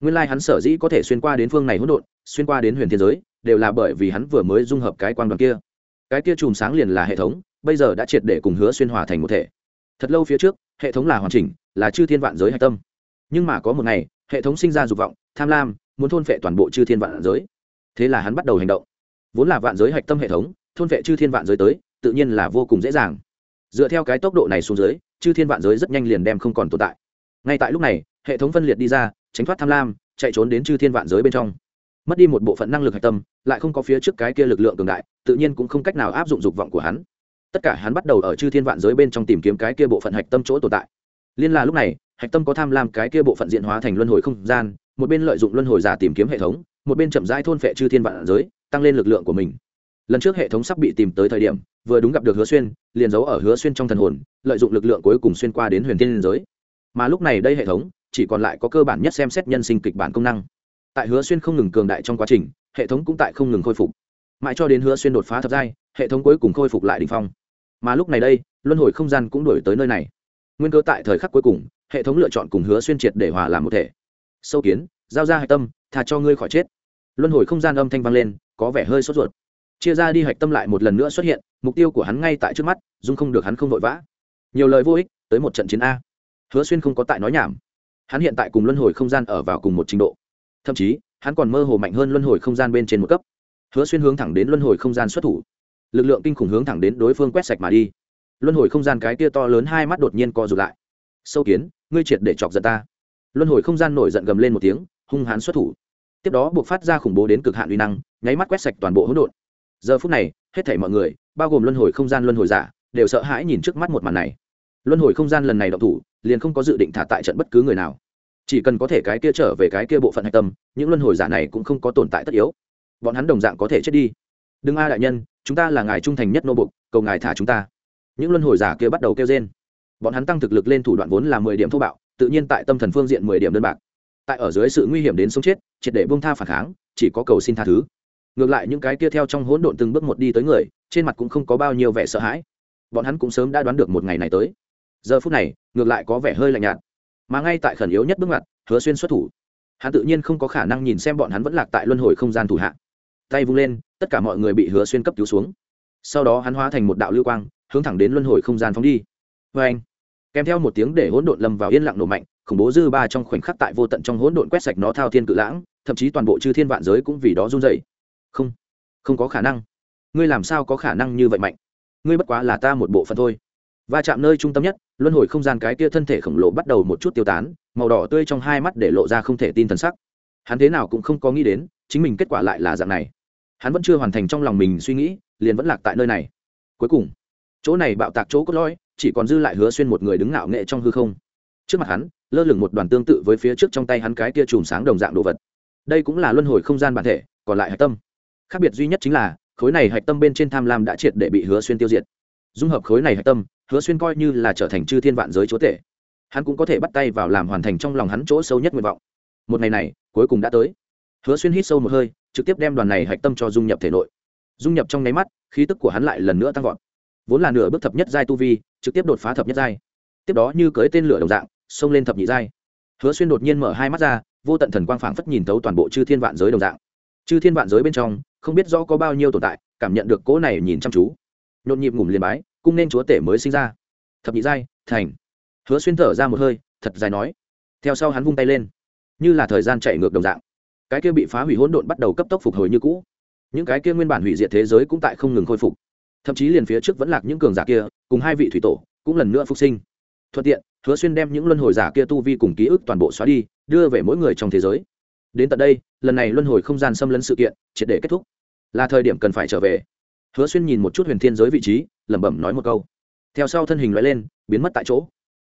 Nguyên lai hắn sở dĩ có thể xuyên qua đến phương này hỗn độn, xuyên qua đến huyền thiên giới, đều là bởi vì hắn vừa mới dung hợp cái quan đoàn kia. Cái kia chùm sáng liền là hệ thống bây giờ đã triệt để cùng hứa xuyên hòa thành một thể. Thật lâu phía trước, hệ thống là hoàn chỉnh, là chư thiên vạn giới hạch tâm. Nhưng mà có một ngày, hệ thống sinh ra dục vọng, tham lam, muốn thôn phệ toàn bộ chư thiên vạn giới. Thế là hắn bắt đầu hành động. Vốn là vạn giới hạch tâm hệ thống, thôn vệ chư thiên vạn giới tới, tự nhiên là vô cùng dễ dàng. Dựa theo cái tốc độ này xuống dưới, chư thiên vạn giới rất nhanh liền đem không còn tồn tại. Ngay tại lúc này, hệ thống phân liệt đi ra, tránh thoát tham lam, chạy trốn đến chư thiên vạn giới bên trong. Mất đi một bộ phận năng lực hạch tâm, lại không có phía trước cái kia lực lượng cường đại, tự nhiên cũng không cách nào áp dụng dục vọng của hắn tất cả hắn bắt đầu ở chư thiên vạn giới bên trong tìm kiếm cái kia bộ phận hạch tâm chỗ tồn tại. Liên là lúc này, hạch tâm có tham lam cái kia bộ phận diện hóa thành luân hồi không gian, một bên lợi dụng luân hồi giả tìm kiếm hệ thống, một bên chậm rãi thôn phệ chư thiên vạn giới, tăng lên lực lượng của mình. Lần trước hệ thống sắp bị tìm tới thời điểm, vừa đúng gặp được hứa xuyên, liền giấu ở hứa xuyên trong thần hồn, lợi dụng lực lượng cuối cùng xuyên qua đến huyền thiên liên giới. Mà lúc này đây hệ thống, chỉ còn lại có cơ bản nhất xem xét nhân sinh kịch bản công năng. Tại hứa xuyên không ngừng cường đại trong quá trình, hệ thống cũng tại không ngừng khôi phục. Mãi cho đến hứa xuyên đột phá thập giai, hệ thống cuối cùng khôi phục lại đ ỉ n h phong mà lúc này đây, luân hồi không gian cũng đổi tới nơi này. Nguyên cơ tại thời khắc cuối cùng, hệ thống lựa chọn cùng hứa xuyên triệt để hòa làm một thể. Sâu kiến, giao ra hạch tâm thà cho ngươi khỏi chết. Luân hồi không gian âm thanh vang lên, có vẻ hơi sốt ruột. Chia ra đi hạch tâm lại một lần nữa xuất hiện, mục tiêu của hắn ngay tại trước mắt, dung không được hắn không vội vã. Nhiều lời vô ích, tới một trận chiến a. Hứa xuyên không có tại nói nhảm. Hắn hiện tại cùng luân hồi không gian ở vào cùng một trình độ. Thậm chí, hắn còn mơ hồ mạnh hơn luân hồi không gian bên trên một cấp. Hứa xuyên hướng thẳng đến luân hồi không gian xuất thủ lực lượng kinh khủng hướng thẳng đến đối phương quét sạch mà đi. Luân hồi không gian cái kia to lớn hai mắt đột nhiên co rụt lại. Sâu kiến, ngươi triệt để chọc giận ta. Luân hồi không gian nổi giận gầm lên một tiếng, hung hãn xuất thủ. Tiếp đó buộc phát ra khủng bố đến cực hạn uy năng, nháy mắt quét sạch toàn bộ hỗn độn. Giờ phút này, hết thảy mọi người, bao gồm luân hồi không gian luân hồi giả, đều sợ hãi nhìn trước mắt một màn này. Luân hồi không gian lần này động thủ, liền không có dự định thả tại trận bất cứ người nào. Chỉ cần có thể cái kia trở về cái kia bộ phận hạch tâm, những luân hồi giả này cũng không có tồn tại tất yếu. Bọn hắn đồng dạng có thể chết đi. Đừng a đại nhân chúng ta là ngài trung thành nhất nô bục, cầu ngài thả chúng ta. Những luân hồi giả kia bắt đầu kêu trên bọn hắn tăng thực lực lên thủ đoạn vốn là mười điểm thô bạo, tự nhiên tại tâm thần phương diện mười điểm đơn bạc. Tại ở dưới sự nguy hiểm đến sống chết, triệt để buông tha phản kháng, chỉ có cầu xin tha thứ. Ngược lại những cái kia theo trong hỗn độn từng bước một đi tới người, trên mặt cũng không có bao nhiêu vẻ sợ hãi. Bọn hắn cũng sớm đã đoán được một ngày này tới. Giờ phút này, ngược lại có vẻ hơi lạnh nhạt. Mà ngay tại khẩn yếu nhất bước ngoặt, hứa xuyên xuất thủ. Hắn tự nhiên không có khả năng nhìn xem bọn hắn vẫn lạc tại luân hồi không gian thủ hạ. Tay vung lên tất cả mọi người bị hứa xuyên cấp cứu xuống. Sau đó hắn hóa thành một đạo lưu quang, hướng thẳng đến luân hồi không gian phóng đi. Vê anh, kèm theo một tiếng để hỗn độn lâm vào yên lặng nổ mạnh, khủng bố dư ba trong khoảnh khắc tại vô tận trong hỗn độn quét sạch nó thao thiên cự lãng, thậm chí toàn bộ chư thiên vạn giới cũng vì đó run dậy không không có khả năng. Ngươi làm sao có khả năng như vậy mạnh? Ngươi bất quá là ta một bộ phận thôi. Va chạm nơi trung tâm nhất, luân hồi không gian cái kia thân thể khổng lồ bắt đầu một chút tiêu tán, màu đỏ tươi trong hai mắt để lộ ra không thể tin thần sắc. Hắn thế nào cũng không có nghĩ đến, chính mình kết quả lại là dạng này hắn vẫn chưa hoàn thành trong lòng mình suy nghĩ, liền vẫn lạc tại nơi này. Cuối cùng, chỗ này bạo tạc chỗ cốt lõi, chỉ còn dư lại hứa xuyên một người đứng ngạo nghệ trong hư không. Trước mặt hắn, lơ lửng một đoàn tương tự với phía trước trong tay hắn cái kia chùm sáng đồng dạng đồ vật. Đây cũng là luân hồi không gian bản thể, còn lại hạch tâm. Khác biệt duy nhất chính là, khối này hạch tâm bên trên tham lam đã triệt để bị hứa xuyên tiêu diệt. Dung hợp khối này hạch tâm, hứa xuyên coi như là trở thành chư thiên vạn giới chúa tể. Hắn cũng có thể bắt tay vào làm hoàn thành trong lòng hắn chỗ sâu nhất nguyện vọng. Một ngày này, cuối cùng đã tới. Hứa xuyên hít sâu một hơi trực tiếp đem đoàn này hạch tâm cho dung nhập thể nội. Dung nhập trong nháy mắt, khí tức của hắn lại lần nữa tăng vọt. Vốn là nửa bước thập nhất giai tu vi, trực tiếp đột phá thập nhất giai. Tiếp đó như cưới tên lửa đồng dạng, xông lên thập nhị giai. Hứa xuyên đột nhiên mở hai mắt ra, vô tận thần quang phảng phất nhìn thấu toàn bộ chư thiên vạn giới đồng dạng. Chư thiên vạn giới bên trong, không biết rõ có bao nhiêu tồn tại, cảm nhận được cỗ này nhìn chăm chú. Nhộn nhịp ngủm liền bái, cung nên chúa tể mới sinh ra. Thập nhị giai, thành. Hứa xuyên thở ra một hơi, thật dài nói. Theo sau hắn vung tay lên, như là thời gian chạy ngược đồng dạng cái kia bị phá hủy hỗn độn bắt đầu cấp tốc phục hồi như cũ. Những cái kia nguyên bản hủy diệt thế giới cũng tại không ngừng khôi phục. Thậm chí liền phía trước vẫn lạc những cường giả kia, cùng hai vị thủy tổ, cũng lần nữa phục sinh. Thuận tiện, hứa xuyên đem những luân hồi giả kia tu vi cùng ký ức toàn bộ xóa đi, đưa về mỗi người trong thế giới. Đến tận đây, lần này luân hồi không gian xâm lấn sự kiện, triệt để kết thúc. Là thời điểm cần phải trở về. Hứa xuyên nhìn một chút huyền thiên giới vị trí, lẩm bẩm nói một câu. Theo sau thân hình loại lên, biến mất tại chỗ.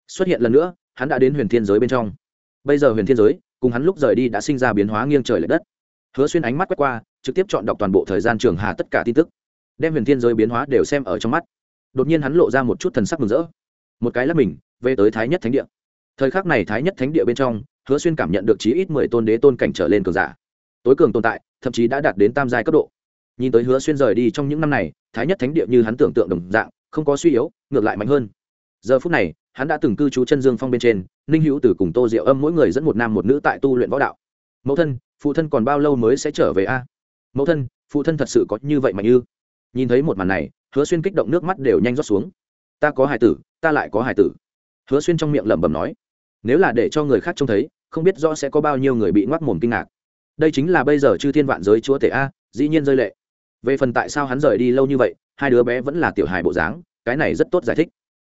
Xuất hiện lần nữa, hắn đã đến huyền thiên giới bên trong. Bây giờ huyền thiên giới cùng hắn lúc rời đi đã sinh ra biến hóa nghiêng trời l ệ đất. Hứa xuyên ánh mắt quét qua, trực tiếp chọn đọc toàn bộ thời gian trường hà tất cả tin tức. Đem huyền thiên giới biến hóa đều xem ở trong mắt. Đột nhiên hắn lộ ra một chút thần sắc mừng rỡ. Một cái là mình, về tới thái nhất thánh địa. Thời khắc này thái nhất thánh địa bên trong, hứa xuyên cảm nhận được chí ít mười tôn đế tôn cảnh trở lên cường giả. Tối cường tồn tại, thậm chí đã đạt đến tam giai cấp độ. Nhìn tới hứa xuyên rời đi trong những năm này, thái nhất thánh địa như hắn tưởng tượng đồng dạng, không có suy yếu, ngược lại mạnh hơn giờ phút này, hắn đã từng cư trú chân dương phong bên trên, ninh hữu từ cùng tô diệu âm mỗi người dẫn một nam một nữ tại tu luyện võ đạo. Mẫu thân, phụ thân còn bao lâu mới sẽ trở về a? Mẫu thân, phụ thân thật sự có như vậy mạnh ư nhìn thấy một màn này, hứa xuyên kích động nước mắt đều nhanh rót xuống. Ta có hài tử, ta lại có hài tử. Hứa xuyên trong miệng lẩm bẩm nói. Nếu là để cho người khác trông thấy, không biết rõ sẽ có bao nhiêu người bị ngoắc mồm kinh ngạc. Đây chính là bây giờ chư thiên vạn giới chúa tể a, dĩ nhiên rơi lệ. Về phần tại sao hắn rời đi lâu như vậy, hai đứa bé vẫn là tiểu hài bộ dáng, cái này rất tốt giải thích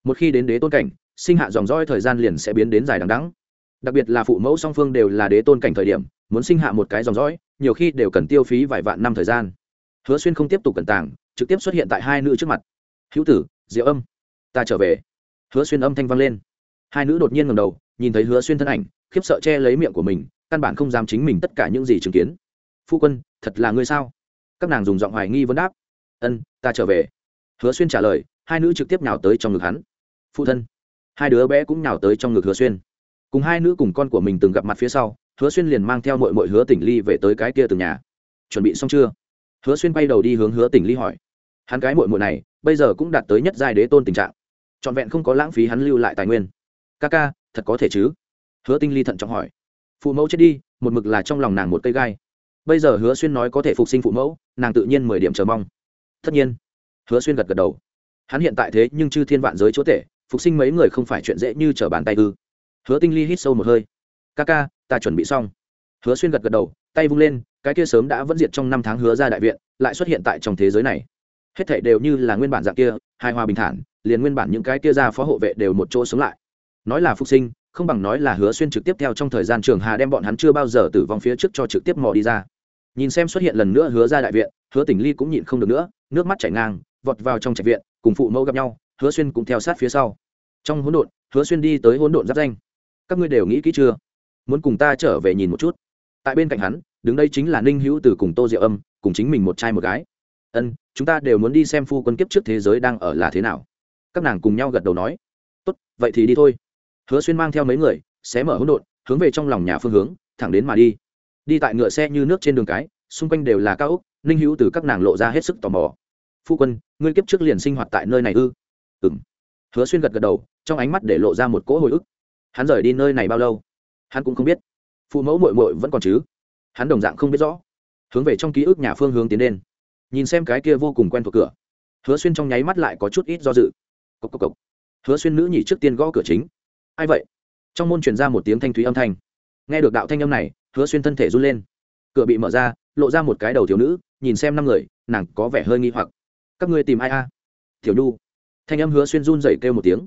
một khi đến đế tôn cảnh, sinh hạ dòng dõi thời gian liền sẽ biến đến dài đằng đắng đặc biệt là phụ mẫu song phương đều là đế tôn cảnh thời điểm, muốn sinh hạ một cái dòng dõi, nhiều khi đều cần tiêu phí vài vạn năm thời gian. Hứa xuyên không tiếp tục cẩn tàng, trực tiếp xuất hiện tại hai nữ trước mặt. Hữu tử, diệu âm, ta trở về. Hứa xuyên âm thanh vang lên. Hai nữ đột nhiên ngầm đầu, nhìn thấy hứa xuyên thân ảnh, khiếp sợ che lấy miệng của mình, căn bản không dám chính mình tất cả những gì chứng kiến. Phu quân, thật là ngươi sao? Các nàng dùng giọng hoài nghi vấn đáp. Ân, ta trở về. Hứa xuyên trả lời, hai nữ trực tiếp nhào tới trong ngực hắn phụ thân. Hai đứa bé cũng nhào tới trong ngực hứa xuyên. Cùng hai nữ cùng con của mình từng gặp mặt phía sau, hứa xuyên liền mang theo mội mội hứa tỉnh ly về tới cái kia từng nhà. Chuẩn bị xong chưa? Hứa xuyên bay đầu đi hướng hứa tỉnh ly hỏi. Hắn cái mội mội này, bây giờ cũng đạt tới nhất giai đế tôn tình trạng. Trọn vẹn không có lãng phí hắn lưu lại tài nguyên. Ca ca, thật có thể chứ? Hứa tinh ly thận trọng hỏi. Phụ mẫu chết đi, một mực là trong lòng nàng một cây gai. Bây giờ hứa xuyên nói có thể phục sinh phụ mẫu, nàng tự nhiên mười điểm chờ mong. Tất nhiên. Hứa xuyên gật gật đầu. Hắn hiện tại thế nhưng chư thiên vạn giới chúa tể phục sinh mấy người không phải chuyện dễ như trở bàn tay ư. Hứa tinh ly hít sâu một hơi. Ca ca, ta chuẩn bị xong. Hứa xuyên gật gật đầu, tay vung lên, cái kia sớm đã vẫn diệt trong năm tháng hứa ra đại viện, lại xuất hiện tại trong thế giới này. Hết thảy đều như là nguyên bản dạng kia, hài hòa bình thản, liền nguyên bản những cái kia ra phó hộ vệ đều một chỗ sống lại. Nói là phục sinh, không bằng nói là hứa xuyên trực tiếp theo trong thời gian trường hà đem bọn hắn chưa bao giờ tử vong phía trước cho trực tiếp mò đi ra. Nhìn xem xuất hiện lần nữa hứa ra đại viện, hứa tỉnh ly cũng nhịn không được nữa, nước mắt chảy ngang, vọt vào trong trạch viện, cùng phụ mẫu gặp nhau hứa xuyên cũng theo sát phía sau. Trong hỗn độn, hứa xuyên đi tới hỗn độn giáp danh. Các ngươi đều nghĩ kỹ chưa? Muốn cùng ta trở về nhìn một chút. Tại bên cạnh hắn, đứng đây chính là ninh hữu từ cùng tô diệu âm, cùng chính mình một trai một gái. Ân, chúng ta đều muốn đi xem phu quân kiếp trước thế giới đang ở là thế nào. Các nàng cùng nhau gật đầu nói. Tốt, vậy thì đi thôi. Hứa xuyên mang theo mấy người, xé mở hỗn độn, hướng về trong lòng nhà phương hướng, thẳng đến mà đi. Đi tại ngựa xe như nước trên đường cái, xung quanh đều là cao úc ninh hữu từ các nàng lộ ra hết sức tò mò. Phu quân, ngươi kiếp trước liền sinh hoạt tại nơi này ư? Ừng hứa xuyên gật gật đầu, trong ánh mắt để lộ ra một cỗ hồi ức. Hắn rời đi nơi này bao lâu? Hắn cũng không biết. Phụ mẫu mội mội vẫn còn chứ? Hắn đồng dạng không biết rõ. Hướng về trong ký ức nhà phương hướng tiến lên. Nhìn xem cái kia vô cùng quen thuộc cửa. Hứa xuyên trong nháy mắt lại có chút ít do dự. Cốc cốc cốc. hứa xuyên nữ nhị trước tiên gõ cửa chính. Ai vậy? Trong môn truyền ra một tiếng thanh thúy âm thanh. Nghe được đạo thanh âm này, hứa xuyên thân thể run lên. Cửa bị mở ra, lộ ra một cái đầu thiếu nữ, nhìn xem năm người, nàng có vẻ hơi nghi hoặc. Các ngươi tìm ai a? À? thiếu nhu thanh âm hứa xuyên run dậy kêu một tiếng.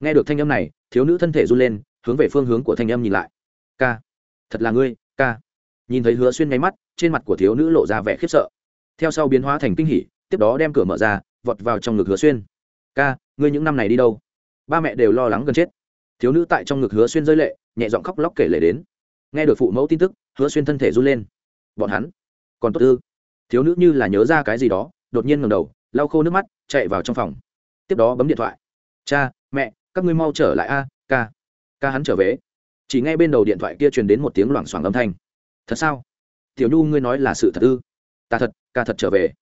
Nghe được thanh âm này, thiếu nữ thân thể run lên, hướng về phương hướng của thanh âm nhìn lại. Ca, thật là ngươi, ca. Nhìn thấy hứa xuyên nháy mắt, trên mặt của thiếu nữ lộ ra vẻ khiếp sợ. Theo sau biến hóa thành kinh hỉ, tiếp đó đem cửa mở ra, vọt vào trong ngực hứa xuyên. Ca, ngươi những năm này đi đâu? Ba mẹ đều lo lắng gần chết. Thiếu nữ tại trong ngực hứa xuyên rơi lệ, nhẹ giọng khóc lóc kể lể đến. Nghe được phụ mẫu tin tức, hứa xuyên thân thể run lên. Bọn hắn, còn tốt ư? Thiếu nữ như là nhớ ra cái gì đó, đột nhiên ngầm đầu, lau khô nước mắt, chạy vào trong phòng tiếp đó bấm điện thoại. Cha, mẹ, các ngươi mau trở lại a, ca ca hắn trở về. Chỉ ngay bên đầu điện thoại kia truyền đến một tiếng loảng xoảng âm thanh. Thật sao? Tiểu nhu ngươi nói là sự thật ư? Ta thật, ca thật trở về.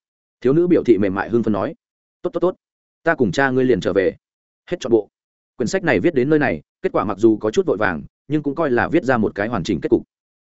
Thiếu nữ biểu thị mềm mại hương phân nói. Tốt tốt tốt. Ta cùng cha ngươi liền trở về. Hết chọn bộ. Quyển sách này viết đến nơi này, kết quả mặc dù có chút vội vàng, nhưng cũng coi là viết ra một cái hoàn chỉnh kết cục.